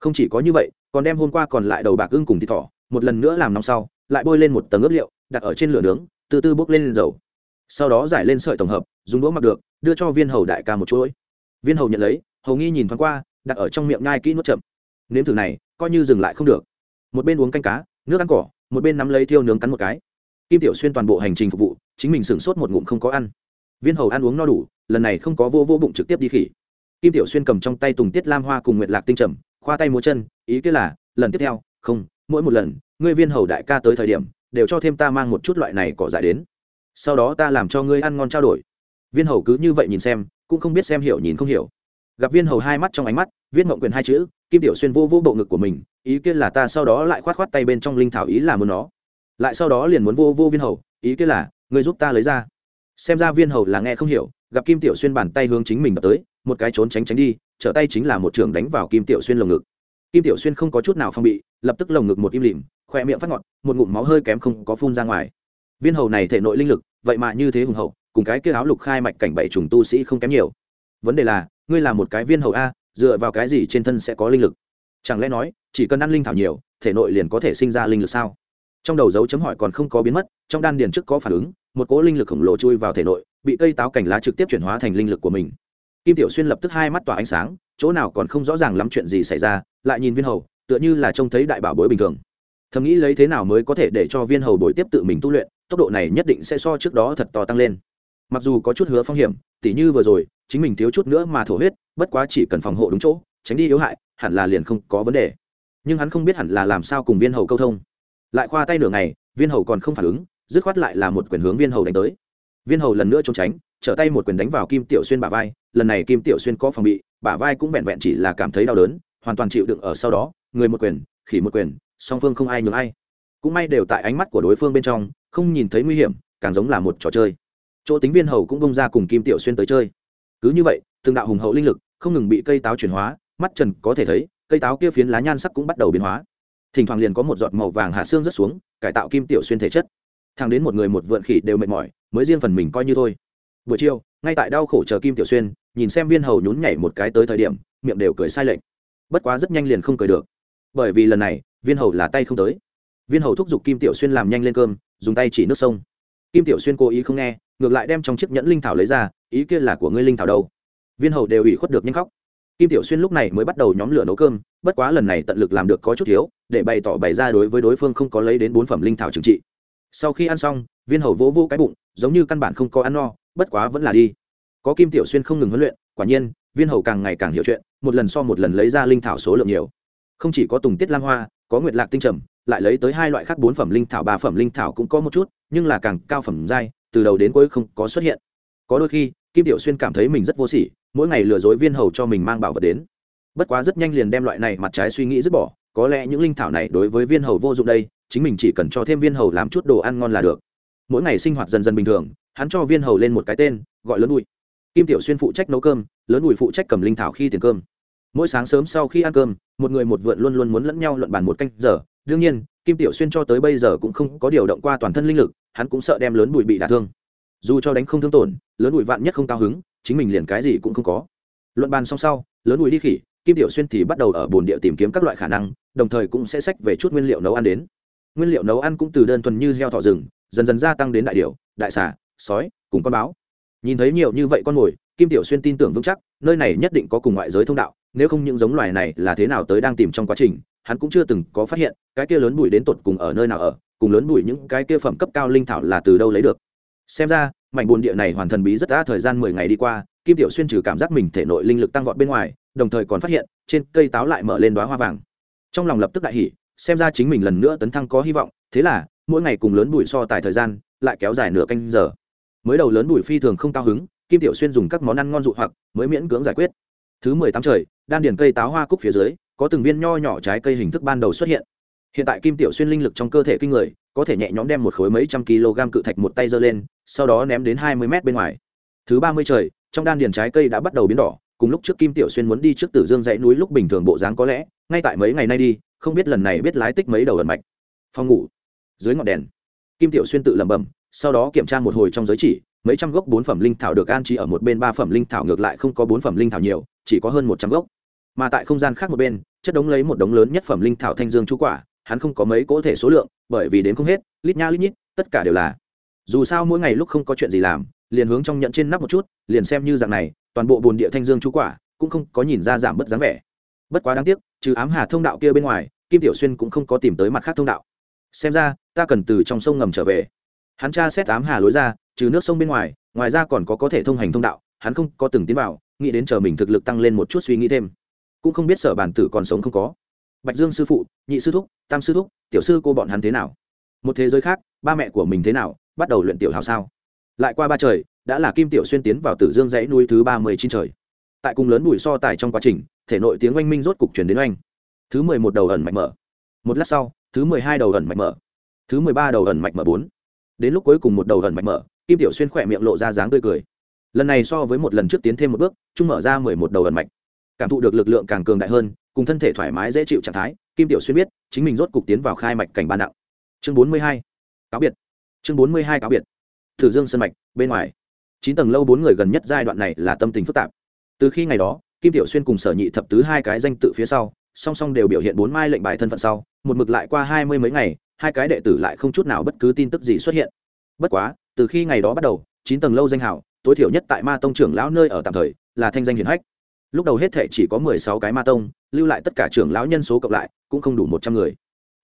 Không chỉ có như vậy, còn đem hôm qua còn lại đầu bạc ưng cùng thịt thỏ, một lần nữa làm nóng sau, lại bôi lên một tầng ướp liệu, đặt ở trên lửa nướng, từ từ bốc lên dầu. Sau đó giải lên sợi tổng hợp, dùng đũa mặc được, đưa cho viên hầu đại ca một chuỗi. Viên hầu nhận lấy, hầu nghi nhìn thoáng qua, đặt ở trong miệng nhai kỹ nuốt chậm. Nếm thử này, coi như dừng lại không được. Một bên uống canh cá, nước ăn cỏ, một bên nắm lấy thiêu nướng cắn một cái. Kim tiểu xuyên toàn bộ hành trình phục vụ, chính mình sửng sốt một ngụm không có ăn. Viên hầu ăn uống no đủ lần này không có vô vô bụng trực tiếp đi khỉ. Kim tiểu xuyên cầm trong tay tùng tiết lam hoa cùng nguyệt lạc tinh trầm, khoa tay múa chân, ý kia là, lần tiếp theo, không, mỗi một lần, ngươi viên hầu đại ca tới thời điểm, đều cho thêm ta mang một chút loại này cỏ dại đến. Sau đó ta làm cho ngươi ăn ngon trao đổi. Viên hầu cứ như vậy nhìn xem, cũng không biết xem hiểu nhìn không hiểu. Gặp viên hầu hai mắt trong ánh mắt, viết mộng quyền hai chữ, kim tiểu xuyên vô vô bộ ngực của mình, ý kia là ta sau đó lại khoát khoát tay bên trong linh thảo ý là muốn nó. Lại sau đó liền muốn vô vô viên hầu, ý kia là, ngươi giúp ta lấy ra. Xem ra viên hầu là nghe không hiểu gặp kim tiểu xuyên bàn tay hướng chính mình đập tới, một cái trốn tránh tránh đi, trở tay chính là một trường đánh vào kim tiểu xuyên lồng ngực. Kim tiểu xuyên không có chút nào phong bị, lập tức lồng ngực một im lìm khoe miệng phát ngọt, một ngụm máu hơi kém không có phun ra ngoài. Viên hầu này thể nội linh lực, vậy mà như thế hùng hậu, cùng cái kia áo lục khai mạch cảnh bảy trùng tu sĩ không kém nhiều. Vấn đề là, ngươi là một cái viên hầu a, dựa vào cái gì trên thân sẽ có linh lực? Chẳng lẽ nói, chỉ cần ăn linh thảo nhiều, thể nội liền có thể sinh ra linh lực sao? Trong đầu dấu chấm hỏi còn không có biến mất, trong đan điền trước có phản ứng, một cỗ linh lực khổng lồ chui vào thể nội bị cây táo cảnh lá trực tiếp chuyển hóa thành linh lực của mình. Kim tiểu xuyên lập tức hai mắt tỏa ánh sáng, chỗ nào còn không rõ ràng lắm chuyện gì xảy ra, lại nhìn viên hầu, tựa như là trông thấy đại bảo bối bình thường. Thầm nghĩ lấy thế nào mới có thể để cho viên hầu bồi tiếp tự mình tu luyện, tốc độ này nhất định sẽ so trước đó thật to tăng lên. Mặc dù có chút hứa phong hiểm, tỉ như vừa rồi, chính mình thiếu chút nữa mà thổ huyết, bất quá chỉ cần phòng hộ đúng chỗ, tránh đi yếu hại, hẳn là liền không có vấn đề. Nhưng hắn không biết hẳn là làm sao cùng viên hầu câu thông. Lại khoa tay nửa ngày, viên hầu còn không phản ứng, dứt khoát lại là một quyền hướng viên hầu đánh tới viên hầu lần nữa trốn tránh, trở tay một quyền đánh vào kim tiểu xuyên bả vai, lần này kim tiểu xuyên có phòng bị, bả vai cũng vẹn vẹn chỉ là cảm thấy đau đớn, hoàn toàn chịu đựng ở sau đó, người một quyền, khỉ một quyền, song phương không ai nhường ai. Cũng may đều tại ánh mắt của đối phương bên trong, không nhìn thấy nguy hiểm, càng giống là một trò chơi. Chỗ tính viên hầu cũng bông ra cùng kim tiểu xuyên tới chơi. Cứ như vậy, từng đạo hùng hậu linh lực, không ngừng bị cây táo chuyển hóa, mắt trần có thể thấy, cây táo kia phiến lá nhan sắc cũng bắt đầu biến hóa. Thỉnh thoảng liền có một giọt màu vàng hạ xương rớt xuống, cải tạo kim tiểu xuyên thể chất. Thang đến một người một vượn khỉ đều mệt mỏi mới riêng phần mình coi như thôi. Buổi chiều, ngay tại đau khổ chờ kim tiểu xuyên, nhìn xem viên hầu nhún nhảy một cái tới thời điểm, miệng đều cười sai lệch. Bất quá rất nhanh liền không cười được. Bởi vì lần này, viên hầu là tay không tới. Viên hầu thúc giục kim tiểu xuyên làm nhanh lên cơm, dùng tay chỉ nước sông. Kim tiểu xuyên cố ý không nghe, ngược lại đem trong chiếc nhẫn linh thảo lấy ra, ý kia là của ngươi linh thảo đâu? Viên hầu đều ủy khuất được nhanh khóc. Kim tiểu xuyên lúc này mới bắt đầu nhóm lửa nấu cơm, bất quá lần này tận lực làm được có chút thiếu, để bày tỏ bày ra đối với đối phương không có lấy đến bốn phẩm linh thảo trừng trị sau khi ăn xong, viên hầu vỗ vỗ cái bụng, giống như căn bản không có ăn no, bất quá vẫn là đi. Có kim tiểu xuyên không ngừng huấn luyện, quả nhiên, viên hầu càng ngày càng hiểu chuyện, một lần so một lần lấy ra linh thảo số lượng nhiều. Không chỉ có tùng tiết lam hoa, có nguyệt lạc tinh trầm, lại lấy tới hai loại khác bốn phẩm linh thảo, ba phẩm linh thảo cũng có một chút, nhưng là càng cao phẩm giai từ đầu đến cuối không có xuất hiện. Có đôi khi, kim tiểu xuyên cảm thấy mình rất vô sỉ, mỗi ngày lừa dối viên hầu cho mình mang bảo vật đến. Bất quá rất nhanh liền đem loại này mặt trái suy nghĩ dứt bỏ, có lẽ những linh thảo này đối với viên hầu vô dụng đây chính mình chỉ cần cho thêm viên hầu làm chút đồ ăn ngon là được. Mỗi ngày sinh hoạt dần dần bình thường, hắn cho viên hầu lên một cái tên, gọi lớn bụi kim tiểu xuyên phụ trách nấu cơm, lớn bụi phụ trách cầm linh thảo khi tiền cơm. Mỗi sáng sớm sau khi ăn cơm, một người một vượn luôn luôn muốn lẫn nhau luận bàn một canh giờ. Đương nhiên, kim tiểu xuyên cho tới bây giờ cũng không có điều động qua toàn thân linh lực, hắn cũng sợ đem lớn bụi bị đả thương. Dù cho đánh không thương tổn, lớn bụi vạn nhất không cao hứng, chính mình liền cái gì cũng không có. Luận bàn xong sau, lớn bụi đi khỉ, kim tiểu xuyên thì bắt đầu ở bồn địa tìm kiếm các loại khả năng, đồng thời cũng sẽ sách về chút nguyên liệu nấu ăn đến nguyên liệu nấu ăn cũng từ đơn thuần như heo thỏ rừng, dần dần gia tăng đến đại điệu đại xà, sói, cùng con báo. Nhìn thấy nhiều như vậy con mồi, kim tiểu xuyên tin tưởng vững chắc, nơi này nhất định có cùng ngoại giới thông đạo, nếu không những giống loài này là thế nào tới đang tìm trong quá trình, hắn cũng chưa từng có phát hiện, cái kia lớn bụi đến tột cùng ở nơi nào ở, cùng lớn bụi những cái kia phẩm cấp cao linh thảo là từ đâu lấy được. Xem ra, mảnh bồn địa này hoàn thần bí rất đã thời gian mười ngày đi qua, kim tiểu xuyên trừ cảm giác mình thể nội linh lực tăng vọt bên ngoài, đồng thời còn phát hiện, trên cây táo lại mở lên đoá hoa vàng. Trong lòng lập tức đại hỉ xem ra chính mình lần nữa tấn thăng có hy vọng, thế là, mỗi ngày cùng lớn bụi so tài thời gian, lại kéo dài nửa canh giờ. Mới đầu lớn bụi phi thường không cao hứng, kim tiểu xuyên dùng các món ăn ngon dụ hoặc, mới miễn cưỡng giải quyết. Thứ mười tám trời, đan điền cây táo hoa cúc phía dưới, có từng viên nho nhỏ trái cây hình thức ban đầu xuất hiện. Hiện tại kim tiểu xuyên linh lực trong cơ thể kinh người, có thể nhẹ nhõm đem một khối mấy trăm kg cự thạch một tay giơ lên, sau đó ném đến hai mươi mét bên ngoài. Thứ ba mươi trời, trong đan điền trái cây đã bắt đầu biến đỏ, cùng lúc trước kim tiểu xuyên muốn đi trước tử dương dãy núi lúc bình thường bộ dáng có lẽ, ngay tại mấy ngày nay đi không biết lần này biết lái tích mấy đầu ẩn mạch. Phòng ngủ, dưới ngọn đèn, kim tiểu xuyên tự lẩm bẩm, sau đó kiểm tra một hồi trong giới chỉ, mấy trăm gốc bốn phẩm linh thảo được an trí ở một bên, ba phẩm linh thảo ngược lại không có bốn phẩm linh thảo nhiều, chỉ có hơn một trăm gốc. Mà tại không gian khác một bên, chất đống lấy một đống lớn nhất phẩm linh thảo thanh dương chú quả, hắn không có mấy cỗ thể số lượng, bởi vì đến không hết, lít nha lít nhít, tất cả đều là. Dù sao mỗi ngày lúc không có chuyện gì làm, liền hướng trong nhận trên nắp một chút, liền xem như dạng này, toàn bộ bồn địa thanh dương chú quả cũng không có nhìn ra giảm bất dáng vẻ. Bất quá đáng tiếc trừ ám hà thông đạo kia bên ngoài, kim tiểu xuyên cũng không có tìm tới mặt khác thông đạo. Xem ra, ta cần từ trong sông ngầm trở về. Hắn tra xét ám hà lối ra, trừ nước sông bên ngoài ngoài ra còn có có thể thông hành thông đạo, hắn không có từng tiến vào, nghĩ đến chờ mình thực lực tăng lên một chút suy nghĩ thêm. Cũng không biết sở bản tử còn sống không có. Bạch dương sư phụ, nhị sư thúc, tam sư thúc, tiểu sư cô bọn hắn thế nào? Một thế giới khác, ba mẹ của mình thế nào, bắt đầu luyện tiểu hào sao? Lại qua ba trời, đã là kim tiểu xuyên tiến vào tử dương dãy núi thứ ba mươi chín trời tại cùng lớn bùi so tài trong quá trình, thể nội tiếng oanh minh rốt cục truyền đến oanh. Thứ mười một đầu ẩn mạch mở. Một lát sau, thứ mười hai đầu ẩn mạch mở. Thứ mười ba đầu ẩn mạch mở bốn. Đến lúc cuối cùng một đầu ẩn mạch mở, kim tiểu xuyên khỏe miệng lộ ra dáng tươi cười. Lần này so với một lần trước tiến thêm một bước trung mở ra mười một đầu ẩn mạch. Cảm thụ được lực lượng càng cường đại hơn, cùng thân thể thoải mái dễ chịu trạng thái, kim tiểu xuyên biết, chính mình rốt cục tiến vào khai mạch cảnh ban nặng. Chương bốn mươi hai. Cáo biệt. Chương bốn mươi hai cáo biệt. Thử dương sân mạch, bên ngoài. Chín tầng lâu bốn người gần nhất giai đoạn này là tâm tình phức tạp từ khi ngày đó, kim tiểu xuyên cùng sở nhị thập tứ hai cái danh tự phía sau, song song đều biểu hiện bốn mai lệnh bài thân phận sau, một mực lại qua hai mươi mấy ngày, hai cái đệ tử lại không chút nào bất cứ tin tức gì xuất hiện. Bất quá, từ khi ngày đó bắt đầu, chín tầng lâu danh hảo tối thiểu nhất tại ma tông trưởng lão nơi ở tạm thời, là thanh danh hiển hách. Lúc đầu hết thể chỉ có mười sáu cái ma tông, lưu lại tất cả trưởng lão nhân số cộng lại, cũng không đủ một trăm người.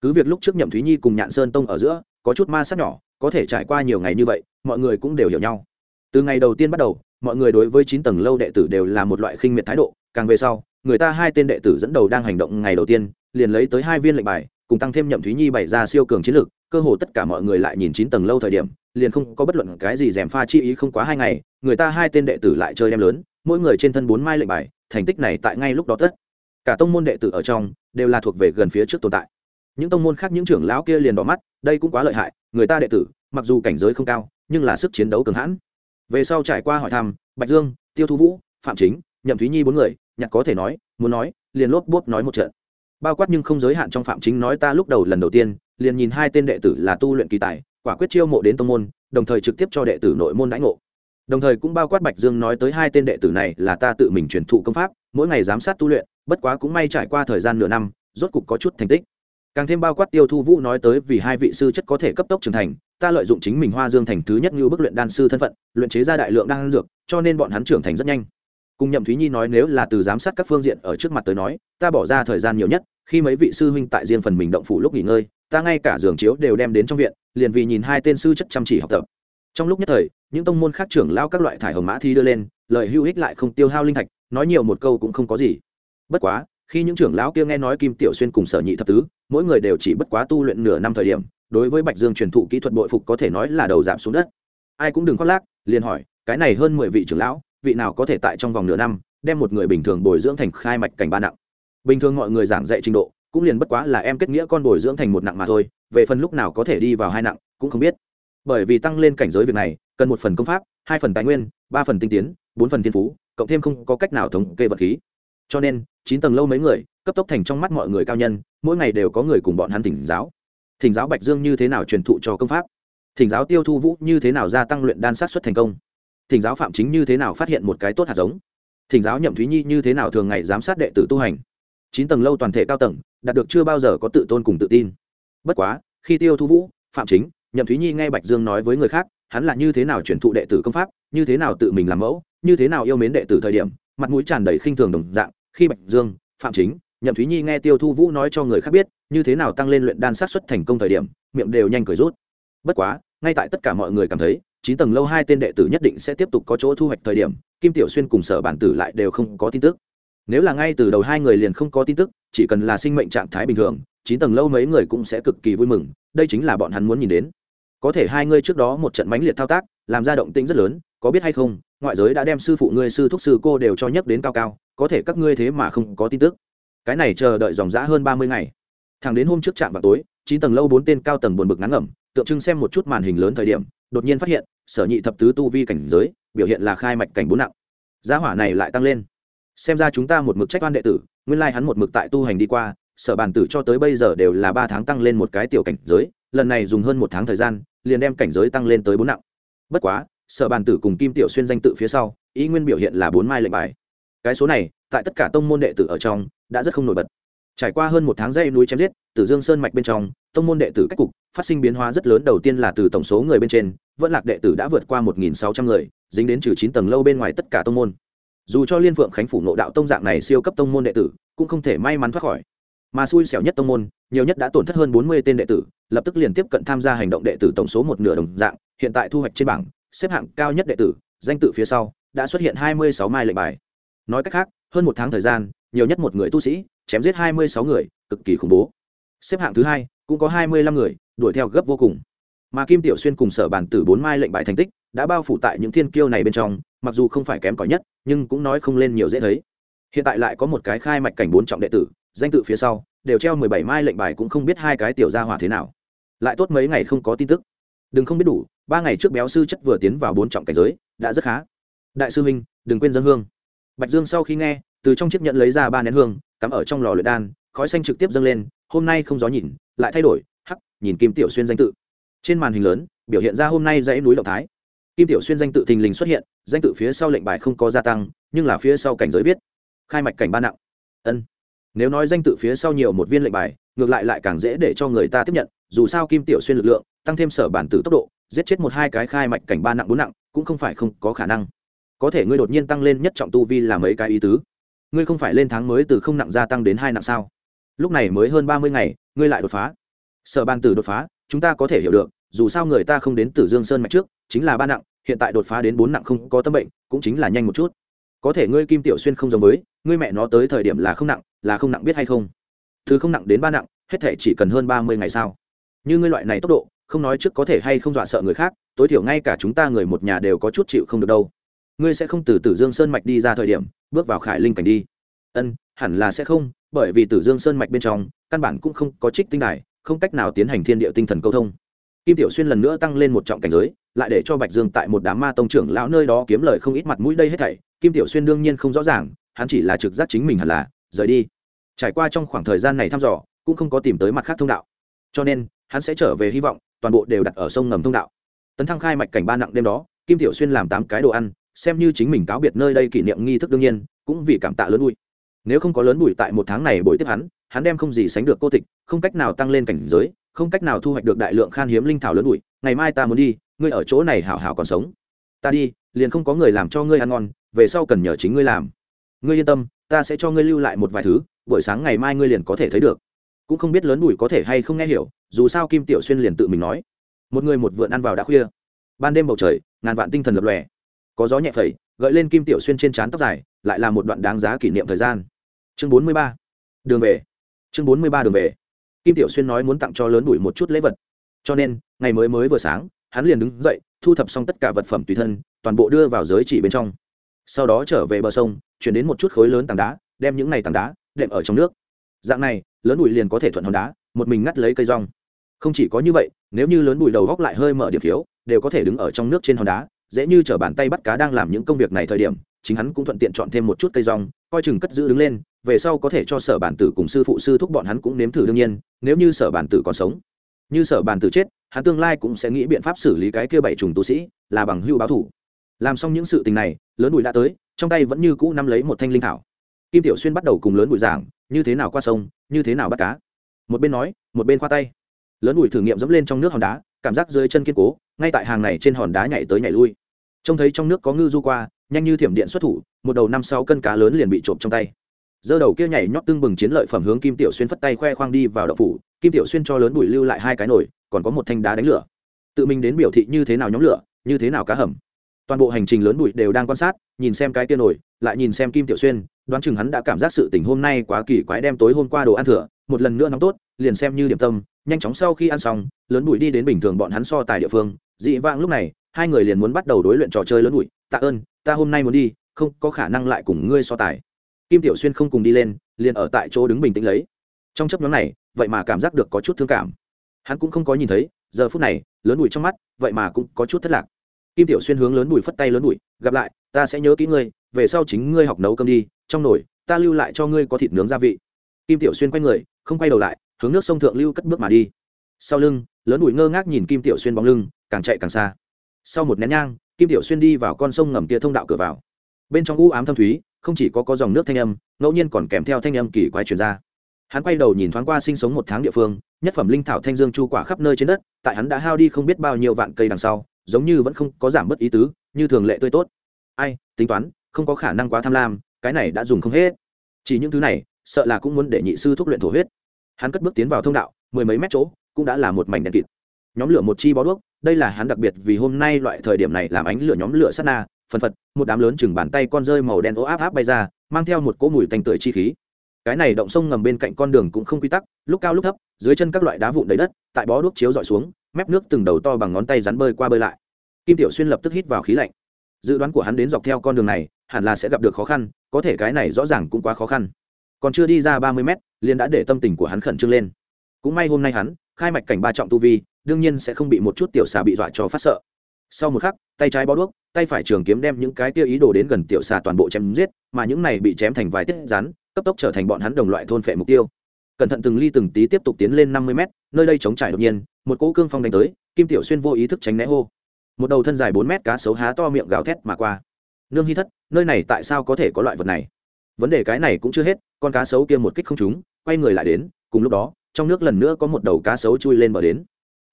Cứ việc lúc trước nhậm thúy nhi cùng nhạn sơn tông ở giữa, có chút ma sát nhỏ, có thể trải qua nhiều ngày như vậy, mọi người cũng đều hiểu nhau. Từ ngày đầu tiên bắt đầu mọi người đối với chín tầng lâu đệ tử đều là một loại khinh miệt thái độ, càng về sau, người ta hai tên đệ tử dẫn đầu đang hành động ngày đầu tiên, liền lấy tới hai viên lệnh bài, cùng tăng thêm nhậm thúy nhi bày ra siêu cường chiến lược, cơ hồ tất cả mọi người lại nhìn chín tầng lâu thời điểm, liền không có bất luận cái gì dèm pha chi ý không quá hai ngày, người ta hai tên đệ tử lại chơi đem lớn, mỗi người trên thân bốn mai lệnh bài, thành tích này tại ngay lúc đó tất. Cả tông môn đệ tử ở trong, đều là thuộc về gần phía trước tồn tại. Những tông môn khác những trưởng lão kia liền đỏ mắt, đây cũng quá lợi hại, người ta đệ tử, mặc dù cảnh giới không cao, nhưng là sức chiến đấu cường hãn về sau trải qua hỏi thăm, bạch dương, tiêu thu vũ, phạm chính, nhậm thúy nhi bốn người nhặt có thể nói, muốn nói, liền lốp bốp nói một trận. Bao quát nhưng không giới hạn trong phạm chính nói ta lúc đầu lần đầu tiên, liền nhìn hai tên đệ tử là tu luyện kỳ tài, quả quyết chiêu mộ đến tông môn, đồng thời trực tiếp cho đệ tử nội môn đãi ngộ. Đồng thời cũng bao quát bạch dương nói tới hai tên đệ tử này là ta tự mình truyền thụ công pháp, mỗi ngày giám sát tu luyện, bất quá cũng may trải qua thời gian nửa năm, rốt cục có chút thành tích càng thêm bao quát tiêu thu vũ nói tới vì hai vị sư chất có thể cấp tốc trưởng thành, ta lợi dụng chính mình hoa dương thành thứ nhất như bức luyện đan sư thân phận, luyện chế ra đại lượng đan dược, cho nên bọn hắn trưởng thành rất nhanh. Cùng nhậm thúy nhi nói nếu là từ giám sát các phương diện ở trước mặt tới nói, ta bỏ ra thời gian nhiều nhất, khi mấy vị sư huynh tại riêng phần mình động phủ lúc nghỉ ngơi, ta ngay cả giường chiếu đều đem đến trong viện, liền vì nhìn hai tên sư chất chăm chỉ học tập. Trong lúc nhất thời, những tông môn khác trưởng lao các loại thải hồng mã thi đưa lên, lời hữu ích lại không tiêu hao linh thạch, nói nhiều một câu cũng không có gì. Bất quá khi những trưởng lão kia nghe nói kim tiểu xuyên cùng sở nhị thập tứ, mỗi người đều chỉ bất quá tu luyện nửa năm thời điểm, đối với bạch dương truyền thụ kỹ thuật bội phục có thể nói là đầu giảm xuống đất. Ai cũng đừng khoác lác, liền hỏi, cái này hơn mười vị trưởng lão, vị nào có thể tại trong vòng nửa năm, đem một người bình thường bồi dưỡng thành khai mạch cảnh ba nặng? Bình thường mọi người giảng dạy trình độ, cũng liền bất quá là em kết nghĩa con bồi dưỡng thành một nặng mà thôi, về phần lúc nào có thể đi vào hai nặng, cũng không biết. Bởi vì tăng lên cảnh giới việc này, cần một phần công pháp, hai phần tài nguyên, ba phần tinh tiến, bốn phần thiên phú, cộng thêm không có cách nào thống kê vật khí cho nên, chín tầng lâu mấy người, cấp tốc thành trong mắt mọi người cao nhân, mỗi ngày đều có người cùng bọn hắn thỉnh giáo. Thỉnh giáo bạch dương như thế nào truyền thụ cho công pháp? Thỉnh giáo tiêu thu vũ như thế nào gia tăng luyện đan sát xuất thành công? Thỉnh giáo phạm chính như thế nào phát hiện một cái tốt hạt giống? Thỉnh giáo nhậm thúy nhi như thế nào thường ngày giám sát đệ tử tu hành? Chín tầng lâu toàn thể cao tầng, đạt được chưa bao giờ có tự tôn cùng tự tin. Bất quá, khi tiêu thu vũ, phạm chính, nhậm thúy nhi nghe bạch dương nói với người khác, hắn là như thế nào truyền thụ đệ tử công pháp, như thế nào tự mình làm mẫu, như thế nào yêu mến đệ tử thời điểm, mặt mũi tràn đầy khinh thường đồng dạng khi bạch dương, phạm chính, nhậm thúy nhi nghe tiêu thu vũ nói cho người khác biết, như thế nào tăng lên luyện đan sát xuất thành công thời điểm, miệng đều nhanh cười rút. Bất quá, ngay tại tất cả mọi người cảm thấy, chín tầng lâu hai tên đệ tử nhất định sẽ tiếp tục có chỗ thu hoạch thời điểm, kim tiểu xuyên cùng sở bản tử lại đều không có tin tức. Nếu là ngay từ đầu hai người liền không có tin tức, chỉ cần là sinh mệnh trạng thái bình thường, chín tầng lâu mấy người cũng sẽ cực kỳ vui mừng, đây chính là bọn hắn muốn nhìn đến. Có thể hai ngươi trước đó một trận mãnh liệt thao tác, làm ra động tĩnh rất lớn có biết hay không, ngoại giới đã đem sư phụ ngươi sư thúc sư cô đều cho nhấc đến cao cao, có thể các ngươi thế mà không có tin tức. Cái này chờ đợi dòng dã hơn ba mươi ngày. Thẳng đến hôm trước trạm vào tối, chín tầng lâu bốn tên cao tầng buồn bực ngắn ngẩm, tượng trưng xem một chút màn hình lớn thời điểm, đột nhiên phát hiện, sở nhị thập tứ tu vi cảnh giới, biểu hiện là khai mạch cảnh bốn nặng. Giá hỏa này lại tăng lên. Xem ra chúng ta một mực trách oan đệ tử, nguyên lai hắn một mực tại tu hành đi qua, sở bàn tử cho tới bây giờ đều là ba tháng tăng lên một cái tiểu cảnh giới, lần này dùng hơn một tháng thời gian, liền đem cảnh giới tăng lên tới bốn nặng. Bất quá sở bàn tử cùng kim tiểu xuyên danh tự phía sau, ý nguyên biểu hiện là bốn mai lệnh bài. Cái số này, tại tất cả tông môn đệ tử ở trong, đã rất không nổi bật. Trải qua hơn một tháng dây núi chém giết, tử dương sơn mạch bên trong, tông môn đệ tử cách cục phát sinh biến hóa rất lớn, đầu tiên là từ tổng số người bên trên, vẫn lạc đệ tử đã vượt qua một nghìn sáu trăm người, dính đến trừ chín tầng lâu bên ngoài tất cả tông môn. Dù cho liên phượng khánh phủ nộ đạo tông dạng này siêu cấp tông môn đệ tử, cũng không thể may mắn thoát khỏi. Mà xui xẻo nhất tông môn, nhiều nhất đã tổn thất hơn bốn mươi tên đệ tử, lập tức liền tiếp cận tham gia hành động đệ tử tổng số một nửa đồng dạng, hiện tại thu hoạch trên bảng xếp hạng cao nhất đệ tử, danh tự phía sau, đã xuất hiện hai mươi sáu mai lệnh bài. Nói cách khác, hơn một tháng thời gian, nhiều nhất một người tu sĩ, chém giết hai mươi sáu người, cực kỳ khủng bố. Xếp hạng thứ hai, cũng có hai mươi lăm người, đuổi theo gấp vô cùng. Mà kim tiểu xuyên cùng sở bản tử bốn mai lệnh bài thành tích, đã bao phủ tại những thiên kiêu này bên trong, mặc dù không phải kém cỏi nhất, nhưng cũng nói không lên nhiều dễ thấy. Hiện tại lại có một cái khai mạch cảnh bốn trọng đệ tử, danh tự phía sau, đều treo mười bảy mai lệnh bài cũng không biết hai cái tiểu gia hỏa thế nào. Lại tốt mấy ngày không có tin tức. Đừng không biết đủ ba ngày trước béo sư chất vừa tiến vào bốn trọng cảnh giới, đã rất khá. Đại sư huynh, đừng quên dân hương. Bạch dương sau khi nghe, từ trong chiếc nhận lấy ra ba nén hương, cắm ở trong lò luyện đan, khói xanh trực tiếp dâng lên, hôm nay không gió nhìn, lại thay đổi, hắc, nhìn kim tiểu xuyên danh tự. Trên màn hình lớn, biểu hiện ra hôm nay dãy núi động thái. Kim tiểu xuyên danh tự thình lình xuất hiện, danh tự phía sau lệnh bài không có gia tăng, nhưng là phía sau cảnh giới viết, khai mạch cảnh ba nặng. Ân. Nếu nói danh tự phía sau nhiều một viên lệnh bài, ngược lại lại càng dễ để cho người ta tiếp nhận, dù sao kim tiểu xuyên lực lượng, tăng thêm sở bản tử tốc độ giết chết một hai cái khai mạch cảnh ba nặng bốn nặng, cũng không phải không có khả năng. Có thể ngươi đột nhiên tăng lên nhất trọng tu vi là mấy cái ý tứ? Ngươi không phải lên tháng mới từ không nặng gia tăng đến hai nặng sao? Lúc này mới hơn ba mươi ngày, ngươi lại đột phá. Sở ban tử đột phá, chúng ta có thể hiểu được, dù sao người ta không đến từ dương sơn mạch trước, chính là ba nặng, hiện tại đột phá đến bốn nặng không có tâm bệnh, cũng chính là nhanh một chút. Có thể ngươi kim tiểu xuyên không giống với, ngươi mẹ nó tới thời điểm là không nặng, là không nặng biết hay không? Thứ không nặng đến ba nặng, hết thể chỉ cần hơn ba mươi ngày sao? Như ngươi loại này tốc độ không nói trước có thể hay không dọa sợ người khác, tối thiểu ngay cả chúng ta người một nhà đều có chút chịu không được đâu. Ngươi sẽ không từ tử dương sơn mạch đi ra thời điểm, bước vào khải linh cảnh đi. Ân, hẳn là sẽ không, bởi vì tử dương sơn mạch bên trong, căn bản cũng không có trích tinh đài, không cách nào tiến hành thiên địa tinh thần câu thông. Kim tiểu xuyên lần nữa tăng lên một trọng cảnh giới, lại để cho bạch dương tại một đám ma tông trưởng lão nơi đó kiếm lời không ít mặt mũi đây hết thảy. Kim tiểu xuyên đương nhiên không rõ ràng, hắn chỉ là trực giác chính mình hẳn là, rời đi. Trải qua trong khoảng thời gian này thăm dò, cũng không có tìm tới mặt khác thông đạo. Cho nên hắn sẽ trở về hy vọng, toàn bộ đều đặt ở sông ngầm thông đạo. Tấn thăng khai mạch cảnh ba nặng đêm đó, kim tiểu xuyên làm tám cái đồ ăn, xem như chính mình cáo biệt nơi đây kỷ niệm nghi thức đương nhiên, cũng vì cảm tạ lớn bụi. Nếu không có lớn bụi tại một tháng này buổi tiếp hắn hắn đem không gì sánh được cô tịch, không cách nào tăng lên cảnh giới, không cách nào thu hoạch được đại lượng khan hiếm linh thảo lớn bụi. Ngày mai ta muốn đi, ngươi ở chỗ này hảo hảo còn sống. Ta đi, liền không có người làm cho ngươi ăn ngon, về sau cần nhờ chính ngươi làm. Ngươi yên tâm, ta sẽ cho ngươi lưu lại một vài thứ, buổi sáng ngày mai ngươi liền có thể thấy được. Cũng không biết lớn bụi có thể hay không nghe hiểu dù sao kim tiểu xuyên liền tự mình nói, một người một vượn ăn vào đã khuya. Ban đêm bầu trời, ngàn vạn tinh thần lập lòe. Có gió nhẹ phẩy, gợi lên kim tiểu xuyên trên trán tóc dài, lại là một đoạn đáng giá kỷ niệm thời gian. Chương bốn mươi ba, đường về. Chương bốn mươi ba đường về. Kim tiểu xuyên nói muốn tặng cho lớn đuổi một chút lễ vật. Cho nên, ngày mới mới vừa sáng, hắn liền đứng dậy, thu thập xong tất cả vật phẩm tùy thân, toàn bộ đưa vào giới chỉ bên trong. Sau đó trở về bờ sông, chuyển đến một chút khối lớn tảng đá, đem những này tảng đá đệm ở trong nước. Dạng này, lớn bụi liền có thể thuận hòn đá, một mình ngắt lấy cây rong không chỉ có như vậy, nếu như lớn bụi đầu góc lại hơi mở điểm thiếu, đều có thể đứng ở trong nước trên hòn đá, dễ như chở bàn tay bắt cá đang làm những công việc này thời điểm, chính hắn cũng thuận tiện chọn thêm một chút cây rong, coi chừng cất giữ đứng lên, về sau có thể cho sở bản tử cùng sư phụ sư thúc bọn hắn cũng nếm thử đương nhiên, nếu như sở bản tử còn sống. Như sở bản tử chết, hắn tương lai cũng sẽ nghĩ biện pháp xử lý cái kia bảy trùng tu sĩ, là bằng hưu báo thủ. Làm xong những sự tình này, lớn bụi đã tới, trong tay vẫn như cũ nắm lấy một thanh linh thảo. Kim tiểu xuyên bắt đầu cùng lớn bụi giảng, như thế nào qua sông, như thế nào bắt cá? Một bên nói, một bên khoa tay lớn ủi thử nghiệm dẫm lên trong nước hòn đá, cảm giác dưới chân kiên cố, ngay tại hàng này trên hòn đá nhảy tới nhảy lui. Trông thấy trong nước có ngư du qua, nhanh như thiểm điện xuất thủ, một đầu năm sáu cân cá lớn liền bị trộm trong tay. Giơ đầu kia nhảy nhót tưng bừng chiến lợi phẩm hướng kim tiểu xuyên phất tay khoe khoang đi vào đậu phủ, kim tiểu xuyên cho lớn bùi lưu lại hai cái nồi, còn có một thanh đá đánh lửa. Tự mình đến biểu thị như thế nào nhóm lửa, như thế nào cá hầm. Toàn bộ hành trình lớn bụi đều đang quan sát, nhìn xem cái kia nổi lại nhìn xem kim tiểu xuyên đoán chừng hắn đã cảm giác sự tình hôm nay quá kỳ quái đem tối hôm qua đồ ăn thừa, một lần nữa nóng tốt, liền xem như điểm tâm, nhanh chóng sau khi ăn xong, lớn bụi đi đến bình thường bọn hắn so tài địa phương. Dị vãng lúc này, hai người liền muốn bắt đầu đối luyện trò chơi lớn bụi. Tạ ơn, ta hôm nay muốn đi, không có khả năng lại cùng ngươi so tài. Kim tiểu xuyên không cùng đi lên, liền ở tại chỗ đứng bình tĩnh lấy. Trong chấp nhóm này, vậy mà cảm giác được có chút thương cảm. Hắn cũng không có nhìn thấy, giờ phút này, lớn bụi trong mắt, vậy mà cũng có chút thất lạc. Kim tiểu xuyên hướng lớn bụi phất tay lớn bụi, gặp lại, ta sẽ nhớ kỹ ngươi, về sau chính ngươi học nấu cơm đi trong nồi, ta lưu lại cho ngươi có thịt nướng gia vị. Kim tiểu xuyên quay người, không quay đầu lại, hướng nước sông thượng lưu cất bước mà đi. Sau lưng, lớn đùi ngơ ngác nhìn kim tiểu xuyên bóng lưng, càng chạy càng xa. Sau một nén nhang, kim tiểu xuyên đi vào con sông ngầm kia thông đạo cửa vào. Bên trong u ám thâm thúy, không chỉ có có dòng nước thanh âm, ngẫu nhiên còn kèm theo thanh âm kỳ quái truyền ra. Hắn quay đầu nhìn thoáng qua sinh sống một tháng địa phương, nhất phẩm linh thảo thanh dương chu quả khắp nơi trên đất, tại hắn đã hao đi không biết bao nhiêu vạn cây đằng sau, giống như vẫn không có giảm bớt ý tứ, như thường lệ tươi tốt. Ai, tính toán, không có khả năng quá tham lam cái này đã dùng không hết. Chỉ những thứ này, sợ là cũng muốn để nhị sư thúc luyện thổ huyết. Hắn cất bước tiến vào thông đạo, mười mấy mét chỗ, cũng đã là một mảnh đèn kịt. Nhóm lửa một chi bó đuốc, đây là hắn đặc biệt vì hôm nay loại thời điểm này làm ánh lửa nhóm lửa sát na, phần phật, một đám lớn chừng bàn tay con rơi màu đen ố áp áp bay ra, mang theo một cỗ mùi tanh tưởi chi khí. Cái này động sông ngầm bên cạnh con đường cũng không quy tắc, lúc cao lúc thấp, dưới chân các loại đá vụn đầy đất, tại bó đuốc chiếu dọi xuống, mép nước từng đầu to bằng ngón tay rắn bơi qua bơi lại. Kim tiểu xuyên lập tức hít vào khí lạnh. Dự đoán của hắn đến dọc theo con đường này hẳn là sẽ gặp được khó khăn, có thể cái này rõ ràng cũng quá khó khăn. Còn chưa đi ra ba mươi mét, liền đã để tâm tình của hắn khẩn trương lên. Cũng may hôm nay hắn, khai mạch cảnh ba trọng tu vi, đương nhiên sẽ không bị một chút tiểu xà bị dọa cho phát sợ. Sau một khắc, tay trái bó đuốc, tay phải trường kiếm đem những cái kia ý đồ đến gần tiểu xà toàn bộ chém giết, mà những này bị chém thành vài tiết rắn, cấp tốc trở thành bọn hắn đồng loại thôn phệ mục tiêu. Cẩn thận từng ly từng tí tiếp tục tiến lên năm mươi mét, nơi đây chống trải đột nhiên, một cỗ cương phong đánh tới, kim tiểu xuyên vô ý thức tránh né hô. Một đầu thân dài bốn mét cá sấu há to miệng gào thét mà qua nương hy thất, nơi này tại sao có thể có loại vật này? Vấn đề cái này cũng chưa hết, con cá sấu kia một kích không trúng, quay người lại đến, cùng lúc đó, trong nước lần nữa có một đầu cá sấu chui lên bờ đến.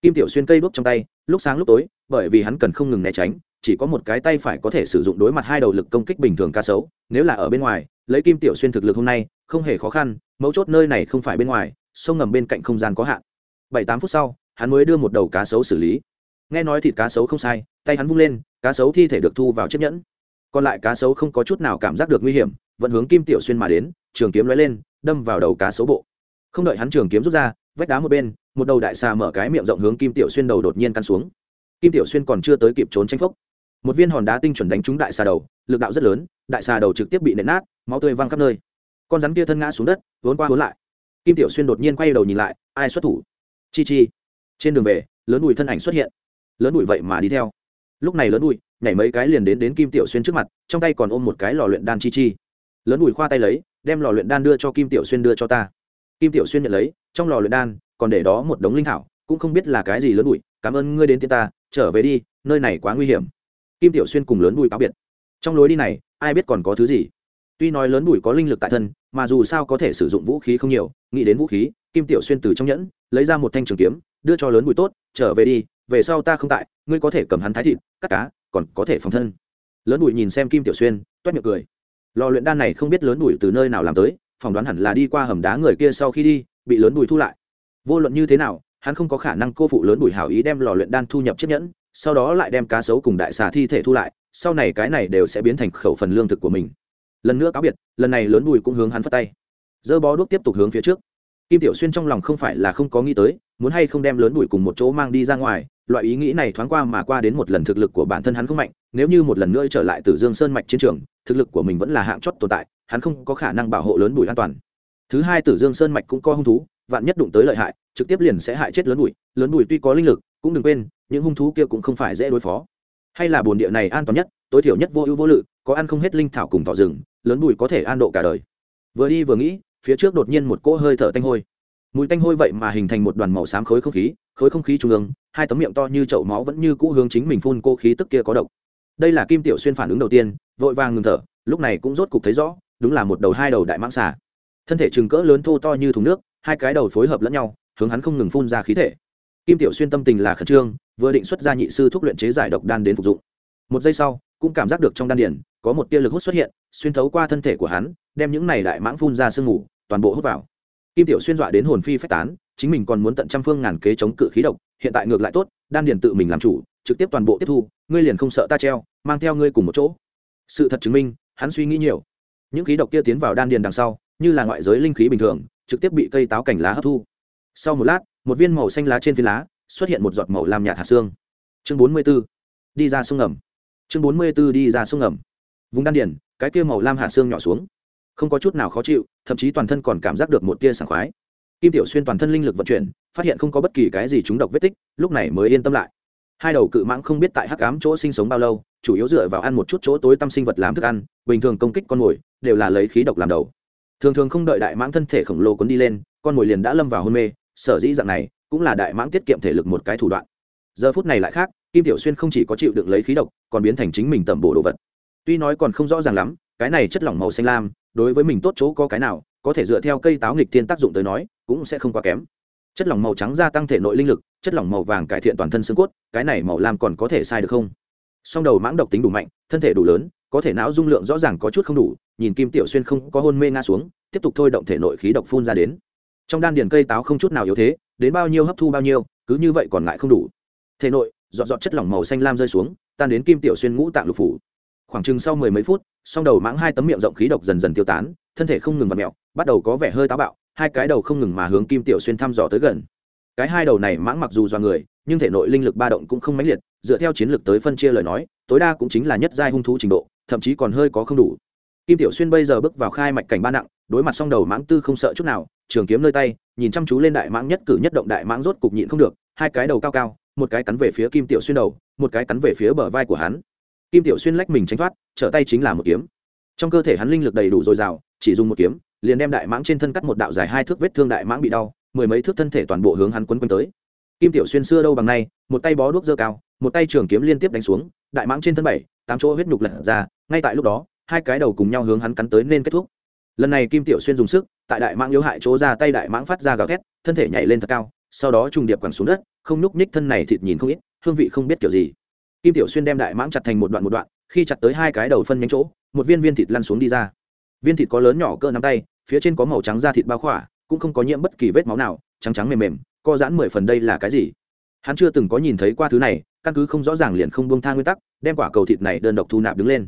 Kim tiểu xuyên cây đuốc trong tay, lúc sáng lúc tối, bởi vì hắn cần không ngừng né tránh, chỉ có một cái tay phải có thể sử dụng đối mặt hai đầu lực công kích bình thường cá sấu, nếu là ở bên ngoài, lấy kim tiểu xuyên thực lực hôm nay, không hề khó khăn, mấu chốt nơi này không phải bên ngoài, sông ngầm bên cạnh không gian có hạn. Bảy tám phút sau, hắn mới đưa một đầu cá sấu xử lý. Nghe nói thịt cá sấu không sai, tay hắn vung lên, cá sấu thi thể được thu vào chiếc nhẫn còn lại cá sấu không có chút nào cảm giác được nguy hiểm, vẫn hướng kim tiểu xuyên mà đến, trường kiếm lóe lên, đâm vào đầu cá sấu bộ. Không đợi hắn trường kiếm rút ra, vách đá một bên, một đầu đại xà mở cái miệng rộng hướng kim tiểu xuyên đầu đột nhiên căn xuống. Kim tiểu xuyên còn chưa tới kịp trốn tranh phốc, một viên hòn đá tinh chuẩn đánh trúng đại xà đầu, lực đạo rất lớn, đại xà đầu trực tiếp bị nện nát, máu tươi văng khắp nơi. Con rắn kia thân ngã xuống đất, vốn qua vốn lại. Kim tiểu xuyên đột nhiên quay đầu nhìn lại, ai xuất thủ? Chi chi. Trên đường về, lớn đùi thân ảnh xuất hiện. Lớn đùi vậy mà đi theo. Lúc này lớn đùi nhảy mấy cái liền đến đến kim tiểu xuyên trước mặt, trong tay còn ôm một cái lò luyện đan chi chi. Lớn bụi khoa tay lấy, đem lò luyện đan đưa cho kim tiểu xuyên đưa cho ta. Kim tiểu xuyên nhận lấy, trong lò luyện đan, còn để đó một đống linh thảo, cũng không biết là cái gì lớn bụi cảm ơn ngươi đến tiên ta, trở về đi, nơi này quá nguy hiểm. Kim tiểu xuyên cùng lớn bụi cáo biệt. Trong lối đi này, ai biết còn có thứ gì? Tuy nói lớn bụi có linh lực tại thân, mà dù sao có thể sử dụng vũ khí không nhiều, nghĩ đến vũ khí, kim tiểu xuyên từ trong nhẫn, lấy ra một thanh trường kiếm, đưa cho lớn bụi tốt, trở về đi, về sau ta không tại, ngươi có thể cầm hắn thái thịt, cắt cá còn có thể phòng thân. Lớn bụi nhìn xem kim tiểu xuyên, toét miệng cười. Lò luyện đan này không biết lớn bụi từ nơi nào làm tới, phỏng đoán hẳn là đi qua hầm đá người kia sau khi đi, bị lớn bụi thu lại. Vô luận như thế nào, hắn không có khả năng cô phụ lớn bụi hảo ý đem lò luyện đan thu nhập chiếc nhẫn, sau đó lại đem cá sấu cùng đại xà thi thể thu lại, sau này cái này đều sẽ biến thành khẩu phần lương thực của mình. Lần nữa cáo biệt, lần này lớn bùi cũng hướng hắn phất tay. Dơ bó đuốc tiếp tục hướng phía trước. Kim tiểu xuyên trong lòng không phải là không có nghĩ tới muốn hay không đem lớn đuổi cùng một chỗ mang đi ra ngoài, loại ý nghĩ này thoáng qua mà qua đến một lần thực lực của bản thân hắn không mạnh, nếu như một lần nữa trở lại từ dương sơn mạch chiến trường, thực lực của mình vẫn là hạng chót tồn tại, hắn không có khả năng bảo hộ lớn đuổi an toàn. Thứ hai tử dương sơn mạch cũng có hung thú, vạn nhất đụng tới lợi hại, trực tiếp liền sẽ hại chết lớn đuổi. lớn đuổi tuy có linh lực, cũng đừng quên, những hung thú kia cũng không phải dễ đối phó. Hay là bồn địa này an toàn nhất, tối thiểu nhất vô ưu vô lự, có ăn không hết linh thảo cùng thảo rừng, lớn đuổi có thể an độ cả đời. Vừa đi vừa nghĩ, phía trước đột nhiên một cỗ hơi thở tanh hôi mùi tanh hôi vậy mà hình thành một đoàn màu xám khối không khí, khối không khí trung ương, hai tấm miệng to như chậu máu vẫn như cũ hướng chính mình phun cô khí tức kia có độc. Đây là kim tiểu xuyên phản ứng đầu tiên, vội vàng ngừng thở, lúc này cũng rốt cục thấy rõ, đúng là một đầu hai đầu đại mãng xà. Thân thể chừng cỡ lớn thô to như thùng nước, hai cái đầu phối hợp lẫn nhau, hướng hắn không ngừng phun ra khí thể. Kim tiểu xuyên tâm tình là khẩn trương, vừa định xuất ra nhị sư thuốc luyện chế giải độc đan đến phục dụng. Một giây sau, cũng cảm giác được trong đan điển có một tia lực hút xuất hiện, xuyên thấu qua thân thể của hắn, đem những này đại mãng phun ra sương mù, toàn bộ hút vào kim tiểu xuyên dọa đến hồn phi phách tán, chính mình còn muốn tận trăm phương ngàn kế chống cự khí độc, hiện tại ngược lại tốt, đan Điền tự mình làm chủ, trực tiếp toàn bộ tiếp thu, ngươi liền không sợ ta treo, mang theo ngươi cùng một chỗ. Sự thật chứng minh, hắn suy nghĩ nhiều. Những khí độc kia tiến vào đan điền đằng sau, như là ngoại giới linh khí bình thường, trực tiếp bị cây táo cảnh lá hấp thu. Sau một lát, một viên màu xanh lá trên phi lá, xuất hiện một giọt màu làm nhạt hạt xương. Chương bốn mươi b ố đi ra sông ngầm. Chương bốn mươi b ố đi ra sông ngầm. Vùng đan điền, cái kia màu lam hạt xương nhỏ xuống không có chút nào khó chịu, thậm chí toàn thân còn cảm giác được một tia sảng khoái. Kim tiểu xuyên toàn thân linh lực vận chuyển, phát hiện không có bất kỳ cái gì trúng độc vết tích, lúc này mới yên tâm lại. Hai đầu cự mãng không biết tại hắc ám chỗ sinh sống bao lâu, chủ yếu dựa vào ăn một chút chỗ tối tâm sinh vật làm thức ăn, bình thường công kích con mồi, đều là lấy khí độc làm đầu. Thường thường không đợi đại mãng thân thể khổng lồ cuốn đi lên, con mồi liền đã lâm vào hôn mê, sở dĩ dạng này, cũng là đại mãng tiết kiệm thể lực một cái thủ đoạn. Giờ phút này lại khác, kim tiểu xuyên không chỉ có chịu được lấy khí độc, còn biến thành chính mình tẩm bổ đồ vật. Tuy nói còn không rõ ràng lắm, cái này chất lỏng màu xanh lam đối với mình tốt chỗ có cái nào, có thể dựa theo cây táo nghịch thiên tác dụng tới nói, cũng sẽ không quá kém. Chất lỏng màu trắng gia tăng thể nội linh lực, chất lỏng màu vàng cải thiện toàn thân xương cốt, cái này màu lam còn có thể sai được không? Song đầu mãng độc tính đủ mạnh, thân thể đủ lớn, có thể não dung lượng rõ ràng có chút không đủ, nhìn kim tiểu xuyên không có hôn mê ngã xuống, tiếp tục thôi động thể nội khí độc phun ra đến. Trong đan điền cây táo không chút nào yếu thế, đến bao nhiêu hấp thu bao nhiêu, cứ như vậy còn lại không đủ. Thể nội dọn dọn chất lỏng màu xanh lam rơi xuống, tan đến kim tiểu xuyên ngũ tạng lục phủ. Khoảng chừng sau mười mấy phút song đầu mãng hai tấm miệng rộng khí độc dần dần tiêu tán, thân thể không ngừng vặt mẹo bắt đầu có vẻ hơi táo bạo, hai cái đầu không ngừng mà hướng kim tiểu xuyên thăm dò tới gần. Cái hai đầu này mãng mặc dù do người, nhưng thể nội linh lực ba động cũng không mãnh liệt, dựa theo chiến lược tới phân chia lời nói, tối đa cũng chính là nhất giai hung thú trình độ, thậm chí còn hơi có không đủ. Kim tiểu xuyên bây giờ bước vào khai mạch cảnh ba nặng, đối mặt song đầu mãng tư không sợ chút nào, trường kiếm nơi tay, nhìn chăm chú lên đại mãng nhất cử nhất động đại mãng rốt cục nhịn không được, hai cái đầu cao cao, một cái cắn về phía kim tiểu xuyên đầu, một cái cắn về phía bờ vai của hắn kim tiểu xuyên lách mình tránh thoát, trở tay chính là một kiếm. Trong cơ thể hắn linh lực đầy đủ dồi dào, chỉ dùng một kiếm, liền đem đại mãng trên thân cắt một đạo dài hai thước vết thương đại mãng bị đau, mười mấy thước thân thể toàn bộ hướng hắn quấn quanh tới. Kim tiểu xuyên xưa đâu bằng nay, một tay bó đuốc dơ cao, một tay trường kiếm liên tiếp đánh xuống, đại mãng trên thân bảy, tám chỗ huyết nhục lật ra, ngay tại lúc đó, hai cái đầu cùng nhau hướng hắn cắn tới nên kết thúc. Lần này kim tiểu xuyên dùng sức, tại đại mãng yếu hại chỗ ra tay đại mãng phát ra gào thét, thân thể nhảy lên thật cao, sau đó trùng điệp quẳng xuống đất, không nhúc nhích thân này thịt nhìn không ít, hương vị không biết kiểu gì kim tiểu xuyên đem đại mãng chặt thành một đoạn một đoạn, khi chặt tới hai cái đầu phân nhánh chỗ, một viên viên thịt lăn xuống đi ra. Viên thịt có lớn nhỏ cỡ nắm tay, phía trên có màu trắng da thịt bao khỏa, cũng không có nhiễm bất kỳ vết máu nào, trắng trắng mềm mềm, co giãn mười phần đây là cái gì? Hắn chưa từng có nhìn thấy qua thứ này, căn cứ không rõ ràng liền không buông tha nguyên tắc, đem quả cầu thịt này đơn độc thu nạp đứng lên.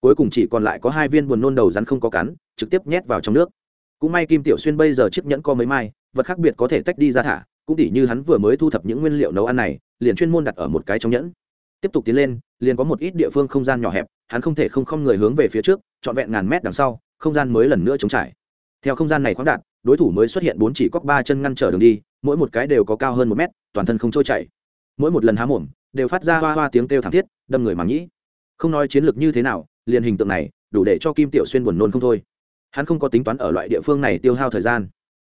Cuối cùng chỉ còn lại có hai viên buồn nôn đầu rắn không có cắn, trực tiếp nhét vào trong nước. Cũng may kim tiểu xuyên bây giờ chiếc nhẫn có mấy mai, vật khác biệt có thể tách đi ra thả, cũng tỉ như hắn vừa mới thu thập những nguyên liệu nấu ăn này, liền chuyên môn đặt ở một cái trong nhẫn tiếp tục tiến lên, liền có một ít địa phương không gian nhỏ hẹp, hắn không thể không không người hướng về phía trước, trọn vẹn ngàn mét đằng sau, không gian mới lần nữa chống trải. Theo không gian này khoáng đạt, đối thủ mới xuất hiện bốn chỉ cóc ba chân ngăn trở đường đi, mỗi một cái đều có cao hơn một mét, toàn thân không trôi chảy. Mỗi một lần há mồm, đều phát ra hoa hoa tiếng kêu thảm thiết, đâm người màng nhĩ không nói chiến lược như thế nào, liền hình tượng này, đủ để cho kim tiểu xuyên buồn nôn không thôi. Hắn không có tính toán ở loại địa phương này tiêu hao thời gian.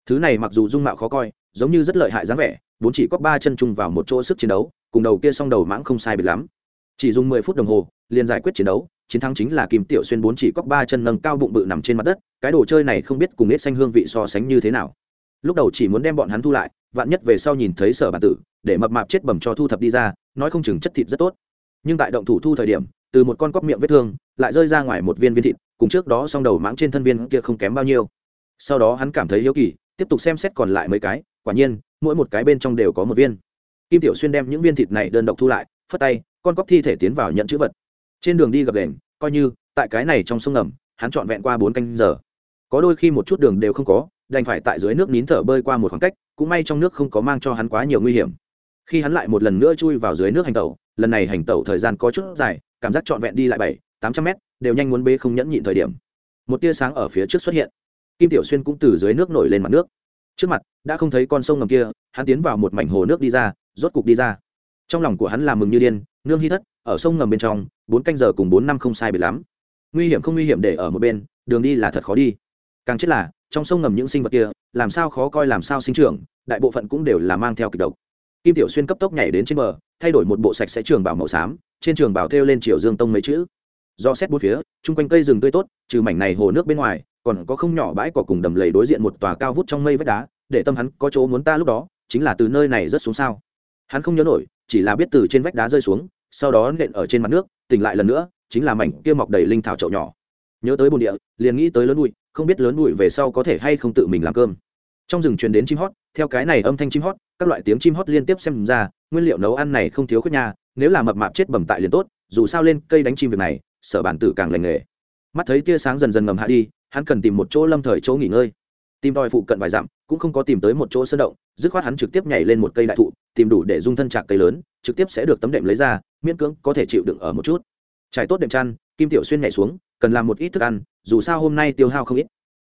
Thứ này mặc dù dung mạo khó coi, giống như rất lợi hại dáng vẻ, bốn chỉ có ba chân chung vào một chỗ sức chiến đấu cùng đầu kia song đầu mãng không sai biệt lắm. Chỉ dùng mười phút đồng hồ, liền giải quyết chiến đấu, chiến thắng chính là kim tiểu xuyên bốn chỉ cóc ba chân nâng cao bụng bự nằm trên mặt đất, cái đồ chơi này không biết cùng nết xanh hương vị so sánh như thế nào. Lúc đầu chỉ muốn đem bọn hắn thu lại, vạn nhất về sau nhìn thấy sở bản tử, để mập mạp chết bầm cho thu thập đi ra, nói không chừng chất thịt rất tốt. Nhưng tại động thủ thu thời điểm, từ một con cóc miệng vết thương, lại rơi ra ngoài một viên viên thịt, cùng trước đó song đầu mãng trên thân viên kia không kém bao nhiêu. Sau đó hắn cảm thấy hiếu kỳ, tiếp tục xem xét còn lại mấy cái, quả nhiên, mỗi một cái bên trong đều có một viên kim tiểu xuyên đem những viên thịt này đơn độc thu lại, phất tay, con cóc thi thể tiến vào nhận chữ vật. Trên đường đi gặp đèn coi như, tại cái này trong sông ngầm, hắn trọn vẹn qua bốn canh giờ. Có đôi khi một chút đường đều không có, đành phải tại dưới nước nín thở bơi qua một khoảng cách, cũng may trong nước không có mang cho hắn quá nhiều nguy hiểm. Khi hắn lại một lần nữa chui vào dưới nước hành tẩu, lần này hành tẩu thời gian có chút dài, cảm giác trọn vẹn đi lại bảy, tám trăm mét, đều nhanh muốn bê không nhẫn nhịn thời điểm. Một tia sáng ở phía trước xuất hiện. Kim tiểu xuyên cũng từ dưới nước nổi lên mặt nước. Trước mặt, đã không thấy con sông ngầm kia, hắn tiến vào một mảnh hồ nước đi ra rốt cục đi ra. Trong lòng của hắn là mừng như điên, nương hy thất, ở sông ngầm bên trong, bốn canh giờ cùng bốn năm không sai biệt lắm. Nguy hiểm không nguy hiểm để ở một bên, đường đi là thật khó đi. Càng chết là, trong sông ngầm những sinh vật kia, làm sao khó coi làm sao sinh trưởng, đại bộ phận cũng đều là mang theo kịch độc. Kim tiểu xuyên cấp tốc nhảy đến trên bờ, thay đổi một bộ sạch sẽ trường bảo màu xám, trên trường bảo thêu lên triều dương tông mấy chữ. Do xét bốn phía, chung quanh cây rừng tươi tốt, trừ mảnh này hồ nước bên ngoài, còn có không nhỏ bãi cỏ cùng đầm lầy đối diện một tòa cao vút trong mây vách đá, để tâm hắn có chỗ muốn ta lúc đó, chính là từ nơi này rất xuống sao hắn không nhớ nổi, chỉ là biết từ trên vách đá rơi xuống, sau đó nện ở trên mặt nước, tỉnh lại lần nữa, chính là mảnh kia mọc đầy linh thảo chậu nhỏ. Nhớ tới bồn địa, liền nghĩ tới lớn bụi, không biết lớn bụi về sau có thể hay không tự mình làm cơm. Trong rừng truyền đến chim hót, theo cái này âm thanh chim hót, các loại tiếng chim hót liên tiếp xem ra, nguyên liệu nấu ăn này không thiếu khuyết nhà, nếu là mập mạp chết bẩm tại liền tốt, dù sao lên cây đánh chim việc này, sở bản tử càng lành nghề. Mắt thấy tia sáng dần dần ngầm hạ đi, hắn cần tìm một chỗ lâm thời chỗ nghỉ ngơi tìm tòi phụ cận vài dặm, cũng không có tìm tới một chỗ sơn động, dứt khoát hắn trực tiếp nhảy lên một cây đại thụ, tìm đủ để dung thân trạc cây lớn, trực tiếp sẽ được tấm đệm lấy ra, miễn cưỡng có thể chịu đựng ở một chút. Trải tốt đệm chăn, kim tiểu xuyên nhảy xuống, cần làm một ít thức ăn, dù sao hôm nay tiêu hao không ít.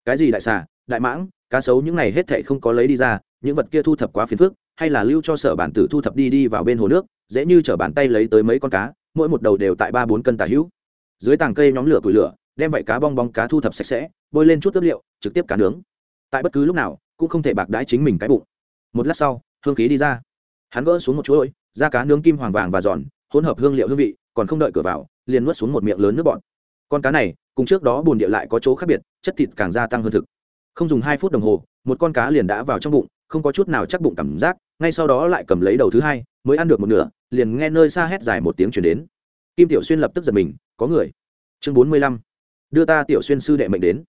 Cái gì đại xà, đại mãng, cá sấu những này hết thệ không có lấy đi ra, những vật kia thu thập quá phiền phức, hay là lưu cho sở bản tử thu thập đi đi vào bên hồ nước, dễ như chở bàn tay lấy tới mấy con cá, mỗi một đầu đều tại ba bốn cân tả hữu. Dưới tàng cây nhóm lửa củi lửa, đem vậy cá bong bóng cá thu thập sạch sẽ, bôi lên chút ướp liệu, trực tiếp cá nướng tại bất cứ lúc nào cũng không thể bạc đái chính mình cái bụng. Một lát sau, hương khí đi ra. Hắn gỡ xuống một chuỗi, da cá nướng kim hoàng vàng và giòn, hỗn hợp hương liệu hương vị, còn không đợi cửa vào, liền nuốt xuống một miệng lớn nước bọt. Con cá này, cùng trước đó bùn địa lại có chỗ khác biệt, chất thịt càng gia tăng hơn thực. Không dùng hai phút đồng hồ, một con cá liền đã vào trong bụng, không có chút nào chắc bụng cảm giác, ngay sau đó lại cầm lấy đầu thứ hai, mới ăn được một nửa, liền nghe nơi xa hét dài một tiếng chuyển đến. Kim tiểu xuyên lập tức giật mình, có người. Chương bốn mươi lăm. Đưa ta tiểu xuyên sư đệ mệnh đến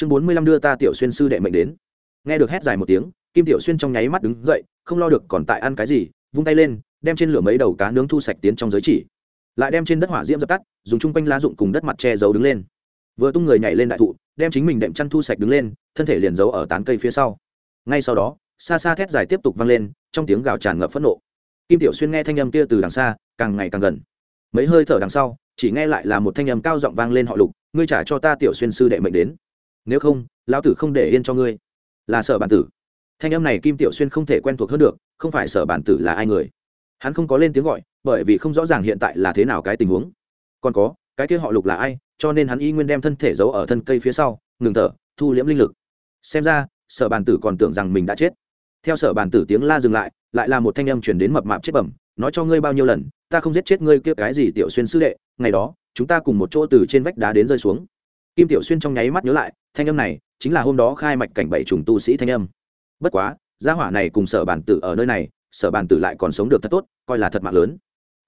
chương bốn mươi lăm đưa ta tiểu xuyên sư đệ mệnh đến. Nghe được hét dài một tiếng, kim tiểu xuyên trong nháy mắt đứng dậy, không lo được còn tại ăn cái gì, vung tay lên, đem trên lửa mấy đầu cá nướng thu sạch tiến trong giới chỉ. Lại đem trên đất hỏa diễm dập tắt, dùng chung quanh lá dụng cùng đất mặt che giấu đứng lên. Vừa tung người nhảy lên đại thụ, đem chính mình đệm chăn thu sạch đứng lên, thân thể liền giấu ở tán cây phía sau. Ngay sau đó, xa xa thét dài tiếp tục vang lên, trong tiếng gào tràn ngập phẫn nộ. Kim tiểu xuyên nghe thanh âm kia từ đằng xa, càng ngày càng gần. Mấy hơi thở đằng sau, chỉ nghe lại là một thanh âm cao giọng vang lên họ lục, ngươi trả cho ta tiểu xuyên sư đệ mệnh đến nếu không, lão tử không để yên cho ngươi. Là sở bản tử. Thanh âm này kim tiểu xuyên không thể quen thuộc hơn được, không phải sở bản tử là ai người. Hắn không có lên tiếng gọi, bởi vì không rõ ràng hiện tại là thế nào cái tình huống. Còn có, cái kia họ lục là ai, cho nên hắn y nguyên đem thân thể giấu ở thân cây phía sau, ngừng thở, thu liễm linh lực. Xem ra, sở bản tử còn tưởng rằng mình đã chết. Theo sở bản tử tiếng la dừng lại lại là một thanh âm chuyển đến mập mạp chết bẩm, nói cho ngươi bao nhiêu lần, ta không giết chết ngươi kia cái gì tiểu xuyên sư đệ, ngày đó, chúng ta cùng một chỗ từ trên vách đá đến rơi xuống kim tiểu xuyên trong nháy mắt nhớ lại, thanh âm này chính là hôm đó khai mạch cảnh bảy trùng tu sĩ thanh âm. Bất quá, gia hỏa này cùng sở bản tử ở nơi này, sở bản tử lại còn sống được thật tốt, coi là thật mạng lớn.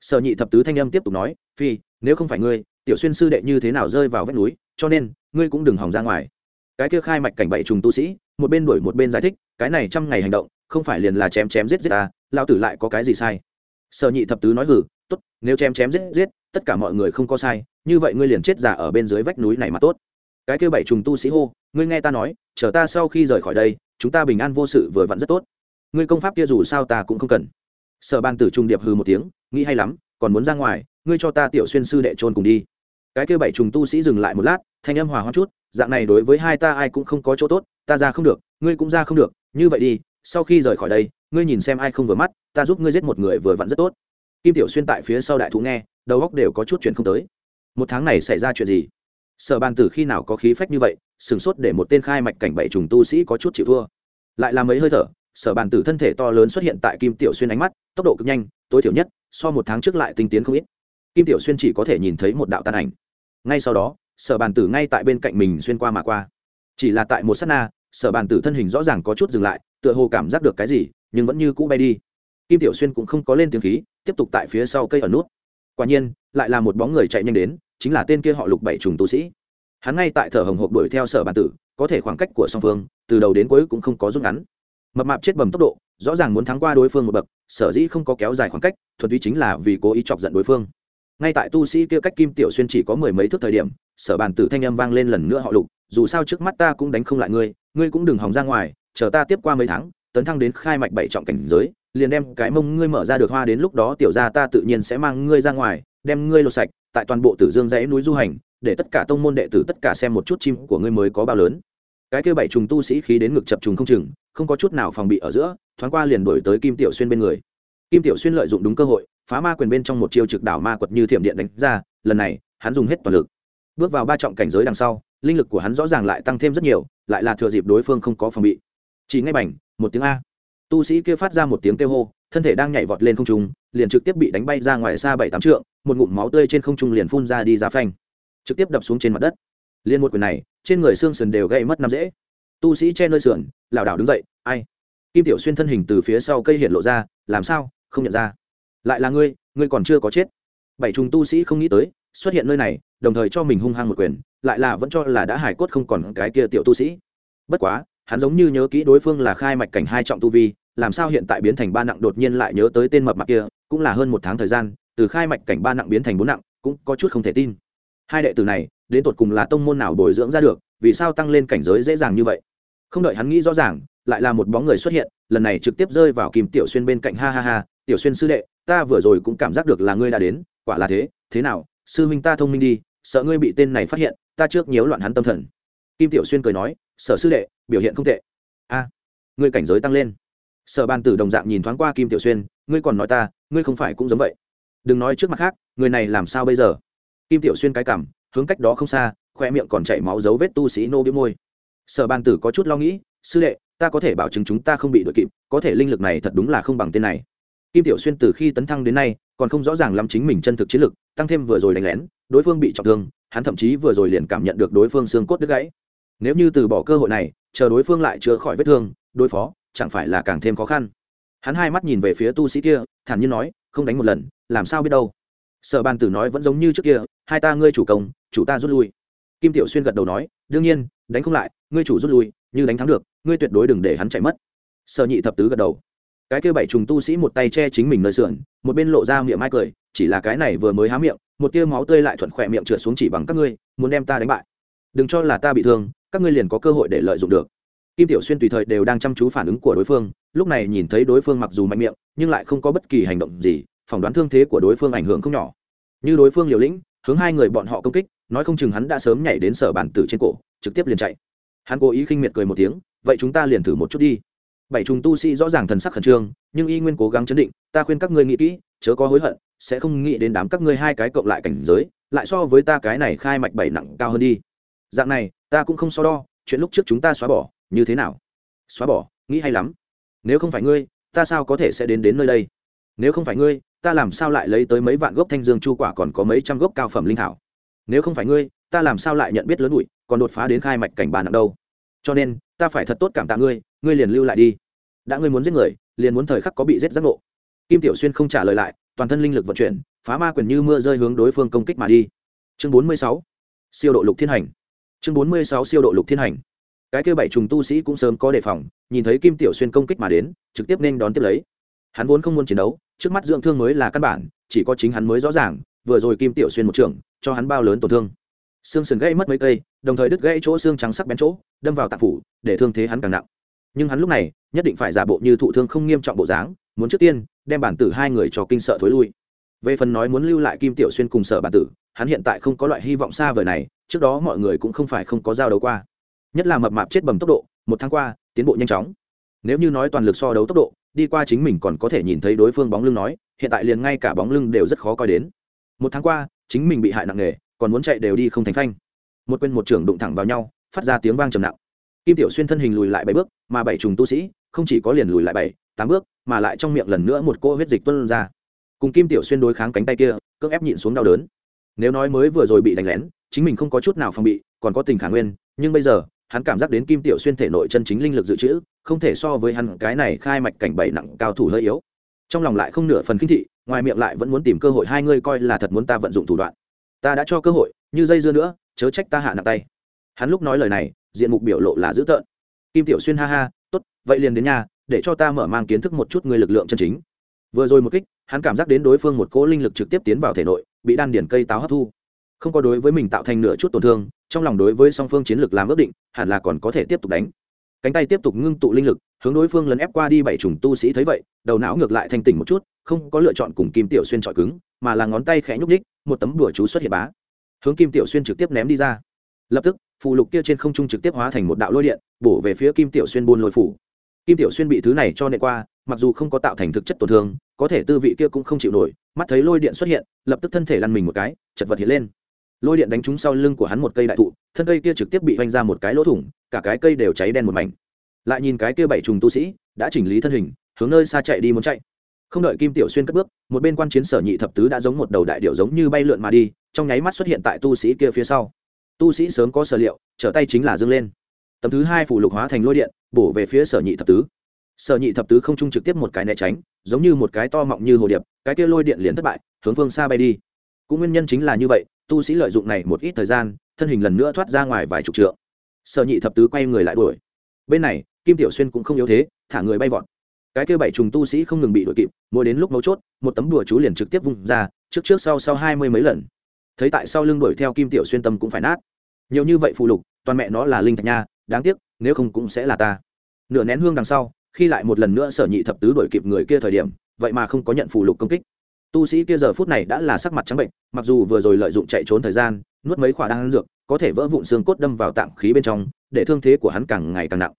Sở nhị thập tứ thanh âm tiếp tục nói, phi, nếu không phải ngươi, tiểu xuyên sư đệ như thế nào rơi vào vách núi, cho nên, ngươi cũng đừng hòng ra ngoài. Cái kia khai mạch cảnh bảy trùng tu sĩ, một bên đuổi một bên giải thích, cái này trăm ngày hành động, không phải liền là chém chém giết giết ta lao tử lại có cái gì sai? Sở nhị thập tứ nói hử tốt, nếu chém chém giết giết, tất cả mọi người không có sai như vậy ngươi liền chết giả ở bên dưới vách núi này mà tốt. Cái kia bảy trùng tu sĩ hô, ngươi nghe ta nói, chờ ta sau khi rời khỏi đây, chúng ta bình an vô sự vừa vặn rất tốt. Ngươi công pháp kia dù sao ta cũng không cần. Sở bàn tử trung điệp hư một tiếng, nghĩ hay lắm, còn muốn ra ngoài, ngươi cho ta tiểu xuyên sư đệ trôn cùng đi. Cái kia bảy trùng tu sĩ dừng lại một lát, thanh âm hòa hoa chút, dạng này đối với hai ta ai cũng không có chỗ tốt, ta ra không được, ngươi cũng ra không được, như vậy đi, sau khi rời khỏi đây, ngươi nhìn xem ai không vừa mắt, ta giúp ngươi giết một người vừa vặn rất tốt. Kim tiểu xuyên tại phía sau đại thú nghe, đầu góc đều có chút chuyện không tới một tháng này xảy ra chuyện gì? Sở bàn tử khi nào có khí phách như vậy, sửng sốt để một tên khai mạch cảnh bảy trùng tu sĩ có chút chịu thua. Lại là mấy hơi thở, sở bàn tử thân thể to lớn xuất hiện tại kim tiểu xuyên ánh mắt, tốc độ cực nhanh, tối thiểu nhất, so một tháng trước lại tinh tiến không ít. Kim tiểu xuyên chỉ có thể nhìn thấy một đạo tàn ảnh. Ngay sau đó, sở bàn tử ngay tại bên cạnh mình xuyên qua mà qua. Chỉ là tại một s á t na, sở bàn tử thân hình rõ ràng có chút dừng lại, tựa hồ cảm giác được cái gì, nhưng vẫn như cũ bay đi. Kim tiểu xuyên cũng không có lên tiếng khí, tiếp tục tại phía sau cây ở nút quả nhiên, lại là một bóng người chạy nhanh đến, chính là tên kia họ lục bảy trùng tu sĩ. Hắn ngay tại thở hồng hộp đuổi theo sở bản tử, có thể khoảng cách của song phương, từ đầu đến cuối cũng không có rút ngắn. Mập mạp chết bầm tốc độ, rõ ràng muốn thắng qua đối phương một bậc, sở dĩ không có kéo dài khoảng cách, thuần túy chính là vì cố ý chọc giận đối phương. Ngay tại tu sĩ kia cách kim tiểu xuyên chỉ có mười mấy thước thời điểm, sở bàn tử thanh âm vang lên lần nữa họ lục, dù sao trước mắt ta cũng đánh không lại ngươi ngươi cũng đừng hòng ra ngoài, chờ ta tiếp qua mấy tháng, tấn thăng đến khai mạch bảy trọng cảnh giới liền đem cái mông ngươi mở ra được hoa đến lúc đó tiểu gia ta tự nhiên sẽ mang ngươi ra ngoài, đem ngươi lột sạch, tại toàn bộ tử dương dãy núi du hành, để tất cả tông môn đệ tử tất cả xem một chút chim của ngươi mới có bao lớn. Cái kia bảy trùng tu sĩ khí đến ngực chập trùng không chừng, không có chút nào phòng bị ở giữa, thoáng qua liền đổi tới kim tiểu xuyên bên người. Kim tiểu xuyên lợi dụng đúng cơ hội, phá ma quyền bên trong một chiêu trực đảo ma quật như thiểm điện đánh ra, lần này, hắn dùng hết toàn lực. Bước vào ba trọng cảnh giới đằng sau, linh lực của hắn rõ ràng lại tăng thêm rất nhiều, lại là thừa dịp đối phương không có phòng bị. Chỉ ngay bảnh một tiếng a tu sĩ kia phát ra một tiếng kêu hô, thân thể đang nhảy vọt lên không trung, liền trực tiếp bị đánh bay ra ngoài xa bảy tám trượng, một ngụm máu tươi trên không trung liền phun ra đi ra phanh. Trực tiếp đập xuống trên mặt đất. Liên một quyền này, trên người xương sườn đều gây mất năm dễ tu sĩ che nơi sườn, lảo đảo đứng dậy, ai? Kim tiểu xuyên thân hình từ phía sau cây hiện lộ ra, làm sao? Không nhận ra. Lại là ngươi ngươi còn chưa có chết. Bảy trùng tu sĩ không nghĩ tới, xuất hiện nơi này, đồng thời cho mình hung hăng một quyền, lại là vẫn cho là đã hải cốt không còn cái kia tiểu tu sĩ. Bất quá hắn giống như nhớ kỹ đối phương là khai mạch cảnh hai trọng tu vi, làm sao hiện tại biến thành ba nặng đột nhiên lại nhớ tới tên mập mặc kia, cũng là hơn một tháng thời gian, từ khai mạch cảnh ba nặng biến thành bốn nặng, cũng có chút không thể tin. Hai đệ tử này, đến tột cùng là tông môn nào bồi dưỡng ra được, vì sao tăng lên cảnh giới dễ dàng như vậy? Không đợi hắn nghĩ rõ ràng, lại là một bóng người xuất hiện, lần này trực tiếp rơi vào kim tiểu xuyên bên cạnh, ha ha ha, tiểu xuyên sư đệ, ta vừa rồi cũng cảm giác được là ngươi đã đến, quả là thế thế nào, sư huynh ta thông minh đi, sợ ngươi bị tên này phát hiện, ta trước nhiễu loạn hắn tâm thần. Kim tiểu xuyên cười nói, sở sư đệ biểu hiện không tệ. A, ngươi cảnh giới tăng lên. Sở ban tử đồng dạng nhìn thoáng qua kim tiểu xuyên, ngươi còn nói ta, ngươi không phải cũng giống vậy. Đừng nói trước mặt khác, người này làm sao bây giờ? Kim tiểu xuyên cái cảm, hướng cách đó không xa khoe miệng còn chảy máu dấu vết tu sĩ nô biếu môi. Sở ban tử có chút lo nghĩ, sư đệ, ta có thể bảo chứng chúng ta không bị đội kịp, có thể linh lực này thật đúng là không bằng tên này. Kim tiểu xuyên từ khi tấn thăng đến nay, còn không rõ ràng lắm chính mình chân thực chiến lực, tăng thêm vừa rồi đánh lén, đối phương bị trọng thương, hắn thậm chí vừa rồi liền cảm nhận được đối phương xương cốt đứt gãy. Nếu như từ bỏ cơ hội này chờ đối phương lại chữa khỏi vết thương, đối phó, chẳng phải là càng thêm khó khăn. Hắn hai mắt nhìn về phía tu sĩ kia, thản nhiên nói, không đánh một lần, làm sao biết đâu? Sở bàn tử nói vẫn giống như trước kia, hai ta ngươi chủ công, chủ ta rút lui. Kim tiểu xuyên gật đầu nói, đương nhiên, đánh không lại, ngươi chủ rút lui, như đánh thắng được, ngươi tuyệt đối đừng để hắn chạy mất. Sở nhị thập tứ gật đầu. Cái kia bảy trùng tu sĩ một tay che chính mình nơi sườn, một bên lộ ra miệng mai cười, chỉ là cái này vừa mới há miệng, một tia máu tươi lại thuận khỏe miệng trượt xuống chỉ bằng các ngươi, muốn đem ta đánh bại. Đừng cho là ta bị thương các ngươi liền có cơ hội để lợi dụng được. Kim tiểu xuyên tùy thời đều đang chăm chú phản ứng của đối phương, lúc này nhìn thấy đối phương mặc dù mạnh miệng, nhưng lại không có bất kỳ hành động gì, phỏng đoán thương thế của đối phương ảnh hưởng không nhỏ. Như đối phương liều lĩnh, hướng hai người bọn họ công kích, nói không chừng hắn đã sớm nhảy đến sở bản tử trên cổ, trực tiếp liền chạy. Hắn cố ý khinh miệt cười một tiếng, vậy chúng ta liền thử một chút đi. Bảy trùng tu sĩ rõ ràng thần sắc khẩn trương, nhưng y nguyên cố gắng chấn định, ta khuyên các ngươi nghĩ kỹ, chớ có hối hận, sẽ không nghĩ đến đám các ngươi hai cái cộng lại cảnh giới, lại so với ta cái này khai mạch bảy nặng cao hơn đi. Dạng này ta cũng không so đo, chuyện lúc trước chúng ta xóa bỏ, như thế nào? Xóa bỏ, nghĩ hay lắm. Nếu không phải ngươi, ta sao có thể sẽ đến đến nơi đây? Nếu không phải ngươi, ta làm sao lại lấy tới mấy vạn gốc thanh dương chu quả còn có mấy trăm gốc cao phẩm linh thảo? Nếu không phải ngươi, ta làm sao lại nhận biết lớn bụi, còn đột phá đến khai mạch cảnh bàn nặng đâu? Cho nên, ta phải thật tốt cảm tạ ngươi ngươi liền lưu lại đi. Đã ngươi muốn giết người, liền muốn thời khắc có bị giết giác ngộ. Kim tiểu xuyên không trả lời lại, toàn thân linh lực vận chuyển, phá ma quyền như mưa rơi hướng đối phương công kích mà đi. Chương bốn mươi sáu. Siêu độ lục thiên hành chương bốn mươi sáu siêu độ lục thiên hành. Cái kêu bảy trùng tu sĩ cũng sớm có đề phòng, nhìn thấy kim tiểu xuyên công kích mà đến, trực tiếp nên đón tiếp lấy. Hắn vốn không muốn chiến đấu, trước mắt dưỡng thương mới là căn bản, chỉ có chính hắn mới rõ ràng, vừa rồi kim tiểu xuyên một trưởng, cho hắn bao lớn tổn thương. Xương sườn gãy mất mấy cây, đồng thời đứt gãy chỗ xương trắng sắc bén chỗ, đâm vào tạp phủ, để thương thế hắn càng nặng. Nhưng hắn lúc này, nhất định phải giả bộ như thụ thương không nghiêm trọng bộ dáng, muốn trước tiên, đem bản tử hai người cho kinh sợ thối lui. Về phần nói muốn lưu lại kim tiểu xuyên cùng sở bản tử, hắn hiện tại không có loại hy vọng xa vời này trước đó mọi người cũng không phải không có giao đấu qua. Nhất là mập mạp chết bầm tốc độ, một tháng qua, tiến bộ nhanh chóng. Nếu như nói toàn lực so đấu tốc độ, đi qua chính mình còn có thể nhìn thấy đối phương bóng lưng nói, hiện tại liền ngay cả bóng lưng đều rất khó coi đến. Một tháng qua, chính mình bị hại nặng nề, còn muốn chạy đều đi không thành phanh. Một quên một trưởng đụng thẳng vào nhau, phát ra tiếng vang trầm nặng. Kim tiểu xuyên thân hình lùi lại bảy bước, mà bảy trùng tu sĩ, không chỉ có liền lùi lại bảy, tám bước, mà lại trong miệng lần nữa một cô huyết dịch tuân ra. Cùng kim tiểu xuyên đối kháng cánh tay kia, cưỡng ép nhịn xuống đau đớn. Nếu nói mới vừa rồi bị đánh lén chính mình không có chút nào phòng bị, còn có tình khả nguyên, nhưng bây giờ, hắn cảm giác đến kim tiểu xuyên thể nội chân chính linh lực dự trữ, không thể so với hắn, cái này khai mạch cảnh bảy nặng cao thủ hơi yếu. Trong lòng lại không nửa phần kinh thị, ngoài miệng lại vẫn muốn tìm cơ hội hai ngươi coi là thật muốn ta vận dụng thủ đoạn. Ta đã cho cơ hội, như dây dưa nữa, chớ trách ta hạ nặng tay. Hắn lúc nói lời này, diện mục biểu lộ là dữ tợn. Kim tiểu xuyên ha ha, tốt, vậy liền đến nhà, để cho ta mở mang kiến thức một chút người lực lượng chân chính. Vừa rồi một kích, hắn cảm giác đến đối phương một cỗ linh lực trực tiếp tiến vào thể nội, bị đan điển cây táo hấp thu không có đối với mình tạo thành nửa chút tổn thương, trong lòng đối với song phương chiến lược làm ước định, hẳn là còn có thể tiếp tục đánh. Cánh tay tiếp tục ngưng tụ linh lực, hướng đối phương lấn ép qua đi bảy trùng tu sĩ thấy vậy, đầu não ngược lại thanh tỉnh một chút, không có lựa chọn cùng kim tiểu xuyên trọi cứng, mà là ngón tay khẽ nhúc ních một tấm đùa chú xuất hiện bá. Hướng kim tiểu xuyên trực tiếp ném đi ra. Lập tức, phù lục kia trên không trung trực tiếp hóa thành một đạo lôi điện, bổ về phía kim tiểu xuyên buôn lôi phủ. Kim tiểu xuyên bị thứ này cho nệ qua, mặc dù không có tạo thành thực chất tổn thương, có thể tư vị kia cũng không chịu nổi, mắt thấy lôi điện xuất hiện, lập tức thân thể lăn mình một cái, chật vật hiện lên lôi điện đánh trúng sau lưng của hắn một cây đại thụ, thân cây kia trực tiếp bị oanh ra một cái lỗ thủng, cả cái cây đều cháy đen một mảnh. Lại nhìn cái kia bảy trùng tu sĩ, đã chỉnh lý thân hình, hướng nơi xa chạy đi muốn chạy. Không đợi kim tiểu xuyên cất bước, một bên quan chiến sở nhị thập tứ đã giống một đầu đại điệu giống như bay lượn mà đi, trong nháy mắt xuất hiện tại tu sĩ kia phía sau. Tu sĩ sớm có sở liệu, trở tay chính là dâng lên. Tầm thứ hai phủ lục hóa thành lôi điện, bổ về phía sở nhị thập tứ. Sở nhị thập tứ không trung trực tiếp một cái né tránh, giống như một cái to mọng như hồ điệp, cái kia lôi điện liền thất bại, hướng phương xa bay đi cũng nguyên nhân chính là như vậy, tu sĩ lợi dụng này một ít thời gian, thân hình lần nữa thoát ra ngoài vài chục trượng. Sở nhị thập tứ quay người lại đuổi. Bên này, kim tiểu xuyên cũng không yếu thế, thả người bay vọt. Cái kia bảy trùng tu sĩ không ngừng bị đuổi kịp, mỗi đến lúc mấu chốt, một tấm đùa chú liền trực tiếp vung ra, trước trước sau sau hai mươi mấy lần. Thấy tại sau lưng đuổi theo kim tiểu xuyên tâm cũng phải nát. Nhiều như vậy phụ lục, toàn mẹ nó là linh thạch nha, đáng tiếc, nếu không cũng sẽ là ta. Nửa nén hương đằng sau, khi lại một lần nữa sở nhị thập tứ đuổi kịp người kia thời điểm, vậy mà không có nhận phụ lục công kích tu sĩ kia giờ phút này đã là sắc mặt trắng bệnh, mặc dù vừa rồi lợi dụng chạy trốn thời gian, nuốt mấy khoả đan dược, có thể vỡ vụn xương cốt đâm vào tạng khí bên trong, để thương thế của hắn càng ngày càng nặng.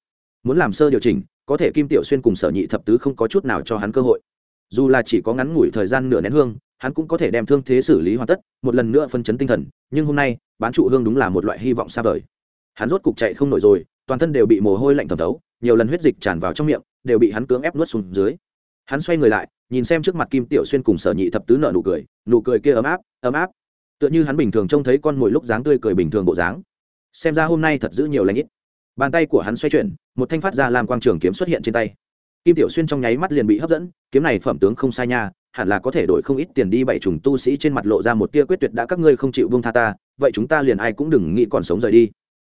Muốn làm sơ điều chỉnh, có thể kim tiểu xuyên cùng sở nhị thập tứ không có chút nào cho hắn cơ hội. Dù là chỉ có ngắn ngủi thời gian nửa nén hương, hắn cũng có thể đem thương thế xử lý hoàn tất, một lần nữa phân chấn tinh thần, nhưng hôm nay, bán trụ hương đúng là một loại hy vọng xa vời. Hắn rốt cục chạy không nổi rồi, toàn thân đều bị mồ hôi lạnh thẩm thấu, nhiều lần huyết dịch tràn vào trong miệng, đều bị hắn cưỡng ép nuốt xuống dưới. Hắn xoay người lại nhìn xem trước mặt kim tiểu xuyên cùng sở nhị thập tứ nợ nụ cười nụ cười kia ấm áp ấm áp. Tựa như hắn bình thường trông thấy con mồi lúc dáng tươi cười bình thường bộ dáng. Xem ra hôm nay thật giữ nhiều lãnh ít. Bàn tay của hắn xoay chuyển, một thanh phát ra làm quang trường kiếm xuất hiện trên tay. Kim tiểu xuyên trong nháy mắt liền bị hấp dẫn, kiếm này phẩm tướng không sai nha, hẳn là có thể đổi không ít tiền đi bảy trùng tu sĩ trên mặt lộ ra một tia quyết tuyệt đã các ngươi không chịu buông tha ta, vậy chúng ta liền ai cũng đừng nghĩ còn sống rời đi.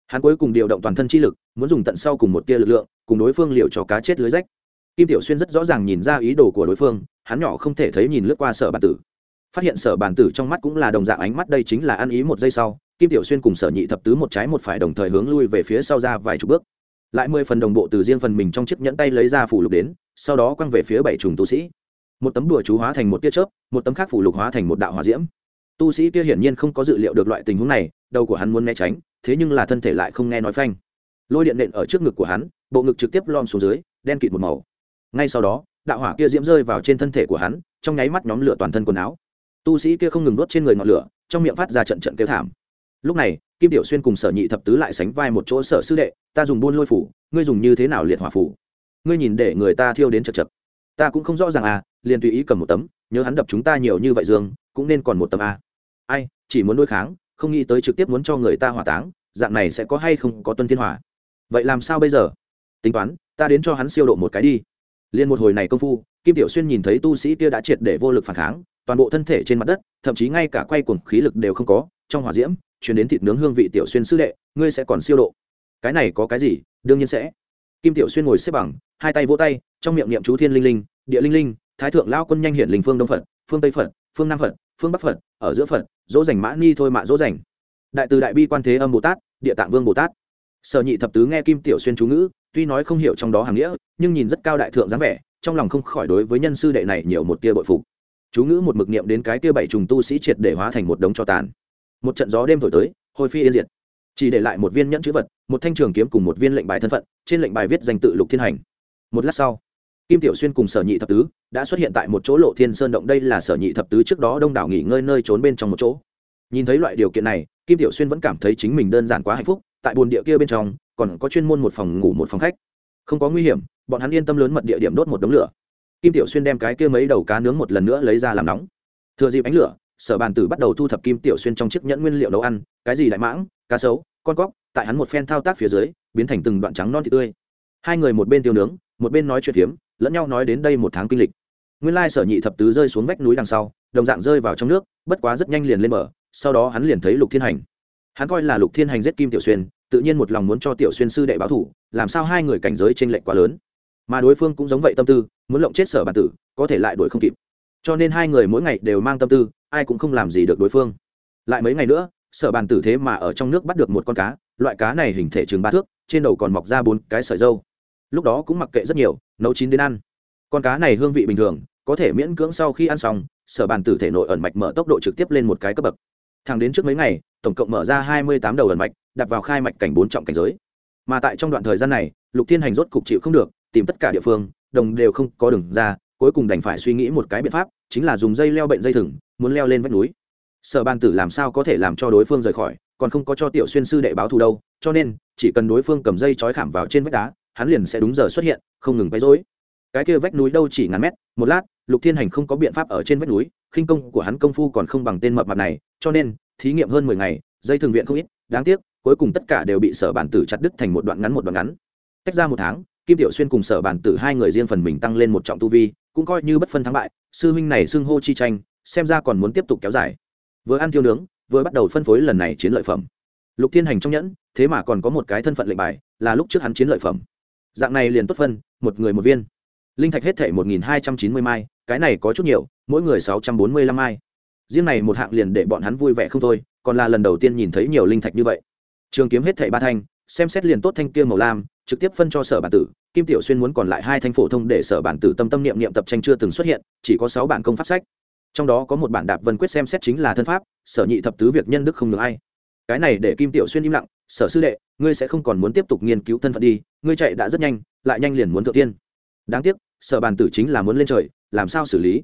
Hắn cuối cùng điều động toàn thân chi lực, muốn dùng tận sau cùng một tia lực lượng, cùng đối phương liệu cho cá chết lưới rách kim tiểu xuyên rất rõ ràng nhìn ra ý đồ của đối phương, hắn nhỏ không thể thấy nhìn lướt qua sở bản tử. Phát hiện sở bản tử trong mắt cũng là đồng dạng ánh mắt, đây chính là ăn ý một giây sau, kim tiểu xuyên cùng sở nhị thập tứ một trái một phải đồng thời hướng lui về phía sau ra vài chục bước. Lại mười phần đồng bộ từ riêng phần mình trong chiếc nhẫn tay lấy ra phủ lục đến, sau đó quăng về phía bảy trùng tu sĩ. Một tấm đùa chú hóa thành một tia chớp, một tấm khác phủ lục hóa thành một đạo hỏa diễm. Tu sĩ kia hiển nhiên không có dự liệu được loại tình huống này, đầu của hắn muốn né tránh, thế nhưng là thân thể lại không nghe nói phanh. Lôi điện nện ở trước ngực của hắn, bộ ngực trực tiếp lom xuống dưới, đen kịt một màu ngay sau đó, đạo hỏa kia diễm rơi vào trên thân thể của hắn, trong nháy mắt nhóm lửa toàn thân quần áo. Tu sĩ kia không ngừng đốt trên người ngọn lửa, trong miệng phát ra trận trận kêu thảm. Lúc này, kim tiểu xuyên cùng sở nhị thập tứ lại sánh vai một chỗ sở sư đệ, ta dùng buôn lôi phủ, ngươi dùng như thế nào liệt hỏa phủ? Ngươi nhìn để người ta thiêu đến chật chật. Ta cũng không rõ ràng à liền tùy ý cầm một tấm, nhớ hắn đập chúng ta nhiều như vậy dương, cũng nên còn một tấm à? ai, chỉ muốn đối kháng, không nghĩ tới trực tiếp muốn cho người ta hỏa táng, dạng này sẽ có hay không có tuân thiên hỏa? Vậy làm sao bây giờ? Tính toán, ta đến cho hắn siêu độ một cái đi liền một hồi này công phu, kim tiểu xuyên nhìn thấy tu sĩ kia đã triệt để vô lực phản kháng, toàn bộ thân thể trên mặt đất, thậm chí ngay cả quay cuồng khí lực đều không có, trong hỏa diễm chuyển đến thịt nướng hương vị tiểu xuyên sư đệ, ngươi sẽ còn siêu độ. Cái này có cái gì? Đương nhiên sẽ. Kim tiểu xuyên ngồi xếp bằng, hai tay vỗ tay, trong miệng niệm chú thiên linh linh, địa linh linh, thái thượng lao quân nhanh hiện linh phương đông phật, phương tây phật, phương nam phật, phương bắc phật, ở giữa phật, dỗ dành mã ni thôi mạ dỗ dành đại từ đại bi quan thế âm bồ tát, địa tạng vương bồ tát. Sở nhị thập tứ nghe kim tiểu xuyên chú ngữ tuy nói không hiểu trong đó hàng nghĩa, nhưng nhìn rất cao đại thượng dáng vẻ, trong lòng không khỏi đối với nhân sư đệ này nhiều một tia bội phục. Chú ngữ một mực niệm đến cái tia bảy trùng tu sĩ triệt để hóa thành một đống cho tàn. Một trận gió đêm thổi tới hồi phi yên diệt. Chỉ để lại một viên nhẫn chữ vật, một thanh trường kiếm cùng một viên lệnh bài thân phận, trên lệnh bài viết danh tự lục thiên hành. Một lát sau, kim tiểu xuyên cùng sở nhị thập tứ đã xuất hiện tại một chỗ lộ thiên sơn động. Đây là sở nhị thập tứ trước đó đông đảo nghỉ ngơi nơi trốn bên trong một chỗ. Nhìn thấy loại điều kiện này, kim tiểu xuyên vẫn cảm thấy chính mình đơn giản quá hạnh phúc. Tại bồn địa kia bên trong còn có chuyên môn một phòng ngủ một phòng khách. Không có nguy hiểm, bọn hắn yên tâm lớn mật địa điểm đốt một đống lửa. Kim tiểu xuyên đem cái kia mấy đầu cá nướng một lần nữa lấy ra làm nóng. Thừa dịp ánh lửa, sở bàn tử bắt đầu thu thập kim tiểu xuyên trong chiếc nhẫn nguyên liệu nấu ăn, cái gì đại mãng, cá sấu, con cóc, tại hắn một phen thao tác phía dưới, biến thành từng đoạn trắng non thịt tươi. Hai người một bên tiêu nướng, một bên nói chuyện phiếm, lẫn nhau nói đến đây một tháng kinh lịch. Nguyên lai sở nhị thập tứ rơi xuống vách núi đằng sau, đồng dạng rơi vào trong nước, bất quá rất nhanh liền lên mở sau đó hắn liền thấy lục thiên hành. Hắn coi là lục thiên hành giết kim tiểu xuyên tự nhiên một lòng muốn cho tiểu xuyên sư đệ báo thủ, làm sao hai người cảnh giới t r ê n lệch quá lớn. Mà đối phương cũng giống vậy tâm tư, muốn lộng chết sở bản tử, có thể lại đuổi không kịp. Cho nên hai người mỗi ngày đều mang tâm tư, ai cũng không làm gì được đối phương. Lại mấy ngày nữa, sở bàn tử thế mà ở trong nước bắt được một con cá, loại cá này hình thể chừng ba thước, trên đầu còn mọc ra bốn cái sợi dâu. Lúc đó cũng mặc kệ rất nhiều, nấu chín đến ăn. Con cá này hương vị bình thường, có thể miễn cưỡng sau khi ăn xong, sở bàn tử thể nội ẩn mạch mở tốc độ trực tiếp lên một cái cấp bậc. Thẳng đến trước mấy ngày, tổng cộng mở ra hai mươi tám đầu ẩn mạch đặt vào khai mạch cảnh bốn trọng cảnh giới. Mà tại trong đoạn thời gian này, lục thiên hành rốt cục chịu không được, tìm tất cả địa phương, đồng đều không có đường ra, cuối cùng đành phải suy nghĩ một cái biện pháp, chính là dùng dây leo bệnh dây thừng, muốn leo lên vách núi. Sở ban tử làm sao có thể làm cho đối phương rời khỏi, còn không có cho tiểu xuyên sư đệ báo thù đâu, cho nên, chỉ cần đối phương cầm dây trói khảm vào trên vách đá, hắn liền sẽ đúng giờ xuất hiện, không ngừng quấy rối. Cái kia vách núi đâu chỉ ngàn mét, một lát, lục thiên hành không có biện pháp ở trên vách núi, khinh công của hắn công phu còn không bằng tên mập mặt này, cho nên, thí nghiệm hơn mười ngày, dây thường viện không ít, đáng tiếc cuối cùng tất cả đều bị sở bản tử chặt đứt thành một đoạn ngắn một đoạn ngắn. Tách ra một tháng, kim tiểu xuyên cùng sở bản tử hai người riêng phần mình tăng lên một trọng tu vi, cũng coi như bất phân thắng bại, sư huynh này xưng hô chi tranh, xem ra còn muốn tiếp tục kéo dài. Vừa ăn thiêu nướng, vừa bắt đầu phân phối lần này chiến lợi phẩm. Lục thiên hành trong nhẫn, thế mà còn có một cái thân phận lệnh bài, là lúc trước hắn chiến lợi phẩm. Dạng này liền tốt phân, một người một viên. Linh thạch hết thể một nghìn hai trăm chín mươi mai, cái này có chút nhiều, mỗi người sáu trăm bốn mươi lăm mai. Riêng này một hạng liền để bọn hắn vui vẻ không thôi, còn là lần đầu tiên nhìn thấy nhiều linh thạch như vậy trường kiếm hết thảy ba thanh, xem xét liền tốt thanh kia màu lam, trực tiếp phân cho sở bản tử, kim tiểu xuyên muốn còn lại hai thanh phổ thông để sở bản tử tâm tâm niệm niệm tập tranh chưa từng xuất hiện, chỉ có sáu bản công pháp sách. Trong đó có một bản đạp vân quyết xem xét chính là thân pháp, sở nhị thập tứ việc nhân đức không được ai. Cái này để kim tiểu xuyên im lặng, sở sư đệ, ngươi sẽ không còn muốn tiếp tục nghiên cứu thân phận đi, ngươi chạy đã rất nhanh, lại nhanh liền muốn thượng tiên. Đáng tiếc, sở bàn tử chính là muốn lên trời, làm sao xử lý?